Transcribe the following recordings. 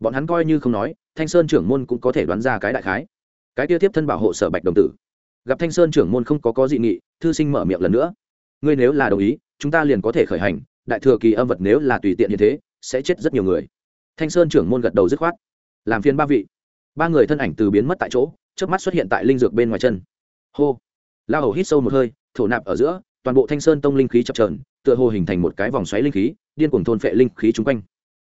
bọn hắn coi như không nói, thanh sơn trưởng môn cũng có thể đoán ra cái đại khái. Cái kia tiếp thân bảo hộ sở bạch đồng tử. Gặp thanh sơn trưởng môn không có có dị nghị, thư sinh mở miệng lần nữa. Ngươi nếu là đồng ý, chúng ta liền có thể khởi hành. Đại thừa kỳ âm vật nếu là tùy tiện như thế, sẽ chết rất nhiều người. Thanh sơn trưởng môn gật đầu dứt khoát. Làm phiên ba vị. Ba người thân ảnh từ biến mất tại chỗ trước mắt xuất hiện tại linh dược bên ngoài chân. Hô. La hầu hít sâu một hơi, thổ nạp ở giữa, toàn bộ thanh sơn tông linh khí chập trờn tựa hồ hình thành một cái vòng xoáy linh khí, điên cuồng thôn phệ linh khí chung quanh.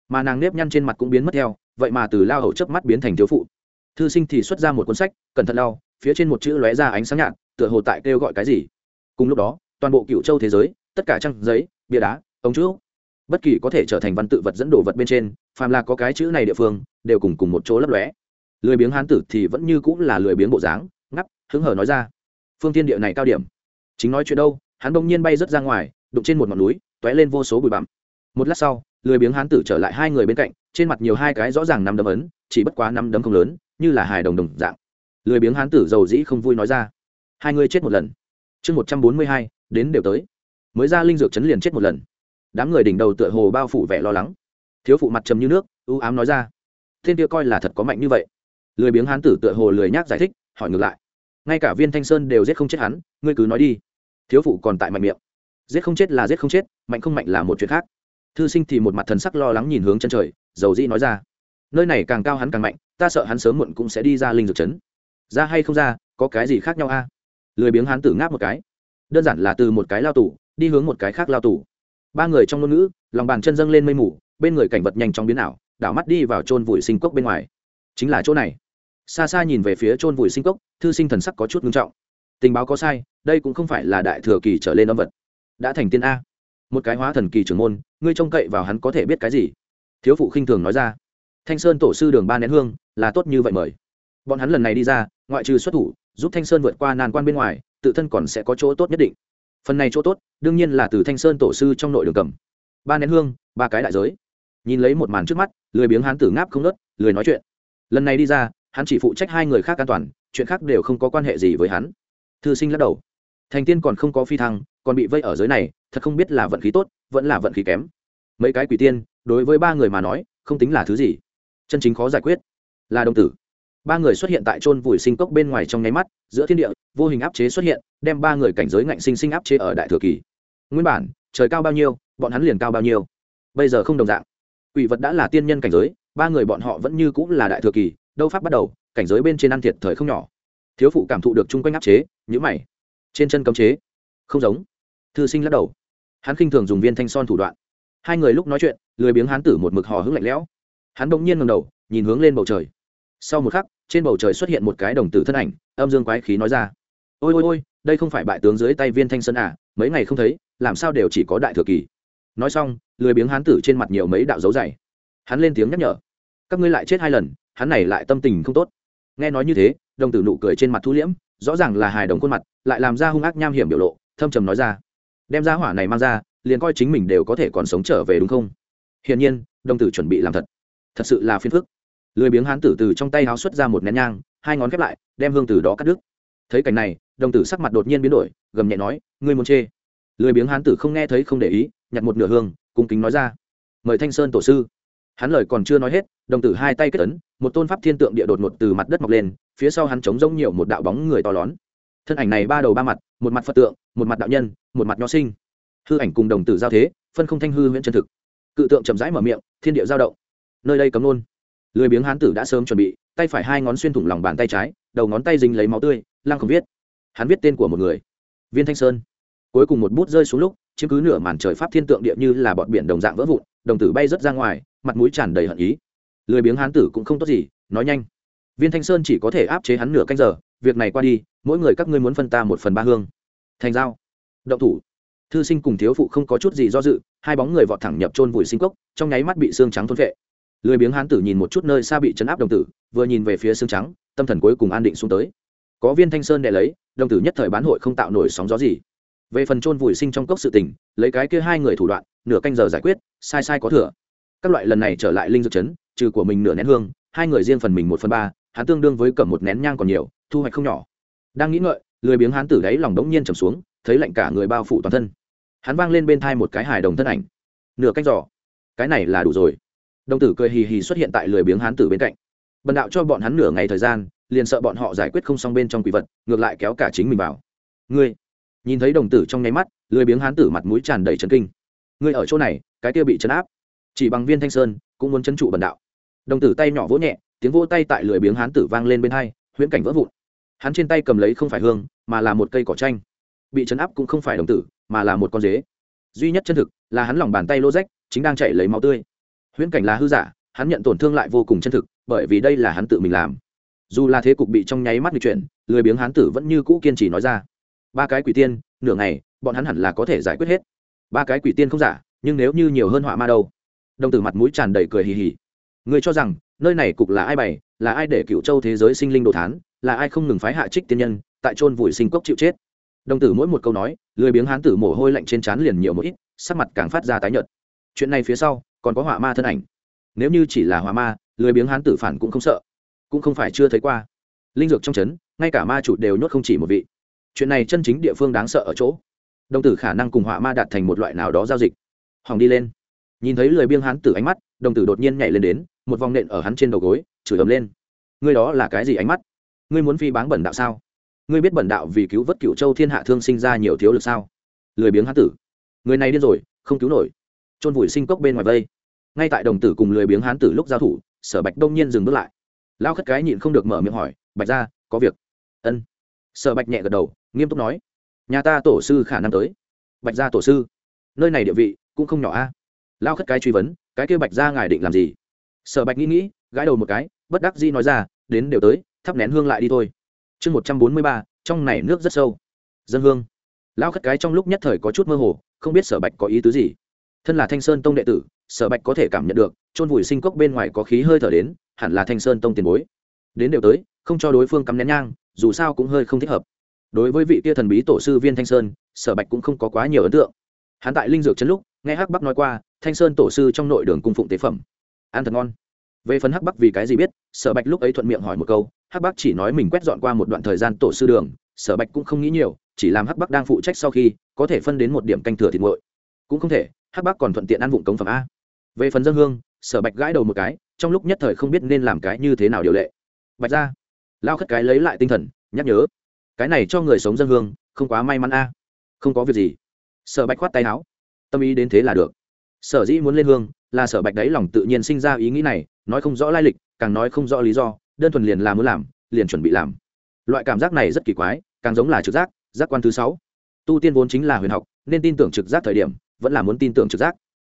Mà nàng nếp nhăn trên mặt cũng biến mất theo vậy mà từ lao hầu chớp mắt biến thành thiếu phụ. Thư sinh thì xuất ra một cuốn sách, cẩn thận lao phía trên một chữ lóe ra ánh sáng nhạt, tựa hồ tại kêu gọi cái gì. Cùng lúc đó, toàn bộ cựu châu thế giới, tất cả trang giấy bia đá, ống chữ bất kỳ có thể trở thành văn tự vật dẫn đồ vật bên trên, phàm là có cái chữ này địa phương, đều cùng cùng một chỗ lấp lóe. Lười biếng hán tử thì vẫn như cũng là lười biếng bộ dáng, ngắp, hứng hở nói ra. Phương tiên địa này cao điểm. Chính nói chuyện đâu, hắn đông nhiên bay rớt ra ngoài, đụng trên một ngọn núi t ó é lên vô số bụi bặm. Một lát sau lười biếng hán tử trở lại hai người bên cạnh, trên mặt nhiều hai cái rõ ràng nắm đấm ấn, chỉ bất quá nắm đấm không lớn, như là hài đồng đồng dạng. Lười biếng hán tử giàu dĩ không vui nói ra. Hai người chết một lần. Chương một trăm bốn mươi hai, đến đều tới. Mới ra linh dược chấn liền chết một lần. Đám người đỉnh đầu tựa hồ bao phủ vẻ lo lắng. Thiếu phụ mặt trầm như nước ưu ám nói ra. Thiên kia coi là thật có mạnh như vậy. Lười biếng hán tử tựa hồ lười nhác giải thích, hỏi ngược lại. Ngay cả viên thanh sơn đều giết không chết hắn, ngươi cứ nói đi. Thiếu phụ còn tại mạnh miệng. Giết không chết là giết không chết, mạnh không mạnh là một chuyện khác thư sinh thì một mặt thần sắc lo lắng nhìn hướng chân trời, dầu dĩ nói ra, nơi này càng cao hắn càng mạnh, ta sợ hắn sớm muộn cũng sẽ đi ra linh dược chấn. Ra hay không ra, có cái gì khác nhau a? Lười biếng hắn tử ngáp một cái. Đơn giản là từ một cái lao tủ đi hướng một cái khác lao tủ ba người trong ngôn ngữ, lòng bàn chân dâng lên mây mù, bên người cảnh vật nhanh chóng biến ảo, đảo mắt đi vào chôn vùi sinh cốc bên ngoài. Chính là chỗ này. Xa xa nhìn về phía chôn vùi sinh cốc, thư sinh thần sắc có chút ngưng trọng. Tình báo có sai, đây cũng không phải là đại thừa kỳ trở lên âm vật. Đã thành tiên a một cái hóa thần kỳ trưởng môn, ngươi trông cậy vào hắn có thể biết cái gì? Thiếu phụ khinh thường nói ra. Thanh sơn tổ sư đường ba nén hương, là tốt như vậy mời. Bọn hắn lần này đi ra, ngoại trừ xuất thủ, giúp thanh sơn vượt qua nan quan bên ngoài, tự thân còn sẽ có chỗ tốt nhất định. Phần này chỗ tốt, đương nhiên là từ thanh sơn tổ sư trong nội đường cầm. Ba nén hương, ba cái đại giới. Nhìn lấy một màn trước mắt, lười biếng hắn tử ngáp không nớt lười nói chuyện. Lần này đi ra, hắn chỉ phụ trách hai người khác an toàn, chuyện khác đều không có quan hệ gì với hắn. Thư sinh lắc đầu. Thành tiên còn không có phi thăng còn bị vây ở giới này, thật không biết là vận khí tốt, vẫn là vận khí kém. Mấy cái quỷ tiên, đối với ba người mà nói, không tính là thứ gì. Chân chính khó giải quyết. Là đồng tử. Ba người xuất hiện tại chôn vùi sinh cốc bên ngoài trong nháy mắt, giữa thiên địa, vô hình áp chế xuất hiện, đem ba người cảnh giới ngạnh sinh sinh áp chế ở đại thừa kỳ. Nguyên bản, trời cao bao nhiêu, bọn hắn liền cao bao nhiêu. Bây giờ không đồng dạng. Quỷ vật đã là tiên nhân cảnh giới, ba người bọn họ vẫn như cũng là đại thừa kỳ, đâu pháp bắt đầu, cảnh giới bên trên ăn thiệt thời không nhỏ. Thiếu phụ cảm thụ được chung quanh áp chế nhữ mày. Trên chân cấm chế. Không giống thư sinh lắc đầu. Hắn khinh thường dùng viên thanh son thủ đoạn. Hai người lúc nói chuyện, lười biếng hán tử một mực hò hứng lạnh lẽo. Hắn bỗng nhiên ngầm đầu, nhìn hướng lên bầu trời. Sau một khắc, trên bầu trời xuất hiện một cái đồng tử thân ảnh, âm dương quái khí nói ra. Ôi ôi ôi, đây không phải bại tướng dưới tay viên thanh sơn à mấy ngày không thấy, làm sao đều chỉ có đại thừa kỳ. Nói xong, lười biếng hán tử trên mặt nhiều mấy đạo dấu dày. Hắn lên tiếng nhắc nhở. Các ngươi lại chết hai lần, hắn này lại tâm tình không tốt. Nghe nói như thế, đồng tử nụ cười trên mặt thu liễm, rõ ràng là hài đồng khuôn mặt, lại làm ra hung ác nham hiểm biểu lộ, thâm trầm nói ra đem ra hỏa này mang ra, liền coi chính mình đều có thể còn sống trở về đúng không? Hiển nhiên, đồng tử chuẩn bị làm thật. Thật sự là phiền phức. Lười biếng hán tử từ trong tay háo xuất ra một nén nhang, hai ngón khép lại, đem hương từ đó cắt đứt. Thấy cảnh này, đồng tử sắc mặt đột nhiên biến đổi, gầm nhẹ nói, ngươi muốn chê? Lười biếng hán tử không nghe thấy không để ý, nhặt một nửa hương, cung kính nói ra, mời thanh sơn tổ sư. Hắn lời còn chưa nói hết, đồng tử hai tay kết ấn, một tôn pháp thiên tượng địa đột ngột từ mặt đất mọc lên, phía sau hắn trống rỗng nhiều một đạo bóng người to lớn. Thân ảnh này ba đầu ba mặt một mặt phật tượng, một mặt đạo nhân, một mặt nho sinh. Hư ảnh cùng đồng tử giao thế, phân không thanh hư huyện chân thực. Cự tượng chậm rãi mở miệng, thiên địa giao động. Nơi đây cấm nôn lười biếng hán tử đã sớm chuẩn bị, tay phải hai ngón xuyên thủng lòng bàn tay trái, đầu ngón tay dính lấy máu tươi, lăng không viết. Hắn viết tên của một người. Viên thanh sơn. Cuối cùng một bút rơi xuống lúc, chiếm cứ nửa màn trời pháp thiên tượng địa như là bọt biển đồng dạng vỡ vụn, đồng tử bay rớt ra ngoài, mặt mũi tràn đầy hận ý. Lười biếng hán tử cũng không tốt gì, nói nhanh. Viên thanh sơn chỉ có thể áp chế hắn nửa canh giờ việc này qua đi, mỗi người các ngươi muốn phân ta một phần ba hương. Thành giao. Động thủ. Thư sinh cùng thiếu phụ không có chút gì do dự, hai bóng người vọt thẳng nhập trôn vùi sinh cốc, trong nháy mắt bị xương trắng thôn vệ lười biếng hán tử nhìn một chút nơi xa bị chấn áp đồng tử, vừa nhìn về phía xương trắng, tâm thần cuối cùng an định xuống tới. Có viên thanh sơn để lấy, đồng tử nhất thời bán hội không tạo nổi sóng gió gì. Về phần trôn vùi sinh trong cốc sự tình, lấy cái kia hai người thủ đoạn, nửa canh giờ giải quyết, sai sai có thừa. Các loại lần này trở lại linh dược chấn, trừ của mình nửa nén hương, hai người riêng phần mình một phần ba, hắn tương đương với cầm một nén nhang còn nhiều thu hoạch không nhỏ. Đang nghĩ ngợi, lười biếng hán tử đáy lòng đống nhiên trầm xuống, thấy lạnh cả người bao phủ toàn thân. Hắn vang lên bên thai một cái hài đồng thân ảnh. Nửa canh giỏ cái này là đủ rồi. Đồng tử cười hì hì xuất hiện tại lười biếng hán tử bên cạnh. Bần đạo cho bọn hắn nửa ngày thời gian, liền sợ bọn họ giải quyết không xong bên trong quỷ vật, ngược lại kéo cả chính mình vào. Ngươi, nhìn thấy đồng tử trong nháy mắt, lười biếng hán tử mặt mũi tràn đầy trấn kinh. Ngươi ở chỗ này, cái kia bị chấn áp. Chỉ bằng viên thanh sơn, cũng muốn chấn trụ bần đạo. Đồng tử tay nhỏ vỗ nhẹ, tiếng vỗ tay tại lười biếng hán tử vang lên bên hai huyễn cảnh vỡ vụn. Hắn trên tay cầm lấy không phải hương, mà là một cây cỏ tranh bị chấn áp cũng không phải đồng tử, mà là một con dế. Duy nhất chân thực là hắn lòng bàn tay lô rách, chính đang chạy lấy máu tươi. Huyễn cảnh là hư giả, hắn nhận tổn thương lại vô cùng chân thực, bởi vì đây là hắn tự mình làm. Dù là thế cục bị trong nháy mắt bị chuyển, lười biếng hán tử vẫn như cũ kiên trì nói ra. Ba cái quỷ tiên, nửa ngày, bọn hắn hẳn là có thể giải quyết hết. Ba cái quỷ tiên không giả, nhưng nếu như nhiều hơn họa ma đâu. Đồng tử mặt mũi tràn đầy cười hì hì. Người cho rằng, nơi này cục là ai bày là ai để cựu châu thế giới sinh linh đồ thán, là ai không ngừng phái hạ trích tiên nhân, tại trôn vùi sinh cốc chịu chết. Đồng tử mỗi một câu nói, lười biếng hán tử mồ hôi lạnh trên trán liền nhiều một ít, sắc mặt càng phát ra tái nhợt. Chuyện này phía sau, còn có họa ma thân ảnh. Nếu như chỉ là họa ma, lười biếng hán tử phản cũng không sợ, cũng không phải chưa thấy qua. Linh dược trong trấn ngay cả ma chủ đều nhốt không chỉ một vị. Chuyện này chân chính địa phương đáng sợ ở chỗ. Đồng tử khả năng cùng họa ma đạt thành một loại nào đó giao dịch. Hỏng đi lên. Nhìn thấy lười biếng hán tử ánh mắt, đồng tử đột nhiên nhảy lên đến một vòng nện ở hắn trên đầu gối, chửi ầm lên. Ngươi đó là cái gì ánh mắt? Ngươi muốn phi báng bẩn đạo sao? Ngươi biết bẩn đạo vì cứu vớt cựu châu thiên hạ thương sinh ra nhiều thiếu lực sao? Lười biếng hán tử. Người này điên rồi, không cứu nổi. Trôn vùi sinh cốc bên ngoài vây. Ngay tại đồng tử cùng lười biếng hán tử lúc giao thủ, sở bạch đông nhiên dừng bước lại. Lao khất cái nhịn không được mở miệng hỏi, bạch ra có việc? Ân. Sở bạch nhẹ gật đầu, nghiêm túc nói, nhà ta tổ sư khả năng tới. Bạch gia tổ sư? Nơi này địa vị cũng không nhỏ a. Lao khất cái truy vấn, cái kia bạch gia ngài định làm gì? Sở bạch nghĩ nghĩ, gãi đầu một cái, bất đắc dĩ nói ra, đến đều tới, thắp nén hương lại đi thôi. Chương một trăm bốn mươi ba, trong này nước rất sâu. Dân hương. Lão khất cái trong lúc nhất thời có chút mơ hồ, không biết sở bạch có ý tứ gì. Thân là thanh sơn tông đệ tử, sở bạch có thể cảm nhận được, chôn vùi sinh cốc bên ngoài có khí hơi thở đến, hẳn là thanh sơn tông tiền bối. Đến đều tới, không cho đối phương cắm nén nhang, dù sao cũng hơi không thích hợp. Đối với vị tia thần bí tổ sư viên thanh sơn, sở bạch cũng không có quá nhiều ấn tượng. Hắn tại linh dược chân lúc, nghe hắc bắc nói qua, thanh sơn tổ sư trong nội đường cung phụng tế phẩm ăn thật ngon. Về phần hắc bắc vì cái gì biết, sở bạch lúc ấy thuận miệng hỏi một câu, hắc bắc chỉ nói mình quét dọn qua một đoạn thời gian tổ sư đường, sở bạch cũng không nghĩ nhiều, chỉ làm hắc bắc đang phụ trách sau khi, có thể phân đến một điểm canh thừa thịt nguội. Cũng không thể, hắc bắc còn thuận tiện ăn vụng cống phẩm a. Về phần dân hương, sở bạch gãi đầu một cái, trong lúc nhất thời không biết nên làm cái như thế nào điều lệ. Bạch ra, lao khất cái lấy lại tinh thần, nhắc nhớ, cái này cho người sống dân hương, không quá may mắn a. Không có việc gì. Sở bạch khoát tay áo, tâm ý đến thế là được. Sở dĩ muốn lên hương là sở bạch đáy lòng tự nhiên sinh ra ý nghĩ này, nói không rõ lai lịch, càng nói không rõ lý do, đơn thuần liền là muốn làm, liền chuẩn bị làm. Loại cảm giác này rất kỳ quái, càng giống là trực giác giác quan thứ sáu. Tu tiên vốn chính là huyền học, nên tin tưởng trực giác thời điểm, vẫn là muốn tin tưởng trực giác.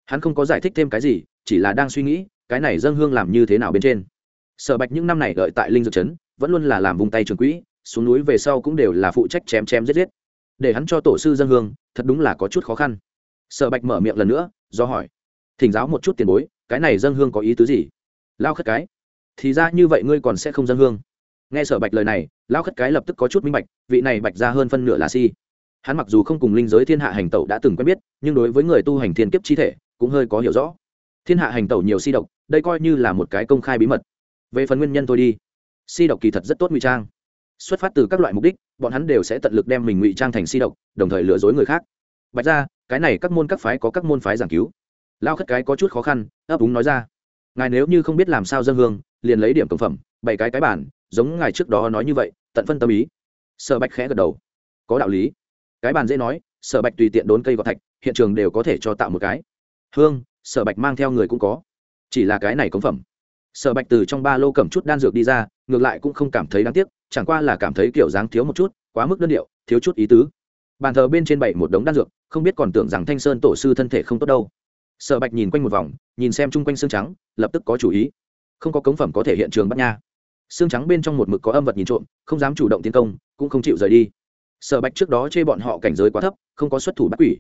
Hắn không có giải thích thêm cái gì, chỉ là đang suy nghĩ, cái này dân hương làm như thế nào bên trên. Sở bạch những năm này đợi tại linh dược trấn, vẫn luôn là làm vùng tay trường quỹ, xuống núi về sau cũng đều là phụ trách chém chém giết giết. Để hắn cho tổ sư dân hương, thật đúng là có chút khó khăn. Sở bạch mở miệng lần nữa, do hỏi thỉnh giáo một chút tiền bối, cái này dân hương có ý tứ gì? Lao khất cái. Thì ra như vậy ngươi còn sẽ không dân hương. Nghe sở bạch lời này, lao khất cái lập tức có chút minh bạch, vị này bạch ra hơn phân nửa là si. Hắn mặc dù không cùng linh giới thiên hạ hành tẩu đã từng quen biết, nhưng đối với người tu hành thiên kiếp chi thể, cũng hơi có hiểu rõ. Thiên hạ hành tẩu nhiều si độc, đây coi như là một cái công khai bí mật. Về phần nguyên nhân tôi đi. Si độc kỳ thật rất tốt ngụy trang. Xuất phát từ các loại mục đích, bọn hắn đều sẽ tận lực đem mình ngụy trang thành si độc, đồng thời lừa dối người khác. Bạch ra cái này các môn các phái có các môn phái giảng cứu lao khất cái có chút khó khăn, ấp úng nói ra, ngài nếu như không biết làm sao dân hương, liền lấy điểm công phẩm bảy cái cái bản giống ngài trước đó nói như vậy, tận phân tâm ý. Sở bạch khẽ gật đầu. Có đạo lý. Cái bàn dễ nói, sở bạch tùy tiện đốn cây gọt thạch, hiện trường đều có thể cho tạo một cái. Hương, sở bạch mang theo người cũng có. Chỉ là cái này cống phẩm. Sở bạch từ trong ba lô cầm chút đan dược đi ra, ngược lại cũng không cảm thấy đáng tiếc, chẳng qua là cảm thấy kiểu dáng thiếu một chút, quá mức đơn điệu, thiếu chút ý tứ. Bàn thờ bên trên bảy một đống đan dược, không biết còn tưởng rằng thanh sơn tổ sư thân thể không tốt đâu sở bạch nhìn quanh một vòng, nhìn xem chung quanh xương trắng, lập tức có chủ ý. Không có cống phẩm có thể hiện trường bắt nha. Xương trắng bên trong một mực có âm vật nhìn trộm, không dám chủ động tiến công, cũng không chịu rời đi. Sở bạch trước đó chê bọn họ cảnh giới quá thấp, không có xuất thủ bắt quỷ.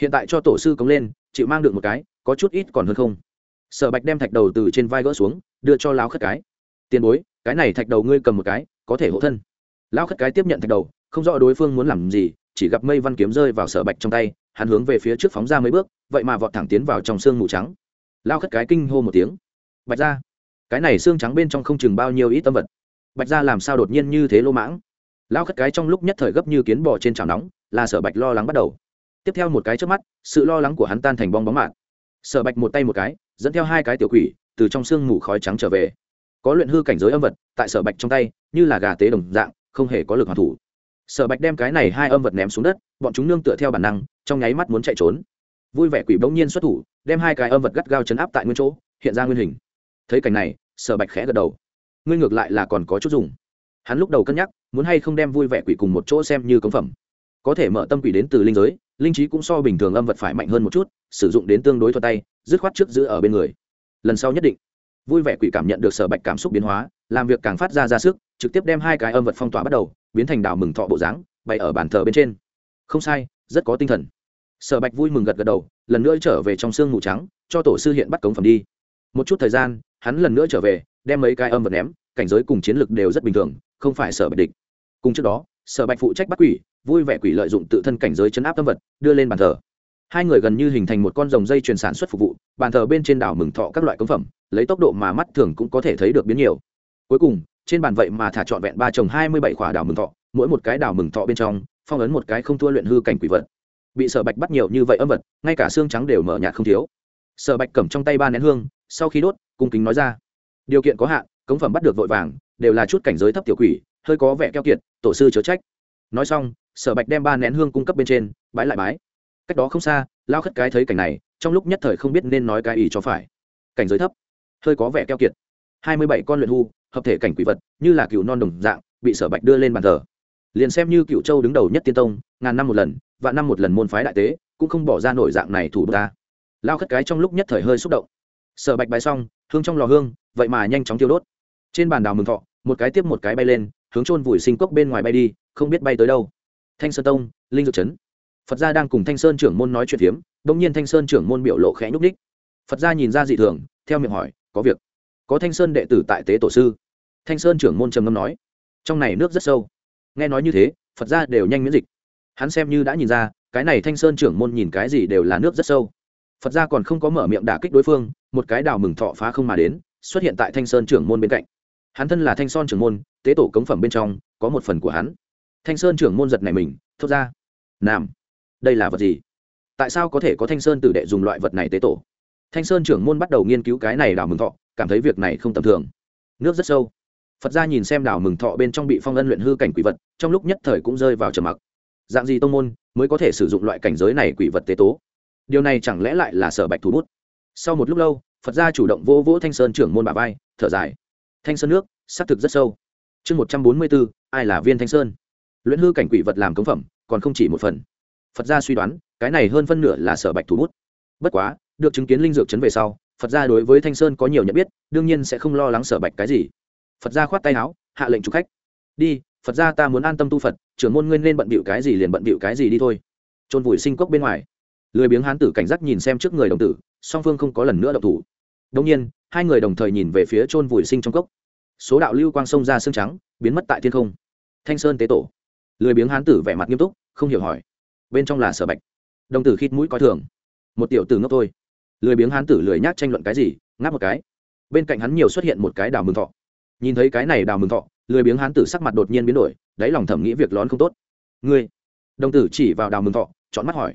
Hiện tại cho tổ sư cống lên, chịu mang được một cái, có chút ít còn hơn không. Sở bạch đem thạch đầu từ trên vai gỡ xuống, đưa cho lao khất cái. Tiền bối, cái này thạch đầu ngươi cầm một cái, có thể hộ thân. Lao khất cái tiếp nhận thạch đầu, không rõ đối phương muốn làm gì, chỉ gặp mây văn kiếm rơi vào sở bạch trong tay, hắn hướng về phía trước phóng ra mấy bước vậy mà vọt thẳng tiến vào trong xương mù trắng. Lao khất cái kinh hô một tiếng. Bạch ra cái này xương trắng bên trong không chừng bao nhiêu ít tâm vật. Bạch ra làm sao đột nhiên như thế lô mãng? Lao khất cái trong lúc nhất thời gấp như kiến bò trên chảo nóng, là sở bạch lo lắng bắt đầu. Tiếp theo một cái trước mắt, sự lo lắng của hắn tan thành bong bóng mạng sở bạch một tay một cái, dẫn theo hai cái tiểu quỷ, từ trong sương mù khói trắng trở về. Có luyện hư cảnh giới âm vật, tại sở bạch trong tay, như là gà tế đồng dạng, không hề có lực hoàn thủ. Sở bạch đem cái này hai âm vật ném xuống đất, bọn chúng nương tựa theo bản năng, trong nháy mắt muốn chạy trốn vui vẻ quỷ bỗng nhiên xuất thủ, đem hai cái âm vật gắt gao chấn áp tại nguyên chỗ, hiện ra nguyên hình. Thấy cảnh này, sở bạch khẽ gật đầu. Ngươi ngược lại là còn có chút dùng. Hắn lúc đầu cân nhắc, muốn hay không đem vui vẻ quỷ cùng một chỗ xem như cống phẩm. Có thể mở tâm quỷ đến từ linh giới, linh trí cũng so bình thường âm vật phải mạnh hơn một chút, sử dụng đến tương đối thuật tay, dứt khoát trước giữ ở bên người. Lần sau nhất định, vui vẻ quỷ cảm nhận được sở bạch cảm xúc biến hóa, làm việc càng phát ra ra sức, trực tiếp đem hai cái âm vật phong tỏa bắt đầu, biến thành đào mừng thọ bộ dáng, bày ở bàn thờ bên trên. Không sai, rất có tinh thần sở bạch vui mừng gật gật đầu, lần nữa trở về trong sương mù trắng, cho tổ sư hiện bắt cống phẩm đi. Một chút thời gian, hắn lần nữa trở về, đem mấy cái âm vật ném, cảnh giới cùng chiến lực đều rất bình thường, không phải sở bạch địch. Cùng trước đó, sở bạch phụ trách bắt quỷ, vui vẻ quỷ lợi dụng tự thân cảnh giới chấn áp tâm vật, đưa lên bàn thờ. Hai người gần như hình thành một con rồng dây truyền sản xuất phục vụ, bàn thờ bên trên đảo mừng thọ các loại cống phẩm, lấy tốc độ mà mắt thường cũng có thể thấy được biến nhiều. Cuối cùng, trên bàn vậy mà thả trọn vẹn ba chồng hai mươi bảy khỏa đảo mừng thọ, mỗi một cái đảo mừng thọ bên trong, phong ấn một cái không thua luyện hư cảnh quỷ vật bị sở bạch bắt nhiều như vậy âm vật, ngay cả xương trắng đều mở nhạt không thiếu. Sở bạch cầm trong tay ba nén hương, sau khi đốt, cung kính nói ra. Điều kiện có hạn, cống phẩm bắt được vội vàng, đều là chút cảnh giới thấp tiểu quỷ, hơi có vẻ keo kiệt, tổ sư chớ trách. Nói xong, sở bạch đem ba nén hương cung cấp bên trên, bái lại bái. Cách đó không xa, lao khất cái thấy cảnh này, trong lúc nhất thời không biết nên nói cái ý cho phải. Cảnh giới thấp, hơi có vẻ keo kiệt. Hai mươi bảy con luyện hưu, hợp thể cảnh quỷ vật, như là cựu non đồng dạng, bị sở bạch đưa lên bàn thờ liền xem như cựu châu đứng đầu nhất tiên tông, ngàn năm một lần và năm một lần môn phái đại tế, cũng không bỏ ra nổi dạng này thủ ta. Lao khất cái trong lúc nhất thời hơi xúc động. Sở bạch bài xong, hương trong lò hương, vậy mà nhanh chóng tiêu đốt. Trên bàn đào mừng thọ, một cái tiếp một cái bay lên, hướng chôn vùi sinh cốc bên ngoài bay đi, không biết bay tới đâu. Thanh sơn tông, linh dược trấn phật gia đang cùng thanh sơn trưởng môn nói chuyện phiếm bỗng nhiên thanh sơn trưởng môn biểu lộ khẽ nhúc ních phật gia nhìn ra dị thường, theo miệng hỏi, có việc? Có thanh sơn đệ tử tại tế tổ sư? Thanh sơn trưởng môn trầm ngâm nói, trong này nước rất sâu nghe nói như thế, phật gia đều nhanh miễn dịch. Hắn xem như đã nhìn ra, cái này thanh sơn trưởng môn nhìn cái gì đều là nước rất sâu. Phật gia còn không có mở miệng đả kích đối phương, một cái đào mừng thọ phá không mà đến, xuất hiện tại thanh sơn trưởng môn bên cạnh. Hắn thân là thanh son trưởng môn, tế tổ cống phẩm bên trong, có một phần của hắn. Thanh sơn trưởng môn giật này mình, thốt ra, nam, đây là vật gì? Tại sao có thể có thanh sơn tử đệ dùng loại vật này tế tổ? Thanh sơn trưởng môn bắt đầu nghiên cứu cái này đào mừng thọ, cảm thấy việc này không tầm thường. Nước rất sâu phật gia nhìn xem đào mừng thọ bên trong bị phong ân luyện hư cảnh quỷ vật, trong lúc nhất thời cũng rơi vào trầm mặc. Dạng gì tông môn mới có thể sử dụng loại cảnh giới này quỷ vật tế tố? Điều này chẳng lẽ lại là sở bạch thủ bút? Sau một lúc lâu, phật gia chủ động vô vỗ thanh sơn trưởng môn bà vai, thở dài. Thanh sơn nước, xác thực rất sâu. Chương một trăm bốn mươi bốn, ai là viên thanh sơn? Luyện hư cảnh quỷ vật làm công phẩm, còn không chỉ một phần. Phật gia suy đoán, cái này hơn phân nửa là sở bạch thủ bút. Bất quá, được chứng kiến linh dược chấn về sau, phật gia đối với thanh sơn có nhiều nhận biết, đương nhiên sẽ không lo lắng sở bạch cái gì phật gia khoát tay áo, hạ lệnh chụp khách. Đi, phật gia ta muốn an tâm tu phật, trưởng môn ngươi nên bận bịu cái gì liền bận bịu cái gì đi thôi. Trôn vùi sinh cốc bên ngoài. Lười biếng hán tử cảnh giác nhìn xem trước người đồng tử, song phương không có lần nữa động thủ. Đông nhiên, hai người đồng thời nhìn về phía trôn vùi sinh trong cốc. Số đạo lưu quang sông ra xương trắng, biến mất tại thiên không. Thanh sơn tế tổ. Lười biếng hán tử vẻ mặt nghiêm túc, không hiểu hỏi. Bên trong là sở bạch. Đồng tử khít mũi coi thường. Một tiểu tử ngốc thôi. Lười biếng hán tử lười nhác tranh luận cái gì, ngáp một cái. Bên cạnh hắn nhiều xuất hiện một cái đào mừng thọ nhìn thấy cái này đào mừng thọ, lười biếng hán tử sắc mặt đột nhiên biến đổi, đáy lòng thẩm nghĩ việc lón không tốt. Ngươi? Đồng tử chỉ vào đào mừng thọ chọn mắt hỏi.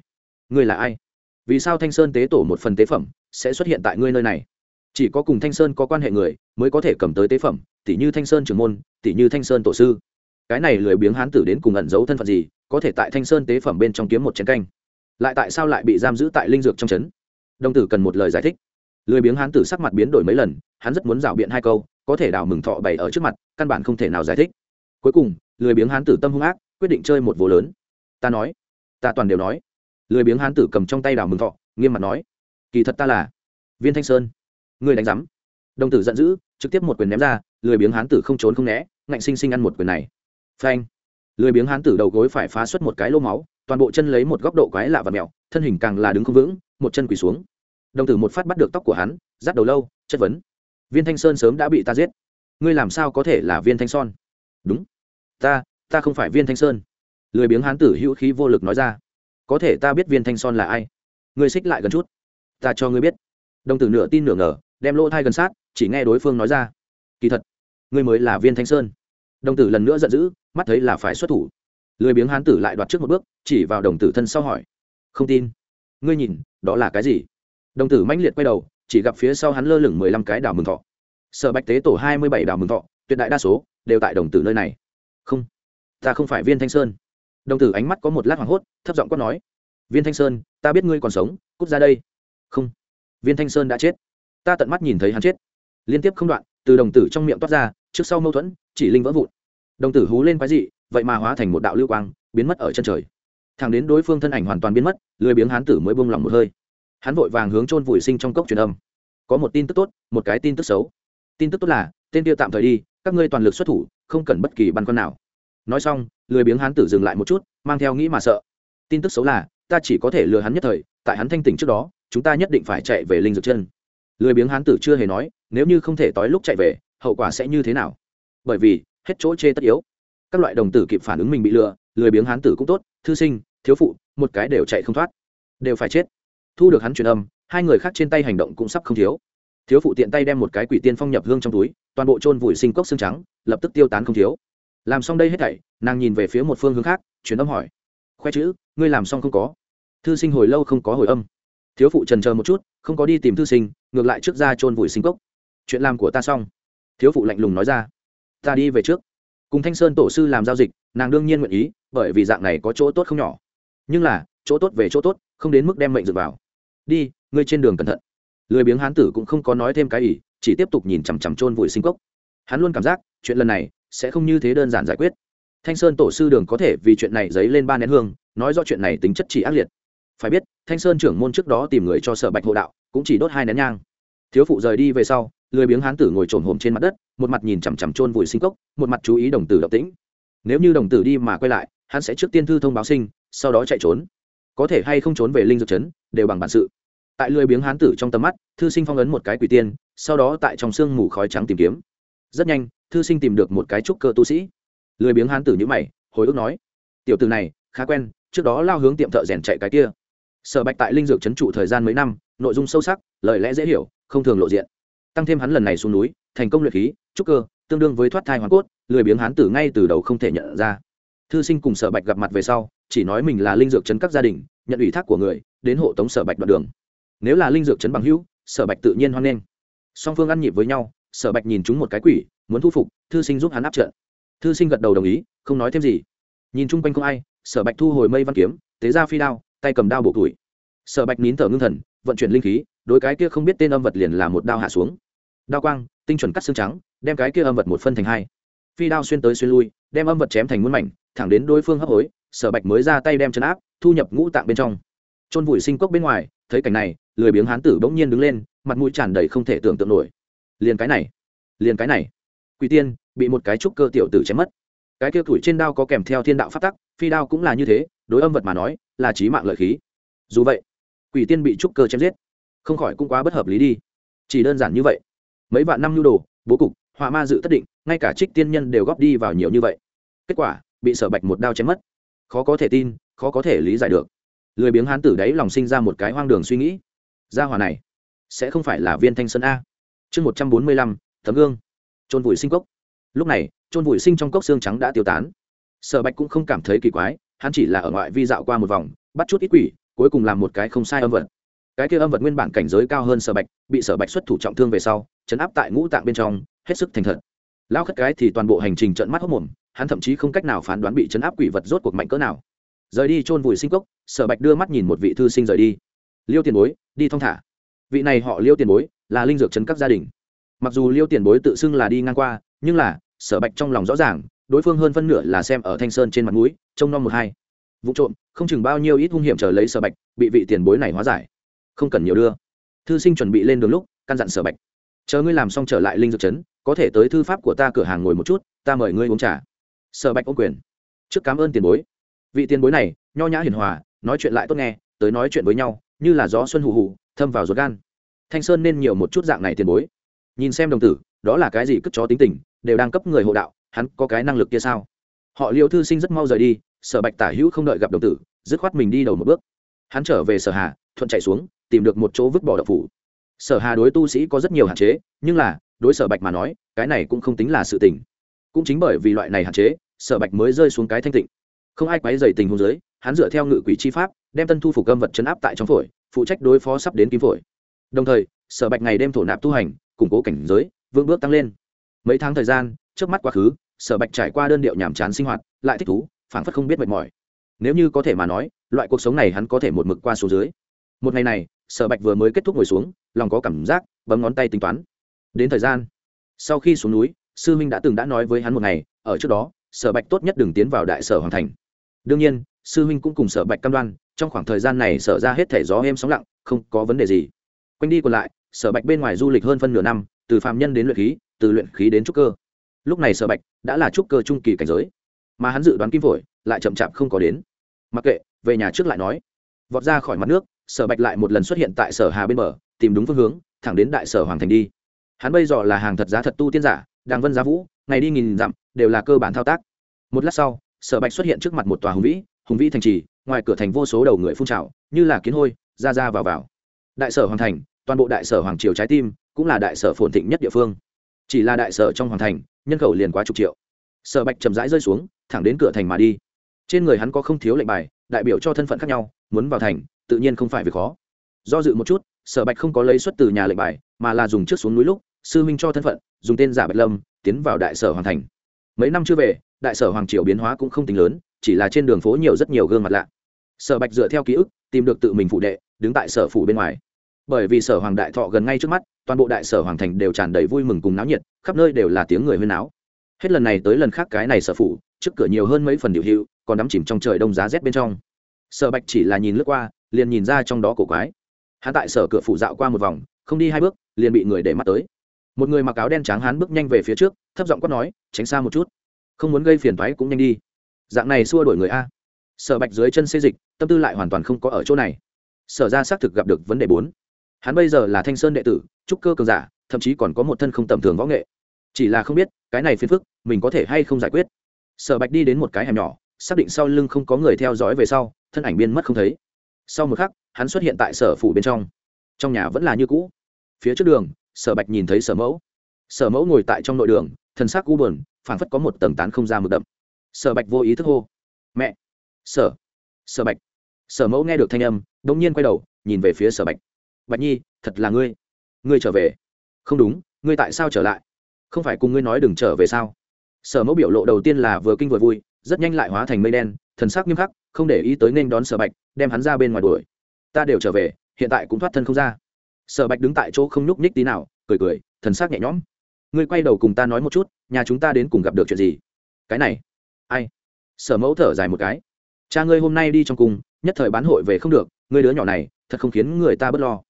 Ngươi là ai? Vì sao thanh sơn tế tổ một phần tế phẩm sẽ xuất hiện tại ngươi nơi này? Chỉ có cùng thanh sơn có quan hệ người mới có thể cầm tới tế phẩm tỷ như thanh sơn trưởng môn tỷ như thanh sơn tổ sư. Cái này lười biếng hán tử đến cùng ẩn giấu thân phận gì, có thể tại thanh sơn tế phẩm bên trong kiếm một chén canh. Lại tại sao lại bị giam giữ tại linh dược trong trấn đồng tử cần một lời giải thích. Lười biếng hán tử sắc mặt biến đổi mấy lần, hắn rất muốn rảo biện hai câu có thể đào mừng thọ bày ở trước mặt, căn bản không thể nào giải thích. Cuối cùng, lười biếng hán tử tâm hung ác, quyết định chơi một vô lớn. Ta nói, ta toàn đều nói. Lười biếng hán tử cầm trong tay đào mừng thọ, nghiêm mặt nói, kỳ thật ta là viên thanh sơn người đánh giám. Đồng tử giận dữ, trực tiếp một quyền ném ra, lười biếng hán tử không trốn không né, ngạnh sinh sinh ăn một quyền này. Phanh. Lười biếng hán tử đầu gối phải phá xuất một cái lô máu, toàn bộ chân lấy một góc độ quái lạ và mẹo, thân hình càng là đứng không vững, một chân quỳ xuống. Đồng tử một phát bắt được tóc của hắn, rát đầu lâu, chất vấn viên thanh sơn sớm đã bị ta giết. Ngươi làm sao có thể là viên thanh son? Đúng. Ta ta không phải viên thanh sơn. Lười biếng hán tử hữu khí vô lực nói ra. Có thể ta biết viên thanh son là ai? Ngươi xích lại gần chút. Ta cho ngươi biết. Đồng tử nửa tin nửa ngờ, đem lỗ thai gần sát, chỉ nghe đối phương nói ra. Kỳ thật, ngươi mới là viên thanh sơn. Đồng tử lần nữa giận dữ, mắt thấy là phải xuất thủ. Lười biếng hán tử lại đoạt trước một bước, chỉ vào đồng tử thân sau hỏi. Không tin. Ngươi nhìn, đó là cái gì? Đồng tử mãnh liệt quay đầu chỉ gặp phía sau hắn lơ lửng mười lăm cái đảo mừng thọ. Sở bạch tế tổ hai mươi bảy đảo mừng thọ, tuyệt đại đa số đều tại đồng tử nơi này. Không, ta không phải viên thanh sơn. Đồng tử ánh mắt có một lát hoảng hốt, thấp giọng quát nói, viên thanh sơn, ta biết ngươi còn sống, cút ra đây. Không. Viên thanh sơn đã chết. Ta tận mắt nhìn thấy hắn chết. Liên tiếp không đoạn, từ đồng tử trong miệng toát ra, trước sau mâu thuẫn, chỉ linh vỡ vụn. Đồng tử hú lên quái dị, vậy mà hóa thành một đạo lưu quang, biến mất ở chân trời. Thẳng đến đối phương thân ảnh hoàn toàn biến mất, lười biếng hán tử mới buông lỏng một hơi hắn vội vàng hướng chôn vùi sinh trong cốc truyền âm. Có một tin tức tốt, một cái tin tức xấu. Tin tức tốt là, tên tiêu tạm thời đi, các ngươi toàn lực xuất thủ, không cần bất kỳ băn khoăn nào. Nói xong, lười biếng hán tử dừng lại một chút, mang theo nghĩ mà sợ. Tin tức xấu là, ta chỉ có thể lừa hắn nhất thời, tại hắn thanh tỉnh trước đó, chúng ta nhất định phải chạy về linh dược chân. Lười biếng hán tử chưa hề nói, nếu như không thể tối lúc chạy về, hậu quả sẽ như thế nào? Bởi vì, hết chỗ chê tất yếu. Các loại đồng tử kịp phản ứng mình bị lừa, lười biếng hán tử cũng tốt, thư sinh, thiếu phụ, một cái đều chạy không thoát. Đều phải chết thu được hắn truyền âm, hai người khác trên tay hành động cũng sắp không thiếu. Thiếu phụ tiện tay đem một cái quỷ tiên phong nhập hương trong túi, toàn bộ chôn vùi sinh cốc xương trắng, lập tức tiêu tán không thiếu. Làm xong đây hết thảy, nàng nhìn về phía một phương hướng khác, truyền âm hỏi. Khoe chữ, ngươi làm xong không có? Thư sinh hồi lâu không có hồi âm. Thiếu phụ trần chờ một chút, không có đi tìm thư sinh, ngược lại trước ra chôn vùi sinh cốc. Chuyện làm của ta xong. Thiếu phụ lạnh lùng nói ra. Ta đi về trước. Cùng thanh sơn tổ sư làm giao dịch, nàng đương nhiên nguyện ý, bởi vì dạng này có chỗ tốt không nhỏ. Nhưng là, chỗ tốt về chỗ tốt, không đến mức đem mệnh dược vào đi, ngươi trên đường cẩn thận. Lười biếng hán tử cũng không có nói thêm cái ý, chỉ tiếp tục nhìn chằm chằm trôn vùi sinh cốc. Hắn luôn cảm giác, chuyện lần này sẽ không như thế đơn giản giải quyết. Thanh sơn tổ sư đường có thể vì chuyện này dấy lên ba nén hương, nói do chuyện này tính chất chỉ ác liệt. Phải biết, thanh sơn trưởng môn trước đó tìm người cho sở bạch hộ đạo, cũng chỉ đốt hai nén nhang. Thiếu phụ rời đi về sau, lười biếng hán tử ngồi trồn hồm trên mặt đất, một mặt nhìn chằm chằm trôn vùi sinh cốc, một mặt chú ý đồng tử động tĩnh. Nếu như đồng tử đi mà quay lại, hắn sẽ trước tiên thư thông báo sinh, sau đó chạy trốn. Có thể hay không trốn về linh dược chấn, đều bằng bản sự tại lười biếng hán tử trong tầm mắt, thư sinh phong ấn một cái quỷ tiên, sau đó tại trong sương mù khói trắng tìm kiếm. Rất nhanh, thư sinh tìm được một cái trúc cơ tu sĩ. Lười biếng hán tử nhữ mày, hồi ức nói, tiểu từ này, khá quen, trước đó lao hướng tiệm thợ rèn chạy cái kia. Sở bạch tại linh dược trấn trụ thời gian mấy năm, nội dung sâu sắc, lời lẽ dễ hiểu, không thường lộ diện. Tăng thêm hắn lần này xuống núi, thành công luyện khí, trúc cơ, tương đương với thoát thai hoàn cốt, lười biếng hán tử ngay từ đầu không thể nhận ra. Thư sinh cùng sở bạch gặp mặt về sau, chỉ nói mình là linh dược chấn các gia đình, nhận ủy thác của người, đến hộ tống sở bạch đoạn đường nếu là linh dược chấn bằng hữu, sở bạch tự nhiên hoan nghênh. Song phương ăn nhịp với nhau, sở bạch nhìn chúng một cái quỷ, muốn thu phục, thư sinh giúp hắn áp trận. Thư sinh gật đầu đồng ý, không nói thêm gì. Nhìn chung quanh không ai, sở bạch thu hồi mây văn kiếm, tế ra phi đao, tay cầm đao bổ tuổi. Sở bạch nín thở ngưng thần, vận chuyển linh khí, đối cái kia không biết tên âm vật liền là một đao hạ xuống. Đao quang, tinh chuẩn cắt xương trắng, đem cái kia âm vật một phân thành hai. Phi đao xuyên tới xuyên lui, đem âm vật chém thành muôn mảnh, thẳng đến đối phương hấp hối, sở bạch mới ra tay đem chấn áp, thu nhập ngũ tạng bên trong. Trôn vùi sinh cốc bên ngoài thấy cảnh này, lười biếng hán tử bỗng nhiên đứng lên, mặt mũi tràn đầy không thể tưởng tượng nổi. Liền cái này, liền cái này. Quỷ tiên, bị một cái trúc cơ tiểu tử chém mất. Cái kia tuổi trên đao có kèm theo thiên đạo phát tắc, phi đao cũng là như thế, đối âm vật mà nói, là trí mạng lợi khí. Dù vậy, quỷ tiên bị trúc cơ chém giết, không khỏi cũng quá bất hợp lý đi. Chỉ đơn giản như vậy. Mấy vạn năm nhu đồ, bố cục, họa ma dự tất định, ngay cả trích tiên nhân đều góp đi vào nhiều như vậy. Kết quả, bị sở bạch một đao chém mất. Khó có thể tin, khó có thể lý giải được lười biếng hán tử đấy lòng sinh ra một cái hoang đường suy nghĩ. Gia hòa này, sẽ không phải là viên thanh sơn a. Chương một trăm bốn mươi lăm tấm gương. Trôn vùi sinh cốc. Lúc này trôn vùi sinh trong cốc xương trắng đã tiêu tán. Sở bạch cũng không cảm thấy kỳ quái, hắn chỉ là ở ngoại vi dạo qua một vòng, bắt chút ít quỷ, cuối cùng làm một cái không sai âm vật. Cái kia âm vật nguyên bản cảnh giới cao hơn sở bạch, bị sở bạch xuất thủ trọng thương về sau, chấn áp tại ngũ tạng bên trong, hết sức thành thật. Lao khất cái thì toàn bộ hành trình trận mắt hốc mồm, hắn thậm chí không cách nào phán đoán bị chấn áp quỷ vật rốt cuộc mạnh cỡ nào rời đi chôn vùi sinh cốc, sở bạch đưa mắt nhìn một vị thư sinh rời đi. Liêu tiền bối, đi thong thả. Vị này họ liêu tiền bối, là linh dược chấn các gia đình. Mặc dù liêu tiền bối tự xưng là đi ngang qua, nhưng là, sở bạch trong lòng rõ ràng, đối phương hơn phân nửa là xem ở thanh sơn trên mặt núi trông nom một hai. Vụ trộm, không chừng bao nhiêu ít hung hiểm trở lấy sở bạch, bị vị tiền bối này hóa giải. Không cần nhiều đưa. Thư sinh chuẩn bị lên đường lúc, căn dặn sở bạch. Chờ ngươi làm xong trở lại linh dược chấn, có thể tới thư pháp của ta cửa hàng ngồi một chút, ta mời ngươi uống trà. Sở bạch ô quyền. Trước cảm ơn tiền bối vị tiền bối này, nho nhã hiền hòa, nói chuyện lại tốt nghe, tới nói chuyện với nhau, như là gió xuân hù hù, thâm vào ruột gan. Thanh sơn nên nhiều một chút dạng này tiền bối. Nhìn xem đồng tử, đó là cái gì cất chó tính tình, đều đang cấp người hộ đạo, hắn có cái năng lực kia sao? Họ liệu thư sinh rất mau rời đi, sở bạch tả hữu không đợi gặp đồng tử, dứt khoát mình đi đầu một bước. Hắn trở về sở hà, thuận chạy xuống, tìm được một chỗ vứt bỏ đậu phủ. Sở hà đối tu sĩ có rất nhiều hạn chế, nhưng là, đối sở bạch mà nói, cái này cũng không tính là sự tình. Cũng chính bởi vì loại này hạn chế, sở bạch mới rơi xuống cái thanh tịnh không ai quấy dày tình huống giới hắn dựa theo ngự quỷ chi pháp, đem tân thu phục âm vật chấn áp tại trong phổi, phụ trách đối phó sắp đến kim phổi. Đồng thời, sở bạch ngày đêm thổ nạp tu hành, củng cố cảnh giới, vững bước tăng lên. Mấy tháng thời gian, trước mắt quá khứ, sở bạch trải qua đơn điệu nhàm chán sinh hoạt, lại thích thú, phảng phất không biết mệt mỏi. Nếu như có thể mà nói, loại cuộc sống này hắn có thể một mực qua số dưới. Một ngày này, sở bạch vừa mới kết thúc ngồi xuống, lòng có cảm giác, bấm ngón tay tính toán. Đến thời gian, sau khi xuống núi, sư minh đã từng đã nói với hắn một ngày, ở trước đó, sở bạch tốt nhất đừng tiến vào đại sở hoàng thành đương nhiên, sư huynh cũng cùng sở bạch cam đoan, trong khoảng thời gian này sở ra hết thể gió êm sóng lặng, không có vấn đề gì. Quanh đi còn lại, sở bạch bên ngoài du lịch hơn phân nửa năm, từ phạm nhân đến luyện khí, từ luyện khí đến trúc cơ. Lúc này sở bạch đã là trúc cơ trung kỳ cảnh giới, mà hắn dự đoán kim phổi lại chậm chạp không có đến. Mặc kệ, về nhà trước lại nói. Vọt ra khỏi mặt nước, sở bạch lại một lần xuất hiện tại sở hà bên bờ, tìm đúng phương hướng, thẳng đến đại sở hoàng thành đi. Hắn bây giờ là hàng thật giá thật tu tiên giả đang vân giá vũ, ngày đi nghìn dặm, đều là cơ bản thao tác. Một lát sau sở bạch xuất hiện trước mặt một tòa hùng vĩ hùng vĩ thành trì, ngoài cửa thành vô số đầu người phun trào, như là kiến hôi, ra ra vào vào. Đại sở hoàng thành, toàn bộ đại sở hoàng triều trái tim, cũng là đại sở phồn thịnh nhất địa phương. Chỉ là đại sở trong hoàng thành, nhân khẩu liền quá chục triệu. Sở bạch chậm rãi rơi xuống, thẳng đến cửa thành mà đi. Trên người hắn có không thiếu lệnh bài, đại biểu cho thân phận khác nhau, muốn vào thành, tự nhiên không phải việc khó. Do dự một chút, sở bạch không có lấy xuất từ nhà lệnh bài, mà là dùng trước xuống núi lúc, sư minh cho thân phận, dùng tên giả bạch lâm, tiến vào đại sở hoàng thành. Mấy năm chưa về đại sở hoàng triều biến hóa cũng không tính lớn, chỉ là trên đường phố nhiều rất nhiều gương mặt lạ. Sở bạch dựa theo ký ức, tìm được tự mình phụ đệ, đứng tại sở phủ bên ngoài. Bởi vì sở hoàng đại thọ gần ngay trước mắt, toàn bộ đại sở hoàng thành đều tràn đầy vui mừng cùng náo nhiệt, khắp nơi đều là tiếng người huyên náo. Hết lần này tới lần khác cái này sở phủ, trước cửa nhiều hơn mấy phần điều hiệu, còn đắm chìm trong trời đông giá rét bên trong. Sở bạch chỉ là nhìn lướt qua, liền nhìn ra trong đó cổ quái. Hắn tại sở cửa phủ dạo qua một vòng, không đi hai bước, liền bị người để mắt tới. Một người mặc áo đen trắng hắn bước nhanh về phía trước, thấp giọng quát nói, tránh xa một chút không muốn gây phiền thoái cũng nhanh đi. Dạng này xua đổi người a. Sở bạch dưới chân xê dịch, tâm tư lại hoàn toàn không có ở chỗ này. Sở ra xác thực gặp được vấn đề bốn. Hắn bây giờ là thanh sơn đệ tử, trúc cơ cường giả, thậm chí còn có một thân không tầm thường võ nghệ. Chỉ là không biết, cái này phiền phức, mình có thể hay không giải quyết. Sở bạch đi đến một cái hẻm nhỏ, xác định sau lưng không có người theo dõi về sau, thân ảnh biên mất không thấy. Sau một khắc, hắn xuất hiện tại sở phủ bên trong. Trong nhà vẫn là như cũ. Phía trước đường, sở bạch nhìn thấy sở mẫu. Sở mẫu ngồi tại trong nội đường thân xác u buồn phảng phất có một tầng tán không ra mực đậm. Sở bạch vô ý thức hô, mẹ, sở sở bạch. Sở mẫu nghe được thanh âm đ ỗ n g nhiên quay đầu, nhìn về phía sở bạch. Bạch nhi, thật là ngươi. Ngươi trở về. Không đúng, ngươi tại sao trở lại? Không phải cùng ngươi nói đừng trở về sao? Sở mẫu biểu lộ đầu tiên là vừa kinh vừa vui, rất nhanh lại hóa thành mây đen, thần sắc nghiêm khắc, không để ý tới nên đón sở bạch, đem hắn ra bên ngoài đuổi. Ta đều trở về, hiện tại cũng thoát thân không ra. Sở bạch đứng tại chỗ không nhúc nhích tí nào, cười cười, thần sắc nhẹ nhõm ngươi quay đầu cùng ta nói một chút, nhà chúng ta đến cùng gặp được chuyện gì? Cái này, ai? Sở mẫu thở dài một cái. Cha ngươi hôm nay đi trong cung, nhất thời bán hội về không được, ngươi đứa nhỏ này, thật không khiến người ta bớt lo.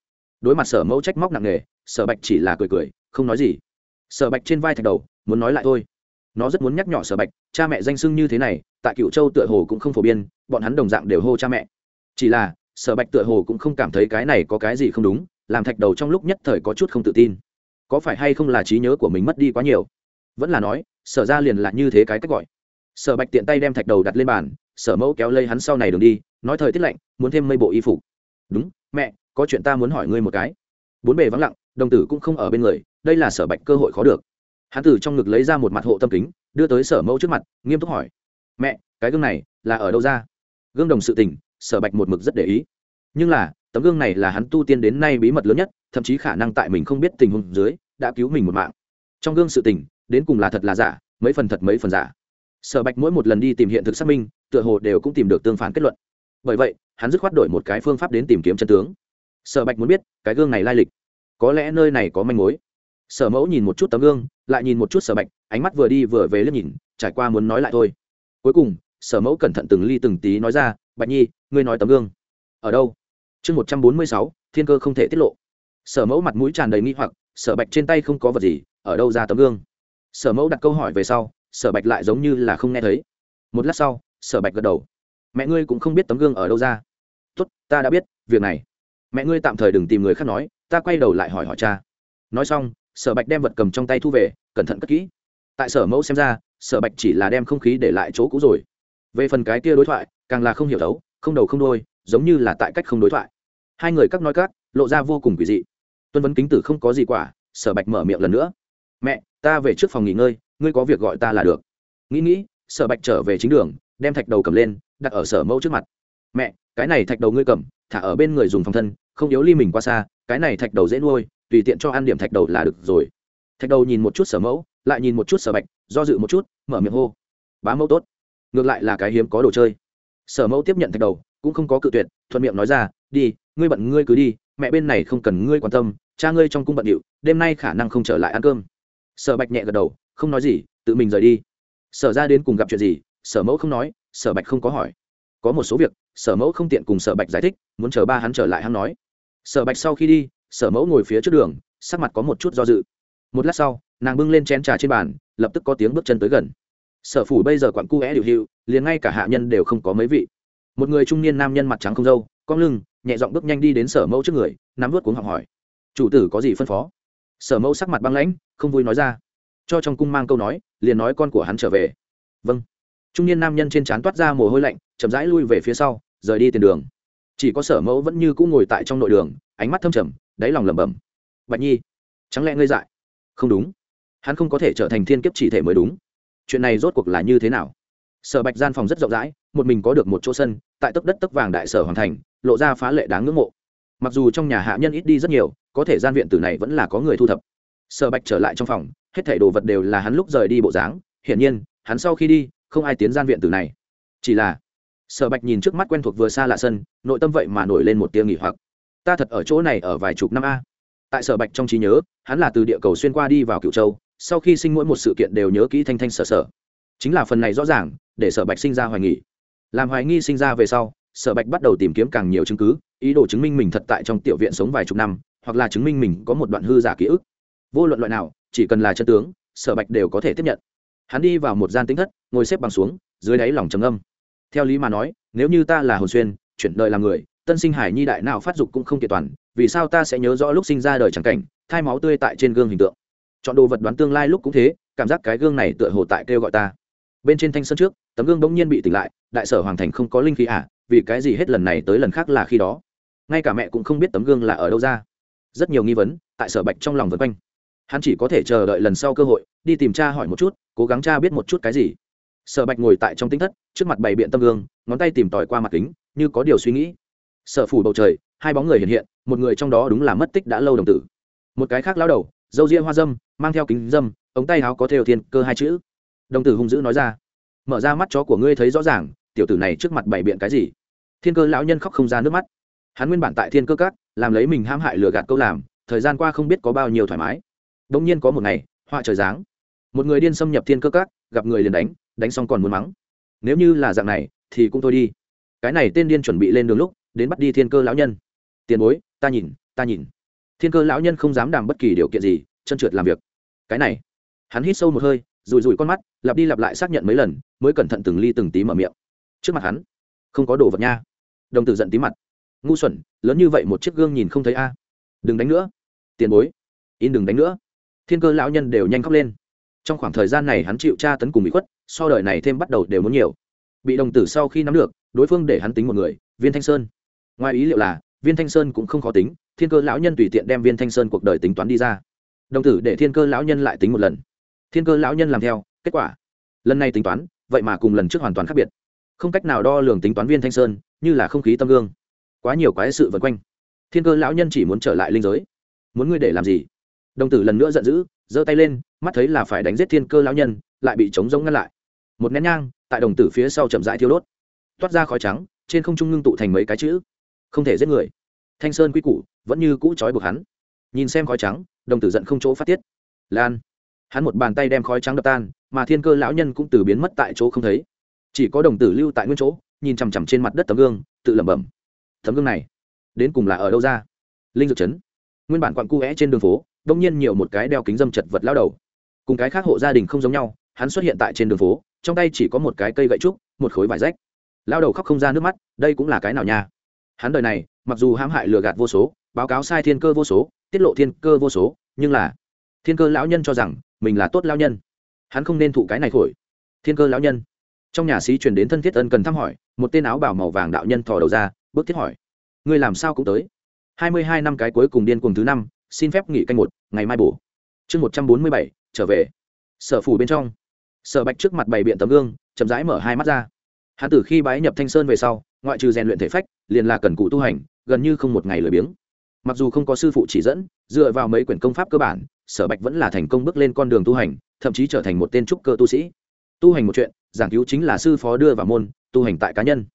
Đối mặt sở mẫu trách móc nặng nề, sở bạch chỉ là cười cười, không nói gì. Sở bạch trên vai thạch đầu, muốn nói lại thôi. Nó rất muốn nhắc nhỏ sở bạch, cha mẹ danh sưng như thế này, tại cựu châu tựa hồ cũng không phổ biến, bọn hắn đồng dạng đều hô cha mẹ. Chỉ là, sở bạch tựa hồ cũng không cảm thấy cái này có cái gì không đúng, làm thạch đầu trong lúc nhất thời có chút không tự tin có phải hay không là trí nhớ của mình mất đi quá nhiều? Vẫn là nói, sở ra liền là như thế cái cách gọi. Sở bạch tiện tay đem thạch đầu đặt lên bàn, sở mẫu kéo lây hắn sau này đường đi, nói thời tiết lạnh, muốn thêm mây bộ y phục. Đúng, mẹ, có chuyện ta muốn hỏi ngươi một cái. Bốn bề vắng lặng, đồng tử cũng không ở bên người, đây là sở bạch cơ hội khó được. Hắn từ trong ngực lấy ra một mặt hộ tâm kính, đưa tới sở mẫu trước mặt, nghiêm túc hỏi. Mẹ, cái gương này là ở đâu ra? Gương đồng sự tình, sở bạch một mực rất để ý. Nhưng là tấm gương này là hắn tu tiên đến nay bí mật lớn nhất, thậm chí khả năng tại mình không biết tình huống dưới, đã cứu mình một mạng. Trong gương sự tình, đến cùng là thật là giả, mấy phần thật mấy phần giả. Sở bạch mỗi một lần đi tìm hiện thực xác minh, tựa hồ đều cũng tìm được tương phản kết luận. Bởi vậy, hắn dứt khoát đổi một cái phương pháp đến tìm kiếm chân tướng. Sở bạch muốn biết, cái gương này lai lịch, có lẽ nơi này có manh mối. Sở mẫu nhìn một chút tấm gương, lại nhìn một chút sở bạch, ánh mắt vừa đi vừa về liếc nhìn, trải qua muốn nói lại thôi. Cuối cùng, sở mẫu cẩn thận từng ly từng tí nói ra, bạch nhi, ngươi nói tấm gương ở đâu? Chương một trăm bốn mươi sáu, thiên cơ không thể tiết lộ. Sở mẫu mặt mũi tràn đầy nghi hoặc, sở bạch trên tay không có vật gì, ở đâu ra tấm gương? Sở mẫu đặt câu hỏi về sau, sở bạch lại giống như là không nghe thấy. Một lát sau, sở bạch gật đầu. Mẹ ngươi cũng không biết tấm gương ở đâu ra. Tốt, ta đã biết, việc này. Mẹ ngươi tạm thời đừng tìm người khác nói, ta quay đầu lại hỏi hỏi cha. Nói xong, sở bạch đem vật cầm trong tay thu về, cẩn thận cất kỹ. Tại sở mẫu xem ra, sở bạch chỉ là đem không khí để lại chỗ cũ rồi. Về phần cái kia đối thoại, càng là không hiểu thấu, không đầu không đôi giống như là tại cách không đối thoại hai người các nói các, lộ ra vô cùng quỷ dị. Tuân vấn kính tử không có gì quả, sở bạch mở miệng lần nữa. Mẹ, ta về trước phòng nghỉ ngơi, ngươi có việc gọi ta là được. Nghĩ nghĩ, sở bạch trở về chính đường, đem thạch đầu cầm lên, đặt ở sở mẫu trước mặt. Mẹ, cái này thạch đầu ngươi cầm, thả ở bên người dùng phòng thân, không yếu ly mình qua xa, cái này thạch đầu dễ nuôi, tùy tiện cho ăn điểm thạch đầu là được rồi. Thạch đầu nhìn một chút sở mẫu, lại nhìn một chút sở bạch, do dự một chút, mở miệng hô. Bá mẫu tốt. Ngược lại là cái hiếm có đồ chơi. Sở mẫu tiếp nhận thạch đầu, cũng không có cự tuyệt, thuận miệng nói ra, đi ngươi bận ngươi cứ đi mẹ bên này không cần ngươi quan tâm cha ngươi trong cung bận điệu đêm nay khả năng không trở lại ăn cơm. Sở bạch nhẹ gật đầu không nói gì tự mình rời đi. Sở ra đến cùng gặp chuyện gì sở mẫu không nói sở bạch không có hỏi. Có một số việc sở mẫu không tiện cùng sở bạch giải thích muốn chờ ba hắn trở lại hắn nói. Sở bạch sau khi đi sở mẫu ngồi phía trước đường sắc mặt có một chút do dự. Một lát sau nàng bưng lên chén trà trên bàn lập tức có tiếng bước chân tới gần. Sở phủ bây giờ quặn cu é điệu hiệu liền ngay cả hạ nhân đều không có mấy vị. Một người trung niên nam nhân mặt trắng không râu, cong lưng nhẹ giọng bước nhanh đi đến sở mẫu trước người, nắm vớt cuống học hỏi. Chủ tử có gì phân phó? Sở mẫu sắc mặt băng lãnh, không vui nói ra. Cho trong cung mang câu nói, liền nói con của hắn trở về. Vâng. Trung niên nam nhân trên trán toát ra mồ hôi lạnh, chậm rãi lui về phía sau, rời đi tiền đường. Chỉ có sở mẫu vẫn như cũng ngồi tại trong nội đường, ánh mắt thâm trầm, đáy lòng lẩm bẩm. Bạch nhi, chẳng lẽ ngươi dại? Không đúng. Hắn không có thể trở thành thiên kiếp chỉ thể mới đúng. Chuyện này rốt cuộc là như thế nào? Sở bạch gian phòng rất rộng rãi, một mình có được một chỗ sân, tại tấc đất tấc vàng đại sở hoàng thành lộ ra phá lệ đáng ngưỡng mộ. Mặc dù trong nhà hạ nhân ít đi rất nhiều, có thể gian viện tử này vẫn là có người thu thập. Sở bạch trở lại trong phòng, hết thảy đồ vật đều là hắn lúc rời đi bộ dáng. Hiển nhiên, hắn sau khi đi, không ai tiến gian viện tử này. Chỉ là, sở bạch nhìn trước mắt quen thuộc vừa xa lạ sân, nội tâm vậy mà nổi lên một tia nghỉ hoặc. Ta thật ở chỗ này ở vài chục năm a. Tại sở bạch trong trí nhớ, hắn là từ địa cầu xuyên qua đi vào cựu châu, sau khi sinh mỗi một sự kiện đều nhớ kỹ thanh thanh sở sở. Chính là phần này rõ ràng, để sở bạch sinh ra hoài nghi. Làm hoài nghi sinh ra về sau sở bạch bắt đầu tìm kiếm càng nhiều chứng cứ, ý đồ chứng minh mình thật tại trong tiểu viện sống vài chục năm, hoặc là chứng minh mình có một đoạn hư giả ký ức. Vô luận loại nào, chỉ cần là chân tướng, sở bạch đều có thể tiếp nhận. Hắn đi vào một gian tính thất, ngồi xếp bằng xuống, dưới đáy lòng trầm âm theo lý mà nói, nếu như ta là hồn xuyên, chuyển đời làm người, tân sinh hải nhi đại nào phát dục cũng không kiện toàn, vì sao ta sẽ nhớ rõ lúc sinh ra đời chẳng cảnh thai máu tươi tại trên gương hình tượng? Chọn đồ vật đoán tương lai lúc cũng thế, cảm giác cái gương này tựa hồ tại kêu gọi ta. Bên trên thanh sơn trước, tấm gương bỗng nhiên bị tỉnh lại, đại sở hoàng thành không có linh khí à vì cái gì hết lần này tới lần khác là khi đó? Ngay cả mẹ cũng không biết tấm gương là ở đâu ra. Rất nhiều nghi vấn, tại sở bạch trong lòng vân quanh. Hắn chỉ có thể chờ đợi lần sau cơ hội, đi tìm cha hỏi một chút, cố gắng cha biết một chút cái gì. Sở bạch ngồi tại trong tính thất, trước mặt bày biện tâm gương, ngón tay tìm tòi qua mặt kính, như có điều suy nghĩ. Sở phủ bầu trời, hai bóng người hiện hiện, một người trong đó đúng là mất tích đã lâu đồng tử. Một cái khác lao đầu dâu ria hoa dâm, mang theo kính dâm, ống tay áo có theo thiên cơ hai chữ. Đồng tử hung dữ nói ra, mở ra mắt chó của ngươi thấy rõ ràng, tiểu tử này trước mặt bày biện cái gì? Thiên cơ lão nhân khóc không ra nước mắt. Hắn nguyên bản tại thiên cơ cát làm lấy mình ham hại lừa gạt câu làm, thời gian qua không biết có bao nhiêu thoải mái. Đông nhiên có một ngày họa trời giáng. Một người điên xâm nhập thiên cơ cát gặp người liền đánh đánh xong còn muốn mắng. Nếu như là dạng này, thì cũng thôi đi. Cái này tên điên chuẩn bị lên đường lúc, đến bắt đi thiên cơ lão nhân. Tiền bối, ta nhìn ta nhìn. Thiên cơ lão nhân không dám đảm bất kỳ điều kiện gì, chân trượt làm việc. Cái này, hắn hít sâu một hơi rùi rùi con mắt, lặp đi lặp lại xác nhận mấy lần, mới cẩn thận từng ly từng tí mở miệng. Trước mặt hắn không có đồ vật nha. Đồng tử giận tí mặt. Ngu xuẩn, lớn như vậy một chiếc gương nhìn không thấy a. Đừng đánh nữa. Tiền bối. In đừng đánh nữa. Thiên cơ lão nhân đều nhanh khóc lên. Trong khoảng thời gian này hắn chịu tra tấn cùng bị khuất, so đời này thêm bắt đầu đều muốn nhiều. Bị đồng tử sau khi nắm được, đối phương để hắn tính một người, viên thanh sơn. Ngoài ý liệu là, viên thanh sơn cũng không khó tính, thiên cơ lão nhân tùy tiện đem viên thanh sơn cuộc đời tính toán đi ra. Đồng tử để thiên cơ lão nhân lại tính một lần. Thiên cơ lão nhân làm theo, kết quả. Lần này tính toán, vậy mà cùng lần trước hoàn toàn khác biệt không cách nào đo lường tính toán viên thanh sơn, như là không khí tâm gương. Quá nhiều quái sự vật quanh. Thiên cơ lão nhân chỉ muốn trở lại linh giới. Muốn ngươi để làm gì? Đồng tử lần nữa giận dữ, giơ tay lên, mắt thấy là phải đánh giết thiên cơ lão nhân, lại bị chống rỗng ngăn lại. Một nén nhang, tại đồng tử phía sau chậm rãi thiêu đốt. Toát ra khói trắng, trên không trung ngưng tụ thành mấy cái chữ. Không thể giết người. Thanh sơn quy củ, vẫn như cũ trói buộc hắn. Nhìn xem khói trắng, đồng tử giận không chỗ phát tiết. Lan. Hắn một bàn tay đem khói trắng đập tan, mà thiên cơ lão nhân cũng từ biến mất tại chỗ không thấy chỉ có đồng tử lưu tại nguyên chỗ, nhìn chằm chằm trên mặt đất tấm gương, tự lẩm bẩm, tấm gương này, đến cùng là ở đâu ra? Linh dược chấn. Nguyên bản quặn cu vẽ trên đường phố đông nhiên nhiều một cái đeo kính dâm chật vật lao đầu. Cùng cái khác hộ gia đình không giống nhau, hắn xuất hiện tại trên đường phố, trong tay chỉ có một cái cây gậy trúc, một khối vải rách. Lao đầu khóc không ra nước mắt, đây cũng là cái nào nha? Hắn đời này, mặc dù hãm hại lừa gạt vô số, báo cáo sai thiên cơ vô số, tiết lộ thiên cơ vô số, nhưng là thiên cơ lão nhân cho rằng mình là tốt lao nhân. Hắn không nên thụ cái này thổi thiên cơ lão nhân trong nhà sĩ truyền đến thân thiết ân cần thăm hỏi, một tên áo bảo màu vàng đạo nhân thò đầu ra, bước thiết hỏi, ngươi làm sao cũng tới? Hai mươi hai năm cái cuối cùng điên cùng thứ năm, xin phép nghỉ canh một, ngày mai bổ. Chương một trăm bốn mươi bảy, trở về. Sở phủ bên trong. Sở bạch trước mặt bày biện tấm gương, chậm rãi mở hai mắt ra. Hạ tử khi bái nhập thanh sơn về sau, ngoại trừ rèn luyện thể phách, liền là cần cụ tu hành, gần như không một ngày lười biếng. Mặc dù không có sư phụ chỉ dẫn, dựa vào mấy quyển công pháp cơ bản, sở bạch vẫn là thành công bước lên con đường tu hành, thậm chí trở thành một tên trúc cơ tu sĩ tu hành một chuyện, giảng cứu chính là sư phó đưa vào môn, tu hành tại cá nhân.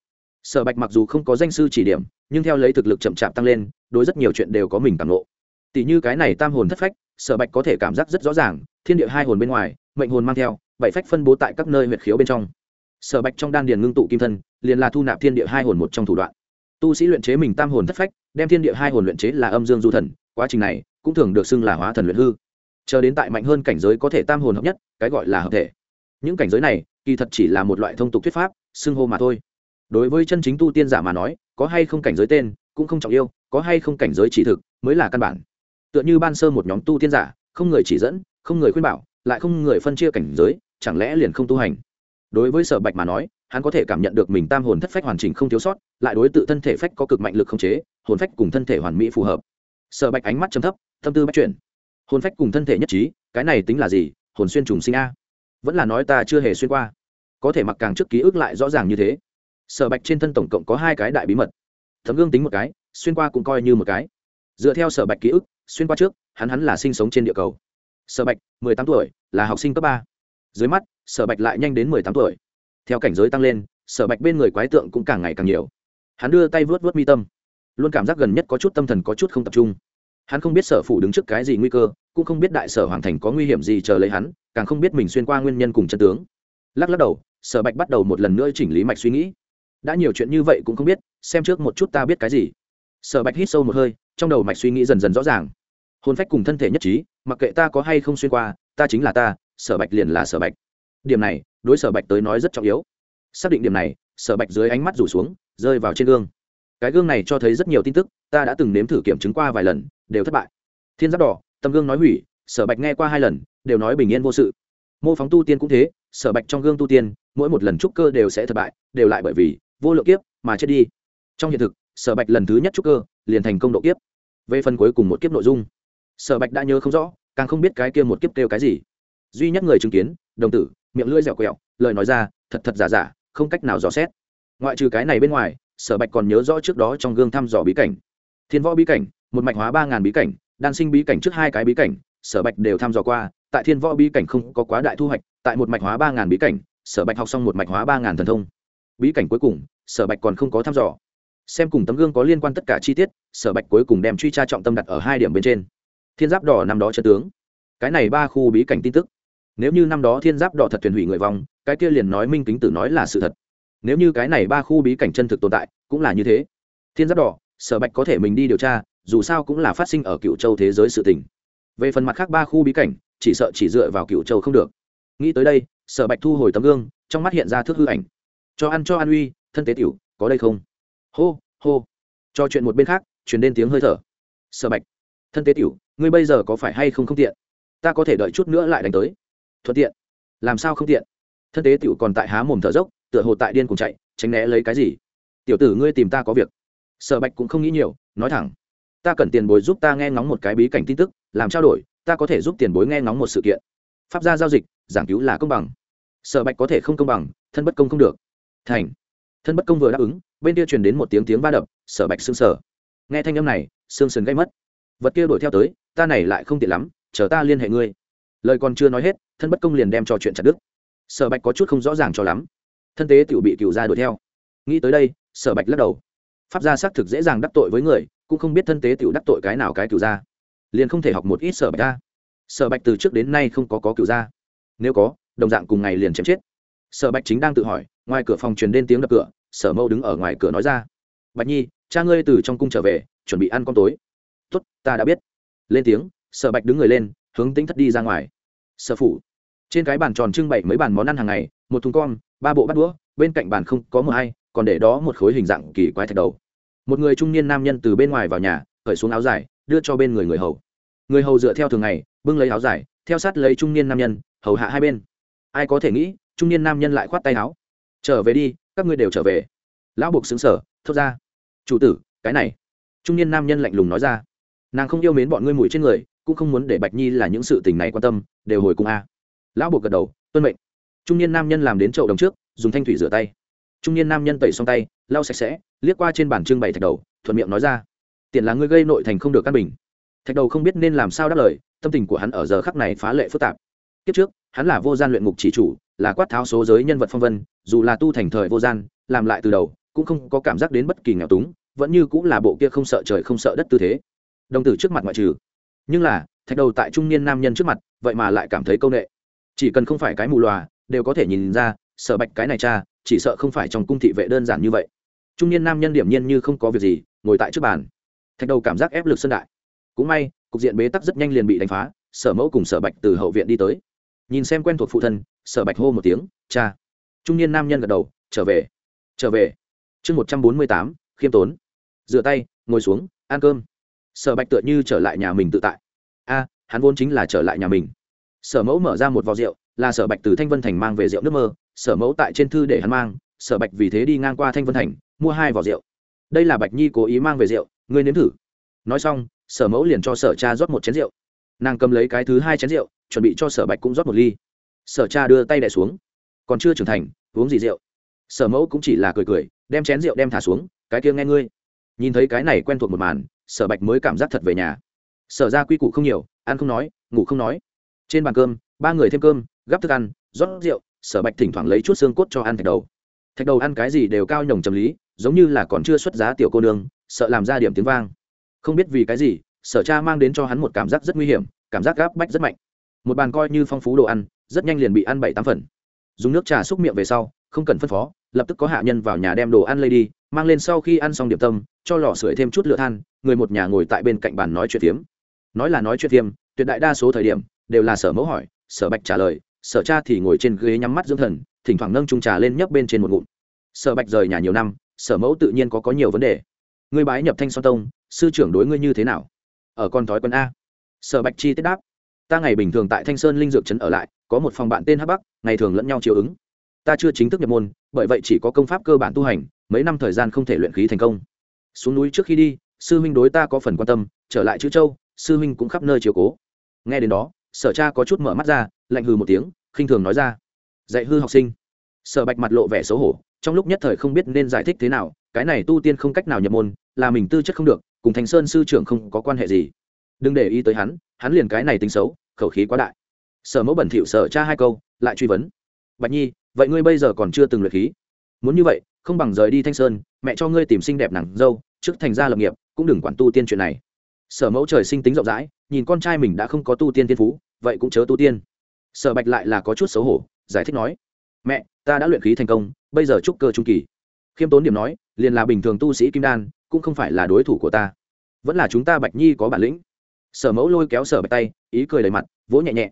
Sở bạch mặc dù không có danh sư chỉ điểm, nhưng theo lấy thực lực chậm chạp tăng lên, đối rất nhiều chuyện đều có mình cảm lộ tỷ như cái này tam hồn thất phách, sở bạch có thể cảm giác rất rõ ràng, thiên địa hai hồn bên ngoài, mệnh hồn mang theo, bảy phách phân bố tại các nơi huyệt khiếu bên trong. Sở bạch trong đan điền ngưng tụ kim thân, liền là thu nạp thiên địa hai hồn một trong thủ đoạn. Tu sĩ luyện chế mình tam hồn thất phách, đem thiên địa hai hồn luyện chế là âm dương du thần, quá trình này cũng thường được xưng là hóa thần luyện hư. Chờ đến tại mạnh hơn cảnh giới có thể tam hồn hợp nhất, cái gọi là hợp thể những cảnh giới này, kỳ thật chỉ là một loại thông tục thuyết pháp, xưng hô mà thôi. Đối với chân chính tu tiên giả mà nói, có hay không cảnh giới tên cũng không trọng yêu, có hay không cảnh giới chỉ thực mới là căn bản. Tựa như ban sơ một nhóm tu tiên giả, không người chỉ dẫn, không người khuyên bảo, lại không người phân chia cảnh giới, chẳng lẽ liền không tu hành? Đối với sở bạch mà nói, hắn có thể cảm nhận được mình tam hồn thất phách hoàn chỉnh không thiếu sót, lại đối tự thân thể phách có cực mạnh lực không chế, hồn phách cùng thân thể hoàn mỹ phù hợp. Sở bạch ánh mắt chấm thấp, tâm tư bắt chuyển. Hồn phách cùng thân thể nhất trí, cái này tính là gì? Hồn xuyên trùng sinh a vẫn là nói ta chưa hề xuyên qua. Có thể mặc càng trước ký ức lại rõ ràng như thế. Sở bạch trên thân tổng cộng có hai cái đại bí mật. Thấm gương tính một cái, xuyên qua cũng coi như một cái. Dựa theo sở bạch ký ức, xuyên qua trước, hắn hắn là sinh sống trên địa cầu. Sở bạch, mười tám tuổi, là học sinh cấp ba. Dưới mắt, sở bạch lại nhanh đến mười tám tuổi. Theo cảnh giới tăng lên, sở bạch bên người quái tượng cũng càng ngày càng nhiều. Hắn đưa tay vớt vớt mi tâm. Luôn cảm giác gần nhất có chút tâm thần có chút không tập trung. Hắn không biết sở phủ đứng trước cái gì nguy cơ, cũng không biết đại sở hoàng thành có nguy hiểm gì chờ lấy hắn càng không biết mình xuyên qua nguyên nhân cùng chân tướng. Lắc lắc đầu, sở bạch bắt đầu một lần nữa chỉnh lý mạch suy nghĩ. Đã nhiều chuyện như vậy cũng không biết, xem trước một chút ta biết cái gì. Sở bạch hít sâu một hơi, trong đầu mạch suy nghĩ dần dần rõ ràng. Hôn phách cùng thân thể nhất trí, mặc kệ ta có hay không xuyên qua, ta chính là ta, sở bạch liền là sở bạch. Điểm này, đối sở bạch tới nói rất trọng yếu. Xác định điểm này, sở bạch dưới ánh mắt rủ xuống, rơi vào trên gương. Cái gương này cho thấy rất nhiều tin tức, ta đã từng nếm thử kiểm chứng qua vài lần, đều thất bại. Thiên giáp đỏ, tấm gương nói hủy sở bạch nghe qua hai lần, đều nói bình yên vô sự. Mô phóng tu tiên cũng thế, sở bạch trong gương tu tiên, mỗi một lần trúc cơ đều sẽ thất bại, đều lại bởi vì vô lượng kiếp mà chết đi. Trong hiện thực, sở bạch lần thứ nhất trúc cơ, liền thành công độ kiếp. Về phần cuối cùng một kiếp nội dung, sở bạch đã nhớ không rõ, càng không biết cái kia một kiếp kêu cái gì. Duy nhất người chứng kiến, đồng tử, miệng lưỡi dẻo quẹo, lời nói ra, thật thật giả giả, không cách nào dò xét. Ngoại trừ cái này bên ngoài, sở bạch còn nhớ rõ trước đó trong gương thăm dò bí cảnh. Thiên võ bí cảnh, một mạch hóa ba ngàn bí cảnh, đan sinh bí cảnh trước hai cái bí cảnh sở bạch đều thăm dò qua, tại thiên võ bí cảnh không có quá đại thu hoạch, tại một mạch hóa ba ngàn bí cảnh, sở bạch học xong một mạch hóa ba ngàn thần thông. Bí cảnh cuối cùng, sở bạch còn không có thăm dò. Xem cùng tấm gương có liên quan tất cả chi tiết, sở bạch cuối cùng đem truy tra trọng tâm đặt ở hai điểm bên trên. Thiên giáp đỏ năm đó chân tướng. Cái này ba khu bí cảnh tin tức. Nếu như năm đó thiên giáp đỏ thật thuyền hủy người vong, cái kia liền nói minh kính tử nói là sự thật. Nếu như cái này ba khu bí cảnh chân thực tồn tại, cũng là như thế. Thiên giáp đỏ, sở bạch có thể mình đi điều tra, dù sao cũng là phát sinh ở cựu châu thế giới sự tình về phần mặt khác ba khu bí cảnh, chỉ sợ chỉ dựa vào cựu châu không được. Nghĩ tới đây, sở bạch thu hồi tấm gương, trong mắt hiện ra thước hư ảnh. Cho ăn, cho an uy, thân tế tiểu, có đây không? Hô hô. Cho chuyện một bên khác chuyển đến tiếng hơi thở. Sở bạch, thân tế tiểu, ngươi bây giờ có phải hay không không tiện? Ta có thể đợi chút nữa lại đánh tới. Thuận tiện. Làm sao không tiện? Thân tế tiểu còn tại há mồm thở dốc, tựa hồ tại điên cùng chạy, tránh né lấy cái gì? Tiểu tử ngươi tìm ta có việc. Sở bạch cũng không nghĩ nhiều, nói thẳng. Ta cần tiền bồi giúp ta nghe ngóng một cái bí cảnh tin tức làm trao đổi, ta có thể giúp tiền bối nghe ngóng một sự kiện. Pháp gia giao dịch, giảng cứu là công bằng. Sở bạch có thể không công bằng, thân bất công không được. Thành. Thân bất công vừa đáp ứng, bên kia truyền đến một tiếng tiếng va đập, sở bạch xương sở nghe thanh âm này xương sườn gây mất. Vật kia đuổi theo tới, ta này lại không tiện lắm, chờ ta liên hệ ngươi. Lời còn chưa nói hết, thân bất công liền đem trò chuyện chặt đức sở bạch có chút không rõ ràng cho lắm. Thân tế tự bị cựu gia đuổi theo. Nghĩ tới đây, sở bạch lắc đầu. Pháp gia xác thực dễ dàng đắc tội với người, cũng không biết thân tế tự đắc tội cái nào cái cựu gia liền không thể học một ít sở bạch ra. Sở bạch từ trước đến nay không có có cựu gia nếu có, đồng dạng cùng ngày liền chém chết. Sở bạch chính đang tự hỏi, ngoài cửa phòng truyền đến tiếng đập cửa, sở mâu đứng ở ngoài cửa nói ra. Bạch nhi, cha ngươi từ trong cung trở về, chuẩn bị ăn con tối. Tốt, ta đã biết. Lên tiếng, sở bạch đứng người lên, hướng tính thất đi ra ngoài. Sở phủ. Trên cái bàn tròn trưng bày mấy bàn món ăn hàng ngày, một thùng con, ba bộ bát đũa, bên cạnh bàn không có một ai, còn để đó một khối hình dạng kỳ quái thạch đầu. Một người trung niên nam nhân từ bên ngoài vào nhà khởi xuống áo dài, đưa cho bên người người hầu. Người hầu dựa theo thường ngày, bưng lấy áo dài, theo sát lấy trung niên nam nhân, hầu hạ hai bên. Ai có thể nghĩ, trung niên nam nhân lại khoát tay áo. Trở về đi, các ngươi đều trở về. Lão buộc xứng sở thốt ra. Chủ tử, cái này. Trung niên nam nhân lạnh lùng nói ra. Nàng không yêu mến bọn ngươi mùi trên người, cũng không muốn để bạch nhi là những sự tình này quan tâm, đều hồi cùng a. Lão buộc gật đầu, tuân mệnh. Trung niên nam nhân làm đến chậu đồng trước, dùng thanh thủy rửa tay. Trung niên nam nhân tẩy xong tay, lau sạch sẽ, liếc qua trên bàn trưng bày thạch đầu, thuận miệng nói ra. Tiền là ngươi gây nội thành không được căn bình. Thạch đầu không biết nên làm sao đáp lời, tâm tình của hắn ở giờ khắc này phá lệ phức tạp. Kiếp trước, hắn là vô gian luyện ngục chỉ chủ, là quát tháo số giới nhân vật phong vân, dù là tu thành thời vô gian, làm lại từ đầu, cũng không có cảm giác đến bất kỳ nghèo túng, vẫn như cũng là bộ kia không sợ trời không sợ đất tư thế. Đồng tử trước mặt ngoại trừ. Nhưng là, thạch đầu tại trung niên nam nhân trước mặt, vậy mà lại cảm thấy câu nệ. Chỉ cần không phải cái mù loà, đều có thể nhìn ra, sợ bạch cái này cha, chỉ sợ không phải trong cung thị vệ đơn giản như vậy. Trung niên nam nhân điểm nhiên như không có việc gì, ngồi tại trước bàn thạch đầu cảm giác ép lực sân đại. Cũng may, cục diện bế tắc rất nhanh liền bị đánh phá, sở mẫu cùng sở bạch từ hậu viện đi tới. Nhìn xem quen thuộc phụ thân, sở bạch hô một tiếng, cha. Trung niên nam nhân gật đầu, trở về. Trở về. Chương một trăm bốn mươi tám, khiêm tốn. Rửa tay, ngồi xuống, ăn cơm. Sở bạch tựa như trở lại nhà mình tự tại. A, hắn vốn chính là trở lại nhà mình. Sở mẫu mở ra một vò rượu, là sở bạch từ thanh vân thành mang về rượu nước mơ. Sở mẫu tại trên thư để hắn mang, sở bạch vì thế đi ngang qua thanh vân thành, mua hai vỏ rượu. Đây là bạch nhi cố ý mang về rượu ngươi nếm thử. Nói xong, sở mẫu liền cho sở cha rót một chén rượu. Nàng cầm lấy cái thứ hai chén rượu, chuẩn bị cho sở bạch cũng rót một ly. Sở cha đưa tay đẻ xuống. Còn chưa trưởng thành, uống gì rượu? Sở mẫu cũng chỉ là cười cười, đem chén rượu đem thả xuống, cái kia nghe ngươi. Nhìn thấy cái này quen thuộc một màn, sở bạch mới cảm giác thật về nhà. Sở ra quy củ không nhiều, ăn không nói, ngủ không nói. Trên bàn cơm, ba người thêm cơm, gắp thức ăn, rót rượu, sở bạch thỉnh thoảng lấy chút xương cốt cho ăn thạch đầu. Thạch đầu ăn cái gì đều cao nhồng trầm lý, giống như là còn chưa xuất giá tiểu cô nương sợ làm ra điểm tiếng vang. Không biết vì cái gì, sở cha mang đến cho hắn một cảm giác rất nguy hiểm, cảm giác gáp bách rất mạnh. Một bàn coi như phong phú đồ ăn, rất nhanh liền bị ăn bảy tám phần. Dùng nước trà xúc miệng về sau, không cần phân phó, lập tức có hạ nhân vào nhà đem đồ ăn lấy đi, mang lên sau khi ăn xong điểm tâm, cho lò sưởi thêm chút lửa than, người một nhà ngồi tại bên cạnh bàn nói chuyện tiếm nói là nói chuyện tiêm tuyệt đại đa số thời điểm, đều là sở mẫu hỏi, sở bạch trả lời, sở cha thì ngồi trên ghế nhắm mắt dưỡng thần, thỉnh thoảng nâng trung trà lên nhấp bên trên một ngụm. Sở bạch rời nhà nhiều năm, sở mẫu tự nhiên có có nhiều vấn đề ngươi bái nhập thanh son tông, sư trưởng đối ngươi như thế nào? Ở con thói quân a. Sở bạch chi tiết đáp. Ta ngày bình thường tại thanh sơn linh dược trấn ở lại, có một phòng bạn tên hắc bắc, ngày thường lẫn nhau chiều ứng. Ta chưa chính thức nhập môn, bởi vậy chỉ có công pháp cơ bản tu hành, mấy năm thời gian không thể luyện khí thành công. Xuống núi trước khi đi, sư huynh đối ta có phần quan tâm, trở lại chữ châu, sư huynh cũng khắp nơi chiều cố. Nghe đến đó, sở cha có chút mở mắt ra, lạnh hừ một tiếng, khinh thường nói ra. Dạy hư học sinh. Sở bạch mặt lộ vẻ xấu hổ, trong lúc nhất thời không biết nên giải thích thế nào, cái này tu tiên không cách nào nhập môn là mình tư chất không được, cùng thành sơn sư trưởng không có quan hệ gì. Đừng để ý tới hắn hắn liền cái này tính xấu, khẩu khí quá đại. Sở mẫu bẩn thỉu sở cha hai câu, lại truy vấn. Bạch nhi, vậy ngươi bây giờ còn chưa từng luyện khí? Muốn như vậy, không bằng rời đi thanh sơn, mẹ cho ngươi tìm xinh đẹp nàng dâu, trước thành gia lập nghiệp, cũng đừng quản tu tiên chuyện này. Sở mẫu trời sinh tính rộng rãi, nhìn con trai mình đã không có tu tiên tiên phú, vậy cũng chớ tu tiên. Sở bạch lại là có chút xấu hổ, giải thích nói, mẹ, ta đã luyện khí thành công, bây giờ trúc cơ trung kỳ khiêm tốn điểm nói, liền là bình thường tu sĩ kim đan, cũng không phải là đối thủ của ta. Vẫn là chúng ta bạch nhi có bản lĩnh. Sở mẫu lôi kéo sở bạch tay, ý cười đầy mặt, vỗ nhẹ nhẹ.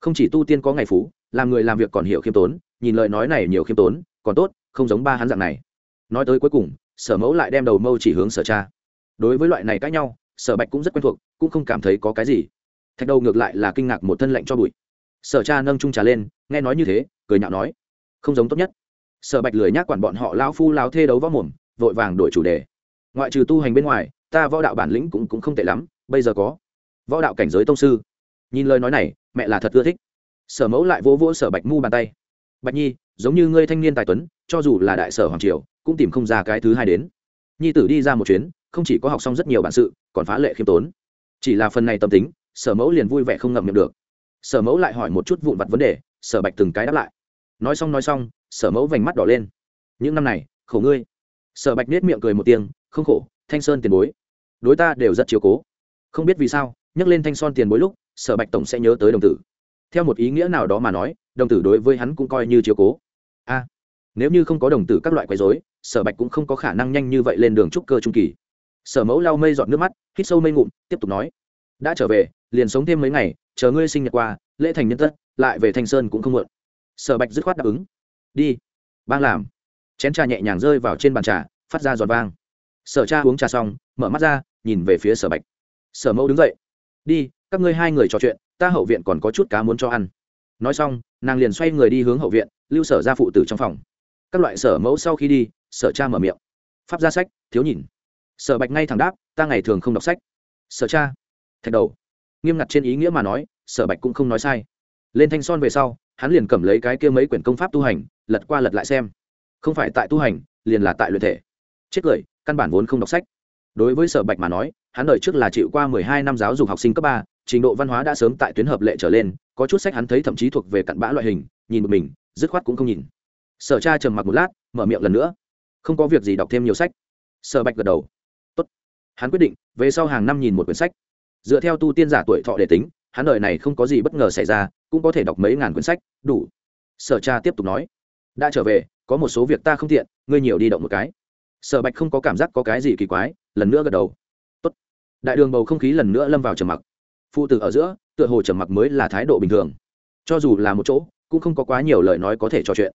Không chỉ tu tiên có ngày phú, làm người làm việc còn hiểu khiêm tốn, nhìn lời nói này nhiều khiêm tốn, còn tốt, không giống ba hắn dạng này. Nói tới cuối cùng, sở mẫu lại đem đầu mâu chỉ hướng sở cha. Đối với loại này cãi nhau, sở bạch cũng rất quen thuộc, cũng không cảm thấy có cái gì. Thạch đầu ngược lại là kinh ngạc một thân lạnh cho bụi. Sở cha nâng trung trà lên, nghe nói như thế, cười nhạo nói, không giống tốt nhất sở bạch lười nhác quản bọn họ lao phu lao thê đấu võ mồm vội vàng đổi chủ đề. Ngoại trừ tu hành bên ngoài ta võ đạo bản lĩnh cũng, cũng không tệ lắm bây giờ có võ đạo cảnh giới tông sư. Nhìn lời nói này mẹ là thật ưa thích. Sở mẫu lại vỗ vỗ sở bạch mu bàn tay. Bạch nhi giống như ngươi thanh niên tài tuấn cho dù là đại sở hoàng triều cũng tìm không ra cái thứ hai đến. Nhi tử đi ra một chuyến không chỉ có học xong rất nhiều bản sự còn phá lệ khiêm tốn. Chỉ là phần này tâm tính sở mẫu liền vui vẻ không ngậm miệng được. Sở mẫu lại hỏi một chút vụn vặt vấn đề sở bạch từng cái đáp lại nói xong nói xong, sở mẫu vành mắt đỏ lên. Những năm này, khổ ngươi. Sở bạch nết miệng cười một tiếng, không khổ, thanh sơn tiền bối. Đối ta đều rất chiều cố. Không biết vì sao, nhắc lên thanh son tiền bối lúc, sở bạch tổng sẽ nhớ tới đồng tử. Theo một ý nghĩa nào đó mà nói, đồng tử đối với hắn cũng coi như chiều cố. A, nếu như không có đồng tử các loại quấy dối sở bạch cũng không có khả năng nhanh như vậy lên đường trúc cơ trung kỳ. Sở mẫu lau mây dọn nước mắt, hít sâu mây ngụm, tiếp tục nói. Đã trở về, liền sống thêm mấy ngày, chờ ngươi sinh nhật qua, lễ thành nhân tất, lại về thanh sơn cũng không muộn sở bạch dứt khoát đáp ứng. Đi. Bang làm. Chén trà nhẹ nhàng rơi vào trên bàn trà, phát ra giọt vang. Sở cha uống trà xong, mở mắt ra, nhìn về phía sở bạch. Sở mẫu đứng dậy. Đi, các ngươi hai người trò chuyện, ta hậu viện còn có chút cá muốn cho ăn. Nói xong, nàng liền xoay người đi hướng hậu viện, lưu sở ra phụ tử trong phòng. Các loại sở mẫu sau khi đi, sở cha mở miệng. Pháp ra sách, thiếu nhìn. Sở bạch ngay thẳng đáp, ta ngày thường không đọc sách. Sở cha thạch đầu. Nghiêm ngặt trên ý nghĩa mà nói, sở bạch cũng không nói sai lên thanh son về sau, hắn liền cầm lấy cái kia mấy quyển công pháp tu hành, lật qua lật lại xem. Không phải tại tu hành, liền là tại luyện thể. Chết cười, căn bản vốn không đọc sách. Đối với sở bạch mà nói, hắn đợi trước là chịu qua mười hai năm giáo dục học sinh cấp ba, trình độ văn hóa đã sớm tại tuyến hợp lệ trở lên, có chút sách hắn thấy thậm chí thuộc về cặn bã loại hình, nhìn một mình, dứt khoát cũng không nhìn. Sở cha trầm mặc một lát, mở miệng lần nữa. Không có việc gì đọc thêm nhiều sách. Sở bạch gật đầu. Tốt. hắn quyết định, về sau hàng năm nhìn một quyển sách. Dựa theo tu tiên giả tuổi thọ để tính hắn đời này không có gì bất ngờ xảy ra, cũng có thể đọc mấy ngàn quyển sách, đủ. Sở cha tiếp tục nói, đã trở về, có một số việc ta không tiện, ngươi nhiều đi động một cái. Sở bạch không có cảm giác có cái gì kỳ quái, lần nữa gật đầu. Tốt. đại đường bầu không khí lần nữa lâm vào trầm mặc. Phụ tử ở giữa, tựa hồ trầm mặc mới là thái độ bình thường. Cho dù là một chỗ, cũng không có quá nhiều lời nói có thể trò chuyện.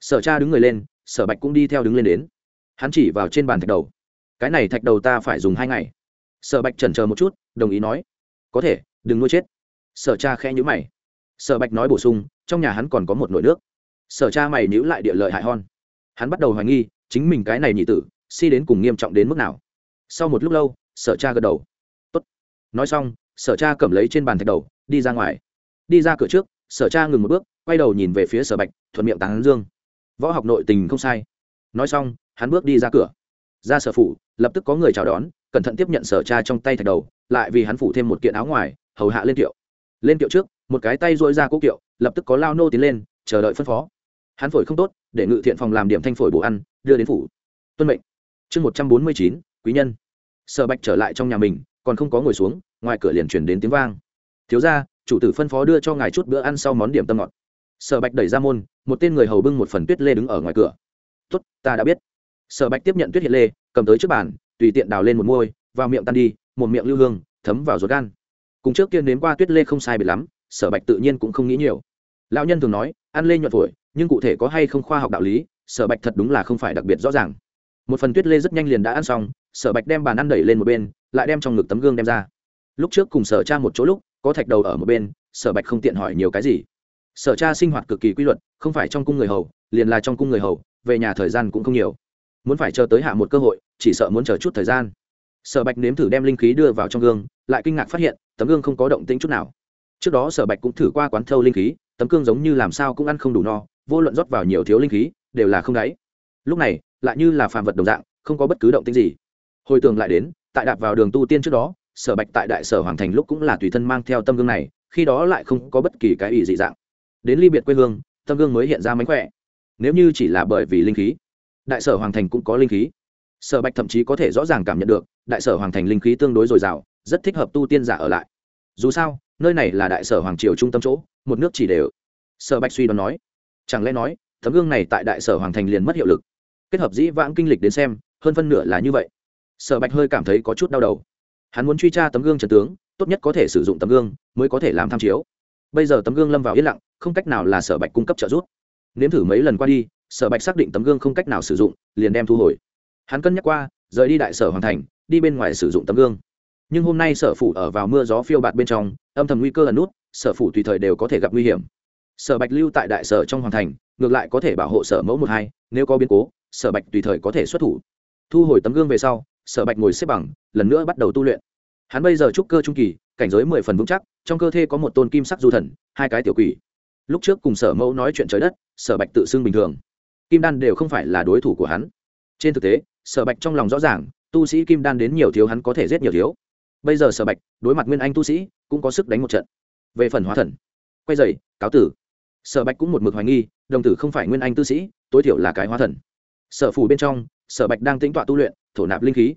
Sở cha đứng người lên, sở bạch cũng đi theo đứng lên đến. Hắn chỉ vào trên bàn thạch đầu. Cái này thạch đầu ta phải dùng hai ngày. Sở bạch chần chờ một chút, đồng ý nói, có thể, đừng nuôi chết sở cha khẽ nhữ mày. Sở bạch nói bổ sung, trong nhà hắn còn có một nồi nước. Sở cha mày nhữ lại địa lợi hại hon. Hắn bắt đầu hoài nghi, chính mình cái này nhị tử, si đến cùng nghiêm trọng đến mức nào. Sau một lúc lâu, sở cha gật đầu. Tốt. nói xong, sở cha cầm lấy trên bàn thạch đầu, đi ra ngoài. Đi ra cửa trước, sở cha ngừng một bước, quay đầu nhìn về phía sở bạch, thuận miệng tán dương. Võ học nội tình không sai. Nói xong, hắn bước đi ra cửa. Ra sở phủ, lập tức có người chào đón, cẩn thận tiếp nhận sở cha trong tay thạch đầu, lại vì hắn phủ thêm một kiện áo ngoài, hầu hạ lên kiệu lên kiệu trước, một cái tay dội ra cố kiệu, lập tức có lao nô tiến lên, chờ đợi phân phó. Hắn phổi không tốt, để ngự thiện phòng làm điểm thanh phổi bổ ăn, đưa đến phủ. Tuân mệnh. Chương một trăm bốn mươi chín, quý nhân. Sở bạch trở lại trong nhà mình, còn không có ngồi xuống, ngoài cửa liền chuyển đến tiếng vang. Thiếu ra chủ tử phân phó đưa cho ngài chút bữa ăn sau món điểm tâm ngọt. Sở bạch đẩy ra môn, một tên người hầu bưng một phần tuyết lê đứng ở ngoài cửa. Tốt, ta đã biết. Sở bạch tiếp nhận tuyết hiện lê, cầm tới trước bàn, tùy tiện đào lên một môi, vào miệng tan đi, một miệng lưu hương, thấm vào ruột gan cùng trước kia nếm qua tuyết lê không sai biệt lắm, sở bạch tự nhiên cũng không nghĩ nhiều. Lão nhân thường nói, ăn lê nhuận phổi, nhưng cụ thể có hay không khoa học đạo lý, sở bạch thật đúng là không phải đặc biệt rõ ràng. Một phần tuyết lê rất nhanh liền đã ăn xong, sở bạch đem bàn ăn đẩy lên một bên, lại đem trong ngực tấm gương đem ra. Lúc trước cùng sở cha một chỗ lúc, có thạch đầu ở một bên, sở bạch không tiện hỏi nhiều cái gì. Sở cha sinh hoạt cực kỳ quy luật, không phải trong cung người hầu, liền là trong cung người hầu, về nhà thời gian cũng không nhiều. Muốn phải chờ tới hạ một cơ hội, chỉ sợ muốn chờ chút thời gian. Sở bạch nếm thử đem linh khí đưa vào trong gương, lại kinh ngạc phát hiện tấm gương không có động tĩnh chút nào. Trước đó sở bạch cũng thử qua quán thâu linh khí, tấm gương giống như làm sao cũng ăn không đủ no, vô luận rót vào nhiều thiếu linh khí, đều là không đáy. Lúc này, lại như là phàm vật đồng dạng, không có bất cứ động tĩnh gì. Hồi tưởng lại đến, tại đạp vào đường tu tiên trước đó, sở bạch tại đại sở hoàng thành lúc cũng là tùy thân mang theo tâm gương này, khi đó lại không có bất kỳ cái ý dị dạng. Đến ly biệt quê hương tâm gương mới hiện ra mánh khỏe. Nếu như chỉ là bởi vì linh khí, đại sở hoàng thành cũng có linh khí. Sở bạch thậm chí có thể rõ ràng cảm nhận được, đại sở hoàng thành linh khí tương đối dồi dào, rất thích hợp tu tiên giả ở lại dù sao, nơi này là đại sở hoàng triều trung tâm chỗ, một nước chỉ đều. Sở bạch suy đoán nói. Chẳng lẽ nói, tấm gương này tại đại sở hoàng thành liền mất hiệu lực? Kết hợp dĩ vãng kinh lịch đến xem, hơn phân nửa là như vậy. Sở bạch hơi cảm thấy có chút đau đầu. Hắn muốn truy tra tấm gương trần tướng, tốt nhất có thể sử dụng tấm gương, mới có thể làm tham chiếu. Bây giờ tấm gương lâm vào yên lặng, không cách nào là sở bạch cung cấp trợ giúp. Nếm thử mấy lần qua đi, sở bạch xác định tấm gương không cách nào sử dụng, liền đem thu hồi. Hắn cân nhắc qua, rời đi đại sở hoàn thành, đi bên ngoài sử dụng tấm gương nhưng hôm nay sở phủ ở vào mưa gió phiêu bạt bên trong, âm thầm nguy cơ ẩn nút, sở phủ tùy thời đều có thể gặp nguy hiểm. Sở bạch lưu tại đại sở trong hoàng thành, ngược lại có thể bảo hộ sở mẫu một hai, nếu có biến cố, sở bạch tùy thời có thể xuất thủ. Thu hồi tấm gương về sau, sở bạch ngồi xếp bằng, lần nữa bắt đầu tu luyện. Hắn bây giờ trúc cơ trung kỳ, cảnh giới mười phần vững chắc, trong cơ thể có một tôn kim sắc du thần, hai cái tiểu quỷ. Lúc trước cùng sở mẫu nói chuyện trời đất, sở bạch tự xưng bình thường. Kim đan đều không phải là đối thủ của hắn. Trên thực tế, sở bạch trong lòng rõ ràng, tu sĩ kim đan đến nhiều thiếu hắn có thể giết nhiều thiếu bây giờ sở bạch, đối mặt nguyên anh tu sĩ, cũng có sức đánh một trận. Về phần hóa thần, quay dày cáo tử. Sở bạch cũng một mực hoài nghi, đồng tử không phải nguyên anh tu sĩ, tối thiểu là cái hóa thần. Sở phủ bên trong, sở bạch đang tính tọa tu luyện, thổ nạp linh khí.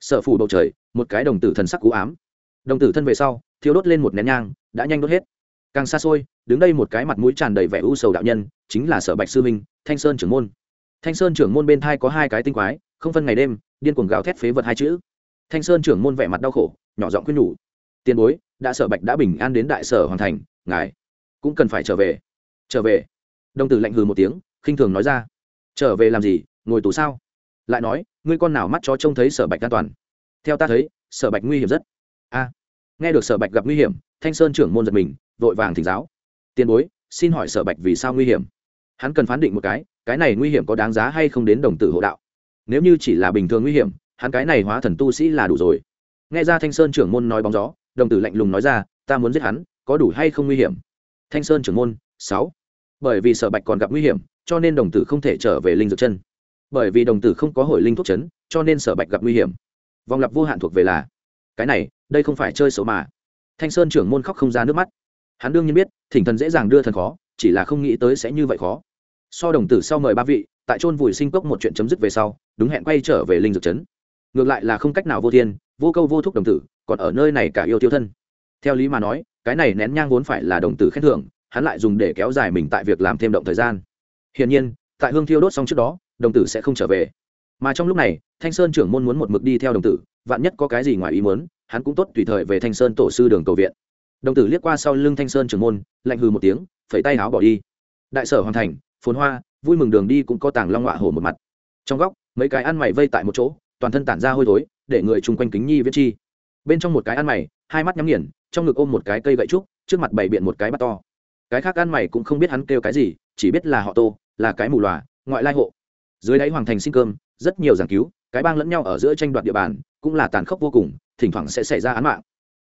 Sở phủ bầu trời, một cái đồng tử thần sắc cú ám. Đồng tử thân về sau thiếu đốt lên một nén nhang, đã nhanh đốt hết. Càng xa xôi, đứng đây một cái mặt mũi tràn đầy vẻ u sầu đạo nhân, chính là sở bạch sư minh thanh sơn trưởng môn. Thanh sơn trưởng môn bên thai có hai cái tinh quái, không phân ngày đêm, điên cuồng gào thét phế vật hai chữ. Thanh sơn trưởng môn vẻ mặt đau khổ nhỏ giọng khuyên nhủ, tiền bối, đã sở bạch đã bình an đến đại sở hoàn thành, ngài cũng cần phải trở về. Trở về? Đồng tử lạnh hừ một tiếng, khinh thường nói ra. Trở về làm gì, ngồi tù sao? Lại nói, ngươi con nào mắt cho trông thấy sở bạch an toàn? Theo ta thấy, sở bạch nguy hiểm rất. A, nghe được sở bạch gặp nguy hiểm, thanh sơn trưởng môn giật mình, vội vàng thỉnh giáo. Tiền bối, xin hỏi sở bạch vì sao nguy hiểm? Hắn cần phán định một cái cái này nguy hiểm có đáng giá hay không đến đồng tử hộ đạo? Nếu như chỉ là bình thường nguy hiểm, hắn cái này hóa thần tu sĩ là đủ rồi nghe ra thanh sơn trưởng môn nói bóng gió, đồng tử lạnh lùng nói ra, ta muốn giết hắn, có đủ hay không nguy hiểm? Thanh sơn trưởng môn, sáu. Bởi vì sở bạch còn gặp nguy hiểm, cho nên đồng tử không thể trở về linh dược chân. Bởi vì đồng tử không có hồi linh thuốc chấn, cho nên sở bạch gặp nguy hiểm. Vòng lặp vô hạn thuộc về là, cái này, đây không phải chơi xấu mà. Thanh sơn trưởng môn khóc không ra nước mắt. Hắn đương nhiên biết, thỉnh thần dễ dàng đưa thần khó, chỉ là không nghĩ tới sẽ như vậy khó. So đồng tử sau mời ba vị, tại chôn vùi sinh cốc một chuyện chấm dứt về sau, đúng hẹn quay trở về linh dược chấn. ngược lại là không cách nào vô thiên vô câu vô thúc đồng tử, còn ở nơi này cả yêu tiêu thân. Theo lý mà nói, cái này nén nhang vốn phải là đồng tử khen thưởng, hắn lại dùng để kéo dài mình tại việc làm thêm động thời gian. Hiển nhiên, tại hương thiêu đốt xong trước đó, đồng tử sẽ không trở về. Mà trong lúc này, thanh sơn trưởng môn muốn một mực đi theo đồng tử, vạn nhất có cái gì ngoài ý muốn, hắn cũng tốt tùy thời về thanh sơn tổ sư đường cầu viện. Đồng tử liếc qua sau lưng thanh sơn trưởng môn, lạnh hừ một tiếng, phẩy tay áo bỏ đi. Đại sở hoàn thành, phồn hoa, vui mừng đường đi cũng có tàng long họa hổ một mặt. Trong góc, mấy cái ăn mày vây tại một chỗ, toàn thân tản ra hôi thối để người chung quanh kính nhi viết chi. Bên trong một cái ăn mày, hai mắt nhắm nghiền, trong ngực ôm một cái cây gậy trúc, trước mặt bày biện một cái bắt to. Cái khác ăn mày cũng không biết hắn kêu cái gì, chỉ biết là họ tô, là cái mù lòa ngoại lai hộ. Dưới đáy hoàng thành sinh cơm, rất nhiều giảng cứu, cái bang lẫn nhau ở giữa tranh đoạt địa bàn, cũng là tàn khốc vô cùng, thỉnh thoảng sẽ xảy ra án mạng.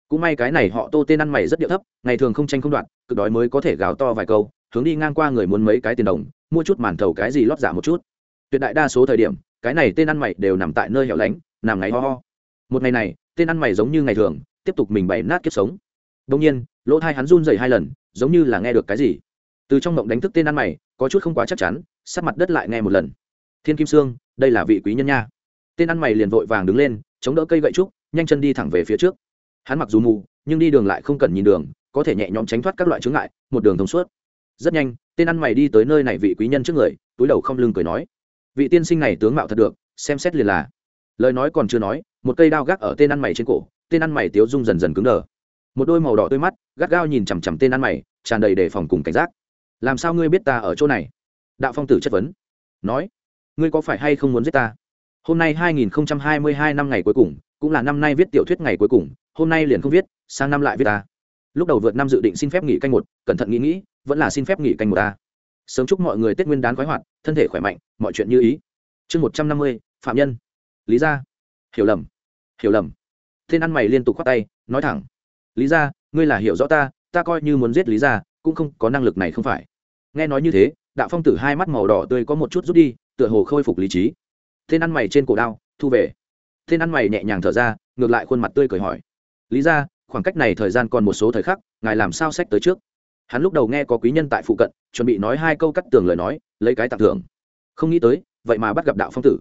Cũng may cái này họ tô tên ăn mày rất địa thấp, ngày thường không tranh không đoạt, cực đói mới có thể gào to vài câu, hướng đi ngang qua người muốn mấy cái tiền đồng, mua chút màn thầu cái gì lót giả một chút. Tuyệt đại đa số thời điểm, cái này tên ăn mày đều nằm tại nơi hẻo lánh nằm ngáy ho ho. Một ngày này, tên ăn mày giống như ngày thường, tiếp tục mình bày nát kiếp sống. Đông nhiên, lỗ thai hắn run dày hai lần, giống như là nghe được cái gì. Từ trong mộng đánh thức tên ăn mày, có chút không quá chắc chắn sát mặt đất lại nghe một lần. Thiên kim sương, đây là vị quý nhân nha. Tên ăn mày liền vội vàng đứng lên, chống đỡ cây gậy trúc, nhanh chân đi thẳng về phía trước. Hắn mặc dù mù, nhưng đi đường lại không cần nhìn đường, có thể nhẹ nhõm tránh thoát các loại chướng ngại, một đường thông suốt. Rất nhanh, tên ăn mày đi tới nơi này vị quý nhân trước người, túi đầu không lưng cười nói. Vị tiên sinh này tướng mạo thật được, xem xét liền là lời nói còn chưa nói, một cây đao gác ở tên ăn mày trên cổ, tên ăn mày tiếu dung dần dần cứng đờ. Một đôi màu đỏ tươi mắt, gắt gao nhìn chằm chằm tên ăn mày, tràn đầy đề phòng cùng cảnh giác. Làm sao ngươi biết ta ở chỗ này? Đạo phong tử chất vấn. Nói, ngươi có phải hay không muốn giết ta? Hôm nay 2022 năm ngày cuối cùng, cũng là năm nay viết tiểu thuyết ngày cuối cùng, hôm nay liền không viết, sang năm lại viết ta. Lúc đầu vượt năm dự định xin phép nghỉ canh một, cẩn thận nghĩ nghĩ, vẫn là xin phép nghỉ canh một ta. Sớm chúc mọi người tết nguyên đán khoái hoạt, thân thể khỏe mạnh, mọi chuyện như ý. Chương một trăm năm mươi, phạm nhân lý gia hiểu lầm hiểu lầm tên ăn mày liên tục khoát tay nói thẳng lý gia ngươi là hiểu rõ ta ta coi như muốn giết lý gia cũng không có năng lực này không phải nghe nói như thế đạo phong tử hai mắt màu đỏ tươi có một chút rút đi tựa hồ khôi phục lý trí tên ăn mày trên cổ đao thu về tên ăn mày nhẹ nhàng thở ra ngược lại khuôn mặt tươi cười hỏi lý ra khoảng cách này thời gian còn một số thời khắc ngài làm sao sách tới trước hắn lúc đầu nghe có quý nhân tại phụ cận chuẩn bị nói hai câu cắt tường lời nói lấy cái tặng thưởng không nghĩ tới vậy mà bắt gặp đạo phong tử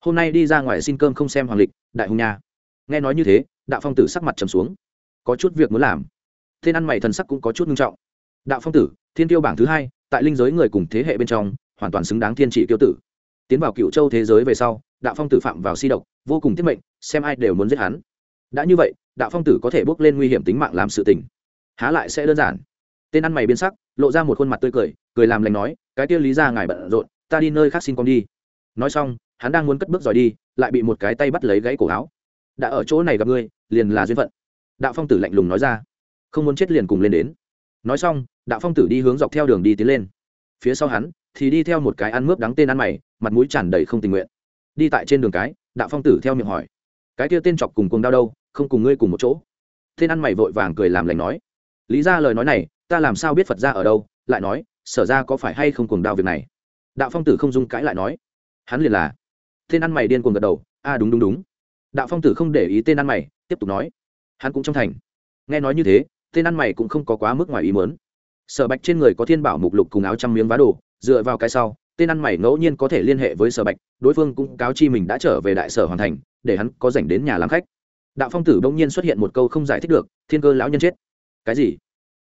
hôm nay đi ra ngoài xin cơm không xem hoàng lịch, đại hùng nha. Nghe nói như thế, đạo phong tử sắc mặt trầm xuống. Có chút việc muốn làm. Tên ăn mày thần sắc cũng có chút nghiêm trọng. Đạo phong tử, thiên tiêu bảng thứ hai, tại linh giới người cùng thế hệ bên trong, hoàn toàn xứng đáng thiên trị tiêu tử. Tiến vào cựu châu thế giới về sau, đạo phong tử phạm vào si độc, vô cùng tiết mệnh, xem ai đều muốn giết hắn. Đã như vậy, đạo phong tử có thể bước lên nguy hiểm tính mạng làm sự tình. Há lại sẽ đơn giản. Tên ăn mày biến sắc, lộ ra một khuôn mặt tươi cười cười làm lành nói, cái tiêu lý ra ngài bận rộn, ta đi nơi khác xin con đi nói xong, hắn đang muốn cất bước rời đi, lại bị một cái tay bắt lấy gãy cổ áo. Đã ở chỗ này gặp ngươi, liền là duyên phận. Đạo phong tử lạnh lùng nói ra. Không muốn chết liền cùng lên đến. Nói xong, đạo phong tử đi hướng dọc theo đường đi tiến lên. Phía sau hắn, thì đi theo một cái ăn mướp đắng tên ăn mày, mặt mũi tràn đầy không tình nguyện. Đi tại trên đường cái, đạo phong tử theo miệng hỏi. Cái kia tên chọc cùng cùng đau đâu, không cùng ngươi cùng một chỗ. Tên ăn mày vội vàng cười làm lành nói. Lý ra lời nói này, ta làm sao biết phật ra ở đâu? Lại nói, sở ra có phải hay không cùng đau việc này? Đạo phong tử không dung cãi lại nói hắn liền là. Tên ăn mày điên cuồng gật đầu, a, đúng đúng đúng. Đạo phong tử không để ý tên ăn mày, tiếp tục nói. Hắn cũng trong thành. Nghe nói như thế, tên ăn mày cũng không có quá mức ngoài ý mớn sở bạch trên người có thiên bảo mục lục cùng áo trăm miếng vá đồ, dựa vào cái sau, tên ăn mày ngẫu nhiên có thể liên hệ với sở bạch, đối phương cũng cáo chi mình đã trở về đại sở hoàn thành, để hắn có dành đến nhà làm khách. Đạo phong tử bỗng nhiên xuất hiện một câu không giải thích được, thiên cơ lão nhân chết. Cái gì?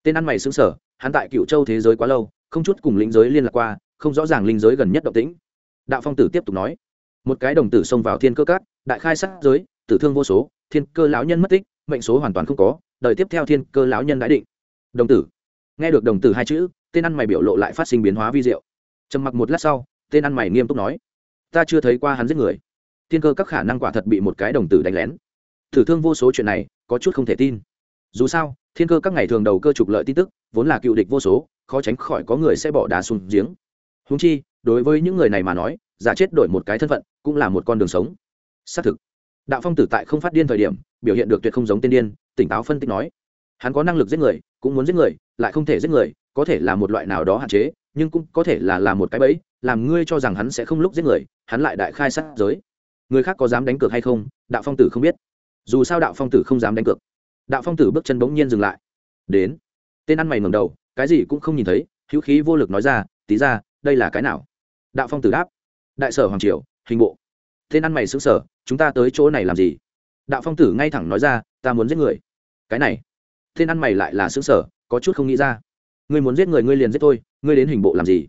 Tên ăn mày xứng sở hắn tại cựu châu thế giới quá lâu, không chút cùng linh giới liên lạc qua, không rõ ràng linh giới gần nhất động tĩnh đạo phong tử tiếp tục nói, một cái đồng tử xông vào thiên cơ cát đại khai sát giới, tử thương vô số, thiên cơ lão nhân mất tích, mệnh số hoàn toàn không có, đời tiếp theo thiên cơ lão nhân đã định. Đồng tử. Nghe được đồng tử hai chữ, tên ăn mày biểu lộ lại phát sinh biến hóa vi diệu. Trầm mặc một lát sau, tên ăn mày nghiêm túc nói, ta chưa thấy qua hắn giết người. Thiên cơ các khả năng quả thật bị một cái đồng tử đánh lén. Thử thương vô số chuyện này, có chút không thể tin. Dù sao, thiên cơ các ngày thường đầu cơ trục lợi tin tức, vốn là cựu địch vô số, khó tránh khỏi có người sẽ bỏ đá xuống giếng. Húng chi đối với những người này mà nói, giả chết đổi một cái thân phận cũng là một con đường sống. Xác thực, đạo phong tử tại không phát điên thời điểm, biểu hiện được tuyệt không giống tên điên, tỉnh táo phân tích nói. Hắn có năng lực giết người, cũng muốn giết người, lại không thể giết người, có thể là một loại nào đó hạn chế, nhưng cũng có thể là làm một cái bẫy, làm ngươi cho rằng hắn sẽ không lúc giết người, hắn lại đại khai sát giới. Người khác có dám đánh cược hay không, đạo phong tử không biết. Dù sao đạo phong tử không dám đánh cược. Đạo phong tử bước chân bỗng nhiên dừng lại. Đến. Tên ăn mày ngầm đầu, cái gì cũng không nhìn thấy, hữu khí vô lực nói ra, tí ra, đây là cái nào? Đạo phong tử đáp. Đại sở hoàng triều, hình bộ. Tên ăn mày xứng sở chúng ta tới chỗ này làm gì? Đạo phong tử ngay thẳng nói ra, ta muốn giết người. Cái này. Tên ăn mày lại là xứng sở có chút không nghĩ ra. Ngươi muốn giết người ngươi liền giết tôi, ngươi đến hình bộ làm gì?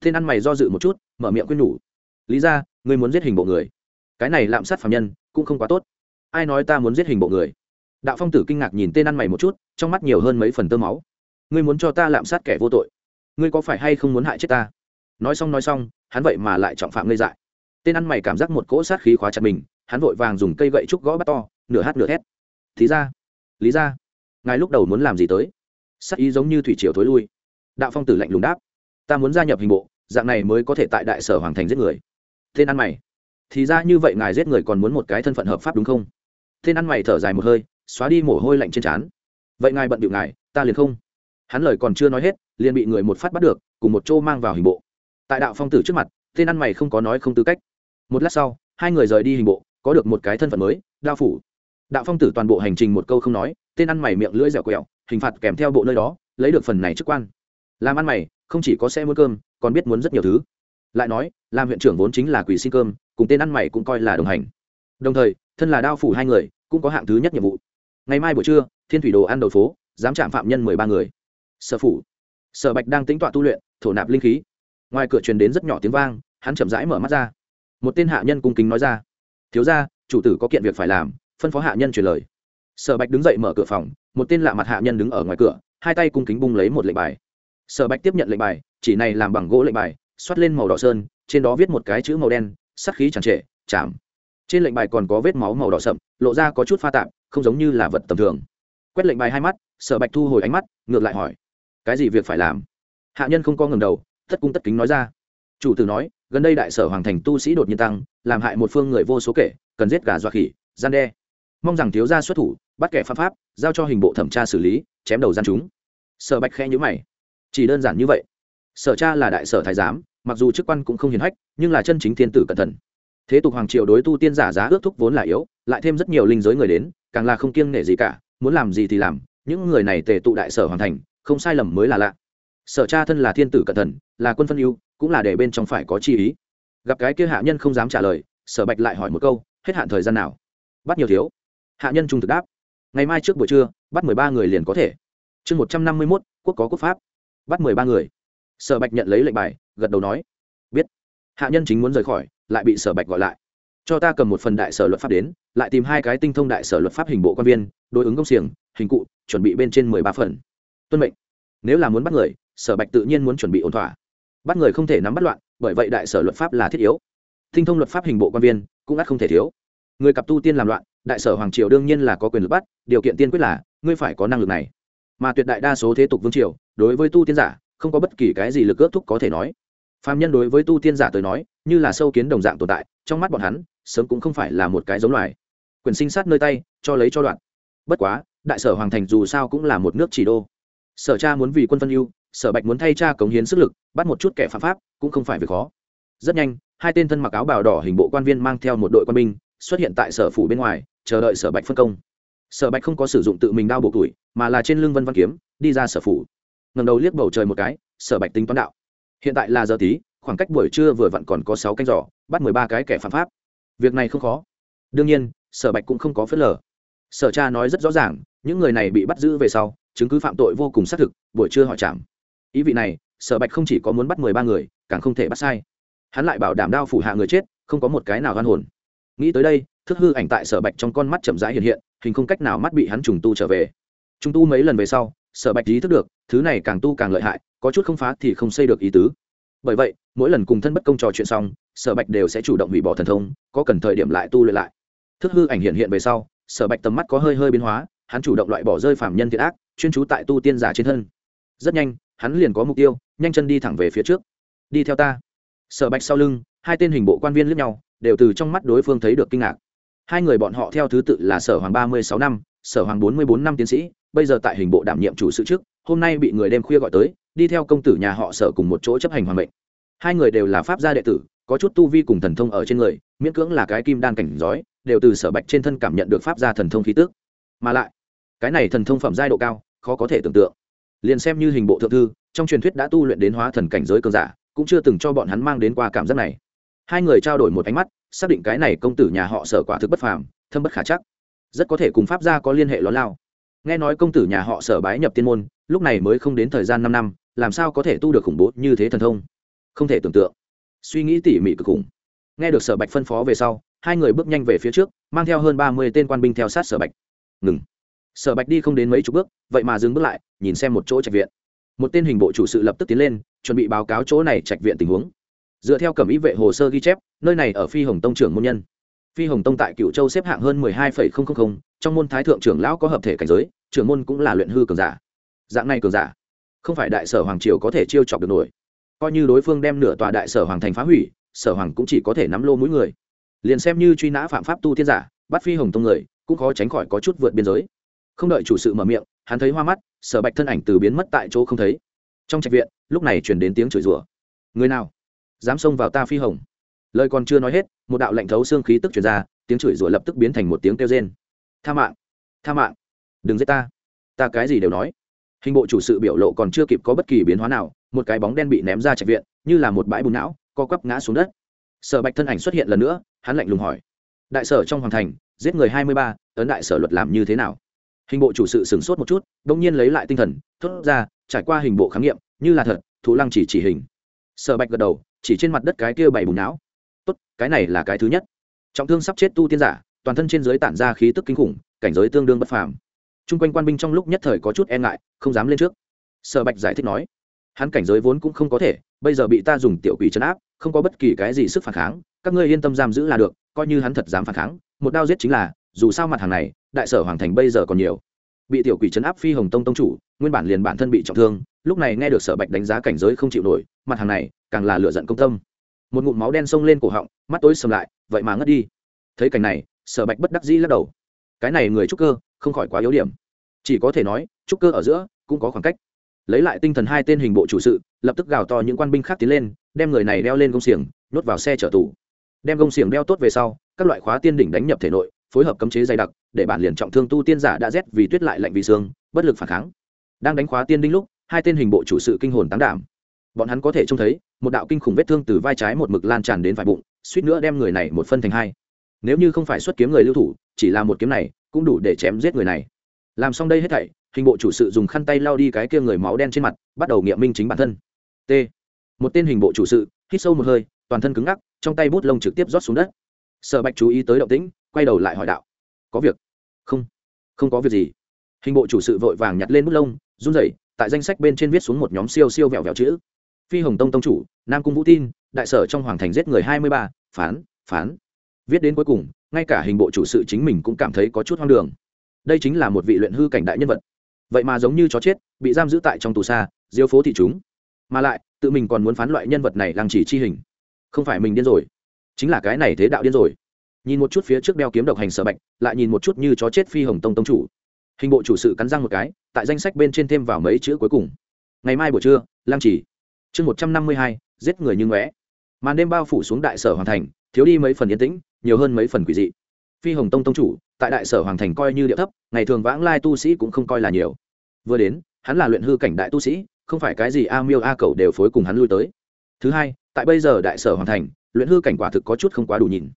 Tên ăn mày do dự một chút, mở miệng quyết nhủ. Lý ra, ngươi muốn giết hình bộ người. Cái này lạm sát phạm nhân, cũng không quá tốt. Ai nói ta muốn giết hình bộ người? Đạo phong tử kinh ngạc nhìn tên ăn mày một chút, trong mắt nhiều hơn mấy phần tơ máu. Ngươi muốn cho ta lạm sát kẻ vô tội. Ngươi có phải hay không muốn hại chết ta? Nói xong nói xong hắn vậy mà lại trọng phạm ngây dại. Tên ăn mày cảm giác một cỗ sát khí khóa chặt mình, hắn vội vàng dùng cây gậy trúc gõ bắt to, nửa hát nửa hét. Thì ra lý ra ngài lúc đầu muốn làm gì tới? Sắc ý giống như thủy triều thối lui. Đạo phong tử lạnh lùng đáp, ta muốn gia nhập hình bộ, dạng này mới có thể tại đại sở hoàng thành giết người. Tên ăn mày, thì ra như vậy ngài giết người còn muốn một cái thân phận hợp pháp đúng không? Tên ăn mày thở dài một hơi, xóa đi mồ hôi lạnh trên trán. Vậy ngài bận điệu ngài, ta liền không. Hắn lời còn chưa nói hết, liền bị người một phát bắt được, cùng một chỗ mang vào hình bộ tại đạo phong tử trước mặt, tên ăn mày không có nói không tư cách. Một lát sau, hai người rời đi hình bộ, có được một cái thân phận mới, đao phủ. Đạo phong tử toàn bộ hành trình một câu không nói, tên ăn mày miệng lưỡi dẻo quẹo, hình phạt kèm theo bộ nơi đó, lấy được phần này chức quan. Làm ăn mày, không chỉ có xe mua cơm, còn biết muốn rất nhiều thứ. Lại nói, làm huyện trưởng vốn chính là quỷ xin cơm, cùng tên ăn mày cũng coi là đồng hành. Đồng thời, thân là đao phủ hai người, cũng có hạng thứ nhất nhiệm vụ. Ngày mai buổi trưa, thiên thủy đồ ăn đầu phố dám chạm phạm nhân mười ba người. Sở phủ. Sở bạch đang tính tọa tu luyện, thổ nạp linh khí ngoài cửa truyền đến rất nhỏ tiếng vang, hắn chậm rãi mở mắt ra. Một tên hạ nhân cung kính nói ra, thiếu ra chủ tử có kiện việc phải làm, phân phó hạ nhân truyền lời. Sở bạch đứng dậy mở cửa phòng, một tên lạ mặt hạ nhân đứng ở ngoài cửa, hai tay cung kính bung lấy một lệnh bài. Sở bạch tiếp nhận lệnh bài, chỉ này làm bằng gỗ lệnh bài, xoát lên màu đỏ sơn, trên đó viết một cái chữ màu đen, sắc khí chẳng trệ chạm. Trên lệnh bài còn có vết máu màu đỏ sậm, lộ ra có chút pha tạp, không giống như là vật tầm thường. Quét lệnh bài hai mắt, sở bạch thu hồi ánh mắt, ngược lại hỏi, cái gì việc phải làm? Hạ nhân không có ngừng đầu tất cung tất kính nói ra. Chủ tử nói, gần đây đại sở hoàng thành tu sĩ đột nhiên tăng, làm hại một phương người vô số kể, cần giết gà dọa khỉ, gian đe. Mong rằng thiếu gia xuất thủ, bắt kẻ phạm pháp, giao cho hình bộ thẩm tra xử lý, chém đầu gian chúng. Sở bạch khe nhữ mày. Chỉ đơn giản như vậy. Sở cha là đại sở thái giám, mặc dù chức quan cũng không hiền hách, nhưng là chân chính thiên tử cẩn thận. Thế tục hoàng triều đối tu tiên giả giá ước thúc vốn là yếu, lại thêm rất nhiều linh giới người đến, càng là không kiêng nể gì cả, muốn làm gì thì làm, những người này tề tụ đại sở hoàn thành, không sai lầm mới là lạ sở cha thân là thiên tử cẩn thận, là quân phân ưu, cũng là để bên trong phải có chi ý. Gặp cái kia hạ nhân không dám trả lời, sở bạch lại hỏi một câu, hết hạn thời gian nào? Bắt nhiều thiếu? Hạ nhân trung thực đáp, ngày mai trước buổi trưa, bắt mười ba người liền có thể. Chương một trăm năm mươi mốt, quốc có quốc pháp. Bắt mười ba người. Sở bạch nhận lấy lệnh bài, gật đầu nói, biết. Hạ nhân chính muốn rời khỏi, lại bị sở bạch gọi lại. Cho ta cầm một phần đại sở luật pháp đến, lại tìm hai cái tinh thông đại sở luật pháp hình bộ quan viên, đối ứng công xiềng, hình cụ, chuẩn bị bên trên mười ba phần. Tuân mệnh. Nếu là muốn bắt người sở bạch tự nhiên muốn chuẩn bị ổn thỏa. Bắt người không thể nắm bắt loạn, bởi vậy đại sở luật pháp là thiết yếu. Tinh thông luật pháp hình bộ quan viên, cũng ắt không thể thiếu. Người cặp tu tiên làm loạn, đại sở hoàng triều đương nhiên là có quyền lực bắt, điều kiện tiên quyết là, ngươi phải có năng lực này. Mà tuyệt đại đa số thế tục vương triều, đối với tu tiên giả, không có bất kỳ cái gì lực ước thúc có thể nói. Phạm nhân đối với tu tiên giả tới nói, như là sâu kiến đồng dạng tồn tại, trong mắt bọn hắn, sớm cũng không phải là một cái giống loài. Quyền sinh sát nơi tay, cho lấy cho đoạn. Bất quá, đại sở hoàng thành dù sao cũng là một nước chỉ đô. Sở cha muốn vì quân phân ưu sở bạch muốn thay cha cống hiến sức lực, bắt một chút kẻ phạm pháp, cũng không phải việc khó. Rất nhanh, hai tên thân mặc áo bào đỏ hình bộ quan viên mang theo một đội quân binh, xuất hiện tại sở phủ bên ngoài, chờ đợi sở bạch phân công. Sở bạch không có sử dụng tự mình đao buộc tuổi, mà là trên lưng vân văn kiếm, đi ra sở phủ. Ngầm đầu liếc bầu trời một cái, sở bạch tính toán đạo. Hiện tại là giờ tí, khoảng cách buổi trưa vừa vặn còn có sáu canh giỏ bắt mười ba cái kẻ phạm pháp. Việc này không khó. Đương nhiên, sở bạch cũng không có phớt lờ. Sở cha nói rất rõ ràng, những người này bị bắt giữ về sau, chứng cứ phạm tội vô cùng xác thực, buổi trưa họ chạm ý vị này, sở bạch không chỉ có muốn bắt mười ba người, càng không thể bắt sai. Hắn lại bảo đảm đao phủ hạ người chết, không có một cái nào hoan hồn. Nghĩ tới đây, thức hư ảnh tại sở bạch trong con mắt chậm rãi hiện hiện, hình không cách nào mắt bị hắn trùng tu trở về. Trùng tu mấy lần về sau, sở bạch ý thức được, thứ này càng tu càng lợi hại, có chút không phá thì không xây được ý tứ. Bởi vậy, mỗi lần cùng thân bất công trò chuyện xong, sở bạch đều sẽ chủ động hủy bỏ thần thông, có cần thời điểm lại tu luyện lại. Thức hư ảnh hiện hiện về sau, sở bạch tầm mắt có hơi hơi biến hóa, hắn chủ động loại bỏ rơi phạm nhân thiệt ác, chuyên trú tại tu tiên giả trên thân. Rất nhanh hắn liền có mục tiêu, nhanh chân đi thẳng về phía trước. Đi theo ta. Sở bạch sau lưng, hai tên hình bộ quan viên lướt nhau, đều từ trong mắt đối phương thấy được kinh ngạc. Hai người bọn họ theo thứ tự là sở hoàng ba mươi sáu năm, sở hoàng bốn mươi bốn năm tiến sĩ, bây giờ tại hình bộ đảm nhiệm chủ sự trước, hôm nay bị người đêm khuya gọi tới, đi theo công tử nhà họ sở cùng một chỗ chấp hành hoàng mệnh. Hai người đều là pháp gia đệ tử, có chút tu vi cùng thần thông ở trên người, miễn cưỡng là cái kim đan cảnh giói, đều từ sở bạch trên thân cảm nhận được pháp gia thần thông khí tức. Mà lại, cái này thần thông phẩm giai độ cao, khó có thể tưởng tượng liền xem như hình bộ thượng thư, trong truyền thuyết đã tu luyện đến hóa thần cảnh giới cường giả, cũng chưa từng cho bọn hắn mang đến qua cảm giác này. Hai người trao đổi một ánh mắt, xác định cái này công tử nhà họ sở quả thực bất phàm, thâm bất khả chắc. Rất có thể cùng pháp gia có liên hệ ló lao. Nghe nói công tử nhà họ sở bái nhập tiên môn, lúc này mới không đến thời gian năm năm, làm sao có thể tu được khủng bố như thế thần thông? Không thể tưởng tượng. Suy nghĩ tỉ mỉ cực khủng. Nghe được sở bạch phân phó về sau, hai người bước nhanh về phía trước, mang theo hơn ba mươi tên quan binh theo sát sở bạch. Ngừng sở bạch đi không đến mấy chục bước, vậy mà dừng bước lại, nhìn xem một chỗ trạch viện. Một tên hình bộ chủ sự lập tức tiến lên, chuẩn bị báo cáo chỗ này trạch viện tình huống. Dựa theo cẩm ý vệ hồ sơ ghi chép, nơi này ở phi hồng tông trưởng môn nhân. Phi hồng tông tại cựu châu xếp hạng hơn mười hai phẩy không không không, trong môn thái thượng trưởng lão có hợp thể cảnh giới, trưởng môn cũng là luyện hư cường giả. Dạng này cường giả, không phải đại sở hoàng triều có thể chiêu chọc được nổi. Coi như đối phương đem nửa tòa đại sở hoàng thành phá hủy, sở hoàng cũng chỉ có thể nắm lô mũi người. Liền xem như truy nã phạm pháp tu tiên giả, bắt phi hồng tông người, cũng khó tránh khỏi có chút vượt biên giới không đợi chủ sự mở miệng, hắn thấy hoa mắt, sở bạch thân ảnh từ biến mất tại chỗ không thấy. Trong trạch viện, lúc này chuyển đến tiếng chửi rủa. Người nào? Dám xông vào ta phi hồng. Lời còn chưa nói hết, một đạo lạnh thấu xương khí tức chuyển ra, tiếng chửi rủa lập tức biến thành một tiếng kêu rên. Tha mạng! Tha mạng! Đừng giết ta! Ta cái gì đều nói. Hình bộ chủ sự biểu lộ còn chưa kịp có bất kỳ biến hóa nào, một cái bóng đen bị ném ra trạch viện, như là một bãi bùn não, co quắp ngã xuống đất. Sở bạch thân ảnh xuất hiện lần nữa, hắn lạnh lùng hỏi. Đại sở trong hoàng thành, giết người hai mươi ba, ấn đại sở luật làm như thế nào? Hình bộ chủ sự sửng sốt một chút đ ỗ n g nhiên lấy lại tinh thần, thốt ra, trải qua hình bộ khám nghiệm, như là thật, thụ lăng chỉ chỉ hình. Sở bạch gật đầu, chỉ trên mặt đất cái kia bảy bùn não. Tốt, cái này là cái thứ nhất. Trọng thương sắp chết tu tiên giả, toàn thân trên giới tản ra khí tức kinh khủng, cảnh giới tương đương bất phàm. T r u n g quanh quan binh trong lúc nhất thời có chút e ngại, không dám lên trước. Sở bạch giải thích nói, hắn cảnh giới vốn cũng không có thể, bây giờ bị ta dùng tiểu quỷ chấn áp, không có bất kỳ cái gì sức phản kháng, các ngươi yên tâm giam giữ là được, coi như hắn thật dám phản kháng, một đao giết chính là, dù sao mặt hàng này đại sở hoàng thành bây giờ còn nhiều. Bị tiểu quỷ chấn áp phi hồng tông tông chủ, nguyên bản liền bản thân bị trọng thương, lúc này nghe được sở bạch đánh giá cảnh giới không chịu nổi, mặt hàng này càng là lựa giận công tâm. Một ngụm máu đen xông lên cổ họng, mắt tối sầm lại, vậy mà ngất đi. Thấy cảnh này, sở bạch bất đắc dĩ lắc đầu. Cái này người trúc cơ, không khỏi quá yếu điểm. Chỉ có thể nói, trúc cơ ở giữa, cũng có khoảng cách. Lấy lại tinh thần hai tên hình bộ chủ sự, lập tức gào to những quan binh khác tiến lên, đem người này đeo lên công xiềng, nhốt vào xe chở tù. Đem công xiềng đeo tốt về sau, các loại khóa tiên đỉnh đánh nhập thể nội phối hợp cấm chế dày đặc, để bản liền trọng thương tu tiên giả đã rét vì tuyết lại lạnh vì xương, bất lực phản kháng. Đang đánh khóa tiên đinh lúc, hai tên hình bộ chủ sự kinh hồn tán đảm. Bọn hắn có thể trông thấy, một đạo kinh khủng vết thương từ vai trái một mực lan tràn đến vài bụng, suýt nữa đem người này một phân thành hai. Nếu như không phải xuất kiếm người lưu thủ, chỉ là một kiếm này, cũng đủ để chém giết người này. Làm xong đây hết thảy, hình bộ chủ sự dùng khăn tay lau đi cái kia người máu đen trên mặt, bắt đầu nghiệm minh chính bản thân. T. Một tên hình bộ chủ sự, hít sâu một hơi, toàn thân cứng ngắc, trong tay bút lông trực tiếp rót xuống đất. Sở bạch chú ý tới động tĩnh quay đầu lại hỏi đạo. Có việc. Không. Không có việc gì. Hình bộ chủ sự vội vàng nhặt lên bút lông, run rẩy, tại danh sách bên trên viết xuống một nhóm siêu siêu vẹo vẹo chữ. Phi hồng tông tông chủ, nam cung vũ tin, đại sở trong hoàng thành giết người hai mươi ba, phán phán. Viết đến cuối cùng, ngay cả hình bộ chủ sự chính mình cũng cảm thấy có chút hoang đường. Đây chính là một vị luyện hư cảnh đại nhân vật. Vậy mà giống như chó chết, bị giam giữ tại trong tù xa, diêu phố thị chúng. Mà lại, tự mình còn muốn phán loại nhân vật này lăng chỉ chi hình. Không phải mình điên rồi. Chính là cái này thế đạo điên rồi nhìn một chút phía trước đeo kiếm độc hành sở bạch, lại nhìn một chút như chó chết phi hồng tông tông chủ. Hình bộ chủ sự cắn răng một cái, tại danh sách bên trên thêm vào mấy chữ cuối cùng. Ngày mai buổi trưa, lang chỉ chương một trăm năm mươi hai, giết người như ngóe. Màn đêm bao phủ xuống đại sở hoàng thành, thiếu đi mấy phần yên tĩnh, nhiều hơn mấy phần quỷ dị. Phi hồng tông tông chủ, tại đại sở hoàng thành coi như địa thấp, ngày thường vãng lai tu sĩ cũng không coi là nhiều. Vừa đến, hắn là luyện hư cảnh đại tu sĩ, không phải cái gì a miêu a cầu đều phối cùng hắn lui tới. Thứ hai, tại bây giờ đại sở hoàng thành, luyện hư cảnh quả thực có chút không quá đủ nhìn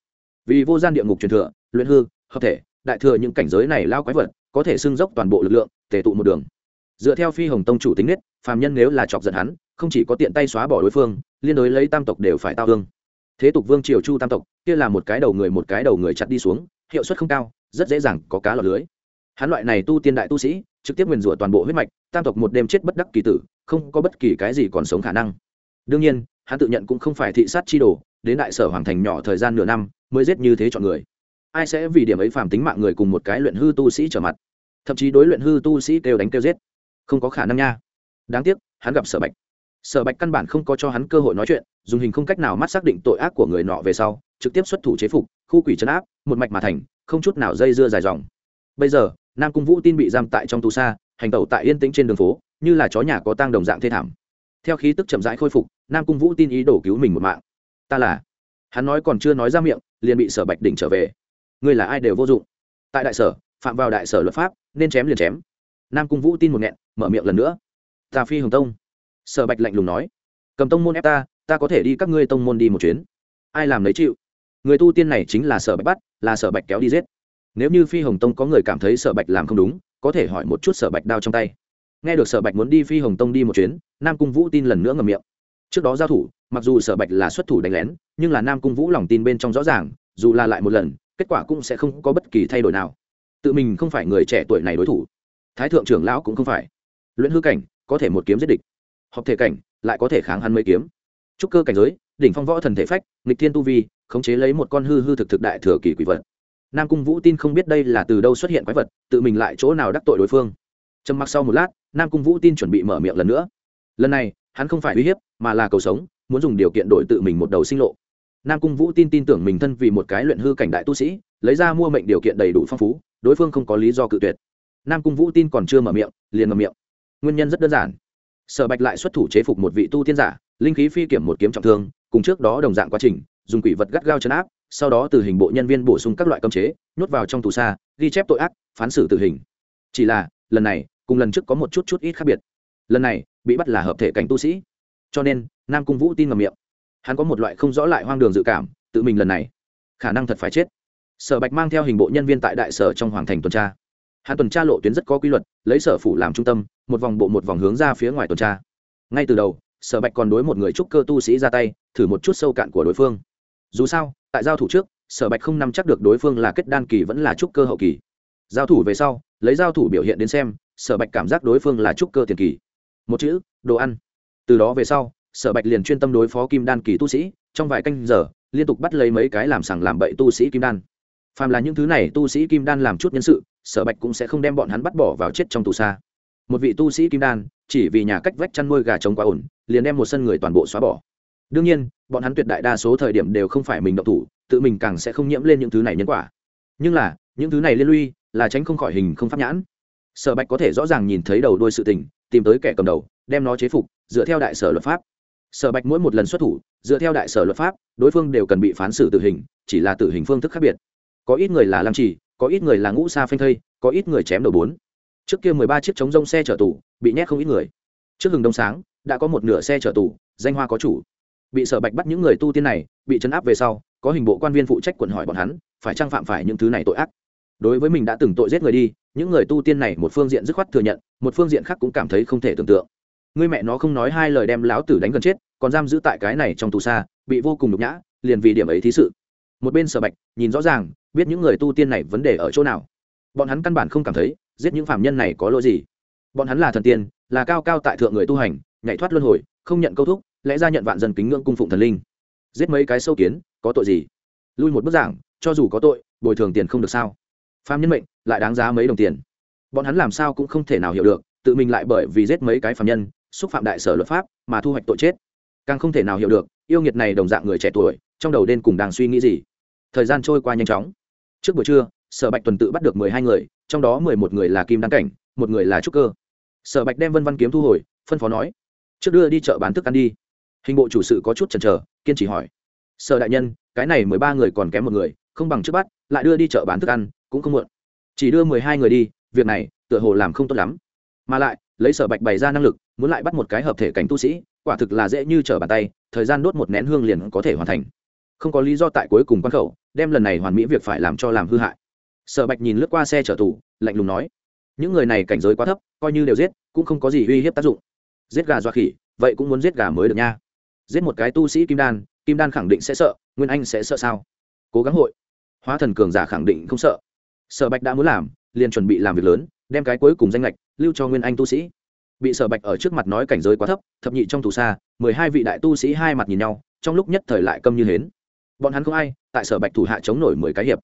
vì vô gian địa ngục truyền thừa, luyện hư, hợp thể, đại thừa những cảnh giới này lao quái vật, có thể xưng dốc toàn bộ lực lượng, tề tụ một đường. Dựa theo phi hồng tông chủ tính nết, phàm nhân nếu là chọc giận hắn, không chỉ có tiện tay xóa bỏ đối phương, liên đối lấy tam tộc đều phải tao hương thế tục vương triều chu tam tộc, kia là một cái đầu người một cái đầu người chặt đi xuống, hiệu suất không cao, rất dễ dàng có cá lọt lưới. Hắn loại này tu tiên đại tu sĩ, trực tiếp nguyền rủa toàn bộ huyết mạch, tam tộc một đêm chết bất đắc kỳ tử, không có bất kỳ cái gì còn sống khả năng. Đương nhiên, hắn tự nhận cũng không phải thị sát chi đồ đến đại sở hoàng thành nhỏ thời gian nửa năm, mới giết như thế chọn người. Ai sẽ vì điểm ấy phàm tính mạng người cùng một cái luyện hư tu sĩ trở mặt? Thậm chí đối luyện hư tu sĩ kêu đánh kêu giết. Không có khả năng nha. Đáng tiếc, hắn gặp sở bạch. Sở bạch căn bản không có cho hắn cơ hội nói chuyện, dùng hình không cách nào mắt xác định tội ác của người nọ về sau, trực tiếp xuất thủ chế phục, khu quỷ chấn áp, một mạch mà thành, không chút nào dây dưa dài dòng. Bây giờ, nam cung vũ tin bị giam tại trong tù xa, hành tẩu tại yên tĩnh trên đường phố, như là chó nhà có tang đồng dạng thê thảm. Theo khí tức chậm rãi khôi phục, nam cung vũ tin ý đồ cứu mình một mạng ta là. Hắn nói còn chưa nói ra miệng, liền bị sở bạch đỉnh trở về. Ngươi là ai đều vô dụng. Tại đại sở, phạm vào đại sở luật pháp, nên chém liền chém. Nam cung vũ tin một nghẹn, mở miệng lần nữa. Ta phi hồng tông. Sở bạch lạnh lùng nói. Cầm tông môn ép ta ta có thể đi các ngươi tông môn đi một chuyến. Ai làm lấy chịu. Người tu tiên này chính là sở bạch bắt, là sở bạch kéo đi giết. Nếu như phi hồng tông có người cảm thấy sở bạch làm không đúng, có thể hỏi một chút sở bạch đao trong tay. Nghe được sở bạch muốn đi phi hồng tông đi một chuyến, nam cung vũ tin lần nữa ngầm miệng. Trước đó giao thủ mặc dù sở bạch là xuất thủ đánh lén, nhưng là nam cung vũ lòng tin bên trong rõ ràng, dù là lại một lần, kết quả cũng sẽ không có bất kỳ thay đổi nào. Tự mình không phải người trẻ tuổi này đối thủ. Thái thượng trưởng lão cũng không phải. Luyện hư cảnh, có thể một kiếm giết địch. Học thể cảnh, lại có thể kháng hắn mấy kiếm. Trúc cơ cảnh giới, đỉnh phong võ thần thể phách, nghịch thiên tu vi, khống chế lấy một con hư hư thực thực đại thừa kỳ quỷ vật. Nam cung vũ tin không biết đây là từ đâu xuất hiện quái vật, tự mình lại chỗ nào đắc tội đối phương. Trầm mặc sau một lát, nam cung vũ tin chuẩn bị mở miệng lần nữa. Lần này, hắn không phải uy hiếp, mà là cầu sống muốn dùng điều kiện đổi tự mình một đầu sinh lộ. Nam cung vũ tin tin tưởng mình thân vì một cái luyện hư cảnh đại tu sĩ, lấy ra mua mệnh điều kiện đầy đủ phong phú, đối phương không có lý do cự tuyệt. Nam cung vũ tin còn chưa mở miệng, liền mở miệng. Nguyên nhân rất đơn giản. Sở bạch lại xuất thủ chế phục một vị tu tiên giả, linh khí phi kiểm một kiếm trọng thương, cùng trước đó đồng dạng quá trình, dùng quỷ vật gắt gao chấn áp, sau đó từ hình bộ nhân viên bổ sung các loại cơm chế, nhốt vào trong tù xa ghi chép tội ác, phán xử tử hình. Chỉ là, lần này, cùng lần trước có một chút chút ít khác biệt. Lần này, bị bắt là hợp thể cảnh tu sĩ cho nên, nam cung vũ tin ngầm miệng. Hắn có một loại không rõ lại hoang đường dự cảm, tự mình lần này, khả năng thật phải chết. Sở bạch mang theo hình bộ nhân viên tại đại sở trong hoàng thành tuần tra. Hắn tuần tra lộ tuyến rất có quy luật, lấy sở phủ làm trung tâm, một vòng bộ một vòng hướng ra phía ngoài tuần tra. Ngay từ đầu, sở bạch còn đối một người trúc cơ tu sĩ ra tay, thử một chút sâu cạn của đối phương. Dù sao, tại giao thủ trước, sở bạch không nắm chắc được đối phương là kết đan kỳ vẫn là trúc cơ hậu kỳ. Giao thủ về sau, lấy giao thủ biểu hiện đến xem, sở bạch cảm giác đối phương là trúc cơ tiền kỳ. Một chữ, đồ ăn từ đó về sau, sở bạch liền chuyên tâm đối phó kim đan kỳ tu sĩ, trong vài canh giờ, liên tục bắt lấy mấy cái làm sằng làm bậy tu sĩ kim đan. Phàm là những thứ này tu sĩ kim đan làm chút nhân sự, sở bạch cũng sẽ không đem bọn hắn bắt bỏ vào chết trong tù xa một vị tu sĩ kim đan, chỉ vì nhà cách vách chăn nuôi gà trống quá ổn, liền đem một sân người toàn bộ xóa bỏ. Đương nhiên, bọn hắn tuyệt đại đa số thời điểm đều không phải mình độc thủ, tự mình càng sẽ không nhiễm lên những thứ này nhân quả. Nhưng là, những thứ này liên lụy, là tránh không khỏi hình không pháp nhãn. Sở bạch có thể rõ ràng nhìn thấy đầu đuôi sự tình, tìm tới kẻ cầm đầu đem nó chế phục, dựa theo đại sở luật pháp. Sở bạch mỗi một lần xuất thủ, dựa theo đại sở luật pháp, đối phương đều cần bị phán xử tử hình, chỉ là tử hình phương thức khác biệt. Có ít người là lam trì, có ít người là ngũ sa phanh thây, có ít người chém đầu bốn. Trước kia mười ba chiếc chống rông xe chở tù, bị nhét không ít người. Trước hừng đông sáng, đã có một nửa xe chở tù, danh hoa có chủ. Bị sở bạch bắt những người tu tiên này, bị chấn áp về sau, có hình bộ quan viên phụ trách quận hỏi bọn hắn, phải trang phạm phải những thứ này tội ác. Đối với mình đã từng tội giết người đi, những người tu tiên này một phương diện dứt khoát thừa nhận, một phương diện khác cũng cảm thấy không thể tưởng tượng. Ngươi mẹ nó không nói hai lời đem lão tử đánh gần chết, còn giam giữ tại cái này trong tù xa, bị vô cùng nhục nhã, liền vì điểm ấy thí sự. Một bên sở bạch, nhìn rõ ràng, biết những người tu tiên này vấn đề ở chỗ nào. Bọn hắn căn bản không cảm thấy, giết những phạm nhân này có lỗi gì. Bọn hắn là thần tiên, là cao cao tại thượng người tu hành, nhảy thoát luân hồi, không nhận câu thúc, lẽ ra nhận vạn dân kính ngưỡng cung phụng thần linh. Giết mấy cái sâu kiến, có tội gì? Lui một bức giảng, cho dù có tội, bồi thường tiền không được sao? Phạm nhân mệnh, lại đáng giá mấy đồng tiền. Bọn hắn làm sao cũng không thể nào hiểu được, tự mình lại bởi vì giết mấy cái phạm nhân xúc phạm đại sở luật pháp mà thu hoạch tội chết. Càng không thể nào hiểu được, yêu nghiệt này đồng dạng người trẻ tuổi, trong đầu đen cùng đang suy nghĩ gì. Thời gian trôi qua nhanh chóng. Trước buổi trưa, sở bạch tuần tự bắt được mười hai người, trong đó mười một người là kim đăng cảnh, một người là trúc cơ. Sở bạch đem vân văn kiếm thu hồi, phân phó nói, trước đưa đi chợ bán thức ăn đi. Hình bộ chủ sự có chút chần chờ, kiên trì hỏi, sở đại nhân, cái này mười ba người còn kém một người, không bằng trước bắt, lại đưa đi chợ bán thức ăn, cũng không muộn. Chỉ đưa mười hai người đi, việc này, tựa hồ làm không tốt lắm. Mà lại lấy sở bạch bày ra năng lực, muốn lại bắt một cái hợp thể cảnh tu sĩ, quả thực là dễ như trở bàn tay, thời gian đốt một nén hương liền có thể hoàn thành. Không có lý do tại cuối cùng quan khẩu, đem lần này hoàn mỹ việc phải làm cho làm hư hại. Sở bạch nhìn lướt qua xe chở tù, lạnh lùng nói, những người này cảnh giới quá thấp, coi như đều giết, cũng không có gì uy hiếp tác dụng. Giết gà dọa khỉ, vậy cũng muốn giết gà mới được nha. Giết một cái tu sĩ kim đan kim đan khẳng định sẽ sợ, nguyên anh sẽ sợ sao? Cố gắng hội. Hóa thần cường giả khẳng định không sợ. Sở bạch đã muốn làm, liền chuẩn bị làm việc lớn đem cái cuối cùng danh lệch lưu cho nguyên anh tu sĩ. Bị sở bạch ở trước mặt nói cảnh giới quá thấp, thập nhị trong tù xa, mười hai vị đại tu sĩ hai mặt nhìn nhau, trong lúc nhất thời lại câm như hến. Bọn hắn không ai, tại sở bạch thủ hạ chống nổi mười cái hiệp.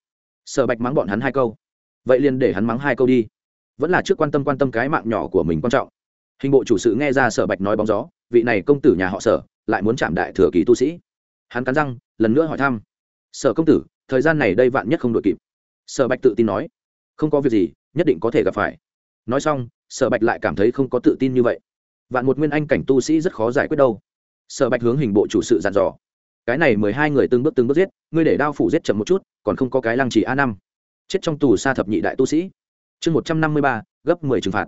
Sở bạch mắng bọn hắn hai câu. Vậy liền để hắn mắng hai câu đi. Vẫn là trước quan tâm quan tâm cái mạng nhỏ của mình quan trọng. Hình bộ chủ sự nghe ra sở bạch nói bóng gió, vị này công tử nhà họ sở, lại muốn chạm đại thừa kỳ tu sĩ. Hắn cắn răng, lần nữa hỏi thăm. Sở công tử, thời gian này đây vạn nhất không đội kịp. Sở bạch tự tin nói. Không có việc gì nhất định có thể gặp phải. Nói xong, sở bạch lại cảm thấy không có tự tin như vậy. Vạn một nguyên anh cảnh tu sĩ rất khó giải quyết đâu. Sở bạch hướng hình bộ chủ sự dàn dò, cái này mười hai người từng bước từng bước giết, ngươi để đao phủ giết chậm một chút, còn không có cái lăng trì a năm. Chết trong tù xa thập nhị đại tu sĩ. Chương một trăm năm mươi ba, gấp mười trừng phạt.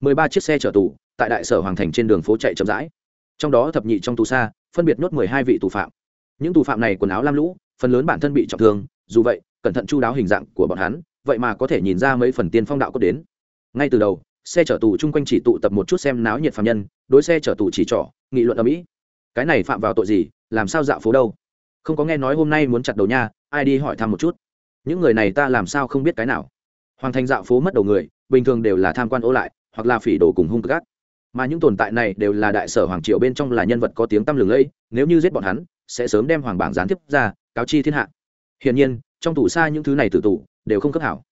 Mười ba chiếc xe chở tù, tại đại sở hoàng thành trên đường phố chạy chậm rãi. Trong đó thập nhị trong tù xa phân biệt nhốt mười hai vị tù phạm. Những tù phạm này quần áo lam lũ, phần lớn bản thân bị trọng thương, dù vậy, cẩn thận chu đáo hình dạng của bọn hắn vậy mà có thể nhìn ra mấy phần tiên phong đạo có đến. Ngay từ đầu, xe chở tù chung quanh chỉ tụ tập một chút xem náo nhiệt phạm nhân, đối xe chở tù chỉ trỏ, nghị luận ở mỹ. Cái này phạm vào tội gì, làm sao dạo phố đâu? Không có nghe nói hôm nay muốn chặt đầu nha, ai đi hỏi thăm một chút? Những người này ta làm sao không biết cái nào? Hoàng thành dạo phố mất đầu người, bình thường đều là tham quan ô lại, hoặc là phỉ đồ cùng hung gác. Mà những tồn tại này đều là đại sở hoàng triều bên trong là nhân vật có tiếng tăm lừng lẫy, nếu như giết bọn hắn, sẽ sớm đem hoàng bảng gián tiếp ra, cáo chi thiên hạ. Hiển nhiên, trong tủ xa những thứ này tử tủ đều không cấp hảo.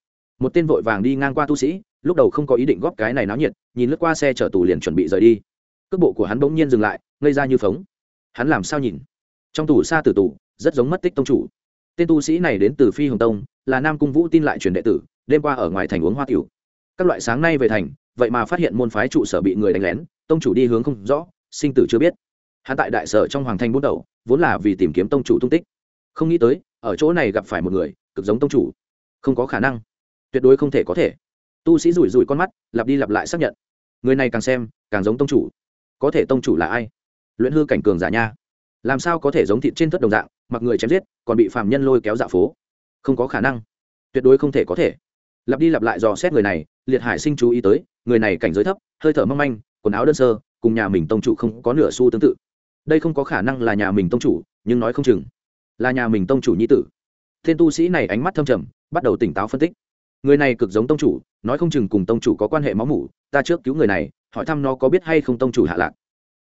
Một tên vội vàng đi ngang qua tu sĩ, lúc đầu không có ý định góp cái này náo nhiệt, nhìn lướt qua xe chở tù liền chuẩn bị rời đi. Cước bộ của hắn bỗng nhiên dừng lại, ngây ra như phóng. Hắn làm sao nhìn? Trong tủ xa tử tù, rất giống mất tích tông chủ. Tên tu sĩ này đến từ phi hồng tông, là nam cung vũ tin lại truyền đệ tử, đêm qua ở ngoài thành uống hoa tiểu. Các loại sáng nay về thành, vậy mà phát hiện môn phái trụ sở bị người đánh lén, tông chủ đi hướng không rõ, sinh tử chưa biết. Hắn tại đại sở trong hoàng thành bút đầu, vốn là vì tìm kiếm tông chủ tung tích. Không nghĩ tới, ở chỗ này gặp phải một người, cực giống tông chủ không có khả năng. Tuyệt đối không thể có thể. Tu sĩ rủi rủi con mắt, lặp đi lặp lại xác nhận. Người này càng xem, càng giống tông chủ. Có thể tông chủ là ai? Luyện hư cảnh cường giả nha. Làm sao có thể giống thịt trên thất đồng dạng, mặc người chém giết, còn bị phạm nhân lôi kéo dạ phố? Không có khả năng. Tuyệt đối không thể có thể. Lặp đi lặp lại dò xét người này, liệt hải sinh chú ý tới, người này cảnh giới thấp, hơi thở mong manh, quần áo đơn sơ, cùng nhà mình tông chủ không có nửa xu tương tự. Đây không có khả năng là nhà mình tông chủ, nhưng nói không chừng, là nhà mình tông chủ nhi tử. Tên tu sĩ này ánh mắt thâm trầm bắt đầu tỉnh táo phân tích. Người này cực giống tông chủ, nói không chừng cùng tông chủ có quan hệ máu mủ, ta trước cứu người này, hỏi thăm nó có biết hay không tông chủ hạ lạc.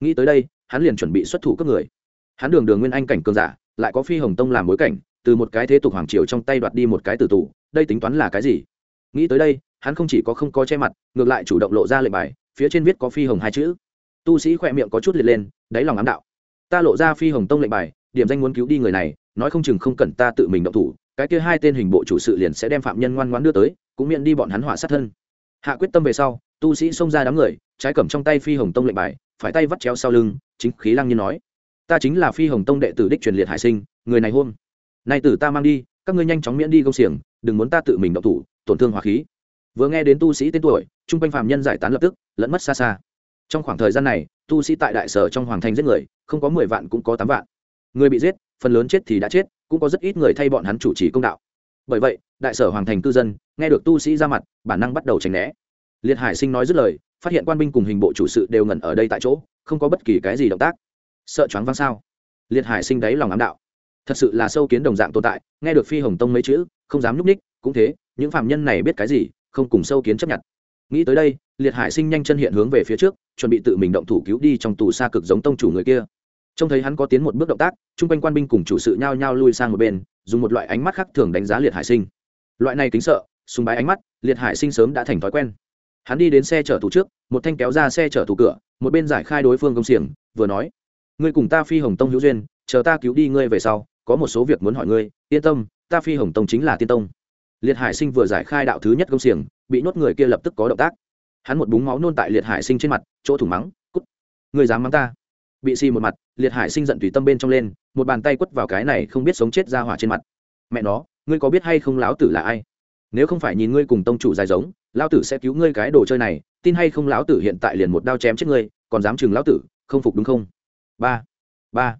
Nghĩ tới đây, hắn liền chuẩn bị xuất thủ các người. Hắn đường đường nguyên anh cảnh cường giả, lại có phi hồng tông làm bối cảnh, từ một cái thế tục hoàng triều trong tay đoạt đi một cái tử tù, đây tính toán là cái gì? Nghĩ tới đây, hắn không chỉ có không có che mặt, ngược lại chủ động lộ ra lệnh bài, phía trên viết có phi hồng hai chữ. Tu sĩ khỏe miệng có chút liệt lên, đáy lòng ám đạo. Ta lộ ra phi hồng tông lệnh bài, điểm danh muốn cứu đi người này, nói không chừng không cần ta tự mình động thủ cái kia hai tên hình bộ chủ sự liền sẽ đem phạm nhân ngoan ngoãn đưa tới, cũng miễn đi bọn hắn hỏa sát thân. Hạ quyết tâm về sau, tu sĩ xông ra đám người, trái cầm trong tay phi hồng tông lệnh bài, phải tay vắt chéo sau lưng, chính khí lăng nhiên nói, ta chính là phi hồng tông đệ tử đích truyền liệt hải sinh, người này hôm nay tử ta mang đi, các ngươi nhanh chóng miễn đi công xiềng, đừng muốn ta tự mình động thủ, tổn thương hỏa khí. Vừa nghe đến tu sĩ tên tuổi, chung quanh phạm nhân giải tán lập tức, lẫn mất xa xa. Trong khoảng thời gian này, tu sĩ tại đại sở trong hoàng thành giết người, không có mười vạn cũng có tám vạn. Người bị giết phần lớn chết thì đã chết, cũng có rất ít người thay bọn hắn chủ trì công đạo. Bởi vậy, đại sở hoàng thành cư dân, nghe được tu sĩ ra mặt, bản năng bắt đầu tránh né. Liệt hải sinh nói dứt lời, phát hiện quan binh cùng hình bộ chủ sự đều ngẩn ở đây tại chỗ, không có bất kỳ cái gì động tác. Sợ choáng văng sao? Liệt hải sinh đáy lòng ám đạo. Thật sự là sâu kiến đồng dạng tồn tại, nghe được phi hồng tông mấy chữ, không dám núp ních, cũng thế, những phạm nhân này biết cái gì, không cùng sâu kiến chấp nhận. Nghĩ tới đây, liệt hải sinh nhanh chân hiện hướng về phía trước, chuẩn bị tự mình động thủ cứu đi trong tù xa cực giống tông chủ người kia trông thấy hắn có tiến một bước động tác, chung quanh quan binh cùng chủ sự nhao nhao lui sang một bên, dùng một loại ánh mắt khác thường đánh giá liệt hải sinh. Loại này kính sợ, sùng bái ánh mắt, liệt hải sinh sớm đã thành thói quen. Hắn đi đến xe chở tù trước, một thanh kéo ra xe chở tù cửa, một bên giải khai đối phương công xiềng, vừa nói, ngươi cùng ta phi hồng tông hữu duyên, chờ ta cứu đi ngươi về sau, có một số việc muốn hỏi ngươi, yên tâm, ta phi hồng tông chính là tiên tông. Liệt hải sinh vừa giải khai đạo thứ nhất công xiềng, bị nhốt người kia lập tức có động tác. Hắn một búng máu nôn tại liệt hải sinh trên mặt, chỗ thủ mắng, cút, ngươi dám mắng ta? Bị xì một mặt, liệt hải sinh giận tùy tâm bên trong lên, một bàn tay quất vào cái này không biết sống chết ra hỏa trên mặt. Mẹ nó, ngươi có biết hay không lão tử là ai? Nếu không phải nhìn ngươi cùng tông chủ dài giống, lão tử sẽ cứu ngươi cái đồ chơi này, tin hay không lão tử hiện tại liền một đao chém chết ngươi, còn dám chừng lão tử, không phục đúng không? Ba ba.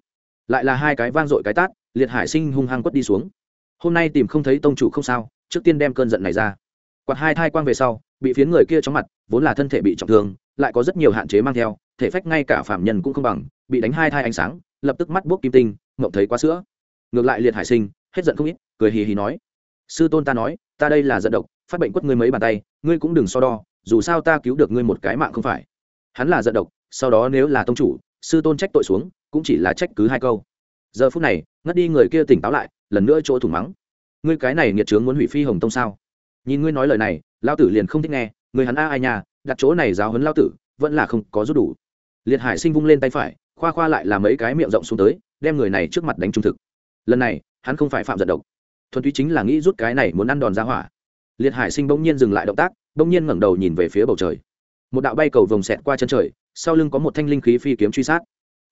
Lại là hai cái vang dội cái tát, liệt hải sinh hung hăng quất đi xuống. Hôm nay tìm không thấy tông chủ không sao, trước tiên đem cơn giận này ra. Quạt hai thai quang về sau, bị phiến người kia chóng mặt, vốn là thân thể bị trọng thương, lại có rất nhiều hạn chế mang theo thể phách ngay cả phạm nhân cũng không bằng, bị đánh hai thai ánh sáng, lập tức mắt buốc kim tinh ngộng thấy quá sữa. Ngược lại liệt hải sinh, hết giận không ít, cười hì hì nói, sư tôn ta nói, ta đây là giận độc, phát bệnh quất ngươi mấy bàn tay, ngươi cũng đừng so đo, dù sao ta cứu được ngươi một cái mạng không phải. Hắn là giận độc, sau đó nếu là tông chủ, sư tôn trách tội xuống, cũng chỉ là trách cứ hai câu. Giờ phút này, ngất đi người kia tỉnh táo lại, lần nữa chỗ thủng mắng, ngươi cái này nghiệt trướng muốn hủy phi hồng tông sao? Nhìn ngươi nói lời này lao tử liền không thích nghe người hắn a ai nhà đặt chỗ này giáo hấn lao tử, vẫn là không có rút đủ liệt hải sinh vung lên tay phải, khoa khoa lại là mấy cái miệng rộng xuống tới, đem người này trước mặt đánh trung thực. Lần này, hắn không phải phạm giận độc. Thuần túy chính là nghĩ rút cái này muốn ăn đòn ra hỏa. Liệt hải sinh bỗng nhiên dừng lại động tác, bỗng nhiên ngẩng đầu nhìn về phía bầu trời. Một đạo bay cầu vồng xẹt qua chân trời, sau lưng có một thanh linh khí phi kiếm truy sát.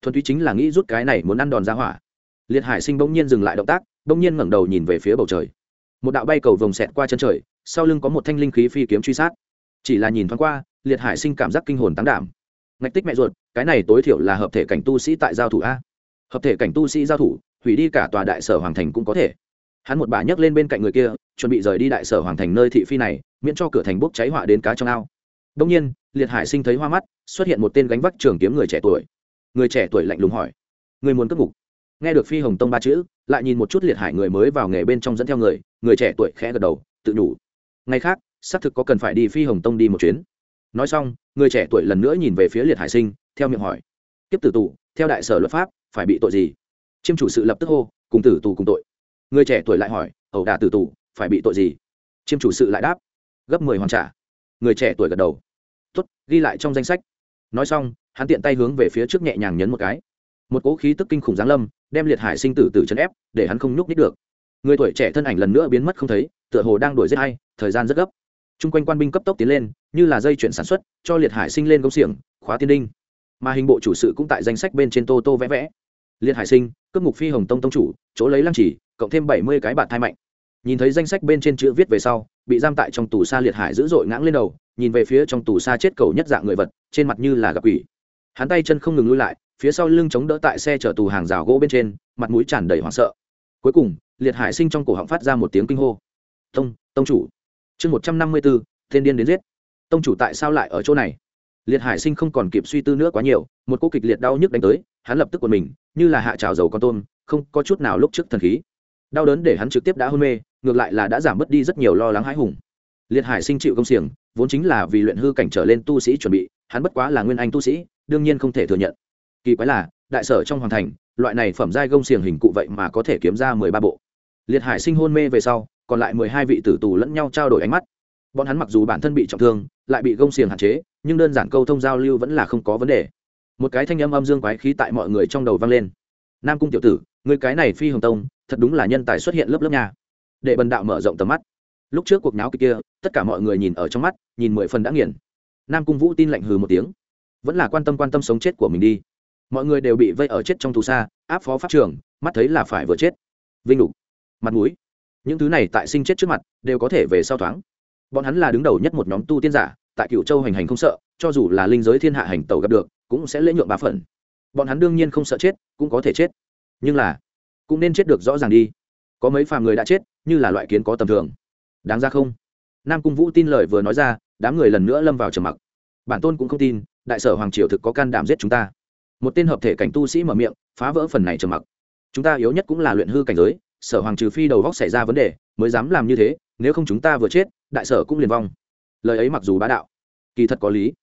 Thuần túy chính là nghĩ rút cái này muốn ăn đòn ra hỏa. Liệt hải sinh bỗng nhiên dừng lại động tác, bỗng nhiên ngẩng đầu nhìn về phía bầu trời. Một đạo bay cầu vồng xẹt qua chân trời, sau lưng có một thanh linh khí phi kiếm truy sát. Chỉ là nhìn thoáng qua, liệt hải sinh cảm giác kinh hồn tán đảm. Ngạch tích mẹ ruột cái này tối thiểu là hợp thể cảnh tu sĩ tại giao thủ a. Hợp thể cảnh tu sĩ giao thủ, hủy đi cả tòa đại sở hoàng thành cũng có thể. Hắn một bà nhấc lên bên cạnh người kia, chuẩn bị rời đi đại sở hoàng thành nơi thị phi này, miễn cho cửa thành bốc cháy họa đến cá trong ao. Đông nhiên, liệt hải sinh thấy hoa mắt, xuất hiện một tên gánh vác trường kiếm người trẻ tuổi. Người trẻ tuổi lạnh lùng hỏi người muốn cất ngục? Nghe được phi hồng tông ba chữ, lại nhìn một chút liệt hải người mới vào nghề bên trong dẫn theo người người trẻ tuổi khẽ gật đầu, tự nhủ, ngày khác, xác thực có cần phải đi phi hồng tông đi một chuyến nói xong, người trẻ tuổi lần nữa nhìn về phía liệt hải sinh, theo miệng hỏi. Kiếp tử tù, theo đại sở luật pháp, phải bị tội gì? Chiêm chủ sự lập tức hô, cùng tử tù cùng tội. Người trẻ tuổi lại hỏi, ẩu đả tử tù, phải bị tội gì? Chiêm chủ sự lại đáp, gấp mười hoàn trả. Người trẻ tuổi gật đầu. Tuất ghi lại trong danh sách. Nói xong, hắn tiện tay hướng về phía trước nhẹ nhàng nhấn một cái. Một cỗ khí tức kinh khủng giáng lâm, đem liệt hải sinh tử tử chấn ép, để hắn không nhúc nít được. Người tuổi trẻ thân ảnh lần nữa biến mất không thấy, tựa hồ đang đuổi giết hay thời gian rất gấp. Chung quanh quan binh cấp tốc tiến lên như là dây chuyển sản xuất, cho liệt hải sinh lên công xiềng khóa tiên đinh. Mà hình bộ chủ sự cũng tại danh sách bên trên tô tô vẽ vẽ. Liệt hải sinh, cướp ngục phi hồng tông tông chủ, chỗ lấy lăng chỉ, cộng thêm bảy mươi cái bạt thai mạnh. Nhìn thấy danh sách bên trên chữ viết về sau, bị giam tại trong tù xa liệt hải dữ dội ngãng lên đầu, nhìn về phía trong tù xa chết cầu nhất dạng người vật, trên mặt như là gặp quỷ. Hắn tay chân không ngừng lui lại, phía sau lưng chống đỡ tại xe chở tù hàng rào gỗ bên trên, mặt mũi tràn đầy hoảng sợ. Cuối cùng, liệt hải sinh trong cổ họng phát ra một tiếng kinh hô. Tông tông chủ. Chương một trăm năm mươi bốn tên điên đến giết tông chủ tại sao lại ở chỗ này? Liệt hải sinh không còn kịp suy tư nữa quá nhiều, một cô kịch liệt đau nhức đánh tới, hắn lập tức quần mình, như là hạ trào dầu con tôm, không có chút nào lúc trước thần khí. Đau đớn để hắn trực tiếp đã hôn mê, ngược lại là đã giảm bớt đi rất nhiều lo lắng hãi hùng. Liệt hải sinh chịu công xiềng, vốn chính là vì luyện hư cảnh trở lên tu sĩ chuẩn bị, hắn bất quá là nguyên anh tu sĩ, đương nhiên không thể thừa nhận. Kỳ quái là, đại sở trong hoàng thành, loại này phẩm giai gông xiềng hình cụ vậy mà có thể kiếm ra mười ba bộ. Liệt hải sinh hôn mê về sau, còn lại mười hai vị tử tù lẫn nhau trao đổi ánh mắt bọn hắn mặc dù bản thân bị trọng thương lại bị gông xiềng hạn chế nhưng đơn giản câu thông giao lưu vẫn là không có vấn đề. Một cái thanh âm âm dương quái khí tại mọi người trong đầu vang lên. Nam cung tiểu tử người cái này phi hồng tông thật đúng là nhân tài xuất hiện lớp lớp nhà để bần đạo mở rộng tầm mắt. Lúc trước cuộc náo kia, kia tất cả mọi người nhìn ở trong mắt nhìn mười phần đã nghiền. Nam cung vũ tin lạnh hừ một tiếng. Vẫn là quan tâm quan tâm sống chết của mình đi. Mọi người đều bị vây ở chết trong tù xa áp phó pháp trường mắt thấy là phải vừa chết. Vinh đục mặt mũi. Những thứ này tại sinh chết trước mặt đều có thể về sau thoáng bọn hắn là đứng đầu nhất một nhóm tu tiên giả, tại cựu châu hành hành không sợ, cho dù là linh giới thiên hạ hành tàu gặp được, cũng sẽ lễ nhượng ba phần bọn hắn đương nhiên không sợ chết, cũng có thể chết. Nhưng là, cũng nên chết được rõ ràng đi. Có mấy phàm người đã chết, như là loại kiến có tầm thường. Đáng ra không? Nam cung vũ tin lời vừa nói ra, đám người lần nữa lâm vào trầm mặc. Bản tôn cũng không tin, đại sở hoàng triều thực có can đảm giết chúng ta. Một tên hợp thể cảnh tu sĩ mở miệng, phá vỡ phần này trầm mặc. Chúng ta yếu nhất cũng là luyện hư cảnh giới sở hoàng trừ phi đầu góc xảy ra vấn đề, mới dám làm như thế, nếu không chúng ta vừa chết, đại sở cũng liền vong. Lời ấy mặc dù bá đạo, kỳ thật có lý.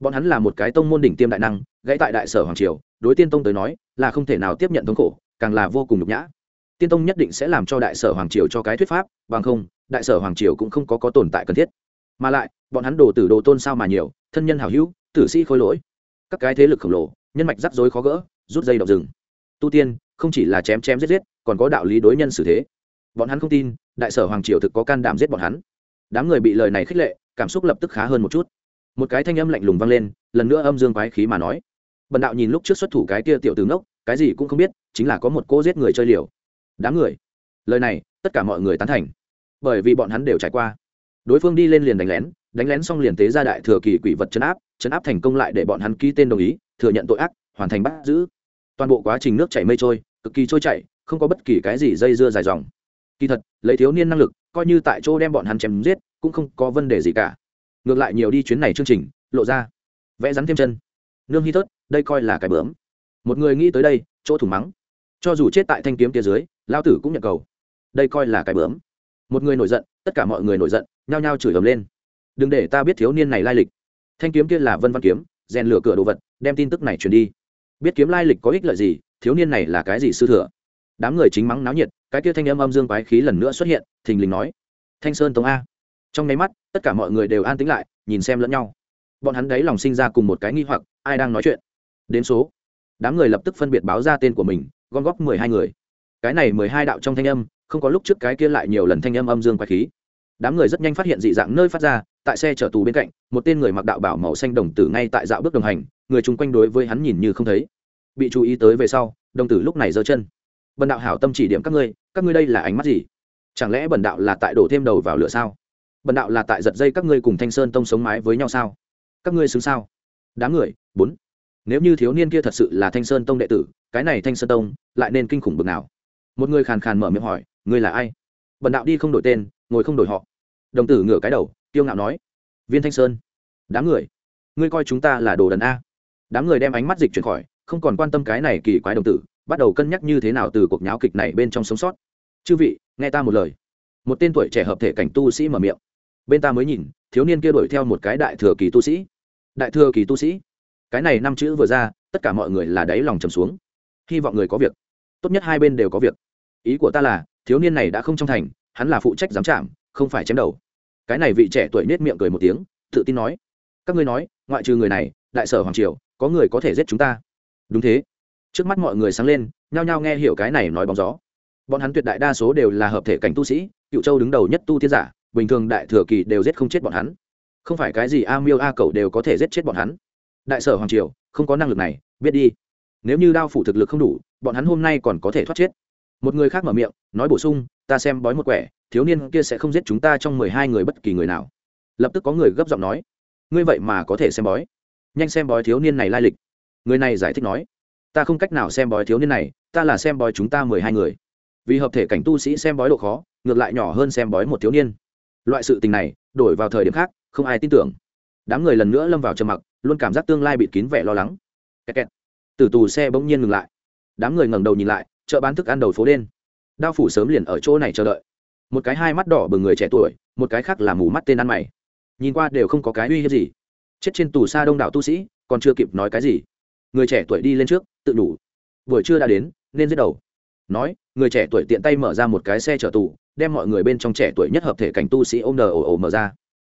Bọn hắn là một cái tông môn đỉnh tiêm đại năng, gãy tại đại sở hoàng triều, đối tiên tông tới nói, là không thể nào tiếp nhận thống khổ, càng là vô cùng nhục nhã. Tiên tông nhất định sẽ làm cho đại sở hoàng triều cho cái thuyết pháp, bằng không, đại sở hoàng triều cũng không có có tồn tại cần thiết. Mà lại, bọn hắn đồ tử đồ tôn sao mà nhiều, thân nhân hảo hữu, tử sĩ khôi lỗi. Các cái thế lực khổng lồ, nhân mạch rắc rối khó gỡ, rút dây động rừng. Tu tiên không chỉ là chém chém giết giết, còn có đạo lý đối nhân xử thế. Bọn hắn không tin, đại sở hoàng triều thực có can đảm giết bọn hắn. Đám người bị lời này khích lệ, cảm xúc lập tức khá hơn một chút. Một cái thanh âm lạnh lùng vang lên, lần nữa âm dương quái khí mà nói. Bần đạo nhìn lúc trước xuất thủ cái kia tiểu từ ngốc, cái gì cũng không biết, chính là có một cô giết người chơi liều. Đám người. Lời này, tất cả mọi người tán thành. Bởi vì bọn hắn đều trải qua. Đối phương đi lên liền đánh lén đánh lén xong liền tế ra đại thừa kỳ quỷ vật chấn áp chấn áp thành công lại để bọn hắn ký tên đồng ý, thừa nhận tội ác, hoàn thành bắt giữ. Toàn bộ quá trình nước chảy mây trôi cực kỳ trôi chảy, không có bất kỳ cái gì dây dưa dài dòng. Kỳ thật, lấy thiếu niên năng lực, coi như tại chỗ đem bọn hắn chém giết, cũng không có vấn đề gì cả. Ngược lại nhiều đi chuyến này chương trình, lộ ra vẽ rắn thêm chân. Nương hy tớt đây coi là cái bướm. Một người nghĩ tới đây, chỗ thủ mắng. Cho dù chết tại thanh kiếm kia dưới lao tử cũng nhận cầu. Đây coi là cái bướm. Một người nổi giận, tất cả mọi người nổi giận, nhao nhao chửi ầm lên. Đừng để ta biết thiếu niên này lai lịch. Thanh kiếm kia là vân văn kiếm, rèn lửa cửa đồ vật, đem tin tức này truyền đi. Biết kiếm lai lịch có ích lợi gì thiếu niên này là cái gì sư thừa? Đám người chính mắng náo nhiệt, cái kia thanh âm âm dương quái khí lần nữa xuất hiện, thình lình nói, thanh sơn tống a. Trong nháy mắt, tất cả mọi người đều an tĩnh lại, nhìn xem lẫn nhau. Bọn hắn đấy lòng sinh ra cùng một cái nghi hoặc, ai đang nói chuyện? Đến số. Đám người lập tức phân biệt báo ra tên của mình, gom góp mười hai người. Cái này mười hai đạo trong thanh âm, không có lúc trước cái kia lại nhiều lần thanh âm âm dương quái khí. Đám người rất nhanh phát hiện dị dạng nơi phát ra, tại xe chở tù bên cạnh, một tên người mặc đạo bảo màu xanh đồng tử ngay tại dạo bước đồng hành, người chung quanh đối với hắn nhìn như không thấy bị chú ý tới về sau, đồng tử lúc này giơ chân. Bần đạo hảo tâm chỉ điểm các ngươi các ngươi đây là ánh mắt gì? Chẳng lẽ bần đạo là tại đổ thêm đầu vào lửa sao? Bần đạo là tại giật dây các ngươi cùng thanh sơn tông sống mái với nhau sao? Các ngươi xứng sao? Đám người, bốn. Nếu như thiếu niên kia thật sự là thanh sơn tông đệ tử, cái này thanh sơn tông lại nên kinh khủng bực nào? Một người khàn khàn mở miệng hỏi, ngươi là ai? Bần đạo đi không đổi tên, ngồi không đổi họ. Đồng tử ngửa cái đầu tiêu ngạo nói, viên thanh sơn. Đám người, ngươi coi chúng ta là đồ đần a. Đám người đem ánh mắt dịch chuyển khỏi không còn quan tâm cái này kỳ quái đồng tử, bắt đầu cân nhắc như thế nào từ cuộc nháo kịch này bên trong sống sót. Chư vị, nghe ta một lời. Một tên tuổi trẻ hợp thể cảnh tu sĩ mở miệng. Bên ta mới nhìn, thiếu niên kia đuổi theo một cái đại thừa kỳ tu sĩ. Đại thừa kỳ tu sĩ? Cái này năm chữ vừa ra, tất cả mọi người là đáy lòng trầm xuống. Hy vọng người có việc. Tốt nhất hai bên đều có việc. Ý của ta là, thiếu niên này đã không trong thành, hắn là phụ trách giám trạm, không phải chém đầu. Cái này vị trẻ tuổi nết miệng cười một tiếng, tự tin nói. Các ngươi nói, ngoại trừ người này, đại sở hoàng triều, có người có thể giết chúng ta? Đúng thế. Trước mắt mọi người sáng lên, nhao nhao nghe hiểu cái này nói bóng gió. Bọn hắn tuyệt đại đa số đều là hợp thể cảnh tu sĩ, cựu châu đứng đầu nhất tu tiên giả, bình thường đại thừa kỳ đều giết không chết bọn hắn. Không phải cái gì a miêu a cầu đều có thể giết chết bọn hắn. Đại sở hoàng triều, không có năng lực này, biết đi. Nếu như đao phủ thực lực không đủ, bọn hắn hôm nay còn có thể thoát chết. Một người khác mở miệng, nói bổ sung, ta xem bói một quẻ, thiếu niên kia sẽ không giết chúng ta trong mười hai người bất kỳ người nào. Lập tức có người gấp giọng nói, ngươi vậy mà có thể xem bói. Nhanh xem bói thiếu niên này lai lịch người này giải thích nói, ta không cách nào xem bói thiếu niên này, ta là xem bói chúng ta mười hai người. Vì hợp thể cảnh tu sĩ xem bói độ khó, ngược lại nhỏ hơn xem bói một thiếu niên. Loại sự tình này, đổi vào thời điểm khác, không ai tin tưởng. Đám người lần nữa lâm vào trầm mặc, luôn cảm giác tương lai bịt kín vẻ lo lắng. Kẹt kẹt. từ tù xe bỗng nhiên ngừng lại. Đám người ngẩng đầu nhìn lại, chợ bán thức ăn đầu phố đen. Đao phủ sớm liền ở chỗ này chờ đợi. Một cái hai mắt đỏ bừng người trẻ tuổi, một cái khác là mù mắt tên ăn mày. Nhìn qua đều không có cái uy hiếp gì. Chết trên tù xa đông đảo tu sĩ, còn chưa kịp nói cái gì người trẻ tuổi đi lên trước, tự đủ. Buổi trưa đã đến, nên giết đầu. Nói, người trẻ tuổi tiện tay mở ra một cái xe chở tù, đem mọi người bên trong trẻ tuổi nhất hợp thể cảnh tu sĩ ôm nở ồ ồ mở ra.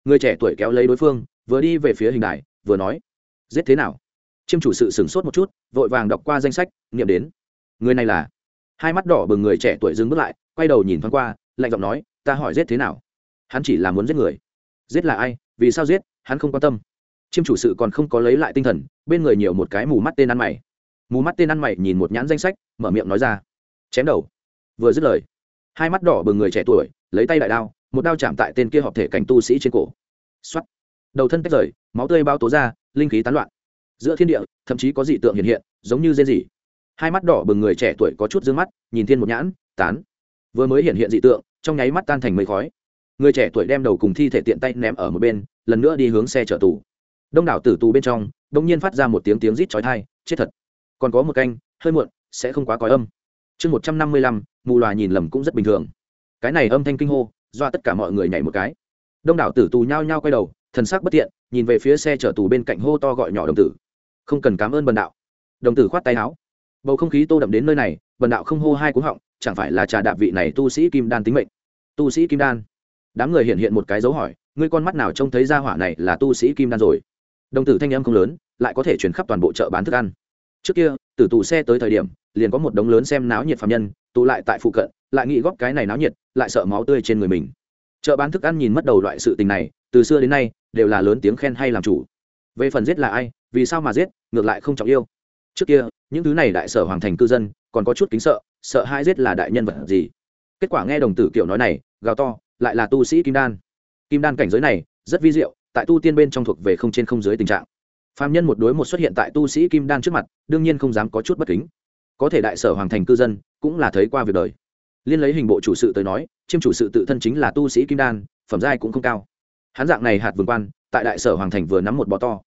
Người trẻ tuổi kéo lấy đối phương, vừa đi về phía hình đài, vừa nói, giết thế nào? Chiêm chủ sự sửng sốt một chút, vội vàng đọc qua danh sách nghiệm đến. Người này là? Hai mắt đỏ bừng người trẻ tuổi dừng bước lại, quay đầu nhìn thoáng qua, lạnh giọng nói, ta hỏi giết thế nào? Hắn chỉ là muốn giết người. Giết là ai? Vì sao giết? Hắn không quan tâm chiêm chủ sự còn không có lấy lại tinh thần, bên người nhiều một cái mù mắt tên ăn mày. Mù mắt tên ăn mày nhìn một nhãn danh sách, mở miệng nói ra. Chém đầu. Vừa dứt lời, hai mắt đỏ bừng người trẻ tuổi, lấy tay đại đao, một đao chạm tại tên kia họp thể cảnh tu sĩ trên cổ. X đầu thân tách rời, máu tươi bao tố ra, linh khí tán loạn. Giữa thiên địa, thậm chí có dị tượng hiện hiện, giống như rên rỉ. Hai mắt đỏ bừng người trẻ tuổi có chút d ư ơ n g mắt, nhìn thiên một nhãn, tán. Vừa mới hiện hiện dị tượng, trong nháy mắt tan thành mây khói. Người trẻ tuổi đem đầu cùng thi thể tiện tay ném ở một bên, lần nữa đi hướng xe chở tù đông đảo tử tù bên trong đ ỗ n g nhiên phát ra một tiếng tiếng rít chói thai chết thật. Còn có một canh, hơi muộn, sẽ không quá cói âm. Chương một trăm năm mươi lăm, mù loà nhìn lầm cũng rất bình thường. Cái này âm thanh kinh hô do tất cả mọi người nhảy một cái. Đông đảo tử tù nhao nhao quay đầu, thần sắc bất tiện, nhìn về phía xe chở tù bên cạnh hô to gọi nhỏ đồng tử. Không cần cảm ơn bần đạo. Đồng tử khoát tay áo. Bầu không khí tô đậm đến nơi này, bần đạo không hô hai cú họng, chẳng phải là trà đạp vị này tu sĩ kim đan tính mệnh. Tu sĩ kim đan. Đám người hiện hiện một cái dấu hỏi, ngươi con mắt nào trông thấy ra hỏa này là tu sĩ kim đan rồi? Đồng tử thanh âm không lớn, lại có thể chuyển khắp toàn bộ chợ bán thức ăn. Trước kia tử tù xe tới thời điểm, liền có một đống lớn xem náo nhiệt phạm nhân tụ lại tại phụ cận, lại nghĩ góp cái này náo nhiệt, lại sợ máu tươi trên người mình. Chợ bán thức ăn nhìn mất đầu loại sự tình này, từ xưa đến nay, đều là lớn tiếng khen hay làm chủ. Về phần giết là ai, vì sao mà giết, ngược lại không trọng yêu. Trước kia, những thứ này đại sở hoàng thành cư dân, còn có chút kính sợ sợ hai giết là đại nhân vật gì. Kết quả nghe đồng tử kiểu nói này, gào to, lại là tu sĩ kim đan. Kim đan cảnh giới này, rất vi diệu tại tu tiên bên trong thuộc về không trên không dưới tình trạng. Phạm nhân một đối một xuất hiện tại tu sĩ kim đan trước mặt, đương nhiên không dám có chút bất kính. Có thể đại sở hoàng thành cư dân, cũng là thấy qua việc đời. Liên lấy hình bộ chủ sự tới nói, chiêm chủ sự tự thân chính là tu sĩ kim đan, phẩm giai cũng không cao. Hắn dạng này hạt vườn quan, tại đại sở hoàng thành vừa nắm một bọ to.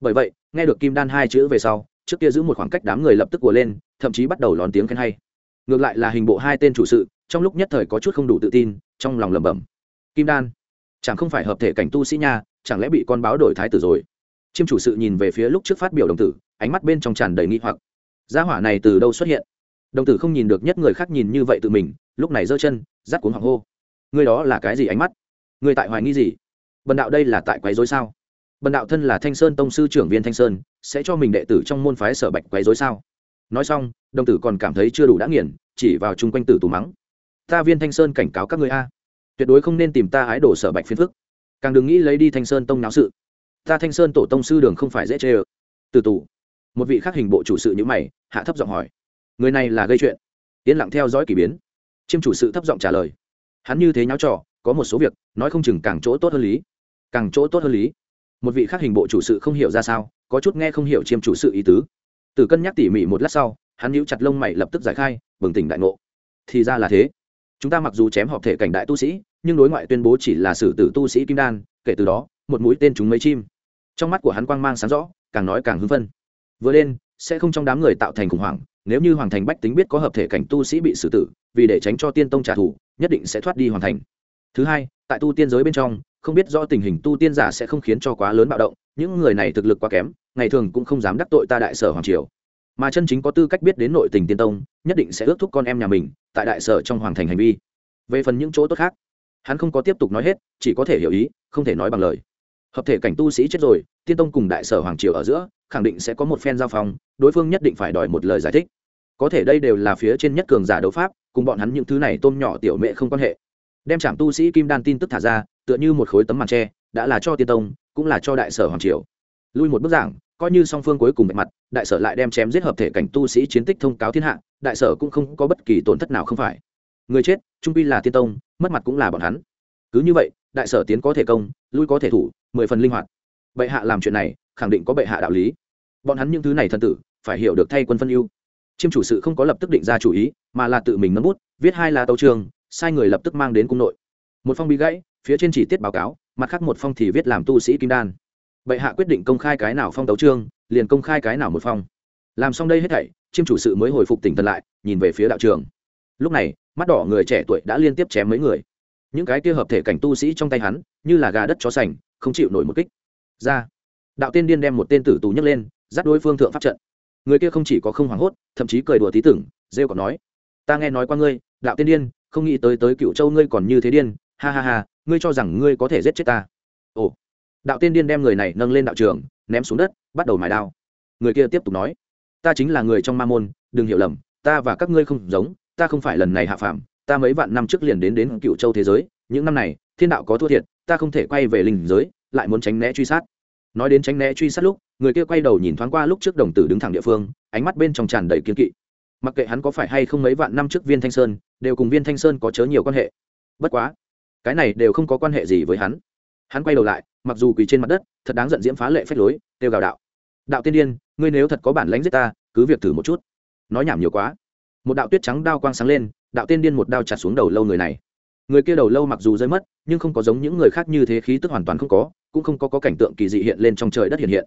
Bởi vậy, nghe được kim đan hai chữ về sau, trước kia giữ một khoảng cách đám người lập tức của lên, thậm chí bắt đầu lón tiếng khen hay. Ngược lại là hình bộ hai tên chủ sự, trong lúc nhất thời có chút không đủ tự tin, trong lòng lẩm bẩm. Kim đan, chẳng không phải hợp thể cảnh tu sĩ nha chẳng lẽ bị con báo đổi thái tử rồi? Chiêm chủ sự nhìn về phía lúc trước phát biểu đồng tử, ánh mắt bên trong tràn đầy nghi hoặc. Gia hỏa này từ đâu xuất hiện? Đồng tử không nhìn được nhất người khác nhìn như vậy tự mình, lúc này giơ chân rắt cuốn hoàng hô. Người đó là cái gì ánh mắt? Người tại hoài nghi gì? Bần đạo đây là tại quấy dối sao? Bần đạo thân là thanh sơn tông sư trưởng viên thanh sơn, sẽ cho mình đệ tử trong môn phái sở bạch quấy dối sao? Nói xong, đồng tử còn cảm thấy chưa đủ đã nghiền, chỉ vào chung quanh tử tù mắng. Ta viên thanh sơn cảnh cáo các người a. Tuyệt đối không nên tìm ta ái đổ sở bạch phiền phức càng đừng nghĩ lấy đi thanh sơn tông náo sự. Ta thanh sơn tổ tông sư đường không phải dễ chê ơ. Từ tù. Một vị khác hình bộ chủ sự như mày, hạ thấp giọng hỏi. Người này là gây chuyện. Yên lặng theo dõi k ỳ biến. Chiêm chủ sự thấp giọng trả lời. Hắn như thế nháo trò, có một số việc, nói không chừng càng chỗ tốt hơn lý. Càng chỗ tốt hơn lý. Một vị khác hình bộ chủ sự không hiểu ra sao, có chút nghe không hiểu chiêm chủ sự ý tứ. Từ cân nhắc tỉ mỉ một lát sau, hắn nhíu chặt lông mày lập tức giải khai, bừng tỉnh đại ngộ. Thì ra là thế chúng ta mặc dù chém họp thể cảnh đại tu sĩ, nhưng đối ngoại tuyên bố chỉ là xử tử tu sĩ kim đan, kể từ đó, một mũi tên chúng mấy chim. Trong mắt của hắn quang mang sáng rõ, càng nói càng hưng phân vừa lên, sẽ không trong đám người tạo thành khủng hoảng, nếu như hoàng thành bách tính biết có hợp thể cảnh tu sĩ bị xử tử, vì để tránh cho tiên tông trả thù, nhất định sẽ thoát đi hoàn thành. Thứ hai, tại tu tiên giới bên trong, không biết rõ tình hình tu tiên giả sẽ không khiến cho quá lớn bạo động, những người này thực lực quá kém, ngày thường cũng không dám đắc tội ta đại sở hoàng triều mà chân chính có tư cách biết đến nội tình tiên tông, nhất định sẽ ước thúc con em nhà mình tại đại sở trong hoàng thành hành vi. Về phần những chỗ tốt khác, hắn không có tiếp tục nói hết, chỉ có thể hiểu ý, không thể nói bằng lời. Hợp thể cảnh tu sĩ chết rồi, tiên tông cùng đại sở hoàng triều ở giữa, khẳng định sẽ có một phen giao phong, đối phương nhất định phải đòi một lời giải thích. Có thể đây đều là phía trên nhất cường giả đấu pháp, cùng bọn hắn những thứ này tôm nhỏ tiểu mẹ không quan hệ. Đem trạm tu sĩ kim đan tin tức thả ra, tựa như một khối tấm màn tre, đã là cho tiên tông, cũng là cho đại sở hoàng triều. Lui một bức giảng coi như song phương cuối cùng bạch mặt, đại sở lại đem chém giết hợp thể cảnh tu sĩ chiến tích thông cáo thiên hạ, đại sở cũng không có bất kỳ tổn thất nào không phải. Người chết, trung pi là tiên tông, mất mặt cũng là bọn hắn. Cứ như vậy, đại sở tiến có thể công, lui có thể thủ, mười phần linh hoạt. Bệ hạ làm chuyện này, khẳng định có bệ hạ đạo lý. Bọn hắn những thứ này thân tử, phải hiểu được thay quân phân ưu. Chiêm chủ sự không có lập tức định ra chủ ý, mà là tự mình nâng bút, viết hai là tấu trường, sai người lập tức mang đến cung nội. Một phong bị gãy, phía trên chỉ tiết báo cáo, mặt khác một phong thì viết làm tu sĩ kim đan bệ hạ quyết định công khai cái nào phong tấu trương, liền công khai cái nào một phong. Làm xong đây hết thảy, chiêm chủ sự mới hồi phục tỉnh thần lại, nhìn về phía đạo trường. Lúc này, mắt đỏ người trẻ tuổi đã liên tiếp chém mấy người. Những cái kia hợp thể cảnh tu sĩ trong tay hắn, như là gà đất chó sành, không chịu nổi một kích. Ra. Đạo tiên điên đem một tên tử tù nhấc lên, dắt đối phương thượng pháp trận. Người kia không chỉ có không hoảng hốt, thậm chí cười đùa tí tưởng, rêu còn nói, ta nghe nói qua ngươi, đạo tiên điên, không nghĩ tới tới cựu châu ngươi còn như thế điên, ha ha ha, ngươi cho rằng ngươi có thể giết chết ta. Ồ đạo tiên điên đem người này nâng lên đạo trường, ném xuống đất, bắt đầu mài đao. Người kia tiếp tục nói, ta chính là người trong ma môn, đừng hiểu lầm, ta và các ngươi không giống, ta không phải lần này hạ phàm, ta mấy vạn năm trước liền đến đến cựu châu thế giới, những năm này, thiên đạo có thua thiệt, ta không thể quay về linh giới, lại muốn tránh né truy sát. Nói đến tránh né truy sát lúc, người kia quay đầu nhìn thoáng qua lúc trước đồng tử đứng thẳng địa phương, ánh mắt bên trong tràn đầy kiên kỵ. Mặc kệ hắn có phải hay không mấy vạn năm trước viên thanh sơn, đều cùng viên thanh sơn có chớ nhiều quan hệ. Bất quá, cái này đều không có quan hệ gì với hắn. Hắn quay đầu lại mặc dù quỳ trên mặt đất thật đáng giận diễm phá lệ phách lối kêu gào đạo. Đạo tiên điên ngươi nếu thật có bản lánh giết ta cứ việc thử một chút. Nói nhảm nhiều quá. Một đạo tuyết trắng đao quang sáng lên đạo tiên điên một đao chặt xuống đầu lâu người này. Người kia đầu lâu mặc dù rơi mất nhưng không có giống những người khác như thế khí tức hoàn toàn không có cũng không có, có cảnh tượng kỳ dị hiện lên trong trời đất hiện hiện.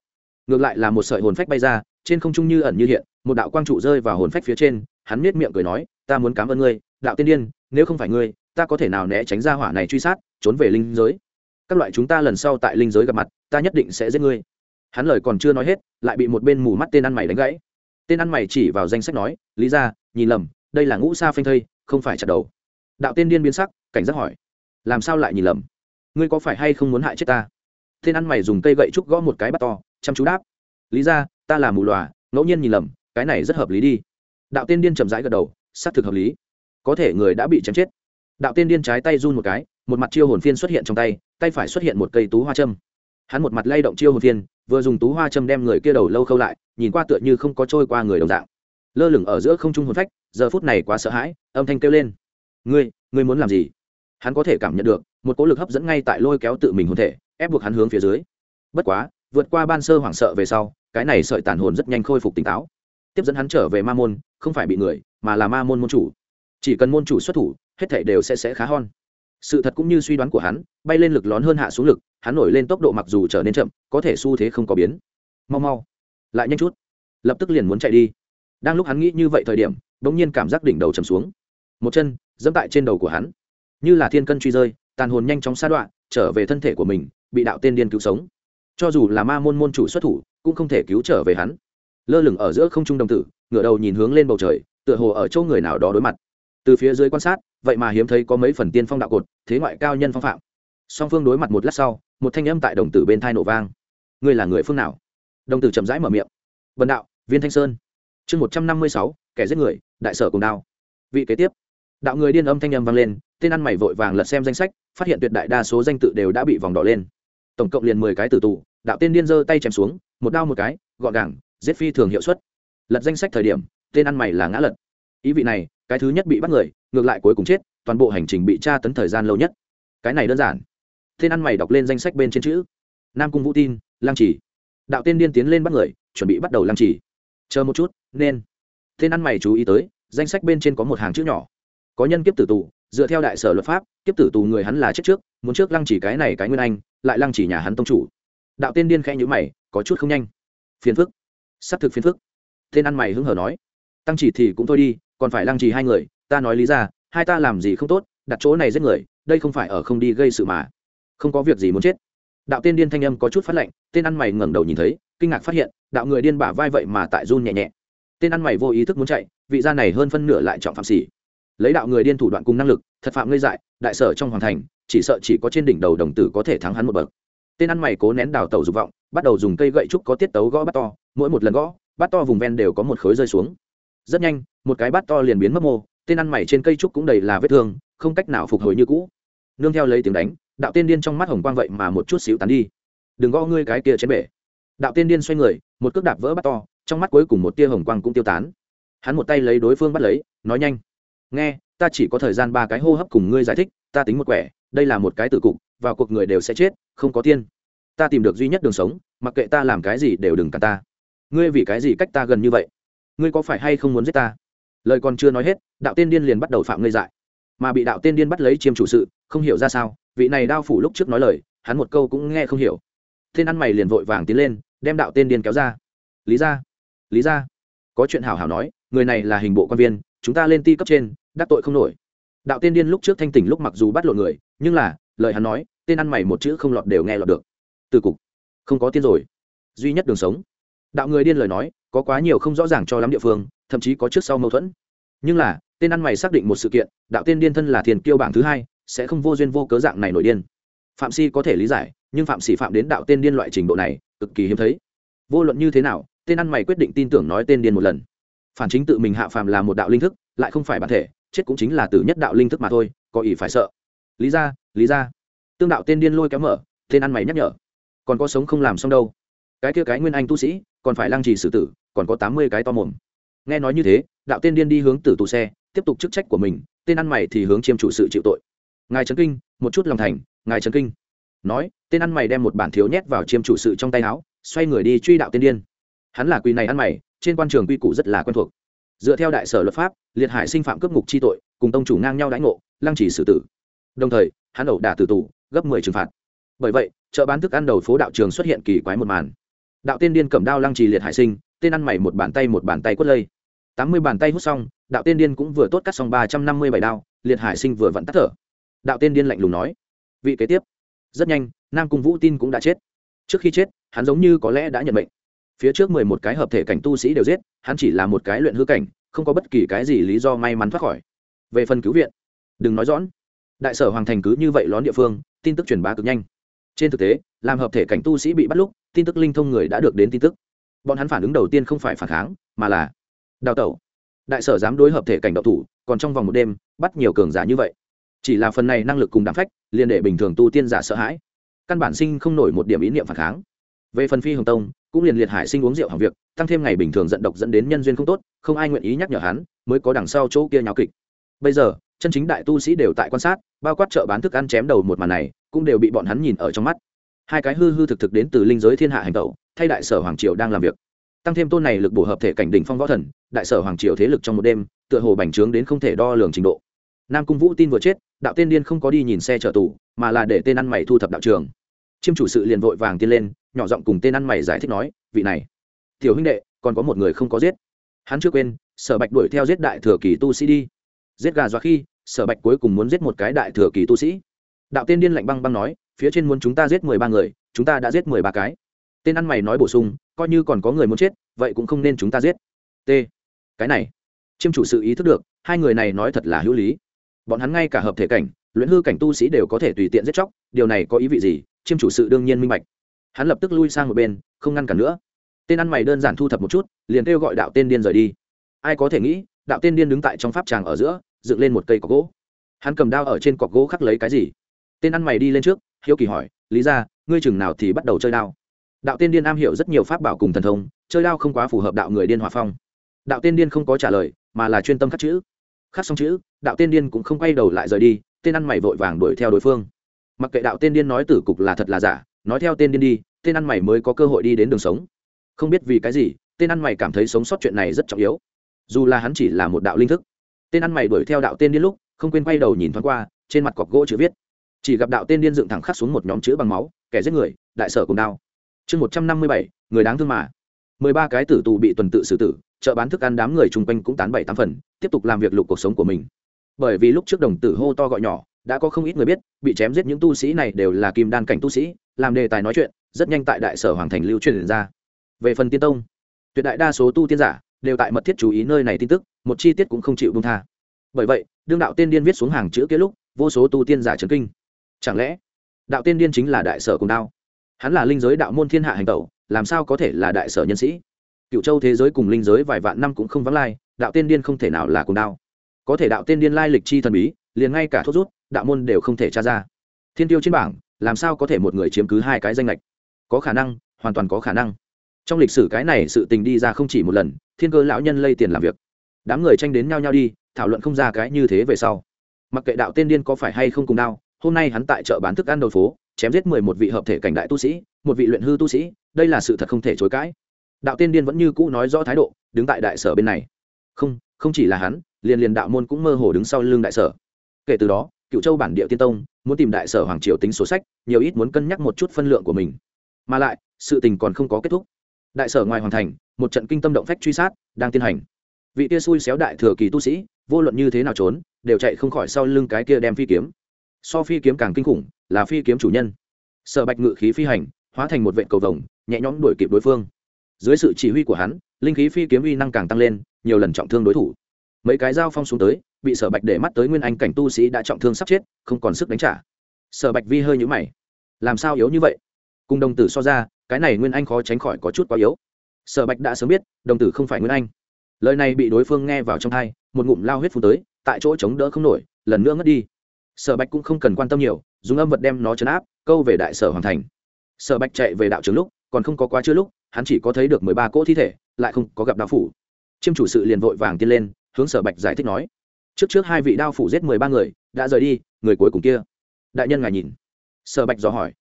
Ngược lại là một sợi hồn phách bay ra trên không trung như ẩn như hiện một đạo quang trụ rơi vào hồn phách phía trên hắn nết miệng cười nói ta muốn cảm ơn ngươi đạo tiên điên nếu không phải ngươi ta có thể nào né tránh ra hỏa này truy sát trốn về linh giới? Các loại chúng ta lần sau tại linh giới gặp mặt, ta nhất định sẽ giết ngươi. Hắn lời còn chưa nói hết, lại bị một bên mù mắt tên ăn mày đánh gãy. Tên ăn mày chỉ vào danh sách nói, lý ra nhìn lầm, đây là ngũ sa phanh thây, không phải chặt đầu. Đạo tiên điên biến sắc, cảnh giác hỏi, làm sao lại nhìn lầm? Ngươi có phải hay không muốn hại chết ta? Tên ăn mày dùng cây gậy trúc gõ một cái bắt to, chăm chú đáp, lý ra ta là mù lòa, ngẫu nhiên nhìn lầm, cái này rất hợp lý đi. Đạo tiên điên chậm rãi gật đầu, xác thực hợp lý. Có thể người đã bị chém chết. Đạo tiên điên trái tay run một cái, một mặt chiêu hồn phiên xuất hiện trong tay tay phải xuất hiện một cây tú hoa châm. Hắn một mặt lay động chiêu hồn phiên, vừa dùng tú hoa châm đem người kia đầu lâu khâu lại, nhìn qua tựa như không có trôi qua người đồng dạng. Lơ lửng ở giữa không trung hồn phách, giờ phút này quá sợ hãi, âm thanh kêu lên. Ngươi ngươi muốn làm gì? Hắn có thể cảm nhận được, một cỗ lực hấp dẫn ngay tại lôi kéo tự mình hồn thể, ép buộc hắn hướng phía dưới. Bất quá, vượt qua ban sơ hoảng sợ về sau, cái này sợi tàn hồn rất nhanh khôi phục tỉnh táo. Tiếp dẫn hắn trở về ma môn, không phải bị người, mà là ma môn môn chủ. Chỉ cần môn chủ xuất thủ, hết thể đều sẽ sẽ khá hon sự thật cũng như suy đoán của hắn, bay lên lực lón hơn hạ xuống lực, hắn nổi lên tốc độ mặc dù trở nên chậm, có thể xu thế không có biến. Mau mau, lại nhanh chút. Lập tức liền muốn chạy đi. Đang lúc hắn nghĩ như vậy thời điểm đ ỗ n g nhiên cảm giác đỉnh đầu chầm xuống. Một chân dẫm tại trên đầu của hắn. Như là thiên cân truy rơi, tàn hồn nhanh chóng sa đoạn trở về thân thể của mình, bị đạo tên điên cứu sống. Cho dù là ma môn môn chủ xuất thủ, cũng không thể cứu trở về hắn. Lơ lửng ở giữa không trung đồng tử, ngửa đầu nhìn hướng lên bầu trời, tựa hồ ở chỗ người nào đó đối mặt. Từ phía dưới quan sát vậy mà hiếm thấy có mấy phần tiên phong đạo cột, thế ngoại cao nhân phong phạm. Song phương đối mặt một lát sau, một thanh âm tại đồng tử bên thai nổ vang. Ngươi là người phương nào? Đồng tử chậm rãi mở miệng. Vần đạo, viên thanh sơn. Chương một trăm năm mươi sáu, kẻ giết người, đại sở cùng đao. Vị kế tiếp. Đạo người điên âm thanh âm vang lên, tên ăn mày vội vàng lật xem danh sách, phát hiện tuyệt đại đa số danh tự đều đã bị vòng đỏ lên. Tổng cộng liền mười cái tử tù, đạo tên điên giơ tay chém xuống, một đao một cái, gọn gàng, giết phi thường hiệu suất. Lật danh sách thời điểm, tên ăn mày là ngã lật. Ý vị này, cái thứ nhất bị bắt người ngược lại cuối cùng chết, toàn bộ hành trình bị tra tấn thời gian lâu nhất. Cái này đơn giản. Tên ăn mày đọc lên danh sách bên trên chữ. Nam cung vũ tin, lăng trì. Đạo tên điên tiến lên bắt người, chuẩn bị bắt đầu lăng trì. Chờ một chút, nên. Tên ăn mày chú ý tới, danh sách bên trên có một hàng chữ nhỏ. Có nhân kiếp tử tù, dựa theo đại sở luật pháp, kiếp tử tù người hắn là chết trước, muốn trước lăng chỉ cái này cái nguyên anh, lại lăng chỉ nhà hắn tông chủ. Đạo tên điên khẽ nhữ mày, có chút không nhanh. Phiền phức. S ắ c thực phiền phức. Tên ăn mày hứng hở nói. Tăng chỉ thì cũng thôi đi, còn phải lăng trì hai người ta nói lý ra, hai ta làm gì không tốt, đặt chỗ này giết người, đây không phải ở không đi gây sự mà. Không có việc gì muốn chết. Đạo tên điên thanh âm có chút phát lệnh tên ăn mày ngẩng đầu nhìn thấy, kinh ngạc phát hiện, đạo người điên bả vai vậy mà tại run nhẹ nhẹ. Tên ăn mày vô ý thức muốn chạy, vị gia này hơn phân nửa lại chọn phạm xỉ lấy đạo người điên thủ đoạn cùng năng lực, thật phạm ngây dại, đại sở trong hoàng thành, chỉ sợ chỉ có trên đỉnh đầu đồng tử có thể thắng hắn một bậc. Tên ăn mày cố nén đào tàu dục vọng, bắt đầu dùng cây gậy trúc có tiết tấu gõ bát to, mỗi một lần gõ bát to vùng ven đều có một khối rơi xuống. Rất nhanh, một cái bát to liền biến mất mô tên ăn mày trên cây trúc cũng đầy là vết thương, không cách nào phục hồi như cũ. Nương theo lấy tiếng đánh, đạo tiên điên trong mắt hồng quang vậy mà một chút xíu tán đi. Đừng gõ ngươi cái kia trên bể. Đạo tiên điên xoay người, một cước đạp vỡ bát to, trong mắt cuối cùng một tia hồng quang cũng tiêu tán. Hắn một tay lấy đối phương bắt lấy, nói nhanh. Nghe, ta chỉ có thời gian ba cái hô hấp cùng ngươi giải thích, ta tính một quẻ, đây là một cái tử cục, vào cuộc người đều sẽ chết, không có tiên. Ta tìm được duy nhất đường sống, mặc kệ ta làm cái gì đều đừng cả ta. Ngươi vì cái gì cách ta gần như vậy? Ngươi có phải hay không muốn giết ta? Lời còn chưa nói hết, đạo tên điên liền bắt đầu phạm ngây dại. Mà bị đạo tên điên bắt lấy chiêm chủ sự, không hiểu ra sao, vị này đao phủ lúc trước nói lời, hắn một câu cũng nghe không hiểu. Tên ăn mày liền vội vàng tiến lên, đem đạo tên điên kéo ra. Lý ra lý ra có chuyện hảo hảo nói, người này là hình bộ quan viên, chúng ta lên ti cấp trên, đắc tội không nổi. Đạo tên điên lúc trước thanh tỉnh lúc mặc dù bắt lộn người, nhưng là, lời hắn nói, tên ăn mày một chữ không lọt đều nghe lọt được. Từ cục, không có tiên rồi. Duy nhất đường sống. Đạo người điên lời nói, có quá nhiều không rõ ràng cho lắm địa phương thậm chí có trước sau mâu thuẫn. Nhưng là, tên ăn mày xác định một sự kiện, đạo tên điên thân là thiền kiêu bảng thứ hai, sẽ không vô duyên vô cớ dạng này nổi điên. Phạm si có thể lý giải, nhưng phạm sĩ phạm đến đạo tên điên loại trình độ này, cực kỳ hiếm thấy. Vô luận như thế nào, tên ăn mày quyết định tin tưởng nói tên điên một lần. Phản chính tự mình hạ phàm là một đạo linh thức, lại không phải bản thể, chết cũng chính là tử nhất đạo linh thức mà thôi, có ý phải sợ. Lý ra lý ra. Tương đạo tên điên lôi kéo mở, tên ăn mày nhắc nhở. Còn có sống không làm xong đâu. Cái kia cái nguyên anh tu sĩ, còn phải lăng trì xử tử, còn có tám mươi cái to mồm nghe nói như thế, đạo tên điên đi hướng tử tù xe, tiếp tục chức trách của mình, tên ăn mày thì hướng chiêm chủ sự chịu tội. Ngài trấn kinh, một chút lòng thành, ngài trấn kinh. Nói, tên ăn mày đem một bản thiếu nhét vào chiêm chủ sự trong tay áo, xoay người đi truy đạo tên điên. Hắn là quỳ này ăn mày, trên quan trường quy củ rất là quen thuộc. Dựa theo đại sở luật pháp, liệt hải sinh phạm cướp ngục chi tội, cùng tông chủ ngang nhau đãi ngộ, lăng chỉ xử tử. Đồng thời, hắn ẩu đả tử tù, gấp mười trừng phạt. Bởi vậy, chợ bán thức ăn đầu phố đạo trường xuất hiện kỳ quái một màn. Đạo tên điên cầm đao lăng trì liệt hải sinh, tên ăn mày một bàn tay một bàn tay quất lây tám mươi bàn tay hút xong, đạo tên điên cũng vừa tốt cắt xong ba trăm năm mươi bảy đao, liệt hải sinh vừa vặn tắt thở. Đạo tên điên lạnh lùng nói. Vị kế tiếp. Rất nhanh, nam cung vũ tin cũng đã chết. Trước khi chết, hắn giống như có lẽ đã nhận bệnh phía trước mười một cái hợp thể cảnh tu sĩ đều giết, hắn chỉ là một cái luyện hư cảnh, không có bất kỳ cái gì lý do may mắn thoát khỏi. Về phần cứu viện, đừng nói rõ đại sở hoàng thành cứ như vậy lón địa phương, tin tức truyền bá cực nhanh. Trên thực tế, làm hợp thể cảnh tu sĩ bị bắt lúc, tin tức linh thông người đã được đến tin tức. Bọn hắn phản ứng đầu tiên không phải phản kháng, mà là đào tẩu. Đại sở dám đối hợp thể cảnh đậu thủ, còn trong vòng một đêm, bắt nhiều cường giả như vậy. Chỉ là phần này năng lực cùng đám phách liên đệ bình thường tu tiên giả sợ hãi. Căn bản sinh không nổi một điểm ý niệm phản kháng. Về phần phi hồng tông, cũng liền liệt hải sinh uống rượu hỏng việc, tăng thêm ngày bình thường giận độc dẫn đến nhân duyên không tốt, không ai nguyện ý nhắc nhở hắn, mới có đằng sau chỗ kia nháo kịch. Bây giờ, chân chính đại tu sĩ đều tại quan sát, bao quát chợ bán thức ăn chém đầu một màn này, cũng đều bị bọn hắn nhìn ở trong mắt. Hai cái hư hư thực thực đến từ linh giới thiên hạ hành tẩu, thay đại sở hoàng triều đang làm việc tăng thêm tôn này lực bổ hợp thể cảnh đỉnh phong võ thần, đại sở hoàng triều thế lực trong một đêm, tựa hồ bành trướng đến không thể đo lường trình độ. Nam cung vũ tin vừa chết, đạo tên điên không có đi nhìn xe chở tù, mà là để tên ăn mày thu thập đạo trường. Chiêm chủ sự liền vội vàng tiên lên, nhỏ giọng cùng tên ăn mày giải thích nói, vị này, tiểu huynh đệ, còn có một người không có giết. Hắn chưa quên, sở bạch đuổi theo giết đại thừa kỳ tu sĩ đi. Giết gà dọa khi, sở bạch cuối cùng muốn giết một cái đại thừa kỳ tu sĩ. Đạo tên điên lạnh băng băng nói, phía trên muốn chúng ta giết mười ba người, chúng ta đã giết mười ba cái tên ăn mày nói bổ sung, coi như còn có người muốn chết, vậy cũng không nên chúng ta giết. T. Cái này, chiêm chủ sự ý thức được, hai người này nói thật là hữu lý. Bọn hắn ngay cả hợp thể cảnh, luyện hư cảnh tu sĩ đều có thể tùy tiện giết chóc, điều này có ý vị gì? Chiêm chủ sự đương nhiên minh bạch. Hắn lập tức lui sang một bên, không ngăn cản nữa. Tên ăn mày đơn giản thu thập một chút, liền kêu gọi đạo tên điên rời đi. Ai có thể nghĩ, đạo tên điên đứng tại trong pháp tràng ở giữa, dựng lên một cây cọc gỗ. Hắn cầm đao ở trên cọc gỗ khắc lấy cái gì? Tên ăn mày đi lên trước, hiếu kỳ hỏi, lý ra ngươi chừng nào thì bắt đầu chơi đao? Đạo tiên điên am hiểu rất nhiều pháp bảo cùng thần thông, chơi đao không quá phù hợp đạo người điên hòa phong. Đạo tiên điên không có trả lời, mà là chuyên tâm khắc chữ. Khắc xong chữ, đạo tiên điên cũng không quay đầu lại rời đi, tên ăn mày vội vàng đuổi theo đối phương. Mặc kệ đạo tiên điên nói tử cục là thật là giả, nói theo tên điên đi, tên ăn mày mới có cơ hội đi đến đường sống. Không biết vì cái gì, tên ăn mày cảm thấy sống sót chuyện này rất trọng yếu. Dù là hắn chỉ là một đạo linh thức, tên ăn mày đuổi theo đạo tên điên lúc, không quên quay đầu nhìn thoáng qua, trên mặt cọc gỗ chữ viết. Chỉ gặp đạo tên điên dựng thẳng khắc xuống một nhóm chữ bằng máu, kẻ giết người, đại sở cùng đao chương một trăm năm mươi bảy, người đáng thương mà. mười ba cái tử tù bị tuần tự xử tử, chợ bán thức ăn đám người chung quanh cũng tán bảy tám phần, tiếp tục làm việc lục cuộc sống của mình. Bởi vì lúc trước đồng tử hô to gọi nhỏ, đã có không ít người biết, bị chém giết những tu sĩ này đều là kim đan cảnh tu sĩ, làm đề tài nói chuyện, rất nhanh tại đại sở hoàng thành lưu truyền ra. Về phần tiên tông, tuyệt đại đa số tu tiên giả đều tại mật thiết chú ý nơi này tin tức, một chi tiết cũng không chịu bung tha. Bởi vậy, đương đạo tiên điên viết xuống hàng chữ kia lúc, vô số tu tiên giả trấn kinh. Chẳng lẽ, đạo tiên điên chính là đại sở cùng đao? Hắn là linh giới đạo môn thiên hạ hành tẩu, làm sao có thể là đại sở nhân sĩ? Cựu châu thế giới cùng linh giới vài vạn năm cũng không vắng lai, đạo tiên điên không thể nào là cùng đao. Có thể đạo tiên điên lai lịch chi thần bí, liền ngay cả thốt rút, đạo môn đều không thể tra ra. Thiên tiêu trên bảng, làm sao có thể một người chiếm cứ hai cái danh lệch? Có khả năng, hoàn toàn có khả năng. Trong lịch sử cái này sự tình đi ra không chỉ một lần, thiên cơ lão nhân lây tiền làm việc. Đám người tranh đến nhau nhau đi, thảo luận không ra cái như thế về sau. Mặc kệ đạo tiên điên có phải hay không cùng đao, hôm nay hắn tại chợ bán thức ăn đầu phố chém giết mười một vị hợp thể cảnh đại tu sĩ, một vị luyện hư tu sĩ, đây là sự thật không thể chối cãi. Đạo tiên điên vẫn như cũ nói rõ thái độ, đứng tại đại sở bên này. Không không chỉ là hắn, liền liền đạo môn cũng mơ hồ đứng sau lưng đại sở. Kể từ đó cựu châu bản địa tiên tông muốn tìm đại sở hoàng triều tính số sách, nhiều ít muốn cân nhắc một chút phân lượng của mình. Mà lại, sự tình còn không có kết thúc. Đại sở ngoài hoàn thành, một trận kinh tâm động phách truy sát đang tiến hành. Vị tia xui xéo đại thừa kỳ tu sĩ, vô luận như thế nào trốn, đều chạy không khỏi sau lưng cái kia đem phi kiếm so phi kiếm càng kinh khủng, là phi kiếm chủ nhân. Sở bạch ngự khí phi hành, hóa thành một vệ cầu vồng, nhẹ nhõm đuổi kịp đối phương. Dưới sự chỉ huy của hắn, linh khí phi kiếm uy năng càng tăng lên, nhiều lần trọng thương đối thủ. Mấy cái dao phong xuống tới, bị sở bạch để mắt tới nguyên anh cảnh tu sĩ đã trọng thương sắp chết, không còn sức đánh trả. Sở bạch vi hơi nhũ mày. Làm sao yếu như vậy? Cùng đồng tử so ra, cái này nguyên anh khó tránh khỏi có chút quá yếu. Sở bạch đã sớm biết, đồng tử không phải nguyên anh. Lời này bị đối phương nghe vào trong thai một ngụm lao huyết phun tới, tại chỗ chống đỡ không nổi, lần nữa ngất đi sở bạch cũng không cần quan tâm nhiều, dùng âm vật đem nó chấn áp, câu về đại sở hoàn thành. Sở bạch chạy về đạo trường lúc, còn không có quá chưa lúc, hắn chỉ có thấy được mười ba cỗ thi thể, lại không có gặp đạo phủ. Chiêm chủ sự liền vội vàng tiên lên, hướng sở bạch giải thích nói, trước trước hai vị đao phủ giết mười ba người, đã rời đi, người cuối cùng kia. Đại nhân ngài nhìn. Sở bạch dò hỏi,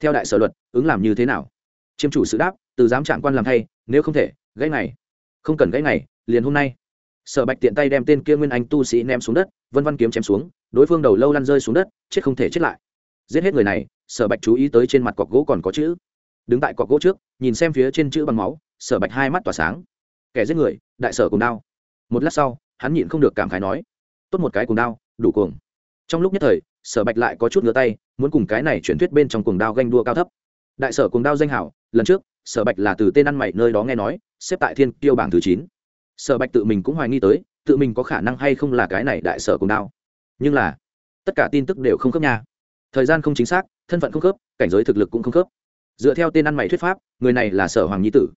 theo đại sở luật, ứng làm như thế nào? Chiêm chủ sự đáp, từ giám trạng quan làm thay, nếu không thể, gãy ngày. Không cần gãy ngày, liền hôm nay sở bạch tiện tay đem tên kia nguyên anh tu sĩ ném xuống đất, vân văn kiếm chém xuống, đối phương đầu lâu lăn rơi xuống đất, chết không thể chết lại. Giết hết người này, sở bạch chú ý tới trên mặt cọc gỗ còn có chữ. Đứng tại cọc gỗ trước, nhìn xem phía trên chữ bằng máu, sở bạch hai mắt tỏa sáng. Kẻ giết người, đại sở cùng đao. Một lát sau, hắn nhịn không được cảm khái nói, tốt một cái cùng đao, đủ cuồng. Trong lúc nhất thời, sở bạch lại có chút ngửa tay, muốn cùng cái này chuyển thuyết bên trong cuồng đao ganh đua cao thấp. Đại sở cuồng đao danh hảo, lần trước, sở bạch là từ tên ăn mày nơi đó nghe nói, xếp tại thiên tiêu bảng thứ chín sở bạch tự mình cũng hoài nghi tới, tự mình có khả năng hay không là cái này đại sở cùng đao. Nhưng là, tất cả tin tức đều không khớp nha. Thời gian không chính xác, thân phận không khớp, cảnh giới thực lực cũng không khớp. Dựa theo tên ăn mày thuyết pháp, người này là sở hoàng nhi tử.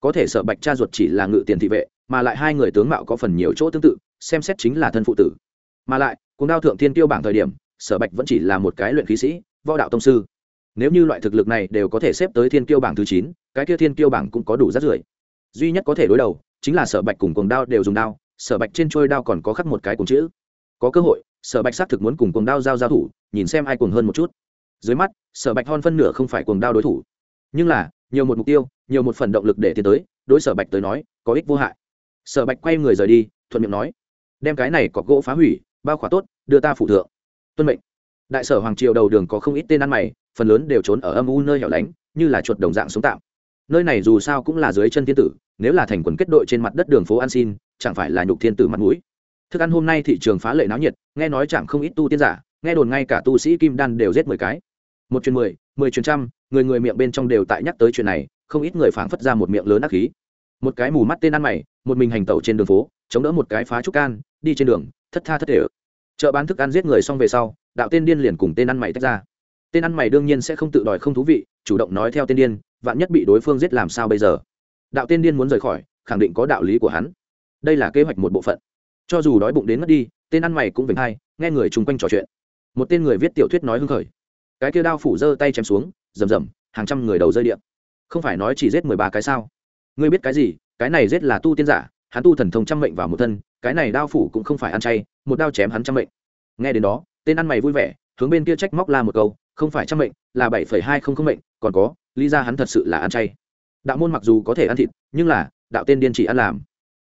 Có thể sở bạch cha ruột chỉ là ngự tiền thị vệ, mà lại hai người tướng mạo có phần nhiều chỗ tương tự, xem xét chính là thân phụ tử. Mà lại, cùng đao thượng thiên tiêu bảng thời điểm, sở bạch vẫn chỉ là một cái luyện khí sĩ, võ đạo tông sư. Nếu như loại thực lực này đều có thể xếp tới thiên tiêu bảng thứ chín, cái kia thiên tiêu bảng cũng có đủ rát rưởi. Duy nhất có thể đối đầu chính là sở bạch cùng cuồng đao đều dùng đao, sở bạch trên trôi đao còn có khắc một cái cùng chữ. Có cơ hội, sở bạch xác thực muốn cùng cuồng đao giao giao thủ, nhìn xem ai cuồng hơn một chút. Dưới mắt, sở bạch hon phân nửa không phải cuồng đao đối thủ. Nhưng là, nhiều một mục tiêu, nhiều một phần động lực để tiến tới, đối sở bạch tới nói, có ích vô hại. Sở bạch quay người rời đi, thuận miệng nói, đem cái này cọc gỗ phá hủy, bao khỏa tốt, đưa ta phụ thượng. Tuân mệnh. Đại sở hoàng triều đầu đường có không ít tên ăn mày, phần lớn đều trốn ở âm u nơi hẻo lánh, như là chuột đồng dạng sống tạm nơi này dù sao cũng là dưới chân thiên tử, nếu là thành quần kết đội trên mặt đất đường phố an xin, chẳng phải là nhục thiên tử mặt mũi. Thức ăn hôm nay thị trường phá lệ náo nhiệt, nghe nói chẳng không ít tu tiên giả, nghe đồn ngay cả tu sĩ kim đan đều giết mười cái. Một chuyến mười mười chuyến trăm, người người miệng bên trong đều tại nhắc tới chuyện này, không ít người phảng phất ra một miệng lớn ác khí. Một cái mù mắt tên ăn mày, một mình hành tẩu trên đường phố, chống đỡ một cái phá trúc can, đi trên đường, thất tha thất thể. Chợ bán thức ăn giết người xong về sau, đạo tên điên liền cùng tên ăn mày tách ra tên ăn mày đương nhiên sẽ không tự đòi không thú vị, chủ động nói theo tên điên, vạn nhất bị đối phương giết làm sao bây giờ? Đạo tên điên muốn rời khỏi, khẳng định có đạo lý của hắn. Đây là kế hoạch một bộ phận. Cho dù đói bụng đến mất đi, tên ăn mày cũng vểnh hay nghe người chung quanh trò chuyện. Một tên người viết tiểu thuyết nói hưng khởi. Cái kia đao phủ giơ tay chém xuống, rầm rầm, hàng trăm người đầu rơi điện. Không phải nói chỉ giết mười ba cái sao? Ngươi biết cái gì? Cái này giết là tu tiên giả, hắn tu thần thông trăm mệnh vào một thân, cái này đao phủ cũng không phải ăn chay, một đao chém hắn trăm mệnh. Nghe đến đó, tên ăn mày vui vẻ, hướng bên kia trách móc la một câu không phải trăm mệnh, là bảy phẩy hai không không mệnh, còn có, lý ra hắn thật sự là ăn chay. Đạo môn mặc dù có thể ăn thịt, nhưng là, đạo tên điên chỉ ăn làm.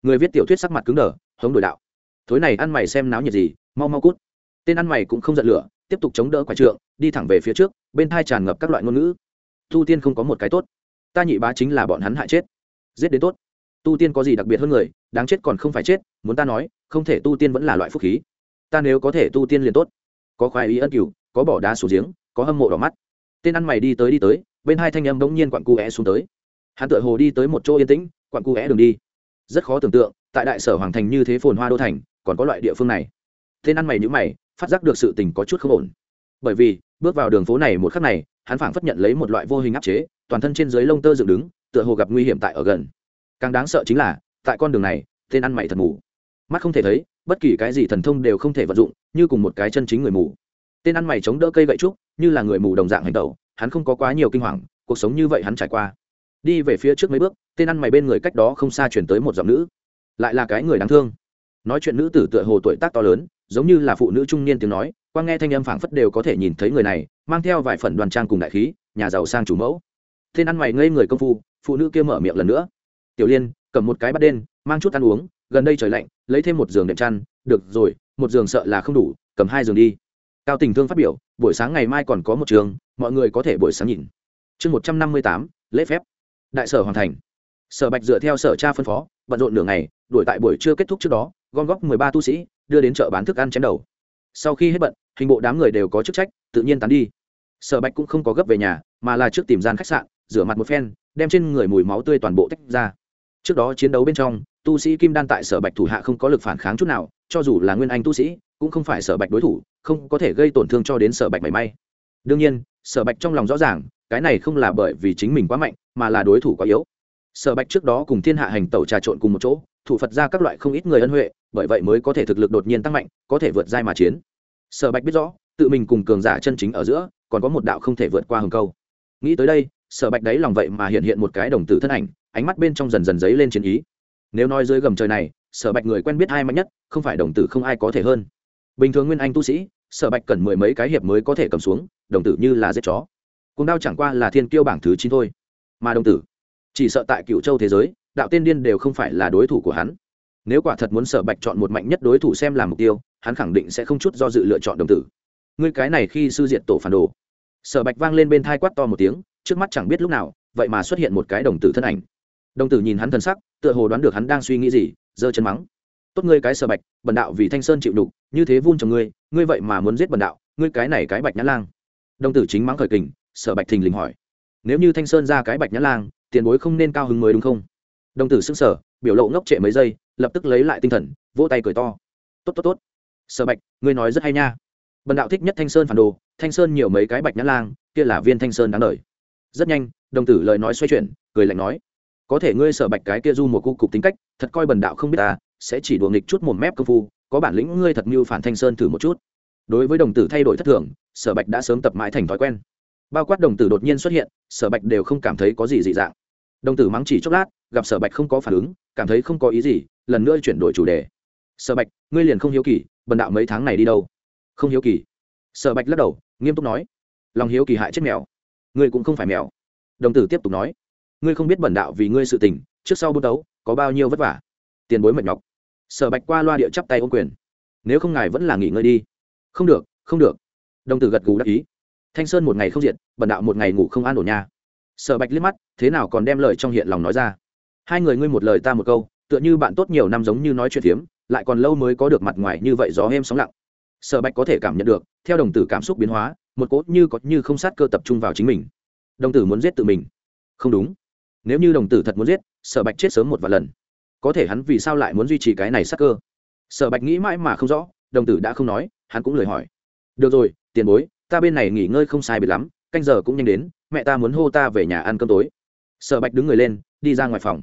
Người viết tiểu thuyết sắc mặt cứng đờ, hống đổi đạo. Thối này ăn mày xem náo nhiệt gì, mau mau cút. Tên ăn mày cũng không giận lửa, tiếp tục chống đỡ quả trượng, đi thẳng về phía trước, bên thai tràn ngập các loại ngôn ngữ. Tu tiên không có một cái tốt. Ta nhị bá chính là bọn hắn hại chết. Giết đến tốt. Tu tiên có gì đặc biệt hơn người, đáng chết còn không phải chết, muốn ta nói, không thể tu tiên vẫn là loại phúc khí. Ta nếu có thể tu tiên liền tốt. Có khoái ý ân cửu, có bỏ đá xuống giếng có hâm mộ đỏ mắt. Tên ăn mày đi tới đi tới, bên hai thanh âm bỗng nhiên quặn cu é xuống tới. Hắn tựa hồ đi tới một chỗ yên tĩnh, quặn cu é đường đi. Rất khó tưởng tượng, tại đại sở hoàng thành như thế phồn hoa đô thành, còn có loại địa phương này. Tên ăn mày nhữ mày, phát giác được sự tình có chút không ổn. Bởi vì, bước vào đường phố này một khắc này, hắn phảng phất nhận lấy một loại vô hình áp chế, toàn thân trên dưới lông tơ dựng đứng, tựa hồ gặp nguy hiểm tại ở gần. Càng đáng sợ chính là, tại con đường này, tên ăn mày thật mù. Mắt không thể thấy, bất kỳ cái gì thần thông đều không thể vận dụng, như cùng một cái chân chính người mù. Tên ăn mày chống đỡ cây gậy trúc như là người mù đồng dạng hành tẩu, hắn không có quá nhiều kinh hoàng, cuộc sống như vậy hắn trải qua. Đi về phía trước mấy bước, tên ăn mày bên người cách đó không xa chuyển tới một giọng nữ. Lại là cái người đáng thương. Nói chuyện nữ tử tựa hồ tuổi tác to lớn, giống như là phụ nữ trung niên tiếng nói, qua nghe thanh âm phảng phất đều có thể nhìn thấy người này, mang theo vài phần đoàn trang cùng đại khí, nhà giàu sang chủ mẫu. Tên ăn mày ngây người công phu, phụ nữ kia mở miệng lần nữa. Tiểu liên, cầm một cái bắt đen, mang chút ăn uống, gần đây trời lạnh, lấy thêm một giường đệm chăn, được rồi, một giường sợ là không đủ, cầm hai giường đi cao tình thương phát biểu, buổi sáng ngày mai còn có một trường, mọi người có thể buổi sáng nhìn. Chương một trăm năm mươi tám, lễ phép. Đại sở hoàn thành. Sở bạch dựa theo sở cha phân phó, bận rộn nửa ngày, đuổi tại buổi trưa kết thúc trước đó, gom góp mười ba tu sĩ, đưa đến chợ bán thức ăn chém đầu. Sau khi hết bận, hình bộ đám người đều có chức trách, tự nhiên tán đi. Sở bạch cũng không có gấp về nhà, mà là trước tìm gian khách sạn, rửa mặt một phen, đem trên người mùi máu tươi toàn bộ tách ra. Trước đó chiến đấu bên trong, tu sĩ kim đan tại sở bạch thủ hạ không có lực phản kháng chút nào, cho dù là nguyên anh tu sĩ cũng không phải sở bạch đối thủ, không có thể gây tổn thương cho đến sở bạch mảy may. Đương nhiên, sở bạch trong lòng rõ ràng, cái này không là bởi vì chính mình quá mạnh, mà là đối thủ quá yếu. Sở bạch trước đó cùng thiên hạ hành tẩu trà trộn cùng một chỗ, thủ phật ra các loại không ít người ân huệ, bởi vậy mới có thể thực lực đột nhiên tăng mạnh, có thể vượt giai mà chiến. Sở bạch biết rõ, tự mình cùng cường giả chân chính ở giữa, còn có một đạo không thể vượt qua hừng câu. Nghĩ tới đây, sở bạch đấy lòng vậy mà hiện hiện một cái đồng tử thân ảnh, ánh mắt bên trong dần dần dấy lên chiến ý. Nếu nói dưới gầm trời này, sở bạch người quen biết ai mạnh nhất, không phải đồng tử không ai có thể hơn bình thường nguyên anh tu sĩ, sở bạch cần mười mấy cái hiệp mới có thể cầm xuống, đồng tử như là giết chó. Cùng đao chẳng qua là thiên kiêu bảng thứ chín thôi. Mà đồng tử, chỉ sợ tại cựu châu thế giới, đạo tiên điên đều không phải là đối thủ của hắn. Nếu quả thật muốn sở bạch chọn một mạnh nhất đối thủ xem làm mục tiêu, hắn khẳng định sẽ không chút do dự lựa chọn đồng tử. Ngươi cái này khi sư diện tổ phản đồ. Sở bạch vang lên bên thai quát to một tiếng, trước mắt chẳng biết lúc nào, vậy mà xuất hiện một cái đồng tử thân ảnh. Đồng tử nhìn hắn thân sắc, tựa hồ đoán được hắn đang suy nghĩ gì, giơ chân mắng tốt ngươi cái sở bạch, bần đạo vì thanh sơn chịu đục, như thế vun chồng ngươi ngươi vậy mà muốn giết bần đạo, ngươi cái này cái bạch nhã lang. Đồng tử chính mắng khởi kình sở bạch thình lình hỏi. Nếu như thanh sơn ra cái bạch nhã lang, tiền bối không nên cao hứng mới đúng không? Đồng tử sững sờ, biểu lộ ngốc trệ mấy giây, lập tức lấy lại tinh thần, vỗ tay cười to. Tốt tốt tốt. Sở bạch, ngươi nói rất hay nha. Bần đạo thích nhất thanh sơn phản đồ, thanh sơn nhiều mấy cái bạch nhã lang, kia là viên thanh sơn đáng lời rất nhanh, đồng tử lời nói xoay chuyển, cười lạnh nói. Có thể ngươi sở bạch cái kia du một cu cục tính cách, thật coi bần đạo không biết ta sẽ chỉ đùa nghịch chút một mép công phu, có bản lĩnh ngươi thật mưu phản thanh sơn thử một chút. Đối với đồng tử thay đổi thất thường, sở bạch đã sớm tập mãi thành thói quen. Bao quát đồng tử đột nhiên xuất hiện, sở bạch đều không cảm thấy có gì dị dạng. Đồng tử mắng chỉ chốc lát, gặp sở bạch không có phản ứng, cảm thấy không có ý gì, lần nữa chuyển đổi chủ đề. Sở bạch, ngươi liền không hiếu kỳ, bần đạo mấy tháng này đi đâu? Không hiếu kỳ. Sở bạch lắc đầu, nghiêm túc nói. Lòng hiếu kỳ hại chết mèo. Ngươi cũng không phải mèo. Đồng tử tiếp tục nói. Ngươi không biết bần đạo vì ngươi sự tình, trước sau bút đấu, có bao nhiêu vất vả? Tiền bối mệt nhọc sở bạch qua loa địa chắp tay ô quyền. Nếu không ngài vẫn là nghỉ ngơi đi. Không được không được. Đồng tử gật gù đắc ý. Thanh sơn một ngày không diện, bần đạo một ngày ngủ không an ổn nha. Sở bạch liếc mắt thế nào còn đem lời trong hiện lòng nói ra. Hai người ngươi một lời ta một câu tựa như bạn tốt nhiều năm giống như nói chuyện phiếm lại còn lâu mới có được mặt ngoài như vậy gió êm sóng lặng. Sở bạch có thể cảm nhận được theo đồng tử cảm xúc biến hóa một cốt như có như không sát cơ tập trung vào chính mình. Đồng tử muốn giết tự mình. Không đúng. Nếu như đồng tử thật muốn giết sở bạch chết sớm một vài lần có thể hắn vì sao lại muốn duy trì cái này sát cơ? Sở bạch nghĩ mãi mà không rõ, đồng tử đã không nói, hắn cũng lời hỏi. Được rồi, tiền bối, ta bên này nghỉ ngơi không sai biệt lắm, canh giờ cũng nhanh đến, mẹ ta muốn hô ta về nhà ăn cơm tối. Sở bạch đứng người lên, đi ra ngoài phòng.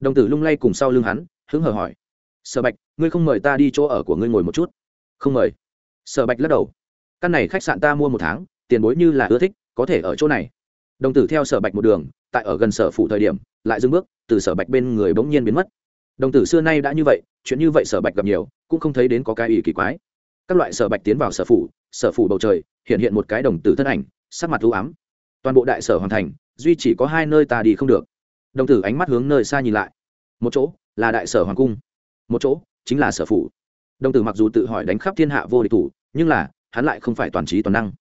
Đồng tử lung lay cùng sau lưng hắn, hứng hờ hỏi. Sở bạch, ngươi không mời ta đi chỗ ở của ngươi ngồi một chút? Không mời. Sở bạch lắc đầu. Căn này khách sạn ta mua một tháng, tiền bối như là ưa thích, có thể ở chỗ này. Đồng tử theo sở bạch một đường, tại ở gần sở phủ thời điểm, lại dưng bước, từ sở bạch bên người bỗng nhiên biến mất đồng tử xưa nay đã như vậy, chuyện như vậy sở bạch gặp nhiều, cũng không thấy đến có cái ý kỳ quái. Các loại sở bạch tiến vào sở phủ sở phủ bầu trời, hiện hiện một cái đồng tử thân ảnh, sắc mặt u ám. Toàn bộ đại sở hoàn thành, duy chỉ có hai nơi ta đi không được. Đồng tử ánh mắt hướng nơi xa nhìn lại. Một chỗ là đại sở hoàng cung, một chỗ chính là sở phủ. Đồng tử mặc dù tự hỏi đánh khắp thiên hạ vô địch thủ, nhưng là, hắn lại không phải toàn trí toàn năng.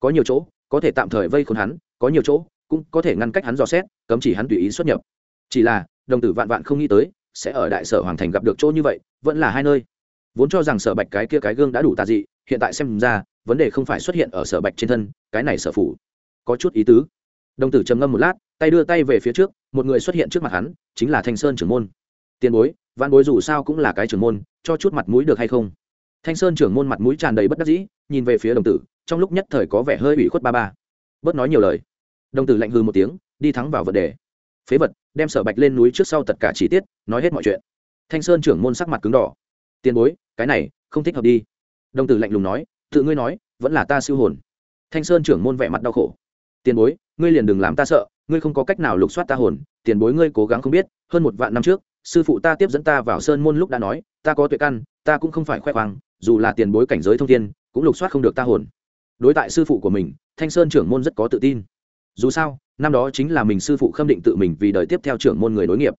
Có nhiều chỗ, có thể tạm thời vây khốn hắn, có nhiều chỗ, cũng có thể ngăn cách hắn dò xét, cấm chỉ hắn tùy ý xuất nhập. Chỉ là, đồng tử vạn vạn không nghĩ tới sẽ ở đại sở hoàng thành gặp được chỗ như vậy, vẫn là hai nơi. Vốn cho rằng sở bạch cái kia cái gương đã đủ tà dị, hiện tại xem ra, vấn đề không phải xuất hiện ở sở bạch trên thân, cái này sở phủ. Có chút ý tứ. Đồng tử trầm ngâm một lát, tay đưa tay về phía trước, một người xuất hiện trước mặt hắn, chính là thanh sơn trưởng môn. Tiền bối văn bối dù sao cũng là cái trưởng môn, cho chút mặt mũi được hay không? Thanh sơn trưởng môn mặt mũi tràn đầy bất đắc dĩ, nhìn về phía đồng tử, trong lúc nhất thời có vẻ hơi ủy khuất ba ba. Bớt nói nhiều lời. Đồng tử lạnh hư một tiếng, đi thắng vào vấn đề phế vật, đem sở bạch lên núi trước sau tất cả chi tiết, nói hết mọi chuyện. Thanh sơn trưởng môn sắc mặt cứng đỏ. Tiền bối, cái này không thích hợp đi. Đồng tử lạnh lùng nói, tự ngươi nói, vẫn là ta siêu hồn. Thanh sơn trưởng môn vẻ mặt đau khổ. Tiền bối, ngươi liền đừng làm ta sợ, ngươi không có cách nào lục soát ta hồn. Tiền bối ngươi cố gắng không biết, hơn một vạn năm trước, sư phụ ta tiếp dẫn ta vào sơn môn lúc đã nói, ta có tuệ căn, ta cũng không phải khoe khoang, dù là tiền bối cảnh giới thông thiên, cũng lục soát không được ta hồn. Đối tại sư phụ của mình, thanh sơn trưởng môn rất có tự tin. Dù sao năm đó chính là mình sư phụ khâm định tự mình vì đời tiếp theo trưởng môn người nối nghiệp.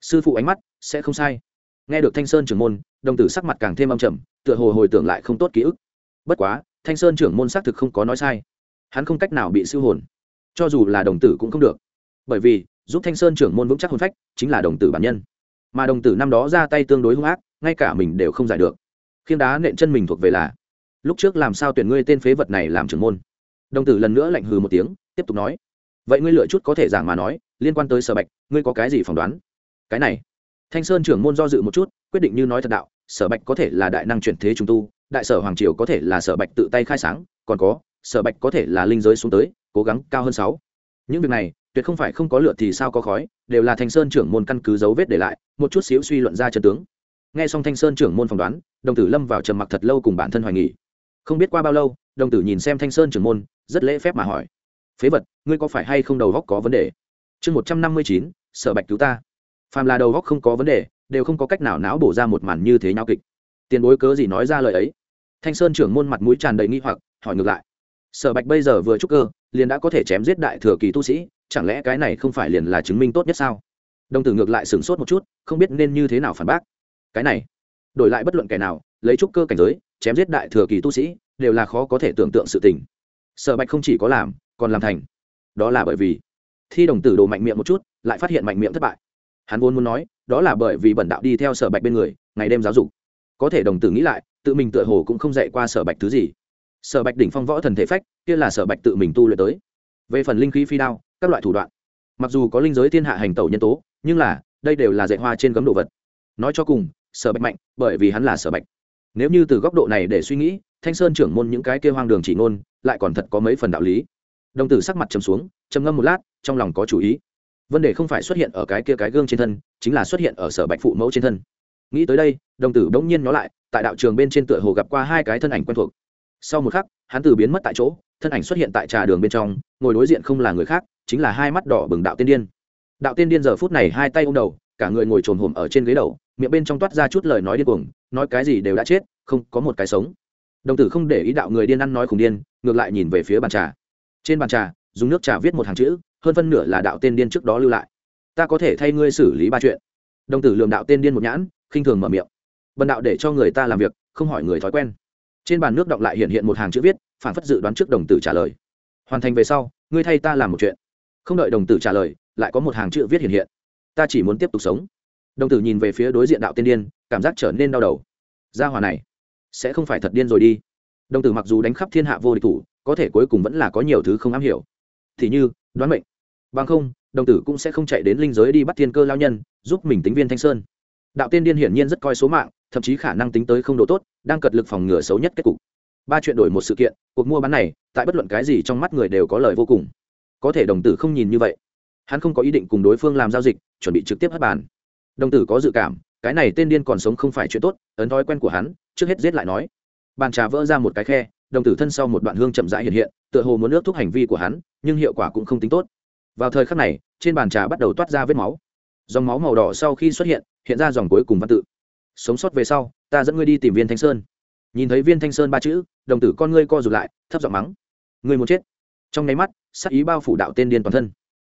Sư phụ ánh mắt sẽ không sai. Nghe được thanh sơn trưởng môn, đồng tử sắc mặt càng thêm âm trầm, tựa hồ hồi tưởng lại không tốt ký ức. Bất quá, thanh sơn trưởng môn xác thực không có nói sai. Hắn không cách nào bị siêu hồn. Cho dù là đồng tử cũng không được. Bởi vì, giúp thanh sơn trưởng môn vững chắc hồn phách chính là đồng tử bản nhân. Mà đồng tử năm đó ra tay tương đối hung ác, ngay cả mình đều không giải được. Khiêng đá nện chân mình thuộc về là, lúc trước làm sao tuyển ngươi tên phế vật này làm trưởng môn? Đồng tử lần nữa lạnh hừ một tiếng, tiếp tục nói vậy ngươi lựa chút có thể giảng mà nói, liên quan tới sở bạch, ngươi có cái gì phỏng đoán? Cái này, thanh sơn trưởng môn do dự một chút, quyết định như nói thật đạo, sở bạch có thể là đại năng chuyển thế trung tu, đại sở hoàng triều có thể là sở bạch tự tay khai sáng, còn có, sở bạch có thể là linh giới xuống tới, cố gắng cao hơn sáu. Những việc này, tuyệt không phải không có lựa thì sao có khói, đều là thanh sơn trưởng môn căn cứ dấu vết để lại, một chút xíu suy luận ra chân tướng. Nghe xong thanh sơn trưởng môn phỏng đoán, đồng tử lâm vào trầm mặc thật lâu cùng bản thân hoài nghỉ không biết qua bao lâu, đồng tử nhìn xem thanh sơn trưởng môn, rất lễ phép mà hỏi phế vật, ngươi có phải hay không đầu góc có vấn đề? Chương một trăm năm mươi chín sở bạch cứu ta. Phàm là đầu góc không có vấn đề, đều không có cách nào não bổ ra một màn như thế nhau kịch. Tiền bối cớ gì nói ra lời ấy? Thanh sơn trưởng môn mặt mũi tràn đầy nghi hoặc, hỏi ngược lại. Sở bạch bây giờ vừa trúc cơ, liền đã có thể chém giết đại thừa kỳ tu sĩ, chẳng lẽ cái này không phải liền là chứng minh tốt nhất sao? Đồng tử ngược lại sửng sốt một chút, không biết nên như thế nào phản bác. Cái này, đổi lại bất luận kẻ nào, lấy trúc cơ cảnh giới, chém giết đại thừa kỳ tu sĩ, đều là khó có thể tưởng tượng sự tình. Sở bạch không chỉ có làm còn làm thành. Đó là bởi vì thi đồng tử đồ mạnh miệng một chút, lại phát hiện mạnh miệng thất bại. Hắn vốn muốn nói, đó là bởi vì bẩn đạo đi theo sở bạch bên người, ngày đêm giáo dục. Có thể đồng tử nghĩ lại, tự mình tựa hồ cũng không dạy qua sở bạch thứ gì. Sở bạch đỉnh phong võ thần thể phách, kia là sở bạch tự mình tu luyện tới. Về phần linh khí phi đao, các loại thủ đoạn. Mặc dù có linh giới thiên hạ hành tẩu nhân tố, nhưng là, đây đều là dạy hoa trên gấm đồ vật. Nói cho cùng, sở bạch mạnh, bởi vì hắn là sở bạch. Nếu như từ góc độ này để suy nghĩ, thanh sơn trưởng môn những cái kêu hoang đường chỉ ngôn, lại còn thật có mấy phần đạo lý đồng tử sắc mặt trầm xuống, trầm ngâm một lát, trong lòng có chủ ý. Vấn đề không phải xuất hiện ở cái kia cái gương trên thân, chính là xuất hiện ở sở bạch phụ mẫu trên thân. Nghĩ tới đây, đồng tử bỗng nhiên nó lại, tại đạo trường bên trên tựa hồ gặp qua hai cái thân ảnh quen thuộc. Sau một khắc, hắn từ biến mất tại chỗ, thân ảnh xuất hiện tại trà đường bên trong, ngồi đối diện không là người khác, chính là hai mắt đỏ bừng đạo tiên điên. Đạo tiên điên giờ phút này hai tay ô m đầu, cả người ngồi trồm hồm ở trên ghế đầu, miệng bên trong toát ra chút lời nói điên cuồng, nói cái gì đều đã chết, không, có một cái sống. Đồng tử không để ý đạo người điên ăn nói khủng điên, ngược lại nhìn về phía bàn trà trên bàn trà, dùng nước trà viết một hàng chữ, hơn phân nửa là đạo tên điên trước đó lưu lại. Ta có thể thay ngươi xử lý ba chuyện. Đồng tử lường đạo tên điên một nhãn, khinh thường mở miệng. Bần đạo để cho người ta làm việc, không hỏi người thói quen. Trên bàn nước đọng lại hiện hiện một hàng chữ viết, phản phất dự đoán trước đồng tử trả lời. Hoàn thành về sau, ngươi thay ta làm một chuyện. Không đợi đồng tử trả lời, lại có một hàng chữ viết hiện hiện. Ta chỉ muốn tiếp tục sống. Đồng tử nhìn về phía đối diện đạo tiên điên, cảm giác trở nên đau đầu. Gia hòa này, sẽ không phải thật điên rồi đi. Đồng tử mặc dù đánh khắp thiên hạ vô địch thủ có thể cuối cùng vẫn là có nhiều thứ không am hiểu. Thì như, đoán mệnh. Bằng không, đồng tử cũng sẽ không chạy đến linh giới đi bắt thiên cơ lao nhân, giúp mình tính viên thanh sơn. Đạo tiên điên hiển nhiên rất coi số mạng, thậm chí khả năng tính tới không độ tốt, đang cật lực phòng ngừa xấu nhất kết cục. Ba chuyện đổi một sự kiện, cuộc mua bán này, tại bất luận cái gì trong mắt người đều có lời vô cùng. Có thể đồng tử không nhìn như vậy. Hắn không có ý định cùng đối phương làm giao dịch, chuẩn bị trực tiếp hất bàn. Đồng tử có dự cảm, cái này tên điên còn sống không phải chuyện tốt, ấn thói quen của hắn, trước hết giết lại nói. Bàn trà vỡ ra một cái khe đồng tử thân sau một đoạn hương chậm rãi hiện hiện, tựa hồ muốn nước thúc hành vi của hắn, nhưng hiệu quả cũng không tính tốt. Vào thời khắc này, trên bàn trà bắt đầu toát ra vết máu. Dòng máu màu đỏ sau khi xuất hiện hiện ra dòng cuối cùng văn tự. Sống sót về sau, ta dẫn ngươi đi tìm viên thanh sơn. Nhìn thấy viên thanh sơn ba chữ, đồng tử con ngươi co rụt lại, thấp giọng mắng. Ngươi muốn chết. Trong nháy mắt sắc ý bao phủ đạo tên điên toàn thân.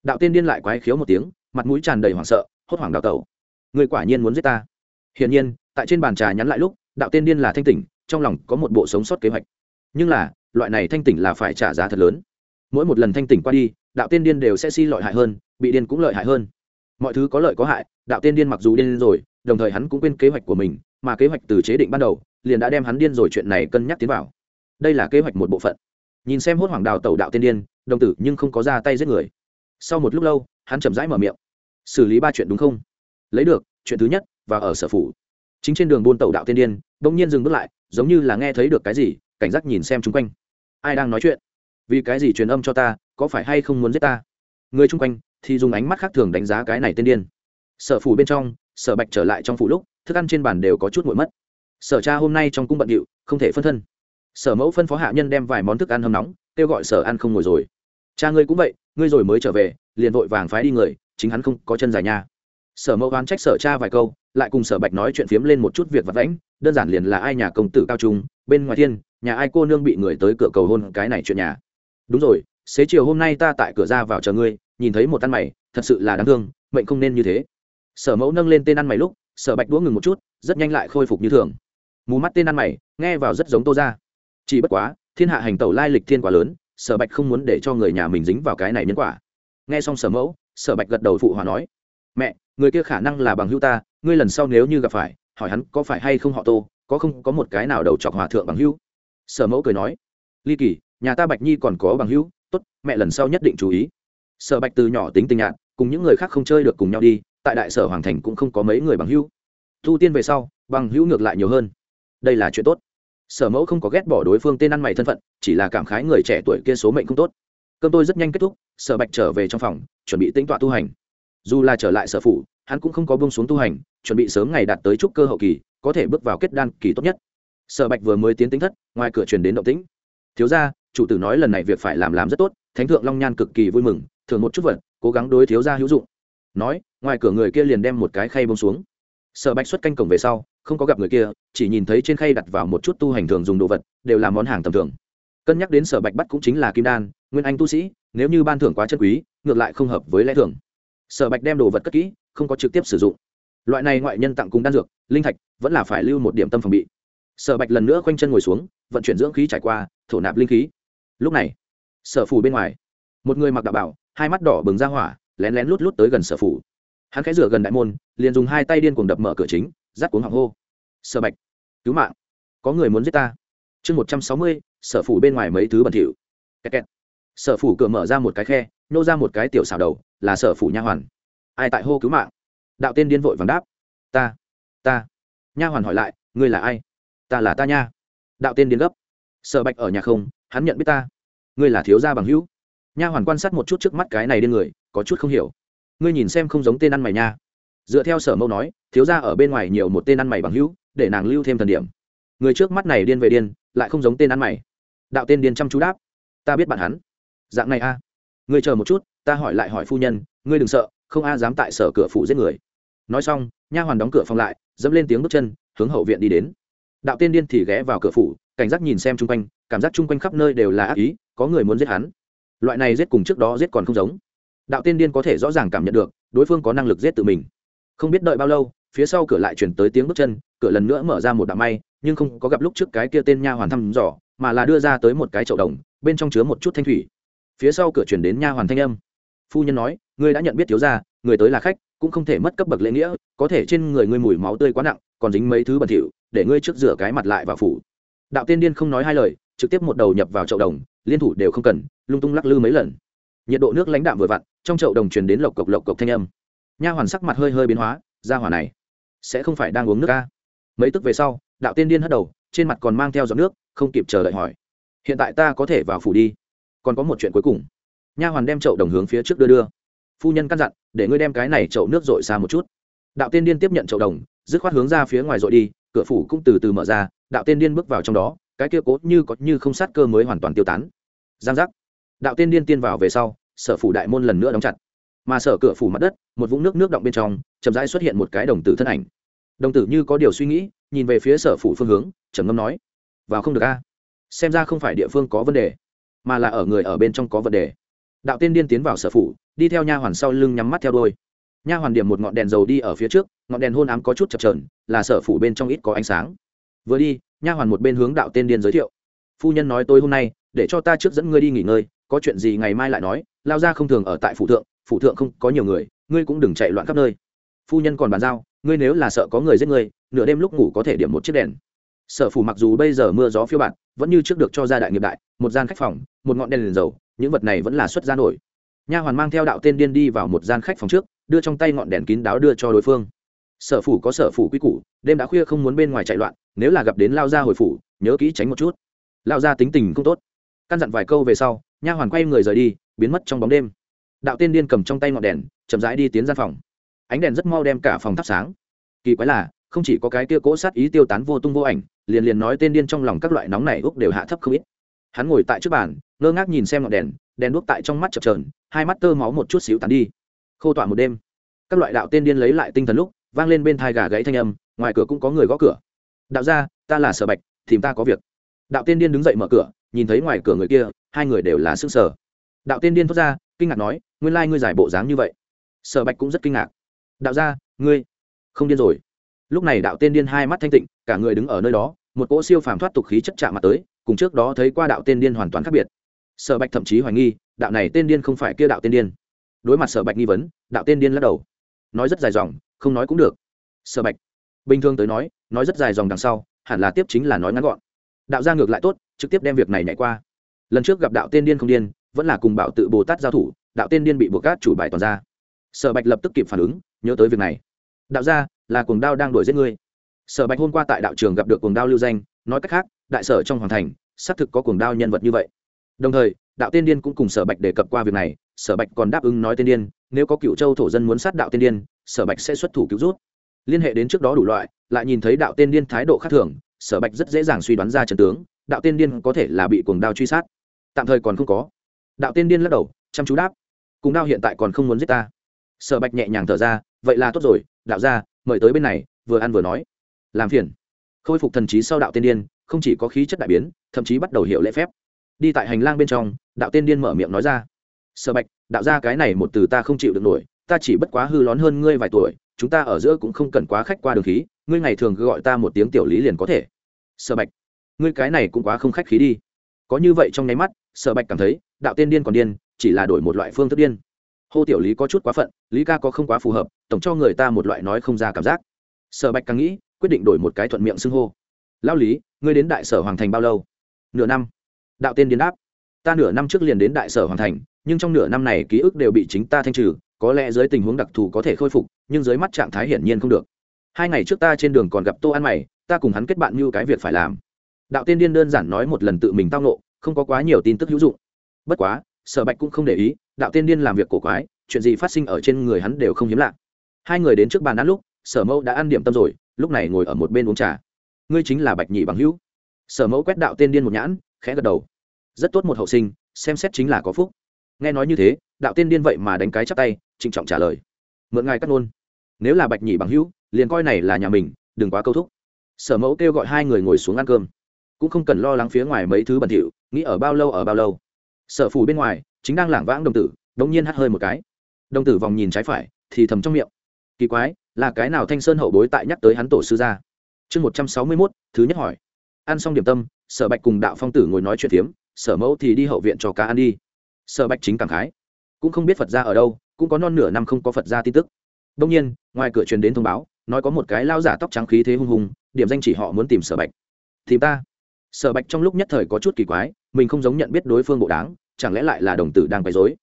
Đạo tên điên lại quái khiếu một tiếng, mặt mũi tràn đầy hoảng sợ, hốt hoảng đào tẩu. Ngươi quả nhiên muốn giết ta. Hiển nhiên, tại trên bàn trà nhắn lại lúc, đạo tên điên là thanh tỉnh, trong lòng có một bộ sống sót kế hoạch nhưng là, loại này thanh tỉnh là phải trả giá thật lớn. Mỗi một lần thanh tỉnh qua đi, đạo tiên điên đều sẽ si lợi hại hơn, bị điên cũng lợi hại hơn. Mọi thứ có lợi có hại, đạo tiên điên mặc dù điên rồi, đồng thời hắn cũng quên kế hoạch của mình, mà kế hoạch từ chế định ban đầu, liền đã đem hắn điên rồi chuyện này cân nhắc tiến vào. Đây là kế hoạch một bộ phận. Nhìn xem hốt hoảng đào tẩu đạo tiên điên, đồng tử nhưng không có ra tay giết người. Sau một lúc lâu, hắn chậm rãi mở miệng. Xử lý ba chuyện đúng không? Lấy được, chuyện thứ nhất, và ở sở phủ. Chính trên đường buôn tẩu đạo tiên điên, bỗng nhiên dừng bước lại, giống như là nghe thấy được cái gì cảnh giác nhìn xem chung quanh. Ai đang nói chuyện? Vì cái gì truyền âm cho ta, có phải hay không muốn giết ta? Người chung quanh thì dùng ánh mắt khác thường đánh giá cái này tên điên. Sở phủ bên trong, sở bạch trở lại trong phủ lúc, thức ăn trên bàn đều có chút nguội mất. Sở cha hôm nay trong cung bận điệu, không thể phân thân. Sở mẫu phân phó hạ nhân đem vài món thức ăn hâm nóng, kêu gọi sở ăn không ngồi rồi. Cha ngươi cũng vậy, ngươi rồi mới trở về, liền vội vàng phái đi người, chính hắn không có chân dài nha. Sở mẫu oán trách sở cha vài câu, lại cùng sở bạch nói chuyện phiếm lên một chút việc vặt vãnh, đơn giản liền là ai nhà công tử cao trung, bên ngoài thiên nhà ai cô nương bị người tới cửa cầu hôn cái này chuyện nhà. Đúng rồi, xế chiều hôm nay ta tại cửa ra vào chờ ngươi, nhìn thấy một ăn mày, thật sự là đáng thương, mệnh không nên như thế. Sở mẫu nâng lên tên ăn mày lúc, sở bạch đũa ngừng một chút, rất nhanh lại khôi phục như thường. Mù mắt tên ăn mày, nghe vào rất giống tô ra chỉ bất quá, thiên hạ hành tẩu lai lịch thiên quá lớn, sở bạch không muốn để cho người nhà mình dính vào cái này nhân quả. Nghe xong sở mẫu, sở bạch gật đầu phụ hòa nói, mẹ, người kia khả năng là bằng hữu ta, ngươi lần sau nếu như gặp phải, hỏi hắn có phải hay không họ tô, có không có một cái nào đầu chọc hòa thượng bằng hữu? Sở mẫu cười nói, ly kỳ, nhà ta bạch nhi còn có bằng hữu, tốt, mẹ lần sau nhất định chú ý. Sở bạch từ nhỏ tính tình nhạt, cùng những người khác không chơi được cùng nhau đi, tại đại sở hoàng thành cũng không có mấy người bằng hữu. Thu tiên về sau, bằng hữu ngược lại nhiều hơn. Đây là chuyện tốt. Sở mẫu không có ghét bỏ đối phương tên ăn mày thân phận, chỉ là cảm khái người trẻ tuổi kia số mệnh không tốt. Cơm tôi rất nhanh kết thúc, sở bạch trở về trong phòng, chuẩn bị tính tọa tu hành. Dù là trở lại sở phủ, hắn cũng không có bông xuống tu hành, chuẩn bị sớm ngày đạt tới trúc cơ hậu kỳ, có thể bước vào kết đan kỳ tốt nhất sở bạch vừa mới tiến tính thất, ngoài cửa truyền đến động tĩnh. Thiếu ra chủ tử nói lần này việc phải làm làm rất tốt, thánh thượng long nhan cực kỳ vui mừng thường một chút vật, cố gắng đối thiếu gia hữu dụng. Nói, ngoài cửa người kia liền đem một cái khay bông xuống. Sở bạch xuất canh cổng về sau, không có gặp người kia, chỉ nhìn thấy trên khay đặt vào một chút tu hành thường dùng đồ vật, đều là món hàng tầm thường. Cân nhắc đến sở bạch bắt cũng chính là kim đan, nguyên anh tu sĩ, nếu như ban thưởng quá chân quý, ngược lại không hợp với lẽ thường. Sở bạch đem đồ vật cất kỹ, không có trực tiếp sử dụng. Loại này ngoại nhân tặng cùng đan dược, linh thạch, vẫn là phải lưu một điểm tâm phòng bị sở bạch lần nữa khoanh chân ngồi xuống, vận chuyển dưỡng khí trải qua, thổ nạp linh khí. Lúc này, sở phủ bên ngoài, một người mặc đạo bảo, hai mắt đỏ bừng ra hỏa, lén lén lút lút tới gần sở phủ. Hắn khẽ rửa gần đại môn, liền dùng hai tay điên cuồng đập mở cửa chính rắt cuống họng hô. Sở bạch, cứu mạng. Có người muốn giết ta. Chương một trăm sáu mươi, sở phủ bên ngoài mấy thứ bẩn thỉu. Kẹt kẹt. sở phủ cửa mở ra một cái khe, nô ra một cái tiểu xào đầu, là sở phủ nha hoàn. Ai tại hô cứu mạng? Đạo tên điên vội vàng đáp. Ta ta. Nha hoàn hỏi lại, ngươi là ai? Ta là ta nha. Đạo tên điên gấp. Sở bạch ở nhà không, hắn nhận biết ta. Ngươi là thiếu gia bằng hữu. Nha hoàn quan sát một chút trước mắt cái này điên người, có chút không hiểu. Ngươi nhìn xem không giống tên ăn mày nha. Dựa theo sở mẫu nói, thiếu gia ở bên ngoài nhiều một tên ăn mày bằng hữu, để nàng lưu thêm thần điểm. Người trước mắt này điên về điên, lại không giống tên ăn mày. Đạo tên điên chăm chú đáp. Ta biết bạn hắn. Dạng này a. Ngươi chờ một chút, ta hỏi lại hỏi phu nhân, ngươi đừng sợ, không a dám tại sở cửa phủ giết người. Nói xong, nha hoàn đóng cửa phòng lại, dẫm lên tiếng bước chân, hướng hậu viện đi đến đạo tiên điên thì ghé vào cửa phủ, cảnh giác nhìn xem chung quanh, cảm giác chung quanh khắp nơi đều là ác ý, có người muốn giết hắn. Loại này giết cùng trước đó giết còn không giống. Đạo tiên điên có thể rõ ràng cảm nhận được, đối phương có năng lực giết tự mình. Không biết đợi bao lâu, phía sau cửa lại chuyển tới tiếng bước chân, cửa lần nữa mở ra một đạo may, nhưng không có gặp lúc trước cái kia tên nha hoàn thăm dò, mà là đưa ra tới một cái chậu đồng, bên trong chứa một chút thanh thủy. Phía sau cửa chuyển đến nha hoàn thanh âm. Phu nhân nói, ngươi đã nhận biết thiếu gia, người tới là khách, cũng không thể mất cấp bậc lễ nghĩa, có thể trên người ngươi mùi máu tươi quá nặng còn dính mấy thứ bẩn thỉu, để ngươi trước rửa cái mặt lại vào phủ. Đạo tiên điên không nói hai lời, trực tiếp một đầu nhập vào chậu đồng, liên thủ đều không cần, lung tung lắc lư mấy lần. Nhiệt độ nước lãnh đạm vừa vặn, trong chậu đồng truyền đến lộc cộc lộc cộc thanh âm. Nha hoàn sắc mặt hơi hơi biến hóa, ra hỏa này, sẽ không phải đang uống nước ca mấy tức về sau, đạo tiên điên hất đầu, trên mặt còn mang theo giọt nước, không kịp chờ đợi hỏi. Hiện tại ta có thể vào phủ đi. Còn có một chuyện cuối cùng. Nha hoàn đem chậu đồng hướng phía trước đưa đưa. Phu nhân căn dặn, để ngươi đem cái này chậu nước dội xa một chút. Đạo tiên điên tiếp nhận chậu đồng dứt khoát hướng ra phía ngoài dội đi, cửa phủ cũng từ từ mở ra, đạo tiên điên bước vào trong đó, cái kia cố như có như không sát cơ mới hoàn toàn tiêu tán. Giang giác. Đạo tiên điên tiên vào về sau, sở phủ đại môn lần nữa đóng chặt. Mà sở cửa phủ mặt đất, một vũng nước nước động bên trong, chậm rãi xuất hiện một cái đồng tử thân ảnh. Đồng tử như có điều suy nghĩ, nhìn về phía sở phủ phương hướng, trầm ngâm nói, vào không được a. Xem ra không phải địa phương có vấn đề, mà là ở người ở bên trong có vấn đề. Đạo tiên điên tiến vào sở phủ, đi theo nha hoàn sau lưng nhắm mắt theo đôi nha hoàn điểm một ngọn đèn dầu đi ở phía trước, ngọn đèn hôn ám có chút chập trờn là sở phủ bên trong ít có ánh sáng. Vừa đi, nha hoàn một bên hướng đạo tiên điên giới thiệu. Phu nhân nói tôi hôm nay, để cho ta trước dẫn ngươi đi nghỉ ngơi, có chuyện gì ngày mai lại nói, lao ra không thường ở tại phủ thượng phủ thượng không có nhiều người, ngươi cũng đừng chạy loạn khắp nơi. Phu nhân còn bàn giao, ngươi nếu là sợ có người giết ngươi, nửa đêm lúc ngủ có thể điểm một chiếc đèn. Sở phủ mặc dù bây giờ mưa gió phiêu bạt, vẫn như trước được cho ra đại nghiệp đại, một gian khách phòng, một ngọn đèn liền dầu, những vật này vẫn là xuất ra nổi. Nha hoàn mang theo đạo tên điên đi vào một gian khách phòng trước đưa trong tay ngọn đèn kín đáo đưa cho đối phương. Sở phủ có sở phủ quy củ, đêm đã khuya không muốn bên ngoài chạy loạn, nếu là gặp đến lao gia hồi phủ, nhớ kỹ tránh một chút. Lao gia tính tình không tốt. Căn dặn vài câu về sau, nha hoàn quay người rời đi, biến mất trong bóng đêm. Đạo tên điên cầm trong tay ngọn đèn, chậm rãi đi tiến gian phòng. Ánh đèn rất mau đem cả phòng thắp sáng. Kỳ quái là, không chỉ có cái kia cỗ sát ý tiêu tán vô tung vô ảnh, liền liền nói tên điên trong lòng các loại nóng này úc đều hạ thấp không ít. Hắn ngồi tại trước bàn, ngơ ngác nhìn xem ngọn đèn đèn đuốc tại trong mắt chập trờn hai mắt tơ máu một chút xíu tàn đi khô tỏa một đêm, các loại đạo tên điên lấy lại tinh thần lúc, vang lên bên thai gà gãy thanh âm, ngoài cửa cũng có người gõ cửa. Đạo ra ta là sở bạch, tìm ta có việc. Đạo tên điên đứng dậy mở cửa, nhìn thấy ngoài cửa người kia, hai người đều là sức sở đạo tên điên thốt ra, kinh ngạc nói, nguyên lai ngươi giải bộ dáng như vậy. Sở bạch cũng rất kinh ngạc. Đạo ra ngươi không điên rồi. Lúc này đạo tên điên hai mắt thanh tịnh, cả người đứng ở nơi đó, một cỗ siêu phàm thoát tục khí chất chạm mặt tới, cùng trước đó thấy qua đạo tên điên hoàn toàn khác biệt. Sở bạch thậm chí hoài nghi, đạo này tên điên không phải kia đạo tên điên đối mặt sở bạch nghi vấn, đạo tên điên lắc đầu. Nói rất dài dòng, không nói cũng được. Sở bạch, bình thường tới nói nói rất dài dòng đằng sau, hẳn là tiếp chính là nói ngắn gọn. Đạo ra ngược lại tốt, trực tiếp đem việc này nhảy qua. Lần trước gặp đạo tên điên không điên, vẫn là cùng bảo tự bồ tát giao thủ, đạo tên điên bị buộc cát chủ bài toàn ra. Sở bạch lập tức kịp phản ứng, nhớ tới việc này. Đạo ra là cuồng đao đang đuổi giết ngươi. Sở bạch hôm qua tại đạo trường gặp được cuồng đao lưu danh, nói cách khác, đại sở trong hoàng thành, xác thực có cuồng đao nhân vật như vậy. Đồng thời đạo tiên điên cũng cùng sở bạch đề cập qua việc này, sở bạch còn đáp ứng nói tiên điên, nếu có cựu châu thổ dân muốn sát đạo tiên điên, sở bạch sẽ xuất thủ cứu rút. Liên hệ đến trước đó đủ loại, lại nhìn thấy đạo tiên điên thái độ khác thường, sở bạch rất dễ dàng suy đoán ra trần tướng, đạo tiên điên có thể là bị cuồng đao truy sát. Tạm thời còn không có. Đạo tiên điên lắc đầu, chăm chú đáp. Cùng đao hiện tại còn không muốn giết ta. Sở bạch nhẹ nhàng thở ra, vậy là tốt rồi, đạo ra mời tới bên này, vừa ăn vừa nói. Làm phiền. Khôi phục thần trí sau đạo tiên điên, không chỉ có khí chất đại biến, thậm chí bắt đầu hiểu lễ phép đi tại hành lang bên trong, đạo tiên điên mở miệng nói ra. Sở bạch, đạo ra cái này một từ ta không chịu được nổi, ta chỉ bất quá hư lón hơn ngươi vài tuổi, chúng ta ở giữa cũng không cần quá khách qua đường khí, ngươi ngày thường cứ gọi ta một tiếng tiểu lý liền có thể. Sở bạch, ngươi cái này cũng quá không khách khí đi. Có như vậy trong nháy mắt, sở bạch cảm thấy, đạo tiên điên còn điên, chỉ là đổi một loại phương thức điên. Hô tiểu lý có chút quá phận, lý ca có không quá phù hợp, tổng cho người ta một loại nói không ra cảm giác. Sở bạch càng nghĩ, quyết định đổi một cái thuận miệng xưng hô. Lao lý, ngươi đến đại sở hoàng thành bao lâu? Nửa năm đạo tiên điên đáp ta nửa năm trước liền đến đại sở hoàn thành, nhưng trong nửa năm này ký ức đều bị chính ta thanh trừ, có lẽ dưới tình huống đặc thù có thể khôi phục, nhưng dưới mắt trạng thái hiển nhiên không được. Hai ngày trước ta trên đường còn gặp tô ăn mày, ta cùng hắn kết bạn như cái việc phải làm. Đạo tiên điên đơn giản nói một lần tự mình tao nộ không có quá nhiều tin tức hữu dụng. Bất quá, sở bạch cũng không để ý, đạo tiên điên làm việc cổ quái, chuyện gì phát sinh ở trên người hắn đều không hiếm lạ. Hai người đến trước bàn ăn lúc, sở mẫu đã ăn điểm tâm rồi, lúc này ngồi ở một bên uống trà. Ngươi chính là bạch nhị bằng hữu. Sở mẫu quét đạo tiên điên một nhãn khẽ gật đầu. Rất tốt một hậu sinh, xem xét chính là có phúc. Nghe nói như thế, đạo tiên điên vậy mà đánh cái chắp tay, trịnh trọng trả lời. Mượn ngài cắt ngôn. Nếu là bạch nhị bằng hữu, liền coi này là nhà mình, đừng quá câu thúc. Sở mẫu kêu gọi hai người ngồi xuống ăn cơm. Cũng không cần lo lắng phía ngoài mấy thứ bẩn thỉu, nghĩ ở bao lâu ở bao lâu. Sở phủ bên ngoài, chính đang lảng vãng đồng tử, đống nhiên hắt hơi một cái. Đồng tử vòng nhìn trái phải, thì thầm trong miệng. Kỳ quái, là cái nào thanh sơn hậu bối tại nhắc tới hắn tổ sư gia? Chương một trăm sáu mươi mốt, thứ nhất hỏi ăn xong điểm tâm, sở bạch cùng đạo phong tử ngồi nói chuyện phiếm, sở mẫu thì đi hậu viện cho cá ăn đi. Sở bạch chính cảm khái. Cũng không biết phật gia ở đâu, cũng có non nửa năm không có phật gia tin tức. Đông nhiên, ngoài cửa truyền đến thông báo, nói có một cái lao giả tóc trắng khí thế hung hùng, điểm danh chỉ họ muốn tìm sở bạch. Tìm ta? Sở bạch trong lúc nhất thời có chút kỳ quái, mình không giống nhận biết đối phương bộ đáng, chẳng lẽ lại là đồng tử đang quấy dối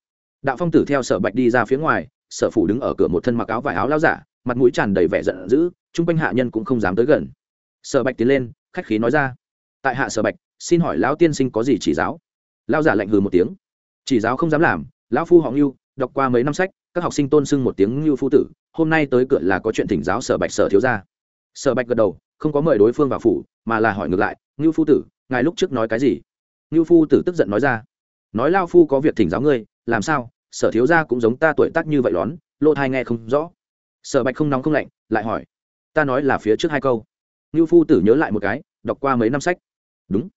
đạo phong tử theo sở bạch đi ra phía ngoài, sở phủ đứng ở cửa một thân mặc áo vải áo lao giả, mặt mũi tràn đầy vẻ giận dữ, chung quanh hạ nhân cũng không dám tới gần. Sở bạch tiến lên khách khí nói ra. Tại hạ sở bạch, xin hỏi lão tiên sinh có gì chỉ giáo? Lao giả lạnh hừ một tiếng. Chỉ giáo không dám làm, lão phu họ ngưu, đọc qua mấy năm sách, các học sinh tôn sưng một tiếng ngưu phu tử, hôm nay tới cửa là có chuyện thỉnh giáo sở bạch sở thiếu gia. Sở bạch gật đầu, không có mời đối phương vào phủ, mà là hỏi ngược lại, ngưu phu tử, ngài lúc trước nói cái gì? Ngưu phu tử tức giận nói ra, nói lao phu có việc thỉnh giáo ngươi, làm sao? Sở thiếu gia cũng giống ta tuổi tác như vậy lón, lỗ thai nghe không rõ. Sở bạch không nóng không lạnh, lại hỏi, ta nói là phía trước hai câu ngưu phu tử nhớ lại một cái, đọc qua mấy năm sách. Đúng.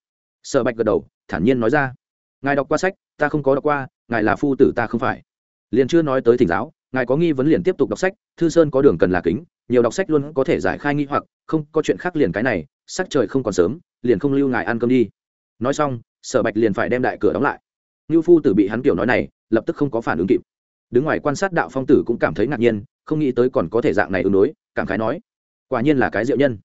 Sở bạch gật đầu, thản nhiên nói ra. Ngài đọc qua sách, ta không có đọc qua, ngài là phu tử ta không phải. Liền chưa nói tới thỉnh giáo, ngài có nghi vấn liền tiếp tục đọc sách, thư sơn có đường cần là kính, nhiều đọc sách luôn có thể giải khai nghi hoặc, không có chuyện khác liền cái này, sắc trời không còn sớm, liền không lưu ngài ăn cơm đi. Nói xong, sở bạch liền phải đem đại cửa đóng lại. Ngưu phu tử bị hắn kiểu nói này, lập tức không có phản ứng kịp. Đứng ngoài quan sát đạo phong tử cũng cảm thấy ngạc nhiên, không nghĩ tới còn có thể dạng này ứng đối, cảm khái nói, quả nhiên là cái diệu nhân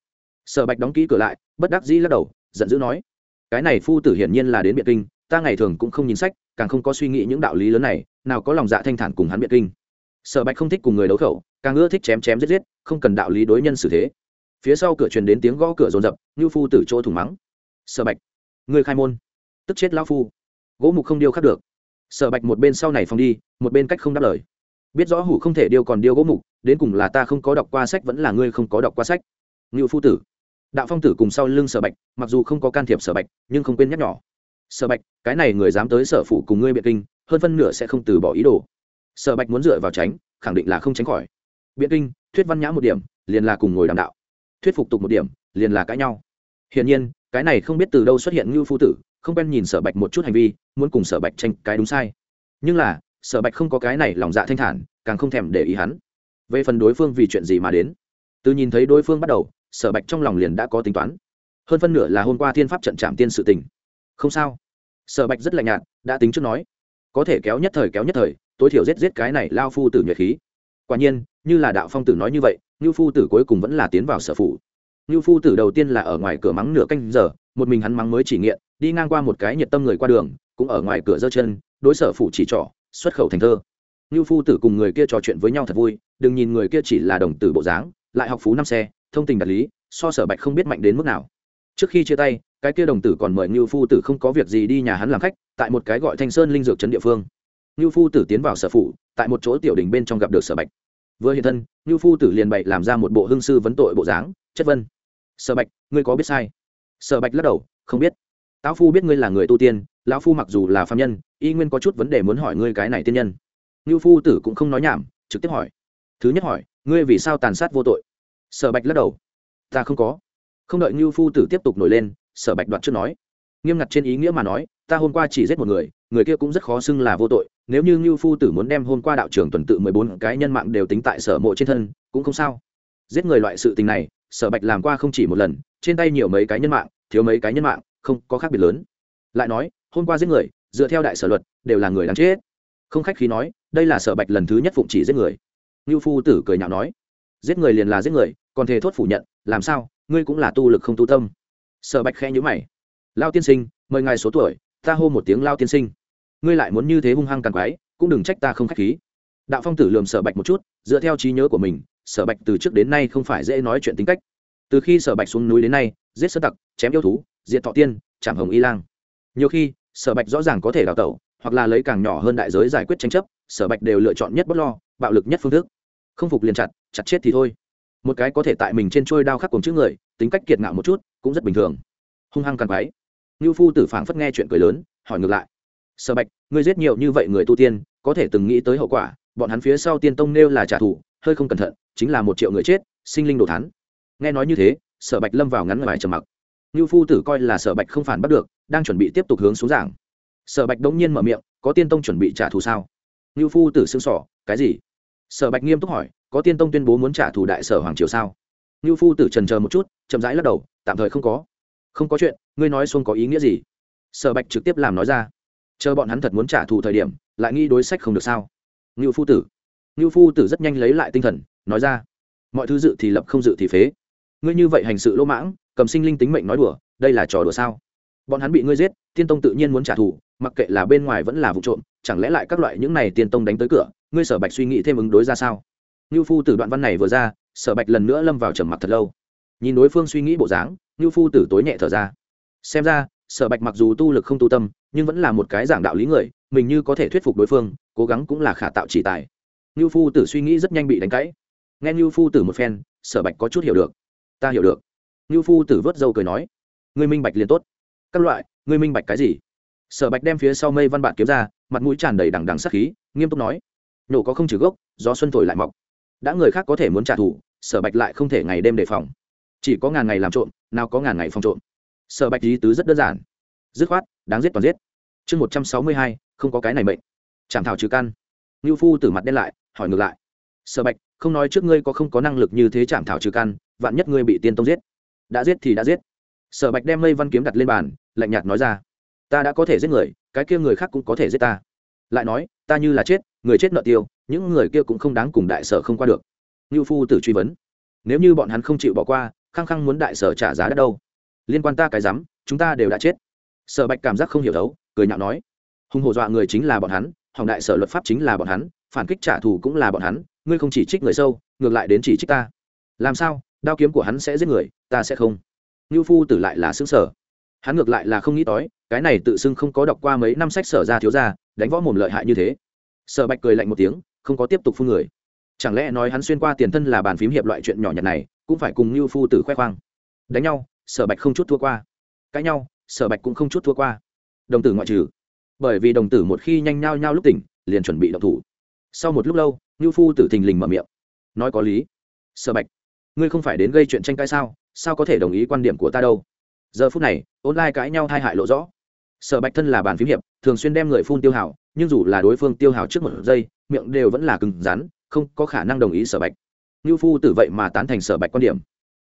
sở bạch đóng kỹ cửa lại, bất đắc dĩ lắc đầu, giận dữ nói, cái này phu tử hiển nhiên là đến biện kinh, ta ngày thường cũng không nhìn sách, càng không có suy nghĩ những đạo lý lớn này, nào có lòng dạ thanh thản cùng hắn biện kinh. Sở bạch không thích cùng người đấu khẩu, càng ưa thích chém chém giết giết, không cần đạo lý đối nhân xử thế. Phía sau cửa truyền đến tiếng gõ cửa rồn rập như phu tử chỗ thủng mắng. Sở bạch người khai môn, tức chết lão phu. Gỗ mục không điêu khắc được. Sở bạch một bên sau này phong đi, một bên cách không đáp lời. Biết rõ hủ không thể điêu còn điêu gỗ mục, đến cùng là ta không có đọc qua sách vẫn là ngươi không có đọc qua sách. Ngưu phu tử đạo phong tử cùng sau lưng sở bạch, mặc dù không có can thiệp sở bạch, nhưng không quên nhắc nhỏ. Sở bạch, cái này người dám tới sở phủ cùng ngươi biện kinh, hơn phân nửa sẽ không từ bỏ ý đồ. Sở bạch muốn dựa vào tránh, khẳng định là không tránh khỏi. Biện kinh, thuyết văn nhã một điểm, liền là cùng ngồi đàm đạo. Thuyết phục tục một điểm, liền là cãi nhau. Hiển nhiên, cái này không biết từ đâu xuất hiện ngưu phu tử, không quen nhìn sở bạch một chút hành vi, muốn cùng sở bạch tranh cái đúng sai. Nhưng là, sở bạch không có cái này lòng dạ thanh thản, càng không thèm để ý hắn. Về phần đối phương vì chuyện gì mà đến? Từ nhìn thấy đối phương bắt đầu sở bạch trong lòng liền đã có tính toán. Hơn phân nửa là hôm qua thiên pháp trận trạm tiên sự tình. Không sao. Sở bạch rất lạnh nhạt, đã tính trước nói. Có thể kéo nhất thời kéo nhất thời, tối thiểu giết giết cái này lao phu tử nhuệ khí. Quả nhiên, như là đạo phong tử nói như vậy, ngưu phu tử cuối cùng vẫn là tiến vào sở phủ. Ngưu phu tử đầu tiên là ở ngoài cửa mắng nửa canh giờ, một mình hắn mắng mới chỉ nghiện, đi ngang qua một cái nhiệt tâm người qua đường, cũng ở ngoài cửa giơ chân, đối sở phủ chỉ trỏ, xuất khẩu thành thơ. Ngưu phu tử cùng người kia trò chuyện với nhau thật vui, đừng nhìn người kia chỉ là đồng tử bộ dáng, lại học phú năm xe thông tình đạt lý, so sở bạch không biết mạnh đến mức nào. Trước khi chia tay, cái kia đồng tử còn mời ngưu phu tử không có việc gì đi nhà hắn làm khách, tại một cái gọi thanh sơn linh dược trấn địa phương. Ngưu phu tử tiến vào sở phủ, tại một chỗ tiểu đình bên trong gặp được sở bạch. Vừa hiện thân, ngưu phu tử liền bậy làm ra một bộ hương sư vấn tội bộ dáng, chất vân. Sở bạch, ngươi có biết sai? Sở bạch lắc đầu, không biết. Lão phu biết ngươi là người tu tiên, lão phu mặc dù là phạm nhân, y nguyên có chút vấn đề muốn hỏi ngươi cái này tiên nhân. Ngưu phu tử cũng không nói nhảm, trực tiếp hỏi. Thứ nhất hỏi, ngươi vì sao tàn sát vô tội? Sở bạch lắc đầu. Ta không có. Không đợi như phu tử tiếp tục nổi lên, sở bạch đoạt trước nói. Nghiêm ngặt trên ý nghĩa mà nói, ta hôm qua chỉ giết một người người kia cũng rất khó xưng là vô tội. Nếu như ngưu phu tử muốn đem hôm qua đạo trưởng tuần tự mười bốn cái nhân mạng đều tính tại sở mộ trên thân, cũng không sao. Giết người loại sự tình này, sở bạch làm qua không chỉ một lần, trên tay nhiều mấy cái nhân mạng, thiếu mấy cái nhân mạng, không có khác biệt lớn. Lại nói, hôm qua giết người, dựa theo đại sở luật, đều là người đáng chết. Không khách khí nói, đây là sở bạch lần thứ nhất phụng chỉ giết người. Ngưu phu tử cười nhạo nói, giết người liền là giết người còn thề thốt phủ nhận, làm sao, ngươi cũng là tu lực không tu tâm. Sở bạch khẽ nhữ mày. Lao tiên sinh, mời ngài số tuổi, ta hô một tiếng lao tiên sinh. Ngươi lại muốn như thế hung hăng càng quái, cũng đừng trách ta không khách khí. Đạo phong tử lườm sở bạch một chút, dựa theo trí nhớ của mình, sở bạch từ trước đến nay không phải dễ nói chuyện tính cách. Từ khi sở bạch xuống núi đến nay, giết sơ tặc, chém yêu thú diện thọ tiên, chạm hồng y lang. Nhiều khi, sở bạch rõ ràng có thể đào tẩu, hoặc là lấy càng nhỏ hơn đại giới giải quyết tranh chấp, sở bạch đều lựa chọn nhất bất lo, bạo lực nhất phương thức. Không phục liền chặt chặt chết thì thôi một cái có thể tại mình trên trôi đao khắc cùng chữ người, tính cách kiệt ngạo một chút, cũng rất bình thường. Hung hăng càng quái ngưu phu tử phảng phất nghe chuyện cười lớn, hỏi ngược lại. Sở bạch, ngươi giết nhiều như vậy người tu tiên, có thể từng nghĩ tới hậu quả, bọn hắn phía sau tiên tông nêu là trả thù, hơi không cẩn thận, chính là một triệu người chết, sinh linh đồ thán. Nghe nói như thế, sở bạch lâm vào ngắn ngoài trầm mặc. Ngưu phu tử coi là sở bạch không phản bắt được, đang chuẩn bị tiếp tục hướng xuống giảng. Sở bạch đống nhiên mở miệng, có tiên tông chuẩn bị trả thù sao? Ngưu phu tử xương sỏ cái gì? Sở bạch nghiêm túc hỏi có tiên tông tuyên bố muốn trả thù đại sở hoàng triều sao? Ngưu phu tử trần chờ một chút, chậm rãi lắc đầu, tạm thời không có. Không có chuyện, ngươi nói xuông có ý nghĩa gì? Sở bạch trực tiếp làm nói ra. Chờ bọn hắn thật muốn trả thù thời điểm, lại nghi đối sách không được sao? Ngưu phu tử. Ngưu phu tử rất nhanh lấy lại tinh thần, nói ra. Mọi thứ dự thì lập, không dự thì phế. Ngươi như vậy hành sự lỗ mãng, cầm sinh linh tính mệnh nói đùa, đây là trò đùa sao? Bọn hắn bị ngươi giết, tiên tông tự nhiên muốn trả thù, mặc kệ là bên ngoài vẫn là vụ trộm, chẳng lẽ lại các loại những này tiên tông đánh tới cửa? Ngươi sở bạch suy nghĩ thêm ứng đối ra sao? Ngưu phu tử đoạn văn này vừa ra, sở bạch lần nữa lâm vào trầm mặc thật lâu. Nhìn đối phương suy nghĩ bộ dáng, ngưu phu tử tối nhẹ thở ra. Xem ra, sở bạch mặc dù tu lực không tu tâm, nhưng vẫn là một cái giảng đạo lý người, mình như có thể thuyết phục đối phương, cố gắng cũng là khả tạo chỉ tài. Ngưu phu tử suy nghĩ rất nhanh bị đánh cãi nghe ngưu phu tử một phen, sở bạch có chút hiểu được. Ta hiểu được. Ngưu phu tử vớt dâu cười nói, ngươi minh bạch liền tốt. Các loại, ngươi minh bạch cái gì? Sở bạch đem phía sau mây văn bản kiếm ra, mặt mũi tràn đầy đằng đằng sắc khí, nghiêm túc nói nhổ có không trừ gốc do xuân thổi lại mọc đã người khác có thể muốn trả thù, sở bạch lại không thể ngày đêm đề phòng. Chỉ có ngàn ngày làm trộm, nào có ngàn ngày phòng trộm. Sở bạch lý tứ rất đơn giản. Dứt khoát, đáng giết toàn giết. Chương một trăm sáu mươi hai, không có cái này mệnh. Chảm thảo trừ căn. Ngưu phu từ mặt đen lại, hỏi ngược lại. Sở bạch, không nói trước ngươi có không có năng lực như thế chảm thảo trừ căn, vạn nhất ngươi bị tiên tông giết. Đã giết thì đã giết. Sở bạch đem mây văn kiếm đặt lên bàn, lạnh nhạt nói ra. Ta đã có thể giết người, cái kia người khác cũng có thể giết ta. Lại nói, ta như là chết, người chết nợ tiêu những người kia cũng không đáng cùng đại sở không qua được. Ngưu phu tử truy vấn. Nếu như bọn hắn không chịu bỏ qua khăng khăng muốn đại sở trả giá đất đâu? Liên quan ta cái rắm, chúng ta đều đã chết. Sở bạch cảm giác không hiểu đấu, cười nhạo nói. Hùng hổ dọa người chính là bọn hắn, hỏng đại sở luật pháp chính là bọn hắn, phản kích trả thù cũng là bọn hắn, ngươi không chỉ trích người sâu, ngược lại đến chỉ trích ta. Làm sao, đao kiếm của hắn sẽ giết người, ta sẽ không? Ngưu phu tử lại là xứng sở hắn ngược lại là không nghĩ tới, cái này tự xưng không có đọc qua mấy năm sách sở ra thiếu ra đánh võ mồm lợi hại như thế. Sở bạch cười lạnh một tiếng không có tiếp tục phun người. Chẳng lẽ nói hắn xuyên qua tiền thân là bàn phím hiệp loại chuyện nhỏ nhặt này, cũng phải cùng như phu tử khoe khoang? Đánh nhau, sở bạch không chút thua qua. Cãi nhau, sở bạch cũng không chút thua qua. Đồng tử ngoại trừ. Bởi vì đồng tử một khi nhanh nhao nhao lúc tỉnh, liền chuẩn bị động thủ. Sau một lúc lâu như phu tử thình lình mở miệng. Nói có lý. Sở bạch, ngươi không phải đến gây chuyện tranh cãi sao? Sao có thể đồng ý quan điểm của ta đâu? Giờ phút này, online cãi nhau hai hại lộ rõ. Sở bạch thân là bàn phím hiệp, thường xuyên đem người phun tiêu hào nhưng dù là đối phương tiêu hào trước một giây, miệng đều vẫn là cứng rắn, không có khả năng đồng ý sở bạch. Ngưu phu tử vậy mà tán thành sở bạch quan điểm.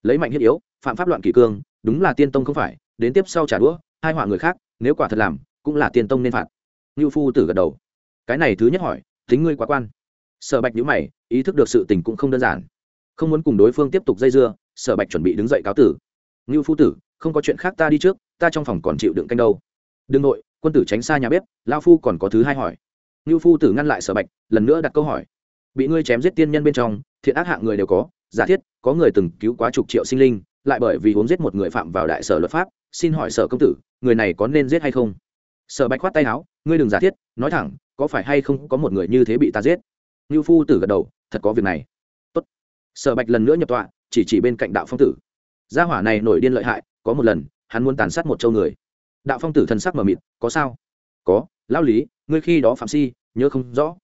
Lấy mạnh thiết yếu, phạm pháp loạn kỷ cương, đúng là tiên tông không phải, đến tiếp sau trả đũa, hai họa người khác, nếu quả thật làm, cũng là tiên tông nên phạt. Ngưu phu tử gật đầu. Cái này thứ nhất hỏi, tính ngươi quá quan. Sở bạch nhữ mày, ý thức được sự tình cũng không đơn giản. Không muốn cùng đối phương tiếp tục dây dưa, sở bạch chuẩn bị đứng dậy cáo tử. Ngưu phu tử, không có chuyện khác ta đi trước, ta trong phòng còn chịu đựng canh đâu. Đương nội quân tử tránh xa nhà bếp lao phu còn có thứ hai hỏi. Ngưu phu tử ngăn lại sở bạch, lần nữa đặt câu hỏi. Bị ngươi chém giết tiên nhân bên trong, thiện ác hạng người đều có, giả thiết, có người từng cứu quá chục triệu sinh linh, lại bởi vì uống giết một người phạm vào đại sở luật pháp, xin hỏi sở công tử, người này có nên giết hay không? Sở bạch khoát tay áo, ngươi đừng giả thiết, nói thẳng, có phải hay không có một người như thế bị ta giết? Ngưu phu tử gật đầu, thật có việc này. Tốt. sở bạch lần nữa nhập tọa, chỉ chỉ bên cạnh đạo phong tử. Gia hỏa này nổi điên lợi hại, có một lần, hắn muốn tàn sát một châu người đạo phong tử thần sắc mờ mịt, có sao? Có, lão lý, ngươi khi đó phạm si, nhớ không rõ.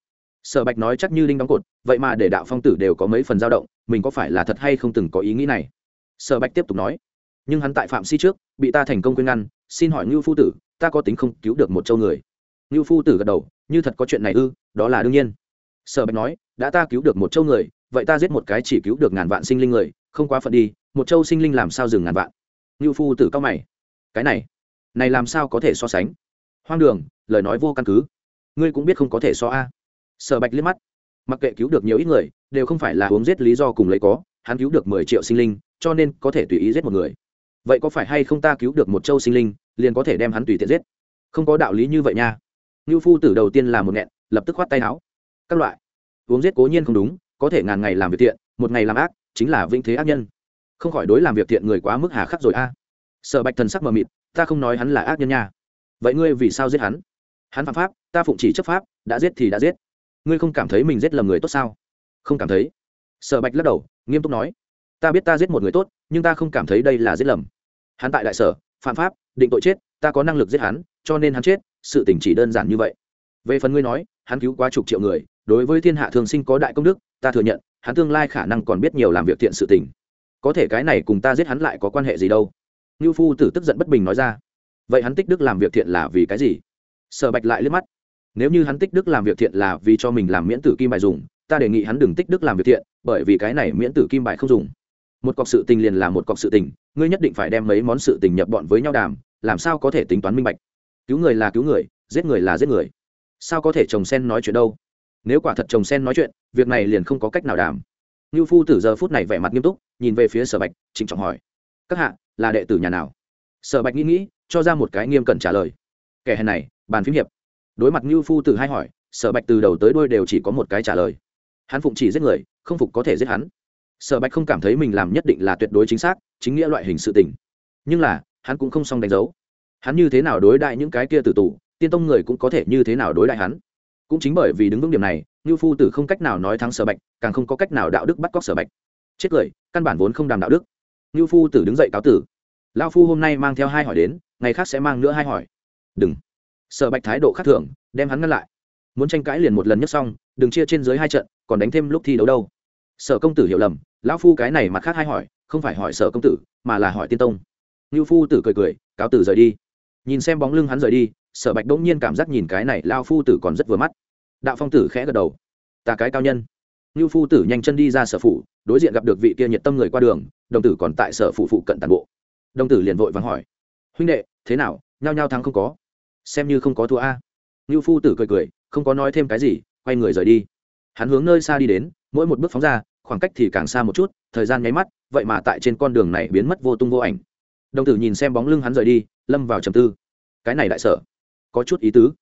Sở bạch nói chắc như đinh đóng cột, vậy mà để đạo phong tử đều có mấy phần dao động, mình có phải là thật hay không từng có ý nghĩ này? Sở bạch tiếp tục nói, nhưng hắn tại phạm si trước, bị ta thành công quên ngăn, xin hỏi ngưu phu tử, ta có tính không cứu được một châu người? Ngưu phu tử gật đầu, như thật có chuyện này ư, đó là đương nhiên. Sở bạch nói, đã ta cứu được một châu người, vậy ta giết một cái chỉ cứu được ngàn vạn sinh linh người, không quá phận đi, một châu sinh linh làm sao dừng ngàn vạn? Ngưu phu tử cao mày, cái này này làm sao có thể so sánh? Hoang đường, lời nói vô căn cứ. Ngươi cũng biết không có thể so a. Sở bạch liếc mắt. Mặc kệ cứu được nhiều ít người, đều không phải là uống giết lý do cùng lấy có, hắn cứu được mười triệu sinh linh, cho nên có thể tùy ý giết một người. Vậy có phải hay không ta cứu được một châu sinh linh, liền có thể đem hắn tùy tiện giết? Không có đạo lý như vậy nha. Ngưu phu tử đầu tiên là một nghẹn, lập tức khoát tay áo. Các loại. Uống giết cố nhiên không đúng, có thể ngàn ngày làm việc thiện, một ngày làm ác, chính là vĩnh thế ác nhân. Không khỏi đối làm việc thiện người quá mức hà khắc rồi a. Sở bạch thần sắc mờ mịt ta không nói hắn là ác nhân nha. Vậy ngươi vì sao giết hắn? Hắn phạm pháp, ta phụng chỉ chấp pháp, đã giết thì đã giết. Ngươi không cảm thấy mình giết lầm người tốt sao? Không cảm thấy. Sở bạch lắc đầu, nghiêm túc nói. Ta biết ta giết một người tốt, nhưng ta không cảm thấy đây là giết lầm. Hắn tại đại sở, phạm pháp, định tội chết, ta có năng lực giết hắn, cho nên hắn chết, sự tình chỉ đơn giản như vậy. Về phần ngươi nói, hắn cứu quá chục triệu người, đối với thiên hạ thường sinh có đại công đức, ta thừa nhận, hắn tương lai khả năng còn biết nhiều làm việc thiện sự tình. Có thể cái này cùng ta giết hắn lại có quan hệ gì đâu? Ngưu phu tử tức giận bất bình nói ra. Vậy hắn tích đức làm việc thiện là vì cái gì? Sở bạch lại liếc mắt. Nếu như hắn tích đức làm việc thiện là vì cho mình làm miễn tử kim bài dùng, ta đề nghị hắn đừng tích đức làm việc thiện, bởi vì cái này miễn tử kim bài không dùng. Một cọc sự tình liền là một cọc sự tình, ngươi nhất định phải đem mấy món sự tình nhập bọn với nhau đàm, làm sao có thể tính toán minh bạch? Cứu người là cứu người, giết người là giết người. Sao có thể chồng sen nói chuyện đâu? Nếu quả thật chồng sen nói chuyện, việc này liền không có cách nào đàm. Như phu tử giờ phút này vẻ mặt nghiêm túc, nhìn về phía sở bạch, trịnh trọng hỏi. Các hạ là đệ tử nhà nào? Sở bạch nghĩ nghĩ, cho ra một cái nghiêm cẩn trả lời. Kẻ hèn này, bàn phím hiệp. Đối mặt ngưu phu tử hai hỏi, sở bạch từ đầu tới đuôi đều chỉ có một cái trả lời. Hắn phụng chỉ giết người, không phục có thể giết hắn. Sở bạch không cảm thấy mình làm nhất định là tuyệt đối chính xác, chính nghĩa loại hình sự tình. Nhưng là, hắn cũng không xong đánh dấu. Hắn như thế nào đối đại những cái kia tử tù, tiên tông người cũng có thể như thế nào đối đại hắn. Cũng chính bởi vì đứng vững điểm này ngưu phu tử không cách nào nói thắng sở bạch, càng không có cách nào đạo đức bắt cóc sở bạch. Chết cười, căn bản vốn không đàm đạo đức như phu tử đứng dậy cáo tử. Lao phu hôm nay mang theo hai hỏi đến, ngày khác sẽ mang nữa hai hỏi. Đừng. Sở bạch thái độ khác thường, đem hắn ngăn lại. Muốn tranh cãi liền một lần nhất xong, đừng chia trên dưới hai trận, còn đánh thêm lúc thi đấu đâu. Sở công tử hiểu lầm, lão phu cái này mặt khác hai hỏi, không phải hỏi sở công tử, mà là hỏi tiên tông. Ngưu phu tử cười cười, cáo tử rời đi. Nhìn xem bóng lưng hắn rời đi, sở bạch bỗng nhiên cảm giác nhìn cái này lao phu tử còn rất vừa mắt. Đạo phong tử khẽ gật đầu. Ta cái cao nhân ngưu phu tử nhanh chân đi ra sở phủ, đối diện gặp được vị kia nhiệt tâm người qua đường, đồng tử còn tại sở phụ phụ cận tàn bộ. Đồng tử liền vội vàng hỏi, huynh đệ, thế nào? Nhao nhao thắng không có? Xem như không có thua a. Ngưu phu tử cười cười, không có nói thêm cái gì, quay người rời đi. Hắn hướng nơi xa đi đến, mỗi một bước phóng ra, khoảng cách thì càng xa một chút, thời gian nháy mắt, vậy mà tại trên con đường này biến mất vô tung vô ảnh. Đồng tử nhìn xem bóng lưng hắn rời đi, lâm vào trầm tư. Cái này đại sở, có chút ý tứ.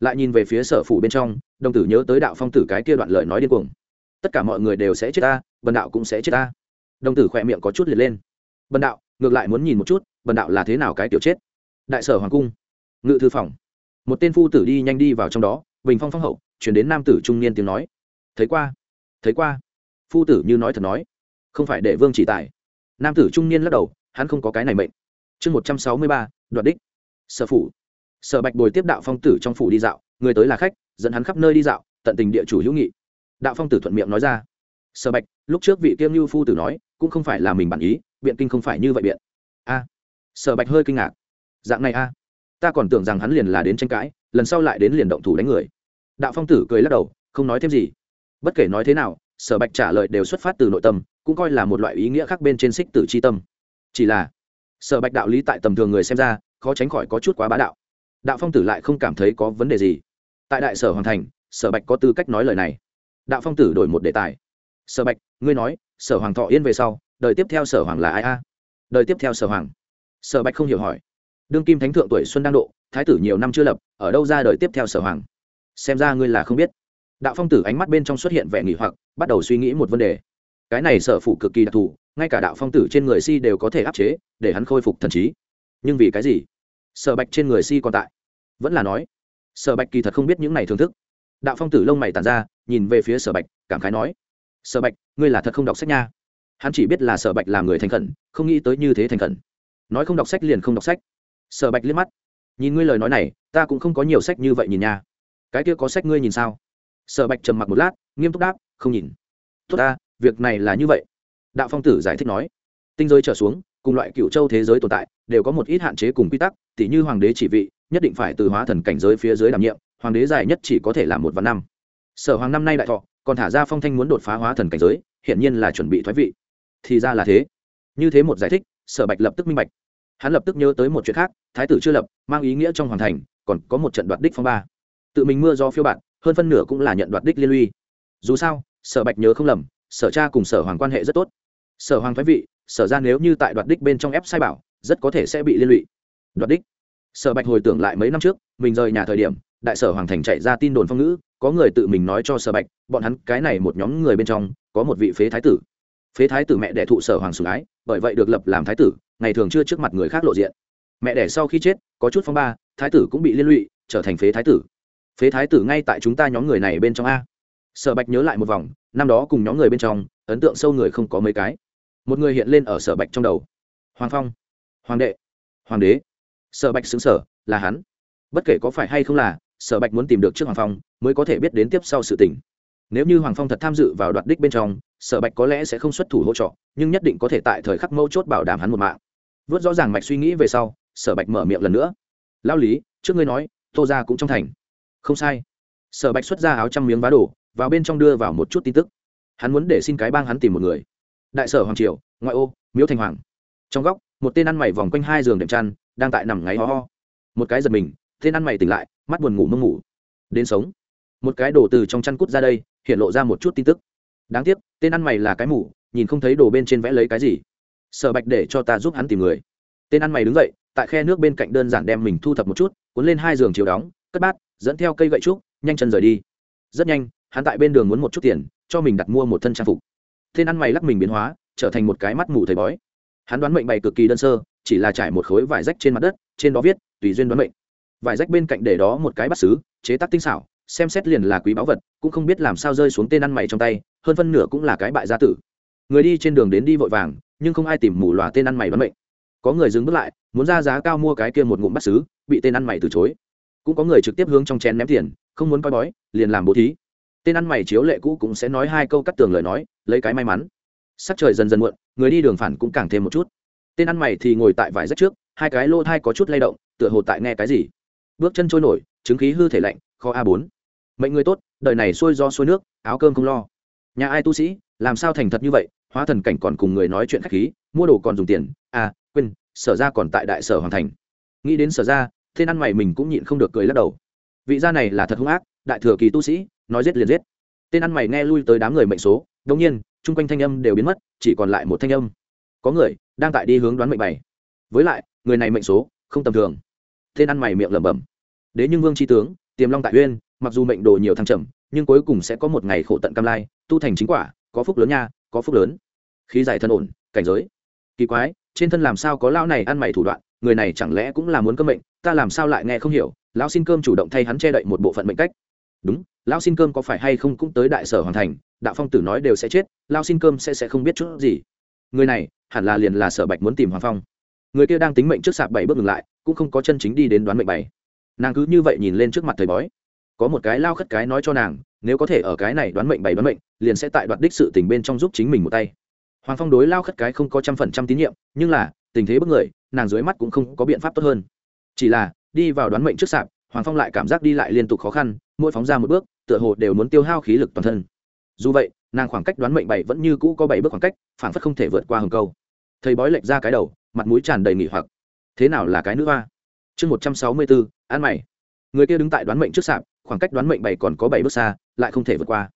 Lại nhìn về phía sở phủ bên trong, đồng tử nhớ tới đạo phong tử cái kia đoạn lời nói điên cuồng tất cả mọi người đều sẽ chết ta, bần đạo cũng sẽ chết ta. Đồng tử khỏe miệng có chút liệt lên. Bần đạo, ngược lại muốn nhìn một chút, bần đạo là thế nào cái tiểu chết? Đại sở hoàng cung, ngự thư phòng. Một tên phu tử đi nhanh đi vào trong đó, bình phong phong hậu, chuyển đến nam tử trung niên tiếng nói. Thấy qua thấy qua. Phu tử như nói thật nói, không phải để vương chỉ tài. Nam tử trung niên lắc đầu, hắn không có cái này mệnh. Chương một trăm sáu mươi ba, đoạt đích. Sở phủ. Sở bạch bồi tiếp đạo phong tử trong phủ đi dạo, người tới là khách, dẫn hắn khắp nơi đi dạo, tận tình địa chủ hữu nghị đạo phong tử thuận miệng nói ra. Sở bạch, lúc trước vị kiêm như phu tử nói, cũng không phải là mình bản ý, biện kinh không phải như vậy biện. A. Sở bạch hơi kinh ngạc. Dạng này a. Ta còn tưởng rằng hắn liền là đến tranh cãi, lần sau lại đến liền động thủ đánh người. Đạo phong tử cười lắc đầu, không nói thêm gì. Bất kể nói thế nào, sở bạch trả lời đều xuất phát từ nội tâm, cũng coi là một loại ý nghĩa khác bên trên xích tử c h i tâm. Chỉ là, sở bạch đạo lý tại tầm thường người xem ra, khó tránh khỏi có chút quá bá đạo. Đạo phong tử lại không cảm thấy có vấn đề gì. Tại đại sở hoàn thành, sở bạch có tư cách nói lời này đạo phong tử đổi một đề tài. Sở bạch, ngươi nói, sở hoàng thọ yên về sau, đời tiếp theo sở hoàng là ai a? Đời tiếp theo sở hoàng. Sở bạch không hiểu hỏi. Đương kim thánh thượng tuổi xuân đang độ, thái tử nhiều năm chưa lập, ở đâu ra đời tiếp theo sở hoàng? Xem ra ngươi là không biết. Đạo phong tử ánh mắt bên trong xuất hiện vẻ nghỉ hoặc, bắt đầu suy nghĩ một vấn đề. Cái này sở phủ cực kỳ đặc thù, ngay cả đạo phong tử trên người si đều có thể áp chế, để hắn khôi phục thần trí. Nhưng vì cái gì? Sở bạch trên người si còn tại. Vẫn là nói, sở bạch kỳ thật không biết những này thưởng thức đạo phong tử lông mày tàn ra, nhìn về phía sở bạch, cảm khái nói, sở bạch, ngươi là thật không đọc sách nha? Hắn chỉ biết là sở bạch là người thành khẩn, không nghĩ tới như thế thành khẩn. Nói không đọc sách liền không đọc sách. Sở bạch liếc mắt, nhìn ngươi lời nói này, ta cũng không có nhiều sách như vậy nhìn nha. Cái kia có sách ngươi nhìn sao? Sở bạch trầm mặc một lát, nghiêm túc đáp, không nhìn. Tốt ta, việc này là như vậy. Đạo phong tử giải thích nói, tinh giới trở xuống, cùng loại cựu châu thế giới tồn tại, đều có một ít hạn chế cùng quy tắc, tỉ như hoàng đế chỉ vị, nhất định phải từ hóa thần cảnh giới phía dưới đảm nhiệm hoàng đế dài nhất chỉ có thể là một vạn năm. Sở hoàng năm nay đại thọ, còn thả ra phong thanh muốn đột phá hóa thần cảnh giới, hiển nhiên là chuẩn bị thoái vị. Thì ra là thế. Như thế một giải thích, sở bạch lập tức minh bạch. Hắn lập tức nhớ tới một chuyện khác, thái tử chưa lập, mang ý nghĩa trong hoàng thành, còn có một trận đoạt đích phong ba. Tự mình mưa do phiêu bạn hơn phân nửa cũng là nhận đoạt đích liên lụy. Dù sao, sở bạch nhớ không lầm, sở cha cùng sở hoàng quan hệ rất tốt. Sở hoàng thoái vị, sở ra nếu như tại đoạt đích bên trong ép sai bảo, rất có thể sẽ bị liên lụy. Đoạt đích. Sở bạch hồi tưởng lại mấy năm trước, mình rời nhà thời điểm đại sở hoàng thành chạy ra tin đồn phong ngữ, có người tự mình nói cho sở bạch, bọn hắn, cái này một nhóm người bên trong, có một vị phế thái tử. Phế thái tử mẹ đẻ thụ sở hoàng sủng ái, bởi vậy được lập làm thái tử, ngày thường chưa trước mặt người khác lộ diện. Mẹ đẻ sau khi chết, có chút phong ba, thái tử cũng bị liên lụy, trở thành phế thái tử. Phế thái tử ngay tại chúng ta nhóm người này bên trong a. Sở bạch nhớ lại một vòng, năm đó cùng nhóm người bên trong, ấn tượng sâu người không có mấy cái. Một người hiện lên ở sở bạch trong đầu. Hoàng phong, hoàng đệ, hoàng đế. Sở bạch xứng sở, là hắn. Bất kể có phải hay không là sở bạch muốn tìm được trước hoàng phong, mới có thể biết đến tiếp sau sự tình. Nếu như hoàng phong thật tham dự vào đoạt đích bên trong, sở bạch có lẽ sẽ không xuất thủ hỗ trợ, nhưng nhất định có thể tại thời khắc mâu chốt bảo đảm hắn một mạng. Vớt rõ ràng mạch suy nghĩ về sau, sở bạch mở miệng lần nữa. Lao lý, trước ngươi nói, tô ra cũng trong thành. Không sai. Sở bạch xuất ra áo trăm miếng vá đổ vào bên trong đưa vào một chút tin tức. Hắn muốn để xin cái bang hắn tìm một người. Đại sở hoàng triều, ngoại ô, miếu thành hoàng. Trong góc, một tên ăn mày vòng quanh hai giường đệm chăn, đang tại nằm ngáy ho ho. Một cái giật mình, tên ăn mày tỉnh lại mắt buồn ngủ mông ngủ. Đến sống. Một cái đổ từ trong chăn cút ra đây, hiện lộ ra một chút tin tức. Đáng tiếc, tên ăn mày là cái mủ nhìn không thấy đồ bên trên vẽ lấy cái gì. Sở bạch để cho ta giúp hắn tìm người. Tên ăn mày đứng dậy, tại khe nước bên cạnh đơn giản đem mình thu thập một chút, cuốn lên hai giường chiều đóng, cất bát, dẫn theo cây gậy trúc, nhanh chân rời đi. Rất nhanh, hắn tại bên đường muốn một chút tiền, cho mình đặt mua một thân trang phục. Tên ăn mày lắc mình biến hóa, trở thành một cái mắt mù thầy bói. Hắn đoán mệnh bày cực kỳ đơn sơ, chỉ là trải một khối vải rách trên mặt đất, trên đó viết, tùy duyên đoán mệnh vải rách bên cạnh để đó một cái bắt xứ, chế tác tinh xảo, xem xét liền là quý báu vật, cũng không biết làm sao rơi xuống tên ăn mày trong tay, hơn phân nửa cũng là cái bại gia tử. Người đi trên đường đến đi vội vàng, nhưng không ai tìm mù lòa tên ăn mày bán mệnh. Có người dừng bước lại, muốn ra giá cao mua cái kia một ngụm bắt xứ, bị tên ăn mày từ chối. Cũng có người trực tiếp hướng trong chén ném tiền, không muốn coi bói, liền làm bố thí. Tên ăn mày chiếu lệ cũ cũng sẽ nói hai câu cắt tường lời nói, lấy cái may mắn. Sắc trời dần dần muộn, người đi đường phản cũng càng thêm một chút. Tên ăn mày thì ngồi tại vải rách trước, hai cái lô thai có chút lay động, tựa hồ tại nghe cái gì bước chân trôi nổi chứng khí hư thể lạnh, kho a bốn. Mệnh người tốt, đời này xuôi do xuôi nước, áo cơm không lo. Nhà ai tu sĩ, làm sao thành thật như vậy, hóa thần cảnh còn cùng người nói chuyện khách khí, mua đồ còn dùng tiền à quên, sở ra còn tại đại sở hoàn thành. Nghĩ đến sở ra tên ăn mày mình cũng nhịn không được cười lắc đầu. Vị gia này là thật hung ác, đại thừa kỳ tu sĩ, nói giết liền giết. Tên ăn mày nghe lui tới đám người mệnh số đông nhiên, chung quanh thanh âm đều biến mất, chỉ còn lại một thanh âm. Có người đang tại đi hướng đoán mệnh bày với lại, người này mệnh số, không tầm thường tên ăn mày miệng lẩm bẩm. Đế nhưng vương tri tướng, tiềm long tại uyên, mặc dù mệnh đồ nhiều thăng trầm, nhưng cuối cùng sẽ có một ngày khổ tận cam lai, tu thành chính quả, có phúc lớn nha, có phúc lớn. Khí giải thân ổn, cảnh giới. Kỳ quái, trên thân làm sao có lao này ăn mày thủ đoạn, người này chẳng lẽ cũng là muốn cơm mệnh, ta làm sao lại nghe không hiểu, lão xin cơm chủ động thay hắn che đậy một bộ phận mệnh cách. Đúng, lão xin cơm có phải hay không cũng tới đại sở hoàn thành, đạo phong tử nói đều sẽ chết lao xin cơm sẽ sẽ không biết chút gì. Người này, hẳn là liền là sở bạch muốn tìm hoàng phong. Người kia đang tính mệnh trước sạp bảy bước ngừng lại cũng không có chân chính đi đến đoán mệnh bảy nàng cứ như vậy nhìn lên trước mặt thầy bói. Có một cái lao khất cái nói cho nàng, nếu có thể ở cái này đoán mệnh bảy đoán mệnh, liền sẽ tại đoạt đích sự tình bên trong giúp chính mình một tay. Hoàng phong đối lao khất cái không có trăm phần trăm tín nhiệm, nhưng là, tình thế bất người, nàng dưới mắt cũng không có biện pháp tốt hơn. Chỉ là, đi vào đoán mệnh trước sạp, hoàng phong lại cảm giác đi lại liên tục khó khăn, mỗi phóng ra một bước, tựa hồ đều muốn tiêu hao khí lực toàn thân. Dù vậy, nàng khoảng cách đoán mệnh bảy vẫn như cũ có bảy bước khoảng cách phản phất không thể vượt qua hầm câu. Thầy bói lệch ra cái đầu, mặt mũi tràn đầy nghỉ hoặc thế nào là cái nữ hoa? Chương một trăm sáu mươi bốn ăn mày. Người kia đứng tại đoán mệnh trước sạp, khoảng cách đoán mệnh bảy còn có bảy bước xa, lại không thể vượt qua.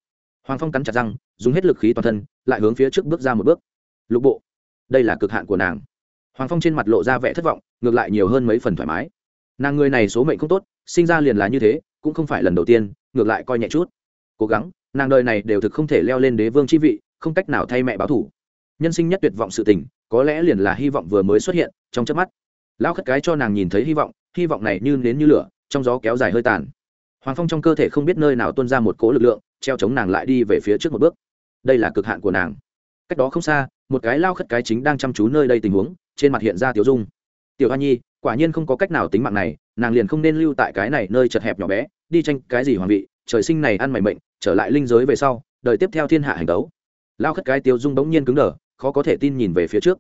Hoàng phong cắn chặt răng, dùng hết lực khí toàn thân, lại hướng phía trước bước ra một bước. Lục bộ. Đây là cực hạn của nàng. Hoàng phong trên mặt lộ ra vẻ thất vọng, ngược lại nhiều hơn mấy phần thoải mái. Nàng người này số mệnh không tốt, sinh ra liền là như thế, cũng không phải lần đầu tiên, ngược lại coi nhẹ chút. Cố gắng, nàng đời này đều thực không thể leo lên đế vương chi vị, không cách nào thay mẹ báo thủ. Nhân sinh nhất tuyệt vọng sự tình, có lẽ liền là hy vọng vừa mới xuất hiện, trong chớp mắt lão khất cái cho nàng nhìn thấy hy vọng hy vọng này như nến như lửa, trong gió kéo dài hơi tàn. Hoàng phong trong cơ thể không biết nơi nào tuôn ra một cỗ lực lượng, treo chống nàng lại đi về phía trước một bước. Đây là cực hạn của nàng. Cách đó không xa, một cái lao khất cái chính đang chăm chú nơi đây tình huống, trên mặt hiện ra tiểu dung. Tiểu hoa nhi, quả nhiên không có cách nào tính mạng này, nàng liền không nên lưu tại cái này nơi chật hẹp nhỏ bé, đi tranh cái gì hoàng vị, trời sinh này ăn mày mệnh, trở lại linh giới về sau, đời tiếp theo thiên hạ hành đấu. Lao khất cái tiêu dung bỗng nhiên cứng đờ, khó có thể tin nhìn về phía trước.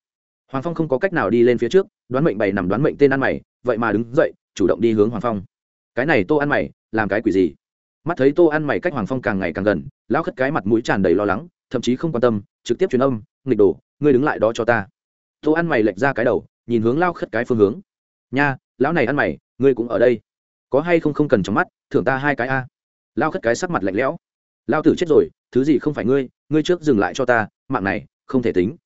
Hoàng phong không có cách nào đi lên phía trước đoán mệnh bày nằm đoán mệnh tên ăn mày, vậy mà đứng dậy, chủ động đi hướng hoàng phong. Cái này tô ăn mày, làm cái quỷ gì? Mắt thấy tô ăn mày cách hoàng phong càng ngày càng gần, lão khất cái mặt mũi tràn đầy lo lắng, thậm chí không quan tâm, trực tiếp truyền âm, nghịch đồ, ngươi đứng lại đó cho ta. Tô ăn mày lệch ra cái đầu, nhìn hướng lao khất cái phương hướng. Nha, lão này ăn mày, ngươi cũng ở đây. Có hay không không cần trong mắt, thưởng ta hai cái a. Lao khất cái sắc mặt lạnh lẽo. Lao tử chết rồi, thứ gì không phải ngươi ngươi trước dừng lại cho ta, mạng này, không thể tính.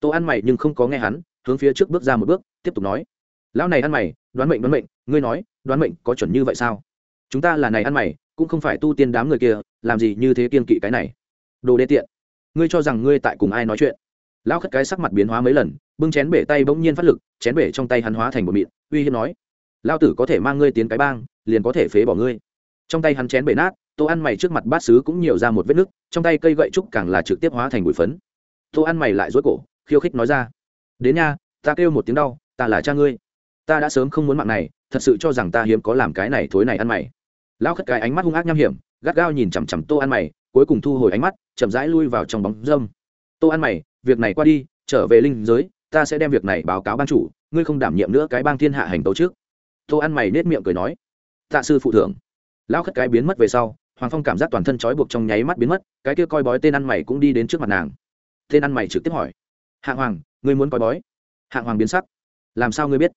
Tô ăn mày nhưng không có nghe hắn hướng phía trước bước ra một bước, tiếp tục nói. Lão này ăn mày, đoán mệnh đoán mệnh, ngươi nói, đoán mệnh có chuẩn như vậy sao? Chúng ta là này ăn mày, cũng không phải tu tiên đám người kia, làm gì như thế kiên kỵ cái này? Đồ đê tiện, ngươi cho rằng ngươi tại cùng ai nói chuyện? Lão khất cái sắc mặt biến hóa mấy lần, bưng chén bể tay bỗng nhiên phát lực, chén bể trong tay hắn hóa thành một mịn, uy hiếp nói. Lao tử có thể mang ngươi tiến cái bang, liền có thể phế bỏ ngươi. Trong tay hắn chén bể nát, tô ăn mày trước mặt bát xứ cũng nhiều ra một vết nứt, trong tay cây gậy trúc càng là trực tiếp hóa thành bụi phấn. Tô ăn mày lại dối cổ, khiêu khích nói ra đến nha, ta kêu một tiếng đau, ta là cha ngươi. Ta đã sớm không muốn mạng này, thật sự cho rằng ta hiếm có làm cái này thối này ăn mày. Lao khất cái ánh mắt hung ác nham hiểm, gắt gao nhìn chằm chằm tô ăn mày, cuối cùng thu hồi ánh mắt, chậm rãi lui vào trong bóng dâm. Tô ăn mày, việc này qua đi, trở về linh giới, ta sẽ đem việc này báo cáo ban chủ, ngươi không đảm nhiệm nữa cái bang thiên hạ hành tấu trước. Tô ăn mày nết miệng cười nói, tạ sư phụ thưởng. Lão khất cái biến mất về sau, hoàng phong cảm giác toàn thân trói buộc trong nháy mắt biến mất, cái kia coi bói tên ăn mày cũng đi đến trước mặt nàng. Tên ăn mày trực tiếp hỏi hạng hoàng, ngươi muốn coi bói? Hạng hoàng biến sắc. Làm sao ngươi biết?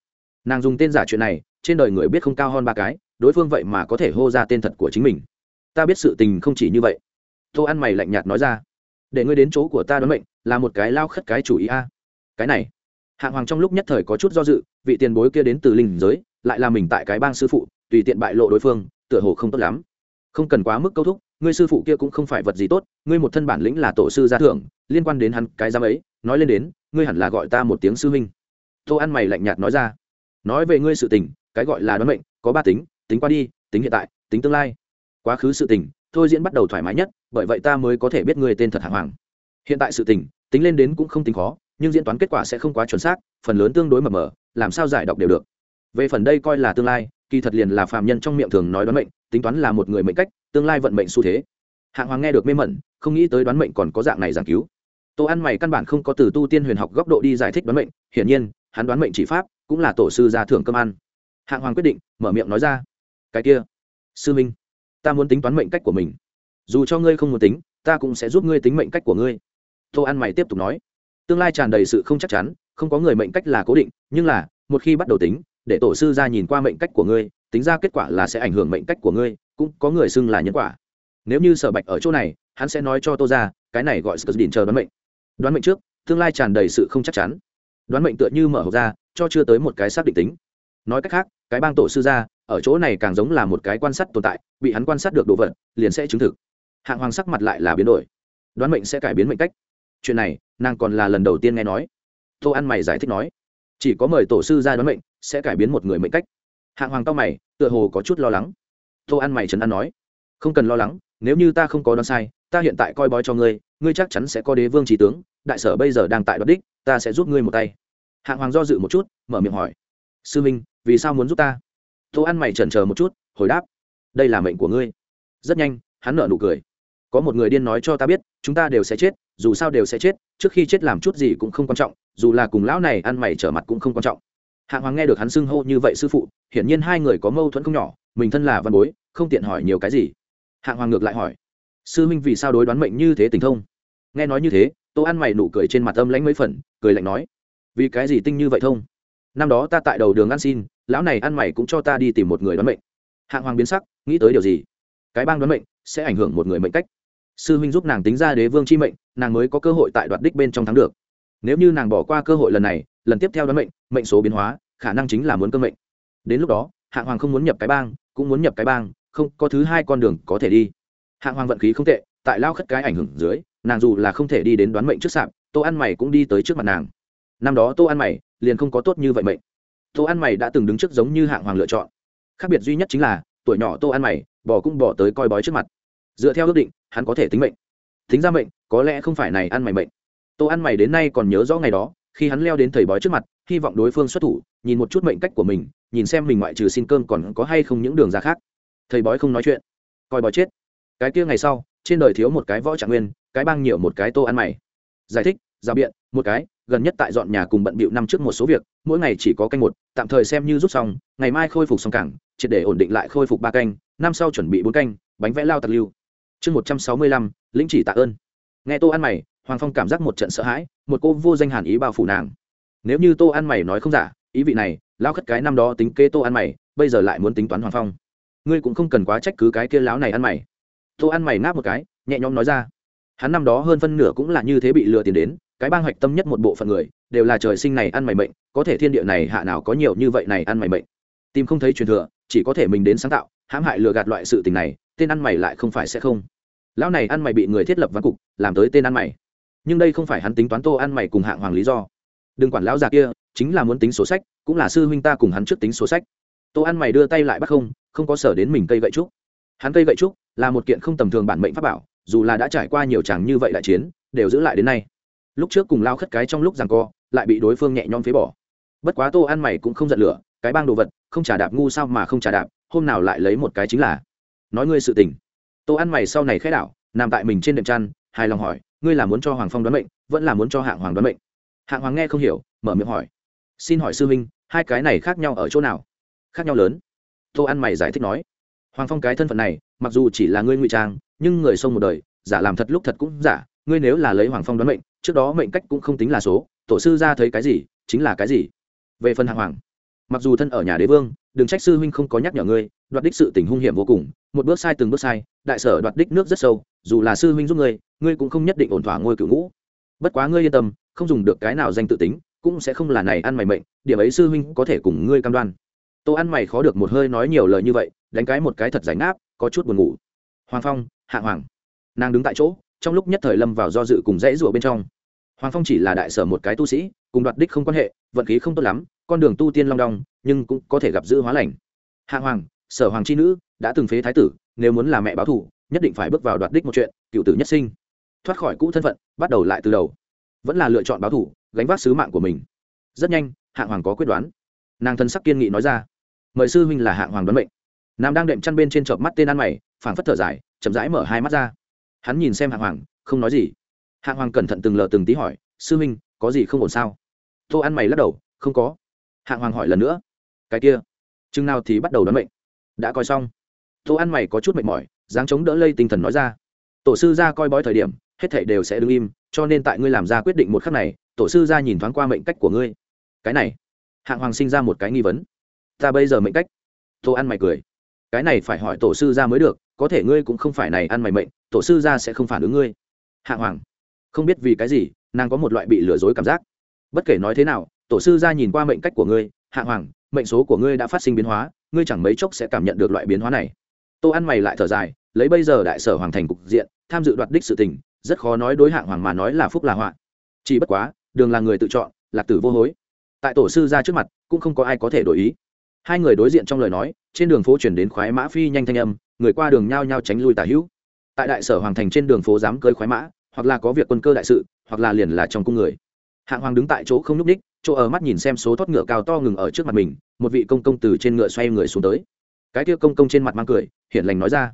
Nàng dùng tên giả chuyện này, trên đời người biết không cao hơn ba cái, đối phương vậy mà có thể hô ra tên thật của chính mình. Ta biết sự tình không chỉ như vậy. Tô ăn mày lạnh nhạt nói ra. Để ngươi đến chỗ của ta đoán mệnh, là một cái lao khất cái chủ ý a. Cái này. Hạng hoàng trong lúc nhất thời có chút do dự, vị tiền bối kia đến từ linh giới, lại là mình tại cái bang sư phụ, tùy tiện bại lộ đối phương, tựa hồ không tốt lắm. Không cần quá mức câu thúc, ngươi sư phụ kia cũng không phải vật gì tốt, ngươi một thân bản lĩnh là tổ sư gia thưởng liên quan đến hắn cái giám ấy nói lên đến, ngươi hẳn là gọi ta một tiếng sư huynh. Tô ăn mày lạnh nhạt nói ra. Nói về ngươi sự tình, cái gọi là đoán mệnh, có ba tính tính qua đi, tính hiện tại, tính tương lai. Quá khứ sự tình, thôi diễn bắt đầu thoải mái nhất, bởi vậy ta mới có thể biết ngươi tên thật hạng hoàng. Hiện tại sự tình, tính lên đến cũng không tính khó, nhưng diễn toán kết quả sẽ không quá chuẩn xác, phần lớn tương đối mờ mờ, làm sao giải đọc đều được. Về phần đây coi là tương lai, kỳ thật liền là phàm nhân trong miệng thường nói đoán mệnh, tính toán là một người mệnh cách, tương lai vận mệnh xu thế. Hạng hoàng nghe được mê mẩn, không nghĩ tới đoán mệnh còn có dạng này giảng cứu tô ăn mày căn bản không có từ tu tiên huyền học góc độ đi giải thích đoán mệnh, hiển nhiên, hắn đoán mệnh chỉ pháp cũng là tổ sư ra thưởng cơm ăn. Hạng hoàng quyết định, mở miệng nói ra, cái kia, sư minh, ta muốn tính toán mệnh cách của mình. Dù cho ngươi không muốn tính, ta cũng sẽ giúp ngươi tính mệnh cách của ngươi. Tô ăn mày tiếp tục nói, tương lai tràn đầy sự không chắc chắn, không có người mệnh cách là cố định, nhưng là, một khi bắt đầu tính, để tổ sư ra nhìn qua mệnh cách của ngươi, tính ra kết quả là sẽ ảnh hưởng mệnh cách của ngươi, cũng có người xưng là nhân quả. Nếu như sở bạch ở chỗ này, hắn sẽ nói cho tô ra cái này gọi sờ đỉnh chờ đoán mệnh đoán mệnh trước, tương lai tràn đầy sự không chắc chắn. Đoán mệnh tựa như mở hộp ra, cho chưa tới một cái xác định tính. Nói cách khác, cái bang tổ sư ra ở chỗ này càng giống là một cái quan sát tồn tại, bị hắn quan sát được đồ vật, liền sẽ chứng thực. Hạng hoàng sắc mặt lại là biến đổi. Đoán mệnh sẽ cải biến mệnh cách. Chuyện này, nàng còn là lần đầu tiên nghe nói. Tô ăn mày giải thích nói, chỉ có mời tổ sư ra đoán mệnh, sẽ cải biến một người mệnh cách. Hạng hoàng cao mày, tựa hồ có chút lo lắng. Tô ăn mày trấn an nói, không cần lo lắng, nếu như ta không có đoán sai ta hiện tại coi bói cho ngươi ngươi chắc chắn sẽ có đế vương trí tướng, đại sở bây giờ đang tại đoạt đích, ta sẽ giúp ngươi một tay. Hạng hoàng do dự một chút, mở miệng hỏi, sư minh, vì sao muốn giúp ta? Tô ăn mày trần chờ một chút, hồi đáp, đây là mệnh của ngươi. Rất nhanh, hắn nở nụ cười, có một người điên nói cho ta biết, chúng ta đều sẽ chết, dù sao đều sẽ chết, trước khi chết làm chút gì cũng không quan trọng, dù là cùng lão này ăn mày trở mặt cũng không quan trọng. Hạng hoàng nghe được hắn xưng hô như vậy sư phụ, hiển nhiên hai người có mâu thuẫn không nhỏ, mình thân là văn bối, không tiện hỏi nhiều cái gì. Hạng hoàng ngược lại hỏi sư minh vì sao đối đoán mệnh như thế tình thông? Nghe nói như thế, tô ăn mày nụ cười trên mặt âm lãnh mấy phần, cười lạnh nói, vì cái gì tinh như vậy thông? Năm đó ta tại đầu đường ăn xin, lão này ăn mày cũng cho ta đi tìm một người đoán mệnh. Hạng hoàng biến sắc, nghĩ tới điều gì? Cái bang đoán mệnh sẽ ảnh hưởng một người mệnh cách. Sư huynh giúp nàng tính ra đế vương chi mệnh, nàng mới có cơ hội tại đoạt đích bên trong thắng được. Nếu như nàng bỏ qua cơ hội lần này, lần tiếp theo đoán mệnh mệnh số biến hóa, khả năng chính là muốn cơ mệnh. Đến lúc đó, hạng hoàng không muốn nhập cái bang, cũng muốn nhập cái bang, không, có thứ hai con đường có thể đi hạng hoàng vận khí không tệ, tại lao khất cái ảnh hưởng dưới, nàng dù là không thể đi đến đoán mệnh trước sạp, tô ăn mày cũng đi tới trước mặt nàng. Năm đó tô ăn mày liền không có tốt như vậy mệnh. Tô ăn mày đã từng đứng trước giống như hạng hoàng lựa chọn. Khác biệt duy nhất chính là, tuổi nhỏ tô ăn mày bỏ cũng bỏ tới coi bói trước mặt. Dựa theo ước định, hắn có thể tính mệnh. Tính ra mệnh, có lẽ không phải này ăn mày mệnh. Tô ăn mày đến nay còn nhớ rõ ngày đó, khi hắn leo đến thầy bói trước mặt, hy vọng đối phương xuất thủ, nhìn một chút mệnh cách của mình, nhìn xem mình ngoại trừ xin cơm còn có hay không những đường ra khác. Thầy bói không nói chuyện. Coi bói chết cái kia ngày sau, trên đời thiếu một cái võ trạng nguyên, cái bang nhiều một cái tô ăn mày. Giải thích ra biện, một cái, gần nhất tại dọn nhà cùng bận bịu năm trước một số việc, mỗi ngày chỉ có canh một, tạm thời xem như rút xong, ngày mai khôi phục xong cảng, triệt để ổn định lại khôi phục ba canh, năm sau chuẩn bị bốn canh, bánh vẽ lao tặc lưu. Chương một trăm sáu mươi lăm, lĩnh chỉ tạ ơn. Nghe tô ăn mày, hoàng phong cảm giác một trận sợ hãi, một cô vô danh hàn ý bao phủ nàng. Nếu như tô ăn mày nói không giả, ý vị này, lao khất cái năm đó tính kê tô ăn mày, bây giờ lại muốn tính toán hoàng phong. Ngươi cũng không cần quá trách cứ cái kia láo này ăn mày tô ăn mày ngáp một cái, nhẹ nhõm nói ra. Hắn năm đó hơn phân nửa cũng là như thế bị lừa tiền đến, cái bang hoạch tâm nhất một bộ phận người, đều là trời sinh này ăn mày mệnh, có thể thiên địa này hạ nào có nhiều như vậy này ăn mày mệnh. Tìm không thấy truyền thừa, chỉ có thể mình đến sáng tạo, hãm hại lừa gạt loại sự tình này, tên ăn mày lại không phải sẽ không. Lão này ăn mày bị người thiết lập văn cục, làm tới tên ăn mày. Nhưng đây không phải hắn tính toán tô ăn mày cùng hạng hoàng lý do. Đừng quản lão già kia, chính là muốn tính số sách, cũng là sư huynh ta cùng hắn trước tính số sách. Tô ăn mày đưa tay lại bắt không không có sở đến mình cây gậy trúc. Hắn cây gậy trúc là một kiện không tầm thường bản mệnh pháp bảo, dù là đã trải qua nhiều chàng như vậy đại chiến, đều giữ lại đến nay. Lúc trước cùng lao khất cái trong lúc rằng co, lại bị đối phương nhẹ nhõm phế bỏ. Bất quá tô ăn mày cũng không giận lửa, cái bang đồ vật, không trả đạp ngu sao mà không trả đạp, hôm nào lại lấy một cái chính là. Nói ngươi sự tình. Tô ăn mày sau này khẽ đảo, nằm tại mình trên đệm chăn, hài lòng hỏi, ngươi là muốn cho hoàng phong đoán mệnh, vẫn là muốn cho hạng hoàng đoán mệnh? Hạng hoàng nghe không hiểu, mở miệng hỏi. Xin hỏi sư huynh, hai cái này khác nhau ở chỗ nào? Khác nhau lớn. Tô ăn mày giải thích nói hoàng phong cái thân phận này, mặc dù chỉ là ngươi ngụy trang, nhưng người sông một đời, giả làm thật lúc thật cũng giả, ngươi nếu là lấy hoàng phong đoán mệnh, trước đó mệnh cách cũng không tính là số, tổ sư ra thấy cái gì, chính là cái gì. Về phần hạng hoàng, mặc dù thân ở nhà đế vương, đừng trách sư huynh không có nhắc nhở ngươi, đoạt đích sự tình hung hiểm vô cùng, một bước sai từng bước sai, đại sở đoạt đích nước rất sâu, dù là sư huynh giúp ngươi ngươi cũng không nhất định ổn thỏa ngôi cửu ngũ. Bất quá ngươi yên tâm, không dùng được cái nào danh tự tính, cũng sẽ không là này ăn mày mệnh, điểm ấy sư huynh có thể cùng ngươi cam đoan tô ăn mày khó được một hơi nói nhiều lời như vậy, đánh cái một cái thật rảnh áp có chút buồn ngủ. Hoàng phong, hạ hoàng. Nàng đứng tại chỗ, trong lúc nhất thời lâm vào do dự cùng dãy rủa bên trong. Hoàng phong chỉ là đại sở một cái tu sĩ, cùng đoạt đích không quan hệ, vận khí không tốt lắm, con đường tu tiên long đong, nhưng cũng có thể gặp giữ hóa lành. Hạ hoàng, sở hoàng c h i nữ, đã từng phế thái tử, nếu muốn là mẹ báo thủ nhất định phải bước vào đoạt đích một chuyện, cựu tử nhất sinh. Thoát khỏi cũ thân phận, bắt đầu lại từ đầu. Vẫn là lựa chọn báo thủ gánh vác sứ mạng của mình. Rất nhanh, hạ hoàng có quyết đoán. Nàng thân sắc kiên nghị nói ra mời sư huynh là hạng hoàng đoán mệnh. Nam đang đệm chăn bên trên chợp mắt tên ăn mày, phảng phất thở dài, chậm rãi mở hai mắt ra. Hắn nhìn xem hạng hoàng, không nói gì. Hạng hoàng cẩn thận từng lờ từng tí hỏi, sư huynh, có gì không ổn sao? Tô ăn mày lắc đầu, không có. Hạng hoàng hỏi lần nữa, cái kia, chừng nào thì bắt đầu đoán mệnh? Đã coi xong. Tô ăn mày có chút mệt mỏi, dáng chống đỡ lây tinh thần nói ra, tổ sư ra coi bói thời điểm, hết thảy đều sẽ đứng im, cho nên tại ngươi làm ra quyết định một khắc này, tổ sư ra nhìn thoáng qua mệnh cách của ngươi. Cái này? Hạng hoàng sinh ra một cái nghi vấn ta bây giờ mệnh cách. Tô ăn mày cười. Cái này phải hỏi tổ sư ra mới được, có thể ngươi cũng không phải này ăn mày mệnh, tổ sư ra sẽ không phản ứng ngươi. Hạ hoàng. Không biết vì cái gì, nàng có một loại bị lừa dối cảm giác. Bất kể nói thế nào, tổ sư ra nhìn qua mệnh cách của ngươi, Hạ hoàng, mệnh số của ngươi đã phát sinh biến hóa, ngươi chẳng mấy chốc sẽ cảm nhận được loại biến hóa này. Tô ăn mày lại thở dài, lấy bây giờ đại sở hoàng thành cục diện, tham dự đoạt đích sự tình, rất khó nói đối hạng hoàng mà nói là phúc là họa. Chỉ bất quá, đường là người tự chọn, lạc tử vô hối. Tại tổ sư ra trước mặt, cũng không có ai có thể đổi ý hai người đối diện trong lời nói, trên đường phố chuyển đến khoái mã phi nhanh thanh âm, người qua đường nhao nhao tránh lui tả hữu. Tại đại sở hoàng thành trên đường phố dám cơi khoái mã, hoặc là có việc quân cơ đại sự, hoặc là liền là trong cung người. Hạng hoàng đứng tại chỗ không nhúc ních chỗ ở mắt nhìn xem số thoát ngựa cao to ngừng ở trước mặt mình, một vị công công từ trên ngựa xoay người xuống tới. Cái kia công công trên mặt mang cười, hiển lành nói ra.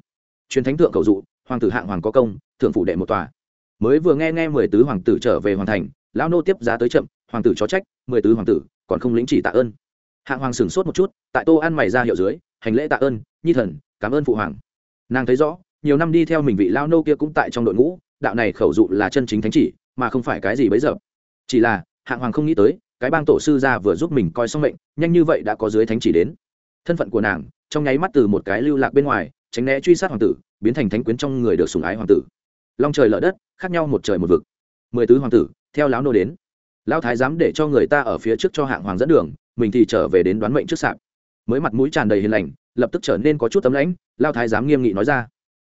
Truyền thánh thượng cầu dụ, hoàng tử hạng hoàng có công, thượng phụ đệ một tòa. Mới vừa nghe nghe mười tứ hoàng tử trở về hoàng thành, lão nô tiếp giá tới chậm, hoàng tử cho trách, mười tứ hoàng tử còn không lĩnh chỉ tạ ơn hạng hoàng sửng sốt một chút, tại tô ăn mày ra hiệu dưới, hành lễ tạ ơn, nhi thần, cảm ơn phụ hoàng. Nàng thấy rõ, nhiều năm đi theo mình vị lao nô kia cũng tại trong đội ngũ, đạo này khẩu dụ là chân chính thánh chỉ, mà không phải cái gì bấy giờ. Chỉ là hạng hoàng không nghĩ tới, cái bang tổ sư ra vừa giúp mình coi xong mệnh, nhanh như vậy đã có dưới thánh chỉ đến. Thân phận của nàng, trong nháy mắt từ một cái lưu lạc bên ngoài, tránh né truy sát hoàng tử, biến thành thánh quyến trong người được sùng ái hoàng tử. Long trời lở đất, khác nhau một trời một vực. Mười tứ hoàng tử, theo lão nô đến lão thái dám để cho người ta ở phía trước cho hạng hoàng dẫn đường, mình thì trở về đến đoán mệnh trước sạp. Mới mặt mũi tràn đầy hiền lành, lập tức trở nên có chút tấm lãnh lao thái dám nghiêm nghị nói ra.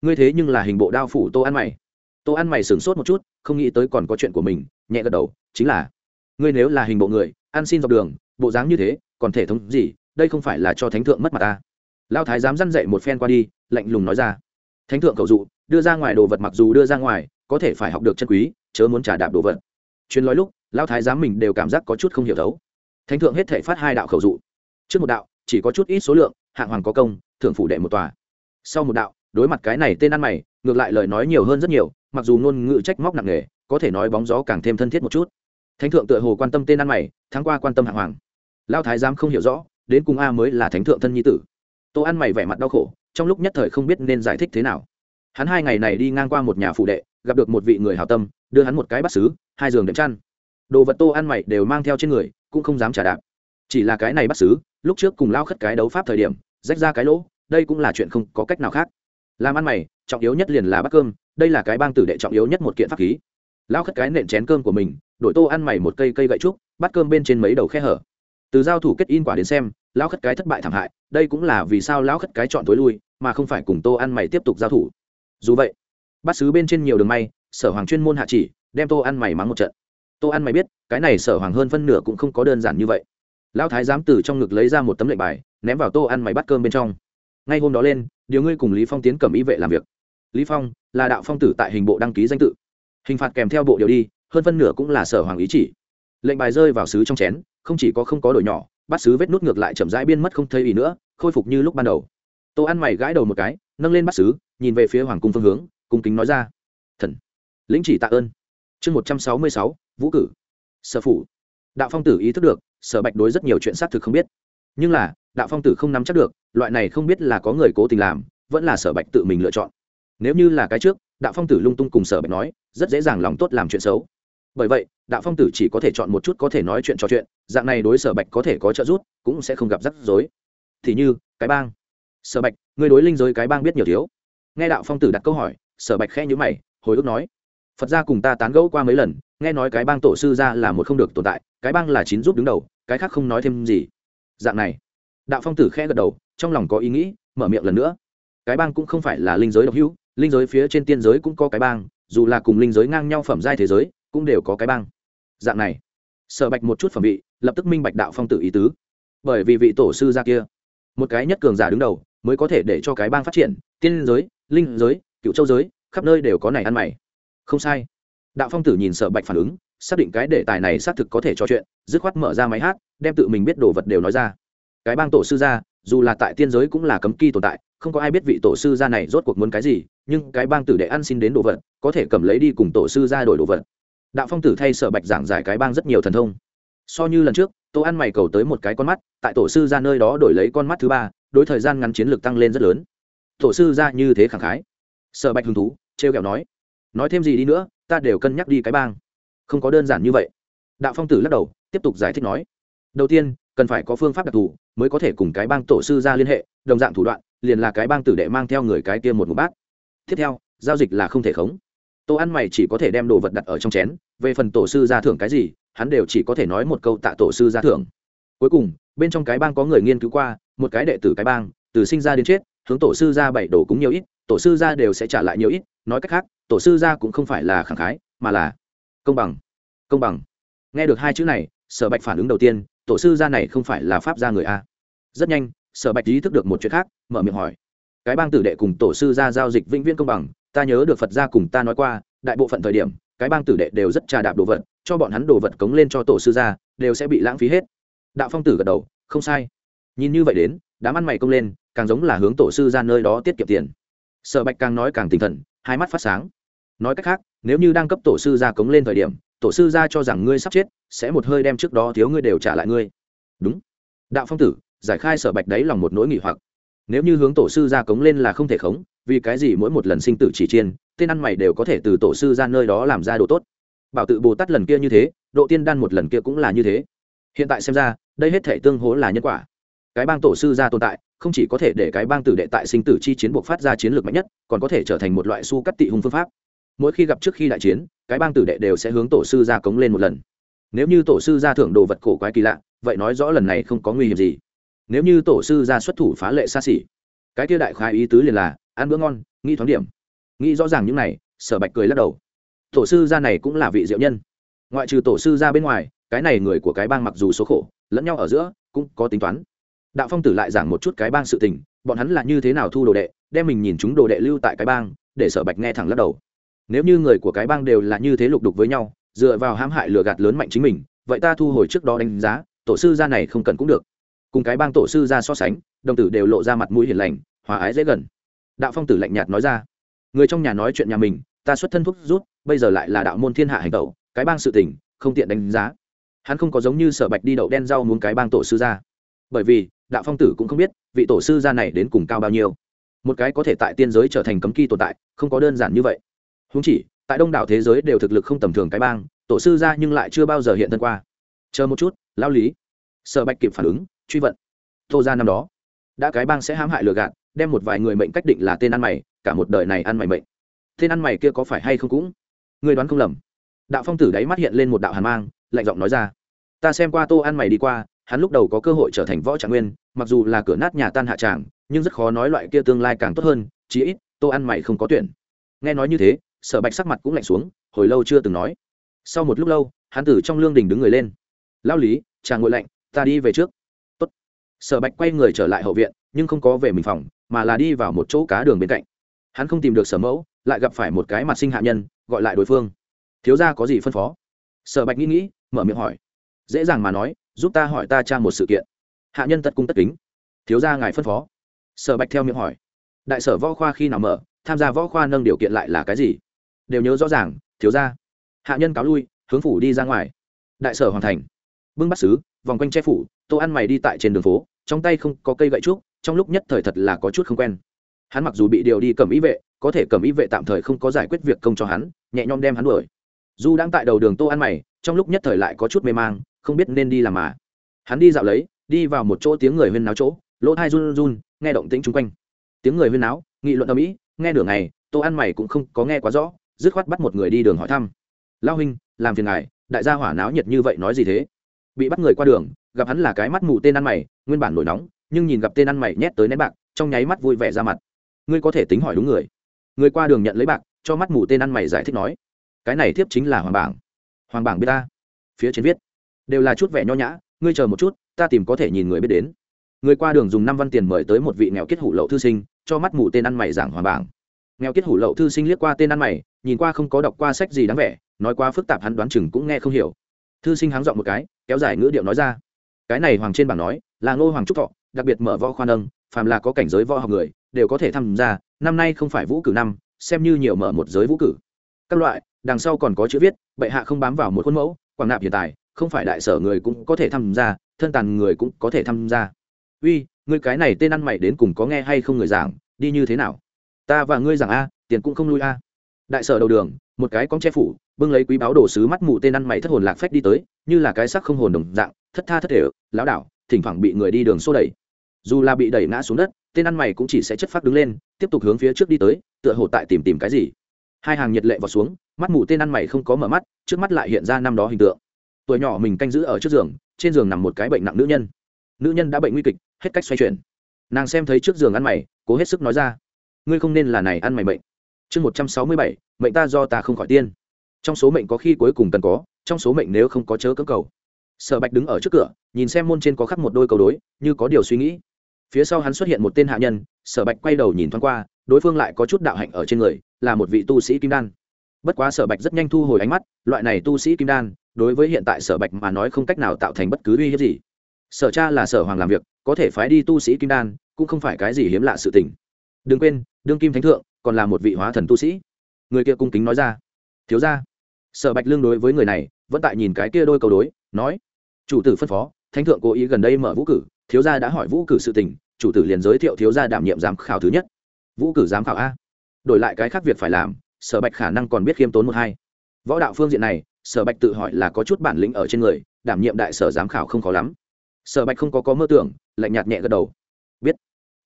Ngươi thế nhưng là hình bộ đao phủ tô ăn mày. Tô ăn mày sửng sốt một chút, không nghĩ tới còn có chuyện của mình, nhẹ gật đầu, chính là, ngươi nếu là hình bộ người, ăn xin dọc đường, bộ dáng như thế, còn thể thống gì, đây không phải là cho thánh thượng mất mặt ta. Lao thái dám dăn dậy một phen qua đi, lạnh lùng nói ra. Thánh thượng cầu dụ, đưa ra ngoài đồ vật mặc dù đưa ra ngoài, có thể phải học được chân quý, chớ muốn trả đạp đồ vật. Chuyên nói lúc lao thái giám mình đều cảm giác có chút không hiểu thấu. Thánh thượng hết thể phát hai đạo khẩu dụ. Trước một đạo, chỉ có chút ít số lượng, hạng hoàng có công, thượng phủ đệ một tòa. Sau một đạo, đối mặt cái này tên ăn mày, ngược lại lời nói nhiều hơn rất nhiều, mặc dù ngôn ngữ trách móc nặng nề, có thể nói bóng gió càng thêm thân thiết một chút. Thánh thượng tựa hồ quan tâm tên ăn mày tháng qua quan tâm hạng hoàng. Lao thái giám không hiểu rõ, đến cùng a mới là thánh thượng thân nhi tử. Tô ăn mày vẻ mặt đau khổ, trong lúc nhất thời không biết nên giải thích thế nào. Hắn hai ngày này đi ngang qua một nhà phụ đệ, gặp được một vị người hào tâm, đưa hắn một cái bắt xứ hai giường đệm chăn đồ vật tô ăn mày đều mang theo trên người, cũng không dám trả đạp. Chỉ là cái này bắt xứ, lúc trước cùng lao khất cái đấu pháp thời điểm, rách ra cái lỗ, đây cũng là chuyện không có cách nào khác. Làm ăn mày, trọng yếu nhất liền là bắt cơm, đây là cái bang tử đệ trọng yếu nhất một kiện pháp khí. Lao khất cái nện chén cơm của mình, đổi tô ăn mày một cây cây gậy trúc bắt cơm bên trên mấy đầu khe hở. Từ giao thủ kết in quả đến xem, lao khất cái thất bại thảm hại, đây cũng là vì sao lao khất cái chọn tối lui, mà không phải cùng tô ăn mày tiếp tục giao thủ. Dù vậy bắt xứ bên trên nhiều đường may, sở hoàng chuyên môn hạ chỉ, đem tô ăn mày mắng một trận tô ăn mày biết, cái này sở hoàng hơn phân nửa cũng không có đơn giản như vậy. Lão thái giám từ trong ngực lấy ra một tấm lệnh bài, ném vào tô ăn mày bắt cơm bên trong. Ngay hôm đó lên, điều ngươi cùng lý phong tiến cầm ý vệ làm việc. Lý phong là đạo phong tử tại hình bộ đăng ký danh tự. Hình phạt kèm theo bộ điều đi, hơn phân nửa cũng là sở hoàng ý chỉ. Lệnh bài rơi vào sứ trong chén, không chỉ có không có đổi nhỏ, bắt sứ vết nút ngược lại chậm rãi biên mất không thấy ý nữa, khôi phục như lúc ban đầu. Tô ăn mày gãi đầu một cái, nâng lên bắt sứ, nhìn về phía hoàng cung phương hướng, cung kính nói ra, thần, lĩnh chỉ tạ ơn. Chương một trăm sáu mươi sáu vũ cử, sở phủ. Đạo phong tử ý thức được, sở bạch đối rất nhiều chuyện xác thực không biết. Nhưng là, đạo phong tử không nắm chắc được, loại này không biết là có người cố tình làm, vẫn là sở bạch tự mình lựa chọn. Nếu như là cái trước, đạo phong tử lung tung cùng sở bạch nói, rất dễ dàng lòng tốt làm chuyện xấu. Bởi vậy, đạo phong tử chỉ có thể chọn một chút có thể nói chuyện trò chuyện, dạng này đối sở bạch có thể có trợ giúp, cũng sẽ không gặp rắc rối. Thì như, cái bang. Sở bạch, người đối linh giới cái bang biết nhiều thiếu. Nghe đạo phong tử đặt câu hỏi, sở bạch khẽ nhữ mày, hồi ức nói, phật gia cùng ta tán gẫu qua mấy lần nghe nói cái bang tổ sư ra là một không được tồn tại, cái bang là chín giúp đứng đầu, cái khác không nói thêm gì. Dạng này, đạo phong tử khẽ gật đầu, trong lòng có ý nghĩ, mở miệng lần nữa. Cái bang cũng không phải là linh giới độc hữu, linh giới phía trên tiên giới cũng có cái bang, dù là cùng linh giới ngang nhau phẩm giai thế giới, cũng đều có cái bang. Dạng này, sở bạch một chút phẩm vị, lập tức minh bạch đạo phong tử ý tứ. Bởi vì vị tổ sư ra kia, một cái nhất cường giả đứng đầu, mới có thể để cho cái bang phát triển, tiên giới, linh giới cựu châu giới, khắp nơi đều có này ăn mày. Không sai đạo phong tử nhìn sở bạch phản ứng xác định cái đề tài này xác thực có thể trò chuyện dứt khoát mở ra máy hát đem tự mình biết đồ vật đều nói ra. Cái bang tổ sư gia, dù là tại tiên giới cũng là cấm kỳ tồn tại không có ai biết vị tổ sư gia này rốt cuộc muốn cái gì nhưng cái bang tử đệ ăn xin đến đồ vật có thể cầm lấy đi cùng tổ sư gia đổi đồ vật. Đạo phong tử thay sở bạch giảng giải cái bang rất nhiều thần thông. So như lần trước tô ăn mày cầu tới một cái con mắt tại tổ sư ra nơi đó đổi lấy con mắt thứ ba đối thời gian ngắn chiến lược tăng lên rất lớn. Tổ sư ra như thế khẳng khái. Sở bạch hứng thú trêu kẹo nói. Nói thêm gì đi nữa ta đều cân nhắc đi cái bang. Không có đơn giản như vậy. Đạo phong tử lắc đầu, tiếp tục giải thích nói. Đầu tiên, cần phải có phương pháp đặc thù mới có thể cùng cái bang tổ sư ra liên hệ, đồng dạng thủ đoạn, liền là cái bang tử đệ mang theo người cái kia một một bát. Tiếp theo, giao dịch là không thể khống. Tô ăn mày chỉ có thể đem đồ vật đặt ở trong chén, về phần tổ sư ra thưởng cái gì, hắn đều chỉ có thể nói một câu tạ tổ sư ra thưởng. Cuối cùng, bên trong cái bang có người nghiên cứu qua, một cái đệ tử cái bang, từ sinh ra đến chết, hướng tổ sư ra bảy đồ cũng nhiều ít, tổ sư ra đều sẽ trả lại nhiều ít nói cách khác, tổ sư gia cũng không phải là khẳng khái, mà là công bằng. Công bằng. Nghe được hai chữ này, sở bạch phản ứng đầu tiên, tổ sư gia này không phải là pháp gia người a. Rất nhanh, sở bạch ý thức được một chuyện khác, mở miệng hỏi. Cái bang tử đệ cùng tổ sư gia giao dịch vĩnh viễn công bằng, ta nhớ được phật gia cùng ta nói qua, đại bộ phận thời điểm, cái bang tử đệ đều rất trà đạp đồ vật, cho bọn hắn đồ vật cống lên cho tổ sư gia, đều sẽ bị lãng phí hết. Đạo phong tử gật đầu, không sai. Nhìn như vậy đến, đám ăn mày công lên, càng giống là hướng tổ sư ra nơi đó tiết kiệm tiền. Sở bạch càng nói càng tinh thần hai mắt phát sáng. Nói cách khác, nếu như đang cấp tổ sư ra cống lên thời điểm, tổ sư ra cho rằng ngươi sắp chết, sẽ một hơi đem trước đó thiếu ngươi đều trả lại ngươi. Đúng. Đạo phong tử, giải khai sở bạch đấy lòng một nỗi nghỉ hoặc. Nếu như hướng tổ sư ra cống lên là không thể khống, vì cái gì mỗi một lần sinh tử chỉ chiên, tên ăn mày đều có thể từ tổ sư ra nơi đó làm ra đồ tốt? Bảo tự bồ tát lần kia như thế, độ tiên đan một lần kia cũng là như thế. Hiện tại xem ra, đây hết thể tương hố là nhân quả cái bang tổ sư gia tồn tại, không chỉ có thể để cái bang tử đệ tại sinh tử chi chiến buộc phát ra chiến lược mạnh nhất, còn có thể trở thành một loại su cắt tị hùng phương pháp. Mỗi khi gặp trước khi đại chiến, cái bang tử đệ đều sẽ hướng tổ sư gia cống lên một lần. Nếu như tổ sư gia thưởng đồ vật cổ quái kỳ lạ, vậy nói rõ lần này không có nguy hiểm gì. Nếu như tổ sư gia xuất thủ phá lệ xa xỉ, cái kia đại khai ý tứ liền là ăn bữa ngon, nghĩ thoáng điểm. Nghĩ rõ ràng những này, sở bạch cười lắc đầu. Tổ sư gia này cũng là vị diệu nhân. Ngoại trừ tổ sư gia bên ngoài, cái này người của cái bang mặc dù số khổ, lẫn nhau ở giữa cũng có tính toán đạo phong tử lại giảng một chút cái bang sự tình, bọn hắn là như thế nào thu đồ đệ, đem mình nhìn chúng đồ đệ lưu tại cái bang, để sở bạch nghe thẳng lắc đầu. Nếu như người của cái bang đều là như thế lục đục với nhau, dựa vào hãm hại lừa gạt lớn mạnh chính mình, vậy ta thu hồi trước đó đánh giá, tổ sư gia này không cần cũng được. Cùng cái bang tổ sư gia so sánh, đồng tử đều lộ ra mặt mũi hiền lành, hòa ái dễ gần. Đạo phong tử lạnh nhạt nói ra, người trong nhà nói chuyện nhà mình, ta xuất thân thuốc rút, bây giờ lại là đạo môn thiên hạ hành tẩu, cái bang sự tình, không tiện đánh giá. Hắn không có giống như sở bạch đi đậu đen rau muốn cái bang tổ sư gia bởi vì, đạo phong tử cũng không biết vị tổ sư gia này đến cùng cao bao nhiêu. Một cái có thể tại tiên giới trở thành cấm kỳ tồn tại, không có đơn giản như vậy. Húng chỉ, tại đông đảo thế giới đều thực lực không tầm thường cái bang, tổ sư gia nhưng lại chưa bao giờ hiện thân qua. Chờ một chút lao lý. Sở bạch kịp phản ứng, truy vận. Tô ra năm đó, đã cái bang sẽ hãm hại lừa gạt, đem một vài người mệnh cách định là tên ăn mày, cả một đời này ăn mày mệnh. Tên ăn mày kia có phải hay không cũng? Người đoán không lầm. Đạo phong tử đáy mắt hiện lên một đạo hàn mang, lạnh giọng nói ra. Ta xem qua tô ăn mày đi qua hắn lúc đầu có cơ hội trở thành võ trạng nguyên, mặc dù là cửa nát nhà tan hạ tràng, nhưng rất khó nói loại kia tương lai càng tốt hơn, chí ít, tô ăn mày không có tuyển. Nghe nói như thế, sở bạch sắc mặt cũng lạnh xuống, hồi lâu chưa từng nói. Sau một lúc lâu, hắn từ trong lương đình đứng người lên. Lao lý chàng ngồi lạnh, ta đi về trước. Tốt. sở bạch quay người trở lại hậu viện, nhưng không có về mình phòng, mà là đi vào một chỗ cá đường bên cạnh. Hắn không tìm được sở mẫu, lại gặp phải một cái mặt sinh hạ nhân, gọi lại đối phương. Thiếu ra có gì phân phó? Sở bạch nghĩ nghĩ, mở miệng hỏi. Dễ dàng mà nói giúp ta hỏi ta cha một sự kiện. Hạ nhân tất cung tất kính. Thiếu gia ngài phân phó. Sở bạch theo miệng hỏi. Đại sở võ khoa khi nào mở, tham gia võ khoa nâng điều kiện lại là cái gì? Đều nhớ rõ ràng, thiếu gia. Hạ nhân cáo lui, hướng phủ đi ra ngoài. Đại sở hoàn thành. Bưng bắt xứ vòng quanh che phủ, tô ăn mày đi tại trên đường phố, trong tay không có cây gậy trúc, trong lúc nhất thời thật là có chút không quen. Hắn mặc dù bị điều đi cầm ý vệ, có thể cầm ý vệ tạm thời không có giải quyết việc công cho hắn, nhẹ nhõm đem hắn đuổi. Du đang tại đầu đường tô ăn mày, trong lúc nhất thời lại có chút mê mang không biết nên đi làm mà. Hắn đi dạo lấy, đi vào một chỗ tiếng người huyên náo chỗ, lỗ thai run run, nghe động tĩnh chung quanh. Tiếng người huyên náo, nghị luận ở mỹ nghe nửa ngày, tô ăn mày cũng không có nghe quá rõ, dứt khoát bắt một người đi đường hỏi thăm. Lao huynh, làm phiền ngài, đại gia hỏa náo nhiệt như vậy nói gì thế? Bị bắt người qua đường, gặp hắn là cái mắt mù tên ăn mày, nguyên bản nổi nóng, nhưng nhìn gặp tên ăn mày nhét tới nén bạc, trong nháy mắt vui vẻ ra mặt. Ngươi có thể tính hỏi đúng người. Người qua đường nhận lấy bạc, cho mắt mù tên ăn mày giải thích nói, cái này thiếp chính là hoàng bảng. Hoàng bảng biết ta? Phía trên viết đều là chút vẻ nho nhã, ngươi chờ một chút, ta tìm có thể nhìn người biết đến. Người qua đường dùng năm văn tiền mời tới một vị nghèo kết hủ lậu thư sinh, cho mắt mù tên ăn mày giảng hòa bảng. Nghèo kết hủ lậu thư sinh liếc qua tên ăn mày, nhìn qua không có đọc qua sách gì đáng vẻ, nói qua phức tạp hắn đoán chừng cũng nghe không hiểu. Thư sinh háng dọn một cái, kéo dài ngữ điệu nói ra. Cái này hoàng trên bảng nói, là ngô hoàng trúc thọ, đặc biệt mở võ khoa nâng, phàm là có cảnh giới võ học người, đều có thể tham gia, năm nay không phải vũ cử năm, xem như nhiều mở một giới vũ cử. Các loại, đằng sau còn có chữ viết, bệ hạ không bám vào một khuôn mẫu, quảng nạp hiện tại không phải đại sở người cũng có thể tham gia, thân tàn người cũng có thể tham gia. Uy, ngươi cái này tên ăn mày đến cùng có nghe hay không người giảng, đi như thế nào? Ta và ngươi giảng a, tiền cũng không lui a. Đại sở đầu đường, một cái con che phủ, bưng lấy quý báo đồ sứ mắt mù tên ăn mày thất hồn lạc phách đi tới, như là cái sắc không hồn đồng dạng, thất tha thất thể, lão đảo, thỉnh thoảng bị người đi đường xô đẩy. Dù là bị đẩy ngã xuống đất, tên ăn mày cũng chỉ sẽ chất phát đứng lên, tiếp tục hướng phía trước đi tới, tựa hồ tại tìm tìm cái gì. Hai hàng nhiệt lệ vào xuống, mắt mù tên ăn mày không có mở mắt, trước mắt lại hiện ra năm đó hình tượng tuổi nhỏ mình canh giữ ở trước giường, trên giường nằm một cái bệnh nặng nữ nhân. Nữ nhân đã bệnh nguy kịch, hết cách xoay chuyển. Nàng xem thấy trước giường ăn mày, cố hết sức nói ra, ngươi không nên là này ăn mày bệnh chương một trăm sáu mươi bảy, mệnh ta do ta không khỏi tiên. Trong số mệnh có khi cuối cùng cần có, trong số mệnh nếu không có chớ cơ cầu. Sở bạch đứng ở trước cửa, nhìn xem môn trên có khắc một đôi cầu đối, như có điều suy nghĩ. Phía sau hắn xuất hiện một tên hạ nhân, sở bạch quay đầu nhìn thoáng qua, đối phương lại có chút đạo hạnh ở trên người, là một vị tu sĩ kim đan bất quá sở bạch rất nhanh thu hồi ánh mắt, loại này tu sĩ kim đan, đối với hiện tại sở bạch mà nói không cách nào tạo thành bất cứ uy hiếp gì. Sở cha là sở hoàng làm việc, có thể phái đi tu sĩ kim đan, cũng không phải cái gì hiếm lạ sự tình. Đừng quên, đương kim thánh thượng còn là một vị hóa thần tu sĩ. Người kia cung kính nói ra. Thiếu ra sở bạch lương đối với người này, vẫn tại nhìn cái kia đôi cầu đối, nói. Chủ tử phân phó, thánh thượng cố ý gần đây mở vũ cử, thiếu gia đã hỏi vũ cử sự tình, chủ tử liền giới thiệu thiếu gia đảm nhiệm giám khảo thứ nhất. Vũ cử giám khảo a. Đổi lại cái khác việc phải làm sở bạch khả năng còn biết khiêm tốn một hai. Võ đạo phương diện này, sở bạch tự hỏi là có chút bản lĩnh ở trên người, đảm nhiệm đại sở giám khảo không khó lắm. Sở bạch không có có mơ tưởng, lạnh nhạt nhẹ gật đầu. Biết.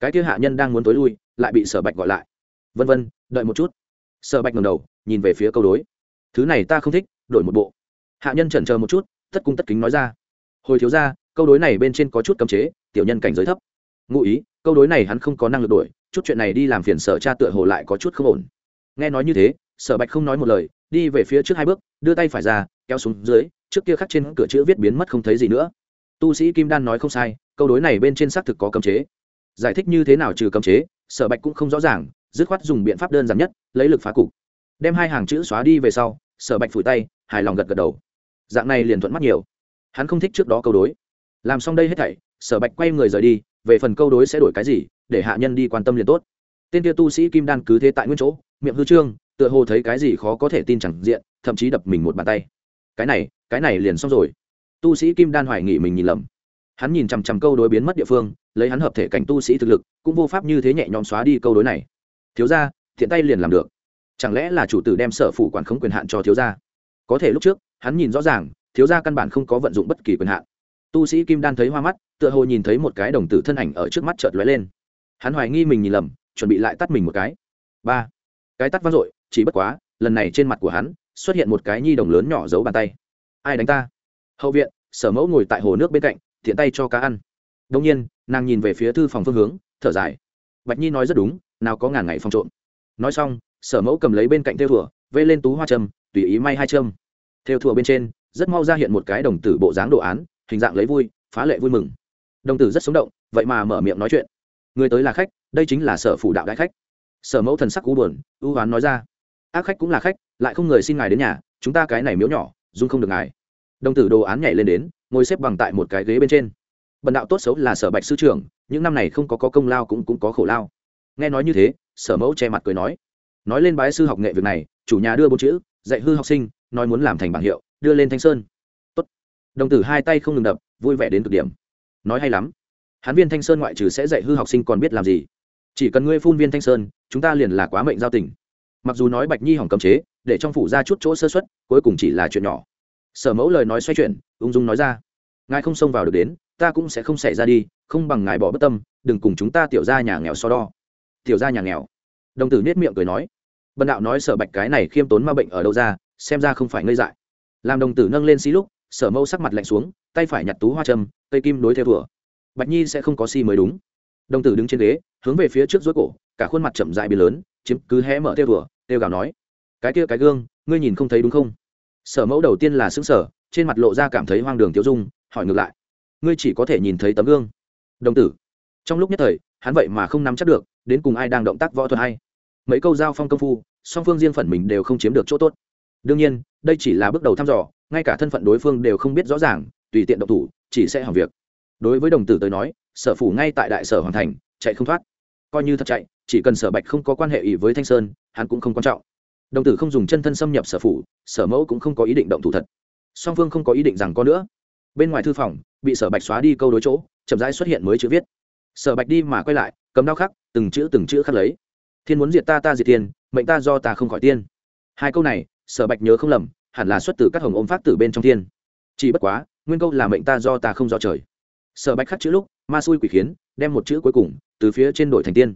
Cái kia hạ nhân đang muốn tối lui, lại bị sở bạch gọi lại. Vân vân, đợi một chút. Sở bạch ngầm đầu, nhìn về phía câu đối. Thứ này ta không thích, đổi một bộ. Hạ nhân chần chờ một chút, tất cung tất kính nói ra. Hồi thiếu ra câu đối này bên trên có chút cấm chế, tiểu nhân cảnh giới thấp. Ngụ ý, câu đối này hắn không có năng lực đổi, chút chuyện này đi làm phiền sở cha tựa hồ lại có chút không ổn nghe nói như thế, sở bạch không nói một lời, đi về phía trước hai bước, đưa tay phải ra, kéo xuống dưới, trước kia khắc trên cửa chữ viết biến mất không thấy gì nữa. Tu sĩ kim đan nói không sai, câu đối này bên trên xác thực có cấm chế. Giải thích như thế nào trừ cấm chế, sở bạch cũng không rõ ràng, dứt khoát dùng biện pháp đơn giản nhất, lấy lực phá cục. Đem hai hàng chữ xóa đi về sau, sở bạch phủi tay, hài lòng gật gật đầu. Dạng này liền thuận mắt nhiều. Hắn không thích trước đó câu đối. Làm xong đây hết thảy, sở bạch quay người rời đi, về phần câu đối sẽ đổi cái gì, để hạ nhân đi quan tâm liền tốt. Tên kia tu sĩ kim đan cứ thế tại nguyên chỗ miệng hư trương, tựa hồ thấy cái gì khó có thể tin chẳng diện, thậm chí đập mình một bàn tay. Cái này cái này liền xong rồi. Tu sĩ kim đan hoài nghị mình nhìn lầm. Hắn nhìn chằm chằm câu đối biến mất địa phương, lấy hắn hợp thể cảnh tu sĩ thực lực, cũng vô pháp như thế nhẹ nhõm xóa đi câu đối này. Thiếu ra thiện tay liền làm được. Chẳng lẽ là chủ tử đem sở phủ quản khống quyền hạn cho thiếu gia? Có thể lúc trước, hắn nhìn rõ ràng, thiếu gia căn bản không có vận dụng bất kỳ quyền hạn. Tu sĩ kim đan thấy hoa mắt, tựa hồ nhìn thấy một cái đồng tử thân ảnh ở trước mắt chợt lóe lên. Hắn hoài nghi mình nhìn lầm, chuẩn bị lại tắt mình một cái. Ba cái tắt vang dội, chỉ bất quá, lần này trên mặt của hắn xuất hiện một cái nhi đồng lớn nhỏ giấu bàn tay. Ai đánh ta? Hậu viện, sở mẫu ngồi tại hồ nước bên cạnh thiện tay cho cá ăn. Đông nhiên, nàng nhìn về phía thư phòng phương hướng, thở dài. Bạch nhi nói rất đúng, nào có ngàn ngày phòng trộm. Nói xong, sở mẫu cầm lấy bên cạnh theo thùa vê lên tú hoa trâm tùy ý may hai trâm theo thùa bên trên, rất mau ra hiện một cái đồng tử bộ dáng đồ án, hình dạng lấy vui, phá lệ vui mừng. Đồng tử rất sống động, vậy mà mở miệng nói chuyện. Người tới là khách, đây chính là sở phủ đạo đại khách sở mẫu thần sắc cú buồn ưu hoán nói ra. Ác khách cũng là khách lại không người xin ngài đến nhà chúng ta cái này miếu nhỏ dung không được ngài. Đồng tử đồ án nhảy lên đến ngồi xếp bằng tại một cái ghế bên trên. Bần đạo tốt xấu là sở bạch sư trưởng những năm này không có, có công lao cũng cũng có khổ lao. Nghe nói như thế sở mẫu che mặt cười nói. Nói lên bái sư học nghệ việc này chủ nhà đưa bốn chữ dạy hư học sinh nói muốn làm thành bảng hiệu đưa lên thanh sơn. Tốt. đồng tử hai tay không ngừng đập vui vẻ đến cực điểm. Nói hay lắm. Hán viên thanh sơn ngoại trừ sẽ dạy hư học sinh còn biết làm gì? Chỉ cần ngươi phun viên thanh sơn, chúng ta liền là quá mệnh giao tình. Mặc dù nói bạch nhi hỏng cấm chế, để trong phủ ra chút chỗ sơ xuất cuối cùng chỉ là chuyện nhỏ. Sở mẫu lời nói xoay chuyển, ung dung nói ra, ngài không xông vào được đến, ta cũng sẽ không xảy ra đi, không bằng ngài bỏ bất tâm, đừng cùng chúng ta tiểu ra nhà nghèo so đo. Tiểu ra nhà nghèo? Đồng tử nết miệng cười nói. Bần đạo nói sở bạch cái này khiêm tốn ma bệnh ở đâu ra, xem ra không phải ngây dại. Làm đồng tử nâng lên xí lúc, sở mẫu sắc mặt lạnh xuống, tay phải nhặt tú hoa trầm cây kim đối theo vừa bạch nhi sẽ không có si mới đúng đồng tử đứng trên ghế, hướng về phía trước dối cổ, cả khuôn mặt chậm dại bị lớn, chiếm cứ hé mở theo vừa theo gào nói, cái kia cái gương, ngươi nhìn không thấy đúng không? Sở mẫu đầu tiên là xứng sở trên mặt lộ ra cảm thấy hoang đường tiêu dung, hỏi ngược lại, ngươi chỉ có thể nhìn thấy tấm gương? Đồng tử. Trong lúc nhất thời, hắn vậy mà không nắm chắc được, đến cùng ai đang động tác võ thuật hay. Mấy câu giao phong công phu, song phương riêng phần mình đều không chiếm được chỗ tốt. Đương nhiên, đây chỉ là bước đầu thăm dò, ngay cả thân phận đối phương đều không biết rõ ràng, tùy tiện động thủ, chỉ sẽ hỏng việc. Đối với đồng tử tới nói sở phủ ngay tại đại sở hoàn thành, chạy không thoát. Coi như thật chạy, chỉ cần sở bạch không có quan hệ ý với thanh sơn, hắn cũng không quan trọng. Đồng tử không dùng chân thân xâm nhập sở phủ, sở mẫu cũng không có ý định động thủ thật. Song phương không có ý định rằng có nữa. Bên ngoài thư phòng, bị sở bạch xóa đi câu đối chỗ, chậm rãi xuất hiện mới chữ viết. Sở bạch đi mà quay lại, cầm đau khắc, từng chữ từng chữ khắc lấy. Thiên muốn diệt ta ta diệt tiên mệnh ta do ta không khỏi tiên. Hai câu này, sở bạch nhớ không lầm, hẳn là xuất từ các hồng ôm phát từ bên trong thiên. Chỉ bất quá, nguyên câu là mệnh ta do ta không do trời. Sở bạch khắc chữ lúc ma xui quỷ khiến, đem một chữ cuối cùng từ phía trên đổi thành tiên.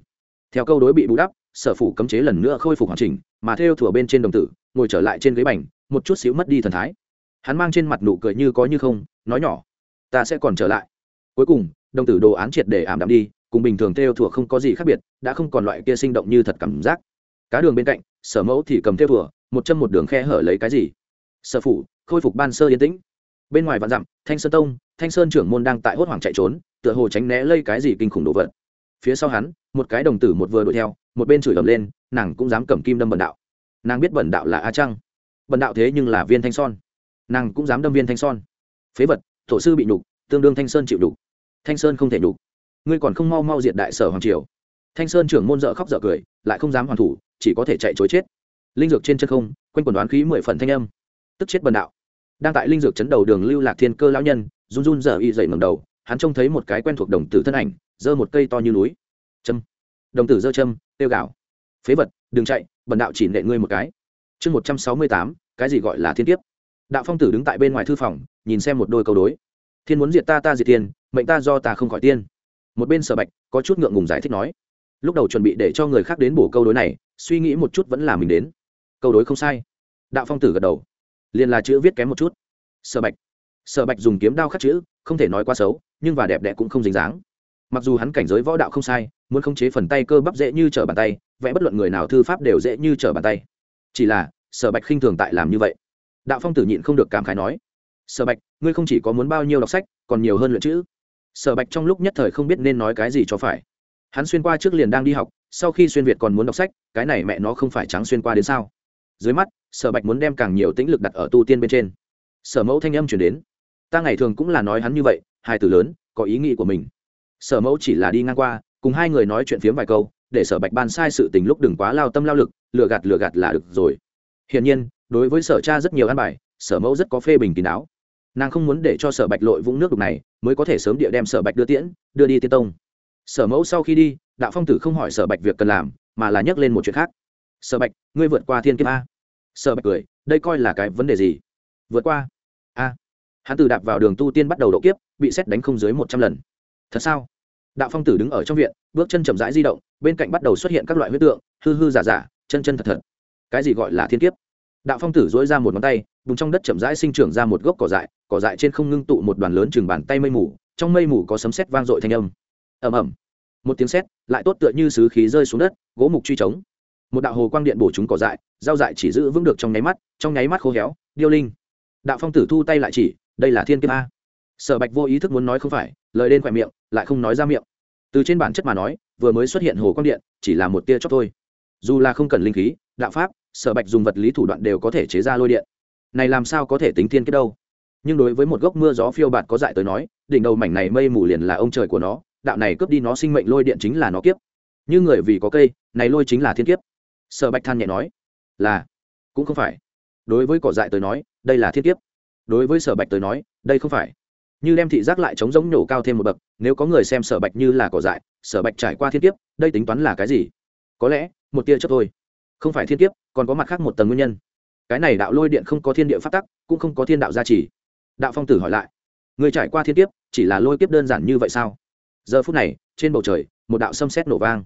Theo câu đối bị bù đắp, sở phủ cấm chế lần nữa khôi phục hoàn chỉnh, mà theo thủa bên trên đồng tử, ngồi trở lại trên ghế bành, một chút xíu mất đi thần thái. Hắn mang trên mặt nụ cười như có như không, nói nhỏ, ta sẽ còn trở lại. Cuối cùng, đồng tử đồ án triệt để ảm đạm đi, cùng bình thường theo thủa không có gì khác biệt, đã không còn loại kia sinh động như thật cảm giác. Cá đường bên cạnh, sở mẫu thì cầm theo thủa, một chân một đường khe hở lấy cái gì? Sở phủ, khôi phục ban sơ yên tĩnh. Bên ngoài vạn dặm, thanh sơn tông thanh sơn trưởng môn đang tại hốt hoảng chạy trốn, tựa hồ tránh né lây cái gì kinh khủng đồ vật. Phía sau hắn, một cái đồng tử một vừa đuổi theo, một bên chửi ầm lên, nàng cũng dám cầm kim đâm bần đạo. Nàng biết bần đạo là a trăng. Bần đạo thế nhưng là viên thanh son. Nàng cũng dám đâm viên thanh son. Phế vật thổ sư bị nhục, tương đương thanh sơn chịu đục thanh sơn không thể nhục. Ngươi còn không mau mau diệt đại sở hoàng triều. Thanh sơn trưởng môn dợ khóc dợ cười, lại không dám hoàn thủ, chỉ có thể chạy chối chết. Linh dược trên chân không, quanh quần đoán khí mười phần thanh âm. Tức chết bần đạo. Đang tại linh dược chấn đầu đường lưu lạc thiên cơ lão nhân run run dở y dậy ngầm đầu, hắn trông thấy một cái quen thuộc đồng tử thân ảnh, giơ một cây to như núi. Châm. Đồng tử giơ châm tiêu gạo phế vật, đừng chạy, bần đạo chỉ nệ ngươi một cái. Chương một trăm sáu mươi tám, cái gì gọi là thiên kiếp? Đạo phong tử đứng tại bên ngoài thư phòng, nhìn xem một đôi câu đối. Thiên muốn diệt ta ta diệt tiên mệnh ta do ta không khỏi tiên. Một bên sở bạch, có chút ngượng ngùng giải thích nói. Lúc đầu chuẩn bị để cho người khác đến bổ câu đối này, suy nghĩ một chút vẫn là mình đến. Câu đối không sai. Đạo phong tử gật đầu. Liền là chữ viết kém một chút. Sở bạch sở bạch dùng kiếm đao khắc chữ, không thể nói quá xấu, nhưng và đẹp đẽ cũng không dính dáng. Mặc dù hắn cảnh giới võ đạo không sai, muốn khống chế phần tay cơ bắp dễ như trở bàn tay, vẽ bất luận người nào thư pháp đều dễ như trở bàn tay. Chỉ là, sở bạch khinh thường tại làm như vậy. Đạo phong tử nhịn không được cảm khái nói, sở bạch, ngươi không chỉ có muốn bao nhiêu đọc sách, còn nhiều hơn luyện chữ. Sở bạch trong lúc nhất thời không biết nên nói cái gì cho phải. Hắn xuyên qua trước liền đang đi học, sau khi xuyên việt còn muốn đọc sách, cái này mẹ nó không phải trắng xuyên qua đến sao? Dưới mắt, sở bạch muốn đem càng nhiều tĩnh lực đặt ở tu tiên bên trên. Sở mẫu thanh âm chuyển đến ta ngày thường cũng là nói hắn như vậy, hai từ lớn, có ý nghĩ của mình. Sở mẫu chỉ là đi ngang qua, cùng hai người nói chuyện phiếm vài câu, để sở bạch ban sai sự tình lúc đừng quá lao tâm lao lực, lừa gạt lừa gạt là được rồi. Hiển nhiên, đối với sở cha rất nhiều ăn bài, sở mẫu rất có phê bình kín đáo. Nàng không muốn để cho sở bạch lội vũng nước đục này, mới có thể sớm địa đem sở bạch đưa tiễn, đưa đi tiên tông. Sở mẫu sau khi đi, đạo phong tử không hỏi sở bạch việc cần làm, mà là nhắc lên một chuyện khác. Sở bạch, ngươi vượt qua thiên kiếp a. Sở bạch cười, đây coi là cái vấn đề gì? Vượt qua. A hắn từ đạp vào đường tu tiên bắt đầu độ kiếp, bị xét đánh không dưới một trăm lần. Thật sao? Đạo phong tử đứng ở trong viện, bước chân chậm rãi di động, bên cạnh bắt đầu xuất hiện các loại huyết tượng, hư hư giả giả, chân chân thật thật. Cái gì gọi là thiên kiếp? Đạo phong tử dối ra một ngón tay, vùng trong đất chậm rãi sinh trưởng ra một gốc cỏ dại cỏ dại trên không ngưng tụ một đoàn lớn chừng bàn tay mây mù, trong mây mù có sấm sét vang dội thanh âm. Ầm ầm. Một tiếng sét, lại tốt tựa như sứ khí rơi xuống đất, gỗ mục truy trống. Một đạo hồ quang điện bổ chúng cỏ dại dao dại chỉ giữ vững được trong nháy mắt, trong nháy mắt khô héo, điêu linh. Đạo phong tử thu tay lại chỉ đây là thiên kiếp a. Sở bạch vô ý thức muốn nói không phải, lời lên khỏe miệng, lại không nói ra miệng. Từ trên bản chất mà nói, vừa mới xuất hiện hồ quang điện, chỉ là một tia chóc thôi. Dù là không cần linh khí, đạo pháp, sở bạch dùng vật lý thủ đoạn đều có thể chế ra lôi điện. Này làm sao có thể tính thiên kiếp đâu? Nhưng đối với một gốc mưa gió phiêu bạt có dại tới nói, đỉnh đầu mảnh này mây mù liền là ông trời của nó, đạo này cướp đi nó sinh mệnh lôi điện chính là nó kiếp. Như người vì có cây, này lôi chính là thiên kiếp. Sở bạch than nhẹ nói, là, cũng không phải. Đối với cỏ dại tới nói, đây là thiên kiếp đối với sở bạch tới nói, đây không phải. Như đem thị giác lại chống giống nhổ cao thêm một bậc, nếu có người xem sở bạch như là cỏ dại, sở bạch trải qua thiên kiếp, đây tính toán là cái gì? Có lẽ, một tia chớp thôi. Không phải thiên kiếp, còn có mặt khác một tầng nguyên nhân. Cái này đạo lôi điện không có thiên địa phát tắc, cũng không có thiên đạo gia trì. Đạo phong tử hỏi lại, người trải qua thiên kiếp, chỉ là lôi kiếp đơn giản như vậy sao? Giờ phút này, trên bầu trời, một đạo xâm sét nổ vang.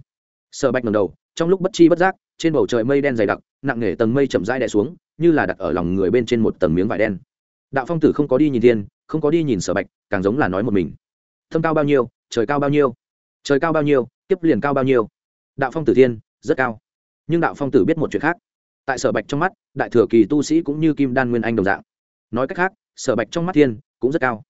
Sở bạch ngầm đầu, trong lúc bất chi bất giác, trên bầu trời mây đen dày đặc, nặng nề tầng mây chậm rãi đè xuống, như là đặt ở lòng người bên trên một tầng miếng vải đen đạo phong tử không có đi nhìn thiên không có đi nhìn sở bạch càng giống là nói một mình. Thâm cao bao nhiêu trời cao bao nhiêu trời cao bao nhiêu tiếp liền cao bao nhiêu. Đạo phong tử thiên rất cao. Nhưng đạo phong tử biết một chuyện khác. Tại sở bạch trong mắt đại thừa kỳ tu sĩ cũng như kim đan nguyên anh đồng dạng. Nói cách khác sở bạch trong mắt thiên cũng rất cao.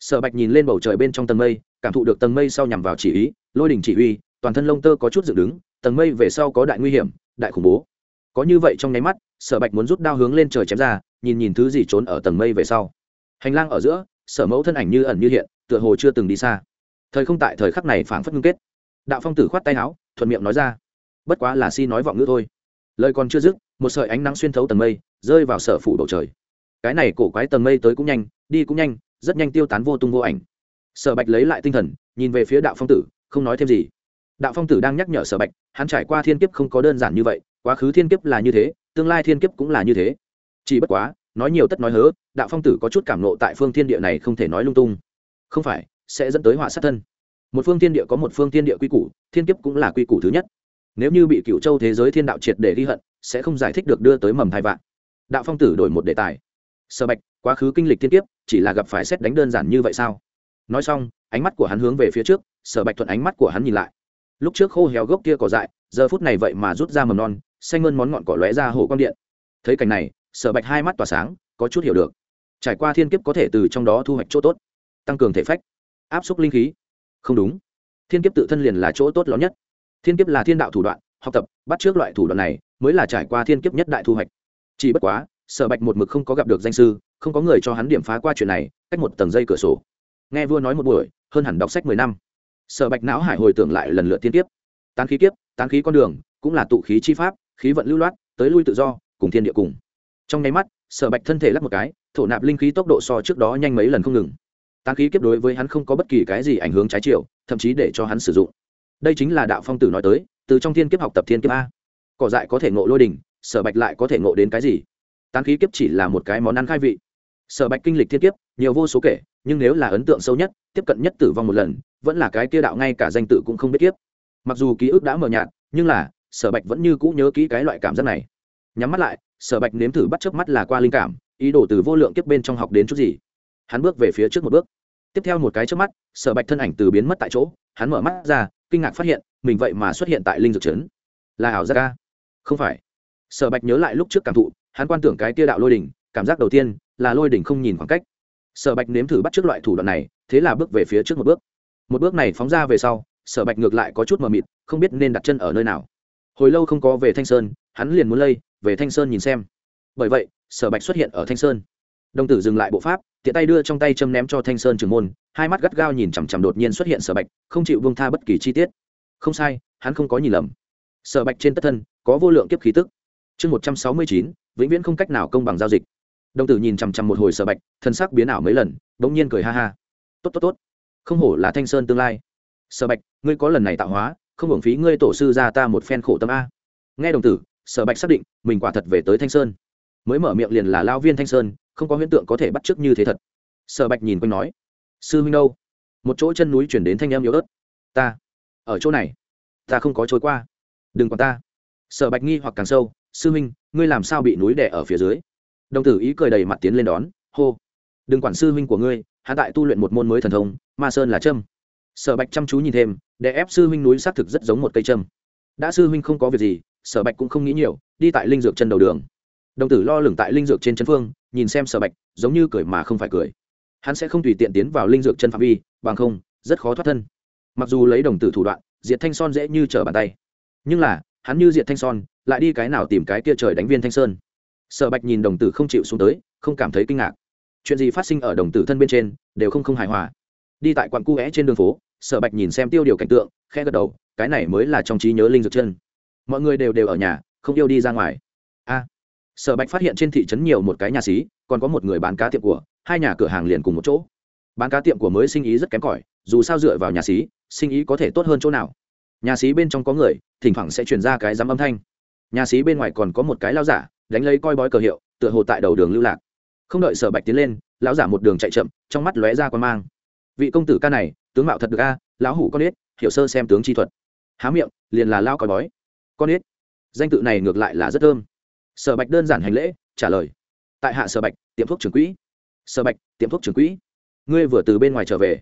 Sở bạch nhìn lên bầu trời bên trong tầng mây cảm thụ được tầng mây sau nhằm vào chỉ ý lôi đỉnh chỉ huy, toàn thân lông tơ có chút dựng đứng tầng mây về sau có đại nguy hiểm đại khủng bố. Có như vậy trong nháy mắt sở bạch muốn rút đao hướng lên trời chém ra nhìn nhìn thứ gì trốn ở tầng mây về sau. Hành lang ở giữa, sở mẫu thân ảnh như ẩn như hiện, tựa hồ chưa từng đi xa. Thời không tại thời khắc này phảng phất ngưng kết. Đạo phong tử khoát tay áo, thuận miệng nói ra, bất quá là si nói vọng ngữ thôi. Lời còn chưa dứt, một sợi ánh nắng xuyên thấu tầng mây, rơi vào sở phủ bầu trời. Cái này cổ quái tầng mây tới cũng nhanh, đi cũng nhanh, rất nhanh tiêu tán vô tung vô ảnh. Sở bạch lấy lại tinh thần, nhìn về phía đạo phong tử, không nói thêm gì. Đạo phong tử đang nhắc nhở sở bạch, hắn trải qua thiên kiếp không có đơn giản như vậy, quá khứ thiên kiếp là như thế, tương lai thiên kiếp cũng là như thế chỉ bất quá, nói nhiều tất nói hớ, đạo phong tử có chút cảm nộ tại phương thiên địa này không thể nói lung tung. Không phải, sẽ dẫn tới họa sát thân. Một phương thiên địa có một phương thiên địa quy củ, thiên kiếp cũng là quy củ thứ nhất. Nếu như bị cựu châu thế giới thiên đạo triệt để ghi hận, sẽ không giải thích được đưa tới mầm thai vạn. Đạo phong tử đổi một đề tài. Sở bạch, quá khứ kinh lịch thiên kiếp, chỉ là gặp phải xét đánh đơn giản như vậy sao? Nói xong, ánh mắt của hắn hướng về phía trước, sở bạch thuận ánh mắt của hắn nhìn lại. Lúc trước khô héo gốc kia cỏ dại, giờ phút này vậy mà rút ra mầm non, xanh mơn món ngọn cỏ lóe ra hồ quang điện. Thấy cảnh này sở bạch hai mắt tỏa sáng, có chút hiểu được. Trải qua thiên kiếp có thể từ trong đó thu hoạch chỗ tốt, tăng cường thể phách, áp suất linh khí. Không đúng. Thiên kiếp tự thân liền là chỗ tốt lớn nhất. Thiên kiếp là thiên đạo thủ đoạn, học tập, bắt trước loại thủ đoạn này mới là trải qua thiên kiếp nhất đại thu hoạch. Chỉ bất quá, sở bạch một mực không có gặp được danh sư, không có người cho hắn điểm phá qua chuyện này, cách một tầng dây cửa sổ. Nghe vua nói một buổi, hơn hẳn đọc sách mười năm. Sở bạch não hải hồi tưởng lại lần lượt thiên kiếp. Tán khí kiếp, tán khí con đường, cũng là tụ khí chi pháp, khí vận lưu loát, tới lui tự do, cùng thiên địa cùng trong nháy mắt, sở bạch thân thể lắp một cái, thổ nạp linh khí tốc độ so trước đó nhanh mấy lần không ngừng. Tán khí kiếp đối với hắn không có bất kỳ cái gì ảnh hưởng trái chiều, thậm chí để cho hắn sử dụng. Đây chính là đạo phong tử nói tới, từ trong thiên kiếp học tập thiên kiếp a. Cỏ dại có thể ngộ lôi đình, sở bạch lại có thể ngộ đến cái gì? Tán khí kiếp chỉ là một cái món ăn khai vị. Sở bạch kinh lịch thiên kiếp, nhiều vô số kể, nhưng nếu là ấn tượng sâu nhất, tiếp cận nhất tử vong một lần, vẫn là cái kia đạo ngay cả danh tự cũng không biết kiếp mặc dù ký ức đã mờ nhạt, nhưng là, sở bạch vẫn như cũ nhớ kỹ cái loại cảm giác này. Nhắm mắt lại sở bạch nếm thử bắt chớp mắt là qua linh cảm, ý đồ từ vô lượng kiếp bên trong học đến chút gì. Hắn bước về phía trước một bước. Tiếp theo một cái trước mắt, sở bạch thân ảnh từ biến mất tại chỗ, hắn mở mắt ra, kinh ngạc phát hiện, mình vậy mà xuất hiện tại linh dược trấn. Là ảo giác ca không phải. Sở bạch nhớ lại lúc trước cảm thụ, hắn quan tưởng cái kia đạo lôi đỉnh, cảm giác đầu tiên là lôi đỉnh không nhìn khoảng cách. Sở bạch nếm thử bắt trước loại thủ đoạn này, thế là bước về phía trước một bước. Một bước này phóng ra về sau, sở bạch ngược lại có chút mờ mịt, không biết nên đặt chân ở nơi nào. Hồi lâu không có về thanh sơn, hắn liền muốn lây về thanh sơn nhìn xem. Bởi vậy, sở bạch xuất hiện ở thanh sơn. Đồng tử dừng lại bộ pháp, tiện tay đưa trong tay châm ném cho thanh sơn trường môn, hai mắt gắt gao nhìn chằm chằm đột nhiên xuất hiện sở bạch, không chịu vương tha bất kỳ chi tiết. Không sai, hắn không có nhìn lầm. Sở bạch trên tất thân, có vô lượng kiếp khí tức. Chương một trăm sáu mươi chín, vĩnh viễn không cách nào công bằng giao dịch. Đồng tử nhìn chằm chằm một hồi sở bạch, thân sắc biến ảo mấy lần đ ỗ n g nhiên cười ha ha. Tốt tốt tốt. Không hổ là thanh sơn tương lai. Sở bạch, ngươi có lần này tạo hóa, không hưởng phí ngươi tổ sư ra ta một phen khổ tâm a. Nghe đồng tử sở bạch xác định mình quả thật về tới thanh sơn mới mở miệng liền là lao viên thanh sơn không có hiện tượng có thể bắt chước như thế thật sở bạch nhìn quanh nói sư huynh đâu một chỗ chân núi chuyển đến thanh em yếu ớt ta ở chỗ này ta không có trôi qua đừng còn ta sở bạch nghi hoặc càng sâu sư huynh ngươi làm sao bị núi đẻ ở phía dưới đồng tử ý cười đầy mặt tiến lên đón hô đừng quản sư huynh của ngươi hạ tại tu luyện một môn mới thần thông ma sơn là trâm sở bạch chăm chú nhìn thêm để ép sư huynh núi xác thực rất giống một cây trâm đã sư huynh không có việc gì sở bạch cũng không nghĩ nhiều, đi tại linh dược chân đầu đường. Đồng tử lo lửng tại linh dược trên chân phương, nhìn xem sở bạch, giống như cười mà không phải cười. Hắn sẽ không tùy tiện tiến vào linh dược chân phạm vi, bằng không, rất khó thoát thân. Mặc dù lấy đồng tử thủ đoạn, diệt thanh son dễ như trở bàn tay. Nhưng là, hắn như diệt thanh son, lại đi cái nào tìm cái kia trời đánh viên thanh sơn. Sở bạch nhìn đồng tử không chịu xuống tới, không cảm thấy kinh ngạc. Chuyện gì phát sinh ở đồng tử thân bên trên, đều không không hài hòa. Đi tại quặng cu vẽ trên đường phố, sở bạch nhìn xem tiêu điều cảnh tượng khe gật đầu, cái này mới là trong trí nhớ linh dược chân mọi người đều đều ở nhà không yêu đi ra ngoài. A sở bạch phát hiện trên thị trấn nhiều một cái nhà xí còn có một người bán cá tiệm của hai nhà cửa hàng liền cùng một chỗ. Bán cá tiệm của mới sinh ý rất kém cỏi dù sao dựa vào nhà xí sinh ý có thể tốt hơn chỗ nào. Nhà xí bên trong có người thỉnh thoảng sẽ truyền ra cái dám âm thanh. Nhà xí bên ngoài còn có một cái lao giả đánh lấy coi bói cờ hiệu tựa hồ tại đầu đường lưu lạc. Không đợi sở bạch tiến lên lão giả một đường chạy chậm trong mắt lóe ra quan mang. Vị công tử ca này tướng mạo thật được a lão hủ con biết, hiểu sơ xem tướng chi thuật. Há miệng liền là lao coi bói con ít danh tự này ngược lại là rất thơm. Sở bạch đơn giản hành lễ, trả lời. Tại hạ sở bạch, tiệm thuốc trưởng quỹ. Sở bạch, tiệm thuốc trưởng quỹ. Ngươi vừa từ bên ngoài trở về.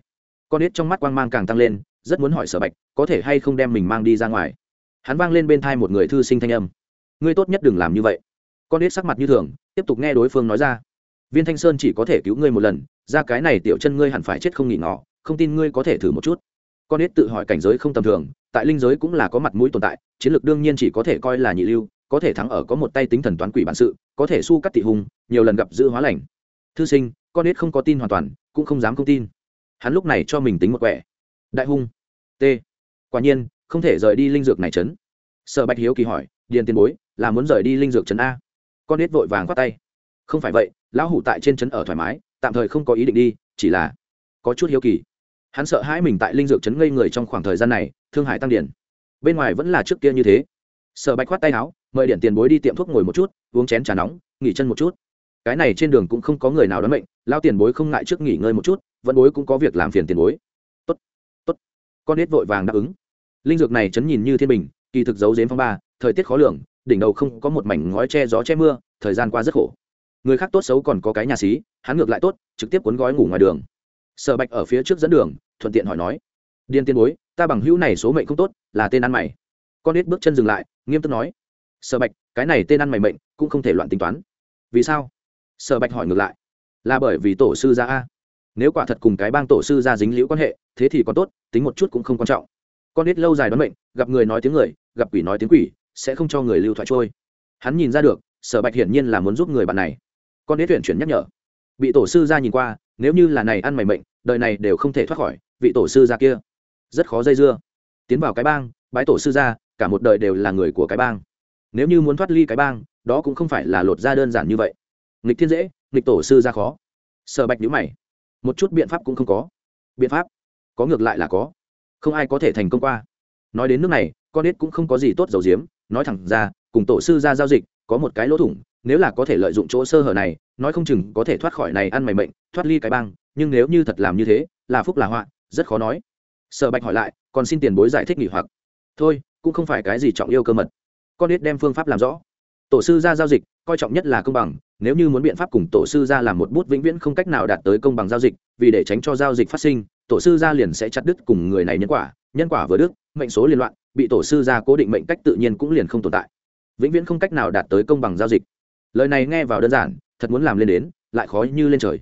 Con ít trong mắt quang mang càng tăng lên, rất muốn hỏi sở bạch, có thể hay không đem mình mang đi ra ngoài. Hắn vang lên bên thai một người thư sinh thanh âm. Ngươi tốt nhất đừng làm như vậy. Con ít sắc mặt như thường, tiếp tục nghe đối phương nói ra. Viên thanh sơn chỉ có thể cứu ngươi một lần, ra cái này tiểu chân ngươi hẳn phải chết không nghỉ ngỏ không tin ngươi có thể thử một chút con ít tự hỏi cảnh giới không tầm thường, tại linh giới cũng là có mặt mũi tồn tại, chiến lược đương nhiên chỉ có thể coi là nhị lưu, có thể thắng ở có một tay tính thần toán quỷ bản sự, có thể su cắt tị hùng, nhiều lần gặp giữ hóa lành. Thư sinh, con ít không có tin hoàn toàn, cũng không dám không tin. Hắn lúc này cho mình tính một quẻ. Đại hung. T. Quả nhiên, không thể rời đi linh dược này chấn. Sở bạch hiếu kỳ hỏi, điền tiền bối, là muốn rời đi linh dược chấn a? Con ít vội vàng khoát tay. Không phải vậy, lão hủ tại trên trấn ở thoải mái, tạm thời không có ý định đi, chỉ là có chút hiếu kỳ hắn sợ hãi mình tại linh dược chấn ngây người trong khoảng thời gian này, thương hải tăng điển. Bên ngoài vẫn là trước kia như thế. Sở bạch khoát tay áo, mời điện tiền bối đi tiệm thuốc ngồi một chút, uống chén trà nóng, nghỉ chân một chút. Cái này trên đường cũng không có người nào đón mệnh lao tiền bối không ngại trước nghỉ ngơi một chút, vẫn bối cũng có việc làm phiền tiền bối. Tốt tốt. Con nết vội vàng đáp ứng. Linh dược này chấn nhìn như thiên bình, kỳ thực giấu dếm phong ba, thời tiết khó lường, đỉnh đầu không có một mảnh ngói che gió che mưa, thời gian qua rất khổ. Người khác tốt xấu còn có cái nhà xí, hắn ngược lại tốt, trực tiếp cuốn gói ngủ ngoài đường sở bạch ở phía trước dẫn đường, thuận tiện hỏi nói điên tiên bối, ta bằng hữu này số mệnh không tốt, là tên ăn mày. Con ít bước chân dừng lại, nghiêm túc nói, sở bạch, cái này tên ăn mày mệnh cũng không thể loạn tính toán. Vì sao? Sở bạch hỏi ngược lại, là bởi vì tổ sư gia a. Nếu quả thật cùng cái bang tổ sư gia dính liễu quan hệ, thế thì còn tốt, tính một chút cũng không quan trọng. Con ít lâu dài đoán mệnh, gặp người nói tiếng người, gặp quỷ nói tiếng quỷ, sẽ không cho người lưu thoại trôi. Hắn nhìn ra được, sở bạch hiển nhiên là muốn giúp người bạn này. Con ít tuyển chuyển nhắc nhở, bị tổ sư gia nhìn qua nếu như là này ăn mày mệnh, đời này đều không thể thoát khỏi, vị tổ sư gia kia. Rất khó dây dưa. Tiến vào cái bang, bái tổ sư gia, cả một đời đều là người của cái bang. Nếu như muốn thoát ly cái bang, đó cũng không phải là lột ra đơn giản như vậy. Nghịch thiên dễ, nghịch tổ sư gia khó. Sở bạch nhữ mày. Một chút biện pháp cũng không có. Biện pháp? Có ngược lại là có. Không ai có thể thành công qua. Nói đến nước này, con ít cũng không có gì tốt dầu diếm nói thẳng ra, cùng tổ sư ra giao dịch, có một cái lỗ thủng, nếu là có thể lợi dụng chỗ sơ hở này nói không chừng có thể thoát khỏi này ăn mày mệnh, thoát ly cái băng nhưng nếu như thật làm như thế, là phúc là họa, rất khó nói. Sở bạch hỏi lại, còn xin tiền bối giải thích nghỉ hoặc. Thôi, cũng không phải cái gì trọng yêu cơ mật. Con ít đem phương pháp làm rõ. Tổ sư ra giao dịch, coi trọng nhất là công bằng, nếu như muốn biện pháp cùng tổ sư ra làm một bút vĩnh viễn không cách nào đạt tới công bằng giao dịch, vì để tránh cho giao dịch phát sinh, tổ sư ra liền sẽ chặt đứt cùng người này nhân quả nhân quả vừa đức mệnh số liên loạn, bị tổ sư ra cố định mệnh cách tự nhiên cũng liền không tồn tại. Vĩnh viễn không cách nào đạt tới công bằng giao dịch. Lời này nghe vào đơn giản thật muốn làm lên đến, lại khó như lên trời.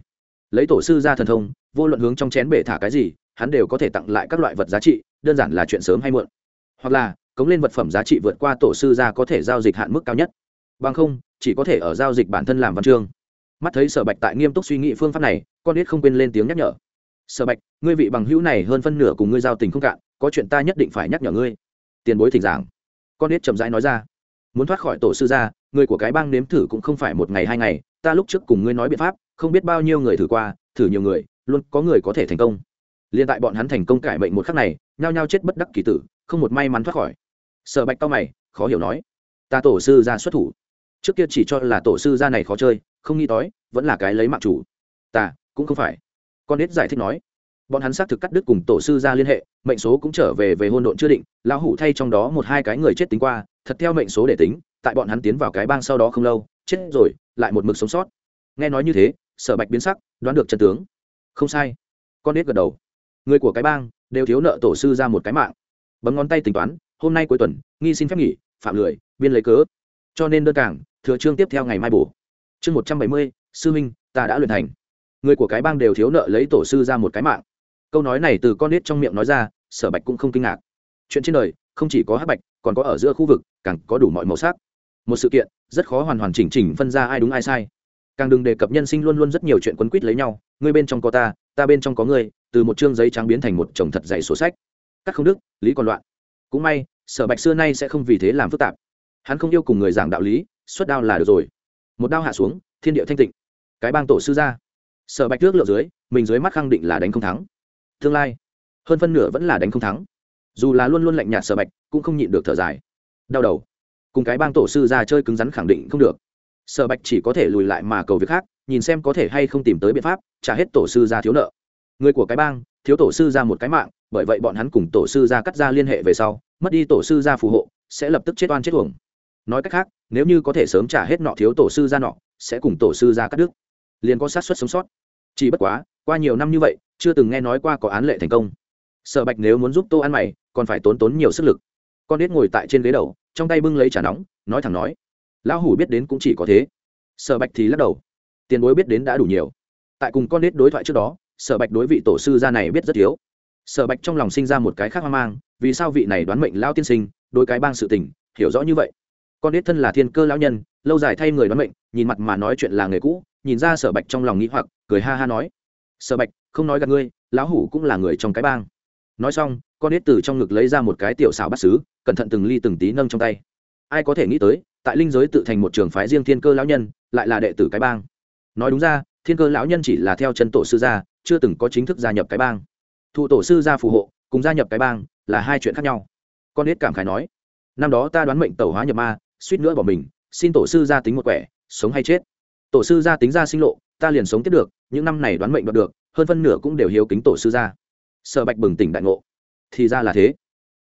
Lấy tổ sư ra thần thông, vô luận hướng trong chén bể thả cái gì, hắn đều có thể tặng lại các loại vật giá trị, đơn giản là chuyện sớm hay muộn. Hoặc là, cống lên vật phẩm giá trị vượt qua tổ sư ra có thể giao dịch hạn mức cao nhất. Bằng không, chỉ có thể ở giao dịch bản thân làm văn chương. Mắt thấy sở bạch tại nghiêm túc suy nghĩ phương pháp này, con ít không quên lên tiếng nhắc nhở. Sở bạch, ngươi vị bằng hữu này hơn phân nửa cùng ngươi giao tình không cạn, có chuyện ta nhất định phải nhắc nhở ngươi. Tiền bối thỉnh giảng. Con ít chậm rãi nói ra. Muốn thoát khỏi tổ sư gia người của cái bang nếm thử cũng không phải một ngày hai ngày ta lúc trước cùng ngươi nói biện pháp, không biết bao nhiêu người thử qua, thử nhiều người, luôn có người có thể thành công. Liên tại bọn hắn thành công cải mệnh một khắc này, nhao nhao chết bất đắc kỳ tử, không một may mắn thoát khỏi. Sở bạch cao mày, khó hiểu nói, ta tổ sư gia xuất thủ. Trước kia chỉ cho là tổ sư gia này khó chơi, không nghĩ tới, vẫn là cái lấy mạng chủ. Ta, cũng không phải. Con nết giải thích nói, bọn hắn xác thực cắt đứt cùng tổ sư ra liên hệ, mệnh số cũng trở về về hôn độn chưa định, lão hủ thay trong đó một hai cái người chết tính qua, thật theo mệnh số để tính, tại bọn hắn tiến vào cái bang sau đó không lâu, chết rồi lại một mực sống sót. Nghe nói như thế, sở bạch biến sắc, đoán được chân tướng. Không sai. Con nết gật đầu. Người của cái bang đều thiếu nợ tổ sư ra một cái mạng. Bấm ngón tay tính toán, hôm nay cuối tuần, nghi xin phép nghỉ, phạm lười, biên lấy cớ. Cho nên đơn cảng, thừa chương tiếp theo ngày mai bổ. Chương một trăm bảy mươi, sư minh ta đã luyện thành. Người của cái bang đều thiếu nợ lấy tổ sư ra một cái mạng. Câu nói này từ con nết trong miệng nói ra, sở bạch cũng không kinh ngạc. Chuyện trên đời, không chỉ có hát bạch, còn có ở giữa khu vực, càng có đủ mọi màu sắc một sự kiện, rất khó hoàn hoàn chỉnh chỉnh phân ra ai đúng ai sai. Càng đừng đề cập nhân sinh luôn luôn rất nhiều chuyện quấn quýt lấy nhau, ngươi bên trong có ta ta bên trong có ngươi, từ một chương giấy trắng biến thành một chồng thật dày sổ sách. Cắt không đức, lý còn loạn. Cũng may, sở bạch xưa nay sẽ không vì thế làm phức tạp. Hắn không yêu cùng người giảng đạo lý, xuất đao là được rồi. Một đao hạ xuống, thiên địa thanh tịnh. Cái bang tổ sư ra. Sở bạch trước lượng dưới, mình dưới mắt khẳng định là đánh không thắng. Tương lai, hơn phân nửa vẫn là đánh không thắng. Dù là luôn luôn lạnh nhạt sở bạch, cũng không nhịn được thở dài. Đau đầu cùng cái bang tổ sư ra chơi cứng rắn khẳng định không được. Sở bạch chỉ có thể lùi lại mà cầu việc khác, nhìn xem có thể hay không tìm tới biện pháp, trả hết tổ sư ra thiếu nợ. Người của cái bang, thiếu tổ sư ra một cái mạng, bởi vậy bọn hắn cùng tổ sư ra cắt ra liên hệ về sau, mất đi tổ sư ra phù hộ, sẽ lập tức chết oan chết uổng. Nói cách khác, nếu như có thể sớm trả hết nọ thiếu tổ sư ra nọ, sẽ cùng tổ sư ra cắt đứt. Liền có sát xuất sống sót. Chỉ bất quá, qua nhiều năm như vậy, chưa từng nghe nói qua có án lệ thành công. Sở bạch nếu muốn giúp tô ăn mày, còn phải tốn tốn nhiều sức lực. Con đết ngồi tại trên ghế đầu trong tay bưng lấy trà nóng, nói thẳng nói, lão hủ biết đến cũng chỉ có thế. Sở bạch thì lắc đầu, tiền bối biết đến đã đủ nhiều. Tại cùng con nết đối thoại trước đó, sở bạch đối vị tổ sư gia này biết rất thiếu. Sở bạch trong lòng sinh ra một cái khác hoang mang, vì sao vị này đoán mệnh lao tiên sinh, đối cái bang sự tình, hiểu rõ như vậy? Con nết thân là thiên cơ lão nhân, lâu dài thay người đoán mệnh, nhìn mặt mà nói chuyện là người cũ, nhìn ra sở bạch trong lòng nghĩ hoặc, cười ha ha nói, sở bạch, không nói gặp ngươi, lão hủ cũng là người trong cái bang. Nói xong con nết từ trong ngực lấy ra một cái tiểu xảo bắt xứ, cẩn thận từng ly từng tí nâng trong tay. Ai có thể nghĩ tới, tại linh giới tự thành một trường phái riêng thiên cơ lão nhân, lại là đệ tử cái bang. Nói đúng ra, thiên cơ lão nhân chỉ là theo chân tổ sư gia, chưa từng có chính thức gia nhập cái bang. Thụ tổ sư gia phù hộ, cùng gia nhập cái bang, là hai chuyện khác nhau. Con nết cảm khải nói, năm đó ta đoán mệnh tẩu hóa nhập ma, suýt nữa bỏ mình, xin tổ sư gia tính một quẻ, sống hay chết. Tổ sư gia tính ra sinh lộ, ta liền sống tiếp được, những năm này đoán mệnh đoạt được, hơn phân nửa cũng đều hiếu kính tổ sư gia. Sở bạch bừng tỉnh đại ngộ thì ra là thế.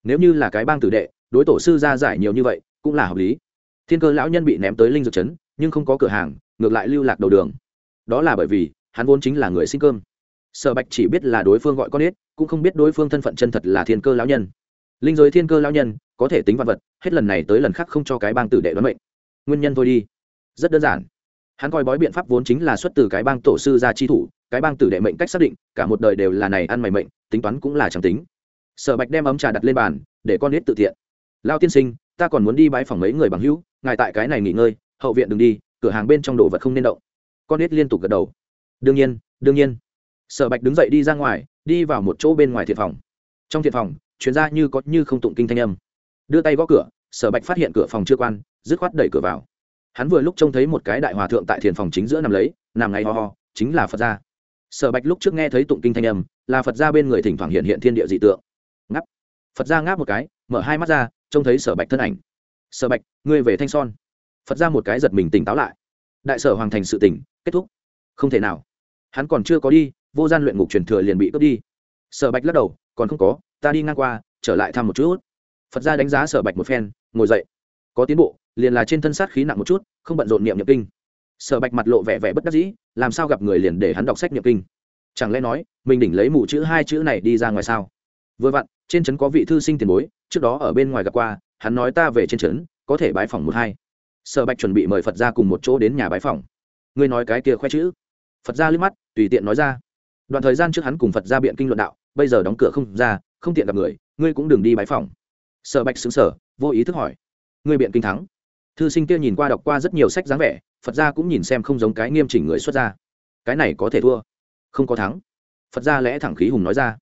Nếu như là cái bang tử đệ, đối tổ sư ra giải nhiều như vậy, cũng là hợp lý. Thiên cơ lão nhân bị ném tới linh dược trấn nhưng không có cửa hàng, ngược lại lưu lạc đầu đường. Đó là bởi vì, hắn vốn chính là người sinh cơm. Sở bạch chỉ biết là đối phương gọi con ít cũng không biết đối phương thân phận chân thật là thiên cơ lão nhân. Linh giới thiên cơ lão nhân, có thể tính vật vật, hết lần này tới lần khác không cho cái bang tử đệ đoán mệnh. Nguyên nhân thôi đi. Rất đơn giản. Hắn coi bói biện pháp vốn chính là xuất từ cái bang tổ sư ra chi thủ, cái bang tử đệ mệnh cách xác định, cả một đời đều là này ăn mày mệnh, tính toán cũng là chẳng tính sở bạch đem ấm trà đặt lên bàn, để con nết tự thiện. Lao tiên sinh, ta còn muốn đi bãi phòng mấy người bằng hữu, ngài tại cái này nghỉ ngơi, hậu viện đừng đi, cửa hàng bên trong đồ vật không nên động. Con nết liên tục gật đầu. Đương nhiên đương nhiên. Sở bạch đứng dậy đi ra ngoài, đi vào một chỗ bên ngoài thiệt phòng. Trong thiệt phòng chuyến ra như có như không tụng kinh thanh âm. Đưa tay gõ cửa, sở bạch phát hiện cửa phòng chưa quan, dứt khoát đẩy cửa vào. Hắn vừa lúc trông thấy một cái đại hòa thượng tại thiền phòng chính giữa nằm lấy, nằm ngay ho ho, chính là phật gia. Sở bạch lúc trước nghe thấy tụng kinh thanh âm, là phật gia bên người thỉnh thoảng hiện hiện thiên địa dị tượng phật gia ngáp một cái, mở hai mắt ra, trông thấy sở bạch thân ảnh. Sở bạch, ngươi về thanh son. Phật gia một cái giật mình tỉnh táo lại. Đại sở hoàng thành sự tỉnh, kết thúc. Không thể nào. Hắn còn chưa có đi, vô gian luyện ngục truyền thừa liền bị cướp đi. Sở bạch lắc đầu, còn không có, ta đi ngang qua, trở lại thăm một chút. Phật gia đánh giá sở bạch một phen, ngồi dậy. Có tiến bộ, liền là trên thân sát khí nặng một chút, không bận rộn niệm nhập kinh. Sở bạch mặt lộ vẻ vẻ bất đắc dĩ, làm sao gặp người liền để hắn đọc sách nhập kinh? Chẳng lẽ nói, mình đỉnh lấy mù chữ hai chữ này đi ra ngoài sao? Vừa vặn, trên trấn có vị thư sinh tiền bối, trước đó ở bên ngoài gặp qua, hắn nói ta về trên trấn, có thể bái phòng một hai. Sở bạch chuẩn bị mời phật ra cùng một chỗ đến nhà bái phòng ngươi nói cái kia khoe chữ. Phật ra liếc mắt, tùy tiện nói ra. Đoạn thời gian trước hắn cùng phật ra biện kinh luận đạo, bây giờ đóng cửa không ra, không tiện gặp người, ngươi cũng đừng đi bái phòng sở bạch xứng sở vô ý thức hỏi. Ngươi biện kinh thắng. Thư sinh kia nhìn qua đọc qua rất nhiều sách dáng vẻ, phật gia cũng nhìn xem không giống cái nghiêm chỉnh người xuất ra cái này có thể thua. Không có thắng. Phật gia lẽ thẳng khí hùng nói ra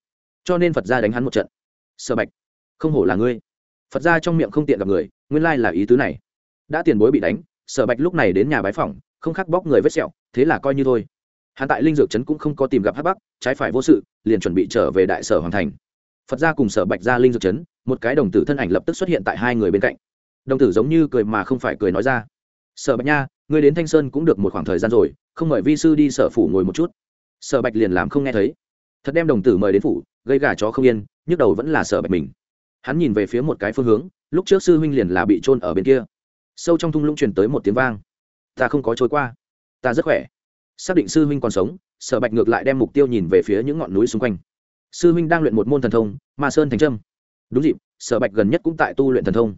cho nên phật gia đánh hắn một trận sở bạch không hổ là ngươi phật gia trong miệng không tiện gặp người nguyên lai là ý tứ này đã tiền bối bị đánh sở bạch lúc này đến nhà bái phòng không khắc bóc người vết sẹo, thế là coi như thôi. Hắn tại linh dược trấn cũng không có tìm gặp hắc bắc trái phải vô sự, liền chuẩn bị trở về đại sở hoàng thành. Phật gia cùng sở bạch ra linh dược trấn, một cái đồng tử thân ảnh lập tức xuất hiện tại hai người bên cạnh. Đồng tử giống như cười mà không phải cười nói ra. Sở bạch nha, ngươi đến thanh sơn cũng được một khoảng thời gian rồi, không mời vi sư đi sở phủ ngồi một chút. Sở bạch liền làm không nghe thấy. Thật đem đồng tử mời đến phủ gây gà chó không yên, nhức đầu vẫn là sở bạch mình. Hắn nhìn về phía một cái phương hướng, lúc trước sư huynh liền là bị trôn ở bên kia. Sâu trong thung lũng truyền tới một tiếng vang. Ta không có trôi qua. Ta rất khỏe. Xác định sư huynh còn sống, sở bạch ngược lại đem mục tiêu nhìn về phía những ngọn núi xung quanh. Sư huynh đang luyện một môn thần thông, ma sơn thành trâm. Đúng dịp, sở bạch gần nhất cũng tại tu luyện thần thông.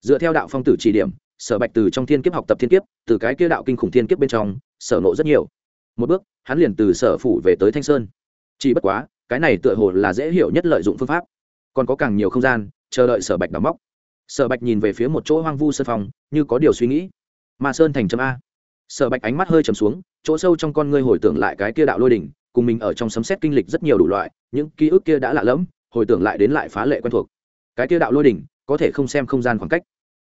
Dựa theo đạo phong tử chỉ điểm, sở bạch từ trong thiên kiếp học tập thiên kiếp, từ cái kia đạo kinh khủng thiên kiếp bên trong, sở nộ rất nhiều. Một bước, hắn liền từ sở phủ về tới thanh sơn. Chỉ bất quá cái này tựa hồ là dễ hiểu nhất lợi dụng phương pháp. Còn có càng nhiều không gian, chờ đợi sở bạch đóng móc. Sở bạch nhìn về phía một chỗ hoang vu sân phòng, như có điều suy nghĩ. Ma sơn thành chấm a. Sở bạch ánh mắt hơi trầm xuống, chỗ sâu trong con ngươi hồi tưởng lại cái kia đạo lôi đỉnh, cùng mình ở trong sấm xét kinh lịch rất nhiều đủ loại, những ký ức kia đã lạ lẫm, hồi tưởng lại đến lại phá lệ quen thuộc. Cái kia đạo lôi đỉnh, có thể không xem không gian khoảng cách.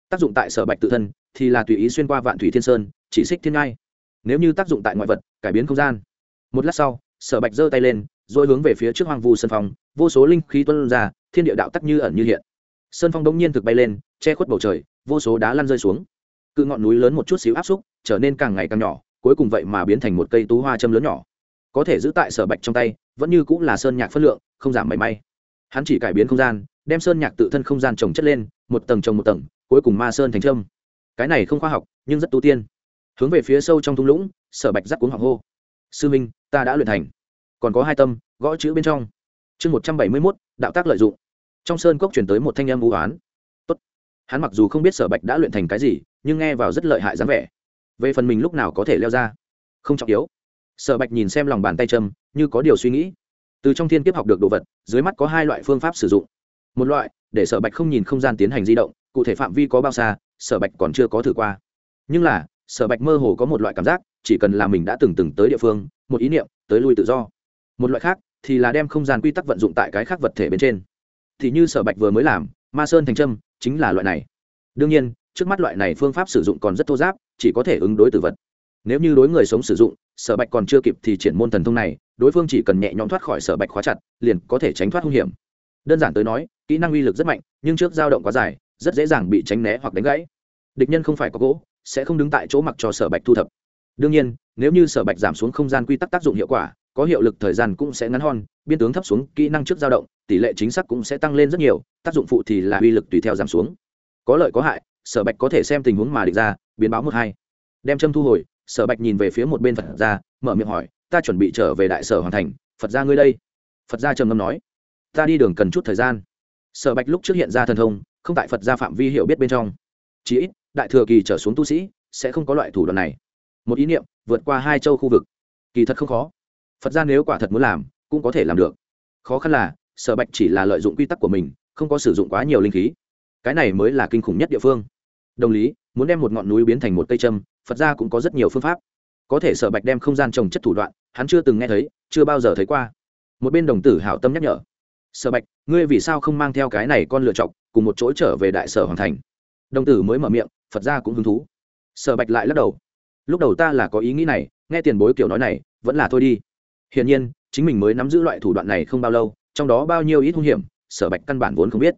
Tác dụng tại sở bạch tự thân, thì là tùy ý xuyên qua vạn thủy thiên sơn, chỉ xích thiên ngai. Nếu như tác dụng tại ngoại vật, cải biến không gian. Một lát sau, sở bạch giơ tay lên rồi hướng về phía trước hoang vu sơn phong, vô số linh khí tuân ra, thiên địa đạo tắc như ẩn như hiện. Sơn phong đông nhiên thực bay lên, che khuất bầu trời, vô số đá lăn rơi xuống. Cự ngọn núi lớn một chút xíu áp xúc, trở nên càng ngày càng nhỏ, cuối cùng vậy mà biến thành một cây tú hoa châm lớn nhỏ. Có thể giữ tại sở bạch trong tay, vẫn như cũng là sơn nhạc phất lượng, không giảm mảy may. Hắn chỉ cải biến không gian, đem sơn nhạc tự thân không gian trồng chất lên, một tầng trồng một tầng, cuối cùng ma sơn thành trâm cái này không khoa học, nhưng rất tu tiên. Hướng về phía sâu trong thung lũng, sở bạch giắt cuống hoàng hô. Sư minh, ta đã luyện thành còn có hai tâm, gõ chữ bên trong. Chương một trăm bảy mươi mốt, đạo tác lợi dụng. Trong sơn cốc chuyển tới một thanh âm vũ oán Tốt. hắn mặc dù không biết sở bạch đã luyện thành cái gì, nhưng nghe vào rất lợi hại dáng vẻ. Về phần mình lúc nào có thể leo ra? Không trọng yếu. Sở bạch nhìn xem lòng bàn tay châm, như có điều suy nghĩ. Từ trong thiên kiếp học được đồ vật, dưới mắt có hai loại phương pháp sử dụng. Một loại, để sở bạch không nhìn không gian tiến hành di động, cụ thể phạm vi có bao xa, sở bạch còn chưa có thử qua. Nhưng là, sở bạch mơ hồ có một loại cảm giác, chỉ cần là mình đã từng từng tới địa phương, một ý niệm, tới lui tự do một loại khác thì là đem không gian quy tắc vận dụng tại cái khác vật thể bên trên. Thì như sở bạch vừa mới làm, ma sơn thành trâm chính là loại này. Đương nhiên, trước mắt loại này phương pháp sử dụng còn rất thô giáp, chỉ có thể ứng đối từ vật. Nếu như đối người sống sử dụng, sở bạch còn chưa kịp thì triển môn thần thông này, đối phương chỉ cần nhẹ nhõm thoát khỏi sở bạch khóa chặt, liền có thể tránh thoát hung hiểm. Đơn giản tới nói, kỹ năng uy lực rất mạnh, nhưng trước dao động quá dài, rất dễ dàng bị tránh né hoặc đánh gãy. Địch nhân không phải có gỗ, sẽ không đứng tại chỗ mặc cho sở bạch thu thập. Đương nhiên nếu như sở bạch giảm xuống không gian quy tắc tác dụng hiệu quả có hiệu lực thời gian cũng sẽ ngắn hơn, biên tướng thấp xuống kỹ năng trước dao động tỷ lệ chính xác cũng sẽ tăng lên rất nhiều tác dụng phụ thì là uy lực tùy theo giảm xuống. Có lợi có hại sở bạch có thể xem tình huống mà định ra biến báo một hai. Đem châm thu hồi sở bạch nhìn về phía một bên phật ra mở miệng hỏi ta chuẩn bị trở về đại sở hoàn thành phật ra ngươi đây? Phật ra trầm ngâm nói ta đi đường cần chút thời gian. Sở bạch lúc trước hiện ra thần thông không tại phật ra phạm vi hiểu biết bên trong. Chí ít đại thừa kỳ trở xuống tu sĩ sẽ không có loại thủ đoạn này. Một ý niệm vượt qua hai châu khu vực. Kỳ thật không khó. Phật ra nếu quả thật muốn làm, cũng có thể làm được. Khó khăn là, sở bạch chỉ là lợi dụng quy tắc của mình, không có sử dụng quá nhiều linh khí. Cái này mới là kinh khủng nhất địa phương. Đồng lý, muốn đem một ngọn núi biến thành một cây châm, phật ra cũng có rất nhiều phương pháp. Có thể sở bạch đem không gian trồng chất thủ đoạn, hắn chưa từng nghe thấy, chưa bao giờ thấy qua. Một bên đồng tử hảo tâm nhắc nhở. Sở bạch, ngươi vì sao không mang theo cái này con lựa chọc, cùng một chỗ trở về đại sở hoàng thành? Đồng tử mới mở miệng, phật ra cũng hứng thú. Sở bạch lại lắc đầu lúc đầu ta là có ý nghĩ này, nghe tiền bối kiểu nói này, vẫn là thôi đi. Hiển nhiên, chính mình mới nắm giữ loại thủ đoạn này không bao lâu, trong đó bao nhiêu ít hung hiểm, sở bạch căn bản vốn không biết.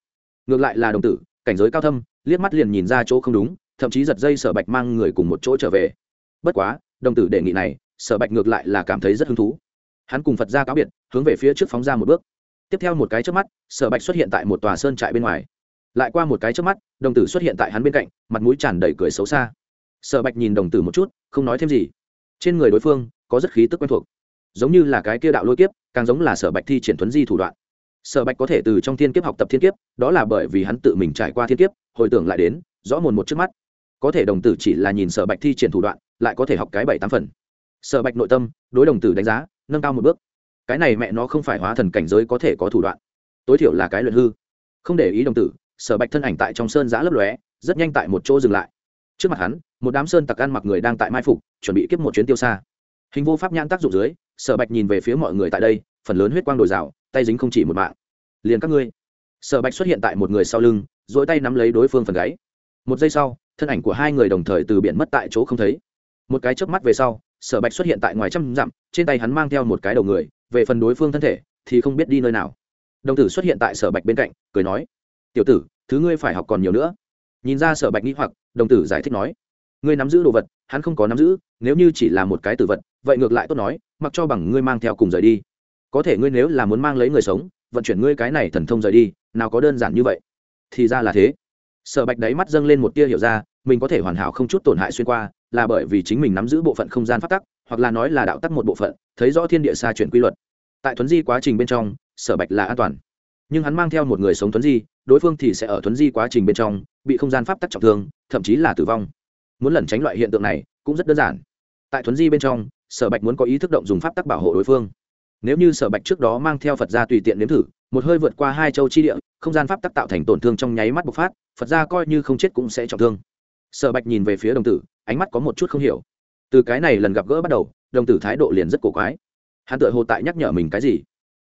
Ngược lại là đồng tử, cảnh giới cao thâm, liếc mắt liền nhìn ra chỗ không đúng, thậm chí giật dây sở bạch mang người cùng một chỗ trở về. Bất quá, đồng tử đề nghị này, sở bạch ngược lại là cảm thấy rất hứng thú. Hắn cùng phật ra cáo biệt, hướng về phía trước phóng ra một bước. Tiếp theo một cái trước mắt, sở bạch xuất hiện tại một tòa sơn trại bên ngoài. Lại qua một cái trước mắt, đồng tử xuất hiện tại hắn bên cạnh, mặt mũi tràn đầy cười xấu xa sở bạch nhìn đồng tử một chút, không nói thêm gì. Trên người đối phương có rất khí tức quen thuộc, giống như là cái kia đạo lôi kiếp, càng giống là sở bạch thi triển thuấn di thủ đoạn. Sở bạch có thể từ trong thiên kiếp học tập thiên kiếp, đó là bởi vì hắn tự mình trải qua thiên kiếp, hồi tưởng lại đến, rõ mồn một trước mắt. Có thể đồng tử chỉ là nhìn sở bạch thi triển thủ đoạn, lại có thể học cái bảy tám phần. Sở bạch nội tâm, đối đồng tử đánh giá, nâng cao một bước. Cái này mẹ nó không phải hóa thần cảnh giới có thể có thủ đoạn. Tối thiểu là cái luyện hư. Không để ý đồng tử, sở bạch thân ảnh tại trong sơn giã lấp lóe, rất nhanh tại một chỗ dừng lại trước mặt hắn, một đám sơn tặc ăn mặc người đang tại mai phục, chuẩn bị kiếp một chuyến tiêu xa. Hình vô pháp nhãn tác dụng dưới, sở bạch nhìn về phía mọi người tại đây, phần lớn huyết quang đồi rào, tay dính không chỉ một mạng. Liền các ngươi. Sở bạch xuất hiện tại một người sau lưng dỗi tay nắm lấy đối phương phần gáy. Một giây sau, thân ảnh của hai người đồng thời từ biển mất tại chỗ không thấy. Một cái chớp mắt về sau, sở bạch xuất hiện tại ngoài trăm dặm, trên tay hắn mang theo một cái đầu người, về phần đối phương thân thể, thì không biết đi nơi nào. Đồng tử xuất hiện tại sở bạch bên cạnh, cười nói, tiểu tử, thứ ngươi phải học còn nhiều nữa nhìn ra sở bạch nghĩ hoặc, đồng tử giải thích nói, ngươi nắm giữ đồ vật, hắn không có nắm giữ, nếu như chỉ là một cái tử vật, vậy ngược lại tốt nói, mặc cho bằng ngươi mang theo cùng rời đi. Có thể ngươi nếu là muốn mang lấy người sống, vận chuyển ngươi cái này thần thông rời đi, nào có đơn giản như vậy? Thì ra là thế. Sở bạch đáy mắt dâng lên một tia hiểu ra, mình có thể hoàn hảo không chút tổn hại xuyên qua, là bởi vì chính mình nắm giữ bộ phận không gian phát tắc, hoặc là nói là đạo tắc một bộ phận, thấy rõ thiên địa xa chuyển quy luật. Tại thuấn di quá trình bên trong, sở bạch là an toàn. Nhưng hắn mang theo một người sống thuấn di, đối phương thì sẽ ở thuấn di quá trình bên trong bị không gian pháp tắc trọng thương, thậm chí là tử vong. Muốn lẩn tránh loại hiện tượng này cũng rất đơn giản. Tại thuấn di bên trong, sở bạch muốn có ý thức động dùng pháp tắc bảo hộ đối phương. Nếu như sở bạch trước đó mang theo phật gia tùy tiện nếm thử, một hơi vượt qua hai châu chi địa, không gian pháp tắc tạo thành tổn thương trong nháy mắt bộc phát, phật gia coi như không chết cũng sẽ trọng thương. Sở bạch nhìn về phía đồng tử, ánh mắt có một chút không hiểu. Từ cái này lần gặp gỡ bắt đầu, đồng tử thái độ liền rất cổ quái. Hắn tự hồ tại nhắc nhở mình cái gì.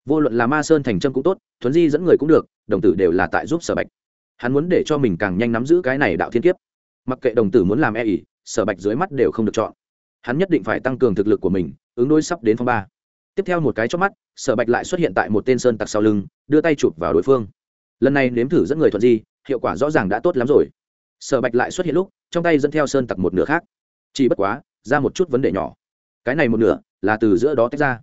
Vô luận là ma sơn thành trâm cũng tốt, thuấn di dẫn người cũng được, đồng tử đều là tại giúp sở bạch hắn muốn để cho mình càng nhanh nắm giữ cái này đạo thiên kiếp. Mặc kệ đồng tử muốn làm e ỉ sở bạch dưới mắt đều không được chọn. Hắn nhất định phải tăng cường thực lực của mình, ứng đối sắp đến phong ba. Tiếp theo một cái chót mắt, sở bạch lại xuất hiện tại một tên sơn tặc sau lưng, đưa tay chụp vào đối phương. Lần này nếm thử dẫn người thuận di, hiệu quả rõ ràng đã tốt lắm rồi. Sở bạch lại xuất hiện lúc, trong tay dẫn theo sơn tặc một nửa khác. Chỉ bất quá, ra một chút vấn đề nhỏ. Cái này một nửa, là từ giữa đó tách ra.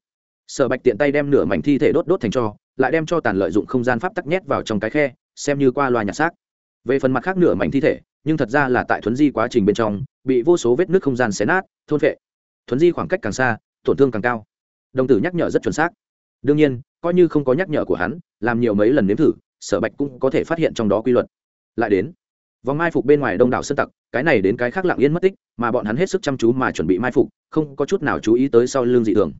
Sở bạch tiện tay đem nửa mảnh thi thể đốt đốt thành cho, lại đem cho tàn lợi dụng không gian pháp tắc nhét vào trong cái khe xem như qua loa nhặt xác. Về phần mặt khác nửa mảnh thi thể, nhưng thật ra là tại thuấn di quá trình bên trong, bị vô số vết nước không gian xé nát, thôn vệ thuấn di khoảng cách càng xa, tổn thương càng cao. Đồng tử nhắc nhở rất chuẩn xác. Đương nhiên, coi như không có nhắc nhở của hắn, làm nhiều mấy lần nếm thử, sở bạch cũng có thể phát hiện trong đó quy luật. Lại đến, vòng mai phục bên ngoài đông đảo sơn tặc, cái này đến cái khác lặng yên mất tích, mà bọn hắn hết sức chăm chú mà chuẩn bị mai phục, không có chút nào chú ý tới sau l ư n g dị thường.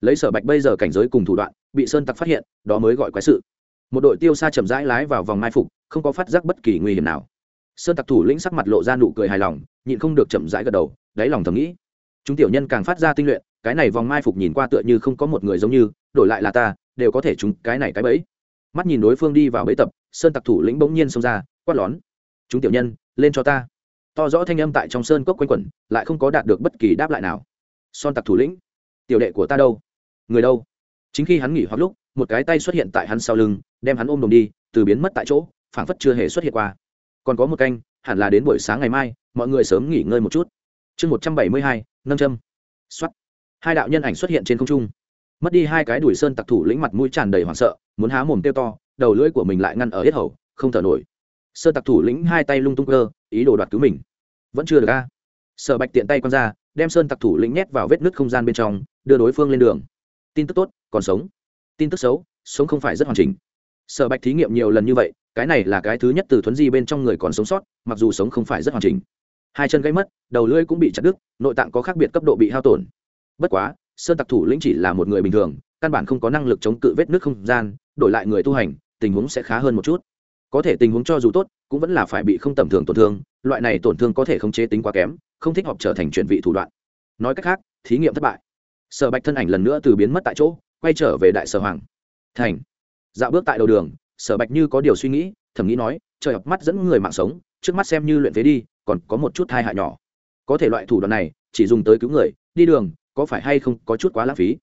Lấy sở bạch bây giờ cảnh giới cùng thủ đoạn, bị sơn tặc phát hiện, đó mới gọi quái sự một đội tiêu xa chậm rãi lái vào vòng mai phục, không có phát giác bất kỳ nguy hiểm nào. Sơn tặc thủ lĩnh sắc mặt lộ ra nụ cười hài lòng, nhịn không được chậm rãi gật đầu, đáy lòng thầm nghĩ. Chúng tiểu nhân càng phát ra tinh luyện, cái này vòng mai phục nhìn qua tựa như không có một người giống như, đổi lại là ta, đều có thể chúng cái này cái bẫy. Mắt nhìn đối phương đi vào bẫy tập, sơn tặc thủ lĩnh bỗng nhiên xông ra, quát lón. Chúng tiểu nhân, lên cho ta. To rõ thanh âm tại trong sơn cốc quanh quẩn, lại không có đạt được bất kỳ đáp lại nào. Son tặc thủ lĩnh, tiểu đệ của ta đâu? Người đâu? Chính khi hắn nghỉ hoặc lúc một cái tay xuất hiện tại hắn sau lưng, đem hắn ôm đồng đi, từ biến mất tại chỗ, phảng phất chưa hề xuất hiện qua. Còn có một canh, hẳn là đến buổi sáng ngày mai, mọi người sớm nghỉ ngơi một chút. Chương một trăm bảy mươi hai, nâng châm. Xuất hai đạo nhân ảnh xuất hiện trên không trung. Mất đi hai cái đuổi sơn tặc thủ lĩnh mặt mũi tràn đầy hoảng sợ, muốn há mồm tiêu to, đầu lưỡi của mình lại ngăn ở hết hầu, không thở nổi. Sơn tặc thủ lĩnh hai tay lung tung cơ, ý đồ đoạt cứu mình. Vẫn chưa được a. Sở bạch tiện tay quăng ra, đem sơn tặc thủ lĩnh nhét vào vết nứt không gian bên trong, đưa đối phương lên đường. Tin tức tốt, còn sống tin tức xấu, sống không phải rất hoàn chỉnh. Sở bạch thí nghiệm nhiều lần như vậy, cái này là cái thứ nhất từ thuấn di bên trong người còn sống sót, mặc dù sống không phải rất hoàn chỉnh. Hai chân gãy mất, đầu lưỡi cũng bị chặt đứt, nội tạng có khác biệt cấp độ bị hao tổn. Bất quá, sơn tặc thủ lĩnh chỉ là một người bình thường, căn bản không có năng lực chống cự vết nước không gian, đổi lại người tu hành, tình huống sẽ khá hơn một chút. Có thể tình huống cho dù tốt, cũng vẫn là phải bị không tầm thường tổn thương, loại này tổn thương có thể không chế tính quá kém, không thích hợp trở thành chuyển vị thủ đoạn. Nói cách khác, thí nghiệm thất bại. Sở bạch thân ảnh lần nữa từ biến mất tại chỗ quay trở về đại sở hoàng. Thành. Dạo bước tại đầu đường, sở bạch như có điều suy nghĩ, thầm nghĩ nói, trời học mắt dẫn người mạng sống, trước mắt xem như luyện phế đi, còn có một chút thai hại nhỏ. Có thể loại thủ đoạn này, chỉ dùng tới cứu người, đi đường, có phải hay không có chút quá lãng phí?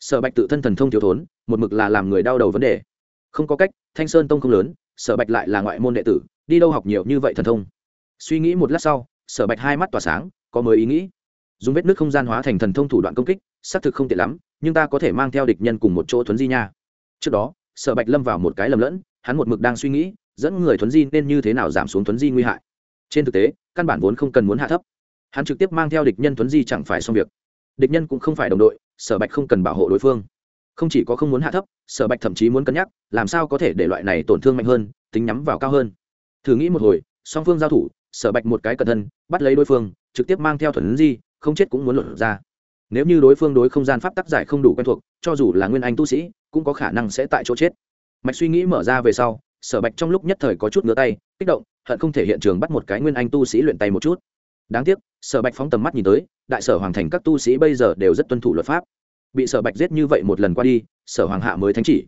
Sở bạch tự thân thần thông thiếu thốn, một mực là làm người đau đầu vấn đề. Không có cách, thanh sơn tông không lớn, sở bạch lại là ngoại môn đệ tử, đi đâu học nhiều như vậy thần thông? Suy nghĩ một lát sau, sở bạch hai mắt tỏa sáng, có mới ý nghĩ. Dùng vết nước không gian hóa thành thần thông thủ đoạn công kích, xác thực không tiện lắm nhưng ta có thể mang theo địch nhân cùng một chỗ thuấn di nha. Trước đó, sở bạch lâm vào một cái lầm lẫn, hắn một mực đang suy nghĩ, dẫn người thuấn di nên như thế nào giảm xuống thuấn di nguy hại. Trên thực tế, căn bản vốn không cần muốn hạ thấp. Hắn trực tiếp mang theo địch nhân thuấn di chẳng phải xong việc. Địch nhân cũng không phải đồng đội, sở bạch không cần bảo hộ đối phương. Không chỉ có không muốn hạ thấp, sở bạch thậm chí muốn cân nhắc, làm sao có thể để loại này tổn thương mạnh hơn, tính nhắm vào cao hơn. Thử nghĩ một hồi, song phương giao thủ, sở bạch một cái cẩn thân, bắt lấy đối phương, trực tiếp mang theo thuần di, không chết cũng muốn lột ra nếu như đối phương đối không gian pháp tắc giải không đủ quen thuộc, cho dù là nguyên anh tu sĩ, cũng có khả năng sẽ tại chỗ chết. Mạch suy nghĩ mở ra về sau, sở bạch trong lúc nhất thời có chút ngứa tay, kích động, hận không thể hiện trường bắt một cái nguyên anh tu sĩ luyện tay một chút. Đáng tiếc, sở bạch phóng tầm mắt nhìn tới, đại sở hoàng thành các tu sĩ bây giờ đều rất tuân thủ luật pháp. Bị sở bạch giết như vậy một lần qua đi, sở hoàng hạ mới thánh chỉ.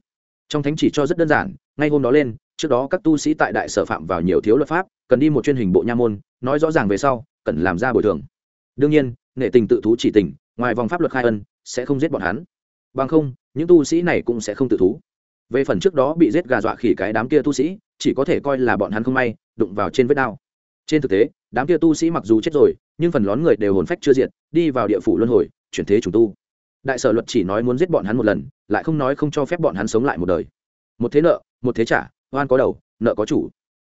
Trong thánh chỉ cho rất đơn giản, ngay hôm đó lên, trước đó các tu sĩ tại đại sở phạm vào nhiều thiếu luật pháp, cần đi một chuyên hình bộ nha môn, nói rõ ràng về sau, cần làm ra bồi thường đương nhiên nghệ tình tự thú chỉ tình, ngoài vòng pháp luật khai ân, sẽ không giết bọn hắn. Bằng không, những tu sĩ này cũng sẽ không tự thú. Về phần trước đó bị giết gà dọa khỉ cái đám kia tu sĩ, chỉ có thể coi là bọn hắn không may, đụng vào trên vết đao. Trên thực tế, đám kia tu sĩ mặc dù chết rồi, nhưng phần lớn người đều hồn phách chưa diệt, đi vào địa phủ luân hồi, chuyển thế trùng tu. Đại sở luật chỉ nói muốn giết bọn hắn một lần, lại không nói không cho phép bọn hắn sống lại một đời. Một thế nợ, một thế trả, oan có đầu, nợ có chủ.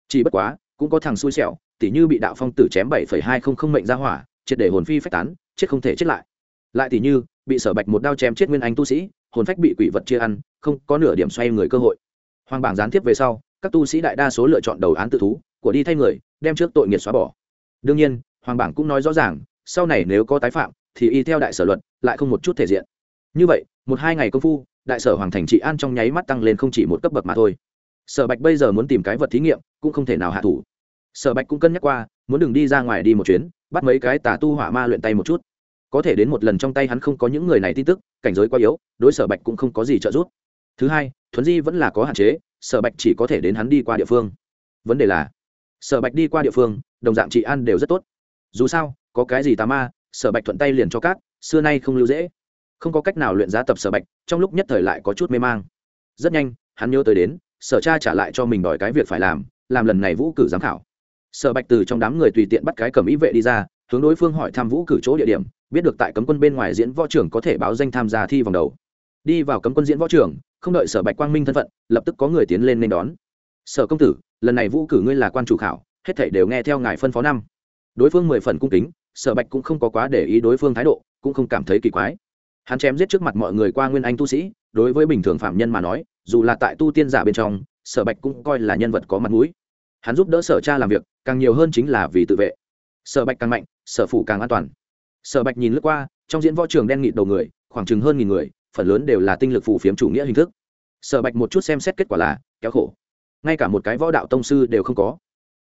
Chỉ bất quá, cũng có thằng xui xẻo, tỉ như bị đạo phong tử chém bảy phẩy hai không không mệnh ra hỏa triệt để hồn phi phách tán, chết không thể chết lại. Lại tỉ như, bị sở bạch một đao chém chết nguyên anh tu sĩ, hồn phách bị quỷ vật chia ăn, không có nửa điểm xoay người cơ hội. Hoàng bảng gián tiếp về sau, các tu sĩ đại đa số lựa chọn đầu án tự thú, của đi thay người, đem trước tội nghiệt xóa bỏ. Đương nhiên, hoàng bảng cũng nói rõ ràng, sau này nếu có tái phạm, thì y theo đại sở luật, lại không một chút thể diện. Như vậy, một hai ngày công phu, đại sở hoàng thành trị an trong nháy mắt tăng lên không chỉ một cấp bậc mà thôi. Sở bạch bây giờ muốn tìm cái vật thí nghiệm, cũng không thể nào hạ thủ. Sở bạch cũng cân nhắc qua, muốn đừng đi ra ngoài đi một chuyến bắt mấy cái tà tu hỏa ma luyện tay một chút. Có thể đến một lần trong tay hắn không có những người này tin tức, cảnh giới quá yếu, đối sở bạch cũng không có gì trợ giúp. Thứ hai, thuấn di vẫn là có hạn chế, sở bạch chỉ có thể đến hắn đi qua địa phương. Vấn đề là, sở bạch đi qua địa phương, đồng dạng trị an đều rất tốt. Dù sao, có cái gì tà ma, sở bạch thuận tay liền cho cát xưa nay không lưu dễ. Không có cách nào luyện giá tập sở bạch, trong lúc nhất thời lại có chút mê mang. Rất nhanh, hắn nhớ tới đến, sở cha trả lại cho mình đòi cái việc phải làm làm lần này vũ cử giám khảo sở bạch từ trong đám người tùy tiện bắt cái cầm ý vệ đi ra, hướng đối phương hỏi tham vũ cử chỗ địa điểm, biết được tại cấm quân bên ngoài diễn võ trưởng có thể báo danh tham gia thi vòng đầu. Đi vào cấm quân diễn võ trưởng, không đợi sở bạch quang minh thân phận, lập tức có người tiến lên nên đón. Sở công tử, lần này vũ cử ngươi là quan chủ khảo, hết thảy đều nghe theo ngài phân phó năm. Đối phương mười phần cung kính, sở bạch cũng không có quá để ý đối phương thái độ, cũng không cảm thấy kỳ quái. Hắn chém giết trước mặt mọi người qua nguyên anh tu sĩ, đối với bình thường phạm nhân mà nói, dù là tại tu tiên giả bên trong, sở bạch cũng coi là nhân vật có mặt mũi hắn giúp đỡ sở cha làm việc, càng nhiều hơn chính là vì tự vệ. Sở bạch càng mạnh, sở phủ càng an toàn. Sở bạch nhìn lướt qua, trong diễn võ trường đen nghịt đầu người, khoảng chừng hơn nghìn người, phần lớn đều là tinh lực phù phiếm chủ nghĩa hình thức. Sở bạch một chút xem xét kết quả là kéo khổ. Ngay cả một cái võ đạo tông sư đều không có.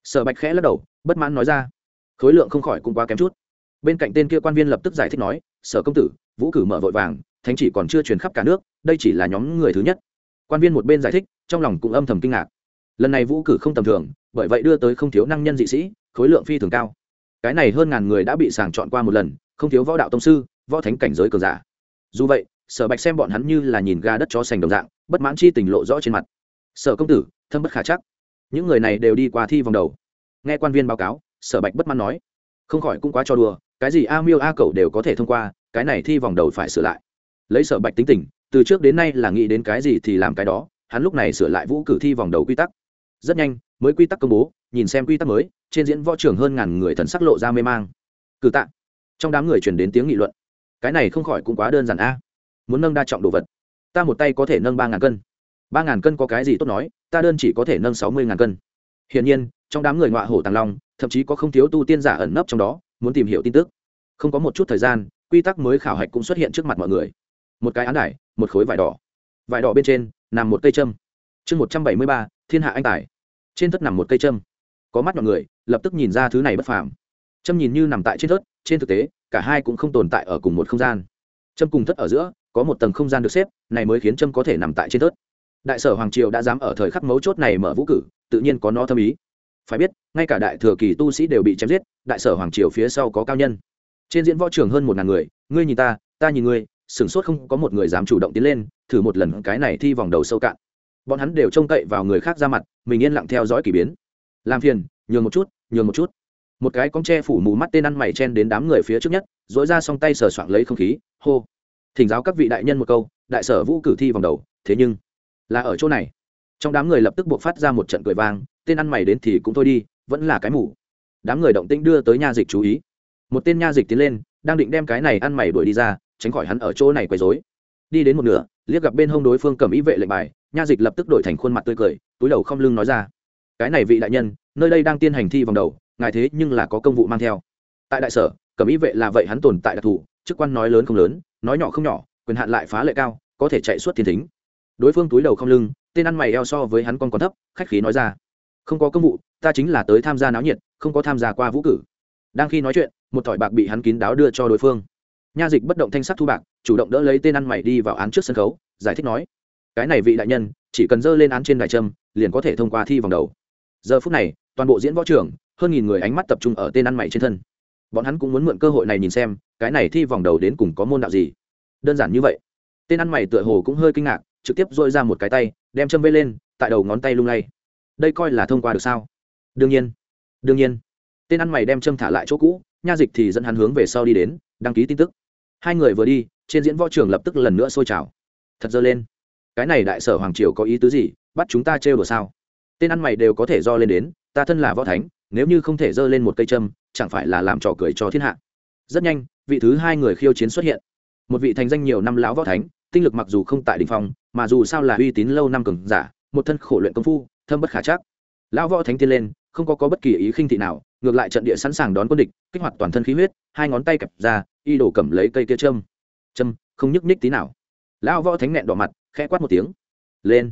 Sở bạch khẽ lắc đầu, bất mãn nói ra, khối lượng không khỏi cũng quá kém chút. Bên cạnh tên kia quan viên lập tức giải thích nói, sở công tử, vũ cử mở vội vàng, thánh chỉ còn chưa truyền khắp cả nước, đây chỉ là nhóm người thứ nhất. Quan viên một bên giải thích, trong lòng cũng âm thầm kinh ngạc lần này vũ cử không tầm thường, bởi vậy đưa tới không thiếu năng nhân dị sĩ, khối lượng phi thường cao. Cái này hơn ngàn người đã bị sàng chọn qua một lần, không thiếu võ đạo tông sư, võ thánh cảnh giới cường giả. Dù vậy, sở bạch xem bọn hắn như là nhìn ga đất chó sành đồng dạng, bất mãn chi tình lộ rõ trên mặt. Sở công tử, thâm bất khả chắc. Những người này đều đi qua thi vòng đầu. Nghe quan viên báo cáo, sở bạch bất mãn nói, không khỏi cũng quá cho đùa, cái gì a miêu a cầu đều có thể thông qua, cái này thi vòng đầu phải sửa lại. Lấy sở bạch tính tình, từ trước đến nay là nghĩ đến cái gì thì làm cái đó, hắn lúc này sửa lại vũ cử thi vòng đầu quy tắc rất nhanh, mới quy tắc công bố, nhìn xem quy tắc mới, trên diễn võ trường hơn ngàn người thần sắc lộ ra mê mang. Cử tạ. Trong đám người truyền đến tiếng nghị luận. Cái này không khỏi cũng quá đơn giản a. Muốn nâng đa trọng đồ vật. Ta một tay có thể nâng ba ngàn cân. Ba ngàn cân có cái gì tốt nói, ta đơn chỉ có thể nâng sáu mươi ngàn cân. Hiển nhiên, trong đám người ngọa hổ tàng long, thậm chí có không thiếu tu tiên giả ẩn nấp trong đó, muốn tìm hiểu tin tức. Không có một chút thời gian, quy tắc mới khảo hạch cũng xuất hiện trước mặt mọi người. Một cái án đải một khối vải đỏ. Vải đỏ bên trên, nằm một cây châm. Chương một trăm bảy mươi ba, thiên hạ anh tài trên thất nằm một cây châm. Có mắt mọi người, lập tức nhìn ra thứ này bất phàm. Châm nhìn như nằm tại trên thất trên thực tế, cả hai cũng không tồn tại ở cùng một không gian. Châm cùng thất ở giữa, có một tầng không gian được xếp, này mới khiến châm có thể nằm tại trên thất đại sở hoàng triều đã dám ở thời khắc mấu chốt này mở vũ cử, tự nhiên có nó thâm ý. Phải biết, ngay cả đại thừa kỳ tu sĩ đều bị chém giết, đại sở hoàng triều phía sau có cao nhân. Trên diễn võ trường hơn một ngàn người, ngươi nhìn ta ta nhìn ngươi, sửng sốt không có một người dám chủ động tiến lên, thử một lần cái này thi vòng đầu sâu cạn bọn hắn đều trông cậy vào người khác ra mặt, mình yên lặng theo dõi k ỳ biến. Làm phiền, nhường một chút, nhường một chút. Một cái con tre phủ mù mắt tên ăn mày chen đến đám người phía trước nhất dỗi ra xong tay sờ soạng lấy không khí, hô. Thỉnh giáo các vị đại nhân một câu, đại sở vũ cử thi vòng đầu, thế nhưng, là ở chỗ này. Trong đám người lập tức buộc phát ra một trận cười vang, tên ăn mày đến thì cũng thôi đi, vẫn là cái mủ đám người động tĩnh đưa tới nha dịch chú ý. Một tên nha dịch tiến lên, đang định đem cái này ăn mày đuổi đi ra, tránh khỏi hắn ở chỗ này quấy rối. Đi đến một nửa, liếc gặp bên hông đối phương cầm ý vệ lệnh bài nha dịch lập tức đổi thành khuôn mặt tươi cười, túi đầu không lưng nói ra. Cái này vị đại nhân, nơi đây đang tiên hành thi vòng đầu, ngài thế nhưng là có công vụ mang theo. Tại đại sở, cẩm ý vệ là vậy hắn tồn tại đặc thù, chức quan nói lớn không lớn, nói nhỏ không nhỏ, quyền hạn lại phá lệ cao, có thể chạy suốt thiên thính. Đối phương túi đầu không lưng, tên ăn mày eo so với hắn con còn thấp, khách khí nói ra. Không có công vụ, ta chính là tới tham gia náo nhiệt, không có tham gia qua vũ cử. Đang khi nói chuyện, một thỏi bạc bị hắn kín đáo đưa cho đối phương. Nha dịch bất động thanh sắc thu bạc, chủ động đỡ lấy tên ăn mày đi vào án trước sân khấu, giải thích nói cái này vị đại nhân, chỉ cần dơ lên án trên đài trâm liền có thể thông qua thi vòng đầu. Giờ phút này, toàn bộ diễn võ trưởng hơn nghìn người ánh mắt tập trung ở tên ăn mày trên thân. Bọn hắn cũng muốn mượn cơ hội này nhìn xem, cái này thi vòng đầu đến cùng có môn đạo gì. Đơn giản như vậy. Tên ăn mày tựa hồ cũng hơi kinh ngạc, trực tiếp dội ra một cái tay, đem châm vây lên, tại đầu ngón tay lung lay. Đây coi là thông qua được sao? Đương nhiên. Đương nhiên. Tên ăn mày đem châm thả lại chỗ cũ, nha dịch thì dẫn hắn hướng về sau đi đến, đăng ký tin tức. Hai người vừa đi, trên diễn võ trường lập tức lần nữa sôi trào. Thật dơ lên cái này đại sở hoàng triều có ý tứ gì bắt chúng ta trêu đùa sao? Tên ăn mày đều có thể do lên đến ta thân là võ thánh nếu như không thể dơ lên một cây châm chẳng phải là làm trò cười cho thiên hạ. Rất nhanh vị thứ hai người khiêu chiến xuất hiện. Một vị thành danh nhiều năm lão võ thánh tinh lực mặc dù không tại đình phong mà dù sao là uy tín lâu năm cường giả một thân khổ luyện công phu thâm bất khả chắc. Lão võ thánh tiên lên không có, có bất kỳ ý khinh thị nào ngược lại trận địa sẵn sàng đón quân địch kích hoạt toàn thân khí huyết hai ngón tay kẹp ra y đổ cầm lấy cây kia châm. Châm không nhúc nhích tí nào. Lão võ thánh nẹn đỏ mặt khẽ quát một tiếng. Lên.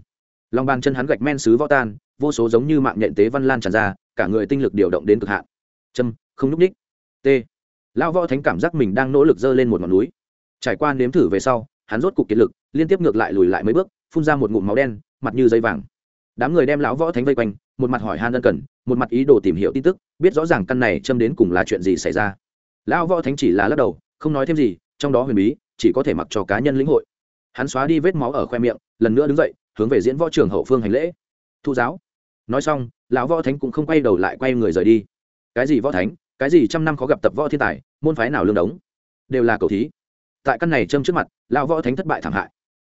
Lòng bàn chân hắn gạch men xứ võ tan, vô số giống như mạng nhện tế văn lan tràn ra, cả người tinh lực điều động đến cực hạn. Châm, không nhúc nhích. T. Lão võ thánh cảm giác mình đang nỗ lực dơ lên một ngọn núi. Trải qua nếm thử về sau, hắn rốt cục kiệt lực, liên tiếp ngược lại lùi lại mấy bước, phun ra một ngụm máu đen, mặt như dây vàng. Đám người đem lão võ thánh vây quanh, một mặt hỏi han ân cần, một mặt ý đồ tìm hiểu tin tức, biết rõ ràng căn này châm đến cùng là chuyện gì xảy ra. Lão võ thánh chỉ là lắc đầu, không nói thêm gì, trong đó huyền bí, chỉ có thể mặc cho cá nhân lĩnh hội hắn xóa đi vết máu ở khoe miệng, lần nữa đứng dậy, hướng về diễn võ trường hậu phương hành lễ. Thu giáo. Nói xong, lão võ thánh cũng không quay đầu lại quay người rời đi. Cái gì võ thánh? Cái gì trăm năm khó gặp tập võ thiên tài, môn phái nào lương đống? Đều là cầu thí. Tại căn này châm trước mặt, lão võ thánh thất bại thảm hại.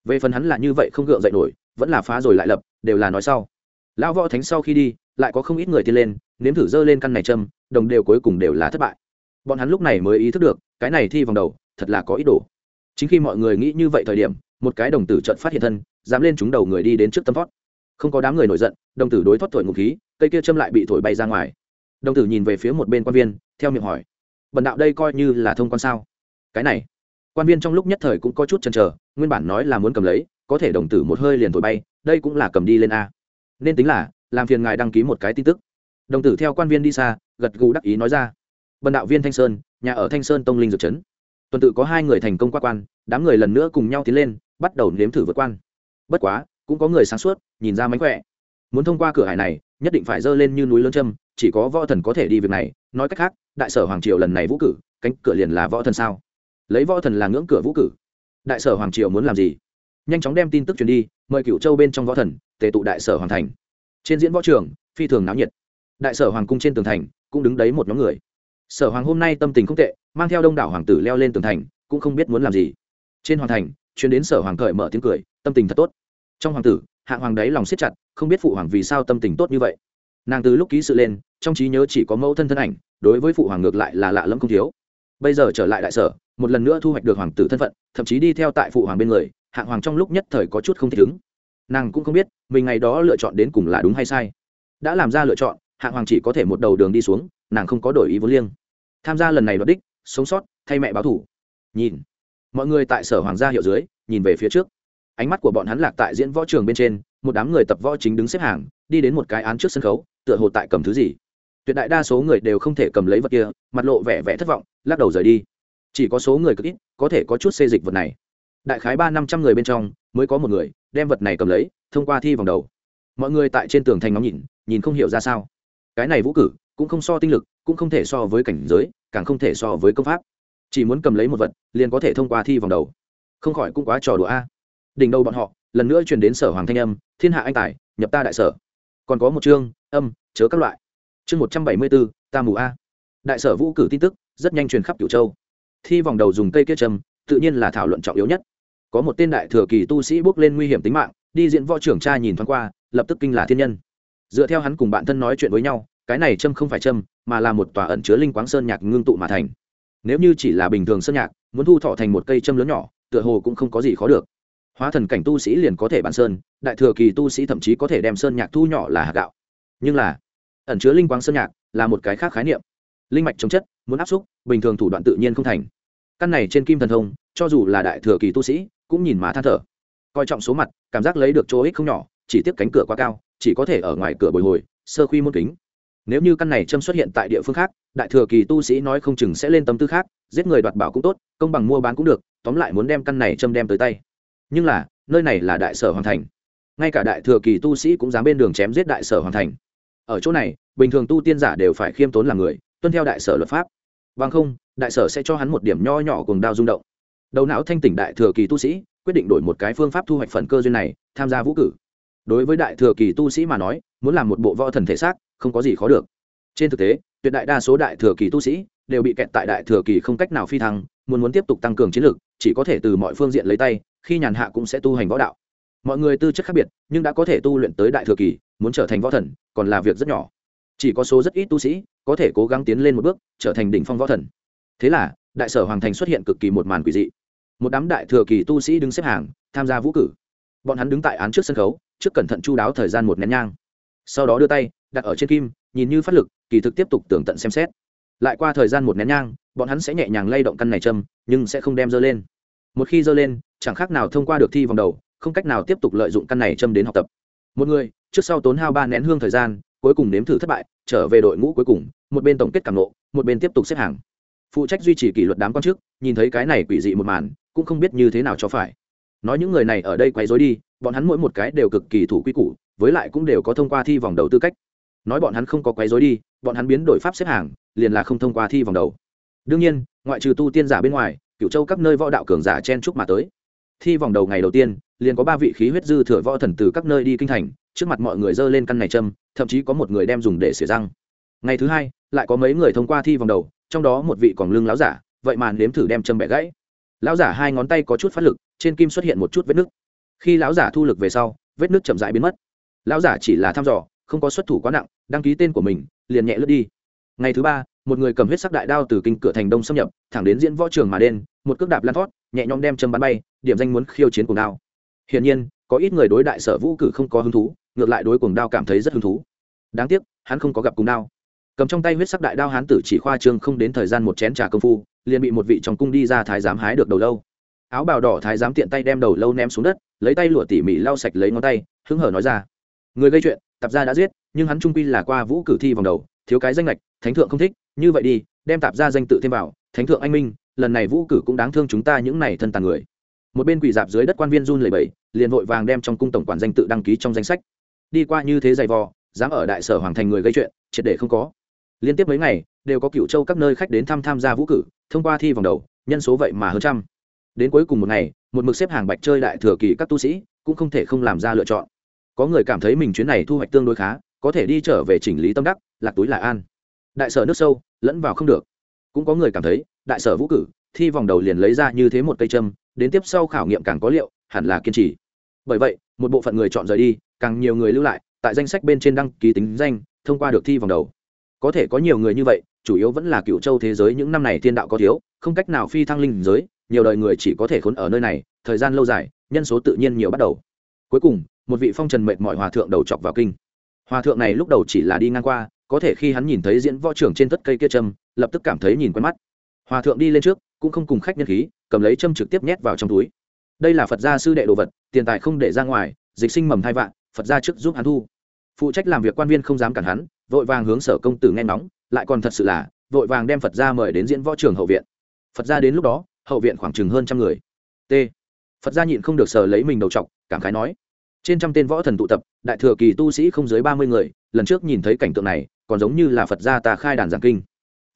Về phần hắn là như vậy không gượng dậy nổi, vẫn là phá rồi lại lập, đều là nói sau. Lão võ thánh sau khi đi, lại có không ít người tiên lên, nếm thử dơ lên căn này châm, đồng đều cuối cùng đều là thất bại. Bọn hắn lúc này mới ý thức được, cái này thi vòng đầu, thật là có ý đồ. Chính khi mọi người nghĩ như vậy thời điểm một cái đồng tử trận phát hiện thân, dám lên chúng đầu người đi đến trước tâm thoát không có đám người nổi giận, đồng tử đối thoát thổi ngục khí, cây kia châm lại bị thổi bay ra ngoài. Đồng tử nhìn về phía một bên quan viên, theo miệng hỏi, bần đạo đây coi như là thông quan sao? Cái này. Quan viên trong lúc nhất thời cũng có chút chần chờ, nguyên bản nói là muốn cầm lấy, có thể đồng tử một hơi liền thổi bay, đây cũng là cầm đi lên a. Nên tính là, làm phiền ngài đăng ký một cái tin tức. Đồng tử theo quan viên đi xa, gật gù đắc ý nói ra, bần đạo viên thanh sơn, nhà ở thanh sơn tông linh dược trấn tuần tự có hai người thành công qua quan, đám người lần nữa cùng nhau tiến lên bắt đầu nếm thử vượt quan. Bất quá, cũng có người sáng suốt, nhìn ra mánh khỏe. Muốn thông qua cửa hải này, nhất định phải dơ lên như núi lớn châm, chỉ có võ thần có thể đi việc này. Nói cách khác, đại sở hoàng triều lần này vũ cử, cánh cửa liền là võ thần sao? Lấy võ thần là ngưỡng cửa vũ cử. Đại sở hoàng triều muốn làm gì? Nhanh chóng đem tin tức truyền đi, mời cựu châu bên trong võ thần, tề tụ đại sở hoàng thành. Trên diễn võ trường, phi thường náo nhiệt. Đại sở hoàng cung trên tường thành, cũng đứng đấy một nhóm người. Sở hoàng hôm nay tâm tình không tệ, mang theo đông đảo hoàng tử leo lên tường thành, cũng không biết muốn làm gì. Trên hoàng thành chuyến đến sở hoàng cởi mở tiếng cười, tâm tình thật tốt. Trong hoàng tử hạng hoàng đấy lòng siết chặt, không biết phụ hoàng vì sao tâm tình tốt như vậy. Nàng từ lúc ký sự lên, trong trí nhớ chỉ có mẫu thân thân ảnh, đối với phụ hoàng ngược lại là lạ lẫm không thiếu. Bây giờ trở lại đại sở, một lần nữa thu hoạch được hoàng tử thân phận, thậm chí đi theo tại phụ hoàng bên người hạng hoàng trong lúc nhất thời có chút không thích ứng. Nàng cũng không biết, mình ngày đó lựa chọn đến cùng là đúng hay sai. Đã làm ra lựa chọn hạng hoàng chỉ có thể một đầu đường đi xuống, nàng không có đổi ý vốn liêng. Tham gia lần này đoạt đích, sống sót, thay mẹ báo thủ nhìn mọi người tại sở hoàng gia hiệu dưới, nhìn về phía trước. Ánh mắt của bọn hắn lạc tại diễn võ trường bên trên, một đám người tập võ chính đứng xếp hàng, đi đến một cái án trước sân khấu, tựa hồ tại cầm thứ gì. Tuyệt đại đa số người đều không thể cầm lấy vật kia, mặt lộ vẻ vẻ thất vọng, lắc đầu rời đi. Chỉ có số người cực ít, có thể có chút xê dịch vật này. Đại khái ba năm trăm người bên trong, mới có một người, đem vật này cầm lấy, thông qua thi vòng đầu. Mọi người tại trên tường thành ngóng nhìn nhìn không hiểu ra sao. Cái này vũ cử, cũng không so tinh lực, cũng không thể so với cảnh giới, càng không thể so với công pháp chỉ muốn cầm lấy một vật liền có thể thông qua thi vòng đầu. Không khỏi cũng quá trò đùa a. Đỉnh đầu bọn họ lần nữa truyền đến sở hoàng thanh âm thiên hạ anh tài nhập ta đại sở. Còn có một chương âm chớ các loại. Chương một trăm bảy mươi bốn ta mù a. Đại sở vũ cử tin tức rất nhanh truyền khắp cửu châu. Thi vòng đầu dùng cây kết trầm tự nhiên là thảo luận trọng yếu nhất. Có một tên đại thừa kỳ tu sĩ bước lên nguy hiểm tính mạng đi diễn võ trưởng cha nhìn thoáng qua lập tức kinh là thiên nhân. Dựa theo hắn cùng bạn thân nói chuyện với nhau cái này trâm không phải trâm, mà là một tòa ẩn chứa linh quáng sơn nhạc ngưng tụ mà thành nếu như chỉ là bình thường sơn nhạc, muốn thu thọ thành một cây châm lớn nhỏ, tựa hồ cũng không có gì khó được. Hóa thần cảnh tu sĩ liền có thể bản sơn, đại thừa kỳ tu sĩ thậm chí có thể đem sơn nhạc thu nhỏ là hạt gạo. Nhưng là, ẩn chứa linh quang sơn nhạc là một cái khác khái niệm. Linh mạch chống chất, muốn áp xúc, bình thường thủ đoạn tự nhiên không thành. Căn này trên kim thần thông, cho dù là đại thừa kỳ tu sĩ, cũng nhìn má than thở. Coi trọng số mặt, cảm giác lấy được chỗ ích không nhỏ, chỉ tiếp cánh cửa quá cao, chỉ có thể ở ngoài cửa bồi hồi, sơ khuy môn kính. Nếu như căn này châm xuất hiện tại địa phương khác đại thừa kỳ tu sĩ nói không chừng sẽ lên tâm tư khác, giết người đoạt bảo cũng tốt, công bằng mua bán cũng được, tóm lại muốn đem căn này châm đem tới tay. Nhưng là, nơi này là đại sở hoàng thành. Ngay cả đại thừa kỳ tu sĩ cũng dám bên đường chém giết đại sở hoàng thành. Ở chỗ này, bình thường tu tiên giả đều phải khiêm tốn làm người, tuân theo đại sở luật pháp. Vâng không, đại sở sẽ cho hắn một điểm nho nhỏ cùng đao rung động. Đầu não thanh tỉnh đại thừa kỳ tu sĩ, quyết định đổi một cái phương pháp thu hoạch phần cơ duyên này, tham gia vũ cử. Đối với đại thừa kỳ tu sĩ mà nói, muốn làm một bộ võ thần thể xác, không có gì khó được. Trên thực tế tuyệt đại đa số đại thừa kỳ tu sĩ đều bị kẹt tại đại thừa kỳ không cách nào phi thăng, muốn muốn tiếp tục tăng cường chiến lược chỉ có thể từ mọi phương diện lấy tay, khi nhàn hạ cũng sẽ tu hành võ đạo. Mọi người tư chất khác biệt, nhưng đã có thể tu luyện tới đại thừa kỳ, muốn trở thành võ thần, còn là việc rất nhỏ. Chỉ có số rất ít tu sĩ, có thể cố gắng tiến lên một bước, trở thành đỉnh phong võ thần. Thế là, đại sở hoàng thành xuất hiện cực kỳ một màn quỷ dị. Một đám đại thừa kỳ tu sĩ đứng xếp hàng, tham gia vũ cử. Bọn hắn đứng tại án trước sân khấu, trước cẩn thận chu đáo thời gian một nén nhang. Sau đó đưa tay, đặt ở trên kim, nhìn như phát lực kỳ thực tiếp tục tưởng tận xem xét. Lại qua thời gian một nén nhang, bọn hắn sẽ nhẹ nhàng lay động căn này châm, nhưng sẽ không đem dơ lên. Một khi dơ lên, chẳng khác nào thông qua được thi vòng đầu, không cách nào tiếp tục lợi dụng căn này châm đến học tập. Một người, trước sau tốn hao ba nén hương thời gian, cuối cùng nếm thử thất bại, trở về đội ngũ cuối cùng, một bên tổng kết cảm nộ, một bên tiếp tục xếp hàng. Phụ trách duy trì kỷ luật đám quan chức nhìn thấy cái này quỷ dị một màn, cũng không biết như thế nào cho phải. Nói những người này ở đây quấy rối đi, bọn hắn mỗi một cái đều cực kỳ thủ quy củ, với lại cũng đều có thông qua thi vòng đầu tư cách nói bọn hắn không có quấy rối đi, bọn hắn biến đổi pháp xếp hàng, liền là không thông qua thi vòng đầu. Đương nhiên, ngoại trừ tu tiên giả bên ngoài cựu châu các nơi võ đạo cường giả chen chúc mà tới. Thi vòng đầu ngày đầu tiên, liền có ba vị khí huyết dư thừa võ thần từ các nơi đi kinh thành, trước mặt mọi người dơ lên căn này châm, thậm chí có một người đem dùng để xỉa răng. Ngày thứ hai, lại có mấy người thông qua thi vòng đầu, trong đó một vị còn lưng láo giả, vậy mà nếm thử đem châm bẻ gãy. Lão giả hai ngón tay có chút phát lực, trên kim xuất hiện một chút vết nứt. Khi lão giả thu lực về sau, vết nứt chậm rãi biến mất. Lão giả chỉ là thăm dò không có xuất thủ quá nặng, đăng ký tên của mình, liền nhẹ lướt đi. Ngày thứ ba, một người cầm huyết sắc đại đao từ kinh cửa thành đông xâm nhập, thẳng đến diễn võ trường mà đen, một cước đạp lan thoát, nhẹ nhõm đem châm bắn bay, điểm danh muốn khiêu chiến cùng đao. Hiển nhiên, có ít người đối đại sở vũ cử không có hứng thú, ngược lại đối cùng đao cảm thấy rất hứng thú. Đáng tiếc, hắn không có gặp cùng đao. Cầm trong tay huyết sắc đại đao hán tử chỉ khoa trương không đến thời gian một chén trà công phu, liền bị một vị trong cung đi ra thái giám hái được đầu lâu. Áo bào đỏ thái giám tiện tay đem đầu lâu ném xuống đất, lấy tay lụa tỉ mỉ lau sạch lấy ngón tay, hứng hở nói ra, người gây chuyện tạp gia đã giết nhưng hắn trung quy là qua vũ cử thi vòng đầu thiếu cái danh lệch thánh thượng không thích như vậy đi đem tạp gia danh tự thêm vào thánh thượng anh minh lần này vũ cử cũng đáng thương chúng ta những này thân tàn người. Một bên quỳ dạp dưới đất quan viên run lẩy bẩy, liền vội vàng đem trong cung tổng quản danh tự đăng ký trong danh sách. Đi qua như thế dày vò dám ở đại sở hoàng thành người gây chuyện triệt để không có. Liên tiếp mấy ngày đều có cựu châu các nơi khách đến thăm tham gia vũ cử thông qua thi vòng đầu nhân số vậy mà hơn trăm. Đến cuối cùng một ngày một mực xếp hàng bạch chơi đại thừa kỳ các tu sĩ cũng không thể không làm ra lựa chọn có người cảm thấy mình chuyến này thu hoạch tương đối khá, có thể đi trở về chỉnh lý tâm đắc, lạc túi lại an. Đại sở nước sâu, lẫn vào không được. Cũng có người cảm thấy, đại sở vũ cử, thi vòng đầu liền lấy ra như thế một cây châm, đến tiếp sau khảo nghiệm càng có liệu, hẳn là kiên trì. Bởi vậy, một bộ phận người chọn rời đi, càng nhiều người lưu lại, tại danh sách bên trên đăng ký tính danh, thông qua được thi vòng đầu. Có thể có nhiều người như vậy, chủ yếu vẫn là cựu châu thế giới những năm này thiên đạo có thiếu, không cách nào phi thăng linh giới, nhiều đời người chỉ có thể khốn ở nơi này, thời gian lâu dài, nhân số tự nhiên nhiều bắt đầu. Cuối cùng một vị phong trần mệt mỏi hòa thượng đầu chọc vào kinh. Hòa thượng này lúc đầu chỉ là đi ngang qua, có thể khi hắn nhìn thấy diễn võ trưởng trên tất cây kia châm, lập tức cảm thấy nhìn quen mắt. Hòa thượng đi lên trước, cũng không cùng khách nhân khí, cầm lấy châm trực tiếp nhét vào trong túi. Đây là phật gia sư đệ đồ vật, tiền tài không để ra ngoài, dịch sinh mầm thai vạn, phật gia trước giúp hắn thu. Phụ trách làm việc quan viên không dám cản hắn, vội vàng hướng sở công tử nghe ngóng, lại còn thật sự là, vội vàng đem phật gia mời đến diễn võ trường hậu viện. Phật gia đến lúc đó, hậu viện khoảng chừng hơn trăm người. T. Phật gia nhịn không được sờ lấy mình đầu t cảm khái nói trên trăm tên võ thần tụ tập, đại thừa kỳ tu sĩ không dưới ba mươi người, lần trước nhìn thấy cảnh tượng này, còn giống như là phật gia ta khai đàn giảng kinh.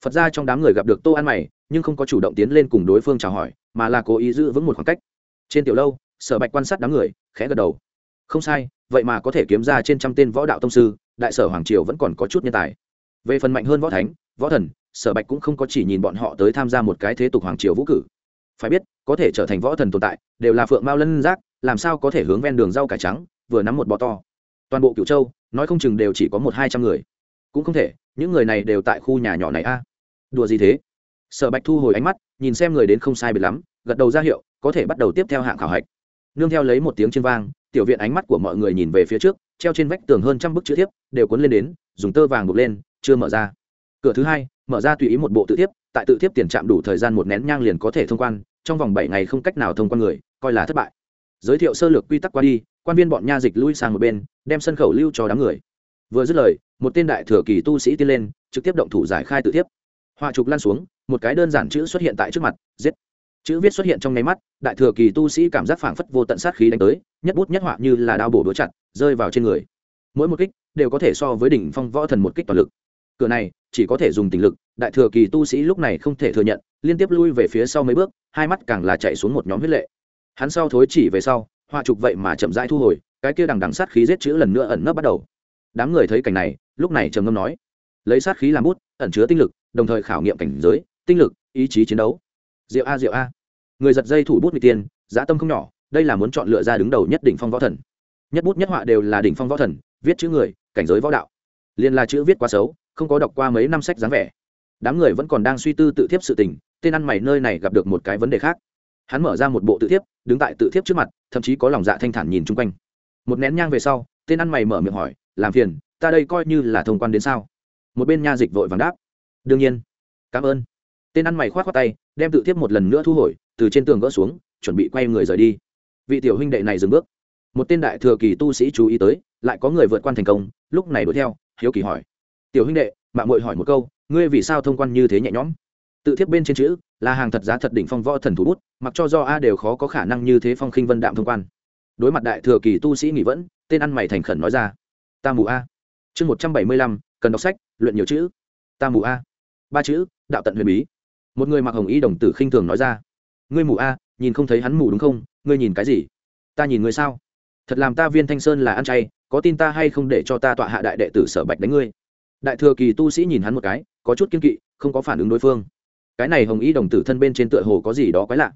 Phật gia trong đám người gặp được tô an mày, nhưng không có chủ động tiến lên cùng đối phương chào hỏi, mà là cố ý giữ vững một khoảng cách. Trên tiểu lâu, sở bạch quan sát đám người, khẽ gật đầu. Không sai, vậy mà có thể kiếm ra trên trăm tên võ đạo tông sư, đại sở hoàng triều vẫn còn có chút nhân tài. Về phần mạnh hơn võ thánh, võ thần, sở bạch cũng không có chỉ nhìn bọn họ tới tham gia một cái thế tục hoàng triều vũ cử phải biết, có thể trở thành võ thần tồn tại, đều là phượng mao lân giác, làm sao có thể hướng ven đường rau cải trắng, vừa nắm một bọ to. Toàn bộ cựu châu, nói không chừng đều chỉ có một hai trăm người. Cũng không thể, những người này đều tại khu nhà nhỏ này a. À? đùa gì thế? Sở bạch thu hồi ánh mắt, nhìn xem người đến không sai biệt lắm, gật đầu ra hiệu, có thể bắt đầu tiếp theo hạng khảo hạch. Nương theo lấy một tiếng trên vang, tiểu viện ánh mắt của mọi người nhìn về phía trước, treo trên vách tường hơn trăm bức chữ thiếp, đều cuốn lên đến, dùng tơ vàng buộc lên, chưa mở ra. Cửa thứ hai mở ra tùy ý một bộ tự thiếp, tại tự thiếp tiền trạm đủ thời gian một nén nhang liền có thể thông quan, trong vòng bảy ngày không cách nào thông quan người, coi là thất bại. Giới thiệu sơ lược quy tắc qua đi, quan viên bọn nha dịch lui sang một bên, đem sân khẩu lưu cho đám người. Vừa dứt lời, một tên đại thừa kỳ tu sĩ tiến lên, trực tiếp động thủ giải khai tự thiếp. Họa trục lan xuống, một cái đơn giản chữ xuất hiện tại trước mặt, giết. Chữ viết xuất hiện trong nháy mắt, đại thừa kỳ tu sĩ cảm giác phảng phất vô tận sát khí đánh tới, nhất bút nhất họa như là đao bổ đũa chặt, rơi vào trên người. Mỗi một kích đều có thể so với đỉnh phong võ thần một kích toàn lực. Cửa này chỉ có thể dùng tình lực, đại thừa kỳ tu sĩ lúc này không thể thừa nhận, liên tiếp lui về phía sau mấy bước, hai mắt càng là chạy xuống một nhóm huyết lệ. Hắn sau thối chỉ về sau, họa trục vậy mà chậm rãi thu hồi, cái kia đằng đằng sát khí giết chữ lần nữa ẩn nấp bắt đầu. Đám người thấy cảnh này, lúc này trầm ngâm nói, lấy sát khí làm bút, ẩn chứa tinh lực, đồng thời khảo nghiệm cảnh giới, tinh lực, ý chí chiến đấu. Diệu a diệu a. Người giật dây thủ bút bị tiên dã tâm không nhỏ, đây là muốn chọn lựa ra đứng đầu nhất đỉnh phong võ thần. Nhất bút nhất họa đều là đỉnh phong võ thần, viết chữ người, cảnh giới võ đạo. Liền là chữ viết quá xấu không có đọc qua mấy năm sách dáng vẻ. Đám người vẫn còn đang suy tư tự thiếp sự tình, tên ăn mày nơi này gặp được một cái vấn đề khác. Hắn mở ra một bộ tự thiếp, đứng tại tự thiếp trước mặt, thậm chí có lòng dạ thanh thản nhìn chung quanh. Một nén nhang về sau, tên ăn mày mở miệng hỏi, làm phiền, ta đây coi như là thông quan đến sao? Một bên nha dịch vội vàng đáp, đương nhiên, cảm ơn. Tên ăn mày k h o á t khoác tay, đem tự thiếp một lần nữa thu hồi, từ trên tường gỡ xuống, chuẩn bị quay người rời đi. Vị tiểu huynh đệ này dừng bước. Một tên đại thừa kỳ tu sĩ chú ý tới, lại có người vượt quan thành công, lúc này đuổi theo, hiếu kỳ hỏi tiểu huynh đệ, mạng mội hỏi một câu, ngươi vì sao thông quan như thế nhẹ nhõm? Tự thiếp bên trên chữ, là hàng thật giá thật đỉnh phong võ thần thủ bút, mặc cho do a đều khó có khả năng như thế phong khinh vân đạm thông quan. Đối mặt đại thừa kỳ tu sĩ nghỉ vẫn, tên ăn mày thành khẩn nói ra, ta mù a. Chương một trăm bảy mươi lăm, cần đọc sách, luyện nhiều chữ. Ta mù a. Ba chữ, đạo tận huyền bí. Một người mặc hồng y đồng tử khinh thường nói ra, ngươi mù a, nhìn không thấy hắn mù đúng không? Ngươi nhìn cái gì? Ta nhìn ngươi sao? Thật làm ta viên thanh sơn là ăn chay, có tin ta hay không để cho ta tọa hạ đại đệ tử sở bạch đánh ngươi? Đại thừa kỳ tu sĩ nhìn hắn một cái, có chút kiên kỵ, không có phản ứng đối phương. Cái này hồng y đồng tử thân bên trên tựa hồ có gì đó quái lạ.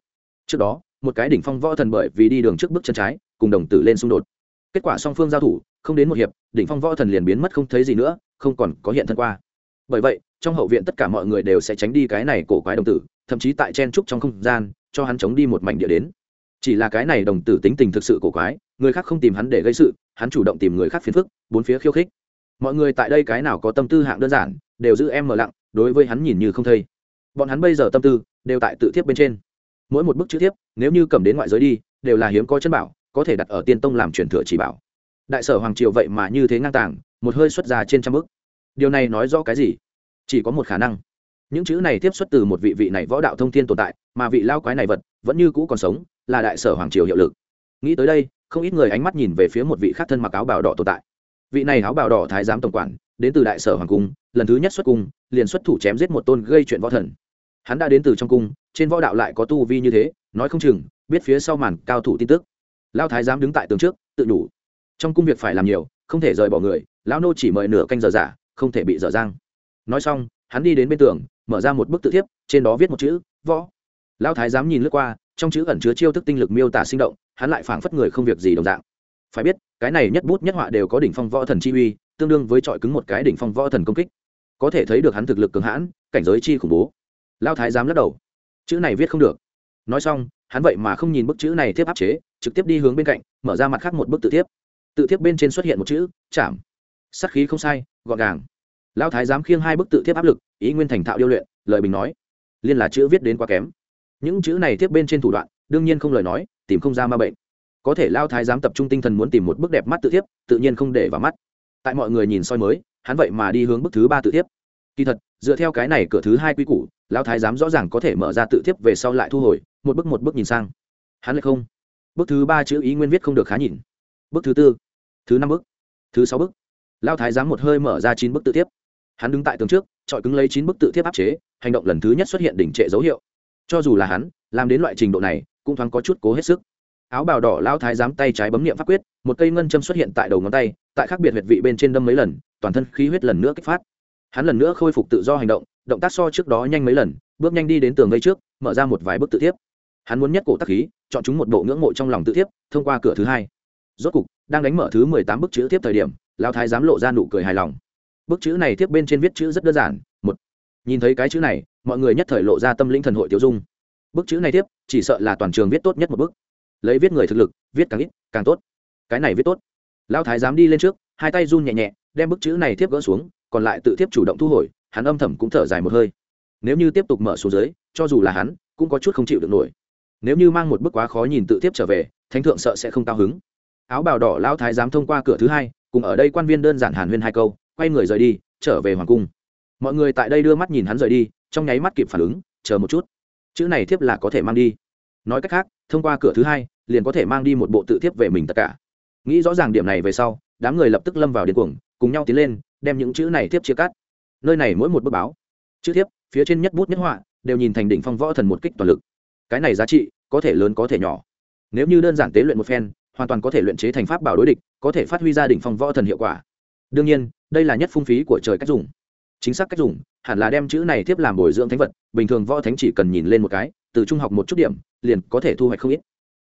Trước đó, một cái đỉnh phong võ thần bởi vì đi đường trước bước chân trái, cùng đồng tử lên xung đột. Kết quả song phương giao thủ, không đến một hiệp, đỉnh phong võ thần liền biến mất không thấy gì nữa, không còn có hiện thân qua. Bởi vậy, trong hậu viện tất cả mọi người đều sẽ tránh đi cái này cổ quái đồng tử, thậm chí tại chen trúc trong không gian, cho hắn chống đi một mảnh địa đến. Chỉ là cái này đồng tử tính tình thực sự cổ quái, người khác không tìm hắn để gây sự, hắn chủ động tìm người khác phiền phức, bốn phía khiêu khích mọi người tại đây cái nào có tâm tư hạng đơn giản, đều giữ em mở lặng, đối với hắn nhìn như không thây. Bọn hắn bây giờ tâm tư, đều tại tự thiếp bên trên. Mỗi một bức chữ thiếp, nếu như cầm đến ngoại giới đi, đều là hiếm có chân bảo, có thể đặt ở tiên tông làm truyền thừa chỉ bảo. Đại sở hoàng triều vậy mà như thế ngang tàng, một hơi xuất ra trên trăm bức. Điều này nói rõ cái gì? Chỉ có một khả năng. Những chữ này tiếp xuất từ một vị vị này võ đạo thông thiên tồn tại, mà vị lao quái này vật vẫn như cũ còn sống, là đại sở hoàng triều hiệu lực. Nghĩ tới đây, không ít người ánh mắt nhìn về phía một vị khác thân mặc áo bào đỏ tồn tại vị này áo bào đỏ thái giám tổng quản, đến từ đại sở hoàng cung, lần thứ nhất xuất cung, liền xuất thủ chém giết một tôn gây chuyện võ thần. Hắn đã đến từ trong cung, trên võ đạo lại có tu vi như thế, nói không chừng, biết phía sau màn cao thủ tin tức. Lao thái giám đứng tại tường trước, tự đủ trong cung việc phải làm nhiều, không thể rời bỏ người, lão nô chỉ mời nửa canh giờ giả, không thể bị dở dang. Nói xong, hắn đi đến bên tường, mở ra một bức tự thiếp, trên đó viết một chữ, võ. Lão thái giám nhìn lướt qua, trong chữ ẩn chứa chiêu thức tinh lực miêu tả sinh động, hắn lại phảng phất người không việc gì đồng dạng phải biết, cái này nhất bút nhất họa đều có đỉnh phong võ thần chi uy, tương đương với trọi cứng một cái đỉnh phong võ thần công kích. Có thể thấy được hắn thực lực cường hãn, cảnh giới chi khủng bố. Lao thái giám lắc đầu. Chữ này viết không được. Nói xong, hắn vậy mà không nhìn bức chữ này tiếp áp chế, trực tiếp đi hướng bên cạnh, mở ra mặt khác một bức tự tiếp tự tiếp bên trên xuất hiện một chữ chạm sắc khí không sai, gọn gàng. Lao thái giám khiêng hai bức tự tiếp áp lực, ý nguyên thành thạo điêu luyện, lời bình nói. Liên là chữ viết đến quá kém. Những chữ này tiếp bên trên thủ đoạn, đương nhiên không lời nói, tìm không ra ma bệnh có thể lao thái giám tập trung tinh thần muốn tìm một bức đẹp mắt tự thiếp, tự nhiên không để vào mắt. Tại mọi người nhìn soi mới, hắn vậy mà đi hướng bức thứ ba tự thiếp. Kỳ thật, dựa theo cái này cửa thứ hai quy củ, lao thái giám rõ ràng có thể mở ra tự thiếp về sau lại thu hồi, một bức một bức nhìn sang. Hắn lại không. Bức thứ ba chữ ý nguyên viết không được khá nhìn. Bức thứ tư, thứ năm bức thứ sáu bức lao thái giám một hơi mở ra chín bức tự thiếp. Hắn đứng tại tường trước, chọi cứng lấy chín bức tự thiếp áp chế, hành động lần thứ nhất xuất hiện đỉnh trệ dấu hiệu. Cho dù là hắn, làm đến loại trình độ này, cũng thoáng có chút cố hết sức áo bào đỏ lao thái giám tay trái bấm nghiệm pháp quyết, một cây ngân châm xuất hiện tại đầu ngón tay, tại khác biệt huyệt vị bên trên đâm mấy lần, toàn thân khí huyết lần nữa kích phát. Hắn lần nữa khôi phục tự do hành động động tác so trước đó nhanh mấy lần, bước nhanh đi đến tường gây trước, mở ra một vài bức tự thiếp. Hắn muốn nhất cổ tác khí, chọn chúng một bộ ngưỡng mộ trong lòng tự thiếp, thông qua cửa thứ hai. Rốt cục, đang đánh mở thứ mười tám bức chữ tiếp thời điểm, lao thái giám lộ ra nụ cười hài lòng. Bức chữ này tiếp bên trên viết chữ rất đơn giản, một. Nhìn thấy cái chữ này, mọi người nhất thời lộ ra tâm linh thần hội tiêu dung. Bức chữ này tiếp chỉ sợ là toàn trường viết tốt nhất một bức lấy viết người thực lực, viết càng ít, càng tốt. Cái này viết tốt. Lão thái dám đi lên trước, hai tay run nhẹ nhẹ, đem bức chữ này tiếp gỡ xuống, còn lại tự tiếp chủ động thu hồi, hắn âm thầm cũng thở dài một hơi. Nếu như tiếp tục mở xuống dưới, cho dù là hắn, cũng có chút không chịu được nổi. Nếu như mang một bức quá khó nhìn tự tiếp trở về, thánh thượng sợ sẽ không cao hứng. Áo bào đỏ lão thái dám thông qua cửa thứ hai, cùng ở đây quan viên đơn giản hàn huyên hai câu, quay người rời đi, trở về hoàng cung. Mọi người tại đây đưa mắt nhìn hắn rời đi, trong nháy mắt kịp phản ứng, chờ một chút. Chữ này thiếp là có thể mang đi. Nói cách khác thông qua cửa thứ hai, liền có thể mang đi một bộ tự thiếp về mình tất cả. Nghĩ rõ ràng điểm này về sau, đám người lập tức lâm vào điên cuồng, cùng nhau tiến lên, đem những chữ này tiếp chia cắt. Nơi này mỗi một bức báo, chữ thiếp, phía trên nhất bút nhất họa, đều nhìn thành đỉnh phong võ thần một kích toàn lực. Cái này giá trị, có thể lớn có thể nhỏ. Nếu như đơn giản tế luyện một phen, hoàn toàn có thể luyện chế thành pháp bảo đối địch, có thể phát huy ra đỉnh phong võ thần hiệu quả. Đương nhiên, đây là nhất phung phí của trời cách dùng. Chính xác cách dùng, hẳn là đem chữ này tiếp làm bồi dưỡng thánh vật, bình thường võ thánh chỉ cần nhìn lên một cái từ trung học một chút điểm, liền có thể thu hoạch không ít.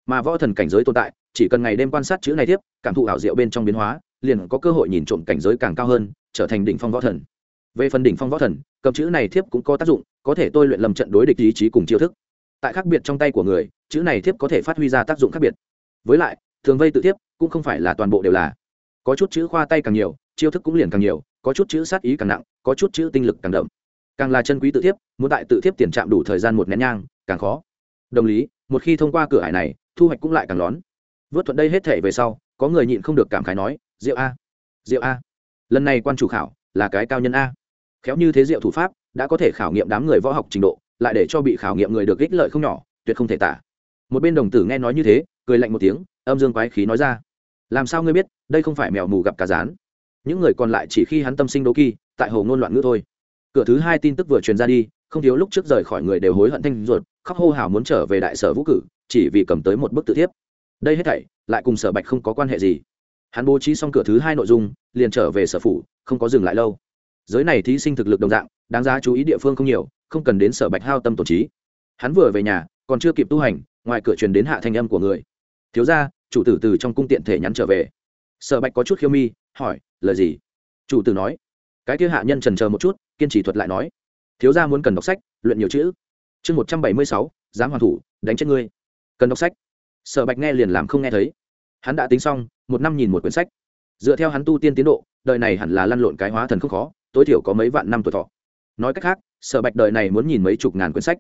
Mà võ thần cảnh giới tồn tại, chỉ cần ngày đêm quan sát chữ này tiếp, cảm thụ ảo diệu bên trong biến hóa, liền có cơ hội nhìn trộm cảnh giới càng cao hơn, trở thành đỉnh phong võ thần. Về phần đỉnh phong võ thần, cầm chữ này thiếp cũng có tác dụng, có thể tôi luyện lầm trận đối địch ý chí cùng chiêu thức. Tại khác biệt trong tay của người, chữ này thiếp có thể phát huy ra tác dụng khác biệt. Với lại, thường vây tự thiếp cũng không phải là toàn bộ đều là. Có chút chữ khoa tay càng nhiều, chiêu thức cũng liền càng nhiều, có chút chữ sát ý càng nặng, có chút chữ tinh lực càng đậm. Càng là chân quý tự thiếp muốn tại tự thiếp tiền chạm đủ thời gian một nén nhang càng khó. Đồng lý, một khi thông qua cửa hải này, thu hoạch cũng lại càng lón. Vớt thuận đây hết thể về sau, có người nhịn không được cảm khái nói rượu a rượu a, lần này quan chủ khảo là cái cao nhân a. Khéo như thế rượu thủ pháp, đã có thể khảo nghiệm đám người võ học trình độ, lại để cho bị khảo nghiệm người được ích lợi không nhỏ, tuyệt không thể tả. Một bên đồng tử nghe nói như thế, cười lạnh một tiếng, âm dương quái khí nói ra, làm sao ngươi biết, đây không phải mèo mù gặp cá rán. Những người còn lại chỉ khi hắn tâm sinh đố kỳ, tại hồ ngôn loạn ngữ thôi. Cửa thứ hai tin tức vừa truyền ra đi, không thiếu lúc trước rời khỏi người đều hối hận thanh ruột khóc hô hào muốn trở về đại sở vũ cử, chỉ vì cầm tới một bức tự thiếp. Đây hết thảy, lại cùng sở bạch không có quan hệ gì. Hắn bố trí xong cửa thứ hai nội dung, liền trở về sở phủ, không có dừng lại lâu. Giới này thí sinh thực lực đồng dạng, đáng giá chú ý địa phương không nhiều, không cần đến sở bạch hao tâm tổn trí. Hắn vừa về nhà, còn chưa kịp tu hành, ngoài cửa truyền đến hạ thanh âm của người. Thiếu ra chủ tử từ trong cung tiện thể nhắn trở về. Sở bạch có chút khiêu mi, hỏi, lời gì? Chủ tử nói, cái kia hạ nhân trần chờ một chút, kiên trì thuật lại nói. Thiếu gia muốn cần đọc sách, luyện nhiều chữ chương một trăm bảy mươi sáu, dám hoàn thủ, đánh chết ngươi. Cần đọc sách. Sở bạch nghe liền làm không nghe thấy. Hắn đã tính xong, một năm nhìn một quyển sách. Dựa theo hắn tu tiên tiến độ, đời này hẳn là lăn lộn cái hóa thần không khó, tối thiểu có mấy vạn năm tuổi thọ. Nói cách khác, sở bạch đời này muốn nhìn mấy chục ngàn quyển sách.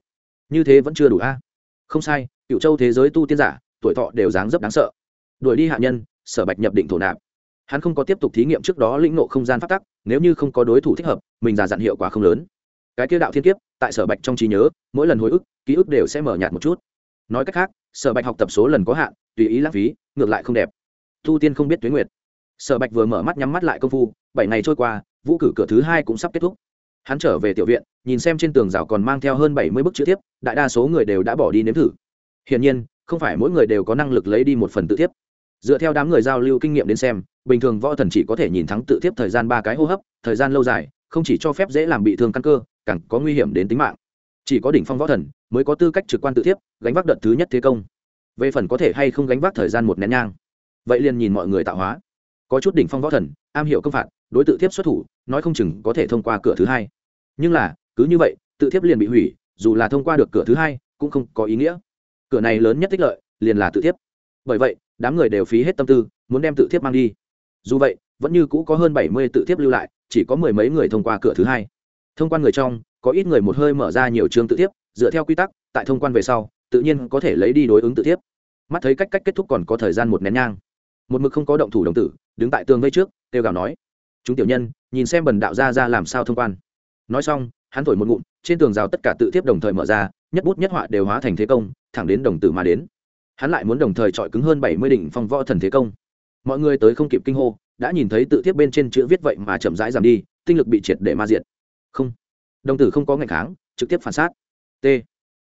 Như thế vẫn chưa đủ a. Không sai, cựu châu thế giới tu tiên giả, tuổi thọ đều dáng dấp đáng sợ. Đuổi đi hạ nhân, sở bạch nhập định thổ nạp. Hắn không có tiếp tục thí nghiệm trước đó lĩnh nộ không gian phát tắc, nếu như không có đối thủ thích hợp, mình già dặn hiệu quả không lớn cái kia đạo thiên kiếp, tại sở bạch trong trí nhớ, mỗi lần hồi ức, ký ức đều sẽ mở nhạt một chút. Nói cách khác, sở bạch học tập số lần có hạn, tùy ý lãng phí, ngược lại không đẹp. Thu tiên không biết tuyến nguyệt. Sở bạch vừa mở mắt nhắm mắt lại công phu, bảy ngày trôi qua, vũ cử cửa thứ hai cũng sắp kết thúc. Hắn trở về tiểu viện, nhìn xem trên tường rào còn mang theo hơn bảy mươi bức chữ tiếp đại đa số người đều đã bỏ đi nếm thử. Hiển nhiên, không phải mỗi người đều có năng lực lấy đi một phần tự tiếp dựa theo đám người giao lưu kinh nghiệm đến xem, bình thường võ thần chỉ có thể nhìn thắng tự tiếp thời gian ba cái hô hấp, thời gian lâu dài, không chỉ cho phép dễ làm bị thương căn cơ càng có nguy hiểm đến tính mạng. Chỉ có đỉnh phong võ thần mới có tư cách trực quan tự thiếp, gánh vác đợt thứ nhất thế công. Về phần có thể hay không gánh vác thời gian một nén nhang. Vậy liền nhìn mọi người tạo hóa. Có chút đỉnh phong võ thần am hiểu công phạt đối tự thiếp xuất thủ nói không chừng có thể thông qua cửa thứ hai. Nhưng là cứ như vậy tự thiếp liền bị hủy dù là thông qua được cửa thứ hai cũng không có ý nghĩa. Cửa này lớn nhất tích lợi liền là tự thiếp. Bởi vậy đám người đều phí hết tâm tư muốn đem tự thiếp mang đi. Dù vậy vẫn như cũ có hơn bảy mươi tự thiếp lưu lại chỉ có mười mấy người thông qua cửa thứ hai thông quan người trong có ít người một hơi mở ra nhiều chương tự tiếp, dựa theo quy tắc tại thông quan về sau tự nhiên có thể lấy đi đối ứng tự tiếp. mắt thấy cách cách kết thúc còn có thời gian một nén nhang. Một mực không có động thủ đồng tử đứng tại tường vây trước kêu gào nói chúng tiểu nhân nhìn xem bần đạo ra ra làm sao thông quan. Nói xong hắn thổi một ngụm trên tường rào tất cả tự tiếp đồng thời mở ra nhất bút nhất họa đều hóa thành thế công thẳng đến đồng tử mà đến. Hắn lại muốn đồng thời chọi cứng hơn bảy mươi đỉnh phong võ thần thế công. Mọi người tới không kịp kinh hô đã nhìn thấy tự tiếp bên trên chữ viết vậy mà chậm rãi giảm đi tinh lực bị triệt để ma diệt không. Đồng tử không có ngày kháng, trực tiếp phản sát. T.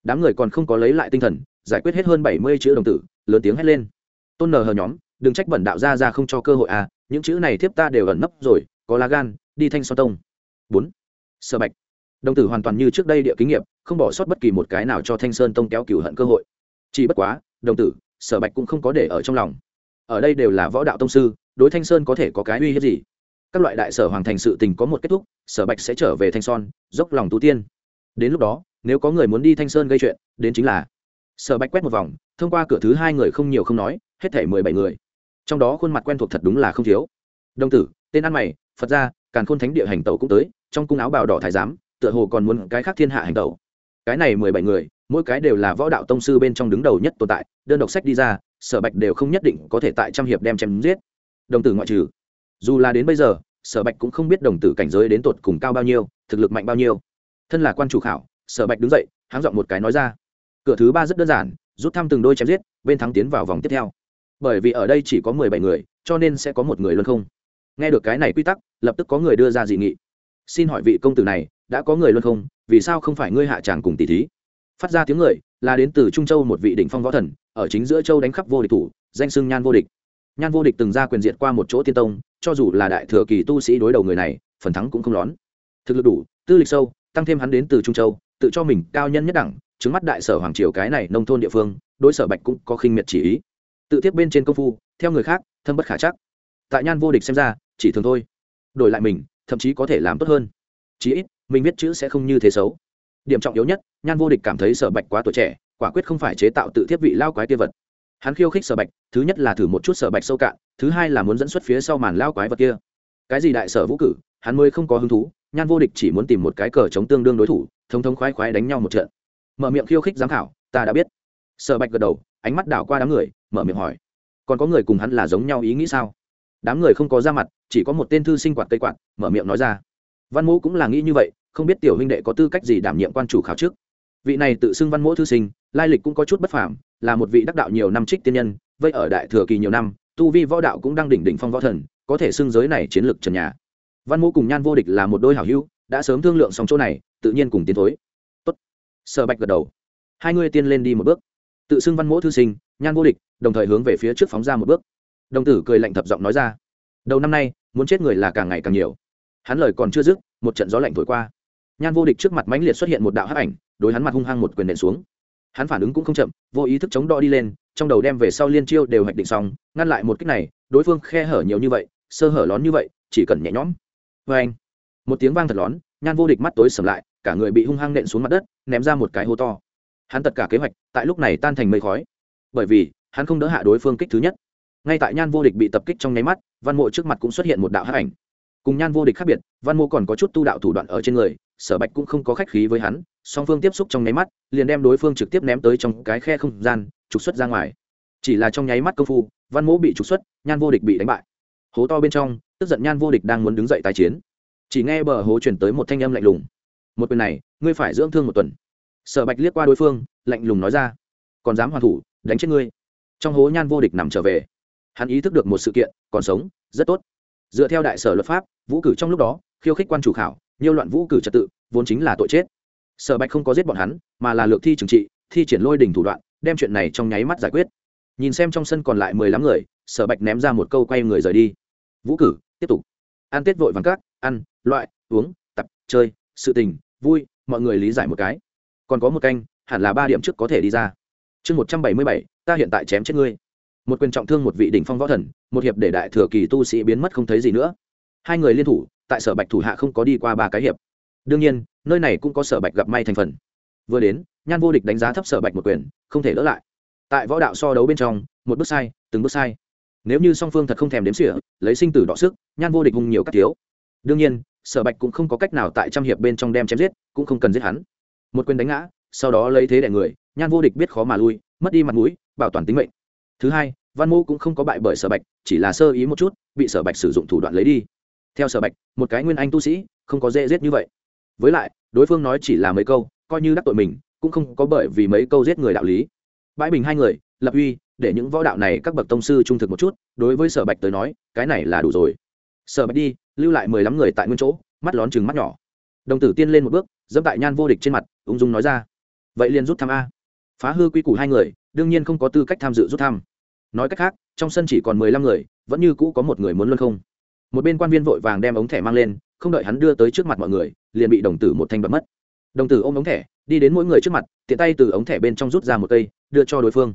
Đám người còn không có lấy lại tinh thần, giải quyết hết hơn bảy mươi chữ đồng tử, lớn tiếng hét lên. Tôn nờ hờ nhóm, đừng trách bẩn đạo ra ra không cho cơ hội à những chữ này thiếp ta đều ẩn nấp rồi, có lá gan, đi thanh so tông. Bốn. Sợ bạch. Đồng tử hoàn toàn như trước đây địa kinh nghiệm, không bỏ sót bất kỳ một cái nào cho thanh sơn tông kéo cửu hận cơ hội. Chỉ bất quá, đồng tử, sở bạch cũng không có để ở trong lòng. Ở đây đều là võ đạo tông sư, đối thanh sơn có thể có cái uy hiếp gì? Các loại đại sở hoàng thành sự tình có một kết thúc, sở bạch sẽ trở về thanh son, dốc lòng tú tiên. Đến lúc đó, nếu có người muốn đi thanh sơn gây chuyện, đến chính là. Sở bạch quét một vòng, thông qua cửa thứ hai người không nhiều không nói, hết thể mười bảy người. Trong đó khuôn mặt quen thuộc thật đúng là không thiếu. Đồng tử, tên ăn mày, phật gia, càn khôn thánh địa hành tẩu cũng tới, trong cung áo bào đỏ thái giám, tựa hồ còn muốn cái khác thiên hạ hành tẩu. Cái này mười bảy người, mỗi cái đều là võ đạo tông sư bên trong đứng đầu nhất tồn tại, đơn độc sách đi ra, sở bạch đều không nhất định có thể tại trăm hiệp đem chém giết. Đồng tử ngoại trừ dù là đến bây giờ, sở bạch cũng không biết đồng tử cảnh giới đến tột cùng cao bao nhiêu, thực lực mạnh bao nhiêu. Thân là quan chủ khảo, sở bạch đứng dậy, háng dọn một cái nói ra. Cửa thứ ba rất đơn giản, rút thăm từng đôi chém giết, bên thắng tiến vào vòng tiếp theo. Bởi vì ở đây chỉ có mười bảy người, cho nên sẽ có một người luân không. Nghe được cái này quy tắc, lập tức có người đưa ra dị nghị. Xin hỏi vị công tử này, đã có người luân không? Vì sao không phải ngươi hạ tràng cùng tỷ thí? Phát ra tiếng người, là đến từ trung châu một vị đỉnh phong võ thần, ở chính giữa châu đánh khắp vô địch thủ, danh xưng nhan vô địch. Nhan vô địch từng ra quyền diện qua một chỗ tiên tông cho dù là đại thừa kỳ tu sĩ đối đầu người này, phần thắng cũng không lón. Thực lực đủ, tư lịch sâu, tăng thêm hắn đến từ trung châu, tự cho mình cao nhân nhất đẳng chứng mắt đại sở hoàng triều cái này nông thôn địa phương, đối sở bạch cũng có khinh miệt chỉ ý. Tự tiếp bên trên công phu, theo người khác, thâm bất khả chắc. Tại nhan vô địch xem ra, chỉ thường thôi. Đổi lại mình, thậm chí có thể làm tốt hơn. Chí ít, mình biết chữ sẽ không như thế xấu. Điểm trọng yếu nhất, nhan vô địch cảm thấy sở bạch quá tuổi trẻ, quả quyết không phải chế tạo tự thiết vị lao quái kia vật hắn khiêu khích sở bạch, thứ nhất là thử một chút sở bạch sâu cạn, thứ hai là muốn dẫn xuất phía sau màn lao quái vật kia. Cái gì đại sở vũ cử, hắn mới không có hứng thú, nhan vô địch chỉ muốn tìm một cái cờ chống tương đương đối thủ thống thống khoái khoái đánh nhau một trận. Mở miệng khiêu khích giám khảo, ta đã biết. Sở bạch gật đầu, ánh mắt đảo qua đám người, mở miệng hỏi. Còn có người cùng hắn là giống nhau ý nghĩ sao? Đám người không có ra mặt, chỉ có một tên thư sinh quạt cây quạt, mở miệng nói ra. Văn mũ cũng là nghĩ như vậy, không biết tiểu huynh đệ có tư cách gì đảm nhiệm quan chủ khảo trước vị này tự xưng văn mỗ thư sinh, lai lịch cũng có chút bất phàm, là một vị đắc đạo nhiều năm trích tiên nhân, vây ở đại thừa kỳ nhiều năm, tu vi võ đạo cũng đang đỉnh đỉnh phong võ thần, có thể xưng giới này chiến lược trần nhà. Văn mỗ cùng nhan vô địch là một đôi hảo hữu, đã sớm thương lượng xong chỗ này, tự nhiên cùng tiến thối. Tốt. Sở bạch gật đầu. Hai người tiên lên đi một bước. Tự xưng văn mỗ thư sinh, nhan vô địch, đồng thời hướng về phía trước phóng ra một bước. Đồng tử cười lạnh thập giọng nói ra. Đầu năm nay, muốn chết người là càng ngày càng nhiều. Hắn lời còn chưa dứt, một trận gió lạnh thổi qua nhan vô địch trước mặt mãnh liệt xuất hiện một đạo hắc ảnh, đối hắn mặt hung hăng một quyền nện xuống. Hắn phản ứng cũng không chậm, vô ý thức chống đo đi lên, trong đầu đem về sau liên chiêu đều hoạch định xong, ngăn lại một cách này, đối phương khe hở nhiều như vậy, sơ hở lón như vậy, chỉ cần nhẹ nhõm. Vê anh, một tiếng vang thật lón, nhan vô địch mắt tối sầm lại, cả người bị hung hăng nện xuống mặt đất, ném ra một cái hố to. Hắn tất cả kế hoạch tại lúc này tan thành mây khói, bởi vì hắn không đỡ hạ đối phương kích thứ nhất. Ngay tại nhan vô địch bị tập kích trong nháy mắt, văn mộ trước mặt cũng xuất hiện một đạo hắc ảnh. Cùng nhan vô địch khác biệt, văn Mộ còn có chút tu đạo thủ đoạn ở trên người sở bạch cũng không có khách khí với hắn, song phương tiếp xúc trong nháy mắt, liền đem đối phương trực tiếp ném tới trong cái khe không gian, trục xuất ra ngoài. Chỉ là trong nháy mắt công phu, văn mỗ bị trục xuất, nhan vô địch bị đánh bại. Hố to bên trong, tức giận nhan vô địch đang muốn đứng dậy tái chiến. Chỉ nghe bờ hố chuyển tới một thanh âm lạnh lùng. Một quyền này, ngươi phải dưỡng thương một tuần. Sở bạch liếc qua đối phương, lạnh lùng nói ra. Còn dám hoàn thủ, đánh chết ngươi. Trong hố nhan vô địch nằm trở về. Hắn ý thức được một sự kiện, còn sống, rất tốt. Dựa theo đại sở luật pháp, vũ cử trong lúc đó, khiêu khích quan chủ khảo nhiều loạn vũ cử trật tự, vốn chính là tội chết. Sở bạch không có giết bọn hắn, mà là lược thi trừng trị, thi triển lôi đình thủ đoạn, đem chuyện này trong nháy mắt giải quyết. Nhìn xem trong sân còn lại mười lăm người, sở bạch ném ra một câu quay người rời đi. Vũ cử, tiếp tục. Ăn tết vội vàng các, ăn, loại, uống, tập, chơi, sự tình, vui, mọi người lý giải một cái. Còn có một canh, hẳn là ba điểm trước có thể đi ra. Chương một trăm bảy mươi bảy, ta hiện tại chém chết ngươi. Một quyền trọng thương một vị đỉnh phong võ thần, một hiệp để đại thừa kỳ tu sĩ biến mất không thấy gì nữa. Hai người liên thủ tại sở bạch thủ hạ không có đi qua ba cái hiệp. Đương nhiên, nơi này cũng có sở bạch gặp may thành phần. Vừa đến, nhan vô địch đánh giá thấp sở bạch một quyền, không thể lỡ lại. Tại võ đạo so đấu bên trong, một bước sai, từng bước sai. Nếu như song phương thật không thèm đếm xỉa, lấy sinh tử đọ sức, nhan vô địch hung nhiều các thiếu. Đương nhiên, sở bạch cũng không có cách nào tại trăm hiệp bên trong đem chém giết, cũng không cần giết hắn. Một quyền đánh ngã, sau đó lấy thế đẻ người, nhan vô địch biết khó mà lui, mất đi mặt mũi, bảo toàn tính mệnh. Thứ hai, văn mô cũng không có bại bởi sở bạch, chỉ là sơ ý một chút, bị sở bạch sử dụng thủ đoạn lấy đi theo sở bạch, một cái nguyên anh tu sĩ, không có dễ giết như vậy. Với lại, đối phương nói chỉ là mấy câu, coi như đắc tội mình, cũng không có bởi vì mấy câu giết người đạo lý. Bãi bình hai người, lập uy, để những võ đạo này các bậc tông sư trung thực một chút, đối với sở bạch tới nói, cái này là đủ rồi. Sở bạch đi, lưu lại mười lăm người tại nguyên chỗ, mắt lón chừng mắt nhỏ. Đồng tử tiên lên một bước, dẫm tại nhan vô địch trên mặt, ung dung nói ra. Vậy liền rút thăm a. Phá hư quy củ hai người, đương nhiên không có tư cách tham dự rút thăm. Nói cách khác, trong sân chỉ còn mười lăm người, vẫn như cũ có một người muốn luân không? Một bên quan viên vội vàng đem ống thẻ mang lên, không đợi hắn đưa tới trước mặt mọi người, liền bị đồng tử một thanh bật mất. Đồng tử ôm ống thẻ, đi đến mỗi người trước mặt, tiện tay từ ống thẻ bên trong rút ra một cây, đưa cho đối phương.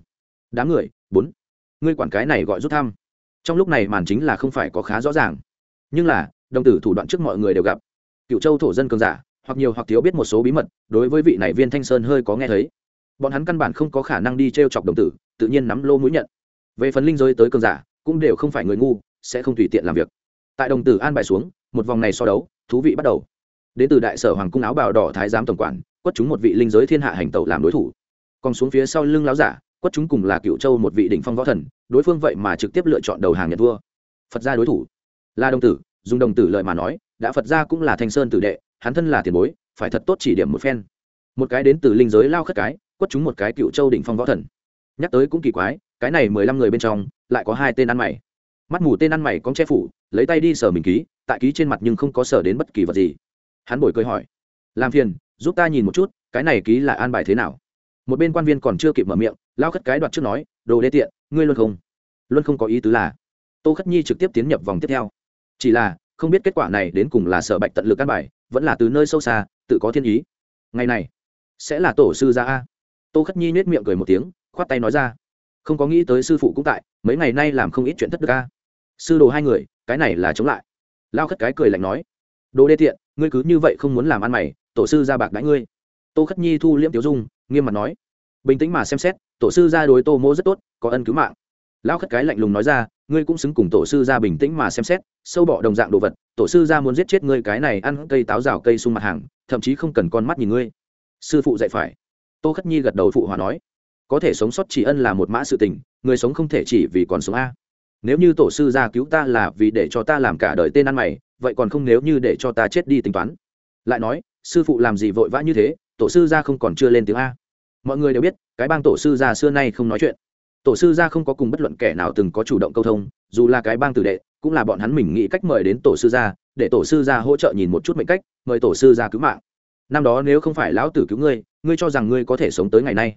Đám người, bốn, ngươi quản cái này gọi rút thăm. Trong lúc này màn chính là không phải có khá rõ ràng. Nhưng là, đồng tử thủ đoạn trước mọi người đều gặp. Cựu châu thổ dân cường giả, hoặc nhiều hoặc thiếu biết một số bí mật, đối với vị này viên thanh sơn hơi có nghe thấy. Bọn hắn căn bản không có khả năng đi t r e o chọc đồng tử, tự nhiên nắm lô mũi nhận. Về phần linh giới tới cường giả, cũng đều không phải người ngu, sẽ không tùy tiện làm việc tại đồng tử an bài xuống, một vòng này so đấu, thú vị bắt đầu. Đến từ đại sở hoàng cung áo bào đỏ thái giám tổng quản, quất chúng một vị linh giới thiên hạ hành tẩu làm đối thủ. Còn xuống phía sau lưng láo giả, quất chúng cùng là cựu châu một vị đỉnh phong võ thần, đối phương vậy mà trực tiếp lựa chọn đầu hàng nhật vua. Phật gia đối thủ. Là đồng tử, dùng đồng tử lợi mà nói, đã phật gia cũng là thanh sơn tử đệ, hắn thân là tiền bối, phải thật tốt chỉ điểm một phen. Một cái đến từ linh giới lao khất cái, quất chúng một cái cựu châu đỉnh phong võ thần. Nhắc tới cũng kỳ quái, cái này mười lăm người bên trong, lại có hai tên ăn mày. Mắt mù tên ăn mày có che phủ lấy tay đi sờ mình ký, tại ký trên mặt nhưng không có sờ đến bất kỳ vật gì. Hắn bồi cười hỏi, làm phiền, giúp ta nhìn một chút, cái này ký là an bài thế nào? Một bên quan viên còn chưa kịp mở miệng, lao khất cái đoạt trước nói, đồ đê tiện, ngươi luôn không? Luôn không có ý tứ là, tô khất nhi trực tiếp tiến nhập vòng tiếp theo. Chỉ là, không biết kết quả này đến cùng là sở bạch tận lực căn bài, vẫn là từ nơi sâu xa, tự có thiên ý. Ngày này, sẽ là tổ sư gia a. Tô khất nhi nết miệng cười một tiếng, khoát tay nói ra, không có nghĩ tới sư phụ cũng tại, mấy ngày nay làm không ít chuyện thất đức a. Sư đồ hai người cái này là chống lại. Lao khất cái cười lạnh nói, đồ đê tiện, ngươi cứ như vậy không muốn làm ăn mày, tổ sư ra bạc đãi ngươi. Tô khất nhi thu liễm tiểu dung, nghiêm mặt nói, bình tĩnh mà xem xét, tổ sư ra đối tô mỗ rất tốt, có ân cứu mạng. Lao khất cái lạnh lùng nói ra, ngươi cũng xứng cùng tổ sư ra bình tĩnh mà xem xét, sâu bọ đồng dạng đồ vật, tổ sư ra muốn giết chết ngươi cái này ăn cây táo rào cây sung mặt hàng, thậm chí không cần con mắt nhìn ngươi. Sư phụ dạy phải. Tô khất nhi gật đầu phụ hòa nói, có thể sống sót chỉ ân là một mã sự tình, người sống không thể chỉ vì còn sống a nếu như tổ sư gia cứu ta là vì để cho ta làm cả đời tên ăn mày, vậy còn không nếu như để cho ta chết đi tính toán. Lại nói, sư phụ làm gì vội vã như thế, tổ sư gia không còn chưa lên tiếng a. Mọi người đều biết, cái bang tổ sư gia xưa nay không nói chuyện. Tổ sư gia không có cùng bất luận kẻ nào từng có chủ động câu thông, dù là cái bang tử đệ, cũng là bọn hắn mình nghĩ cách mời đến tổ sư gia để tổ sư gia hỗ trợ nhìn một chút mệnh cách, mời tổ sư gia cứu mạng. Năm đó nếu không phải lão tử cứu ngươi ngươi cho rằng ngươi có thể sống tới ngày nay.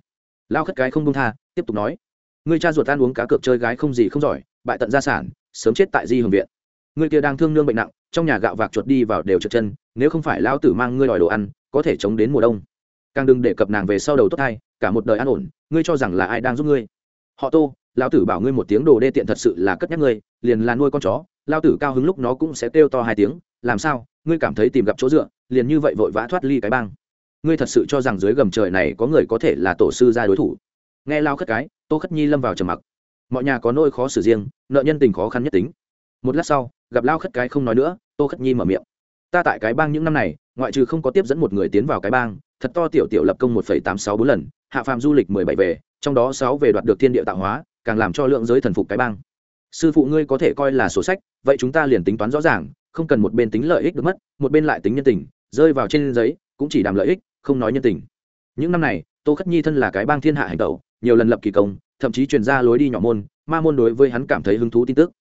Lao khất cái không công tha, tiếp tục nói ngươi cha ruột ăn uống cá cược chơi gái không gì không giỏi, bại tận gia sản, sớm chết tại di hưởng viện. Ngươi kia đang thương nương bệnh nặng, trong nhà gạo vạc chuột đi vào đều trượt chân, nếu không phải lão tử mang ngươi đòi đồ ăn, có thể chống đến mùa đông. Càng đừng để cập nàng về sau đầu tốt thai, cả một đời an ổn, ngươi cho rằng là ai đang giúp ngươi? Họ tô, Lão tử bảo ngươi một tiếng đồ đê tiện thật sự là cất nhắc ngươi, liền là nuôi con chó, Lão tử cao hứng lúc nó cũng sẽ kêu to hai tiếng, làm sao, ngươi cảm thấy tìm gặp chỗ dựa, liền như vậy vội vã thoát ly cái bang. Ngươi thật sự cho rằng dưới gầm trời này có người có thể là tổ sư ra đối thủ? Nghe lao khất cái, tô khất nhi lâm vào trầm mặc. Mọi nhà có nỗi khó xử riêng, nợ nhân tình khó khăn nhất tính. Một lát sau, gặp lao khất cái không nói nữa, tô khất nhi mở miệng. Ta tại cái bang những năm này, ngoại trừ không có tiếp dẫn một người tiến vào cái bang, thật to tiểu tiểu lập công một phẩy tám sáu bốn lần, hạ phàm du lịch mười bảy về, trong đó sáu về đoạt được thiên địa tạo hóa, càng làm cho lượng giới thần phục cái bang. Sư phụ ngươi có thể coi là sổ sách, vậy chúng ta liền tính toán rõ ràng, không cần một bên tính lợi ích được mất, một bên lại tính nhân tình, rơi vào trên giấy, cũng chỉ đàm lợi ích, không nói nhân tình. Những năm này, tô khất nhi thân là cái bang thiên hạ hành tẩu nhiều lần lập kỳ công, thậm chí truyền ra lối đi nhỏ môn, ma môn đối với hắn cảm thấy hứng thú tin tức.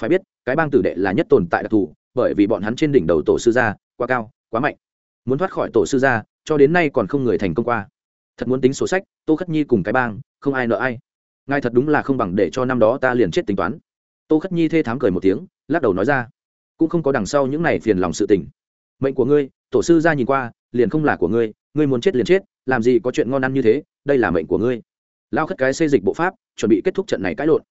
Phải biết, cái bang tử đệ là nhất tồn tại đặc thù, bởi vì bọn hắn trên đỉnh đầu tổ sư gia, quá cao, quá mạnh. Muốn thoát khỏi tổ sư gia, cho đến nay còn không người thành công qua. Thật muốn tính sổ sách, tô khất nhi cùng cái bang, không ai nợ ai. Ngài thật đúng là không bằng để cho năm đó ta liền chết tính toán. Tô khất nhi thê thám cười một tiếng, lắc đầu nói ra. Cũng không có đằng sau những này phiền lòng sự tình. Mệnh của ngươi, tổ sư ra nhìn qua, liền không là của ngươi ngươi muốn chết liền chết, làm gì có chuyện ngon ăn như thế, đây là mệnh của ngươi lao khất cái xây dịch bộ pháp, chuẩn bị kết thúc trận này cãi lộn.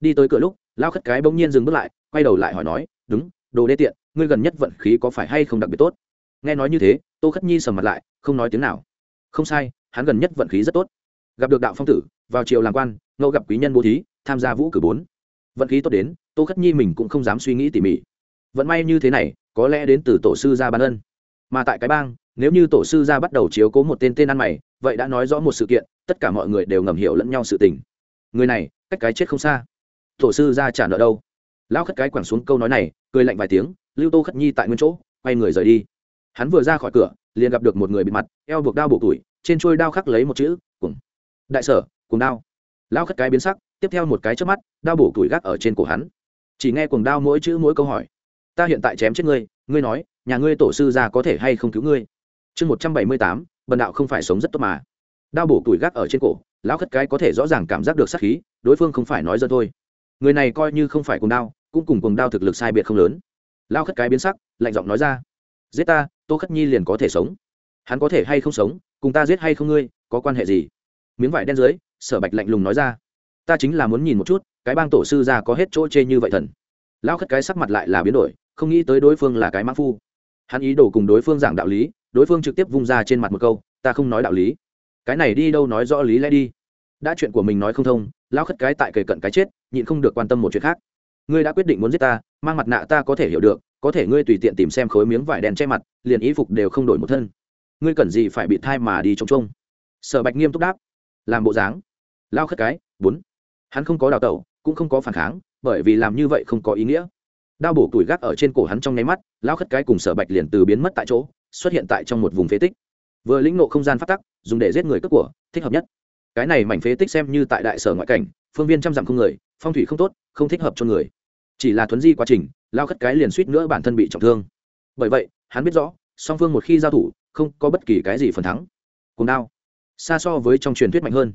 Đi tới cửa lúc, lao khất cái bỗng nhiên dừng bước lại, quay đầu lại hỏi nói, đúng, đồ đê tiện, ngươi gần nhất vận khí có phải hay không đặc biệt tốt? Nghe nói như thế, tô khất nhi sầm mặt lại, không nói tiếng nào. Không sai, hắn gần nhất vận khí rất tốt. Gặp được đạo phong tử, vào triều làm quan, ngẫu gặp quý nhân bố thí, tham gia vũ cử bốn. Vận khí tốt đến, tô khất nhi mình cũng không dám suy nghĩ tỉ mỉ. Vận may như thế này, có lẽ đến từ tổ sư gia ban ân. Mà tại cái bang, nếu như tổ sư gia bắt đầu chiếu cố một tên tên ăn mày, vậy đã nói rõ một sự kiện tất cả mọi người đều ngầm hiểu lẫn nhau sự tình. Người này, cách cái chết không xa. Tổ sư gia trả nợ đâu? Lão khất cái quẳng xuống câu nói này, cười lạnh vài tiếng, lưu tô khất nhi tại nguyên chỗ, quay người rời đi. Hắn vừa ra khỏi cửa, liền gặp được một người bị mặt, eo buộc đao buộc tuổi trên trôi đao khắc lấy một chữ cùng đại sở cùng đao. Lão khất cái biến sắc, tiếp theo một cái trước mắt, đao bổ tuổi gác ở trên cổ hắn. Chỉ nghe cuồng đao mỗi chữ mỗi câu hỏi, ta hiện tại chém chết ngươi ngươi nói, nhà ngươi tổ sư ra có thể hay không cứu ngươi? Chương một trăm bảy mươi tám, bần đạo không phải sống rất tốt mà đao bổ tuổi gác ở trên cổ, lão khất cái có thể rõ ràng cảm giác được sát khí, đối phương không phải nói dân thôi. Người này coi như không phải cùng đao, cũng cùng cùng đao thực lực sai biệt không lớn. Lao khất cái biến sắc, lạnh giọng nói ra, giết ta, tô khất nhi liền có thể sống. Hắn có thể hay không sống, cùng ta giết hay không ngươi, có quan hệ gì? Miếng vải đen dưới, sở bạch lạnh lùng nói ra, ta chính là muốn nhìn một chút, cái bang tổ sư ra có hết chỗ chê như vậy thần. Lao khất cái sắc mặt lại là biến đổi, không nghĩ tới đối phương là cái mã phu. Hắn ý đồ cùng đối phương giảng đạo lý, đối phương trực tiếp vung ra trên mặt một câu, ta không nói đạo lý cái này đi đâu nói rõ lý lẽ đi. Đã chuyện của mình nói không thông, lao khất cái tại kề cận cái chết, nhịn không được quan tâm một chuyện khác. Ngươi đã quyết định muốn giết ta, mang mặt nạ ta có thể hiểu được, có thể ngươi tùy tiện tìm xem khối miếng vải đen che mặt, liền y phục đều không đổi một thân. Ngươi cần gì phải bị thai mà đi trông trông sở bạch nghiêm túc đáp. Làm bộ dáng. Lao khất cái, bốn. Hắn không có đào tẩu, cũng không có phản kháng, bởi vì làm như vậy không có ý nghĩa. Đao bổ tuổi gác ở trên cổ hắn trong nháy mắt, lao khất cái cùng sở bạch liền từ biến mất tại chỗ, xuất hiện tại trong một vùng phế tích vừa lĩnh nộ không gian phát tắc, dùng để giết người cướp của, thích hợp nhất. Cái này mảnh phế tích xem như tại đại sở ngoại cảnh, phương viên trăm dặm không người, phong thủy không tốt, không thích hợp cho người. Chỉ là thuấn di quá trình, lao khất cái liền suýt nữa bản thân bị trọng thương. Bởi vậy, hắn biết rõ, song phương một khi giao thủ, không có bất kỳ cái gì phần thắng. Cùng đao. Xa so với trong truyền thuyết mạnh hơn.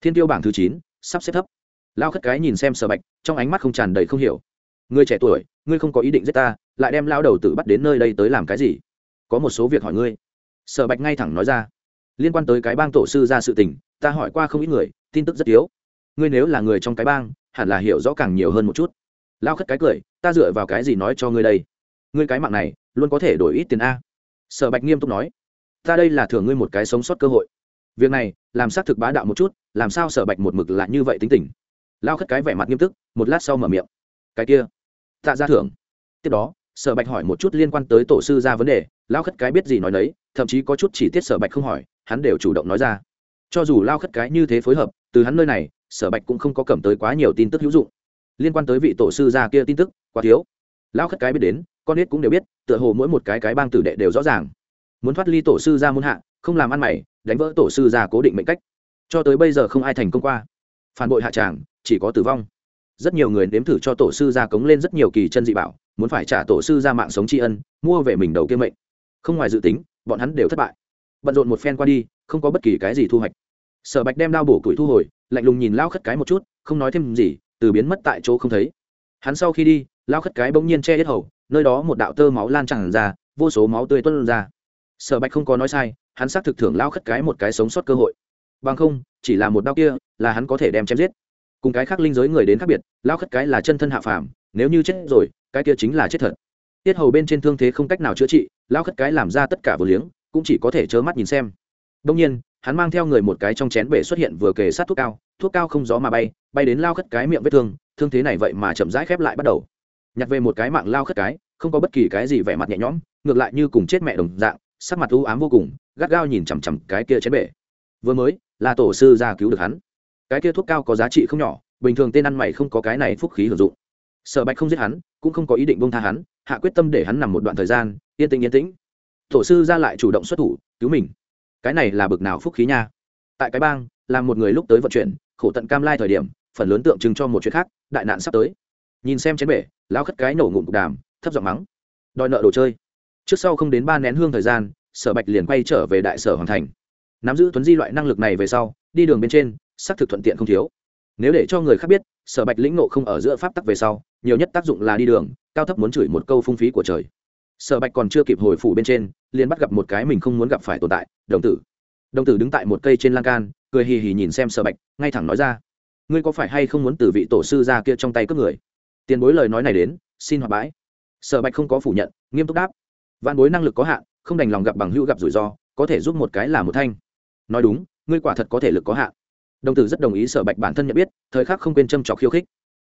Thiên tiêu bảng thứ chín, sắp xếp thấp. Lao khất cái nhìn xem sở bạch, trong ánh mắt không tràn đầy không hiểu. Ngươi trẻ tuổi, ngươi không có ý định giết ta, lại đem lao đầu tử bắt đến nơi đây tới làm cái gì? Có một số việc hỏi ngươi sở bạch ngay thẳng nói ra, liên quan tới cái bang tổ sư ra sự tình, ta hỏi qua không ít người, tin tức rất yếu ngươi nếu là người trong cái bang, hẳn là hiểu rõ càng nhiều hơn một chút. Lao khất cái cười, ta dựa vào cái gì nói cho ngươi đây? Ngươi cái mạng này, luôn có thể đổi ít tiền a. Sở bạch nghiêm túc nói, ta đây là thưởng ngươi một cái sống sót cơ hội. Việc này, làm xác thực bá đạo một chút, làm sao sở bạch một mực lại như vậy tính tình? Lao khất cái vẻ mặt nghiêm túc, một lát sau mở miệng, cái kia, tạ ra thưởng. Tiếp đó, sở bạch hỏi một chút liên quan tới tổ sư ra vấn đề lao khất cái biết gì nói đấy thậm chí có chút chỉ tiết sở bạch không hỏi, hắn đều chủ động nói ra. Cho dù lao khất cái như thế phối hợp, từ hắn nơi này, sở bạch cũng không có cầm tới quá nhiều tin tức hữu dụng. Liên quan tới vị tổ sư gia kia tin tức, quá thiếu. Lao khất cái biết đến, con nết cũng đều biết, tựa hồ mỗi một cái cái bang tử đệ đều rõ ràng. Muốn thoát ly tổ sư gia muôn hạ, không làm ăn mày, đánh vỡ tổ sư gia cố định mệnh cách. Cho tới bây giờ không ai thành công qua. Phản bội hạ tràng, chỉ có tử vong. Rất nhiều người nếm thử cho tổ sư gia cống lên rất nhiều kỳ chân dị bảo, muốn phải trả tổ sư gia mạng sống tri ân, mua về mình đầu kia mệnh không ngoài dự tính, bọn hắn đều thất bại. Bận rộn một phen qua đi, không có bất kỳ cái gì thu hoạch. Sở bạch đem đao bổ củi thu hồi, lạnh lùng nhìn lao khất cái một chút, không nói thêm gì, từ biến mất tại chỗ không thấy. Hắn sau khi đi, lao khất cái bỗng nhiên che hết hầu, nơi đó một đạo tơ máu lan tràn ra, vô số máu tươi tuân ra. Sở bạch không có nói sai, hắn xác thực thưởng lao khất cái một cái sống sót cơ hội. Bằng không, chỉ là một đau kia, là hắn có thể đem chém giết. Cùng cái khác linh giới người đến khác biệt, lao khất cái là chân thân hạ phàm, nếu như chết rồi, cái kia chính là chết thật tiết hầu bên trên thương thế không cách nào chữa trị lao khất cái làm ra tất cả vừa liếng, cũng chỉ có thể trơ mắt nhìn xem. Đông nhiên, hắn mang theo người một cái trong chén bể xuất hiện vừa kề sát thuốc cao thuốc cao không gió mà bay bay đến lao khất cái miệng vết thương thương thế này vậy mà chậm rãi khép lại bắt đầu. Nhặt về một cái mạng lao khất cái, không có bất kỳ cái gì vẻ mặt nhẹ nhõm, ngược lại như cùng chết mẹ đồng dạng, sắc mặt u ám vô cùng, gắt gao nhìn chằm chằm cái kia chén bể. Vừa mới, là tổ sư ra cứu được hắn. Cái kia thuốc cao có giá trị không nhỏ, bình thường tên ăn mày không có cái này phúc khí hưởng dụng. Sở bạch không giết hắn cũng không có ý định buông tha hắn, hạ quyết tâm để hắn nằm một đoạn thời gian, yên tĩnh yên tĩnh. Tổ sư ra lại chủ động xuất thủ, cứu mình. Cái này là bực nào phúc khí nha. Tại cái bang là một người lúc tới vận chuyển, khổ tận cam lai thời điểm, phần lớn tượng trưng cho một chuyện khác, đại nạn sắp tới. Nhìn xem chén bể lao khất cái nổ ngụm cục đàm, thấp giọng mắng. Đòi nợ đồ chơi. Trước sau không đến ba nén hương thời gian, sở bạch liền quay trở về đại sở hoàng thành. Nắm giữ tuấn di loại năng lực này về sau, đi đường bên trên, xác thực thuận tiện không thiếu. Nếu để cho người khác biết sở bạch lĩnh nộ không ở giữa pháp tắc về sau, nhiều nhất tác dụng là đi đường, cao thấp muốn chửi một câu phung phí của trời. Sở bạch còn chưa kịp hồi phủ bên trên, liền bắt gặp một cái mình không muốn gặp phải tồn tại, đồng tử. Đồng tử đứng tại một cây trên lan can, cười hì hì nhìn xem sở bạch, ngay thẳng nói ra, ngươi có phải hay không muốn từ vị tổ sư ra kia trong tay cướp người? Tiền bối lời nói này đến, xin hoạt bãi sở bạch không có phủ nhận, nghiêm túc đáp văn bối năng lực có hạn, không đành lòng gặp bằng hữu gặp rủi ro, có thể giúp một cái là một thanh. Nói đúng, ngươi quả thật có thể lực có hạn đồng tử rất đồng ý sở bạch bản thân nhận biết, thời khắc không quên châm trọc khiêu khích.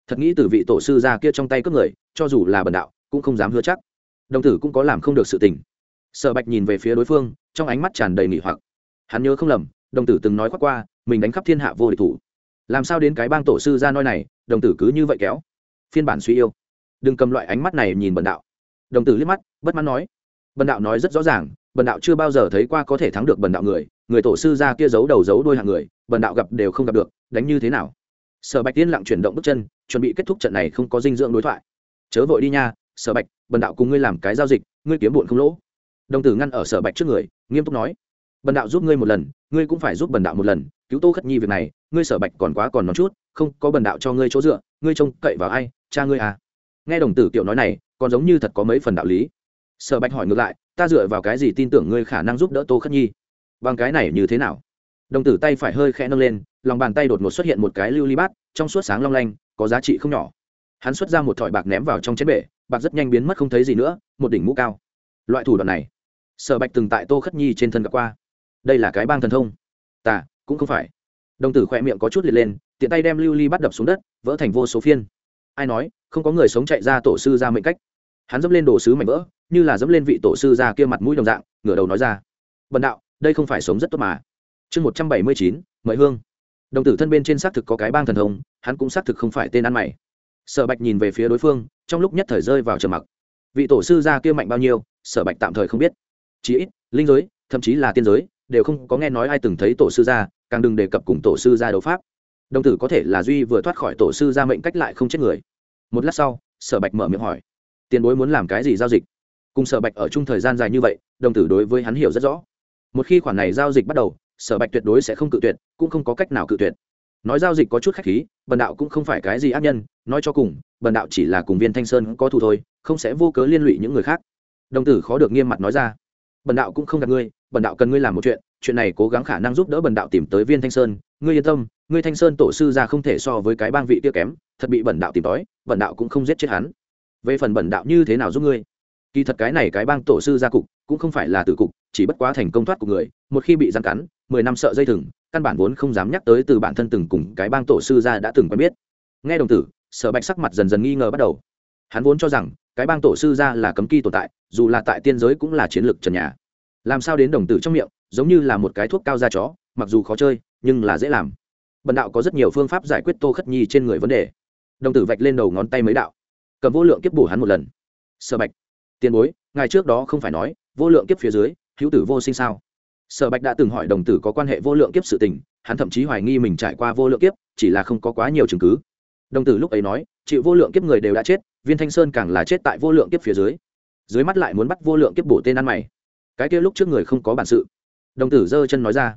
Thật nghĩ từ vị tổ sư ra kia trong tay cướp người, cho dù là bần đạo, cũng không dám hứa chắc. Đồng tử cũng có làm không được sự tình. Sở bạch nhìn về phía đối phương, trong ánh mắt tràn đầy nghỉ hoặc. Hắn nhớ không lầm, đồng tử từng nói khoác qua, mình đánh khắp thiên hạ vô địch thủ. Làm sao đến cái bang tổ sư ra nói này, đồng tử cứ như vậy kéo. Phiên bản suy yêu. Đừng cầm loại ánh mắt này nhìn bần đạo. Đồng tử liếc mắt, bất mãn nói. Bần đạo nói rất rõ ràng, bần đạo chưa bao giờ thấy qua có thể thắng được bần đạo người người tổ sư ra kia giấu đầu giấu đôi hạng người bần đạo gặp đều không gặp được, đánh như thế nào? Sở bạch tiên lặng chuyển động bước chân, chuẩn bị kết thúc trận này không có dinh dưỡng đối thoại. Chớ vội đi nha, sở bạch bần đạo cùng ngươi làm cái giao dịch, ngươi kiếm bụn không lỗ. Đồng tử ngăn ở sở bạch trước người, nghiêm túc nói. Bần đạo giúp ngươi một lần, ngươi cũng phải giúp bần đạo một lần, cứu tô khất nhi việc này, ngươi sở bạch còn quá còn nói chút, không, có bần đạo cho ngươi chỗ dựa, ngươi trông cậy vào ai, cha ngươi à. Nghe đồng tử kiểu nói này, còn giống như thật có mấy phần đạo lý. Sở bạch hỏi ngược lại, ta dựa vào cái gì tin tưởng ngươi khả năng giúp đỡ tô khất nhi? Bằng cái này như thế nào? Đồng tử tay phải hơi khẽ nâng lên, lòng bàn tay đột ngột xuất hiện một cái lưu ly bát, trong suốt sáng long lanh, có giá trị không nhỏ. Hắn xuất ra một thỏi bạc ném vào trong chén bể, bạc rất nhanh biến mất không thấy gì nữa, một đỉnh mũ cao. Loại thủ đoạn này, sở bạch từng tại tô khất nhi trên thân gặp qua. Đây là cái bang thần thông. Tà cũng không phải. Đồng tử khỏe miệng có chút liệt lên, tiện tay đem lưu ly bắt đập xuống đất, vỡ thành vô số phiên. Ai nói, không có người sống chạy ra tổ sư ra mệnh cách. Hắn dẫm lên đồ sứ mảnh vỡ, như là dẫm lên vị tổ sư ra kia mặt mũi đồng dạng, ngửa đầu nói ra. Bần đạo, đây không phải sống rất tốt mà chương một trăm bảy mươi chín mời hương. Đồng tử thân bên trên xác thực có cái bang thần thông, hắn cũng xác thực không phải tên ăn mày. Sở bạch nhìn về phía đối phương, trong lúc nhất thời rơi vào trầm mặc. Vị tổ sư gia kia mạnh bao nhiêu, sở bạch tạm thời không biết. Chí ít, linh giới, thậm chí là tiên giới, đều không có nghe nói ai từng thấy tổ sư gia, càng đừng đề cập cùng tổ sư gia đấu pháp. Đồng tử có thể là duy vừa thoát khỏi tổ sư gia mệnh cách lại không chết người. Một lát sau, sở bạch mở miệng hỏi, tiền bối muốn làm cái gì giao dịch? Cùng sở bạch ở chung thời gian dài như vậy, đồng tử đối với hắn hiểu rất rõ. Một khi khoản này giao dịch bắt đầu sở bạch tuyệt đối sẽ không cự tuyệt, cũng không có cách nào cự tuyệt. Nói giao dịch có chút khách khí, bần đạo cũng không phải cái gì ác nhân, nói cho cùng, bần đạo chỉ là cùng viên thanh sơn có thù thôi, không sẽ vô cớ liên lụy những người khác. Đồng tử khó được nghiêm mặt nói ra. Bần đạo cũng không gặp ngươi, bần đạo cần ngươi làm một chuyện chuyện này cố gắng khả năng giúp đỡ bần đạo tìm tới viên thanh sơn. Ngươi yên tâm, ngươi thanh sơn tổ sư ra không thể so với cái bang vị kia kém, thật bị bần đạo tìm tói bần đạo cũng không giết chết hắn. Về phần bần đạo như thế nào giúp ngươi, kỳ thật cái này cái bang tổ sư gia cục, cũng không phải là tử cục, chỉ bất quá thành công thoát của người, một khi bị giam cắn mười năm sợ dây thừng, căn bản vốn không dám nhắc tới từ bản thân từng cùng cái bang tổ sư gia đã từng quen biết. Nghe đồng tử, sở bạch sắc mặt dần dần nghi ngờ bắt đầu. Hắn vốn cho rằng, cái bang tổ sư gia là cấm kỳ tồn tại, dù là tại tiên giới cũng là chiến lược trần nhà. Làm sao đến đồng tử trong miệng, giống như là một cái thuốc cao da chó, mặc dù khó chơi, nhưng là dễ làm. Bần đạo có rất nhiều phương pháp giải quyết tô khất nhi trên người vấn đề. Đồng tử vạch lên đầu ngón tay mấy đạo. Cầm vô lượng kiếp bổ hắn một lần. Sở bạch, tiền bối, ngài trước đó không phải nói, vô lượng kiếp phía dưới, hữu tử vô sinh sao? Sở bạch đã từng hỏi đồng tử có quan hệ vô lượng kiếp sự tình, hắn thậm chí hoài nghi mình trải qua vô lượng kiếp, chỉ là không có quá nhiều chứng cứ. Đồng tử lúc ấy nói, chịu vô lượng kiếp người đều đã chết, viên thanh sơn càng là chết tại vô lượng kiếp phía dưới. Dưới mắt lại muốn bắt vô lượng kiếp bổ tên ăn mày. Cái kia lúc trước người không có bản sự. Đồng tử giơ chân nói ra,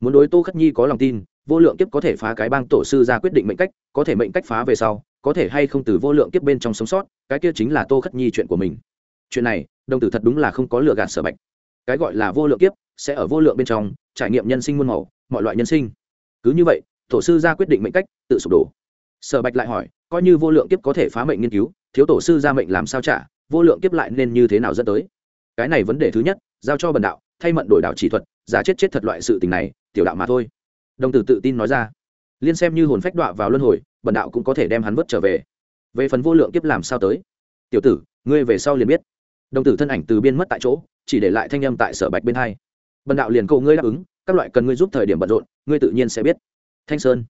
muốn đối tô khất nhi có lòng tin, vô lượng kiếp có thể phá cái bang tổ sư ra quyết định mệnh cách, có thể mệnh cách phá về sau, có thể hay không từ vô lượng kiếp bên trong sống sót, cái kia chính là tô khất nhi chuyện của mình. Chuyện này, đồng tử thật đúng là không có lựa gạt sở bạch. Cái gọi là vô lượng kiếp sẽ ở vô lượng bên trong trải nghiệm nhân sinh muôn màu, mọi loại nhân sinh. Cứ như vậy, tổ sư ra quyết định mệnh cách, tự sụp đổ. Sở bạch lại hỏi, coi như vô lượng kiếp có thể phá mệnh nghiên cứu, thiếu tổ sư ra mệnh làm sao trả, vô lượng kiếp lại nên như thế nào dẫn tới? Cái này vấn đề thứ nhất, giao cho bần đạo, thay mận đổi đạo chỉ thuật, giả chết chết thật loại sự tình này, tiểu đạo mà thôi. Đồng tử tự tin nói ra. Liên xem như hồn phách đọa vào luân hồi, bần đạo cũng có thể đem hắn vớt trở về. Về phần vô lượng kiếp làm sao tới? Tiểu tử, ngươi về sau liền biết. Đồng tử thân ảnh từ biên mất tại chỗ, chỉ để lại thanh âm tại sở bạch bên hai bần đạo liền cầu ngươi đáp ứng, các loại cần ngươi giúp thời điểm bận rộn, ngươi tự nhiên sẽ biết. Thanh sơn.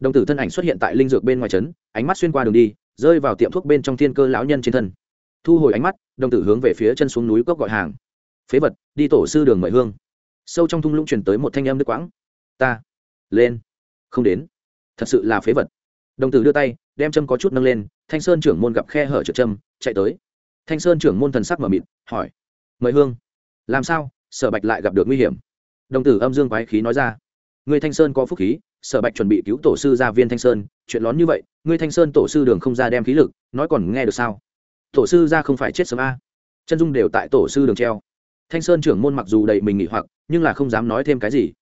Đồng tử thân ảnh xuất hiện tại linh dược bên ngoài trấn, ánh mắt xuyên qua đường đi, rơi vào tiệm thuốc bên trong thiên cơ lão nhân trên thân. Thu hồi ánh mắt, đồng tử hướng về phía chân xuống núi cốc gọi hàng. Phế vật, đi tổ sư đường mời hương. Sâu trong thung lũng truyền tới một thanh âm đứt quãng. Ta, lên. Không đến. Thật sự là phế vật. Đồng tử đưa tay, đem châm có chút nâng lên, thanh sơn trưởng môn gặp khe hở trượt châm, chạy tới. Thanh sơn trưởng môn thần sắc mở mịt, hỏi, mời hương. Làm sao? Sở bạch lại gặp được nguy hiểm. Đồng tử âm dương quái khí nói ra. Người thanh sơn có phúc khí, sở bạch chuẩn bị cứu tổ sư gia viên thanh sơn, chuyện lón như vậy, ngươi thanh sơn tổ sư đường không ra đem khí lực, nói còn nghe được sao? Tổ sư gia không phải chết sớm a. Chân dung đều tại tổ sư đường treo. Thanh sơn trưởng môn mặc dù đầy mình nghỉ hoặc, nhưng là không dám nói thêm cái gì.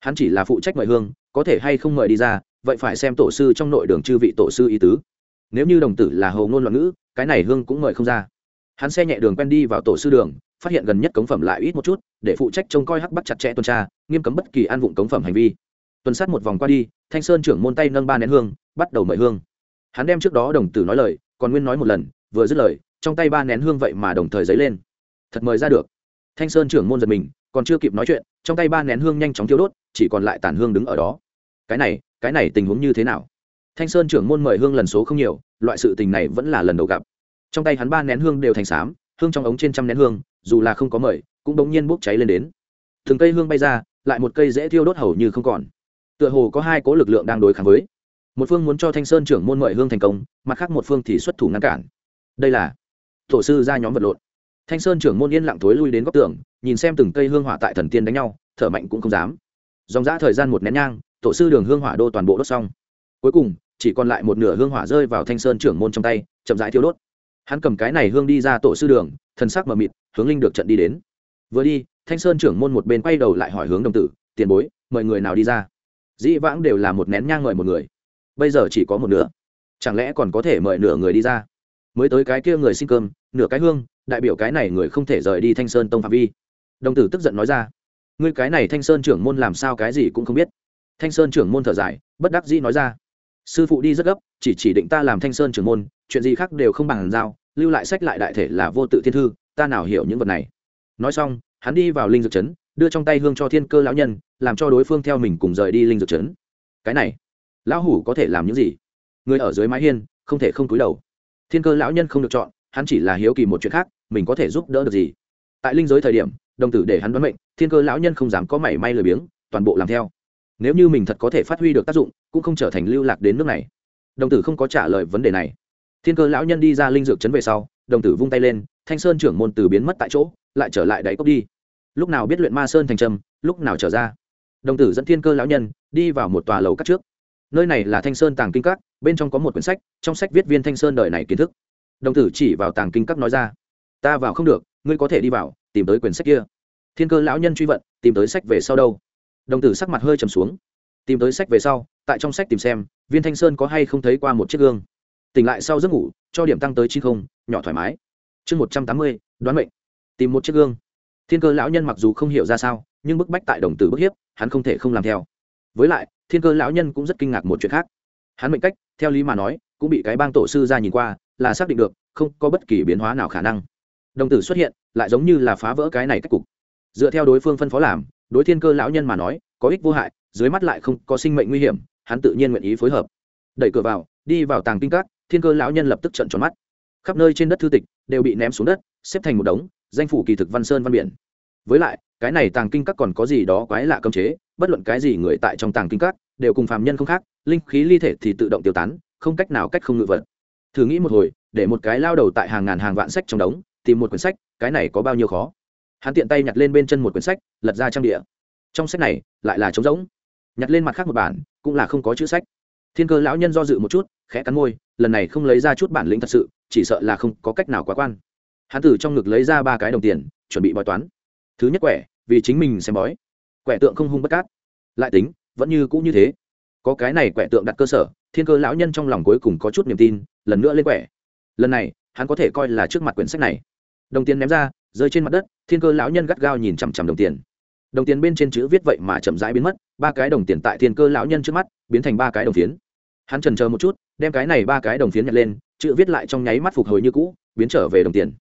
Hắn chỉ là phụ trách ngoại hương, có thể hay không mời đi ra, vậy phải xem tổ sư trong nội đường chư vị tổ sư ý tứ. Nếu như đồng tử là hầu ngôn loạn ngữ, cái này hương cũng mời không ra. Hắn xe nhẹ đường quen đi vào tổ sư đường phát hiện gần nhất cống phẩm lại ít một chút, để phụ trách trông coi hắc bắt chặt chẽ tuần tra, nghiêm cấm bất kỳ an vụng cống phẩm hành vi. Tuần sát một vòng qua đi, thanh sơn trưởng môn tay nâng ba nén hương, bắt đầu mời hương. Hắn đem trước đó đồng tử nói lời, còn nguyên nói một lần, vừa dứt lời, trong tay ba nén hương vậy mà đồng thời dấy lên. Thật mời ra được. Thanh sơn trưởng môn giật mình, còn chưa kịp nói chuyện, trong tay ba nén hương nhanh chóng thiêu đốt, chỉ còn lại tàn hương đứng ở đó. Cái này cái này tình huống như thế nào? Thanh sơn trưởng môn mời hương lần số không nhiều, loại sự tình này vẫn là lần đầu gặp. Trong tay hắn ba nén hương đều thành xám hương trong ống trên trăm nén hương dù là không có mời, cũng đ ỗ n g nhiên bốc cháy lên đến. Từng cây hương bay ra, lại một cây dễ thiêu đốt hầu như không còn. Tựa hồ có hai cố lực lượng đang đối kháng với. Một phương muốn cho thanh sơn trưởng môn mời hương thành công, mặt khác một phương thì xuất thủ ngăn cản. Đây là tổ sư ra nhóm vật lộn. Thanh sơn trưởng môn yên lặng thối lui đến góc tường, nhìn xem từng cây hương hỏa tại thần tiên đánh nhau, thở mạnh cũng không dám. Dòng g thời gian một nén nhang, tổ sư đường hương hỏa đô toàn bộ đốt xong. Cuối cùng, chỉ còn lại một nửa hương hỏa rơi vào thanh sơn trưởng môn trong tay, chậm rãi thiêu đốt. Hắn cầm cái này hương đi ra tổ sư đường, thần sắc mờ mịt hướng linh được trận đi đến. Vừa đi, thanh sơn trưởng môn một bên quay đầu lại hỏi hướng đồng tử, tiền bối, mời người nào đi ra? Dĩ vãng đều là một nén nhang mời một người. Bây giờ chỉ có một nửa. Chẳng lẽ còn có thể mời nửa người đi ra? Mới tới cái kia người xin cơm, nửa cái hương, đại biểu cái này người không thể rời đi thanh sơn tông phạm vi. Đồng tử tức giận nói ra, ngươi cái này thanh sơn trưởng môn làm sao cái gì cũng không biết. Thanh sơn trưởng môn thở dài, bất đắc dĩ nói ra, sư phụ đi rất gấp, chỉ chỉ định ta làm thanh sơn trưởng môn, chuyện gì khác đều không bằng giao lưu lại sách lại đại thể là vô tự thiên thư, ta nào hiểu những vật này. Nói xong, hắn đi vào linh dược trấn đưa trong tay hương cho thiên cơ lão nhân, làm cho đối phương theo mình cùng rời đi linh dược trấn cái này, lão hủ có thể làm những gì? Người ở dưới mái hiên, không thể không cúi đầu. Thiên cơ lão nhân không được chọn, hắn chỉ là hiếu kỳ một chuyện khác, mình có thể giúp đỡ được gì? Tại linh giới thời điểm, đồng tử để hắn đoán mệnh, thiên cơ lão nhân không dám có mảy may lười biếng, toàn bộ làm theo. Nếu như mình thật có thể phát huy được tác dụng, cũng không trở thành lưu lạc đến nước này. Đồng tử không có trả lời vấn đề này thiên cơ lão nhân đi ra linh dược chấn về sau, đồng tử vung tay lên, thanh sơn trưởng môn từ biến mất tại chỗ, lại trở lại đáy cốc đi. Lúc nào biết luyện ma sơn thành trầm, lúc nào trở ra. Đồng tử dẫn thiên cơ lão nhân đi vào một tòa lầu cắt trước. Nơi này là thanh sơn tàng kinh các, bên trong có một quyển sách, trong sách viết viên thanh sơn đời này kiến thức. Đồng tử chỉ vào tàng kinh các nói ra, ta vào không được, ngươi có thể đi vào, tìm tới quyển sách kia. Thiên cơ lão nhân truy vận, tìm tới sách về sau đâu? Đồng tử sắc mặt hơi trầm xuống, tìm tới sách về sau, tại trong sách tìm xem, viên thanh sơn có hay không thấy qua một chiếc gương? Tỉnh lại sau giấc ngủ, cho điểm tăng tới chín không, nhỏ thoải mái. Chương một trăm tám mươi, đoán mệnh. Tìm một chiếc gương. Thiên cơ lão nhân mặc dù không hiểu ra sao, nhưng bức bách tại đồng tử bức hiếp, hắn không thể không làm theo. Với lại, thiên cơ lão nhân cũng rất kinh ngạc một chuyện khác. Hắn mệnh cách, theo lý mà nói, cũng bị cái bang tổ sư ra nhìn qua, là xác định được, không có bất kỳ biến hóa nào khả năng. Đồng tử xuất hiện, lại giống như là phá vỡ cái này cách cục. Dựa theo đối phương phân phó làm, đối thiên cơ lão nhân mà nói, có ích vô hại, dưới mắt lại không có sinh mệnh nguy hiểm, hắn tự nhiên nguyện ý phối hợp. Đẩy cửa vào, đi vào tàng kinh các thiên cơ lão nhân lập tức trận tròn mắt. Khắp nơi trên đất thư tịch đều bị ném xuống đất, xếp thành một đống, danh phủ kỳ thực văn sơn văn biển. Với lại, cái này tàng kinh các còn có gì đó quái lạ cấm chế, bất luận cái gì người tại trong tàng kinh các, đều cùng phàm nhân không khác, linh khí ly thể thì tự động tiêu tán, không cách nào cách không ngự vật. Thử nghĩ một hồi, để một cái lao đầu tại hàng ngàn hàng vạn sách trong đống, tìm một quyển sách, cái này có bao nhiêu khó? Hắn tiện tay nhặt lên bên chân một quyển sách, lật ra trang địa trong sách này, lại là trống rỗng. Nhặt lên mặt khác một bản, cũng là không có chữ sách thiên cơ lão nhân do dự một chút, khẽ cắn môi, lần này không lấy ra chút bản lĩnh thật sự, chỉ sợ là không có cách nào quá quan. Hắn từ trong ngực lấy ra ba cái đồng tiền, chuẩn bị bói toán. Thứ nhất quẻ, vì chính mình xem bói. Quẻ tượng không hung bất cát. Lại tính, vẫn như cũ như thế. Có cái này quẻ tượng đặt cơ sở, thiên cơ lão nhân trong lòng cuối cùng có chút niềm tin, lần nữa lên quẻ. Lần này, hắn có thể coi là trước mặt quyển sách này. Đồng tiền ném ra, rơi trên mặt đất, thiên cơ lão nhân gắt gao nhìn chằm chằm đồng tiền. Đồng tiền bên trên chữ viết vậy mà chậm rãi biến mất, ba cái đồng tiền tại thiên cơ lão nhân trước mắt, biến thành ba cái đồng phiến hắn trần chờ một chút, đem cái này ba cái đồng phiến nhặt lên, chữ viết lại trong nháy mắt phục hồi như cũ, biến trở về đồng tiền.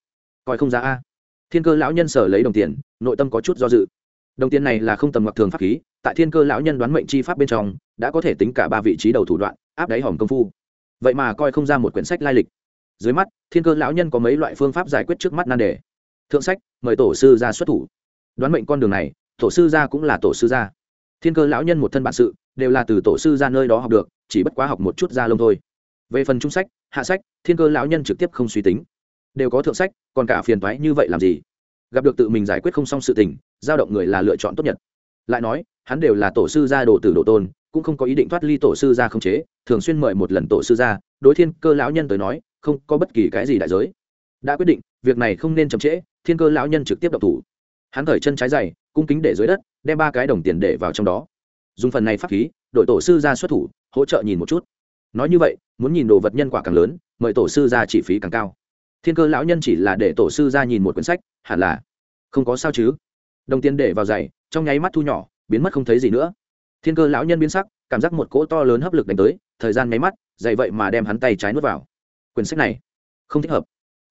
Coi không ra a. Thiên cơ lão nhân sở lấy đồng tiền, nội tâm có chút do dự. Đồng tiền này là không tầm mặc thường pháp khí, tại thiên cơ lão nhân đoán mệnh chi pháp bên trong, đã có thể tính cả ba vị trí đầu thủ đoạn, áp đáy hòm công phu. Vậy mà coi không ra một quyển sách lai lịch. Dưới mắt, thiên cơ lão nhân có mấy loại phương pháp giải quyết trước mắt nan đề. Thượng sách, mời tổ sư ra xuất thủ. Đoán mệnh con đường này, tổ sư gia cũng là tổ sư gia. Thiên cơ lão nhân một thân bản sự, đều là từ tổ sư ra nơi đó học được chỉ bất quá học một chút ra lông thôi. Về phần trung sách, hạ sách, thiên cơ lão nhân trực tiếp không suy tính. Đều có thượng sách, còn cả phiền toái như vậy làm gì? Gặp được tự mình giải quyết không xong sự tình, giao động người là lựa chọn tốt nhất. Lại nói, hắn đều là tổ sư gia đồ tử độ tôn, cũng không có ý định thoát ly tổ sư gia không chế, thường xuyên mời một lần tổ sư gia, đối thiên cơ lão nhân tới nói, không có bất kỳ cái gì đại giới. Đã quyết định, việc này không nên chậm trễ, thiên cơ lão nhân trực tiếp độc thủ. Hắn thời chân trái dày cung kính để dưới đất, đem ba cái đồng tiền để vào trong đó. Dùng phần này pháp khí, đội tổ sư ra xuất thủ hỗ trợ nhìn một chút. Nói như vậy, muốn nhìn đồ vật nhân quả càng lớn, mời tổ sư ra chi phí càng cao. Thiên cơ lão nhân chỉ là để tổ sư ra nhìn một quyển sách, hẳn là không có sao chứ. Đồng tiền để vào giày, trong nháy mắt thu nhỏ, biến mất không thấy gì nữa. Thiên cơ lão nhân biến sắc, cảm giác một cỗ to lớn hấp lực đánh tới, thời gian nháy mắt dày vậy mà đem hắn tay trái nuốt vào. Quyển sách này không thích hợp.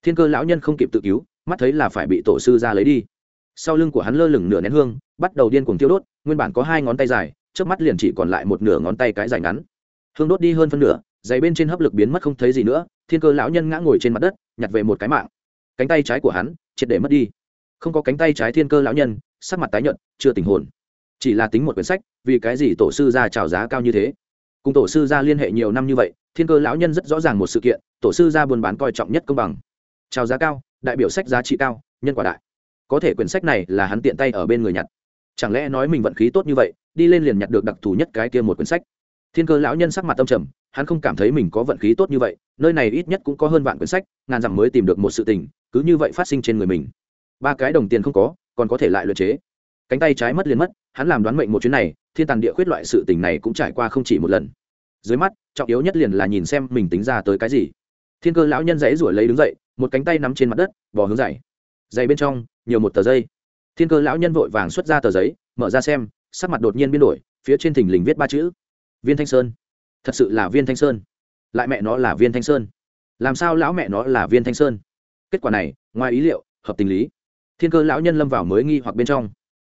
Thiên cơ lão nhân không kịp tự cứu, mắt thấy là phải bị tổ sư ra lấy đi. Sau lưng của hắn lơ lửng nửa nén hương, bắt đầu điên cuồng tiêu đốt, nguyên bản có hai ngón tay dài trước mắt liền chỉ còn lại một nửa ngón tay cái dài ngắn. Hương đốt đi hơn phân nửa, giày bên trên hấp lực biến mất không thấy gì nữa, thiên cơ lão nhân ngã ngồi trên mặt đất, nhặt về một cái mạng. Cánh tay trái của hắn, triệt để mất đi. Không có cánh tay trái thiên cơ lão nhân, sắc mặt tái nhợt, chưa tình hồn. Chỉ là tính một quyển sách, vì cái gì tổ sư ra trào giá cao như thế? Cùng tổ sư ra liên hệ nhiều năm như vậy, thiên cơ lão nhân rất rõ ràng một sự kiện, tổ sư ra buôn bán coi trọng nhất công bằng. Trào giá cao, đại biểu sách giá trị cao, nhân quả đại. Có thể quyển sách này là hắn tiện tay ở bên người nhặt chẳng lẽ nói mình vận khí tốt như vậy, đi lên liền nhặt được đặc thù nhất cái kia một quyển sách? Thiên cơ lão nhân sắc mặt tâm trầm, hắn không cảm thấy mình có vận khí tốt như vậy, nơi này ít nhất cũng có hơn vạn quyển sách, ngàn dặm mới tìm được một sự tình, cứ như vậy phát sinh trên người mình. Ba cái đồng tiền không có, còn có thể lại luyện chế. Cánh tay trái mất liền mất, hắn làm đoán mệnh một chuyến này, thiên tàn địa khuyết loại sự tình này cũng trải qua không chỉ một lần. Dưới mắt, trọng yếu nhất liền là nhìn xem mình tính ra tới cái gì. Thiên cơ lão nhân dãy ruổi lấy đứng dậy, một cánh tay nắm trên mặt đất bò hướng dày dày bên trong, nhiều một tờ dây thiên cơ lão nhân vội vàng xuất ra tờ giấy, mở ra xem, sắc mặt đột nhiên biến đổi, phía trên thình lình viết ba chữ, viên thanh sơn. Thật sự là viên thanh sơn. Lại mẹ nó là viên thanh sơn. Làm sao lão mẹ nó là viên thanh sơn? Kết quả này, ngoài ý liệu, hợp tình lý. Thiên cơ lão nhân lâm vào mới nghi hoặc bên trong.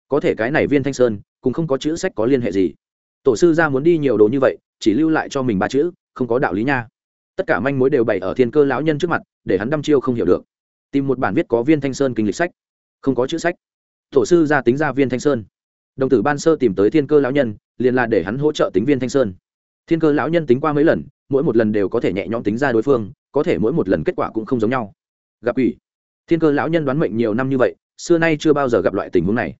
Có thể cái này viên thanh sơn cũng không có chữ sách có liên hệ gì? Tổ sư ra muốn đi nhiều đồ như vậy, chỉ lưu lại cho mình ba chữ, không có đạo lý nha. Tất cả manh mối đều bày ở thiên cơ lão nhân trước mặt, để hắn đăm chiêu không hiểu được. Tìm một bản viết có viên thanh sơn kinh lịch sách. Không có chữ sách tổ sư ra tính ra viên thanh sơn. Đồng tử ban sơ tìm tới thiên cơ lão nhân, liền là để hắn hỗ trợ tính viên thanh sơn. Thiên cơ lão nhân tính qua mấy lần, mỗi một lần đều có thể nhẹ nhõm tính ra đối phương, có thể mỗi một lần kết quả cũng không giống nhau. Gặp ủy thiên cơ lão nhân đoán mệnh nhiều năm như vậy, xưa nay chưa bao giờ gặp loại tình huống này.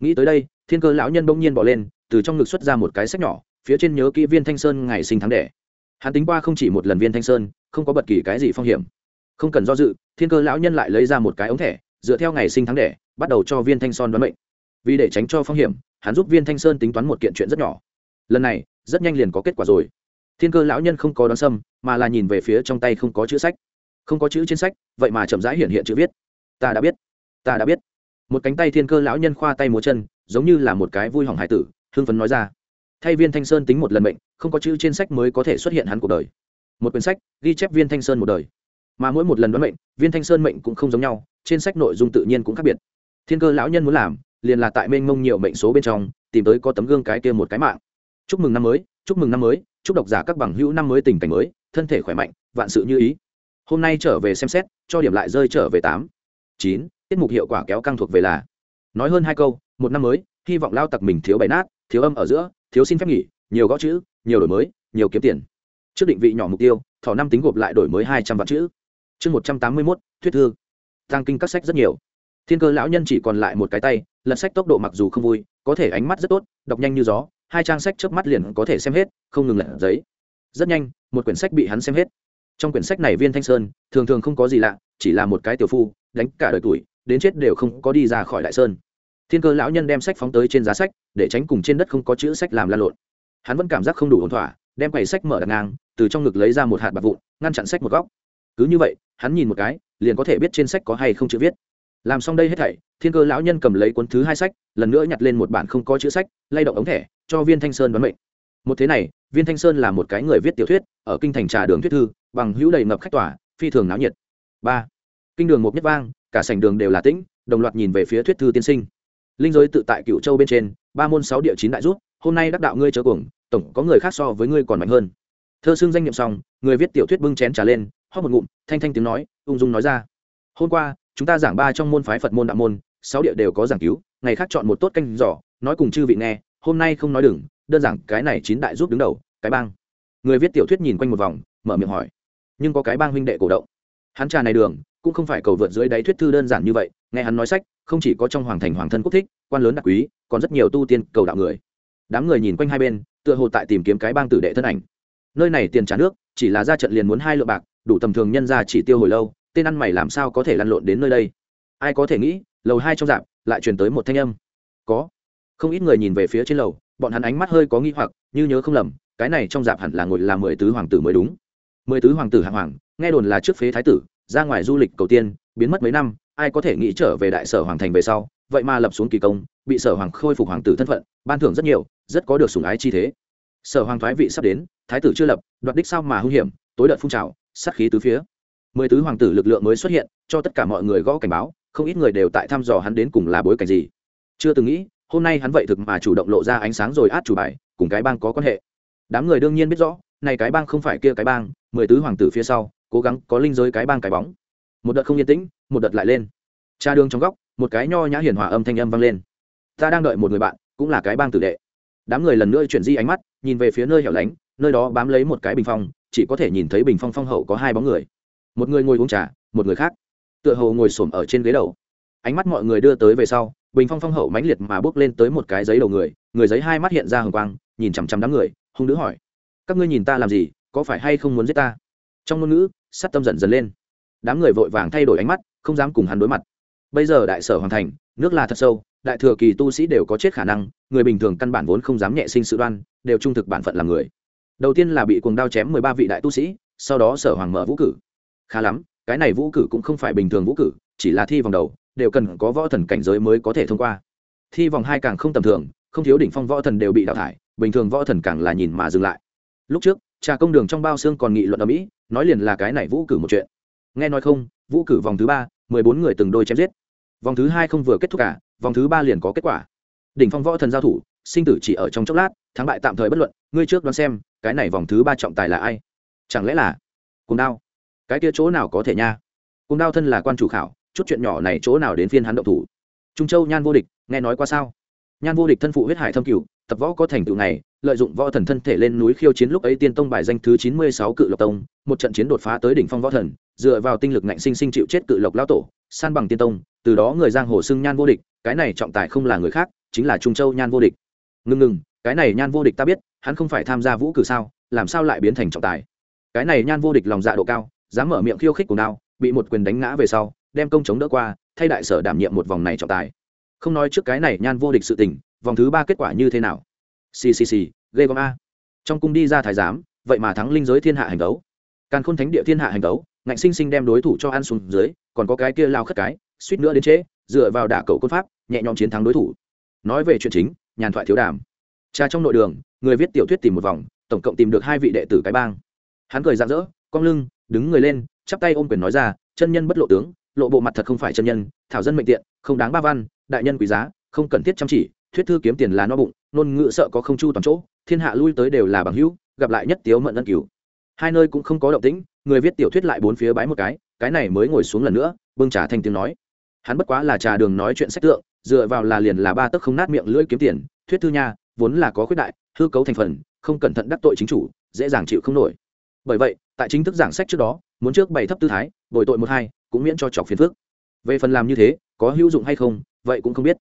Nghĩ tới đây, thiên cơ lão nhân bỗng nhiên bỏ lên, từ trong ngực xuất ra một cái sách nhỏ, phía trên nhớ kỹ viên thanh sơn ngày sinh tháng đẻ. Hắn tính qua không chỉ một lần viên thanh sơn, không có bất kỳ cái gì phong hiểm. Không cần do dự, thiên cơ lão nhân lại lấy ra một cái ống thẻ, dựa theo ngày sinh tháng đẻ bắt đầu cho viên thanh son đoán mệnh. Vì để tránh cho phong hiểm, hắn giúp viên thanh sơn tính toán một kiện chuyện rất nhỏ. Lần này, rất nhanh liền có kết quả rồi. Thiên cơ lão nhân không có đón xâm mà là nhìn về phía trong tay không có chữ sách. Không có chữ trên sách, vậy mà chậm rãi hiện hiện chữ viết. Ta đã biết. Ta đã biết. Một cánh tay thiên cơ lão nhân khoa tay múa chân, giống như là một cái vui hỏng hải tử, hưng phấn nói ra. Thay viên thanh sơn tính một lần mệnh, không có chữ trên sách mới có thể xuất hiện hắn cuộc đời. Một quyển sách, ghi chép viên thanh sơn một đời. Mà mỗi một lần đoán mệnh, viên thanh sơn mệnh cũng không giống nhau, trên sách nội dung tự nhiên cũng khác biệt thiên cơ lão nhân muốn làm, liền là tại mênh mông nhiều mệnh số bên trong, tìm tới có tấm gương cái kia một cái mạng. Chúc mừng năm mới, chúc mừng năm mới, chúc độc giả các bằng hữu năm mới tình cảnh mới, thân thể khỏe mạnh, vạn sự như ý. Hôm nay trở về xem xét, cho điểm lại rơi trở về tám, chín, tiết mục hiệu quả kéo căng thuộc về là. Nói hơn hai câu, một năm mới, hy vọng lao tặc mình thiếu bày nát, thiếu âm ở giữa, thiếu xin phép nghỉ, nhiều gõ chữ, nhiều đổi mới, nhiều kiếm tiền. Trước định vị nhỏ mục tiêu, thỏ năm tính gộp lại đổi mới hai trăm vạn chữ. Chương một trăm tám mươi mốt, thuyết thư. Tăng kinh các sách rất nhiều thiên cơ lão nhân chỉ còn lại một cái tay, lật sách tốc độ mặc dù không vui, có thể ánh mắt rất tốt, đọc nhanh như gió, hai trang sách trước mắt liền có thể xem hết, không ngừng lật giấy. Rất nhanh, một quyển sách bị hắn xem hết. Trong quyển sách này viên thanh sơn, thường thường không có gì lạ, chỉ là một cái tiểu phu, đánh cả đời tuổi, đến chết đều không có đi ra khỏi đại sơn. Thiên cơ lão nhân đem sách phóng tới trên giá sách, để tránh cùng trên đất không có chữ sách làm lan lộn. Hắn vẫn cảm giác không đủ ổn thỏa, đem quầy sách mở đặt ngang, từ trong ngực lấy ra một hạt bạc vụn, ngăn chặn sách một góc. Cứ như vậy, hắn nhìn một cái, liền có thể biết trên sách có hay không chữ viết làm xong đây hết thảy, thiên cơ lão nhân cầm lấy cuốn thứ hai sách, lần nữa nhặt lên một bản không có chữ sách, lay động ống thẻ, cho viên thanh sơn đoán mệnh. Một thế này, viên thanh sơn là một cái người viết tiểu thuyết, ở kinh thành trà đường thuyết thư, bằng hữu đầy ngập khách tỏa phi thường náo nhiệt. Ba, kinh đường một nhất vang, cả sảnh đường đều là tĩnh, đồng loạt nhìn về phía thuyết thư tiên sinh. Linh giới tự tại cựu châu bên trên, ba môn sáu địa chín đại rút, hôm nay đắc đạo ngươi chớ cuồng, tổng có người khác so với ngươi còn mạnh hơn. Thơ xưng danh nhậm xong, người viết tiểu thuyết bưng chén trà lên hót một ngụm, thanh thanh tiếng nói, ung dung nói ra. Hôm qua chúng ta giảng ba trong môn phái phật môn đạo môn, sáu địa đều có giảng cứu, ngày khác chọn một tốt canh giỏ, nói cùng chư vị nghe, hôm nay không nói đừng, đơn giản, cái này chín đại giúp đứng đầu, cái bang. Người viết tiểu thuyết nhìn quanh một vòng, mở miệng hỏi, nhưng có cái bang huynh đệ cổ động. Hắn trà này đường, cũng không phải cầu vượt dưới đáy thuyết thư đơn giản như vậy, nghe hắn nói sách, không chỉ có trong hoàng thành hoàng thân quốc thích, quan lớn đặc quý, còn rất nhiều tu tiên cầu đạo người. Đám người nhìn quanh hai bên, tựa hồ tại tìm kiếm cái bang tử đệ thân ảnh. Nơi này tiền trả nước, chỉ là ra trận liền muốn hai lượng bạc, đủ tầm thường nhân ra chỉ tiêu hồi lâu tên ăn mày làm sao có thể lăn lộn đến nơi đây? Ai có thể nghĩ, lầu hai trong dạp lại truyền tới một thanh âm. Có. Không ít người nhìn về phía trên lầu, bọn hắn ánh mắt hơi có nghi hoặc, như nhớ không lầm, cái này trong dạp hẳn là ngồi là mười tứ hoàng tử mới đúng. Mười tứ hoàng tử hạng hoàng, nghe đồn là trước phế thái tử, ra ngoài du lịch cầu tiên, biến mất mấy năm, ai có thể nghĩ trở về đại sở hoàng thành về sau, vậy mà lập xuống kỳ công, bị sở hoàng khôi phục hoàng tử thân phận, ban thưởng rất nhiều, rất có được sủng ái chi thế. Sở hoàng thoái vị sắp đến, thái tử chưa lập, đoạt đích sao mà hung hiểm, tối đợt phun trào, sát khí tứ phía mười tứ hoàng tử lực lượng mới xuất hiện, cho tất cả mọi người gõ cảnh báo, không ít người đều tại thăm dò hắn đến cùng là bối cảnh gì. Chưa từng nghĩ, hôm nay hắn vậy thực mà chủ động lộ ra ánh sáng rồi át chủ bài, cùng cái bang có quan hệ. Đám người đương nhiên biết rõ, này cái bang không phải kia cái bang, mười tứ hoàng tử phía sau, cố gắng có linh giới cái bang cái bóng. Một đợt không yên tĩnh, một đợt lại lên. Cha đường trong góc, một cái nho nhã hiền hòa âm thanh âm vang lên. Ta đang đợi một người bạn, cũng là cái bang tử đệ. Đám người lần nữa chuyển di ánh mắt, nhìn về phía nơi hẻo lánh, nơi đó bám lấy một cái bình phong, chỉ có thể nhìn thấy bình phong phong hậu có hai bóng người một người ngồi uống trà, một người khác. Tựa hồ ngồi xổm ở trên ghế đầu. Ánh mắt mọi người đưa tới về sau, bình phong phong hậu mãnh liệt mà bước lên tới một cái giấy đầu người người giấy hai mắt hiện ra hồng quang, nhìn chằm chằm đám người, hung đứa hỏi, các ngươi nhìn ta làm gì, có phải hay không muốn giết ta? Trong ngôn ngữ, sát tâm dần dần lên. Đám người vội vàng thay đổi ánh mắt, không dám cùng hắn đối mặt. Bây giờ đại sở hoàn thành, nước là thật sâu, đại thừa kỳ tu sĩ đều có chết khả năng, người bình thường căn bản vốn không dám nhẹ sinh sự đoan, đều trung thực bản phận làm người. Đầu tiên là bị cuồng đao chém mười ba vị đại tu sĩ, sau đó sở hoàng mở vũ cử khá lắm, cái này vũ cử cũng không phải bình thường vũ cử, chỉ là thi vòng đầu, đều cần có võ thần cảnh giới mới có thể thông qua. Thi vòng hai càng không tầm thường, không thiếu đỉnh phong võ thần đều bị đào thải, bình thường võ thần càng là nhìn mà dừng lại. Lúc trước, trà công đường trong bao xương còn nghị luận ở mỹ, nói liền là cái này vũ cử một chuyện. Nghe nói không, vũ cử vòng thứ ba, mười bốn người từng đôi chém giết. Vòng thứ hai không vừa kết thúc cả, vòng thứ ba liền có kết quả. Đỉnh phong võ thần giao thủ, sinh tử chỉ ở trong chốc lát, thắng bại tạm thời bất luận, ngươi trước đoán xem, cái này vòng thứ ba trọng tài là ai? Chẳng lẽ là cùng đao? Cái kia chỗ nào có thể nha? Cùng đao thân là quan chủ khảo, chút chuyện nhỏ này chỗ nào đến phiên hắn động thủ? Trung châu nhan vô địch, nghe nói qua sao? Nhan vô địch thân phụ huyết hải thâm cửu, tập võ có thành tựu này, lợi dụng võ thần thân thể lên núi khiêu chiến lúc ấy tiên tông bài danh thứ chín mươi sáu cự lộc tông, một trận chiến đột phá tới đỉnh phong võ thần, dựa vào tinh lực ngạnh sinh sinh chịu chết cự lộc lao tổ, san bằng tiên tông, từ đó người giang hồ xưng nhan vô địch, cái này trọng tài không là người khác, chính là trung châu nhan vô địch. Ngừng ngừng, cái này nhan vô địch ta biết, hắn không phải tham gia vũ cử sao, làm sao lại biến thành trọng tài? Cái này nhan vô địch lòng dạ độ cao dám mở miệng khiêu khích của đao, bị một quyền đánh ngã về sau, đem công chống đỡ qua, thay đại sở đảm nhiệm một vòng này trọng tài. Không nói trước cái này, nhan vô địch sự tình, vòng thứ ba kết quả như thế nào? Ccc ghê gom a. Trong cung đi ra thái giám, vậy mà thắng linh giới thiên hạ hành đấu. Càn khôn thánh địa thiên hạ hành đấu, ngạnh sinh sinh đem đối thủ cho ăn xuống dưới, còn có cái kia lao khất cái, suýt nữa đến trễ, dựa vào đả cầu côn pháp, nhẹ nhõm chiến thắng đối thủ. Nói về chuyện chính, nhàn thoại thiếu đàm. Cha trong nội đường, người viết tiểu thuyết tìm một vòng, tổng cộng tìm được hai vị đệ tử cái bang. Hắn cười rạng rỡ, cong lưng đứng người lên, chắp tay ôm quyền nói ra, chân nhân bất lộ tướng, lộ bộ mặt thật không phải chân nhân, thảo dân mệnh tiện, không đáng ba văn, đại nhân quý giá, không cần thiết chăm chỉ, thuyết thư kiếm tiền là no bụng nôn ngữ sợ có không chu toàn chỗ, thiên hạ lui tới đều là bằng hữu, gặp lại nhất tiếu mận ân cửu. Hai nơi cũng không có động tĩnh, người viết tiểu thuyết lại bốn phía bái một cái cái này mới ngồi xuống lần nữa, bưng trà thanh tiếng nói. Hắn bất quá là trà đường nói chuyện sách tượng, dựa vào là liền là ba tấc không nát miệng lưỡi kiếm tiền, thuyết thư nha, vốn là có khuyết đại, hư cấu thành phần, không cẩn thận đắc tội chính chủ, dễ dàng chịu không nổi. Bởi vậy tại chính thức giảng sách trước đó, muốn trước bày thấp tư thái, bồi tội một hai, cũng miễn cho chọc phiền phước về phần làm như thế, có hữu dụng hay không, vậy cũng không biết.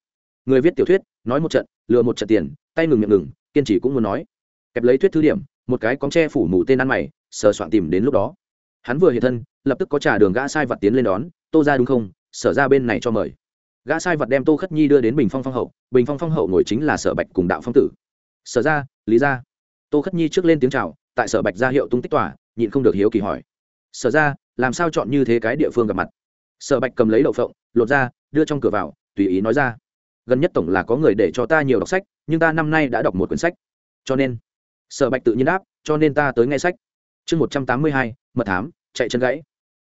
Người viết tiểu thuyết, nói một trận, lừa một trận tiền, tay ngừng miệng ngừng, kiên trì cũng muốn nói. Kẹp lấy thuyết thư điểm, một cái con tre phủ mù tên ăn mày, sờ soạn tìm đến lúc đó. Hắn vừa hiện thân, lập tức có trả đường gã sai vật tiến lên đón, tô ra đúng không? Sở ra bên này cho mời. Gã sai vật đem tô khất nhi đưa đến bình phong phong hậu, bình phong phong hậu ngồi chính là sở bạch cùng đạo phong tử. Sở ra, lý ra. Tô khất nhi trước lên tiếng c h à o tại sở bạch ra hiệu tung tích tòa nhịn không được hiếu kỳ hỏi. Sở ra, làm sao chọn như thế cái địa phương gặp mặt? Sở bạch cầm lấy đậu phộng, lột ra, đưa trong cửa vào, tùy ý nói ra. Gần nhất tổng là có người để cho ta nhiều đọc sách, nhưng ta năm nay đã đọc một quyển sách. Cho nên, sở bạch tự nhiên đáp, cho nên ta tới nghe sách. Chương một trăm tám mươi hai, mật thám, chạy chân gãy.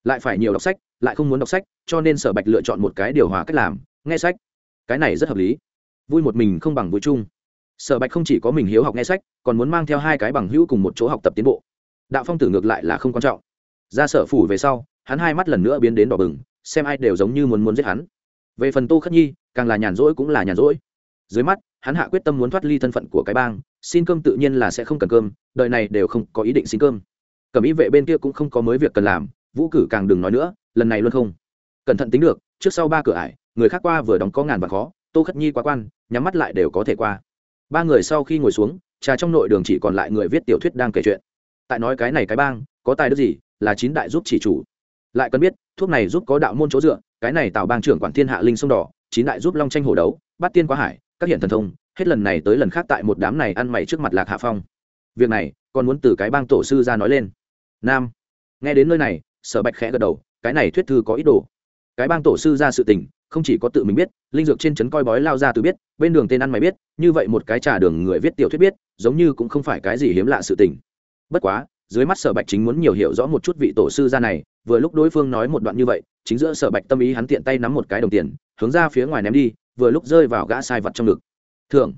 Lại phải nhiều đọc sách, lại không muốn đọc sách, cho nên sở bạch lựa chọn một cái điều hòa cách làm, nghe sách. Cái này rất hợp lý. Vui một mình không bằng vui chung. Sở bạch không chỉ có mình hiếu học nghe sách, còn muốn mang theo hai cái bằng hữu cùng một chỗ học tập tiến bộ đạo phong tử ngược lại là không quan trọng. Ra sở phủ về sau, hắn hai mắt lần nữa biến đến đỏ bừng, xem ai đều giống như muốn muốn giết hắn. Về phần tô khất nhi, càng là nhàn rỗi cũng là nhàn rỗi. Dưới mắt, hắn hạ quyết tâm muốn thoát ly thân phận của cái bang, xin cơm tự nhiên là sẽ không cần cơm, đời này đều không có ý định xin cơm. Cầm ý vệ bên kia cũng không có mới việc cần làm, vũ cử càng đừng nói nữa, lần này luôn không. Cẩn thận tính được, trước sau ba cửa ải, người khác qua vừa đóng có ngàn và khó, tô khất nhi quá quan, nhắm mắt lại đều có thể qua. Ba người sau khi ngồi xuống, trà trong nội đường chỉ còn lại người viết tiểu thuyết đang kể chuyện tại nói cái này cái bang, có tài đức gì, là chín đại giúp chỉ chủ. Lại cần biết, thuốc này giúp có đạo môn chỗ dựa, cái này tạo bang trưởng quản thiên hạ linh sông đỏ, chín đại giúp long tranh hổ đấu bắt tiên quá hải, các hiện thần thông, hết lần này tới lần khác tại một đám này ăn mày trước mặt lạc hạ phong. Việc này, còn muốn từ cái bang tổ sư ra nói lên. Nam, nghe đến nơi này, sở bạch khẽ gật đầu, cái này thuyết thư có ý đồ. Cái bang tổ sư ra sự tình, không chỉ có tự mình biết, linh dược trên trấn coi bói lao ra từ biết, bên đường tên ăn mày biết, như vậy một cái trà đường người viết tiểu thuyết biết, giống như cũng không phải cái gì hiếm lạ sự tình bất quá, dưới mắt sở bạch chính muốn nhiều hiểu rõ một chút vị tổ sư ra này, vừa lúc đối phương nói một đoạn như vậy, chính giữa sở bạch tâm ý hắn tiện tay nắm một cái đồng tiền, hướng ra phía ngoài ném đi, vừa lúc rơi vào gã sai vật trong ngực. Thưởng.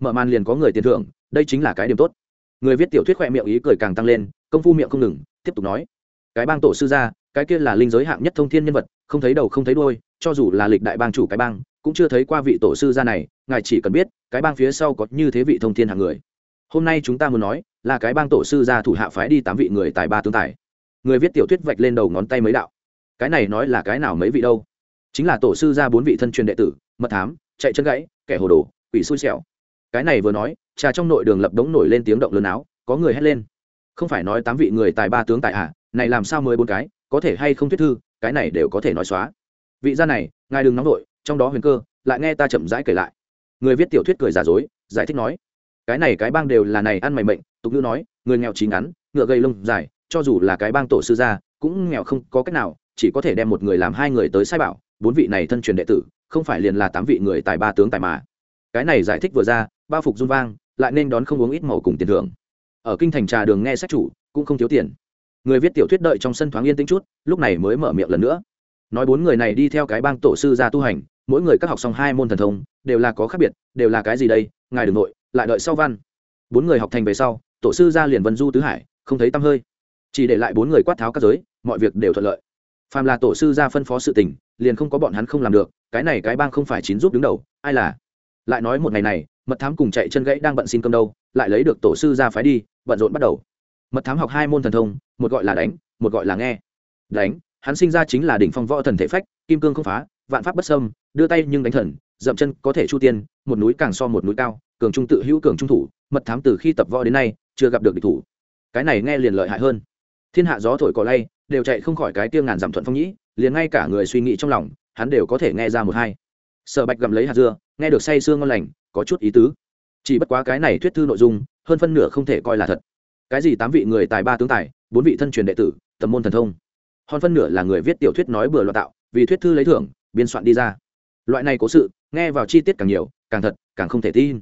Mở màn liền có người tiền thưởng, đây chính là cái điểm tốt. Người viết tiểu thuyết khoe miệng ý cười càng tăng lên, công phu miệng không ngừng, tiếp tục nói. Cái bang tổ sư ra cái kia là linh giới hạng nhất thông thiên nhân vật, không thấy đầu không thấy đôi cho dù là lịch đại bang chủ cái bang, cũng chưa thấy qua vị tổ sư ra này, ngài chỉ cần biết, cái bang phía sau có như thế vị thông thiên hạng người hôm nay chúng ta muốn nói là cái bang tổ sư ra thủ hạ phái đi tám vị người tài ba tướng tài. Người viết tiểu thuyết vạch lên đầu ngón tay mấy đạo. Cái này nói là cái nào mấy vị đâu? Chính là tổ sư ra bốn vị thân truyền đệ tử, mật thám, chạy chân gãy, kẻ hồ đồ, quỷ xui xẻo. Cái này vừa nói, trà trong nội đường lập đống nổi lên tiếng động lớn áo, có người hét lên. Không phải nói tám vị người tài ba tướng tài à này làm sao mới bốn cái, có thể hay không thuyết thư, cái này đều có thể nói xóa. Vị gia này, ngài đừng nóng vội, trong đó huyền cơ, lại nghe ta chậm rãi kể lại. Người viết tiểu thuyết cười giả dối, giải thích nói cái này cái bang đều là này ăn mày mệnh, tục ngữ nói, người nghèo trí ngắn, ngựa gây lông dài, cho dù là cái bang tổ sư gia, cũng nghèo không có cách nào, chỉ có thể đem một người làm hai người tới sai bảo, bốn vị này thân truyền đệ tử, không phải liền là tám vị người tài ba tướng tài mà. Cái này giải thích vừa ra, bao phục run vang, lại nên đón không uống ít màu cùng tiền thưởng. Ở kinh thành trà đường nghe sách chủ, cũng không thiếu tiền. Người viết tiểu thuyết đợi trong sân thoáng yên tĩnh chút, lúc này mới mở miệng lần nữa. Nói bốn người này đi theo cái bang tổ sư ra tu hành, mỗi người các học xong hai môn thần thông, đều là có khác biệt, đều là cái gì đây, ngài đừng nội lại đợi sau văn. Bốn người học thành về sau, tổ sư ra liền vân du tứ hải, không thấy tăm hơi. Chỉ để lại bốn người quát tháo các giới, mọi việc đều thuận lợi. Phàm là tổ sư ra phân phó sự tình, liền không có bọn hắn không làm được, cái này cái bang không phải chín giúp đứng đầu, ai là? Lại nói một ngày này, mật thám cùng chạy chân gãy đang bận xin cơm đâu, lại lấy được tổ sư ra phái đi, bận rộn bắt đầu. Mật thám học hai môn thần thông, một gọi là đánh, một gọi là nghe. Đánh, hắn sinh ra chính là đỉnh phong võ thần thể phách, kim cương không phá, vạn pháp bất sâm đưa tay nhưng đánh thần, dậm chân có thể chu tiên, một núi càng so một núi cao cường trung tự hữu cường trung thủ, mật thám từ khi tập võ đến nay, chưa gặp được địch thủ. Cái này nghe liền lợi hại hơn. Thiên hạ gió thổi cỏ lay, đều chạy không khỏi cái tiêu ngàn giảm thuận phong nhĩ, liền ngay cả người suy nghĩ trong lòng, hắn đều có thể nghe ra một hai. Sở bạch gặm lấy hạt dưa, nghe được say sương ngon lành, có chút ý tứ. Chỉ bất quá cái này thuyết thư nội dung, hơn phân nửa không thể coi là thật. Cái gì tám vị người tài ba tướng tài, bốn vị thân truyền đệ tử, tầm môn thần thông. Hơn phân nửa là người viết tiểu thuyết nói bừa loạn tạo, vì thuyết thư lấy thưởng, biên soạn đi ra. Loại này cố sự, nghe vào chi tiết càng nhiều, càng thật, càng không thể tin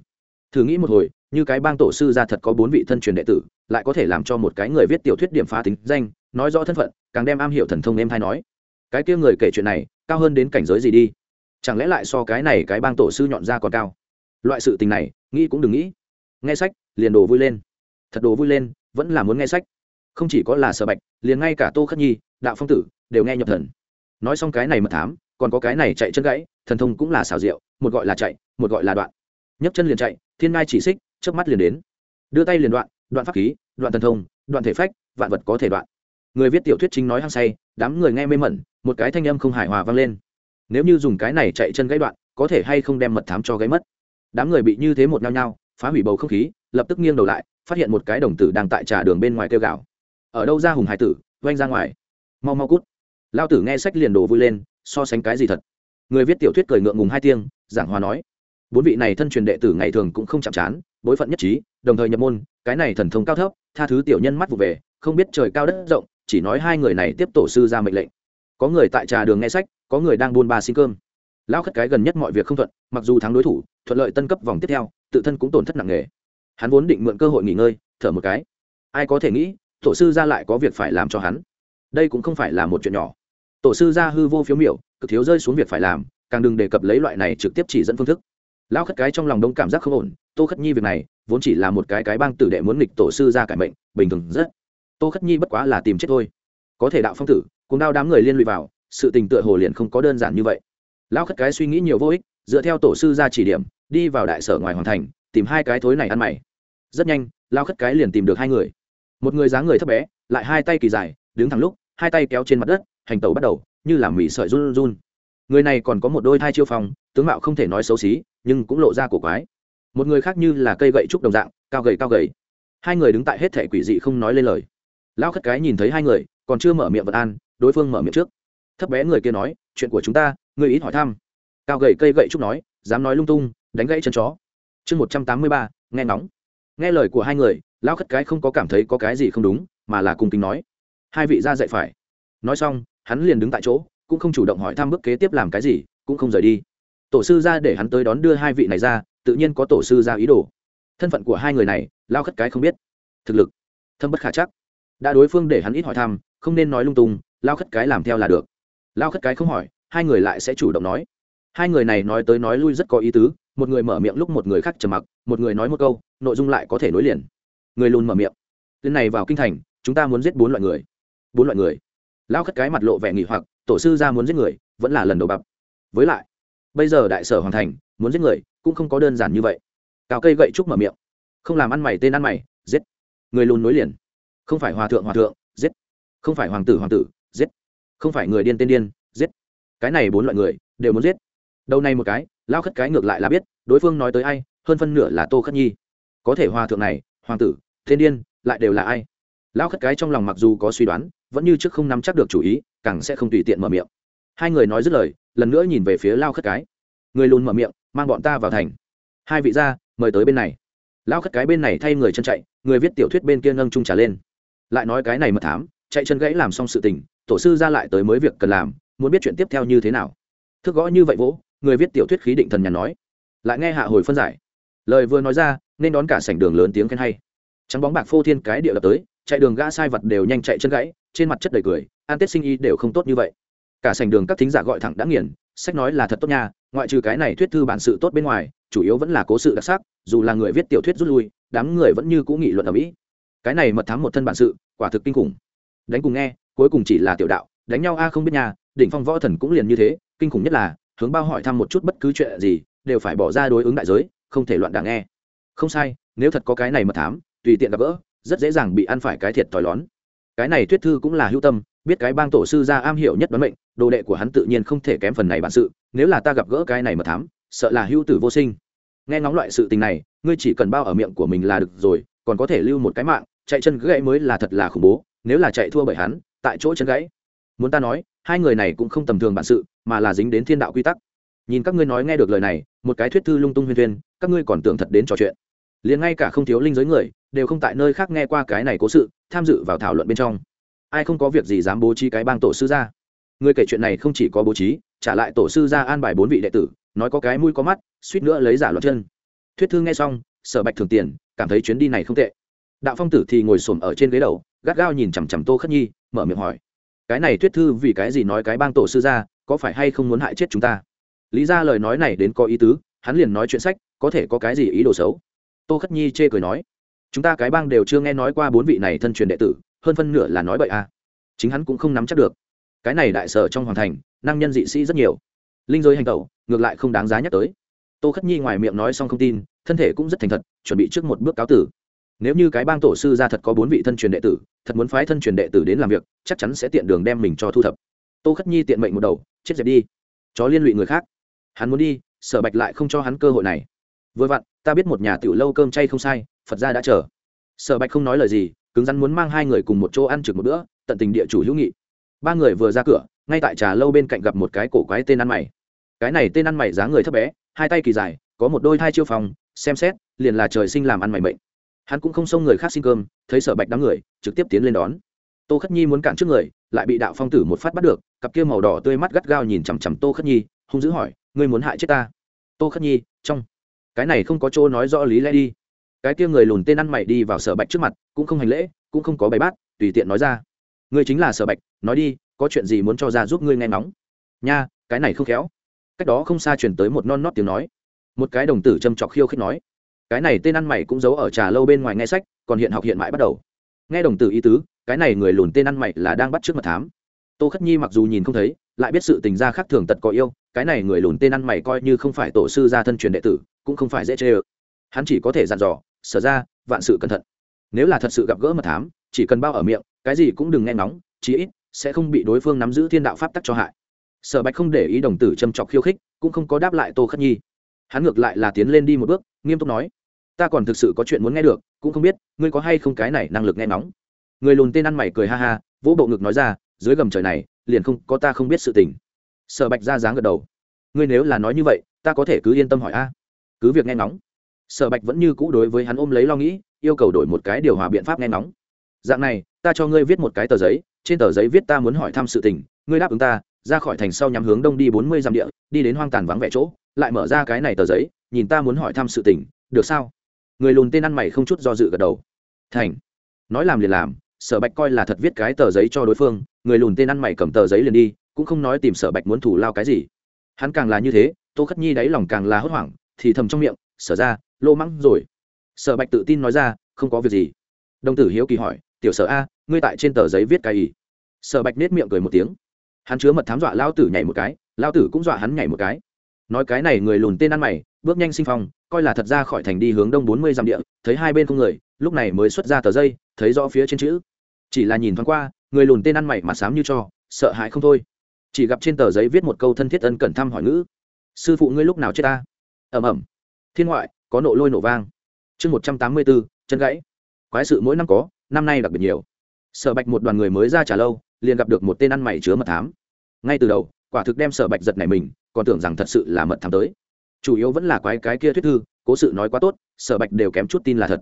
thử nghĩ một hồi, như cái bang tổ sư ra thật có bốn vị thân truyền đệ tử, lại có thể làm cho một cái người viết tiểu thuyết điểm phá tính danh, nói rõ thân phận, càng đem am hiểu thần thông em hay nói. Cái kia người kể chuyện này, cao hơn đến cảnh giới gì đi? Chẳng lẽ lại so cái này cái bang tổ sư nhọn ra còn cao? Loại sự tình này, nghĩ cũng đừng nghĩ. Nghe sách, liền đồ vui lên. Thật đồ vui lên, vẫn là muốn nghe sách. Không chỉ có là sở bạch, liền ngay cả tô khất nhi, đạo phong tử, đều nghe nhập thần. Nói xong cái này mật thám, còn có cái này chạy chân gãy, thần thông cũng là xào rượu một gọi là chạy, một gọi là đoạn nhấc chân liền chạy, thiên ngai chỉ xích trước mắt liền đến. Đưa tay liền đoạn đoạn pháp khí, đoạn thần thông, đoạn thể phách, vạn vật có thể đoạn. Người viết tiểu thuyết chính nói hăng say, đám người nghe mê mẩn, một cái thanh âm không hài hòa vang lên. Nếu như dùng cái này chạy chân gãy đoạn, có thể hay không đem mật thám cho gãy mất? Đám người bị như thế một nhao nhao, phá hủy bầu không khí, lập tức nghiêng đầu lại, phát hiện một cái đồng tử đang tại trà đường bên ngoài kêu gạo ở đâu ra hùng hải tử oanh ra ngoài. Mau mau cút. Lao tử nghe sách liền đổ vui lên, so sánh cái gì thật? Người viết tiểu thuyết cười ngượng ngùng hai tiếng, giảng hòa nói bốn vị này thân truyền đệ tử ngày thường cũng không chạm chán, bối phận nhất trí, đồng thời nhập môn, cái này thần thông cao thấp, tha thứ tiểu nhân mắt vụ về, không biết trời cao đất rộng, chỉ nói hai người này tiếp tổ sư ra mệnh lệnh. Có người tại trà đường nghe sách, có người đang buôn ba xin cơm. Lao khất cái gần nhất mọi việc không thuận, mặc dù thắng đối thủ, thuận lợi tân cấp vòng tiếp theo, tự thân cũng tổn thất nặng nề. Hắn vốn định mượn cơ hội nghỉ ngơi, thở một cái. Ai có thể nghĩ, tổ sư ra lại có việc phải làm cho hắn. Đây cũng không phải là một chuyện nhỏ. Tổ sư ra hư vô phiếu miểu, cực thiếu rơi xuống việc phải làm, càng đừng đề cập lấy loại này trực tiếp chỉ dẫn phương thức lao khất cái trong lòng đông cảm giác không ổn, tô khất nhi việc này, vốn chỉ là một cái cái bang tử đệ muốn nghịch tổ sư ra cải mệnh, bình thường rất. Tô khất nhi bất quá là tìm chết thôi. Có thể đạo phong tử, cùng đao đám người liên lụy vào, sự tình tựa hồ liền không có đơn giản như vậy. Lao khất cái suy nghĩ nhiều vô ích, dựa theo tổ sư ra chỉ điểm, đi vào đại sở ngoài hoàn thành, tìm hai cái thối này ăn mày. Rất nhanh, lao khất cái liền tìm được hai người. Một người dáng người thấp bé, lại hai tay kỳ dài, đứng thẳng lúc, hai tay kéo trên mặt đất, hành tẩu bắt đầu, như là mỉ sợi run run. Người này còn có một đôi thai chiêu phòng tướng mạo không thể nói xấu xí, nhưng cũng lộ ra cổ quái. Một người khác như là cây gậy trúc đồng dạng, cao gầy cao gầy. Hai người đứng tại hết thể quỷ dị không nói lên lời. Lão khất cái nhìn thấy hai người, còn chưa mở miệng vật an, đối phương mở miệng trước. Thấp bé người kia nói, chuyện của chúng ta, người ít hỏi thăm. Cao gầy cây gậy trúc nói, dám nói lung tung, đánh gãy chân chó. Chương một trăm tám mươi ba, nghe nóng nghe lời của hai người, lão khất cái không có cảm thấy có cái gì không đúng, mà là cùng kính nói, hai vị ra dạy phải. Nói xong, hắn liền đứng tại chỗ, cũng không chủ động hỏi thăm bước kế tiếp làm cái gì, cũng không rời đi tổ sư ra để hắn tới đón đưa hai vị này ra, tự nhiên có tổ sư ra ý đồ. Thân phận của hai người này, lao khất cái không biết. Thực lực, thâm bất khả chắc. Đã đối phương để hắn ít hỏi thăm, không nên nói lung tung, lao khất cái làm theo là được. Lao khất cái không hỏi, hai người lại sẽ chủ động nói. Hai người này nói tới nói lui rất có ý tứ, một người mở miệng lúc một người khác trầm mặc, một người nói một câu, nội dung lại có thể nối liền. Người lùn mở miệng. Lần này vào kinh thành, chúng ta muốn giết bốn loại người. Bốn loại người. Lao khất cái mặt lộ vẻ nghỉ hoặc, tổ sư ra muốn giết người, vẫn là lần đầu bập. Với lại bây giờ đại sở hoàn thành, muốn giết người, cũng không có đơn giản như vậy. Cao cây gậy trúc mở miệng. Không làm ăn mày tên ăn mày, giết. Người lùn nối liền. Không phải hòa thượng hòa thượng, giết. Không phải hoàng tử hoàng tử, giết. Không phải người điên, tên điên, giết. Cái này bốn loại người, đều muốn giết. Đầu này một cái, lao khất cái ngược lại là biết, đối phương nói tới ai, hơn phân nửa là tô khất nhi. Có thể hòa thượng này, hoàng tử, tên điên, lại đều là ai? Lao khất cái trong lòng mặc dù có suy đoán, vẫn như trước không nắm chắc được chủ ý, càng sẽ không tùy tiện mở miệng hai người nói dứt lời, lần nữa nhìn về phía lao khất cái. Người lùn mở miệng, mang bọn ta vào thành. Hai vị ra, mời tới bên này. Lao khất cái bên này thay người chân chạy, người viết tiểu thuyết bên kia nâng trung trả lên. Lại nói cái này mật thám, chạy chân gãy làm xong sự tình, tổ sư ra lại tới mới việc cần làm, muốn biết chuyện tiếp theo như thế nào. Thức gõ như vậy vỗ, người viết tiểu thuyết khí định thần nhàn nói. Lại nghe hạ hồi phân giải. Lời vừa nói ra, nên đón cả sảnh đường lớn tiếng khen hay. Trắng bóng bạc phô thiên cái địa lập tới, chạy đường gã sai vật đều nhanh chạy chân gãy, trên mặt chất đầy cười an tết sinh y đều không tốt như vậy cả sành đường các thính giả gọi thẳng đã nghiền, sách nói là thật tốt nha, ngoại trừ cái này thuyết thư bản sự tốt bên ngoài, chủ yếu vẫn là cố sự đặc sắc, dù là người viết tiểu thuyết rút lui, đám người vẫn như cũ nghị luận ở mỹ. Cái này mật thám một thân bản sự, quả thực kinh khủng. Đánh cùng nghe, cuối cùng chỉ là tiểu đạo, đánh nhau a không biết nhà đỉnh phong võ thần cũng liền như thế, kinh khủng nhất là, hướng bao hỏi thăm một chút bất cứ chuyện gì, đều phải bỏ ra đối ứng đại giới, không thể loạn đảng nghe. Không sai, nếu thật có cái này mật thám, tùy tiện gặp gỡ, rất dễ dàng bị ăn phải cái thiệt thòi lón. Cái này thuyết thư cũng là hữu tâm biết cái bang tổ sư gia am hiểu nhất đoán mệnh, đồ đệ của hắn tự nhiên không thể kém phần này bản sự, nếu là ta gặp gỡ cái này mà thám, sợ là hưu tử vô sinh. Nghe ngóng loại sự tình này, ngươi chỉ cần bao ở miệng của mình là được rồi, còn có thể lưu một cái mạng, chạy chân gãy mới là thật là khủng bố, nếu là chạy thua bởi hắn, tại chỗ chân gãy. Muốn ta nói, hai người này cũng không tầm thường bản sự, mà là dính đến thiên đạo quy tắc. Nhìn các ngươi nói nghe được lời này, một cái thuyết thư lung tung huyên thuyên, các ngươi còn tưởng thật đến trò chuyện. Liền ngay cả không thiếu linh giới người, đều không tại nơi khác nghe qua cái này cố sự, tham dự vào thảo luận bên trong ai không có việc gì dám bố trí cái bang tổ sư ra người kể chuyện này không chỉ có bố trí, trả lại tổ sư ra an bài bốn vị đệ tử, nói có cái mũi có mắt, suýt nữa lấy giả loạt chân. Thuyết thư nghe xong, sở bạch thường tiền, cảm thấy chuyến đi này không tệ. Đạo phong tử thì ngồi xổm ở trên ghế đầu, gắt gao nhìn chằm chằm tô khất nhi, mở miệng hỏi. Cái này thuyết thư vì cái gì nói cái bang tổ sư ra có phải hay không muốn hại chết chúng ta? Lý ra lời nói này đến có ý tứ, hắn liền nói chuyện sách, có thể có cái gì ý đồ xấu? Tô khất nhi chê cười nói. Chúng ta cái bang đều chưa nghe nói qua bốn vị này thân truyền đệ tử hơn phân nửa là nói bậy à. chính hắn cũng không nắm chắc được. Cái này đại sở trong hoàng thành, năng nhân dị sĩ rất nhiều. Linh giới hành tẩu, ngược lại không đáng giá nhắc tới. Tô khất nhi ngoài miệng nói xong không tin, thân thể cũng rất thành thật, chuẩn bị trước một bước cáo tử. Nếu như cái bang tổ sư ra thật có bốn vị thân truyền đệ tử, thật muốn phái thân truyền đệ tử đến làm việc, chắc chắn sẽ tiện đường đem mình cho thu thập. Tô khất nhi tiện mệnh một đầu, chết dẹp đi. Chó liên lụy người khác. Hắn muốn đi, sở bạch lại không cho hắn cơ hội này. Vừa vặn, ta biết một nhà tiểu lâu cơm chay không sai, phật ra đã chờ. Sở bạch không nói lời gì cứng rắn muốn mang hai người cùng một chỗ ăn trực một bữa, tận tình địa chủ hữu nghị. Ba người vừa ra cửa, ngay tại trà lâu bên cạnh gặp một cái cổ quái tên ăn mày. Cái này tên ăn mày dáng người thấp bé, hai tay kỳ dài, có một đôi thai chiêu phòng, xem xét, liền là trời sinh làm ăn mày mệnh. Hắn cũng không xông người khác xin cơm, thấy sở bạch đám người, trực tiếp tiến lên đón. Tô khất nhi muốn cản trước người, lại bị đạo phong tử một phát bắt được, cặp kia màu đỏ tươi mắt gắt gao nhìn chằm chằm tô khất nhi, hung dữ hỏi, ngươi muốn hại chết ta? Tô khất nhi, trong. Cái này không có chỗ nói rõ lý lẽ đi cái kia người lùn tên ăn mày đi vào sở bạch trước mặt, cũng không hành lễ, cũng không có bày bát, tùy tiện nói ra. Ngươi chính là sở bạch, nói đi, có chuyện gì muốn cho ra giúp ngươi nghe ngóng. Nha, cái này không khéo. Cách đó không xa chuyển tới một non nót tiếng nói. Một cái đồng tử châm chọc khiêu khích nói. Cái này tên ăn mày cũng giấu ở trà lâu bên ngoài nghe sách, còn hiện học hiện mãi bắt đầu. Nghe đồng tử ý tứ, cái này người lùn tên ăn mày là đang bắt trước mặt thám. Tô khất nhi mặc dù nhìn không thấy, lại biết sự tình gia khác thường tật có yêu, cái này người lùn tên ăn mày coi như không phải tổ sư gia thân truyền đệ tử, cũng không phải dễ chê ơ. Hắn chỉ có thể dặn dò sở ra, vạn sự cẩn thận. Nếu là thật sự gặp gỡ mật thám, chỉ cần bao ở miệng, cái gì cũng đừng nghe ngóng, chí ít sẽ không bị đối phương nắm giữ thiên đạo pháp tắc cho hại. Sở bạch không để ý đồng tử châm chọc khiêu khích, cũng không có đáp lại tô khất nhi. Hắn ngược lại là tiến lên đi một bước, nghiêm túc nói, ta còn thực sự có chuyện muốn nghe được, cũng không biết, ngươi có hay không cái này năng lực nghe ngóng? Người lùn tên ăn mày cười ha ha, vỗ bộ ngực nói ra, dưới gầm trời này, liền không, có ta không biết sự tình. Sở bạch ra dáng gật đầu, ngươi nếu là nói như vậy, ta có thể cứ yên tâm hỏi a. Cứ việc nghe ngóng sở bạch vẫn như cũ đối với hắn ôm lấy lo nghĩ, yêu cầu đổi một cái điều hòa biện pháp nghe nóng. dạng này, ta cho ngươi viết một cái tờ giấy, trên tờ giấy viết ta muốn hỏi thăm sự tình, ngươi đáp ứng ta, ra khỏi thành sau nhắm hướng đông đi bốn mươi dặm địa, đi đến hoang tàn vắng vẻ chỗ, lại mở ra cái này tờ giấy, nhìn ta muốn hỏi thăm sự tình, được sao? Người lùn tên ăn mày không chút do dự gật đầu. Thành. Nói làm liền làm, sở bạch coi là thật viết cái tờ giấy cho đối phương, người lùn tên ăn mày cầm tờ giấy liền đi, cũng không nói tìm sở bạch muốn thủ lao cái gì. Hắn càng là như thế, tô khất nhi đáy lòng càng là hốt hoảng, thì thầm trong miệng, sở ra lô mắng rồi. Sở bạch tự tin nói ra, không có việc gì. Đồng tử hiếu kỳ hỏi, tiểu sở a, ngươi tại trên tờ giấy viết cái ý sở bạch nết miệng cười một tiếng. Hắn chứa mật thám dọa lao tử nhảy một cái lao tử cũng dọa hắn nhảy một cái. Nói cái này người lùn tên ăn mày, bước nhanh sinh phong, coi là thật ra khỏi thành đi hướng đông bốn mươi dặm địa, thấy hai bên không người, lúc này mới xuất ra tờ giấy, thấy rõ phía trên chữ. Chỉ là nhìn thoáng qua, người lùn tên ăn mày mà xám như cho, sợ hãi không thôi. Chỉ gặp trên tờ giấy viết một câu thân thiết ân cẩn thăm hỏi ngữ. Sư phụ ngươi lúc nào chết ta? Ẩm ẩm thiên ngoại có nộ lôi nổ vang. Chương một trăm tám mươi bốn chân gãy. Quái sự mỗi năm có, năm nay đặc biệt nhiều. Sở bạch một đoàn người mới ra trả lâu, liền gặp được một tên ăn mày chứa mật thám. Ngay từ đầu, quả thực đem sở bạch giật này mình, còn tưởng rằng thật sự là mật thám tới. Chủ yếu vẫn là quái cái kia thuyết thư, cố sự nói quá tốt, sở bạch đều kém chút tin là thật.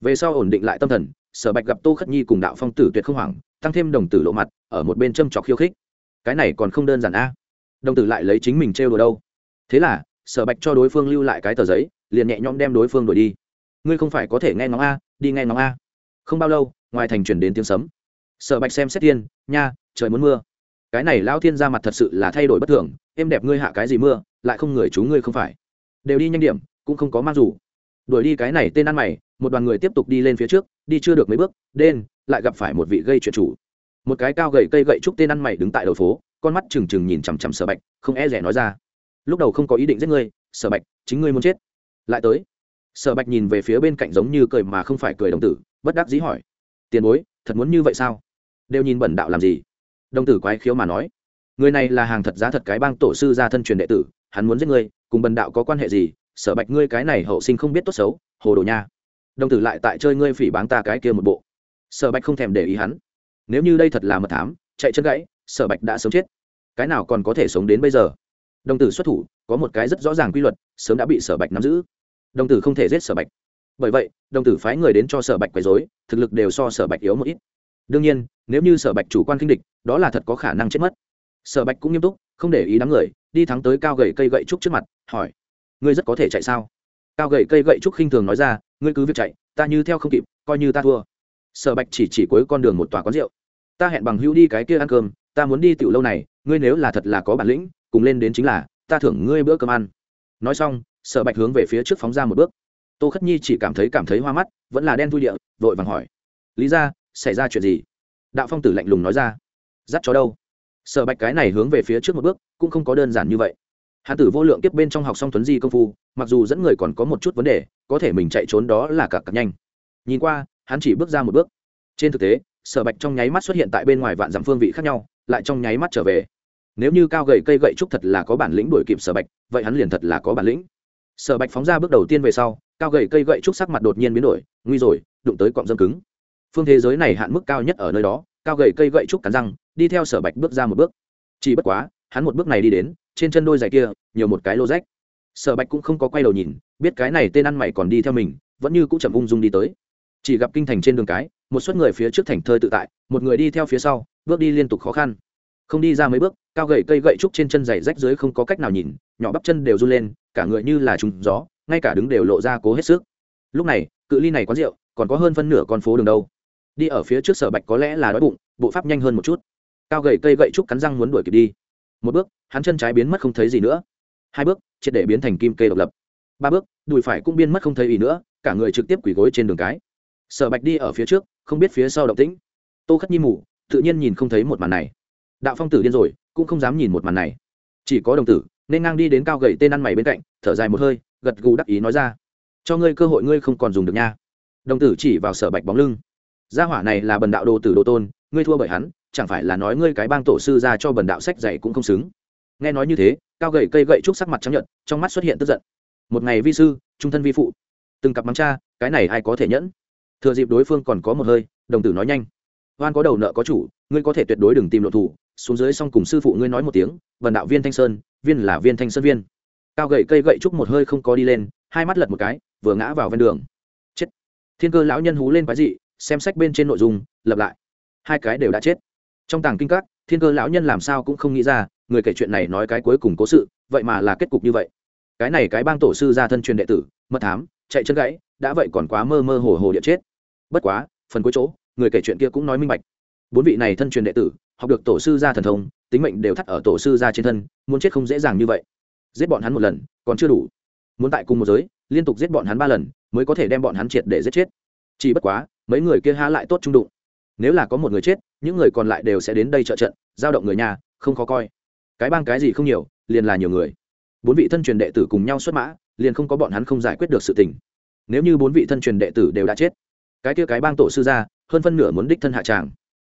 Về sau ổn định lại tâm thần, sở bạch gặp tô khất nhi cùng đạo phong tử tuyệt không hoảng, tăng thêm đồng tử lộ mặt, ở một bên châm trọc khiêu khích. Cái này còn không đơn giản a. Đồng tử lại lấy chính mình trêu đùa đâu. Thế là, sở bạch cho đối phương lưu lại cái tờ giấy liền nhẹ nhõm đem đối phương đuổi đi. Ngươi không phải có thể nghe ngóng a, đi nghe ngóng a. Không bao lâu, ngoài thành chuyển đến tiếng sấm. Sở bạch xem xét thiên nha, trời muốn mưa. Cái này Lão thiên ra mặt thật sự là thay đổi bất thường, em đẹp ngươi hạ cái gì mưa, lại không người chú ngươi không phải. Đều đi nhanh điểm, cũng không có mang rủ đuổi đi cái này tên ăn mày, một đoàn người tiếp tục đi lên phía trước, đi chưa được mấy bước, đen, lại gặp phải một vị gây chuyện chủ. Một cái cao gậy cây gậy trúc tên ăn mày đứng tại đầu phố, con mắt trừng trừng nhìn chằm chằm sở bạch, không e rẻ nói ra. Lúc đầu không có ý định giết ngươi, sở bạch, chính ngươi muốn chết lại tới. Sở bạch nhìn về phía bên cạnh giống như cười mà không phải cười đồng tử, bất đắc dĩ hỏi, tiền bối, thật muốn như vậy sao? Đều nhìn bẩn đạo làm gì? Đồng tử quái khiếu mà nói, người này là hàng thật giá thật cái bang tổ sư gia thân truyền đệ tử, hắn muốn giết ngươi, cùng bần đạo có quan hệ gì? Sở bạch, ngươi cái này hậu sinh không biết tốt xấu, hồ đồ nha. Đồng tử lại tại chơi ngươi phỉ báng ta cái kia một bộ. Sở bạch không thèm để ý hắn. Nếu như đây thật là mật thám, chạy chân gãy, sở bạch đã sống chết. Cái nào còn có thể sống đến bây giờ? Đồng tử xuất thủ, có một cái rất rõ ràng quy luật, sớm đã bị sở bạch nắm giữ đồng tử không thể giết sở bạch. Bởi vậy, đồng tử phái người đến cho sở bạch quấy dối thực lực đều so sở bạch yếu một ít. Đương nhiên, nếu như sở bạch chủ quan kinh địch, đó là thật có khả năng chết mất. Sở bạch cũng nghiêm túc, không để ý đám người, đi thắng tới cao gậy cây gậy trúc trước mặt, hỏi, ngươi rất có thể chạy sao? Cao gậy cây gậy trúc khinh thường nói ra, ngươi cứ việc chạy, ta như theo không kịp, coi như ta thua. Sở bạch chỉ chỉ cuối con đường một tòa quán rượu. Ta hẹn bằng hữu đi cái kia ăn cơm, ta muốn đi tiểu lâu này, ngươi nếu là thật là có bản lĩnh, cùng lên đến chính là, ta thưởng ngươi bữa cơm ăn. Nói xong sở bạch hướng về phía trước phóng ra một bước. Tô khất nhi chỉ cảm thấy cảm thấy hoa mắt, vẫn là đen thui địa, vội vàng hỏi. Lý ra xảy ra chuyện gì? Đạo phong tử lạnh lùng nói ra. Dắt chó đâu? Sở bạch cái này hướng về phía trước một bước, cũng không có đơn giản như vậy. Hạ tử vô lượng tiếp bên trong học song tuấn di công phu, mặc dù dẫn người còn có một chút vấn đề, có thể mình chạy trốn đó là cả cặp nhanh. Nhìn qua, hắn chỉ bước ra một bước. Trên thực tế, sở bạch trong nháy mắt xuất hiện tại bên ngoài vạn dặm phương vị khác nhau, lại trong nháy mắt trở về. Nếu như cao gậy cây gậy trúc thật là có bản lĩnh đuổi kịp sở bạch, vậy hắn liền thật là có bản lĩnh sở bạch phóng ra bước đầu tiên về sau, cao gậy cây gậy trúc sắc mặt đột nhiên biến đổi, nguy rồi, đụng tới cọng dâm cứng. Phương thế giới này hạn mức cao nhất ở nơi đó, cao gậy cây gậy trúc cắn răng, đi theo sở bạch bước ra một bước. Chỉ bất quá, hắn một bước này đi đến, trên chân đôi giày kia, nhiều một cái lô rách. Sở bạch cũng không có quay đầu nhìn, biết cái này tên ăn mày còn đi theo mình, vẫn như cũng chậm ung dung đi tới. Chỉ gặp kinh thành trên đường cái, một suất người phía trước thành thơi tự tại, một người đi theo phía sau, bước đi liên tục khó khăn. Không đi ra mấy bước cao gậy cây gậy trúc trên chân giày rách dưới không có cách nào nhìn, nhỏ bắp chân đều run lên, cả người như là trùng gió, ngay cả đứng đều lộ ra cố hết sức. Lúc này, cự ly này quán rượu, còn có hơn phân nửa con phố đường đâu. Đi ở phía trước sở bạch có lẽ là đói bụng, bộ pháp nhanh hơn một chút. Cao gậy cây gậy trúc cắn răng muốn đuổi kịp đi. Một bước, hắn chân trái biến mất không thấy gì nữa. Hai bước, triệt để biến thành kim kê độc lập. Ba bước, đùi phải cũng biến mất không thấy gì nữa, cả người trực tiếp quỳ gối trên đường cái. Sở bạch đi ở phía trước, không biết phía sau động tĩnh. Tô khất nhi mù, tự nhiên nhìn không thấy một màn này. Đạo phong tử điên rồi cũng không dám nhìn một màn này. Chỉ có đồng tử, nên ngang đi đến cao gậy tên ăn mày bên cạnh, thở dài một hơi, gật gù đắc ý nói ra, cho ngươi cơ hội ngươi không còn dùng được nha. Đồng tử chỉ vào sở bạch bóng lưng. Gia hỏa này là bần đạo đồ tử đồ tôn, ngươi thua bởi hắn, chẳng phải là nói ngươi cái bang tổ sư ra cho bần đạo sách dạy cũng không xứng? Nghe nói như thế, cao gậy cây gậy trúc sắc mặt trắng nhận trong mắt xuất hiện tức giận. Một ngày vi sư, trung thân vi phụ, từng cặp mắng cha, cái này ai có thể nhẫn? Thừa dịp đối phương còn có một hơi, đồng tử nói nhanh, oan có đầu nợ có chủ, ngươi có thể tuyệt đối đừng tìm lộ thủ xuống dưới xong cùng sư phụ ngươi nói một tiếng vần đạo viên thanh sơn, viên là viên thanh sơn viên. Cao gậy cây gậy trúc một hơi không có đi lên, hai mắt lật một cái, vừa ngã vào ven đường. Chết. Thiên cơ lão nhân hú lên quái dị, xem sách bên trên nội dung, lập lại. Hai cái đều đã chết. Trong tàng kinh các, thiên cơ lão nhân làm sao cũng không nghĩ ra, người kể chuyện này nói cái cuối cùng cố sự, vậy mà là kết cục như vậy. Cái này cái bang tổ sư ra thân truyền đệ tử mất thám, chạy chân gãy, đã vậy còn quá mơ mơ hồ hồ địa chết. Bất quá, phần cuối chỗ, người kể chuyện kia cũng nói minh bạch. Bốn vị này thân truyền đệ tử học được tổ sư gia thần thông, tính mệnh đều thắt ở tổ sư gia trên thân, muốn chết không dễ dàng như vậy. Giết bọn hắn một lần, còn chưa đủ. Muốn tại cùng một giới, liên tục giết bọn hắn ba lần, mới có thể đem bọn hắn triệt để giết chết. Chỉ bất quá, mấy người kia há lại tốt trung đụng. Nếu là có một người chết, những người còn lại đều sẽ đến đây trợ trận, giao động người nhà, không khó coi. Cái bang cái gì không nhiều, liền là nhiều người. Bốn vị thân truyền đệ tử cùng nhau xuất mã, liền không có bọn hắn không giải quyết được sự tình. Nếu như bốn vị thân truyền đệ tử đều đã chết, cái kia cái bang tổ sư ra hơn phân nửa muốn đích thân hạ tràng.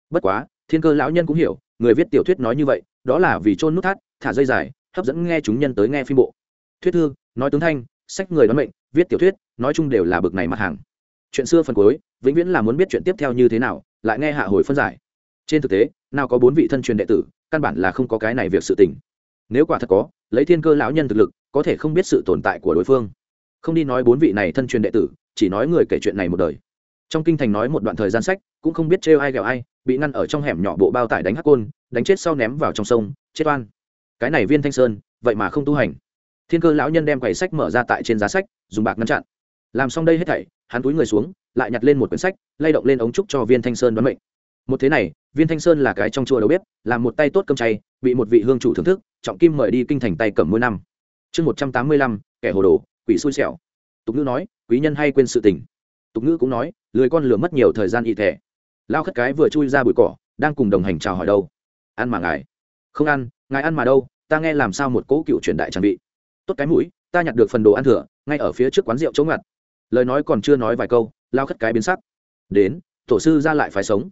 Bất quá thiên cơ lão nhân cũng hiểu, người viết tiểu thuyết nói như vậy, đó là vì trôn nút thắt, thả dây dài, hấp dẫn nghe chúng nhân tới nghe phim bộ. Thuyết thư, nói tướng thanh, sách người đoán mệnh, viết tiểu thuyết, nói chung đều là bực này mặt hàng. Chuyện xưa phần cuối, vĩnh viễn là muốn biết chuyện tiếp theo như thế nào, lại nghe hạ hồi phân giải. Trên thực tế, nào có bốn vị thân truyền đệ tử, căn bản là không có cái này việc sự tình. Nếu quả thật có, lấy thiên cơ lão nhân thực lực, có thể không biết sự tồn tại của đối phương. Không đi nói bốn vị này thân truyền đệ tử, chỉ nói người kể chuyện này một đời. Trong kinh thành nói một đoạn thời gian sách cũng không biết trêu ai ghẹo ai, bị ngăn ở trong hẻm nhỏ bộ bao tải đánh hắc côn, đánh chết sau ném vào trong sông, chết oan. Cái này viên thanh sơn, vậy mà không tu hành. Thiên cơ lão nhân đem quầy sách mở ra tại trên giá sách, dùng bạc ngăn chặn. Làm xong đây hết thảy, hắn túi người xuống, lại nhặt lên một quyển sách, lay động lên ống trúc cho viên thanh sơn đoán mệnh. Một thế này, viên thanh sơn là cái trong chùa đầu bếp làm một tay tốt cơm chay, bị một vị hương chủ thưởng thức, trọng kim mời đi kinh thành tay cầm mỗi năm. Chương một trăm tám mươi lăm, kẻ hồ đồ, quỷ xui xẻo. Tục ngữ nói, quý nhân hay quên sự tình. Tục ngữ cũng nói, lười con lừa mất nhiều thời gian y thể lao khất cái vừa chui ra bụi cỏ, đang cùng đồng hành chào hỏi đâu. Ăn mà ngài. Không ăn, ngài ăn mà đâu, ta nghe làm sao một cỗ cựu truyền đại trang bị. Tốt cái mũi, ta nhặt được phần đồ ăn thừa, ngay ở phía trước quán rượu chống ngặt. Lời nói còn chưa nói vài câu, lao khất cái biến sắc. Đến, tổ sư ra lại phải sống.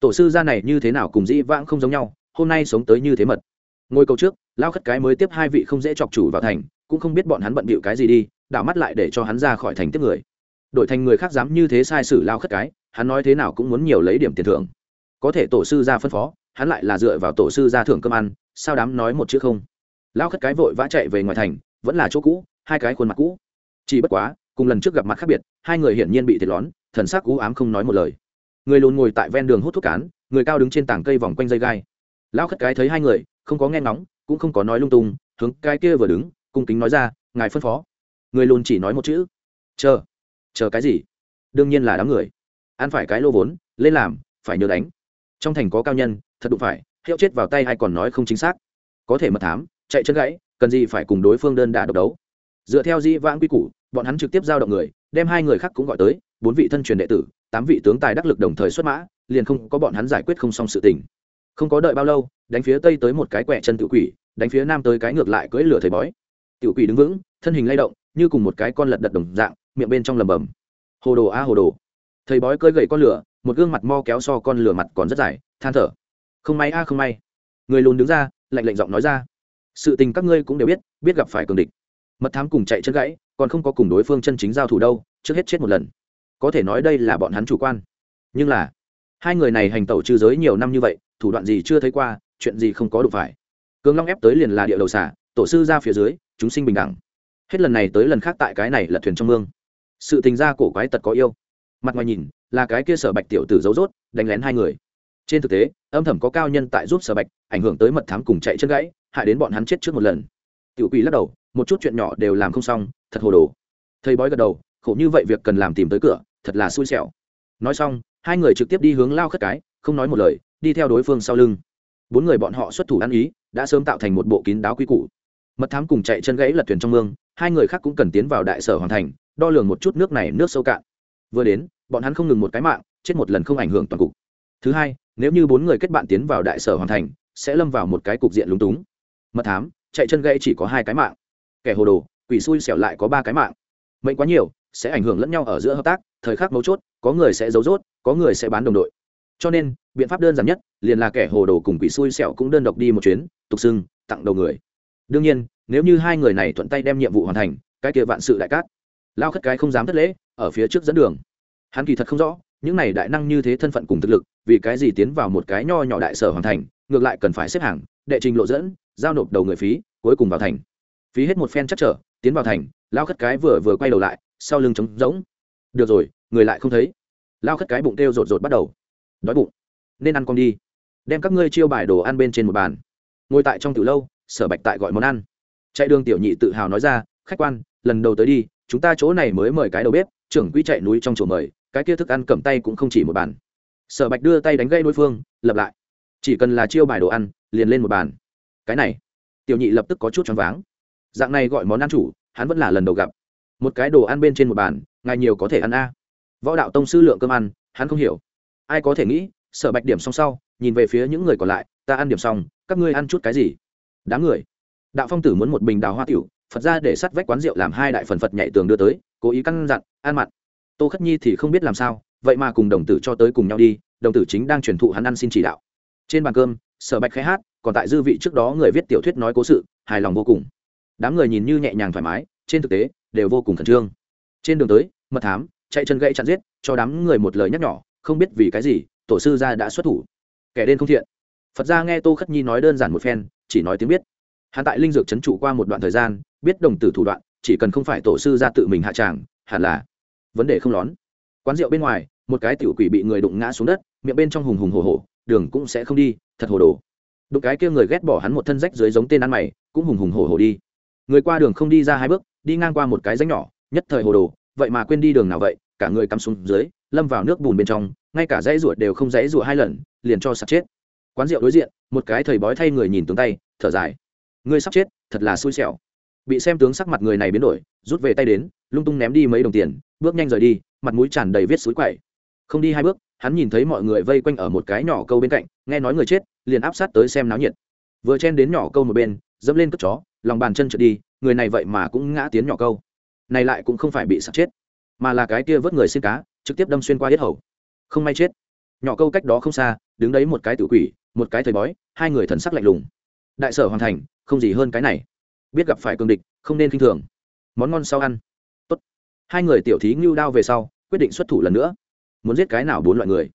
Tổ sư ra này như thế nào cùng dĩ vãng không giống nhau, hôm nay sống tới như thế mật. Ngôi câu trước, lao khất cái mới tiếp hai vị không dễ chọc chủ vào thành, cũng không biết bọn hắn bận bịu cái gì đi, đảo mắt lại để cho hắn ra khỏi thành tiếp người. Đổi thành người khác dám như thế sai sử lao khất cái hắn nói thế nào cũng muốn nhiều lấy điểm tiền thưởng. Có thể tổ sư ra phân phó, hắn lại là dựa vào tổ sư ra thưởng cơm ăn, sao đám nói một chữ không? Lao khất cái vội vã chạy về ngoài thành, vẫn là chỗ cũ, hai cái khuôn mặt cũ. Chỉ bất quá, cùng lần trước gặp mặt khác biệt, hai người hiển nhiên bị thiệt lón, thần sắc cú ám không nói một lời. Người lùn ngồi tại ven đường hút thuốc cán, người cao đứng trên tảng cây vòng quanh dây gai. Lão khất cái thấy hai người, không có nghe ngóng, cũng không có nói lung tung, hướng cái kia vừa đứng, cung kính nói ra, ngài phân phó. Người lùn chỉ nói một chữ, chờ chờ cái gì? Đương nhiên là đám người ăn phải cái lô vốn, lên làm, phải nhớ đánh. Trong thành có cao nhân, thật đụng phải hiệu chết vào tay hay còn nói không chính xác. Có thể mật thám, chạy chân gãy, cần gì phải cùng đối phương đơn đà độc đấu. Dựa theo di vãng quy củ, bọn hắn trực tiếp giao động người, đem hai người khác cũng gọi tới, bốn vị thân truyền đệ tử, tám vị tướng tài đắc lực đồng thời xuất mã, liền không có bọn hắn giải quyết không xong sự tình. Không có đợi bao lâu, đánh phía tây tới một cái quẹ chân tự quỷ, đánh phía nam tới cái ngược lại cưỡi lửa thầy bói. Tiểu quỷ đứng vững, thân hình lay động, như cùng một cái con lật đật đồng dạng, miệng bên trong lầm bầm. Hồ đồ a hồ đồ thầy bói cơi gậy con lửa, một gương mặt mo kéo so con lửa mặt còn rất dài, than thở. Không may a, không may. Người lùn đứng ra, lạnh lạnh giọng nói ra. Sự tình các ngươi cũng đều biết biết gặp phải cường địch. Mật thám cùng chạy chân gãy, còn không có cùng đối phương chân chính giao thủ đâu, trước hết chết một lần. Có thể nói đây là bọn hắn chủ quan. Nhưng là, hai người này hành tẩu trừ giới nhiều năm như vậy, thủ đoạn gì chưa thấy qua, chuyện gì không có đủ phải. Cường long ép tới liền là địa đầu xả tổ sư ra phía dưới, chúng sinh bình đẳng. Hết lần này tới lần khác tại cái này là thuyền trong mương. Sự tình gia cổ quái tật có yêu mặt ngoài nhìn, là cái kia sở bạch tiểu tử giấu rốt, đánh lén hai người. Trên thực tế, âm thầm có cao nhân tại giúp sở bạch, ảnh hưởng tới mật thám cùng chạy chân gãy, hại đến bọn hắn chết trước một lần. Tiểu quỷ lắc đầu, một chút chuyện nhỏ đều làm không xong, thật hồ đồ. Thầy bói gật đầu, khổ như vậy việc cần làm tìm tới cửa, thật là xui xẻo. Nói xong, hai người trực tiếp đi hướng lao khất cái, không nói một lời, đi theo đối phương sau lưng. Bốn người bọn họ xuất thủ ăn ý, đã sớm tạo thành một bộ kín đáo quy củ. Mật thám cùng chạy chân gãy lật thuyền trong mương, hai người khác cũng cần tiến vào đại sở hoàn thành, đo lường một chút nước này nước sâu cạn vừa đến, bọn hắn không ngừng một cái mạng, chết một lần không ảnh hưởng toàn cục. Thứ hai, nếu như bốn người kết bạn tiến vào đại sở hoàn thành, sẽ lâm vào một cái cục diện lúng túng. Mật thám, chạy chân gãy chỉ có hai cái mạng. Kẻ hồ đồ, quỷ xui xẻo lại có ba cái mạng. Mệnh quá nhiều, sẽ ảnh hưởng lẫn nhau ở giữa hợp tác, thời khắc mấu chốt, có người sẽ giấu rốt, có người sẽ bán đồng đội. Cho nên, biện pháp đơn giản nhất, liền là kẻ hồ đồ cùng quỷ xui xẻo cũng đơn độc đi một chuyến, tục xưng, tặng đầu người. Đương nhiên, nếu như hai người này thuận tay đem nhiệm vụ hoàn thành, cái kia vạn sự đại cát lao khất cái không dám thất lễ, ở phía trước dẫn đường. Hắn kỳ thật không rõ, những này đại năng như thế thân phận cùng thực lực, vì cái gì tiến vào một cái nho nhỏ đại sở hoàn thành, ngược lại cần phải xếp hàng, đệ trình lộ dẫn, giao nộp đầu người phí, cuối cùng vào thành. Phí hết một phen chắc trở, tiến vào thành, lao khất cái vừa vừa quay đầu lại, sau lưng trống rỗng. Được rồi, người lại không thấy. Lao khất cái bụng kêu rột rột bắt đầu. Đói bụng. Nên ăn con đi. Đem các ngươi chiêu bài đồ ăn bên trên một bàn. Ngồi tại trong từ lâu, sở bạch tại gọi món ăn. Chạy đường tiểu nhị tự hào nói ra, khách quan, lần đầu tới đi chúng ta chỗ này mới mời cái đầu bếp, trưởng quỹ chạy núi trong chỗ mời, cái kia thức ăn cầm tay cũng không chỉ một bàn. Sở bạch đưa tay đánh gây đối phương lập lại. Chỉ cần là chiêu bài đồ ăn, liền lên một bàn. Cái này, tiểu nhị lập tức có chút choáng váng. Dạng này gọi món ăn chủ, hắn vẫn là lần đầu gặp. Một cái đồ ăn bên trên một bàn, ngài nhiều có thể ăn a. Võ đạo tông sư lượng cơm ăn, hắn không hiểu. Ai có thể nghĩ, sở bạch điểm xong sau, nhìn về phía những người còn lại, ta ăn điểm xong, các ngươi ăn chút cái gì? Đám người. Đạo phong tử muốn một bình đào hoa tiểu phật ra để sắt vách quán rượu làm hai đại phần phật nhảy tường đưa tới, cố ý căn dặn ăn mặn. Tô khất nhi thì không biết làm sao, vậy mà cùng đồng tử cho tới cùng nhau đi, đồng tử chính đang truyền thụ hắn ăn xin chỉ đạo. Trên bàn cơm, sở bạch khai hát, còn tại dư vị trước đó người viết tiểu thuyết nói cố sự, hài lòng vô cùng. Đám người nhìn như nhẹ nhàng thoải mái, trên thực tế, đều vô cùng khẩn trương. Trên đường tới, mật thám chạy chân gãy chặn giết, cho đám người một lời nhắc nhỏ không biết vì cái gì, tổ sư gia đã xuất thủ. Kẻ đen không thiện. Phật gia nghe tô khất nhi nói đơn giản một phen, chỉ nói tiếng biết hắn tại linh dược c h ấ n trụ qua một đoạn thời gian, biết đồng tử thủ đoạn, chỉ cần không phải tổ sư ra tự mình hạ tràng, hẳn là vấn đề không lón. Quán rượu bên ngoài, một cái tiểu quỷ bị người đụng ngã xuống đất, miệng bên trong hùng hùng hồ hồ đường cũng sẽ không đi, thật hồ đồ. Đụng cái kia người ghét bỏ hắn một thân rách dưới giống tên ăn mày, cũng hùng hùng hồ hồ đi. Người qua đường không đi ra hai bước, đi ngang qua một cái ránh nhỏ, nhất thời hồ đồ, vậy mà quên đi đường nào vậy, cả người cắm xuống dưới, lâm vào nước bùn bên trong, ngay cả dãy ruột đều không dãy ruột hai lần, liền cho sạt chết. Quán rượu đối diện, một cái thầy bói thay người nhìn tướng tay, thở dài ngươi sắp chết, thật là xui xẻo. Bị xem tướng sắc mặt người này biến đổi, rút về tay đến, lung tung ném đi mấy đồng tiền, bước nhanh rời đi, mặt mũi tràn đầy viết suối quậy. Không đi hai bước, hắn nhìn thấy mọi người vây quanh ở một cái nhỏ câu bên cạnh, nghe nói người chết, liền áp sát tới xem náo nhiệt. Vừa chen đến nhỏ câu một bên, dẫm lên cất chó, lòng bàn chân trượt đi, người này vậy mà cũng ngã tiến nhỏ câu. Này lại cũng không phải bị sắp chết, mà là cái kia vớt người xin cá, trực tiếp đâm xuyên qua hết hầu. Không may chết. Nhỏ câu cách đó không xa, đứng đấy một cái tự quỷ, một cái thời bói, hai người thần sắc lạnh lùng đại sở hoàn thành, không gì hơn cái này. Biết gặp phải cương địch, không nên k i n h thường. Món ngon sau ăn. Tốt. hai người tiểu thí ngưu đao về sau, quyết định xuất thủ lần nữa. Muốn giết cái nào bốn loại người?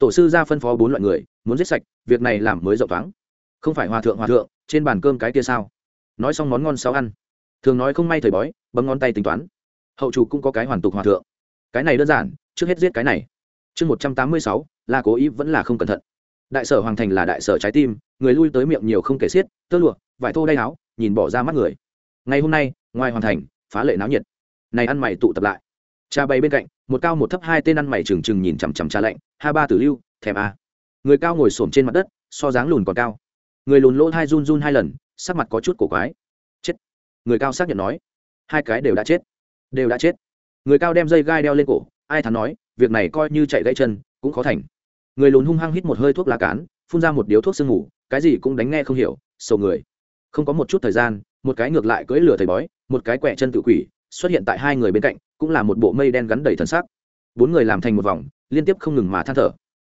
Tổ sư ra phân phó bốn loại người, muốn giết sạch, việc này làm mới rộng thoáng. Không phải hòa thượng hòa thượng, trên bàn cơm cái kia sao? Nói xong món ngon sau ăn. Thường nói không may thời bói, bấm ngón tay tính toán. Hậu chủ cũng có cái hoàn tục hòa thượng. Cái này đơn giản, trước hết giết cái này. Chương một trăm tám mươi sáu, là cố ý vẫn là không cẩn thận đại sở hoàng thành là đại sở trái tim, người lui tới miệng nhiều không kể xiết, tơ lụa, vải thô đay áo, nhìn bỏ ra mắt người. Ngày hôm nay, ngoài hoàng thành, phá lệ náo nhiệt. Này ăn mày tụ tập lại. Cha bay bên cạnh, một cao một thấp hai tên ăn mày trừng trừng nhìn chằm chằm cha lạnh, ha ba tử lưu, thèm a người cao ngồi xổm trên mặt đất, so dáng lùn còn cao. Người lùn lỗ hai run run hai lần, sắc mặt có chút cổ quái. Chết. Người cao xác nhận nói, hai cái đều đã chết. Đều đã chết. Người cao đem dây gai đeo lên cổ, ai thắn nói, việc này coi như chạy gãy chân, cũng khó thành người lùn hung hăng hít một hơi thuốc lá cán, phun ra một điếu thuốc sương ngủ cái gì cũng đánh nghe không hiểu, sầu người. Không có một chút thời gian, một cái ngược lại cưỡi lửa thầy bói, một cái quẹ chân tự quỷ, xuất hiện tại hai người bên cạnh, cũng là một bộ mây đen gắn đầy thần sắc. bốn người làm thành một vòng, liên tiếp không ngừng mà than thở.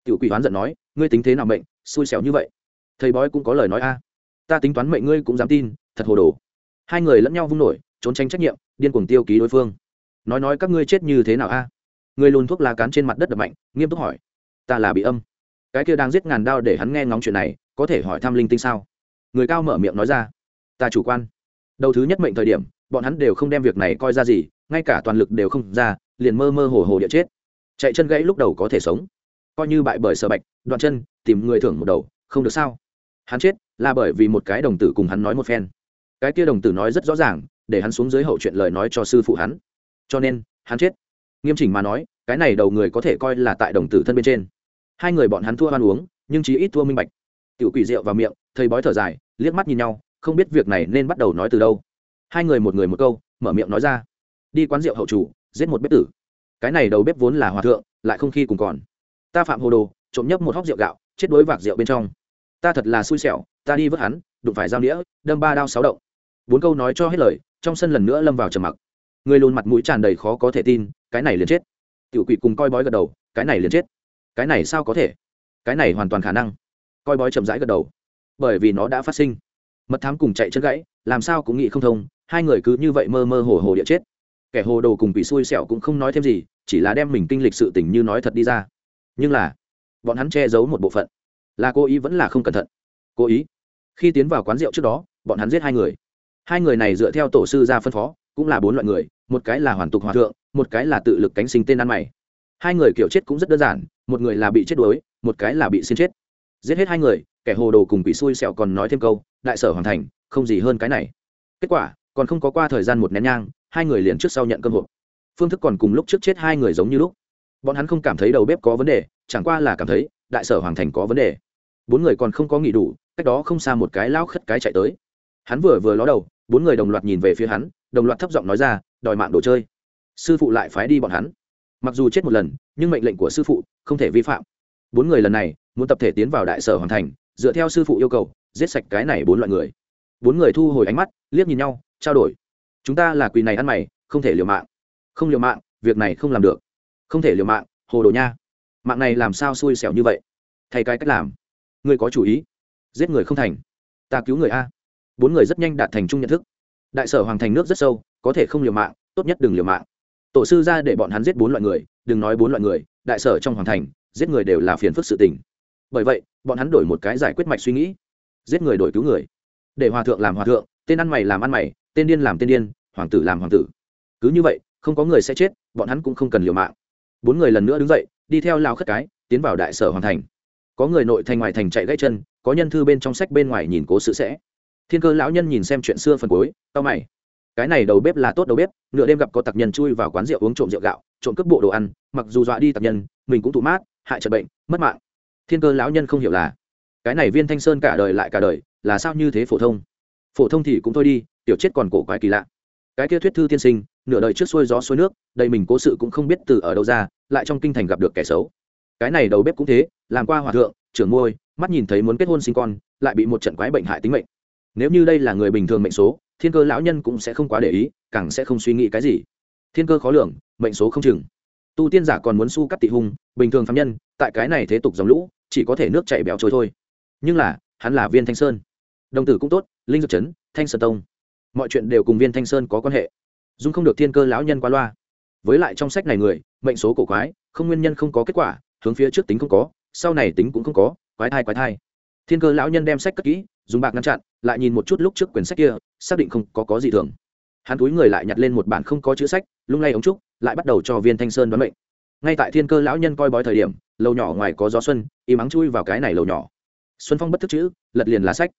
Tự quỷ oán giận nói, ngươi tính thế nào mệnh, xui xẻo như vậy? Thầy bói cũng có lời nói a, ta tính toán mệnh ngươi cũng dám tin, thật hồ đồ. Hai người lẫn nhau vung nổi, trốn tránh trách nhiệm, điên cuồng tiêu ký đối phương. Nói nói các ngươi chết như thế nào a? Người lùn thuốc lá cán trên mặt đất đập mạnh, nghiêm túc hỏi ta là bị âm. Cái kia đang giết ngàn đao để hắn nghe ngóng chuyện này, có thể hỏi thăm linh tinh sao? Người cao mở miệng nói ra. Ta chủ quan. Đầu thứ nhất mệnh thời điểm, bọn hắn đều không đem việc này coi ra gì, ngay cả toàn lực đều không ra, liền mơ mơ hồ hồ địa chết. Chạy chân gãy lúc đầu có thể sống. Coi như bại bởi sợ bạch, đoạn chân, tìm người thưởng một đầu, không được sao? Hắn chết là bởi vì một cái đồng tử cùng hắn nói một phen. Cái kia đồng tử nói rất rõ ràng, để hắn xuống dưới hậu chuyện lời nói cho sư phụ hắn. Cho nên, hắn chết. Nghiêm chỉnh mà nói, cái này đầu người có thể coi là tại đồng tử thân bên trên hai người bọn hắn thua ăn uống, nhưng chí ít thua minh bạch. Tiểu quỷ rượu vào miệng, thầy bói thở dài, liếc mắt nhìn nhau, không biết việc này nên bắt đầu nói từ đâu. Hai người một người một câu, mở miệng nói ra. Đi quán rượu hậu chủ, giết một bếp tử. Cái này đầu bếp vốn là hòa thượng, lại không khi cùng còn. Ta phạm hồ đồ, trộm nhấp một hóc rượu gạo, chết đối vạc rượu bên trong. Ta thật là xui xẻo, ta đi vớt hắn, đụng phải dao đĩa đâm ba đao sáu động. Bốn câu nói cho hết lời, trong sân lần nữa lâm vào trầm mặc. Người lùn mặt mũi tràn đầy khó có thể tin, cái này liền chết. Tiểu quỷ cùng coi bói gật đầu, cái này liền chết cái này sao có thể? Cái này hoàn toàn khả năng. Coi bói chậm rãi gật đầu. Bởi vì nó đã phát sinh. Mật thám cùng chạy chân gãy, làm sao cũng nghĩ không thông, hai người cứ như vậy mơ mơ hồ hồ địa chết. Kẻ hồ đồ cùng bị xui xẻo cũng không nói thêm gì, chỉ là đem mình kinh lịch sự tình như nói thật đi ra. Nhưng là, bọn hắn che giấu một bộ phận. Là cố ý vẫn là không cẩn thận. Cố ý. Khi tiến vào quán rượu trước đó, bọn hắn giết hai người. Hai người này dựa theo tổ sư ra phân phó, cũng là bốn loại người, một cái là hoàn tục hòa thượng, một cái là tự lực cánh sinh tên ăn mày hai người kiểu chết cũng rất đơn giản, một người là bị chết đuối, một cái là bị xin chết. Giết hết hai người, kẻ hồ đồ cùng bị xui xẹo còn nói thêm câu, đại sở hoàn thành, không gì hơn cái này. Kết quả, còn không có qua thời gian một nén nhang, hai người liền trước sau nhận cơm hộp. Phương thức còn cùng lúc trước chết hai người giống như lúc. Bọn hắn không cảm thấy đầu bếp có vấn đề, chẳng qua là cảm thấy, đại sở hoàng thành có vấn đề. Bốn người còn không có nghỉ đủ, cách đó không xa một cái lao khất cái chạy tới. Hắn vừa vừa ló đầu, bốn người đồng loạt nhìn về phía hắn, đồng loạt thấp giọng nói ra, đòi mạng đồ chơi. Sư phụ lại phái đi bọn hắn mặc dù chết một lần, nhưng mệnh lệnh của sư phụ không thể vi phạm. Bốn người lần này muốn tập thể tiến vào đại sở hoàn thành, dựa theo sư phụ yêu cầu, giết sạch cái này bốn loại người. Bốn người thu hồi ánh mắt, liếc nhìn nhau, trao đổi. Chúng ta là quỳ này ăn mày, không thể liều mạng. Không liều mạng, việc này không làm được. Không thể liều mạng, hồ đồ nha. Mạng này làm sao xui xẻo như vậy? Thay cái cách làm. Người có chủ ý. Giết người không thành. Ta cứu người a. Bốn người rất nhanh đạt thành chung nhận thức. Đại sở hoàng thành nước rất sâu, có thể không liều mạng, tốt nhất đừng liều mạng tổ sư ra để bọn hắn giết bốn loại người, đừng nói bốn loại người, đại sở trong hoàng thành, giết người đều là phiền phức sự tình. Bởi vậy, bọn hắn đổi một cái giải quyết mạch suy nghĩ. Giết người đổi cứu người. Để hòa thượng làm hòa thượng, tên ăn mày làm ăn mày, tên điên làm tên điên, hoàng tử làm hoàng tử. Cứ như vậy, không có người sẽ chết, bọn hắn cũng không cần liều mạng. Bốn người lần nữa đứng dậy, đi theo lao khất cái, tiến vào đại sở hoàng thành. Có người nội thành ngoài thành chạy gãy chân, có nhân thư bên trong sách bên ngoài nhìn cố sự sẽ. Thiên cơ lão nhân nhìn xem chuyện xưa phần cuối tao mày cái này đầu bếp là tốt đầu bếp, nửa đêm gặp có tặc nhân chui vào quán rượu uống trộm rượu gạo, trộm cướp bộ đồ ăn, mặc dù dọa đi tặc nhân, mình cũng thụ mát, hại trận bệnh, mất mạng. Thiên cơ lão nhân không hiểu là, cái này viên thanh sơn cả đời lại cả đời, là sao như thế phổ thông? Phổ thông thì cũng thôi đi, tiểu chết còn cổ quái kỳ lạ. Cái kia thuyết thư tiên sinh, nửa đời trước xuôi gió xuôi nước, đầy mình cố sự cũng không biết từ ở đâu ra, lại trong kinh thành gặp được kẻ xấu. Cái này đầu bếp cũng thế, làm qua hòa thượng, trưởng môi, mắt nhìn thấy muốn kết hôn sinh con, lại bị một trận quái bệnh hại tính mệnh. Nếu như đây là người bình thường mệnh số thiên cơ lão nhân cũng sẽ không quá để ý, càng sẽ không suy nghĩ cái gì. Thiên cơ khó lường, mệnh số không chừng. Tu tiên giả còn muốn su cắt tị hung, bình thường phạm nhân, tại cái này thế tục dòng lũ, chỉ có thể nước chạy béo trôi thôi. Nhưng là, hắn là viên thanh sơn. Đồng tử cũng tốt, linh dược chấn, thanh sơn tông. Mọi chuyện đều cùng viên thanh sơn có quan hệ. Dung không được thiên cơ lão nhân qua loa. Với lại trong sách này người, mệnh số cổ quái, không nguyên nhân không có kết quả, hướng phía trước tính không có, sau này tính cũng không có, quái thai quái thai. Thiên cơ lão nhân đem sách cất kỹ dùng bạc ngăn chặn, lại nhìn một chút lúc trước quyển sách kia, xác định không có có gì thường. Hắn túi người lại nhặt lên một bản không có chữ sách, lung lay ống trúc, lại bắt đầu cho viên thanh sơn đoán mệnh. Ngay tại thiên cơ lão nhân coi bói thời điểm, lầu nhỏ ngoài có gió xuân, y mắng chui vào cái này lầu nhỏ. Xuân phong bất thức chữ, lật liền lá sách.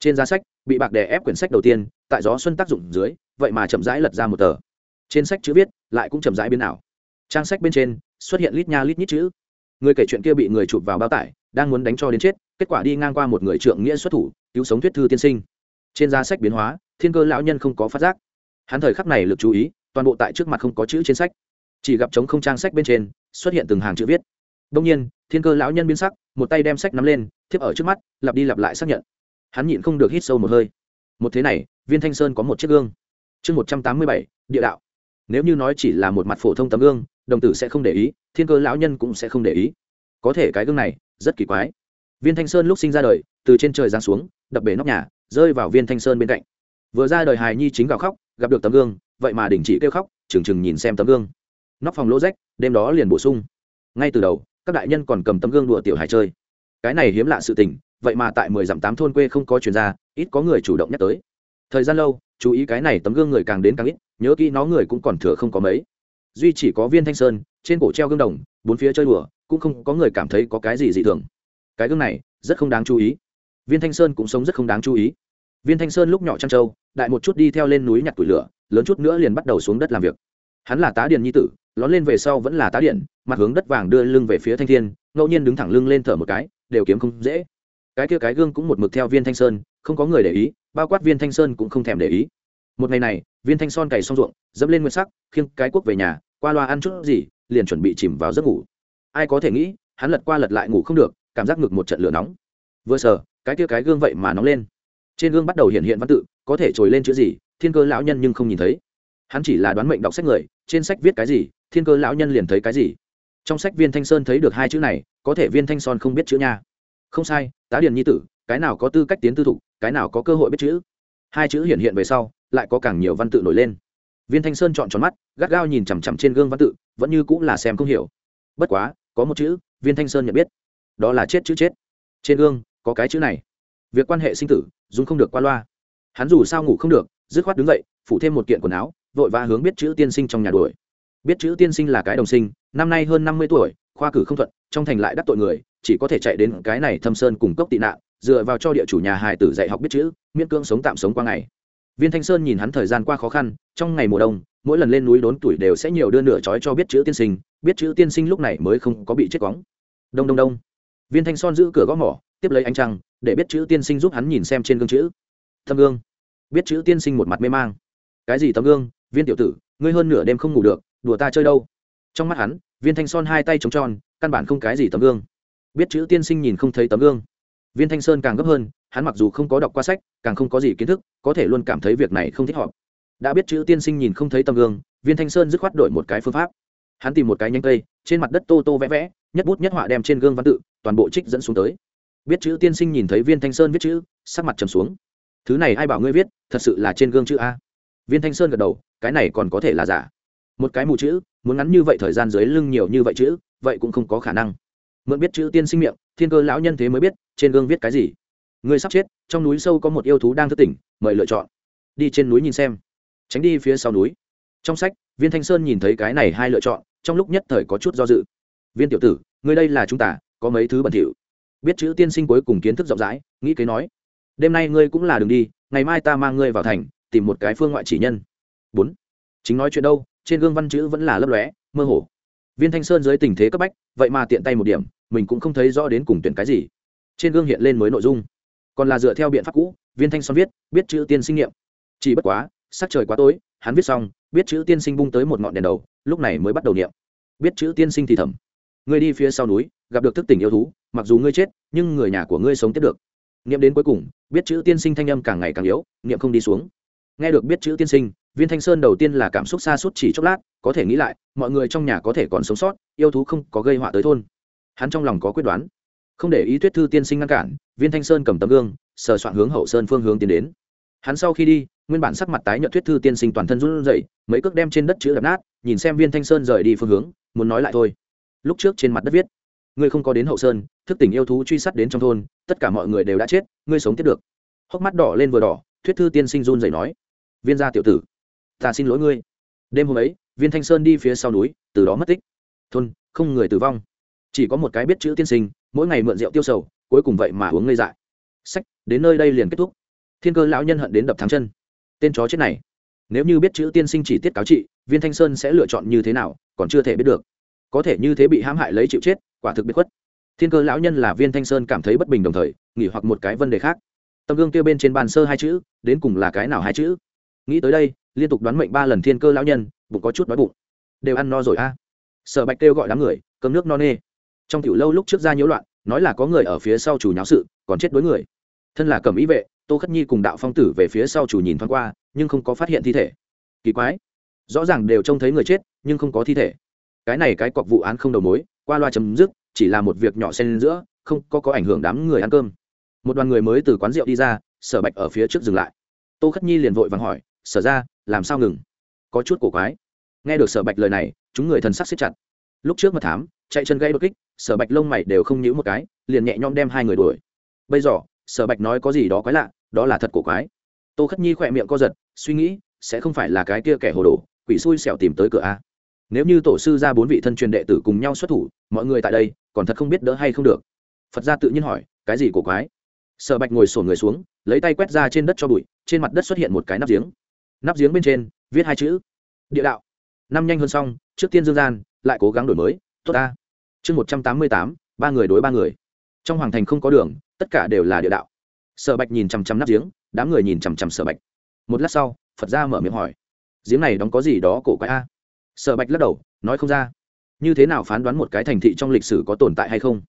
Trên giá sách, bị bạc đè ép quyển sách đầu tiên, tại gió xuân tác dụng dưới, vậy mà chậm rãi lật ra một tờ. Trên sách chữ viết, lại cũng chậm rãi biến ảo. Trang sách bên trên, xuất hiện lít nha lít nhít chữ. Người kể chuyện kia bị người chụp vào bao tải, đang muốn đánh cho đến chết, kết quả đi ngang qua một người trượng nghĩa xuất thủ cứu sống thuyết thư tiên sinh. Trên giá sách biến hóa, thiên cơ lão nhân không có phát giác. Hắn thời khắc này lực chú ý, toàn bộ tại trước mặt không có chữ trên sách. Chỉ gặp trống không trang sách bên trên, xuất hiện từng hàng chữ viết. Đông nhiên, thiên cơ lão nhân biến sắc, một tay đem sách nắm lên, thiếp ở trước mắt, lặp đi lặp lại xác nhận. Hắn nhịn không được hít sâu một hơi. Một thế này, viên thanh sơn có một chiếc gương. Chương một trăm tám mươi bảy, địa đạo. Nếu như nói chỉ là một mặt phổ thông tấm gương, đồng tử sẽ không để ý, thiên cơ lão nhân cũng sẽ không để ý. Có thể cái gương này, rất kỳ quái. Viên thanh sơn lúc sinh ra đời, từ trên trời giáng xuống đập bể nóc nhà rơi vào viên thanh sơn bên cạnh. Vừa ra đời hài nhi chính gào khóc gặp được tấm gương vậy mà đình chỉ kêu khóc trừng trừng nhìn xem tấm gương. Nóc phòng lỗ rách đêm đó liền bổ sung. Ngay từ đầu các đại nhân còn cầm tấm gương đùa tiểu hài chơi. Cái này hiếm lạ sự tình vậy mà tại mười dặm tám thôn quê không có chuyên gia, ít có người chủ động nhắc tới. Thời gian lâu chú ý cái này tấm gương người càng đến càng ít nhớ kỹ nó người cũng còn thừa không có mấy. Duy chỉ có viên thanh sơn trên cổ treo gương đồng bốn phía chơi đùa cũng không có người cảm thấy có cái gì dị thường. Cái gương này rất không đáng chú ý viên thanh sơn cũng sống rất không đáng chú ý. Viên thanh sơn lúc nhỏ trăng trâu, đại một chút đi theo lên núi nhặt tủi lửa, lớn chút nữa liền bắt đầu xuống đất làm việc. Hắn là tá điền nhi tử, lón lên về sau vẫn là tá điện mặt hướng đất vàng đưa lưng về phía thanh thiên, ngẫu nhiên đứng thẳng lưng lên thở một cái, đều kiếm không dễ. Cái kia cái gương cũng một mực theo viên thanh sơn, không có người để ý, bao quát viên thanh sơn cũng không thèm để ý. Một ngày này, viên thanh son cày xong ruộng, dẫm lên nguyên sắc, khiêng cái quốc về nhà, qua loa ăn chút gì, liền chuẩn bị chìm vào giấc ngủ. Ai có thể nghĩ, hắn lật qua lật lại ngủ không được, cảm giác ngực một trận lửa nóng. Vừa sờ cái kia cái gương vậy mà nóng lên. Trên gương bắt đầu hiện hiện văn tự, có thể trồi lên chữ gì, thiên cơ lão nhân nhưng không nhìn thấy. Hắn chỉ là đoán mệnh đọc sách người, trên sách viết cái gì, thiên cơ lão nhân liền thấy cái gì. Trong sách viên thanh sơn thấy được hai chữ này, có thể viên thanh son không biết chữ nha. Không sai, tá điền nhi tử, cái nào có tư cách tiến tư thục, cái nào có cơ hội biết chữ. Hai chữ hiện hiện về sau, lại có càng nhiều văn tự nổi lên. Viên thanh sơn chọn tròn mắt, gắt gao nhìn chằm chằm trên gương văn tự, vẫn như cũng là xem không hiểu. Bất quá, có một chữ, viên thanh sơn nhận biết. Đó là chết chữ chết. Trên gương có cái chữ này. Việc quan hệ sinh tử dung không được qua loa. Hắn dù sao ngủ không được, dứt khoát đứng dậy, phủ thêm một kiện quần áo, vội vã hướng biết chữ tiên sinh trong nhà đuổi. Biết chữ tiên sinh là cái đồng sinh, năm nay hơn năm mươi tuổi, khoa cử không thuận, trong thành lại đắc tội người, chỉ có thể chạy đến cái này thâm sơn cùng cốc tị nạn, dựa vào cho địa chủ nhà hài tử dạy học biết chữ, miễn cưỡng sống tạm sống qua ngày. Viên thanh sơn nhìn hắn thời gian qua khó khăn, trong ngày mùa đông, mỗi lần lên núi đốn tuổi đều sẽ nhiều đưa nửa trói cho biết chữ tiên sinh, biết chữ tiên sinh lúc này mới không có bị chết cóng đông đông đông. Viên thanh son giữ cửa gõ mỏ tiếp lấy ánh trăng, để biết chữ tiên sinh giúp hắn nhìn xem trên gương chữ. Thâm gương. Biết chữ tiên sinh một mặt mê mang. Cái gì tấm gương? Viên tiểu tử, ngươi hơn nửa đêm không ngủ được, đùa ta chơi đâu? Trong mắt hắn, viên thanh son hai tay trống tròn, căn bản không cái gì tấm gương. Biết chữ tiên sinh nhìn không thấy tấm gương. Viên thanh sơn càng gấp hơn, hắn mặc dù không có đọc qua sách, càng không có gì kiến thức, có thể luôn cảm thấy việc này không thích hợp. Đã biết chữ tiên sinh nhìn không thấy tấm gương, viên thanh sơn dứt khoát đổi một cái phương pháp. Hắn tìm một cái nhanh cây, trên mặt đất tô tô vẽ vẽ, nhất bút nhất họa đem trên gương văn tự, toàn bộ trích dẫn xuống tới biết chữ tiên sinh nhìn thấy viên thanh sơn viết chữ, sắc mặt trầm xuống. Thứ này ai bảo ngươi viết, thật sự là trên gương chữ a. Viên thanh sơn gật đầu, cái này còn có thể là giả. Một cái mù chữ, muốn ngắn như vậy thời gian dưới lưng nhiều như vậy chữ, vậy cũng không có khả năng. Mượn biết chữ tiên sinh miệng, thiên cơ lão nhân thế mới biết, trên gương viết cái gì. Ngươi sắp chết, trong núi sâu có một yêu thú đang thức tỉnh, mời lựa chọn. Đi trên núi nhìn xem. Tránh đi phía sau núi. Trong sách, viên thanh sơn nhìn thấy cái này hai lựa chọn, trong lúc nhất thời có chút do dự. Viên tiểu tử, ngươi đây là chúng ta, có mấy thứ bẩn thỉu? Biết chữ tiên sinh cuối cùng kiến thức rộng rãi, nghĩ kế nói, đêm nay ngươi cũng là đường đi, ngày mai ta mang ngươi vào thành, tìm một cái phương ngoại chỉ nhân. Bốn, chính nói chuyện đâu, trên gương văn chữ vẫn là lấp lóe, mơ hồ. Viên thanh sơn dưới tình thế cấp bách, vậy mà tiện tay một điểm, mình cũng không thấy rõ đến cùng tuyển cái gì. Trên gương hiện lên mới nội dung. Còn là dựa theo biện pháp cũ, viên thanh son viết, biết chữ tiên sinh nghiệm. Chỉ bất quá, sắc trời quá tối, hắn viết xong, biết chữ tiên sinh bung tới một ngọn đèn đầu, lúc này mới bắt đầu niệm. Biết chữ tiên sinh thì thầm, ngươi đi phía sau núi, gặp được thức tỉnh yêu thú mặc dù ngươi chết, nhưng người nhà của ngươi sống tiếp được. Niệm đến cuối cùng, biết chữ tiên sinh thanh âm càng ngày càng yếu, niệm không đi xuống. Nghe được biết chữ tiên sinh, viên thanh sơn đầu tiên là cảm xúc xa suốt chỉ chốc lát, có thể nghĩ lại, mọi người trong nhà có thể còn sống sót, yêu thú không có gây họa tới thôn. Hắn trong lòng có quyết đoán. Không để ý thuyết thư tiên sinh ngăn cản, viên thanh sơn cầm tấm gương, sờ soạn hướng hậu sơn phương hướng tiến đến. Hắn sau khi đi, nguyên bản sắc mặt tái nhợt thuyết thư tiên sinh toàn thân run rẩy, mấy cước đem trên đất chữ đập nát, nhìn xem viên thanh sơn rời đi phương hướng, muốn nói lại thôi. Lúc trước trên mặt đất viết ngươi không có đến hậu sơn, thức tỉnh yêu thú truy sát đến trong thôn, tất cả mọi người đều đã chết, ngươi sống tiếp được. Hốc mắt đỏ lên vừa đỏ, thuyết thư tiên sinh run rẩy nói, viên gia tiểu tử, ta xin lỗi ngươi. Đêm hôm ấy, viên thanh sơn đi phía sau núi, từ đó mất tích. Thôn, không người tử vong. Chỉ có một cái biết chữ tiên sinh, mỗi ngày mượn rượu tiêu sầu, cuối cùng vậy mà uống ngây dại. Sách, đến nơi đây liền kết thúc. Thiên cơ lão nhân hận đến đập thắng chân. Tên chó chết này, nếu như biết chữ tiên sinh chỉ tiết cáo trị, viên thanh sơn sẽ lựa chọn như thế nào, còn chưa thể biết được. Có thể như thế bị hãm hại lấy chịu chết quả thực biệt khuất. Thiên cơ lão nhân là viên thanh sơn cảm thấy bất bình đồng thời, nghỉ hoặc một cái vấn đề khác. Tấm gương kêu bên trên bàn sơ hai chữ, đến cùng là cái nào hai chữ? Nghĩ tới đây, liên tục đoán mệnh ba lần thiên cơ lão nhân, bụng có chút đói bụng. Đều ăn no rồi a. À. sở bạch kêu gọi đám người, cơm nước no nê. Trong tiểu lâu lúc trước ra nhiễu loạn, nói là có người ở phía sau chủ nháo sự, còn chết đối người. Thân là cầm ý vệ, tô khất nhi cùng đạo phong tử về phía sau chủ nhìn thoáng qua, nhưng không có phát hiện thi thể. Kỳ quái. Rõ ràng đều trông thấy người chết, nhưng không có thi thể. Cái này cái cọc vụ án không đầu mối qua loa chấm dứt, chỉ là một việc nhỏ xen giữa, không có có ảnh hưởng đám người ăn cơm. Một đoàn người mới từ quán rượu đi ra, sở bạch ở phía trước dừng lại. Tô khất nhi liền vội vàng hỏi, sở ra, làm sao ngừng? Có chút cổ quái. Nghe được sở bạch lời này, chúng người thần sắc xếp chặt. Lúc trước mà thám, chạy chân gây đột kích, sở bạch lông mày đều không nhíu một cái, liền nhẹ nhõm đem hai người đuổi. Bây giờ, sở bạch nói có gì đó quái lạ, đó là thật cổ quái. Tô khất nhi khỏe miệng co giật, suy nghĩ, sẽ không phải là cái kia kẻ hồ đồ, quỷ xui xẻo tìm tới cửa a? Nếu như tổ sư ra bốn vị thân truyền đệ tử cùng nhau xuất thủ, mọi người tại đây còn thật không biết đỡ hay không được. Phật gia tự nhiên hỏi, cái gì của quái? Sở bạch ngồi sổn người xuống, lấy tay quét ra trên đất cho bụi, trên mặt đất xuất hiện một cái nắp giếng. Nắp giếng bên trên viết hai chữ, địa đạo. Năm nhanh hơn xong, trước tiên dương gian, lại cố gắng đổi mới, tốt ta. Chương một trăm tám mươi tám, ba người đối ba người. Trong hoàng thành không có đường, tất cả đều là địa đạo. Sở bạch nhìn chằm chằm nắp giếng, đám người nhìn chằm chằm sở bạch. Một lát sau, phật ra mở miệng hỏi, giếng này đóng có gì đó cổ quái a? Sở bạch lắc đầu, nói không ra. Như thế nào phán đoán một cái thành thị trong lịch sử có tồn tại hay không?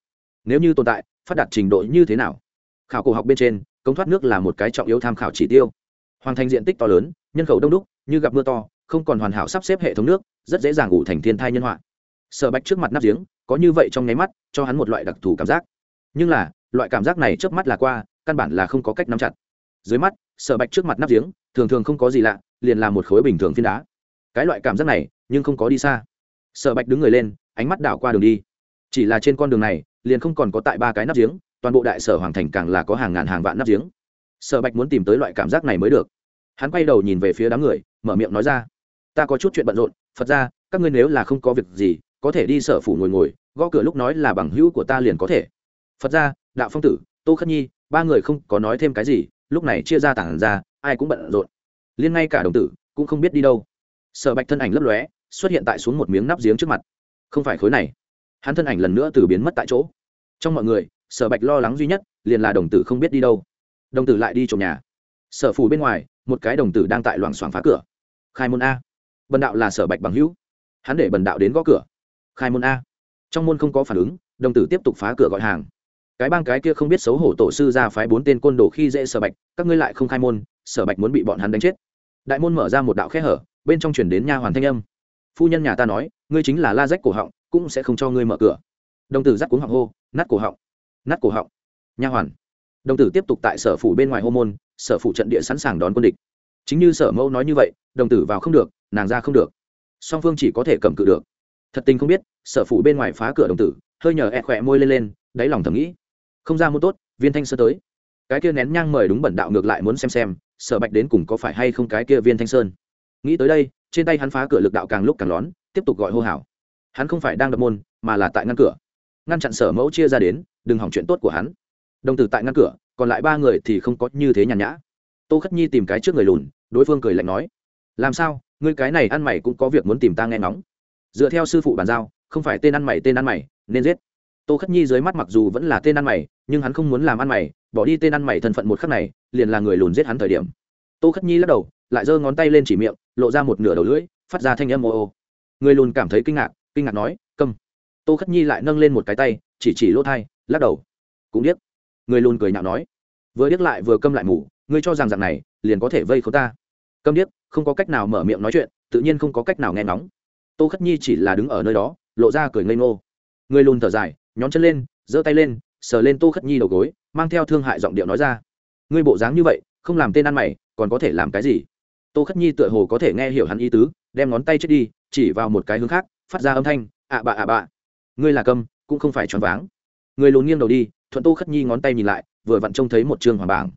Nếu như tồn tại, phát đạt trình độ như thế nào? Khảo cổ học bên trên, cống thoát nước là một cái trọng yếu tham khảo chỉ tiêu. Hoàn thành diện tích to lớn, nhân khẩu đông đúc, như gặp mưa to, không còn hoàn hảo sắp xếp hệ thống nước, rất dễ dàng ủ thành thiên thai nhân họa. Sở bạch trước mặt nắp giếng, có như vậy trong nháy mắt, cho hắn một loại đặc thù cảm giác. Nhưng là, loại cảm giác này trước mắt là qua, căn bản là không có cách nắm chặt. Dưới mắt, sở bạch trước mặt nắp giếng, thường thường không có gì lạ, liền là một khối bình thường phiến đá cái loại cảm giác này, nhưng không có đi xa. Sở bạch đứng người lên, ánh mắt đảo qua đường đi. Chỉ là trên con đường này, liền không còn có tại ba cái nắp giếng, toàn bộ đại sở hoàng thành càng là có hàng ngàn hàng vạn nắp giếng. Sở bạch muốn tìm tới loại cảm giác này mới được. Hắn quay đầu nhìn về phía đám người, mở miệng nói ra, ta có chút chuyện bận rộn, phật ra, các ngươi nếu là không có việc gì, có thể đi sở phủ ngồi ngồi, gõ cửa lúc nói là bằng hữu của ta liền có thể. Phật ra, đạo phong tử, tô khất nhi, ba người không có nói thêm cái gì, lúc này chia ra tảng ra, ai cũng bận rộn. Liên ngay cả đồng tử cũng không biết đi đâu sở bạch thân ảnh lấp lóe, xuất hiện tại xuống một miếng nắp giếng trước mặt. Không phải khối này. Hắn thân ảnh lần nữa từ biến mất tại chỗ. Trong mọi người, sở bạch lo lắng duy nhất liền là đồng tử không biết đi đâu. Đồng tử lại đi trộm nhà. Sở phủ bên ngoài, một cái đồng tử đang tại loảng xoảng phá cửa. Khai môn a. Bần đạo là sở bạch bằng hữu. Hắn để bần đạo đến gõ cửa. Khai môn a. Trong môn không có phản ứng, đồng tử tiếp tục phá cửa gọi hàng. Cái bang cái kia không biết xấu hổ tổ sư ra phái bốn tên côn đồ khi dễ sở bạch, các ngươi lại không khai môn, sở bạch muốn bị bọn hắn đánh chết. Đại môn mở ra một đạo khe hở bên trong chuyển đến nha hoàn thanh âm. Phu nhân nhà ta nói, ngươi chính là la rách cổ họng, cũng sẽ không cho ngươi mở cửa. Đồng tử dắt cuống họng hô, nát cổ họng, nát cổ họng. Nha hoàn. Đồng tử tiếp tục tại sở phủ bên ngoài hô môn, sở phủ trận địa sẵn sàng đón quân địch. Chính như sở mẫu nói như vậy, đồng tử vào không được, nàng ra không được. Song phương chỉ có thể cầm cự được. Thật tình không biết, sở phủ bên ngoài phá cửa đồng tử, hơi nhờ e khỏe môi lên lên, đáy lòng thầm nghĩ. Không ra mua tốt, viên thanh sơn tới. Cái kia nén nhang mời đúng bẩn đạo ngược lại muốn xem xem, sở bạch đến cùng có phải hay không cái kia viên thanh sơn nghĩ tới đây, trên tay hắn phá cửa lực đạo càng lúc càng lón, tiếp tục gọi hô hào. Hắn không phải đang đập môn, mà là tại ngăn cửa. Ngăn chặn sở mẫu chia ra đến, đừng hỏng chuyện tốt của hắn. Đồng tử tại ngăn cửa, còn lại ba người thì không có như thế nhàn nhã. Tô khất nhi tìm cái trước người lùn, đối phương cười lạnh nói, làm sao? Ngươi cái này ăn mày cũng có việc muốn tìm ta nghe ngóng. Dựa theo sư phụ bàn giao, không phải tên ăn mày, tên ăn mày, nên giết. Tô khất nhi dưới mắt mặc dù vẫn là tên ăn mày, nhưng hắn không muốn làm ăn mày, bỏ đi tên ăn mày thân phận một khắc này, liền là người lùn giết hắn thời điểm. Tô khất nhi lắc đầu, lại giơ ngón tay lên chỉ miệng lộ ra một nửa đầu lưỡi, phát ra thanh âm ô ô. Người lùn cảm thấy kinh ngạc kinh ngạc nói câm tô khất nhi lại nâng lên một cái tay, chỉ chỉ lỗ thai, lắc đầu. Cũng điếc. Người lùn cười nhạo nói, vừa điếc lại vừa câm lại ngủ ngươi cho rằng rằng này, liền có thể vây khấu ta. Câm điếc, không có cách nào mở miệng nói chuyện, tự nhiên không có cách nào nghe ngóng. Tô khất nhi chỉ là đứng ở nơi đó, lộ ra cười ngây ngô. Người lùn thở dài, nhón chân lên, giơ tay lên, sờ lên tô khất nhi đầu gối, mang theo thương hại giọng điệu nói ra, ngươi bộ dáng như vậy, không làm tên ăn mày, còn có thể làm cái gì? Tô khất nhi tựa hồ có thể nghe hiểu hắn ý tứ, đem ngón tay chết đi, chỉ vào một cái hướng khác, phát ra âm thanh, ạ bạ ạ bạ ngươi là câm, cũng không phải choáng váng. Người lùn nghiêng đầu đi, thuận tô khất nhi ngón tay nhìn lại, vừa vặn trông thấy một chương hoàng bảng.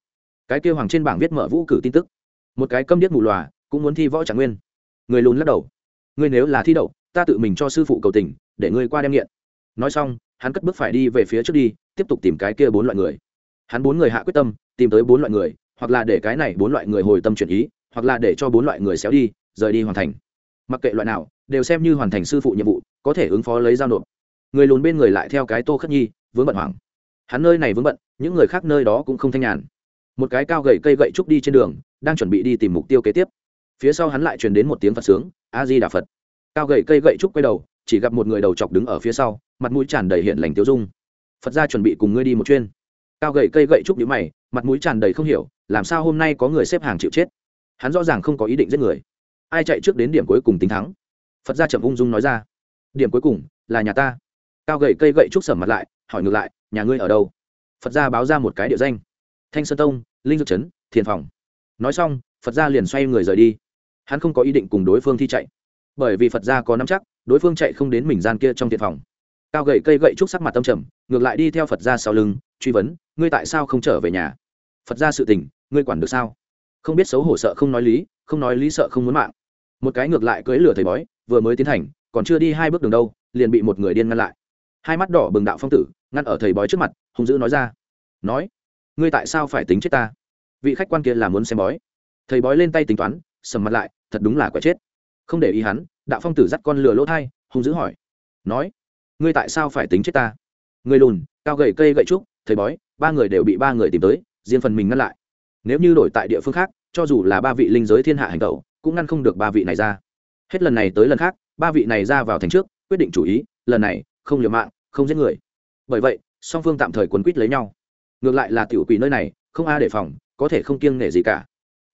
Cái kêu hoàng trên bảng viết mở vũ cử tin tức. Một cái câm điếc mù lòa, cũng muốn thi võ trạng nguyên. Người lùn lắc đầu, ngươi nếu là thi đậu, ta tự mình cho sư phụ cầu tình, để ngươi qua đem nghiện. Nói xong, hắn cất bước phải đi về phía trước đi, tiếp tục tìm cái kia bốn loại người. Hắn bốn người hạ quyết tâm, tìm tới bốn loại người, hoặc là để cái này bốn loại người hồi tâm chuyển ý hoặc là để cho bốn loại người xéo đi, rời đi hoàn thành. Mặc kệ loại nào, đều xem như hoàn thành sư phụ nhiệm vụ, có thể ứng phó lấy giao nộp. Người lùn bên người lại theo cái tô khất nhi, vướng bận hoảng. Hắn nơi này vướng bận, những người khác nơi đó cũng không thanh nhàn. Một cái cao gậy cây gậy trúc đi trên đường, đang chuẩn bị đi tìm mục tiêu kế tiếp. Phía sau hắn lại truyền đến một tiếng phật sướng a di đà phật. Cao gậy cây gậy trúc quay đầu, chỉ gặp một người đầu chọc đứng ở phía sau, mặt mũi tràn đầy hiện lành tiêu dung. Phật ra chuẩn bị cùng ngươi đi một chuyên cao gậy cây gậy trúc nhữ mày, mặt mũi tràn đầy không hiểu, làm sao hôm nay có người xếp hàng chịu chết? Hắn rõ ràng không có ý định giết người. Ai chạy trước đến điểm cuối cùng tính thắng? Phật gia chậm ung dung nói ra. Điểm cuối cùng là nhà ta. Cao gậy cây gậy trúc sầm mặt lại, hỏi ngược lại, nhà ngươi ở đâu? Phật gia báo ra một cái địa danh. Thanh sơn tông, linh dược trấn, thiền phòng. Nói xong, phật gia liền xoay người rời đi. Hắn không có ý định cùng đối phương thi chạy. Bởi vì phật gia có nắm chắc, đối phương chạy không đến mình gian kia trong thiền phòng. Cao gậy cây gậy trúc sắc mặt tâm trầm, ngược lại đi theo phật gia sau lưng, truy vấn, ngươi tại sao không trở về nhà? Phật gia sự tình, ngươi quản được sao? Không biết xấu hổ sợ không nói lý, không nói lý sợ không muốn mạng. Một cái ngược lại cưới lửa thầy bói, vừa mới tiến hành, còn chưa đi hai bước đường đâu, liền bị một người điên ngăn lại. Hai mắt đỏ bừng đạo phong tử, ngăn ở thầy bói trước mặt, hung dữ nói ra. Nói, ngươi tại sao phải tính chết ta? Vị khách quan kia là muốn xem bói. Thầy bói lên tay tính toán, sầm mặt lại, thật đúng là quả chết. Không để ý hắn, đạo phong tử dắt con lừa lỗ thai, hung dữ hỏi. Nói, ngươi tại sao phải tính chết ta? Người lùn, cao gậy cây gậy trúc, thầy bói, ba người đều bị ba người tìm tới, riêng phần mình ngăn lại nếu như đổi tại địa phương khác, cho dù là ba vị linh giới thiên hạ hành tẩu, cũng ngăn không được ba vị này ra. Hết lần này tới lần khác, ba vị này ra vào thành trước, quyết định chủ ý, lần này, không liều mạng, không giết người. Bởi vậy, song phương tạm thời quấn quýt lấy nhau. Ngược lại là tiểu quỷ nơi này, không a đề phòng, có thể không kiêng nể gì cả.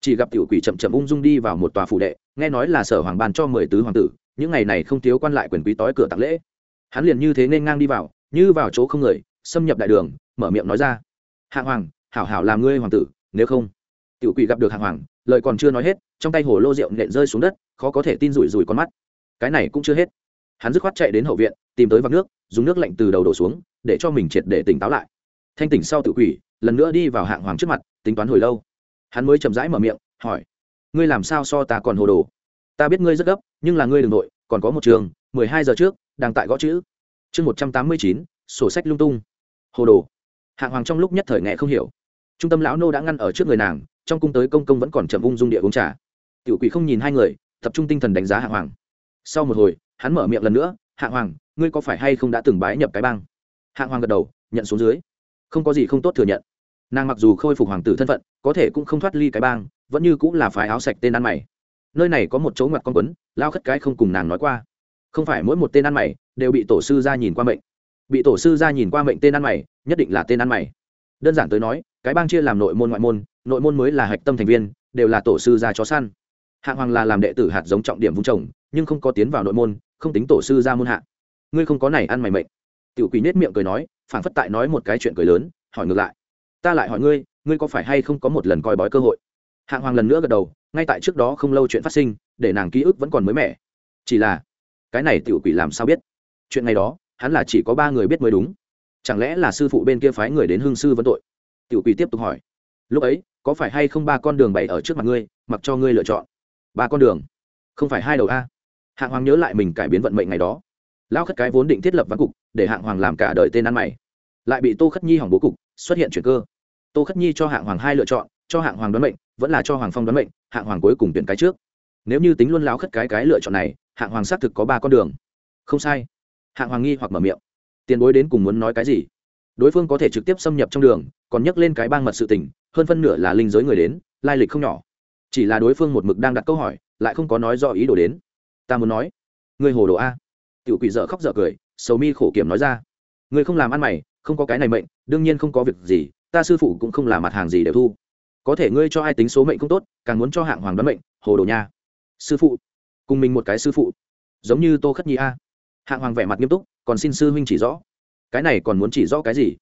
Chỉ gặp tiểu quỷ chậm chậm ung dung đi vào một tòa phủ đệ, nghe nói là sở hoàng ban cho mười tứ hoàng tử, những ngày này không thiếu quan lại quyền quý tói cửa tặng lễ. Hắn liền như thế nên ngang đi vào, như vào chỗ không người, xâm nhập đại đường, mở miệng nói ra. Hạ hoàng, hảo hảo làm ngươi hoàng tử nếu không, tiểu quỷ gặp được hạng hoàng, lời còn chưa nói hết, trong tay hồ lô rượu nện rơi xuống đất, khó có thể tin rủi rủi con mắt. Cái này cũng chưa hết. Hắn dứt khoát chạy đến hậu viện, tìm tới vạc nước, dùng nước lạnh từ đầu đổ xuống, để cho mình triệt để tỉnh táo lại. Thanh tỉnh sau tự quỷ, lần nữa đi vào hạng hoàng trước mặt, tính toán hồi lâu. Hắn mới chậm rãi mở miệng, hỏi, ngươi làm sao so ta còn hồ đồ? Ta biết ngươi rất gấp, nhưng là ngươi đ ừ n g nội, còn có một trường, mười hai giờ trước, đang tại gõ chữ. Chương một trăm tám mươi chín, sổ sách lung tung. Hồ đồ. Hạng hoàng trong lúc nhất thời nghe không hiểu trung tâm lão nô đã ngăn ở trước người nàng, trong cung tới công công vẫn còn chậm ung dung địa uống trà. Tiểu quỷ không nhìn hai người, tập trung tinh thần đánh giá hạng hoàng. Sau một hồi, hắn mở miệng lần nữa hạng hoàng, ngươi có phải hay không đã từng bái nhập cái bang? Hạng hoàng gật đầu, nhận xuống dưới. Không có gì không tốt thừa nhận. Nàng mặc dù khôi phục hoàng tử thân phận, có thể cũng không thoát ly cái bang, vẫn như cũng là phái áo sạch tên ăn mày. Nơi này có một chỗ ngoặt con quấn, lao khất cái không cùng nàng nói qua. Không phải mỗi một tên ăn mày đều bị tổ sư ra nhìn qua mệnh. Bị tổ sư ra nhìn qua mệnh tên ăn mày, nhất định là tên ăn mày đơn giản tới nói, cái bang chia làm nội môn ngoại môn, nội môn mới là hạch tâm thành viên, đều là tổ sư gia chó săn. Hạng hoàng là làm đệ tử hạt giống trọng điểm vung trồng, nhưng không có tiến vào nội môn, không tính tổ sư ra môn hạ. Ngươi không có này ăn mày mệnh tiểu quỷ nết miệng cười nói phản phất tại nói một cái chuyện cười lớn, hỏi ngược lại. Ta lại hỏi ngươi ngươi có phải hay không có một lần coi bói cơ hội? Hạng hoàng lần nữa gật đầu, ngay tại trước đó không lâu chuyện phát sinh, để nàng ký ức vẫn còn mới mẻ. Chỉ là, cái này tiểu quỷ làm sao biết? Chuyện ngày đó, hắn là chỉ có ba người biết mới đúng chẳng lẽ là sư phụ bên kia phái người đến hương sư vấn tội? Tiểu quỷ tiếp tục hỏi. Lúc ấy, có phải hay không ba con đường bày ở trước mặt ngươi, mặc cho ngươi lựa chọn? Ba con đường? Không phải hai đầu a. Hạng hoàng nhớ lại mình cải biến vận mệnh ngày đó. Lao khất cái vốn định thiết lập ván cục, để hạng hoàng làm cả đời tên ăn mày. Lại bị tô khất nhi hỏng bố cục, xuất hiện chuyển cơ. Tô khất nhi cho hạng hoàng hai lựa chọn, cho hạng hoàng đoán mệnh, vẫn là cho hoàng phong đoán mệnh, hạng hoàng cuối cùng tuyển cái trước. Nếu như tính luôn lao khất cái cái lựa chọn này, hạng hoàng xác thực có ba con đường. Không sai. Hạng hoàng nghi hoặc mở miệng tiền bối đến cùng muốn nói cái gì? Đối phương có thể trực tiếp xâm nhập trong đường, còn nhắc lên cái bang mật sự tình, hơn phân nửa là linh giới người đến, lai lịch không nhỏ. Chỉ là đối phương một mực đang đặt câu hỏi, lại không có nói do ý đồ đến. Ta muốn nói người hồ đồ a. Tiểu quỷ dở khóc dở cười, sầu mi khổ kiểm nói ra người không làm ăn mày, không có cái này mệnh, đương nhiên không có việc gì, ta sư phụ cũng không là mặt hàng gì đều thu. Có thể ngươi cho ai tính số mệnh không tốt, càng muốn cho hạng hoàng đoán mệnh, hồ đồ nha. Sư phụ, cùng mình một cái sư phụ, giống như tô khất nhi a hạng hoàng vẻ mặt nghiêm túc, còn xin sư huynh chỉ rõ. Cái này còn muốn chỉ rõ cái gì?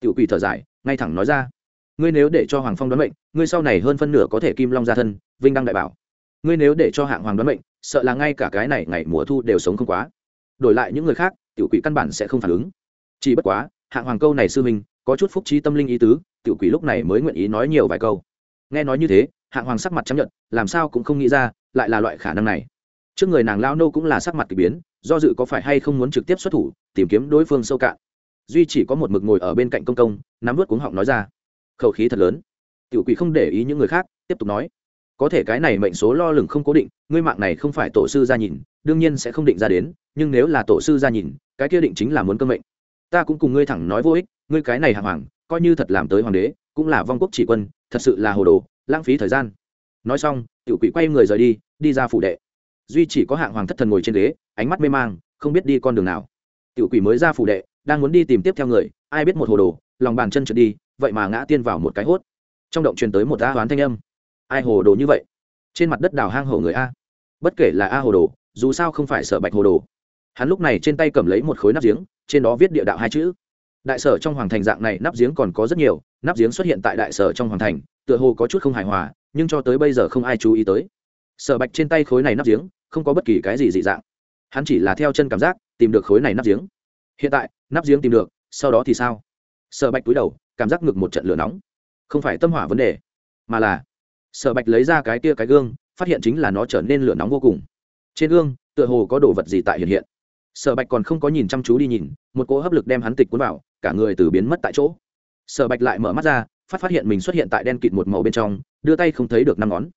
Tiểu quỷ thở dài, ngay thẳng nói ra. Ngươi nếu để cho hoàng phong đoán mệnh, ngươi sau này hơn phân nửa có thể kim long ra thân, vinh đăng đại bảo. Ngươi nếu để cho hạng hoàng đoán mệnh, sợ là ngay cả cái này ngày mùa thu đều sống không quá. Đổi lại những người khác, tiểu quỷ căn bản sẽ không phản ứng. Chỉ bất quá hạng hoàng câu này sư huynh, có chút phúc trí tâm linh ý tứ, tiểu quỷ lúc này mới nguyện ý nói nhiều vài câu. Nghe nói như thế hạng hoàng sắc mặt chấp nhận, làm sao cũng không nghĩ ra, lại là loại khả năng này trước người nàng lao nô cũng là sắc mặt k ỳ biến, do dự có phải hay không muốn trực tiếp xuất thủ, tìm kiếm đối phương sâu cạn. Duy chỉ có một mực ngồi ở bên cạnh công công, nắm vớt cuống họng nói ra. Khẩu khí thật lớn. Tiểu quỷ không để ý những người khác, tiếp tục nói. Có thể cái này mệnh số lo lừng không cố định, ngươi mạng này không phải tổ sư ra nhìn, đương nhiên sẽ không định ra đến, nhưng nếu là tổ sư ra nhìn, cái kia định chính là muốn cơ mệnh. Ta cũng cùng ngươi thẳng nói vô ích, ngươi cái này hàng hoàng, coi như thật làm tới hoàng đế, cũng là vong quốc chỉ quân, thật sự là hồ đồ, lãng phí thời gian. Nói xong, tiểu quỷ quay người rời đi đi ra phủ đệ duy chỉ có hạng hoàng thất thần ngồi trên ghế, ánh mắt mê mang, không biết đi con đường nào. Tiểu quỷ mới ra phủ đệ, đang muốn đi tìm tiếp theo người, ai biết một hồ đồ, lòng bàn chân trượt đi, vậy mà ngã tiên vào một cái hốt. Trong động truyền tới một a hoán thanh âm. Ai hồ đồ như vậy? Trên mặt đất đào hang hổ người a. Bất kể là a hồ đồ, dù sao không phải sở bạch hồ đồ. Hắn lúc này trên tay cầm lấy một khối nắp giếng, trên đó viết địa đạo hai chữ. Đại sở trong hoàng thành dạng này nắp giếng còn có rất nhiều, nắp giếng xuất hiện tại đại sở trong hoàng thành, tựa hồ có chút không hài hòa, nhưng cho tới bây giờ không ai chú ý tới sở bạch trên tay khối này nắp giếng, không có bất kỳ cái gì dị dạng. Hắn chỉ là theo chân cảm giác, tìm được khối này nắp giếng. Hiện tại, nắp giếng tìm được, sau đó thì sao? Sở bạch túi đầu, cảm giác ngực một trận lửa nóng. Không phải tâm hỏa vấn đề, mà là sở bạch lấy ra cái kia cái gương, phát hiện chính là nó trở nên lửa nóng vô cùng. Trên gương, tựa hồ có đồ vật gì tại hiện hiện. Sở bạch còn không có nhìn chăm chú đi nhìn, một cỗ hấp lực đem hắn tịch cuốn vào, cả người từ biến mất tại chỗ. Sở bạch lại mở mắt ra, phát phát hiện mình xuất hiện tại đen kịt một màu bên trong, đưa tay không thấy được năm ngón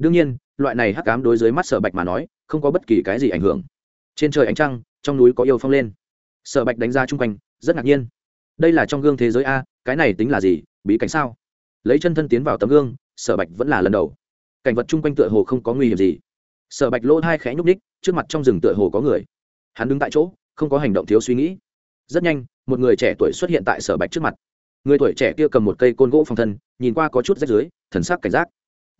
đương nhiên, loại này hắc cám đối dưới mắt sở bạch mà nói, không có bất kỳ cái gì ảnh hưởng. Trên trời ánh trăng, trong núi có yêu phong lên. Sở bạch đánh ra chung quanh, rất ngạc nhiên. Đây là trong gương thế giới a, cái này tính là gì, bí cảnh sao? Lấy chân thân tiến vào tấm gương, sở bạch vẫn là lần đầu. Cảnh vật chung quanh tựa hồ không có nguy hiểm gì. Sở bạch lỗ hai khẽ nhúc ních trước mặt trong rừng tựa hồ có người. Hắn đứng tại chỗ, không có hành động thiếu suy nghĩ. Rất nhanh, một người trẻ tuổi xuất hiện tại sở bạch trước mặt. Người tuổi trẻ kia cầm một cây côn gỗ phòng thân, nhìn qua có chút rách dưới thần sắc cảnh giác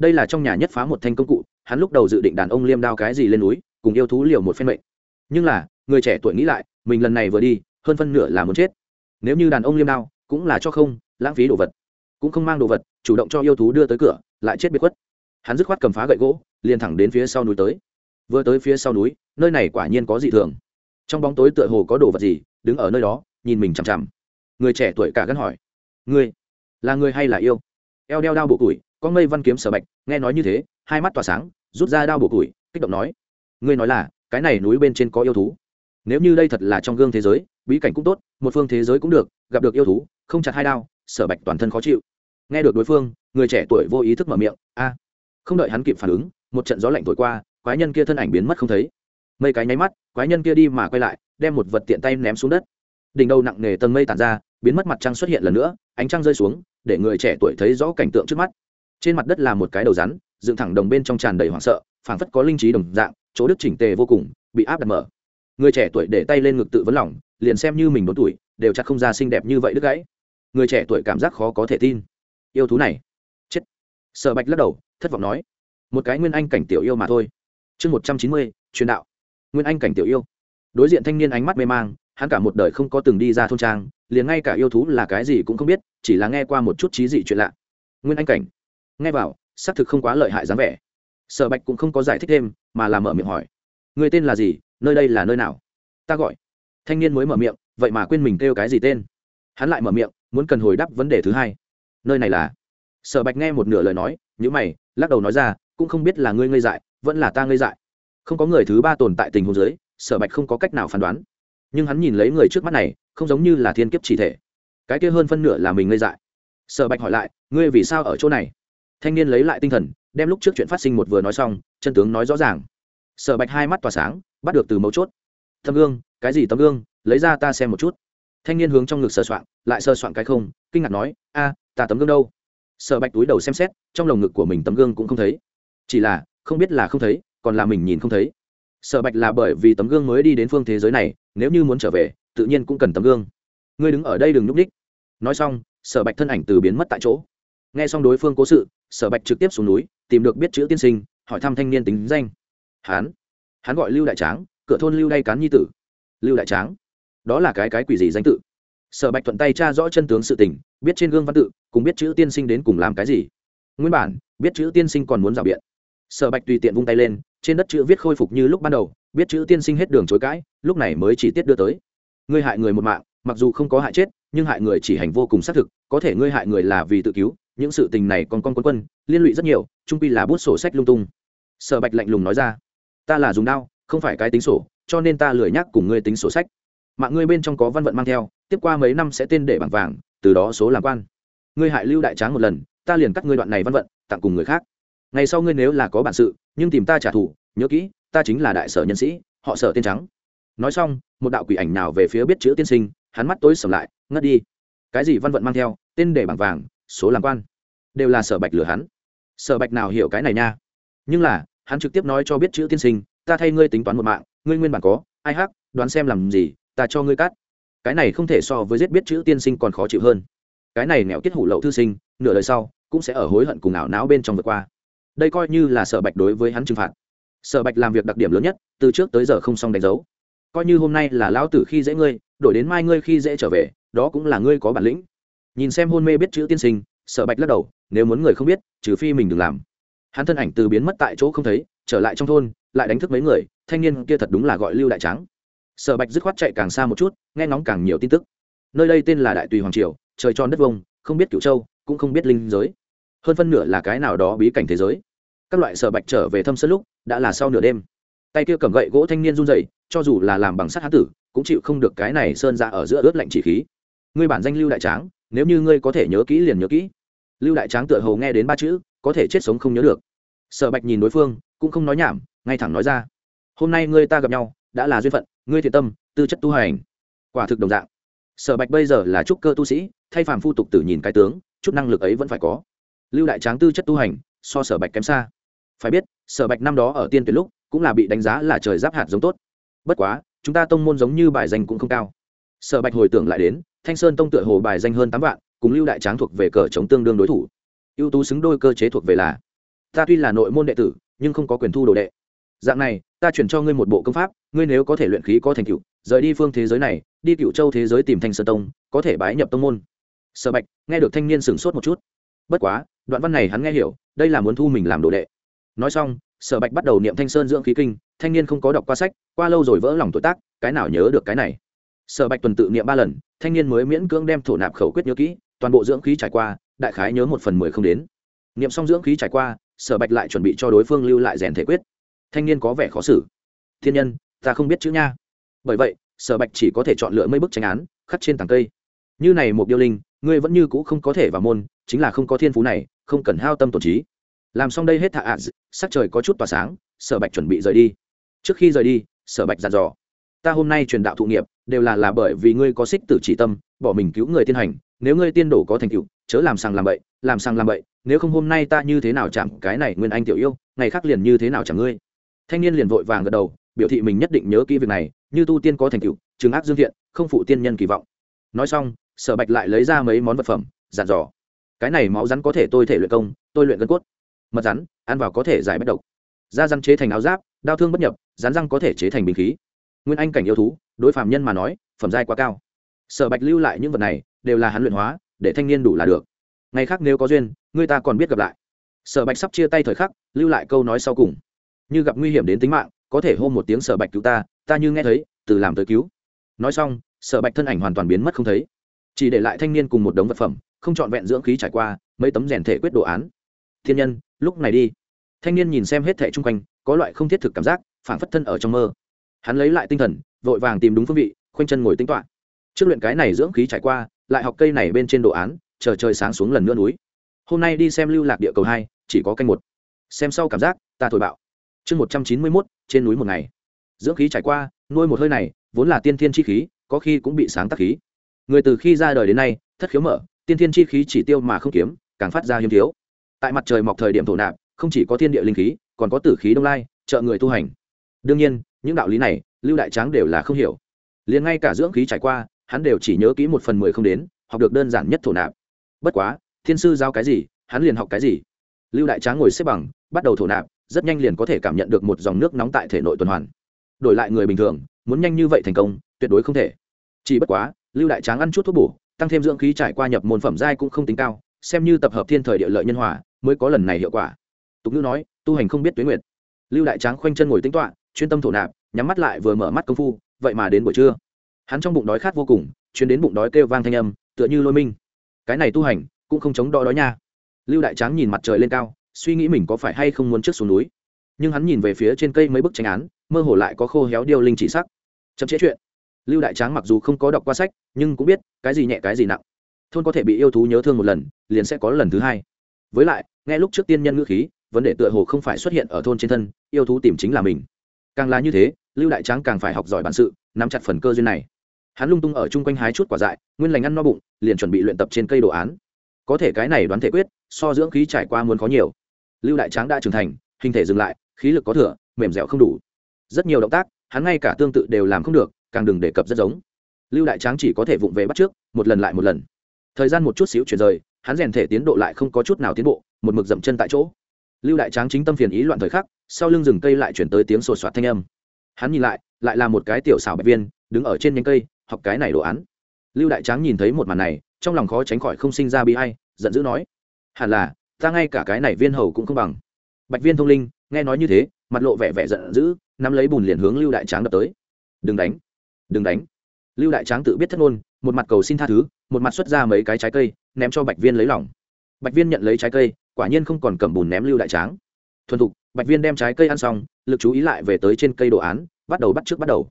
đây là trong nhà nhất phá một thanh công cụ, hắn lúc đầu dự định đàn ông liêm đao cái gì lên núi, cùng yêu thú liều một phen mệnh. Nhưng là, người trẻ tuổi nghĩ lại, mình lần này vừa đi, hơn phân nửa là muốn chết. Nếu như đàn ông liêm đao, cũng là cho không, lãng phí đồ vật. Cũng không mang đồ vật, chủ động cho yêu thú đưa tới cửa, lại chết biệt khuất. Hắn dứt khoát cầm phá gậy gỗ, liền thẳng đến phía sau núi tới. Vừa tới phía sau núi, nơi này quả nhiên có dị thường. Trong bóng tối tựa hồ có đồ vật gì, đứng ở nơi đó, nhìn mình chằm chằm. Người trẻ tuổi cả gắn hỏi. Ngươi, là người hay là yêu? Eo đeo đao bộ củi có mây văn kiếm sở bạch, nghe nói như thế, hai mắt tỏa sáng, rút ra đao bổ củi, kích động nói, ngươi nói là, cái này núi bên trên có yêu thú. Nếu như đây thật là trong gương thế giới, bí cảnh cũng tốt, một phương thế giới cũng được, gặp được yêu thú, không chặt hai đao, sở bạch toàn thân khó chịu. Nghe được đối phương, người trẻ tuổi vô ý thức mở miệng, a. Không đợi hắn kịp phản ứng, một trận gió lạnh thổi qua, quái nhân kia thân ảnh biến mất không thấy. Mây cái nháy mắt, quái nhân kia đi mà quay lại, đem một vật tiện tay ném xuống đất. Đỉnh đầu nặng nề tầng mây tàn ra, biến mất mặt trăng xuất hiện lần nữa, ánh trăng rơi xuống, để người trẻ tuổi thấy rõ cảnh tượng trước mắt trên mặt đất là một cái đầu rắn, dựng thẳng đồng bên trong tràn đầy hoảng sợ, phảng phất có linh trí đồng dạng, chỗ đức chỉnh tề vô cùng, bị áp đặt mở. Người trẻ tuổi để tay lên ngực tự vấn lòng, liền xem như mình đốn tuổi, đều chặt không ra xinh đẹp như vậy đứt gãy. Người trẻ tuổi cảm giác khó có thể tin. Yêu thú này. Chết. Sở bạch lắc đầu, thất vọng nói, một cái nguyên anh cảnh tiểu yêu mà thôi. Chương một trăm chín mươi, truyền đạo. Nguyên anh cảnh tiểu yêu. Đối diện thanh niên ánh mắt mê mang, hắn cả một đời không có từng đi ra thôn trang, liền ngay cả yêu thú là cái gì cũng không biết, chỉ là nghe qua một chút trí dị chuyện lạ. Nguyên anh cảnh nghe vào, xác thực không quá lợi hại dáng vẻ. Sở bạch cũng không có giải thích thêm, mà làm mở miệng hỏi. Người tên là gì? Nơi đây là nơi nào? Ta gọi. Thanh niên mới mở miệng, vậy mà quên mình kêu cái gì tên. Hắn lại mở miệng, muốn cần hồi đáp vấn đề thứ hai. Nơi này là? Sở bạch nghe một nửa lời nói nhữ mày, lắc đầu nói ra, cũng không biết là ngươi ngây dại, vẫn là ta ngây dại. Không có người thứ ba tồn tại tình huống giới sở bạch không có cách nào phán đoán. Nhưng hắn nhìn lấy người trước mắt này, không giống như là thiên kiếp chỉ thể. Cái kia hơn phân nửa là mình ngây dại. Sở bạch hỏi lại, ngươi vì sao ở chỗ này? Thanh niên lấy lại tinh thần, đem lúc trước chuyện phát sinh một vừa nói xong, chân tướng nói rõ ràng. Sở bạch hai mắt tỏa sáng, bắt được từ mấu chốt. Tấm gương cái gì tấm gương lấy ra ta xem một chút. Thanh niên hướng trong ngực sờ soạn lại sờ soạn cái không, kinh ngạc nói, a, ta tấm gương đâu? Sở bạch túi đầu xem xét, trong lồng ngực của mình tấm gương cũng không thấy. Chỉ là, không biết là không thấy, còn là mình nhìn không thấy. Sở bạch là bởi vì tấm gương mới đi đến phương thế giới này, nếu như muốn trở về, tự nhiên cũng cần tấm gương ngươi đứng ở đây đừng nhúc ních nói xong, sở bạch thân ảnh từ biến mất tại chỗ nghe xong đối phương cố sự, sở bạch trực tiếp xuống núi, tìm được biết chữ tiên sinh, hỏi thăm thanh niên tính danh. Hán. Hắn gọi lưu đại tráng, cửa thôn lưu đay cán nhi tử. Lưu đại tráng. Đó là cái cái quỷ gì danh tự? Sở bạch thuận tay tra rõ chân tướng sự tình, biết trên gương văn tự, cùng biết chữ tiên sinh đến cùng làm cái gì. Nguyên bản, biết chữ tiên sinh còn muốn rào biện. Sở bạch tùy tiện vung tay lên, trên đất chữ viết khôi phục như lúc ban đầu, biết chữ tiên sinh hết đường chối cãi, lúc này mới chỉ tiết đưa tới. Ngươi hại người một mạng, mặc dù không có hại chết, nhưng hại người chỉ hành vô cùng xác thực, có thể ngươi hại người là vì tự cứu những sự tình này còn con quân quân, liên lụy rất nhiều, trung pi là bút sổ sách lung tung. Sở bạch lạnh lùng nói ra, ta là dùng đao, không phải cái tính sổ, cho nên ta lười nhắc cùng ngươi tính sổ sách. Mạng ngươi bên trong có văn vận mang theo, tiếp qua mấy năm sẽ tên để bảng vàng, từ đó số làm quan. Ngươi hại lưu đại tráng một lần, ta liền cắt ngươi đoạn này văn vận, tặng cùng người khác. Ngày sau ngươi nếu là có bản sự, nhưng tìm ta trả thù, nhớ kỹ, ta chính là đại sở nhân sĩ, họ sở tên trắng. Nói xong, một đạo quỷ ảnh nào về phía biết chữ tiên sinh, hắn mắt tối sầm lại, ngất đi. Cái gì văn vận mang theo, tên để bảng vàng, số làm quan đều là sở bạch lừa hắn. Sở bạch nào hiểu cái này nha? Nhưng là, hắn trực tiếp nói cho biết chữ tiên sinh, ta thay ngươi tính toán một mạng, ngươi nguyên bản có, ai hắc, đoán xem làm gì, ta cho ngươi cắt. Cái này không thể so với giết biết chữ tiên sinh còn khó chịu hơn. Cái này nghèo kết hủ lậu thư sinh, nửa đời sau, cũng sẽ ở hối hận cùng ảo não bên trong vượt qua. Đây coi như là sở bạch đối với hắn trừng phạt. Sở bạch làm việc đặc điểm lớn nhất, từ trước tới giờ không xong đánh dấu. Coi như hôm nay là lão tử khi dễ ngươi, đổi đến mai ngươi khi dễ trở về, đó cũng là ngươi có bản lĩnh. Nhìn xem hôn mê biết chữ tiên sinh sở bạch lắc đầu, nếu muốn người không biết, trừ phi mình đừng làm. Hắn thân ảnh từ biến mất tại chỗ không thấy, trở lại trong thôn, lại đánh thức mấy người, thanh niên kia thật đúng là gọi lưu đại trắng sở bạch dứt khoát chạy càng xa một chút, nghe ngóng càng nhiều tin tức. Nơi đây tên là đại tùy hoàng triều, trời tròn đất vông, không biết cựu châu, cũng không biết linh giới. Hơn phân nửa là cái nào đó bí cảnh thế giới. Các loại sở bạch trở về thâm sân lúc, đã là sau nửa đêm. Tay kia cầm gậy gỗ thanh niên run dậy cho dù là làm bằng sắt hán tử, cũng chịu không được cái này sơn ra ở giữa ướt lạnh chỉ khí. Ngươi bản danh lưu đại tráng, nếu như ngươi có thể nhớ kỹ liền nhớ kỹ lưu đại tráng tựa Hồ nghe đến ba chữ, có thể chết sống không nhớ được. Sở bạch nhìn đối phương, cũng không nói nhảm, ngay thẳng nói ra. Hôm nay ngươi ta gặp nhau, đã là duyên phận, ngươi thiện tâm, tư chất tu hành. Quả thực đồng dạng. Sở bạch bây giờ là trúc cơ tu sĩ, thay phàm phu tục tử nhìn cái tướng, chút năng lực ấy vẫn phải có. Lưu đại tráng tư chất tu hành, so sở bạch kém xa. Phải biết, sở bạch năm đó ở tiên tuyệt lúc, cũng là bị đánh giá là trời giáp hạt giống tốt. Bất quá, chúng ta tông môn giống như bài danh cũng không cao. Sở bạch hồi tưởng lại đến, thanh sơn tông tựa hồ bài danh hơn tám vạn cùng lưu đại tráng thuộc về cờ chống tương đương đối thủ. Ưu tú xứng đôi cơ chế thuộc về là, ta tuy là nội môn đệ tử, nhưng không có quyền thu đồ đệ. Dạng này, ta chuyển cho ngươi một bộ công pháp, ngươi nếu có thể luyện khí có thành tựu, rời đi phương thế giới này, đi cựu châu thế giới tìm thanh sơ tông, có thể bái nhập tông môn. Sở bạch, nghe được thanh niên sửng sốt một chút. Bất quá, đoạn văn này hắn nghe hiểu, đây là muốn thu mình làm đồ đệ. Nói xong, sở bạch bắt đầu niệm thanh sơn dưỡng khí kinh, thanh niên không có đọc qua sách, qua lâu rồi vỡ lòng tuổi tác, cái nào nhớ được cái này. Sở bạch tuần tự niệm ba lần, thanh niên mới miễn cưỡng đem thổ nạp khẩu quyết nhớ kỹ toàn bộ dưỡng khí trải qua, đại khái nhớ một phần mười không đến. Niệm xong dưỡng khí trải qua, sở bạch lại chuẩn bị cho đối phương lưu lại rèn thể quyết. Thanh niên có vẻ khó xử. Thiên nhân, ta không biết chữ nha. Bởi vậy, sở bạch chỉ có thể chọn lựa mấy bức tranh án, khắc trên tàng cây. Như này một điêu linh, ngươi vẫn như cũ không có thể vào môn, chính là không có thiên phú này, không cần hao tâm tổn trí. Làm xong đây hết thạ ạ, sắc trời có chút tỏa sáng, sở bạch chuẩn bị rời đi. Trước khi rời đi, sở bạch dặn dò, ta hôm nay truyền đạo thụ nghiệp, đều là là bởi vì ngươi có xích tử chỉ tâm bỏ mình cứu người tiên hành, nếu ngươi tiên đổ có thành tựu, chớ làm sàng làm bậy, làm sàng làm bậy, nếu không hôm nay ta như thế nào chạm cái này nguyên anh tiểu yêu, ngày khác liền như thế nào chẳng ngươi. Thanh niên liền vội vàng gật đầu, biểu thị mình nhất định nhớ kỹ việc này, như tu tiên có thành tựu chứng ác dương thiện, không phụ tiên nhân kỳ vọng. Nói xong, sở bạch lại lấy ra mấy món vật phẩm giản dò. Cái này máu rắn có thể tôi thể luyện công, tôi luyện gân cốt. Mật rắn, ăn vào có thể giải bất độc. Da rắn chế thành áo giáp, đau thương bất nhập, rắn răng có thể chế thành bình khí. Nguyên anh cảnh yêu thú, đối phạm nhân mà nói, phẩm giai quá cao sở bạch lưu lại những vật này, đều là hắn luyện hóa, để thanh niên đủ là được. Ngày khác nếu có duyên người ta còn biết gặp lại. Sở bạch sắp chia tay thời khắc, lưu lại câu nói sau cùng. Như gặp nguy hiểm đến tính mạng, có thể hô một tiếng sở bạch cứu ta ta như nghe thấy, từ làm tới cứu. Nói xong, sở bạch thân ảnh hoàn toàn biến mất không thấy. Chỉ để lại thanh niên cùng một đống vật phẩm, không trọn vẹn dưỡng khí trải qua, mấy tấm rèn thể quyết đồ án. Thiên nhân, lúc này đi. Thanh niên nhìn xem hết thẻ chung quanh, có loại không thiết thực cảm giác phản phất thân ở trong mơ. Hắn lấy lại tinh thần, vội vàng tìm đúng phương vị, khoanh chân ngồi tính toạ trước luyện cái này dưỡng khí trải qua, lại học cây này bên trên đồ án, chờ trời sáng xuống lần nữa núi. Hôm nay đi xem lưu lạc địa cầu hai, chỉ có canh một. Xem sau cảm giác, ta thổi bạo. Chương một trăm chín mươi mốt, trên núi một ngày. Dưỡng khí trải qua, nuôi một hơi này, vốn là tiên thiên chi khí, có khi cũng bị sáng tác khí. Người từ khi ra đời đến nay, thất khiếu mở, tiên thiên chi khí chỉ tiêu mà không kiếm, càng phát ra hiếm thiếu. Tại mặt trời mọc thời điểm thổ nạp, không chỉ có thiên địa linh khí, còn có tử khí đông lai, trợ người tu hành. Đương nhiên, những đạo lý này, lưu đại tráng đều là không hiểu. Liền ngay cả dưỡng khí trải qua hắn đều chỉ nhớ kỹ một phần mười không đến, học được đơn giản nhất thổ nạp. Bất quá, thiên sư giao cái gì, hắn liền học cái gì. Lưu đại tráng ngồi xếp bằng, bắt đầu thổ nạp, rất nhanh liền có thể cảm nhận được một dòng nước nóng tại thể nội tuần hoàn. Đổi lại người bình thường, muốn nhanh như vậy thành công, tuyệt đối không thể. Chỉ bất quá, lưu đại tráng ăn chút thuốc bổ, tăng thêm dưỡng khí trải qua nhập môn phẩm giai cũng không tính cao, xem như tập hợp thiên thời địa lợi nhân hòa, mới có lần này hiệu quả. Tục ngữ nói, tu hành không biết tuyến nguyện lưu đại tráng khoanh chân ngồi tính toạ chuyên tâm thổ nạp, nhắm mắt lại vừa mở mắt công phu, vậy mà đến buổi trưa hắn trong bụng đói khát vô cùng chuyến đến bụng đói kêu vang thanh âm, tựa như lôi minh. Cái này tu hành, cũng không chống đói đói nha. Lưu đại tráng nhìn mặt trời lên cao, suy nghĩ mình có phải hay không muốn trước xuống núi. Nhưng hắn nhìn về phía trên cây mấy bức tranh án, mơ hồ lại có khô héo điêu linh chỉ sắc. Chậm chế chuyện. Lưu đại tráng mặc dù không có đọc qua sách, nhưng cũng biết, cái gì nhẹ cái gì nặng. Thôn có thể bị yêu thú nhớ thương một lần, liền sẽ có lần thứ hai. Với lại, nghe lúc trước tiên nhân ngữ khí, vấn đề tựa hồ không phải xuất hiện ở thôn trên thân, yêu thú tìm chính là mình. Càng là như thế, lưu đại tráng càng phải học giỏi bản sự, nắm chặt phần cơ duyên này hắn lung tung ở chung quanh hái chút quả dại, nguyên lành ăn no bụng, liền chuẩn bị luyện tập trên cây đồ án. Có thể cái này đoán thể quyết, so dưỡng khí trải qua muốn khó nhiều. Lưu đại tráng đã trưởng thành, hình thể dừng lại, khí lực có thừa, mềm dẻo không đủ. Rất nhiều động tác, hắn ngay cả tương tự đều làm không được, càng đừng đề cập rất giống. Lưu đại tráng chỉ có thể vụng về bắt trước, một lần lại một lần. Thời gian một chút xíu chuyển rời, hắn rèn thể tiến độ lại không có chút nào tiến bộ, một mực dậm chân tại chỗ. Lưu đại tráng chính tâm phiền ý loạn thời khắc, sau lưng rừng cây lại chuyển tới tiếng sột soạt thanh âm. Hắn nhìn lại lại là một cái tiểu xảo bạch viên, đứng ở trên nhánh cây học cái này đồ án. Lưu đại tráng nhìn thấy một màn này, trong lòng khó tránh khỏi không sinh ra bi hay giận dữ nói, hẳn là, ta ngay cả cái này viên hầu cũng không bằng. Bạch viên thông linh nghe nói như thế, mặt lộ vẻ vẻ giận dữ, nắm lấy bùn liền hướng lưu đại tráng đập tới. Đừng đánh đừng đánh. Lưu đại tráng tự biết thất ngôn, một mặt cầu xin tha thứ, một mặt xuất ra mấy cái trái cây, ném cho bạch viên lấy lỏng bạch viên nhận lấy trái cây, quả nhiên không còn cầm bùn ném lưu đại tráng. Thuần thục, bạch viên đem trái cây ăn xong, lực chú ý lại về tới trên cây đồ án, bắt đầu bắt trước bắt đầu.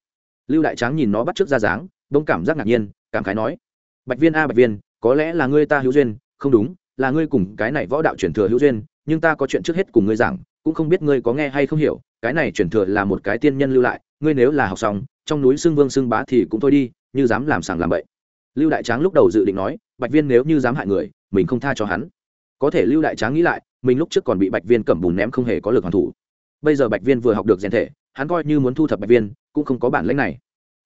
Lưu đại tráng nhìn nó bắt trước ra dáng đông cảm giác ngạc nhiên, cảm khái nói, bạch viên a, bạch viên, có lẽ là ngươi ta hữu duyên. Không đúng, là ngươi cùng cái này võ đạo truyền thừa hữu duyên, nhưng ta có chuyện trước hết cùng ngươi giảng, cũng không biết ngươi có nghe hay không hiểu, cái này truyền thừa là một cái tiên nhân lưu lại, ngươi nếu là học xong, trong núi xương vương xương bá thì cũng thôi đi, như dám làm sàng làm bậy. Lưu đại tráng lúc đầu dự định nói, bạch viên nếu như dám hại người, mình không tha cho hắn. Có thể lưu đại tráng nghĩ lại, mình lúc trước còn bị bạch viên cẩm bùn ném không hề có lực hoàn thủ. Bây giờ bạch viên vừa học được rèn thể, hắn coi như muốn thu thập bạch viên, cũng không có bản lãnh này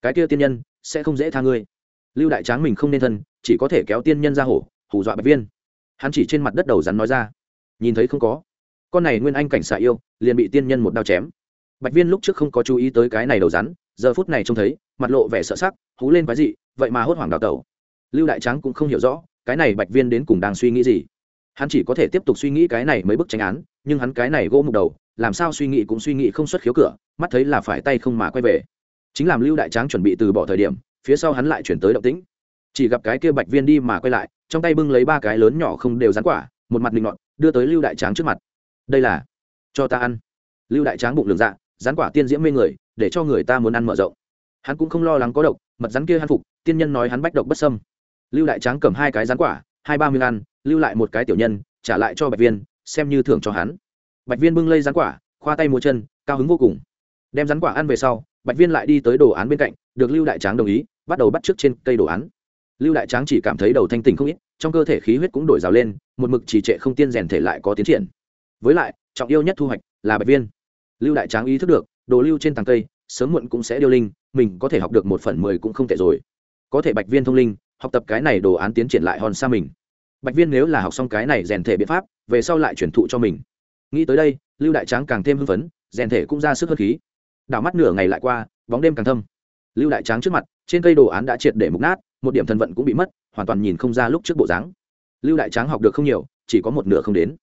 cái kia tiên nhân sẽ không dễ tha ngươi. Lưu đại tráng mình không nên thân, chỉ có thể kéo tiên nhân ra hổ, hù dọa bạch viên. Hắn chỉ trên mặt đất đầu rắn nói ra. Nhìn thấy không có. Con này nguyên anh cảnh xạ yêu, liền bị tiên nhân một đao chém. Bạch viên lúc trước không có chú ý tới cái này đầu rắn, giờ phút này trông thấy, mặt lộ vẻ sợ sắc, hú lên quái dị, vậy mà hốt hoảng đào tẩu. Lưu đại tráng cũng không hiểu rõ, cái này bạch viên đến cùng đang suy nghĩ gì. Hắn chỉ có thể tiếp tục suy nghĩ cái này mới bức tranh án, nhưng hắn cái này gỗ mục đầu, làm sao suy nghĩ cũng suy nghĩ không xuất khiếu cửa, mắt thấy là phải tay không mà quay về chính làm lưu đại tráng chuẩn bị từ bỏ thời điểm, phía sau hắn lại chuyển tới động tĩnh. Chỉ gặp cái kia bạch viên đi mà quay lại, trong tay bưng lấy ba cái lớn nhỏ không đều rán quả, một mặt linh ngọt đưa tới lưu đại tráng trước mặt. Đây là, cho ta ăn. Lưu đại tráng bụng lường dạ rán quả tiên diễm mê người, để cho người ta muốn ăn mở rộng. Hắn cũng không lo lắng có độc, mật rắn kia hắn phục, tiên nhân nói hắn bách độc bất sâm lưu đại tráng cầm hai cái rán quả, hai ba mươi ăn lưu lại một cái tiểu nhân, trả lại cho bạch viên, xem như thưởng cho hắn. Bạch viên bưng lây rán quả, khoa tay mua chân, cao hứng vô cùng. Đem rắn quả ăn về sau bạch viên lại đi tới đồ án bên cạnh, được lưu đại tráng đồng ý, bắt đầu bắt trước trên cây đồ án. Lưu đại tráng chỉ cảm thấy đầu thanh tình không ít, trong cơ thể khí huyết cũng đổi rào lên, một mực trì trệ không tiên rèn thể lại có tiến triển. Với lại, trọng yêu nhất thu hoạch là bạch viên. Lưu đại tráng ý thức được, đồ lưu trên tàng cây, sớm muộn cũng sẽ điêu linh, mình có thể học được một phần mười cũng không tệ rồi. Có thể bạch viên thông linh, học tập cái này đồ án tiến triển lại hòn xa mình. Bạch viên nếu là học xong cái này rèn thể biện pháp, về sau lại chuyển thụ cho mình. Nghĩ tới đây, lưu đại tráng càng thêm hưng phấn, rèn thể cũng ra sức hơn khí đảo mắt nửa ngày lại qua, bóng đêm càng thâm. Lưu đại tráng trước mặt, trên cây đồ án đã triệt để mục nát, một điểm thần vận cũng bị mất, hoàn toàn nhìn không ra lúc trước bộ dáng. Lưu đại tráng học được không nhiều, chỉ có một nửa không đến.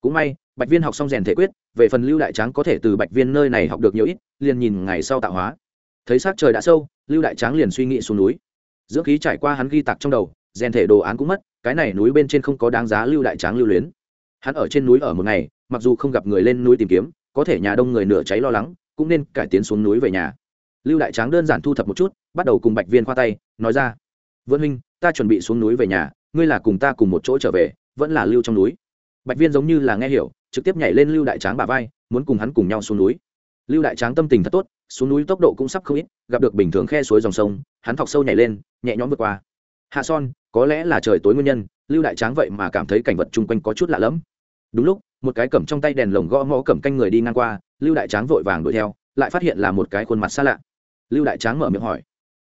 Cũng may, bạch viên học xong rèn thể quyết, về phần lưu đại tráng có thể từ bạch viên nơi này học được nhiều ít, liền nhìn ngày sau tạo hóa. Thấy s á c trời đã sâu, lưu đại tráng liền suy nghĩ xuống núi. Dưỡng khí trải qua hắn ghi tặc trong đầu, rèn thể đồ án cũng mất, cái này núi bên trên không có đáng giá lưu đại tráng lưu luyến. Hắn ở trên núi ở một ngày, mặc dù không gặp người lên núi tìm kiếm, có thể nhà đông người nửa cháy lo lắng cũng nên cải tiến xuống núi về nhà. Lưu đại tráng đơn giản thu thập một chút, bắt đầu cùng bạch viên khoa tay, nói ra, vân huynh, ta chuẩn bị xuống núi về nhà, ngươi là cùng ta cùng một chỗ trở về, vẫn là lưu trong núi. Bạch viên giống như là nghe hiểu, trực tiếp nhảy lên lưu đại tráng bà vai, muốn cùng hắn cùng nhau xuống núi. Lưu đại tráng tâm tình thật tốt, xuống núi tốc độ cũng sắp không ít, gặp được bình thường khe suối dòng sông, hắn thọc sâu nhảy lên, nhẹ nhõm vượt qua. Hạ son, có lẽ là trời tối nguyên nhân, lưu đại tráng vậy mà cảm thấy cảnh vật chung quanh có chút lạ lẫm. Đúng lúc, một cái cầm trong tay đèn lồng gõ ngõ cầm canh người đi ngang qua lưu đại tráng vội vàng đuổi theo, lại phát hiện là một cái khuôn mặt xa lạ. Lưu đại tráng mở miệng hỏi,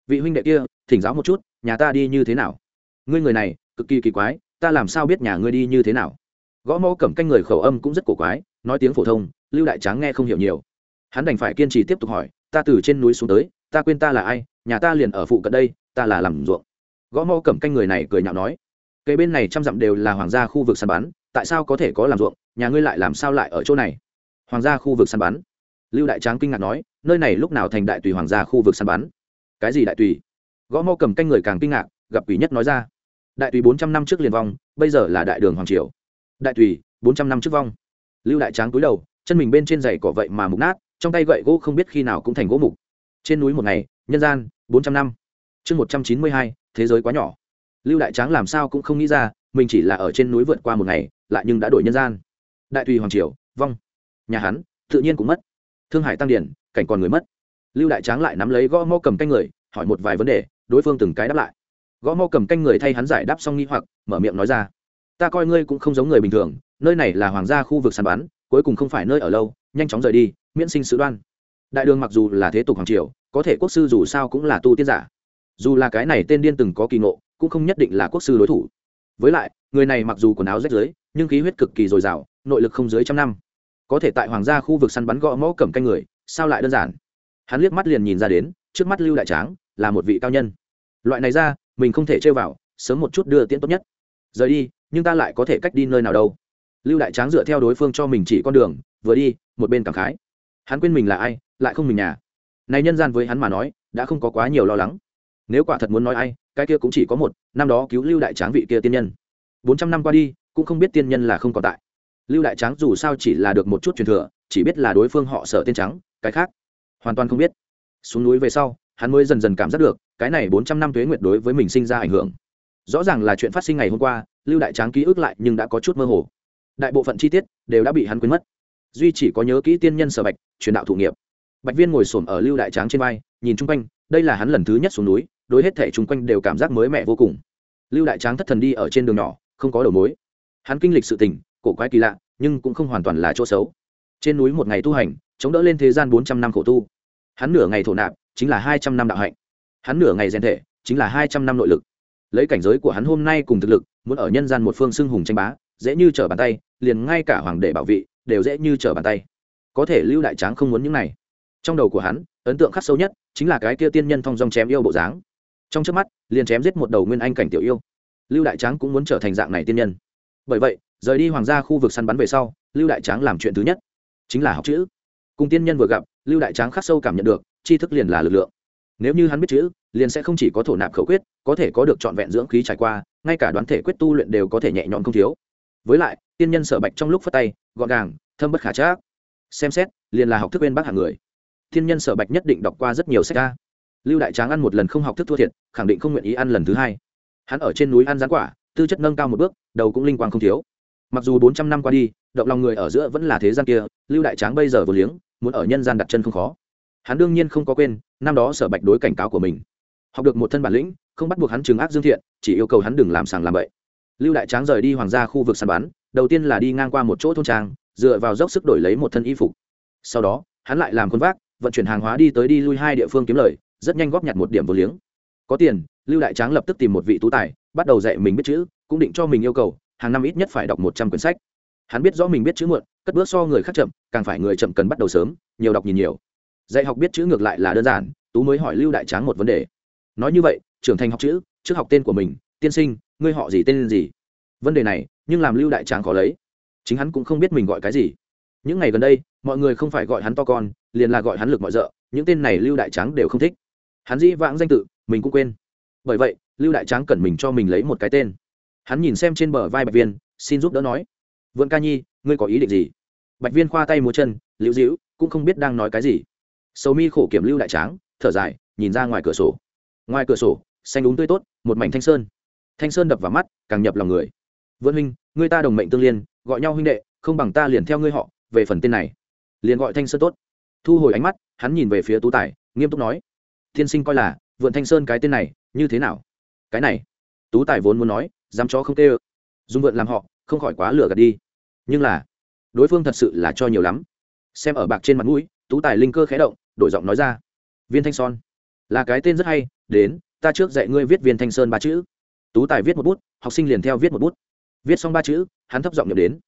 vị huynh đệ kia, thỉnh giáo một chút, nhà ta đi như thế nào? Ngươi người này, cực kỳ kỳ quái, ta làm sao biết nhà ngươi đi như thế nào? Gõ mõ cầm canh người khẩu âm cũng rất cổ quái, nói tiếng phổ thông, lưu đại tráng nghe không hiểu nhiều. Hắn đành phải kiên trì tiếp tục hỏi, ta từ trên núi xuống tới, ta quên ta là ai, nhà ta liền ở phụ cận đây, ta là làm ruộng. Gõ mõ cầm canh người này cười nhạo nói, cây bên này trăm dặm đều là hoàng gia khu vực săn bắn, tại sao có thể có làm ruộng, nhà ngươi lại làm sao lại ở chỗ này? Hoàng gia khu vực săn bắn. Lưu đại tráng kinh ngạc nói, nơi này lúc nào thành đại tùy hoàng gia khu vực săn bắn? Cái gì đại tùy? Gõ mõ cầm canh người càng kinh ngạc, gặp quỷ nhất nói ra. Đại tùy bốn trăm năm trước liền vong, bây giờ là đại đường hoàng triều. Đại tùy, bốn trăm năm trước vong. Lưu đại tráng cúi đầu, chân mình bên trên giày cỏ vậy mà mục nát, trong tay gậy gỗ không biết khi nào cũng thành gỗ mục. Trên núi một ngày, nhân gian, bốn trăm năm. Chương một trăm chín mươi hai, thế giới quá nhỏ. Lưu đại tráng làm sao cũng không nghĩ ra, mình chỉ là ở trên núi vượt qua một ngày, lại nhưng đã đổi nhân gian. Đại tùy hoàng triều, vong nhà hắn, tự nhiên cũng mất. Thương hải tăng điển, cảnh còn người mất. Lưu đại tráng lại nắm lấy gõ mau cầm canh người, hỏi một vài vấn đề, đối phương từng cái đáp lại. Gõ mau cầm canh người thay hắn giải đáp xong nghi hoặc, mở miệng nói ra. Ta coi ngươi cũng không giống người bình thường, nơi này là hoàng gia khu vực săn bắn, cuối cùng không phải nơi ở lâu, nhanh chóng rời đi, miễn sinh sự đoan. Đại đường mặc dù là thế tục hoàng triều, có thể quốc sư dù sao cũng là tu tiên giả. Dù là cái này tên điên từng có kỳ ngộ, cũng không nhất định là quốc sư đối thủ. Với lại, người này mặc dù quần áo rách rưới, nhưng khí huyết cực kỳ dồi dào, nội lực không dưới trăm năm có thể tại hoàng gia khu vực săn bắn gõ mõ cầm canh người, sao lại đơn giản? Hắn liếc mắt liền nhìn ra đến, trước mắt lưu đại tráng là một vị cao nhân. Loại này ra, mình không thể chơi vào, sớm một chút đưa tiễn tốt nhất. Rời đi, nhưng ta lại có thể cách đi nơi nào đâu. Lưu đại tráng dựa theo đối phương cho mình chỉ con đường, vừa đi, một bên cảm khái. Hắn quên mình là ai, lại không mình nhà. Này nhân gian với hắn mà nói, đã không có quá nhiều lo lắng. Nếu quả thật muốn nói ai, cái kia cũng chỉ có một, năm đó cứu lưu đại tráng vị kia tiên nhân. Bốn trăm năm qua đi, cũng không biết tiên nhân là không còn tại lưu đại tráng dù sao chỉ là được một chút truyền thừa, chỉ biết là đối phương họ sợ tên trắng cái khác hoàn toàn không biết. Xuống núi về sau, hắn mới dần dần cảm giác được, cái này bốn trăm năm tuế nguyệt đối với mình sinh ra ảnh hưởng. Rõ ràng là chuyện phát sinh ngày hôm qua, lưu đại tráng ký ức lại nhưng đã có chút mơ hồ. Đại bộ phận chi tiết đều đã bị hắn quên mất. Duy chỉ có nhớ kỹ tiên nhân sở bạch, truyền đạo thụ nghiệp. Bạch viên ngồi xổm ở lưu đại tráng trên vai, nhìn chung quanh, đây là hắn lần thứ nhất xuống núi, đối hết thể chung quanh đều cảm giác mới mẻ vô cùng. Lưu đại tráng thất thần đi ở trên đường nhỏ, không có đầu mối. Hắn kinh lịch sự tình cổ quái kỳ lạ, nhưng cũng không hoàn toàn là chỗ xấu. Trên núi một ngày tu hành, chống đỡ lên thế gian bốn trăm năm khổ tu. Hắn nửa ngày thổ nạp, chính là hai trăm năm đạo hạnh. Hắn nửa ngày rèn thể, chính là hai trăm năm nội lực. Lấy cảnh giới của hắn hôm nay cùng thực lực, muốn ở nhân gian một phương xưng hùng tranh bá, dễ như trở bàn tay, liền ngay cả hoàng đệ bảo vị, đều dễ như trở bàn tay. Có thể lưu đại tráng không muốn những này. Trong đầu của hắn, ấn tượng khắc sâu nhất chính là cái kia tiên nhân thong dong chém yêu bộ dáng. Trong trước mắt, liền chém giết một đầu nguyên anh cảnh tiểu yêu. Lưu đại tráng cũng muốn trở thành dạng này tiên nhân. Bởi vậy rời đi hoàng gia khu vực săn bắn về sau, lưu đại tráng làm chuyện thứ nhất, chính là học chữ. Cùng tiên nhân vừa gặp, lưu đại tráng khắc sâu cảm nhận được, tri thức liền là lực lượng. Nếu như hắn biết chữ, liền sẽ không chỉ có thổ nạp khẩu quyết, có thể có được trọn vẹn dưỡng khí trải qua, ngay cả đoán thể quyết tu luyện đều có thể nhẹ nhõm không thiếu. Với lại, tiên nhân sở bạch trong lúc phát tay, gọn gàng, thâm bất khả trác. Xem xét, liền là học thức bên bác hàng người. Tiên nhân sở bạch nhất định đọc qua rất nhiều sách ca lưu đại tráng ăn một lần không học thức thua thiệt, khẳng định không nguyện ý ăn lần thứ hai. Hắn ở trên núi ăn rán quả, tư chất nâng cao một bước, đầu cũng linh quang không thiếu mặc dù bốn trăm năm qua đi, động lòng người ở giữa vẫn là thế gian kia, lưu đại tráng bây giờ vừa liếng, muốn ở nhân gian đặt chân không khó. Hắn đương nhiên không có quên, năm đó sở bạch đối cảnh cáo của mình. Học được một thân bản lĩnh, không bắt buộc hắn trừng ác dương thiện, chỉ yêu cầu hắn đừng làm sàng làm bậy. Lưu đại tráng rời đi hoàng gia khu vực săn bắn, đầu tiên là đi ngang qua một chỗ thôn trang, dựa vào dốc sức đổi lấy một thân y phục. Sau đó, hắn lại làm con vác, vận chuyển hàng hóa đi tới đi lui hai địa phương kiếm lời, rất nhanh góp nhặt một điểm vô liếng. Có tiền, lưu đại tráng lập tức tìm một vị tú tài, bắt đầu dạy mình biết chữ, cũng định cho mình yêu cầu hàng năm ít nhất phải đọc một trăm quyển sách. Hắn biết rõ mình biết chữ muộn, cất bước so người khác chậm, càng phải người chậm cần bắt đầu sớm, nhiều đọc nhìn nhiều. Dạy học biết chữ ngược lại là đơn giản, tú mới hỏi lưu đại tráng một vấn đề. Nói như vậy, trưởng thành học chữ, trước học tên của mình, tiên sinh, ngươi họ gì tên gì? Vấn đề này, nhưng làm lưu đại tráng khó lấy. Chính hắn cũng không biết mình gọi cái gì. Những ngày gần đây, mọi người không phải gọi hắn to con, liền là gọi hắn lực mọi d ợ những tên này lưu đại tráng đều không thích. Hắn dĩ vãng danh tự, mình cũng quên. Bởi vậy, lưu đại tráng cần mình cho mình lấy một cái tên hắn nhìn xem trên bờ vai bạch viên, xin giúp đỡ nói. Vượng ca nhi, ngươi có ý định gì? Bạch viên khoa tay múa chân, liễu dĩu cũng không biết đang nói cái gì. Sầu mi khổ kiểm lưu đại tráng, thở dài, nhìn ra ngoài cửa sổ. Ngoài cửa sổ, xanh đúng tươi tốt, một mảnh thanh sơn. Thanh sơn đập vào mắt, càng nhập lòng người. Vượng huynh, ngươi ta đồng mệnh tương liên, gọi nhau huynh đệ, không bằng ta liền theo ngươi họ, về phần tên này. Liền gọi thanh sơn tốt. Thu hồi ánh mắt, hắn nhìn về phía tú tài, nghiêm túc nói. Thiên sinh coi là vượn thanh sơn cái tên này, như thế nào? Cái này, tú tài vốn muốn nói dám chó không tê ơ. Dùng vượn làm họ, không khỏi quá lửa gạt đi. Nhưng là, đối phương thật sự là cho nhiều lắm. Xem ở bạc trên mặt mũi, tú tài linh cơ khé động, đổi giọng nói ra. Viên thanh son, là cái tên rất hay, đến, ta trước dạy ngươi viết viên thanh sơn ba chữ. Tú tài viết một bút, học sinh liền theo viết một bút. Viết xong ba chữ, hắn thấp giọng nhập đến.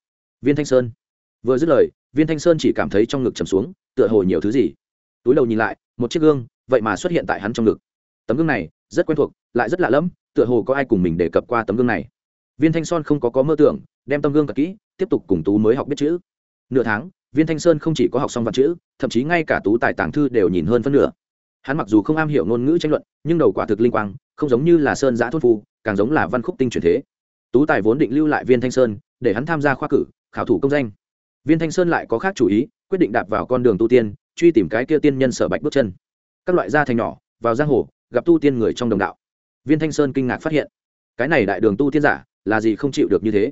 Viên thanh sơn. Vừa dứt lời, viên thanh sơn chỉ cảm thấy trong ngực trầm xuống, tựa hồ nhiều thứ gì. Túi đầu nhìn lại, một chiếc gương, vậy mà xuất hiện tại hắn trong ngực. Tấm gương này, rất quen thuộc, lại rất lạ lẫm tựa hồ có ai cùng mình đề cập qua tấm gương này. Viên thanh son không có có mơ tưởng, đem tấm gương cất kỹ, tiếp tục cùng tú mới học biết chữ. Nửa tháng, viên thanh sơn không chỉ có học xong văn chữ, thậm chí ngay cả tú tài tàng thư đều nhìn hơn phân nửa. Hắn mặc dù không am hiểu ngôn ngữ tranh luận, nhưng đầu quả thực linh quang, không giống như là sơn giã thôn phu, càng giống là văn khúc tinh truyền thế. Tú tài vốn định lưu lại viên thanh sơn, để hắn tham gia khoa cử, khảo thủ công danh. Viên thanh sơn lại có khác chủ ý, quyết định đạp vào con đường tu tiên, truy tìm cái kia tiên nhân sở bạch bước chân. Các loại gia thành nhỏ, vào giang hồ, gặp tu tiên người trong đồng đạo viên thanh sơn kinh ngạc phát hiện, cái này đại đường tu tiên giả là gì không chịu được như thế.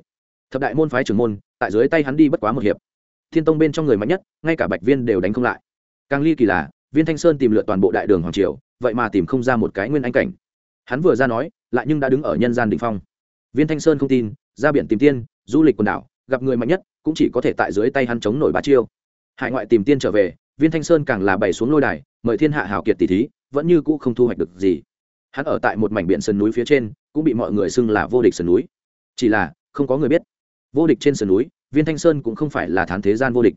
Thập đại môn phái trưởng môn, tại dưới tay hắn đi bất quá một hiệp. Thiên tông bên trong người mạnh nhất, ngay cả bạch viên đều đánh không lại. Càng ly kỳ là, viên thanh sơn tìm lượt toàn bộ đại đường hoàng triều, vậy mà tìm không ra một cái nguyên anh cảnh. Hắn vừa ra nói, lại nhưng đã đứng ở nhân gian đ ỉ n h phong. Viên thanh sơn không tin, ra biển tìm tiên, du lịch quần đảo, gặp người mạnh nhất, cũng chỉ có thể tại dưới tay hắn chống nổi ba chiêu. Hải ngoại tìm tiên trở về, viên thanh sơn càng là bày xuống lôi đài, mời thiên hạ hào kiệt tỷ thí, vẫn như cũ không thu hoạch được gì hắn ở tại một mảnh biển sườn núi phía trên, cũng bị mọi người xưng là vô địch sườn núi. Chỉ là, không có người biết. Vô địch trên sườn núi, viên thanh sơn cũng không phải là thán thế gian vô địch.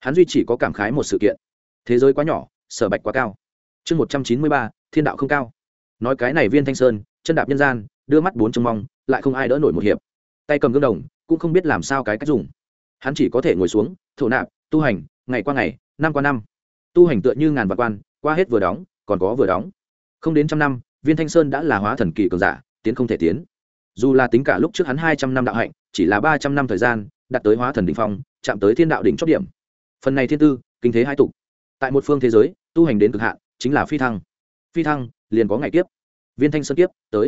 Hắn duy chỉ có cảm khái một sự kiện. Thế giới quá nhỏ, sở bạch quá cao. Chương một trăm chín mươi ba, thiên đạo không cao. Nói cái này viên thanh sơn, chân đạp nhân gian, đưa mắt bốn trông mong, lại không ai đỡ nổi một hiệp. Tay cầm gương đồng, cũng không biết làm sao cái cách dùng. Hắn chỉ có thể ngồi xuống, thổ nạp, tu hành, ngày qua ngày, năm qua năm. Tu hành tựa như ngàn vạn quan, qua hết vừa đóng, còn có vừa đóng. Không đến trăm năm viên thanh sơn đã là hóa thần kỳ cường giả, tiến không thể tiến. Dù là tính cả lúc trước hắn hai trăm năm đạo hạnh, chỉ là ba trăm năm thời gian, đạt tới hóa thần đ ỉ n h phong, chạm tới thiên đạo đỉnh chót điểm. Phần này thiên tư, kinh thế hai tục. Tại một phương thế giới, tu hành đến cực hạn, chính là phi thăng. Phi thăng, liền có ngày tiếp viên thanh sơn tiếp tới.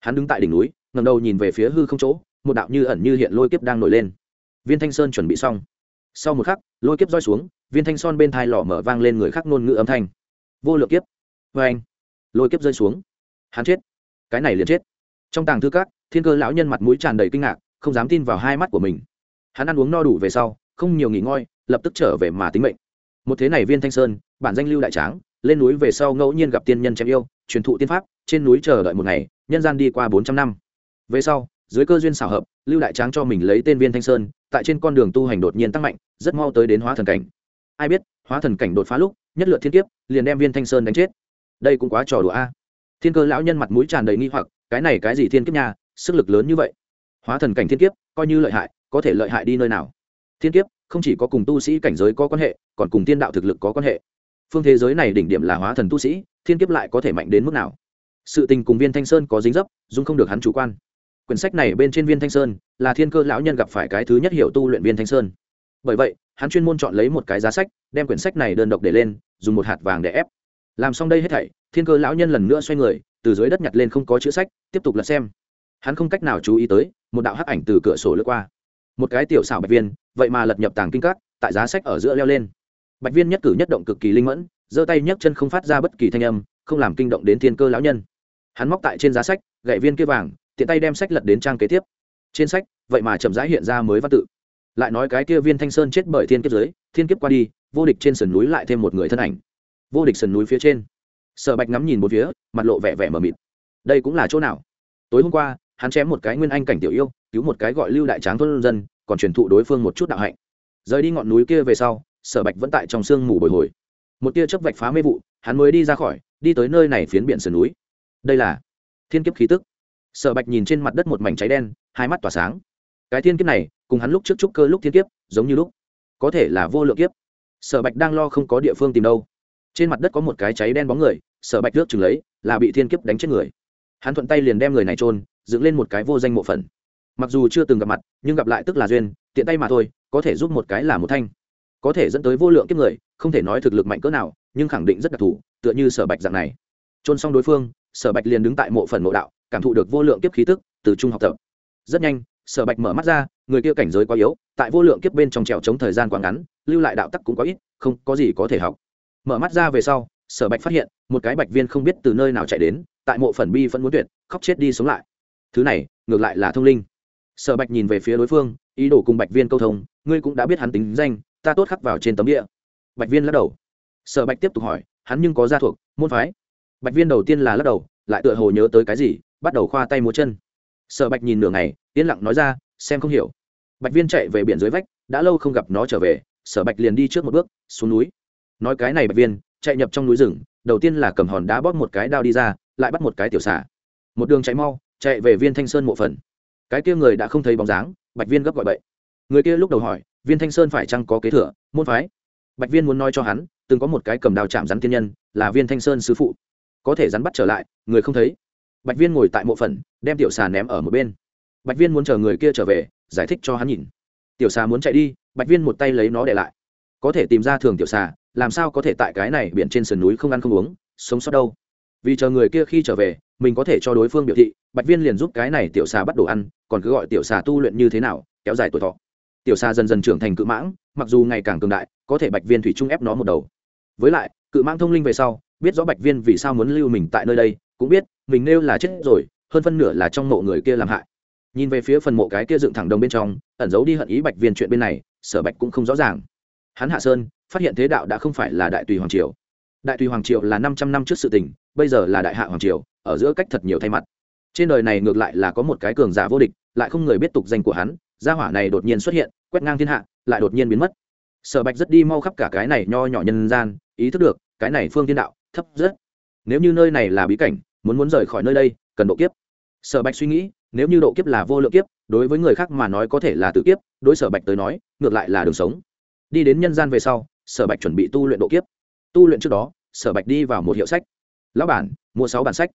Hắn đứng tại đỉnh núi ngầm đầu nhìn về phía hư không chỗ, một đạo như ẩn như hiện lôi kiếp đang nổi lên. Viên thanh sơn chuẩn bị xong. Sau một khắc, lôi kiếp roi xuống, viên thanh son bên thai lò mở vang lên người khác ngôn ngữ âm thanh. Vô lượng kiếp. Vê anh lôi kiếp rơi xuống. Hắn chết. Cái này liền chết. Trong tàng thư các, thiên cơ lão nhân mặt mũi tràn đầy kinh ngạc, không dám tin vào hai mắt của mình. Hắn ăn uống no đủ về sau, không nhiều nghỉ ngơi, lập tức trở về mà tính mệnh. Một thế này viên thanh sơn, bản danh lưu đại tráng, lên núi về sau ngẫu nhiên gặp tiên nhân chém yêu, truyền thụ tiên pháp, trên núi chờ đợi một ngày, nhân gian đi qua bốn trăm năm. Về sau, dưới cơ duyên xảo hợp, lưu đại tráng cho mình lấy tên viên thanh sơn, tại trên con đường tu hành đột nhiên tăng mạnh, rất mau tới đến hóa thần cảnh. Ai biết, hóa thần cảnh đột phá lúc, nhất lượt thiên kiếp, liền đem viên thanh sơn đánh chết đây cũng quá trò đùa a. Thiên cơ lão nhân mặt mũi tràn đầy nghi hoặc, cái này cái gì thiên kiếp nha, sức lực lớn như vậy. Hóa thần cảnh thiên kiếp, coi như lợi hại, có thể lợi hại đi nơi nào. Thiên kiếp, không chỉ có cùng tu sĩ cảnh giới có quan hệ, còn cùng tiên đạo thực lực có quan hệ. Phương thế giới này đỉnh điểm là hóa thần tu sĩ, thiên kiếp lại có thể mạnh đến mức nào? Sự tình cùng viên thanh sơn có dính dấp, dung không được hắn chủ quan. Quyển sách này bên trên viên thanh sơn, là thiên cơ lão nhân gặp phải cái thứ nhất hiểu tu luyện viên thanh sơn. Bởi vậy, hắn chuyên môn chọn lấy một cái giá sách, đem quyển sách này đơn độc để lên, dùng một hạt vàng để ép làm xong đây hết thảy, thiên cơ lão nhân lần nữa xoay người, từ dưới đất nhặt lên không có chữ sách, tiếp tục lật xem. Hắn không cách nào chú ý tới, một đạo hắc ảnh từ cửa sổ lướt qua. Một cái tiểu xảo bạch viên, vậy mà lật nhập tàng kinh các, tại giá sách ở giữa leo lên. Bạch viên nhất cử nhất động cực kỳ linh mẫn, giơ tay nhấc chân không phát ra bất kỳ thanh âm, không làm kinh động đến thiên cơ lão nhân. Hắn móc tại trên giá sách, gậy viên kia vàng, tiện tay đem sách lật đến trang kế tiếp. Trên sách, vậy mà chậm rãi hiện ra mới văn tự. Lại nói cái kia viên thanh sơn chết bởi thiên kiếp giới thiên kiếp qua đi, vô địch trên sườn núi lại thêm một người thân ảnh vô địch sườn núi phía trên. Sở bạch ngắm nhìn một phía, mặt lộ vẻ vẻ mờ mịt. Đây cũng là chỗ nào? Tối hôm qua, hắn chém một cái nguyên anh cảnh tiểu yêu, cứu một cái gọi lưu đại tráng thôn dân, còn truyền thụ đối phương một chút đạo hạnh. Rời đi ngọn núi kia về sau, sở bạch vẫn tại trong sương mù bồi hồi. Một tia chớp vạch phá mê vụ, hắn mới đi ra khỏi, đi tới nơi này phiến biển sườn núi. Đây là thiên kiếp khí tức. Sở bạch nhìn trên mặt đất một mảnh cháy đen, hai mắt tỏa sáng. Cái thiên kiếp này, cùng hắn lúc trước trúc cơ lúc thiên kiếp, giống như lúc. Có thể là vô lượng kiếp. Sở bạch đang lo không có địa phương tìm đâu trên mặt đất có một cái cháy đen bóng người, sở bạch nước chừng lấy, là bị thiên kiếp đánh chết người. Hắn thuận tay liền đem người này trôn dựng lên một cái vô danh mộ phần. Mặc dù chưa từng gặp mặt, nhưng gặp lại tức là duyên, tiện tay mà thôi, có thể giúp một cái là một thanh. Có thể dẫn tới vô lượng kiếp người, không thể nói thực lực mạnh cỡ nào, nhưng khẳng định rất đặc thù, tựa như sở bạch dạng này. Trôn xong đối phương, sở bạch liền đứng tại mộ phần mộ đạo, cảm thụ được vô lượng kiếp khí tức, từ trung học tập. Rất nhanh, sở bạch mở mắt ra, người kia cảnh giới quá yếu, tại vô lượng kiếp bên trong trèo chống thời gian quá ngắn, lưu lại đạo tắc cũng quá ít, không có gì có thể học mở mắt ra về sau, sở bạch phát hiện, một cái bạch viên không biết từ nơi nào chạy đến, tại mộ phần bi vẫn muốn tuyệt, khóc chết đi sống lại. Thứ này, ngược lại là thông linh. Sở bạch nhìn về phía đối phương, ý đồ cùng bạch viên câu thông, ngươi cũng đã biết hắn tính danh, ta tốt khắc vào trên tấm địa bạch viên lắc đầu. Sở bạch tiếp tục hỏi, hắn nhưng có gia thuộc, môn phái. Bạch viên đầu tiên là lắc đầu, lại tựa hồ nhớ tới cái gì, bắt đầu khoa tay múa chân. Sở bạch nhìn nửa ngày, yên lặng nói ra, xem không hiểu. Bạch viên chạy về biển dưới vách, đã lâu không gặp nó trở về, sở bạch liền đi trước một bước, xuống núi nói cái này bạch viên, chạy nhập trong núi rừng, đầu tiên là cầm hòn đá bóp một cái đao đi ra, lại bắt một cái tiểu xả một đường chạy mau, chạy về viên thanh sơn mộ phần. Cái kia người đã không thấy bóng dáng, bạch viên gấp gọi bậy. Người kia lúc đầu hỏi, viên thanh sơn phải chăng có kế thừa, môn phái? Bạch viên muốn nói cho hắn, từng có một cái cầm đào chạm rắn tiên nhân, là viên thanh sơn sứ phụ. Có thể rắn bắt trở lại, người không thấy. Bạch viên ngồi tại mộ phần, đem tiểu xà ném ở một bên. Bạch viên muốn chờ người kia trở về, giải thích cho hắn nhìn. Tiểu xà muốn chạy đi, bạch viên một tay lấy nó để lại. Có thể tìm ra thường tiểu xà làm sao có thể tại cái này biển trên sườn núi không ăn không uống, sống sót đâu? Vì chờ người kia khi trở về, mình có thể cho đối phương biểu thị, bạch viên liền giúp cái này tiểu xà bắt đồ ăn, còn cứ gọi tiểu xà tu luyện như thế nào, kéo dài tuổi thọ. Tiểu xà dần dần trưởng thành cự mãng, mặc dù ngày càng cường đại, có thể bạch viên thủy trung ép nó một đầu. Với lại, cự mãng thông linh về sau, biết rõ bạch viên vì sao muốn lưu mình tại nơi đây, cũng biết, mình nêu là chết rồi, hơn phân nửa là trong mộ người kia làm hại. Nhìn về phía phần mộ cái kia dựng thẳng đồng bên trong, ẩn giấu đi hận ý bạch viên chuyện bên này, sở bạch cũng không rõ ràng. Hắn hạ sơn phát hiện thế đạo đã không phải là đại tùy hoàng triều. Đại tùy hoàng triều là năm trăm năm trước sự tình, bây giờ là đại hạ hoàng triều, ở giữa cách thật nhiều thay mặt. Trên đời này ngược lại là có một cái cường giả vô địch, lại không người biết tục danh của hắn, gia hỏa này đột nhiên xuất hiện, quét ngang thiên hạ, lại đột nhiên biến mất. Sở bạch rất đi mau khắp cả cái này nho nhỏ nhân gian, ý thức được, cái này phương thiên đạo, thấp rất. Nếu như nơi này là bí cảnh, muốn muốn rời khỏi nơi đây, cần độ kiếp. Sở bạch suy nghĩ, nếu như độ kiếp là vô lượng kiếp, đối với người khác mà nói có thể là tự kiếp, đối sở bạch tới nói, ngược lại là đường sống. Đi đến nhân gian về sau sở bạch chuẩn bị tu luyện độ kiếp. Tu luyện trước đó sở bạch đi vào một hiệu sách. Lão bản mua sáu bản sách.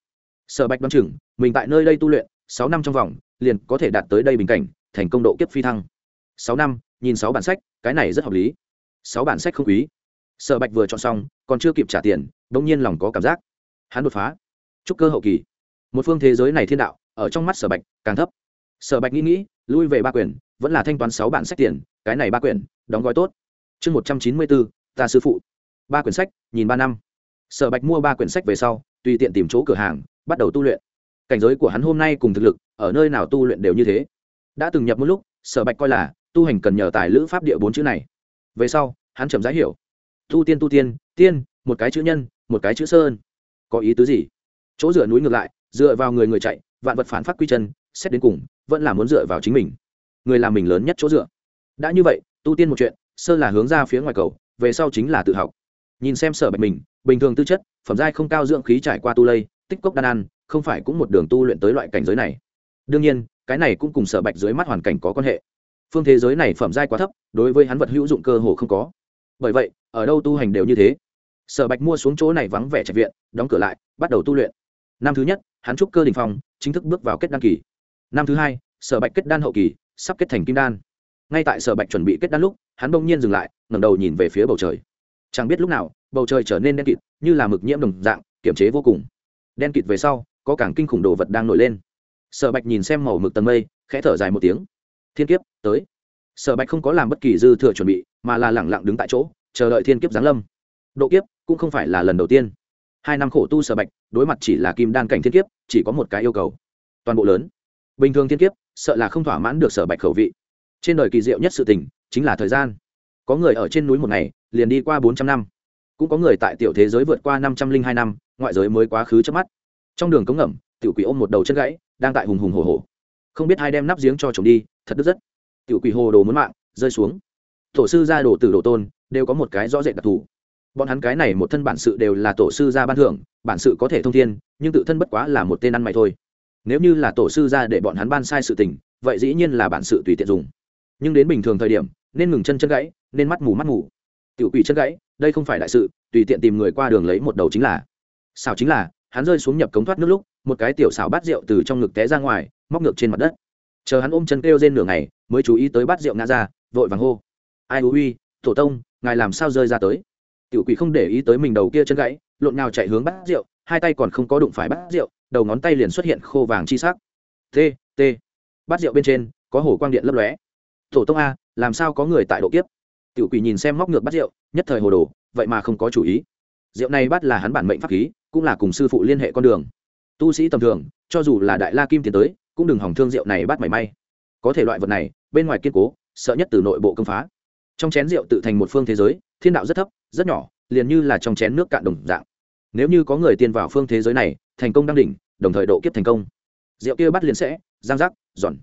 Sở bạch đoán chừng mình tại nơi đây tu luyện sáu năm trong vòng liền có thể đạt tới đây bình cảnh thành công độ kiếp phi thăng. Sáu năm nhìn sáu bản sách cái này rất hợp lý. Sáu bản sách không quý. Sở bạch vừa chọn xong còn chưa kịp trả tiền đ ỗ n g nhiên lòng có cảm giác. Hắn đột phá. Chúc cơ hậu kỳ. Một phương thế giới này thiên đạo ở trong mắt sở bạch càng thấp. Sở bạch nghĩ nghĩ lui về ba Quyền, vẫn là thanh toán sáu bản sách tiền cái này ba Quyền đóng gói tốt chương một trăm chín mươi bốn, ta sư phụ. Ba quyển sách, nhìn ba năm. Sở bạch mua ba quyển sách về sau, tùy tiện tìm chỗ cửa hàng, bắt đầu tu luyện. Cảnh giới của hắn hôm nay cùng thực lực, ở nơi nào tu luyện đều như thế. Đã từng nhập một lúc, sở bạch coi là, tu hành cần nhờ tài lữ pháp địa bốn chữ này. Về sau, hắn chậm rãi hiểu. Tu tiên tu tiên tiên, một cái chữ nhân, một cái chữ sơn. Có ý tứ gì? Chỗ dựa núi ngược lại, dựa vào người người chạy, vạn vật phản phát quy chân, xét đến cùng, vẫn là muốn dựa vào chính mình. Người làm mình lớn nhất chỗ dựa. Đã như vậy, tu tiên một chuyện sơ là hướng ra phía ngoài cầu, về sau chính là tự học. Nhìn xem sở bạch mình, bình thường tư chất, phẩm giai không cao dưỡng khí trải qua tu lây, tích cốc đan ăn, không phải cũng một đường tu luyện tới loại cảnh giới này. Đương nhiên, cái này cũng cùng sở bạch dưới mắt hoàn cảnh có quan hệ. Phương thế giới này phẩm giai quá thấp, đối với hắn vật hữu dụng cơ hồ không có. Bởi vậy, ở đâu tu hành đều như thế. Sở bạch mua xuống chỗ này vắng vẻ trạch viện, đóng cửa lại, bắt đầu tu luyện. Năm thứ nhất, hắn trúc cơ đình phong, chính thức bước vào kết đan kỳ. Năm thứ hai, sở bạch kết đan hậu kỳ, sắp kết thành kim đan ngay tại sở bạch chuẩn bị kết đan lúc, hắn bỗng nhiên dừng lại, ngẩng đầu nhìn về phía bầu trời. Chẳng biết lúc nào, bầu trời trở nên đen kịt, như là mực nhiễm đồng dạng kiểm chế vô cùng. Đen kịt về sau, có càng kinh khủng đồ vật đang nổi lên. Sở bạch nhìn xem màu mực tầng mây, khẽ thở dài một tiếng. Thiên kiếp, tới. Sở bạch không có làm bất kỳ dư thừa chuẩn bị, mà là lẳng lặng đứng tại chỗ, chờ đợi thiên kiếp giáng lâm. Độ kiếp cũng không phải là lần đầu tiên. Hai năm khổ tu sở bạch, đối mặt chỉ là kim đan cảnh thiên kiếp, chỉ có một cái yêu cầu. Toàn bộ lớn. Bình thường thiên kiếp, sợ là không thỏa mãn được sở bạch khẩu vị trên đời kỳ diệu nhất sự tình chính là thời gian. Có người ở trên núi một ngày, liền đi qua bốn trăm năm. Cũng có người tại tiểu thế giới vượt qua năm trăm linh hai năm, ngoại giới mới quá khứ trước mắt. Trong đường cống ngẩm tiểu quỷ ôm một đầu chân gãy, đang tại hùng hùng hồ hồ không biết hai đem nắp giếng cho chồng đi, thật đứt rất tiểu quỷ hồ đồ muốn mạng, rơi xuống. Tổ sư gia đồ tử đồ tôn, đều có một cái rõ rệt đặc thù. Bọn hắn cái này một thân bản sự đều là tổ sư gia ban thưởng, bản sự có thể thông thiên, nhưng tự thân bất quá là một tên ăn mày thôi. Nếu như là tổ sư gia để bọn hắn ban sai sự tình, vậy dĩ nhiên là bản sự tùy tiện dùng nhưng đến bình thường thời điểm, nên ngừng chân chân gãy, nên mắt mù mắt mù. Tiểu quỷ chân gãy, đây không phải đại sự, tùy tiện tìm người qua đường lấy một đầu chính là. Xảo chính là, hắn rơi xuống nhập cống thoát nước lúc, một cái tiểu xào bát rượu từ trong ngực té ra ngoài, móc ngược trên mặt đất. Chờ hắn ôm chân kêu trên nửa ngày, mới chú ý tới bát rượu ngã ra, vội vàng hô. Ai uy tổ tông, ngài làm sao rơi ra tới? Tiểu quỷ không để ý tới mình đầu kia chân gãy, lộn nào chạy hướng bát rượu, hai tay còn không có đụng phải bát rượu, đầu ngón tay liền xuất hiện khô vàng chi sắc. T t. Bát rượu bên trên, có hồ quang điện lấp lóe tổ tông a, làm sao có người tại độ kiếp? Tiểu quỷ nhìn xem móc ngược bắt rượu, nhất thời hồ đồ, vậy mà không có chủ ý. Rượu này bắt là hắn bản mệnh pháp khí, cũng là cùng sư phụ liên hệ con đường. Tu sĩ tầm thường, cho dù là đại la kim tiến tới, cũng đừng hỏng thương rượu này bắt mảy may. Có thể loại vật này, bên ngoài kiên cố, sợ nhất từ nội bộ công phá. Trong chén rượu tự thành một phương thế giới, thiên đạo rất thấp, rất nhỏ, liền như là trong chén nước cạn đồng dạng. Nếu như có người tiên vào phương thế giới này, thành công đăng đỉnh, đồng thời độ kiếp thành công. Rượu kia bắt liền sẽ, giang giác, giòn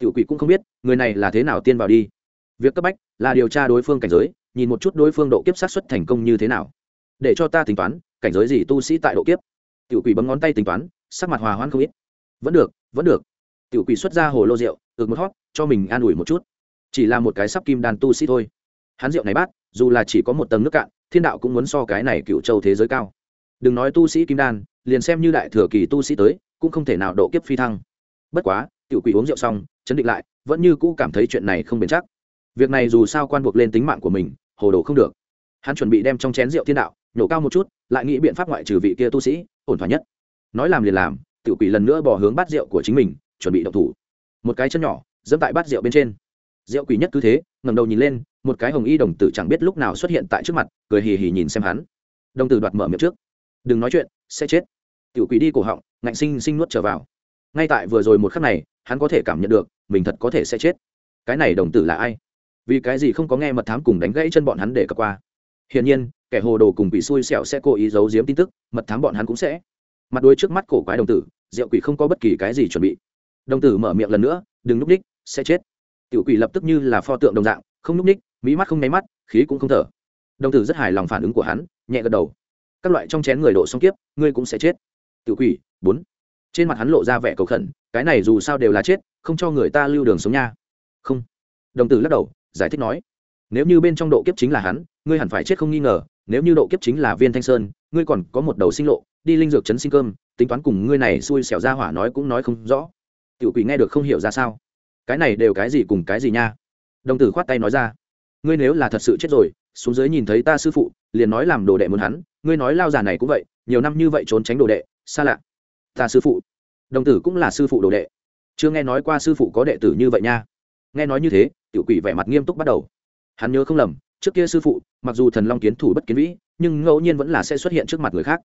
tiểu quỷ cũng không biết, người này là thế nào tiên vào đi. Việc cấp bách là điều tra đối phương cảnh giới, nhìn một chút đối phương độ kiếp sát xuất thành công như thế nào. Để cho ta tính toán, cảnh giới gì tu sĩ tại độ kiếp. Tiểu quỷ bấm ngón tay tính toán, sắc mặt hòa hoãn không ít. Vẫn được vẫn được. Tiểu quỷ xuất ra hồ lô rượu, ực một hót, cho mình an ủi một chút. Chỉ là một cái sắp kim đàn tu sĩ thôi. Hắn rượu này bát, dù là chỉ có một tầng nước cạn, thiên đạo cũng muốn so cái này cựu châu thế giới cao. Đừng nói tu sĩ kim đan, liền xem như đại thừa kỳ tu sĩ tới, cũng không thể nào độ kiếp phi thăng. Bất quá, tiểu quỷ uống rượu xong chấn định lại, vẫn như cũ cảm thấy chuyện này không bền chắc. Việc này dù sao quan buộc lên tính mạng của mình, hồ đồ không được. Hắn chuẩn bị đem trong chén rượu thiên đạo, nhổ cao một chút, lại nghĩ biện pháp ngoại trừ vị kia tu sĩ, ổn thỏa nhất. Nói làm liền làm, tiểu quỷ lần nữa bỏ hướng bát rượu của chính mình, chuẩn bị động thủ. Một cái chân nhỏ dẫm tại bát rượu bên trên. Rượu quỷ nhất cứ thế ngầm đầu nhìn lên, một cái hồng y đồng tử chẳng biết lúc nào xuất hiện tại trước mặt, cười hì hì nhìn xem hắn. Đồng tử đoạt mở miệng trước. Đừng nói chuyện, sẽ chết. Tiểu quỷ đi cổ họng, ngạnh sinh sinh nuốt trở vào. Ngay tại vừa rồi một khắc này, hắn có thể cảm nhận được mình thật có thể sẽ chết. Cái này đồng tử là ai? Vì cái gì không có nghe mật thám cùng đánh gãy chân bọn hắn để cập qua? Hiển nhiên, kẻ hồ đồ cùng bị xui xẻo sẽ cố ý giấu giếm tin tức, mật thám bọn hắn cũng sẽ. Mặt đuôi trước mắt cổ quái đồng tử diệu quỷ không có bất kỳ cái gì chuẩn bị. Đồng tử mở miệng lần nữa, đừng núp ních sẽ chết. Tiểu quỷ lập tức như là pho tượng đồng dạng, không núp ních mỹ mắt không nháy mắt, khí cũng không thở. Đồng tử rất hài lòng phản ứng của hắn, nhẹ gật đầu. Các loại trong chén người độ xong kiếp, ngươi cũng sẽ chết. Tiểu quỷ, bốn. Trên mặt hắn lộ ra vẻ cầu khẩn, cái này dù sao đều là chết không cho người ta lưu đường sống nha. Không. Đồng tử lắc đầu, giải thích nói, nếu như bên trong độ kiếp chính là hắn, ngươi hẳn phải chết không nghi ngờ, nếu như độ kiếp chính là viên thanh sơn, ngươi còn có một đầu sinh lộ, đi linh dược chấn sinh cơm, tính toán cùng ngươi này xui xẻo ra hỏa nói cũng nói không rõ. Tiểu quỷ nghe được không hiểu ra sao. Cái này đều cái gì cùng cái gì nha. Đồng tử khoát tay nói ra, ngươi nếu là thật sự chết rồi, xuống dưới nhìn thấy ta sư phụ, liền nói làm đồ đệ muốn hắn, ngươi nói lao già này cũng vậy, nhiều năm như vậy trốn tránh đồ đệ, xa lạ. Ta sư phụ. Đồng tử cũng là sư phụ đồ đệ chưa nghe nói qua sư phụ có đệ tử như vậy nha. Nghe nói như thế, tiểu quỷ vẻ mặt nghiêm túc bắt đầu. Hắn nhớ không lầm, trước kia sư phụ, mặc dù thần long kiến thủ bất kiến vĩ, nhưng ngẫu nhiên vẫn là sẽ xuất hiện trước mặt người khác.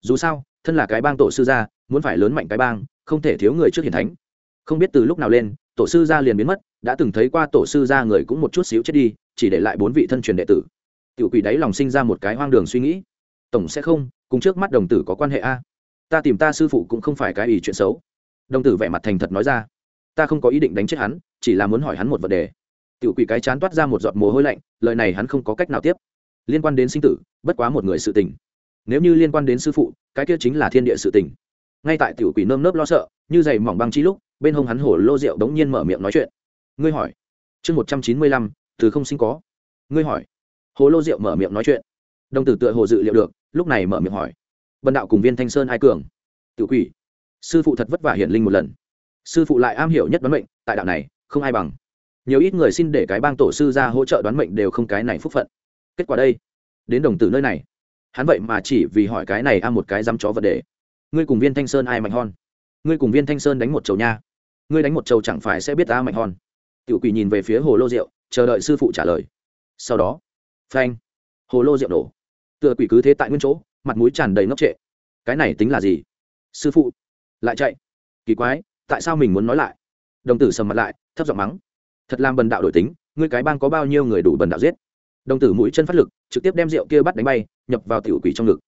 Dù sao, thân là cái bang tổ sư gia, muốn phải lớn mạnh cái bang, không thể thiếu người trước hiền thánh. Không biết từ lúc nào lên, tổ sư gia liền biến mất, đã từng thấy qua tổ sư gia người cũng một chút xíu chết đi, chỉ để lại bốn vị thân truyền đệ tử. Tiểu quỷ đáy lòng sinh ra một cái hoang đường suy nghĩ. Tổng sẽ không, cùng trước mắt đồng tử có quan hệ a? Ta tìm ta sư phụ cũng không phải cái ý chuyện xấu đồng tử vẻ mặt thành thật nói ra. Ta không có ý định đánh chết hắn, chỉ là muốn hỏi hắn một vấn đề. Tiểu quỷ cái chán toát ra một giọt mồ hôi lạnh, lời này hắn không có cách nào tiếp. Liên quan đến sinh tử, bất quá một người sự tình. Nếu như liên quan đến sư phụ, cái kia chính là thiên địa sự tình. Ngay tại tiểu quỷ nơm nớp lo sợ, như giày mỏng băng chi lúc, bên hông hắn hổ lô rượu đống nhiên mở miệng nói chuyện. Ngươi hỏi. Chương một trăm chín mươi lăm, từ không sinh có. Ngươi hỏi. Hồ lô rượu mở miệng nói chuyện. Đồng tử tựa hồ dự liệu được, lúc này mở miệng hỏi. Bần đạo cùng viên thanh sơn ai cường? Tự quỷ sư phụ thật vất vả hiển linh một lần. Sư phụ lại am hiểu nhất đoán mệnh, tại đạo này, không ai bằng. Nhiều ít người xin để cái bang tổ sư ra hỗ trợ đoán mệnh đều không cái này phúc phận. Kết quả đây, đến đồng tử nơi này. Hắn vậy mà chỉ vì hỏi cái này a một cái dăm chó vật đề ngươi cùng viên thanh sơn ai mạnh hon? Ngươi cùng viên thanh sơn đánh một chầu nha. Ngươi đánh một chầu chẳng phải sẽ biết ta mạnh hon? Tiểu quỷ nhìn về phía hồ lô rượu, chờ đợi sư phụ trả lời. Sau đó, phanh, hồ lô rượu nổ. Tựa quỷ cứ thế tại nguyên chỗ, mặt mũi tràn đầy ngốc trệ. Cái này tính là gì? Sư phụ lại chạy. Kỳ quái, tại sao mình muốn nói lại? Đồng tử sầm mặt lại, thấp giọng mắng. Thật làm bần đạo đổi tính, ngươi cái bang có bao nhiêu người đủ bần đạo giết? Đồng tử mũi chân phát lực, trực tiếp đem rượu kia bắt đánh bay, nhập vào tiểu quỷ trong ngực.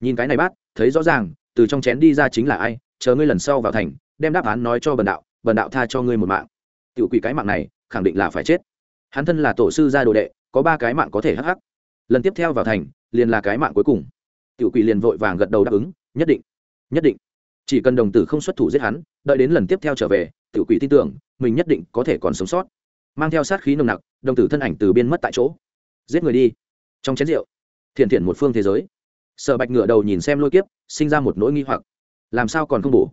Nhìn cái này bát, thấy rõ ràng, từ trong chén đi ra chính là ai, chờ ngươi lần sau vào thành, đem đáp án nói cho bần đạo bần đạo tha cho ngươi một mạng. Tiểu quỷ cái mạng này, khẳng định là phải chết. Hắn thân là tổ sư gia đồ đệ, có ba cái mạng có thể hắc hắc. Lần tiếp theo vào thành, liền là cái mạng cuối cùng. Tiểu quỷ liền vội vàng gật đầu đáp ứng, nhất định nhất định chỉ cần đồng tử không xuất thủ giết hắn, đợi đến lần tiếp theo trở về tự quỷ tin tưởng, mình nhất định có thể còn sống sót. Mang theo sát khí nồng nặc, đồng tử thân ảnh từ biên mất tại chỗ. Giết người đi. Trong chén rượu, thiện thiện một phương thế giới. Sở bạch ngựa đầu nhìn xem lôi kiếp, sinh ra một nỗi nghi hoặc. Làm sao còn không bổ?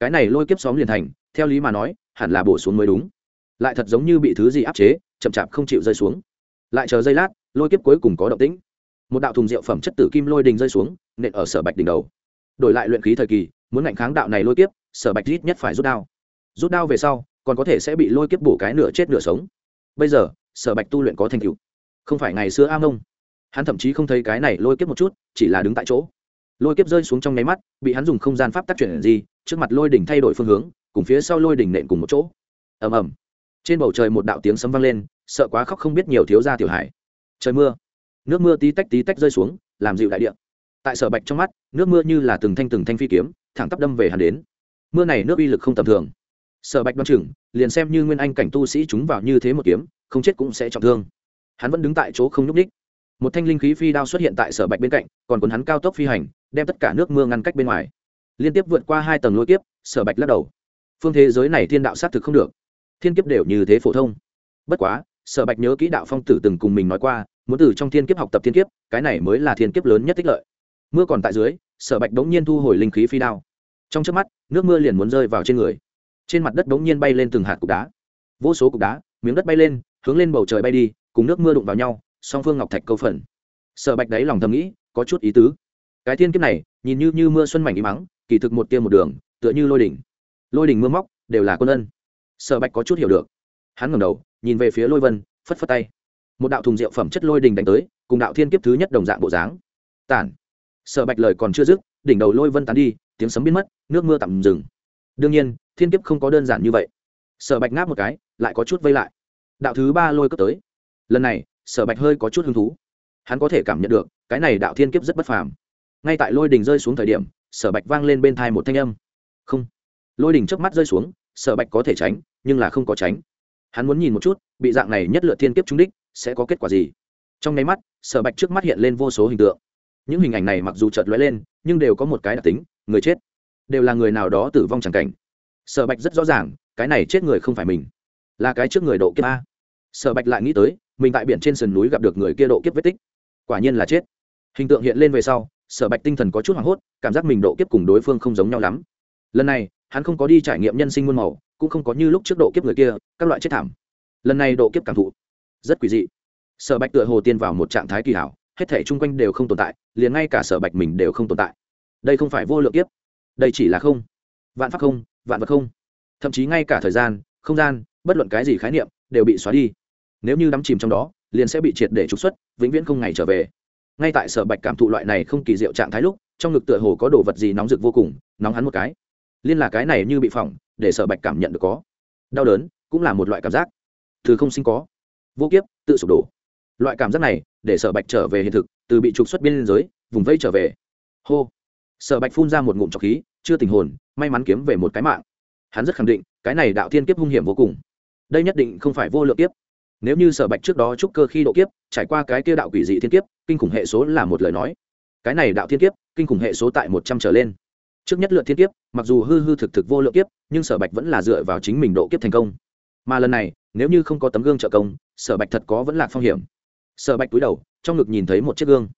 Cái này lôi kiếp xóm liền thành, theo lý mà nói, hẳn là bổ xuống mới đúng. Lại thật giống như bị thứ gì áp chế, chậm chạp không chịu rơi xuống. Lại chờ giây lát, lôi kiếp cuối cùng có động tĩnh. Một đạo thùng rượu phẩm chất tử kim lôi đình rơi xuống, nện ở sở bạch đỉnh đầu. Đổi lại luyện khí thời kỳ muốn ngạnh kháng đạo này lôi kiếp, sở bạch rít nhất phải rút đao. Rút đao về sau, còn có thể sẽ bị lôi kiếp bổ cái nửa chết nửa sống. Bây giờ, sở bạch tu luyện có thành tựu. Không phải ngày xưa a mông. Hắn thậm chí không thấy cái này lôi kiếp một chút, chỉ là đứng tại chỗ. Lôi kiếp rơi xuống trong nháy mắt, bị hắn dùng không gian pháp tác chuyển gì trước mặt lôi đỉnh thay đổi phương hướng, cùng phía sau lôi đỉnh nện cùng một chỗ. Ầm ầm. Trên bầu trời một đạo tiếng sấm vang lên, sợ quá khóc không biết nhiều thiếu gia tiểu hải trời mưa. Nước mưa tí tách tí tách rơi xuống, làm dịu đại địa. Tại sở bạch trong mắt, nước mưa như là từng thanh từng thanh phi kiếm thẳng tắp đâm về hắn đến. Mưa này nước uy lực không tầm thường. Sở bạch đoan chừng, liền xem như nguyên anh cảnh tu sĩ chúng vào như thế một kiếm, không chết cũng sẽ trọng thương. Hắn vẫn đứng tại chỗ không nhúc ních một thanh linh khí phi đao xuất hiện tại sở bạch bên cạnh, còn cuốn hắn cao tốc phi hành, đem tất cả nước mưa ngăn cách bên ngoài. Liên tiếp vượt qua hai tầng lôi kiếp, sở bạch lắc đầu. Phương thế giới này thiên đạo xác thực không được. Thiên kiếp đều như thế phổ thông. Bất quá, sở bạch nhớ kỹ đạo phong tử từng cùng mình nói qua, muốn từ trong thiên kiếp học tập thiên kiếp, cái này mới là thiên kiếp lớn nhất tích lợi. Mưa còn tại dưới sở bạch đống nhiên thu hồi linh khí phi đao. Trong trước mắt, nước mưa liền muốn rơi vào trên người. Trên mặt đất đống nhiên bay lên từng hạt cục đá. Vô số cục đá, miếng đất bay lên, hướng lên bầu trời bay đi, cùng nước mưa đụng vào nhau, song phương ngọc thạch câu phần. Sở bạch đáy lòng thầm nghĩ, có chút ý tứ. Cái thiên kiếp này, nhìn như như mưa xuân mảnh đi mắng, kỳ thực một tiêm một đường, tựa như lôi đỉnh. Lôi đỉnh mưa móc, đều là quân ân. Sở bạch có chút hiểu được. Hắn ngẩng đầu, nhìn về phía lôi vân, phất phất tay. Một đạo thùng rượu phẩm chất lôi đình đánh tới, cùng đạo thiên kiếp thứ nhất đồng dạng bộ dáng. Tản sở bạch lời còn chưa dứt, đỉnh đầu lôi vân tán đi, tiếng sấm biến mất, nước mưa tạm dừng. Đương nhiên, thiên kiếp không có đơn giản như vậy. Sở bạch ngáp một cái, lại có chút vây lại. Đạo thứ ba lôi cấp tới. Lần này, sở bạch hơi có chút hứng thú. Hắn có thể cảm nhận được, cái này đạo thiên kiếp rất bất phàm. Ngay tại lôi đình rơi xuống thời điểm, sở bạch vang lên bên thai một thanh âm. Không. Lôi đình trước mắt rơi xuống, sở bạch có thể tránh, nhưng là không có tránh. Hắn muốn nhìn một chút, bị dạng này nhất lựa thiên kiếp trúng đích, sẽ có kết quả gì. Trong nháy mắt, sở bạch trước mắt hiện lên vô số hình tượng những hình ảnh này mặc dù chợt lóe lên, nhưng đều có một cái đặc tính, người chết đều là người nào đó tử vong c h ẳ n g cảnh. Sở bạch rất rõ ràng, cái này chết người không phải mình, là cái trước người độ kiếp a. Sở bạch lại nghĩ tới, mình tại biển trên sườn núi gặp được người kia độ kiếp vết tích, quả nhiên là chết. Hình tượng hiện lên về sau, sở bạch tinh thần có chút hoảng hốt, cảm giác mình độ kiếp cùng đối phương không giống nhau lắm. Lần này, hắn không có đi trải nghiệm nhân sinh muôn màu, cũng không có như lúc trước độ kiếp người kia, các loại chết thảm. Lần này độ kiếp cảm thụ rất quỷ dị. Sở bạch tựa hồ tiên vào một trạng thái kỳ hảo hết thể chung quanh đều không tồn tại, liền ngay cả sở bạch mình đều không tồn tại. Đây không phải vô lượng kiếp, đây chỉ là không. Vạn pháp không, vạn vật không. Thậm chí ngay cả thời gian, không gian, bất luận cái gì khái niệm, đều bị xóa đi. Nếu như đắm chìm trong đó, liền sẽ bị triệt để trục xuất, vĩnh viễn không ngày trở về. Ngay tại sở bạch cảm thụ loại này không kỳ diệu trạng thái lúc, trong ngực tựa hồ có đồ vật gì nóng rực vô cùng, nóng hắn một cái. Liên là cái này như bị phỏng, để sở bạch cảm nhận được có. Đau đớn, cũng là một loại cảm giác. Thứ không sinh có. Vô kiếp, tự sụp đổ loại cảm giác này, để sở bạch trở về hiện thực, từ bị trục xuất biên giới, vùng vây trở về. Hô. Sở bạch phun ra một ngụm trọc khí, chưa tình hồn, may mắn kiếm về một cái mạng. Hắn rất khẳng định, cái này đạo thiên kiếp hung hiểm vô cùng. Đây nhất định không phải vô lượng kiếp. Nếu như sở bạch trước đó trúc cơ khi độ kiếp, trải qua cái kia đạo quỷ dị thiên kiếp, kinh khủng hệ số là một lời nói. Cái này đạo thiên kiếp, kinh khủng hệ số tại một trăm trở lên. Trước nhất lượt thiên kiếp, mặc dù hư hư thực thực vô lượng kiếp, nhưng sở bạch vẫn là dựa vào chính mình độ kiếp thành công. Mà lần này, nếu như không có tấm gương trợ công, sở bạch thật có vẫn là phong hiểm sở bạch túi đầu, trong ngực nhìn thấy một chiếc gương.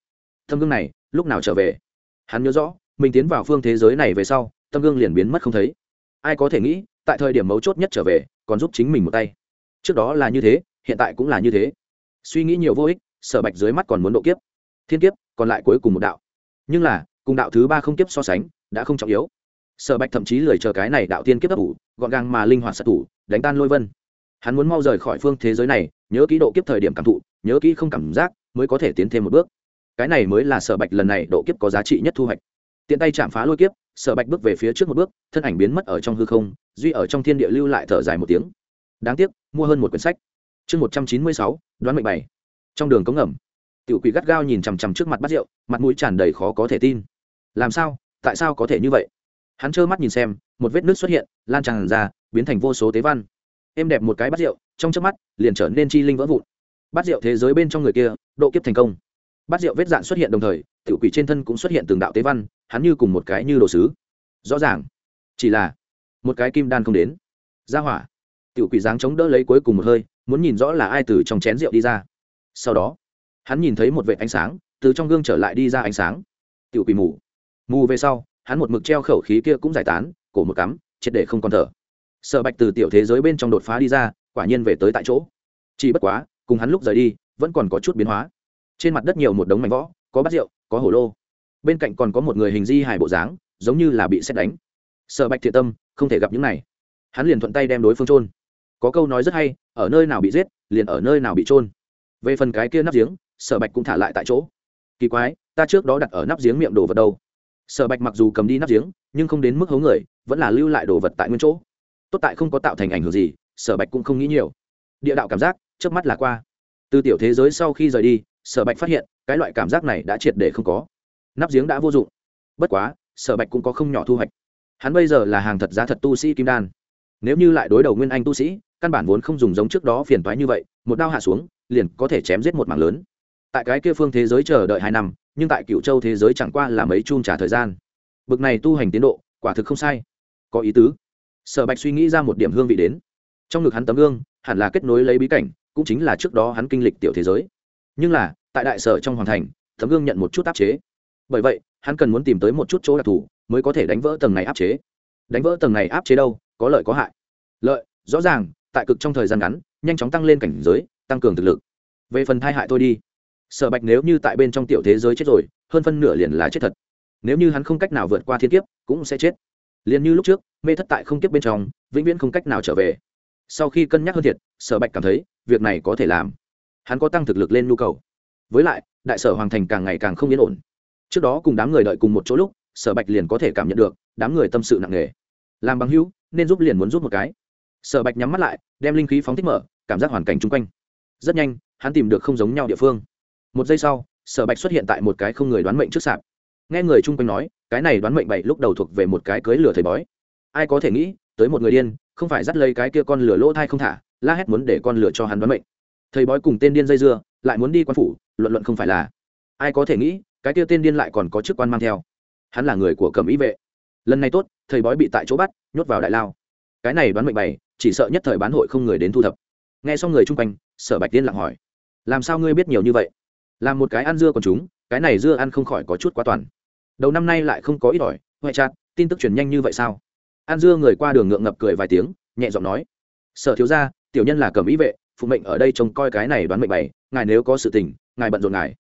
Thâm gương này, lúc nào trở về? Hắn nhớ rõ, mình tiến vào phương thế giới này về sau tâm gương liền biến mất không thấy. Ai có thể nghĩ, tại thời điểm mấu chốt nhất trở về, còn giúp chính mình một tay. Trước đó là như thế, hiện tại cũng là như thế. Suy nghĩ nhiều vô ích, sở bạch dưới mắt còn muốn độ kiếp. Thiên kiếp, còn lại cuối cùng một đạo. Nhưng là, cùng đạo thứ ba không kiếp so sánh, đã không trọng yếu. Sở bạch thậm chí lười chờ cái này đạo tiên kiếp ấp ủ, gọn gàng mà linh hoạt sát thủ, đánh tan lôi vân. Hắn muốn mau rời khỏi phương thế giới này nhớ kỹ độ kiếp thời điểm cảm thụ, nhớ kỹ không cảm giác, mới có thể tiến thêm một bước. Cái này mới là sở bạch lần này độ kiếp có giá trị nhất thu hoạch. Tiện tay chạm phá lôi kiếp, sở bạch bước về phía trước một bước, thân ảnh biến mất ở trong hư không, duy ở trong thiên địa lưu lại thở dài một tiếng. Đáng tiếc, mua hơn một quyển sách. Chương một trăm chín mươi sáu, đoán mệnh bảy. Trong đường cống ngầm, tiểu quỷ gắt gao nhìn chằm chằm trước mặt bát rượu, mặt mũi tràn đầy khó có thể tin. Làm sao? Tại sao có thể như vậy? Hắn trơ mắt nhìn xem, một vết nước xuất hiện, lan tràn ra, biến thành vô số tế văn. Êm đẹp một cái bát rượu trong trước mắt, liền trở nên chi linh vỡ vụn. Bát rượu thế giới bên trong người kia, độ kiếp thành công. Bát rượu vết dạn xuất hiện đồng thời, tiểu quỷ trên thân cũng xuất hiện từng đạo tế văn, hắn như cùng một cái như đồ sứ. Rõ ràng, chỉ là một cái kim đan không đến. Ra hỏa. Tiểu quỷ dáng chống đỡ lấy cuối cùng một hơi, muốn nhìn rõ là ai từ trong chén rượu đi ra. Sau đó, hắn nhìn thấy một vệ ánh sáng, từ trong gương trở lại đi ra ánh sáng. Tiểu quỷ mù. Mù về sau, hắn một mực treo khẩu khí kia cũng giải tán, cổ một cắm, triệt để không còn thở. Sợ bạch từ tiểu thế giới bên trong đột phá đi ra quả nhiên về tới tại chỗ. Chỉ bất quá, cùng hắn lúc rời đi, vẫn còn có chút biến hóa. Trên mặt đất nhiều một đống mảnh võ có bát rượu, có hổ lô. Bên cạnh còn có một người hình di hài bộ dáng, giống như là bị xét đánh. Sợ bạch thiện tâm, không thể gặp những này. Hắn liền thuận tay đem đối phương trôn có câu nói rất hay, ở nơi nào bị giết, liền ở nơi nào bị trôn về phần cái kia nắp giếng, sở bạch cũng thả lại tại chỗ. Kỳ quái, ta trước đó đặt ở nắp giếng miệng đồ vật đâu. Sở bạch mặc dù cầm đi nắp giếng, nhưng không đến mức hố người, vẫn là lưu lại đồ vật tại nguyên chỗ. Tốt tại không có tạo thành ảnh hưởng gì sở bạch cũng không nghĩ nhiều. Địa đạo cảm giác trước mắt là qua. Từ tiểu thế giới sau khi rời đi, sở bạch phát hiện, cái loại cảm giác này đã triệt để không có. Nắp giếng đã vô dụng. Bất quá, sở bạch cũng có không nhỏ thu hoạch. Hắn bây giờ là hàng thật giá thật tu sĩ kim đan. Nếu như lại đối đầu nguyên anh tu sĩ, căn bản vốn không dùng giống trước đó phiền toái như vậy, một đao hạ xuống, liền có thể chém giết một mảng lớn. Tại cái kia phương thế giới chờ đợi hai năm, nhưng tại cựu châu thế giới chẳng qua là mấy chun trả thời gian. Bực này tu hành tiến độ, quả thực không sai. Có ý tứ. Sở bạch suy nghĩ ra một điểm hương vị đến trong ngực hắn tấm gương, hẳn là kết nối lấy bí cảnh, cũng chính là trước đó hắn kinh lịch tiểu thế giới. Nhưng là, tại đại sở trong hoàng thành, tấm gương nhận một chút áp chế. Bởi vậy, hắn cần muốn tìm tới một chút chỗ đặc thù, mới có thể đánh vỡ tầng này áp chế. Đánh vỡ tầng này áp chế đâu, có lợi có hại. Lợi, rõ ràng, tại cực trong thời gian ngắn, nhanh chóng tăng lên cảnh giới, tăng cường thực lực. Về phần thai hại thôi đi. Sở bạch nếu như tại bên trong tiểu thế giới chết rồi, hơn phân nửa liền là chết thật. Nếu như hắn không cách nào vượt qua thiên kiếp, cũng sẽ chết. Liền như lúc trước, mê thất tại không kiếp bên trong, vĩnh viễn không cách nào trở về sau khi cân nhắc hơn thiệt, sở bạch cảm thấy, việc này có thể làm. Hắn có tăng thực lực lên nhu cầu. Với lại, đại sở hoàng thành càng ngày càng không yên ổn. Trước đó cùng đám người đợi cùng một chỗ lúc, sở bạch liền có thể cảm nhận được, đám người tâm sự nặng nề. Làm bằng hữu, nên giúp liền muốn giúp một cái. Sở bạch nhắm mắt lại, đem linh khí phóng thích mở, cảm giác hoàn cảnh chung quanh. Rất nhanh, hắn tìm được không giống nhau địa phương. Một giây sau, sở bạch xuất hiện tại một cái không người đoán mệnh trước sạp. Nghe người chung quanh nói, cái này đoán mệnh bảy lúc đầu thuộc về một cái cưới lửa thầy bói. Ai có thể nghĩ, tới một người điên không phải dắt lấy cái kia con lửa lỗ thai không thả, la hét muốn để con lửa cho hắn đoán mệnh. Thầy bói cùng tên điên dây dưa, lại muốn đi quan phủ, luận luận không phải là. Ai có thể nghĩ, cái kia tên điên lại còn có chức quan mang theo. Hắn là người của cầm ý vệ. Lần này tốt, thầy bói bị tại chỗ bắt, nhốt vào đại lao. Cái này đoán mệnh bày, chỉ sợ nhất thời bán hội không người đến thu thập. Nghe xong người chung quanh, sở bạch tiên lặng hỏi. Làm sao ngươi biết nhiều như vậy? Làm một cái ăn dưa còn chúng, cái này dưa ăn không khỏi có chút quá toàn. Đầu năm nay lại không có ít ỏi huệ chặt tin tức truyền nhanh như vậy sao? An dưa người qua đường ngượng ngập cười vài tiếng, nhẹ giọng nói, sở thiếu gia, tiểu nhân là cầm ý vệ, phụ mệnh ở đây trông coi cái này đoán mệnh bày, ngài nếu có sự tình, ngài bận rộn ngài.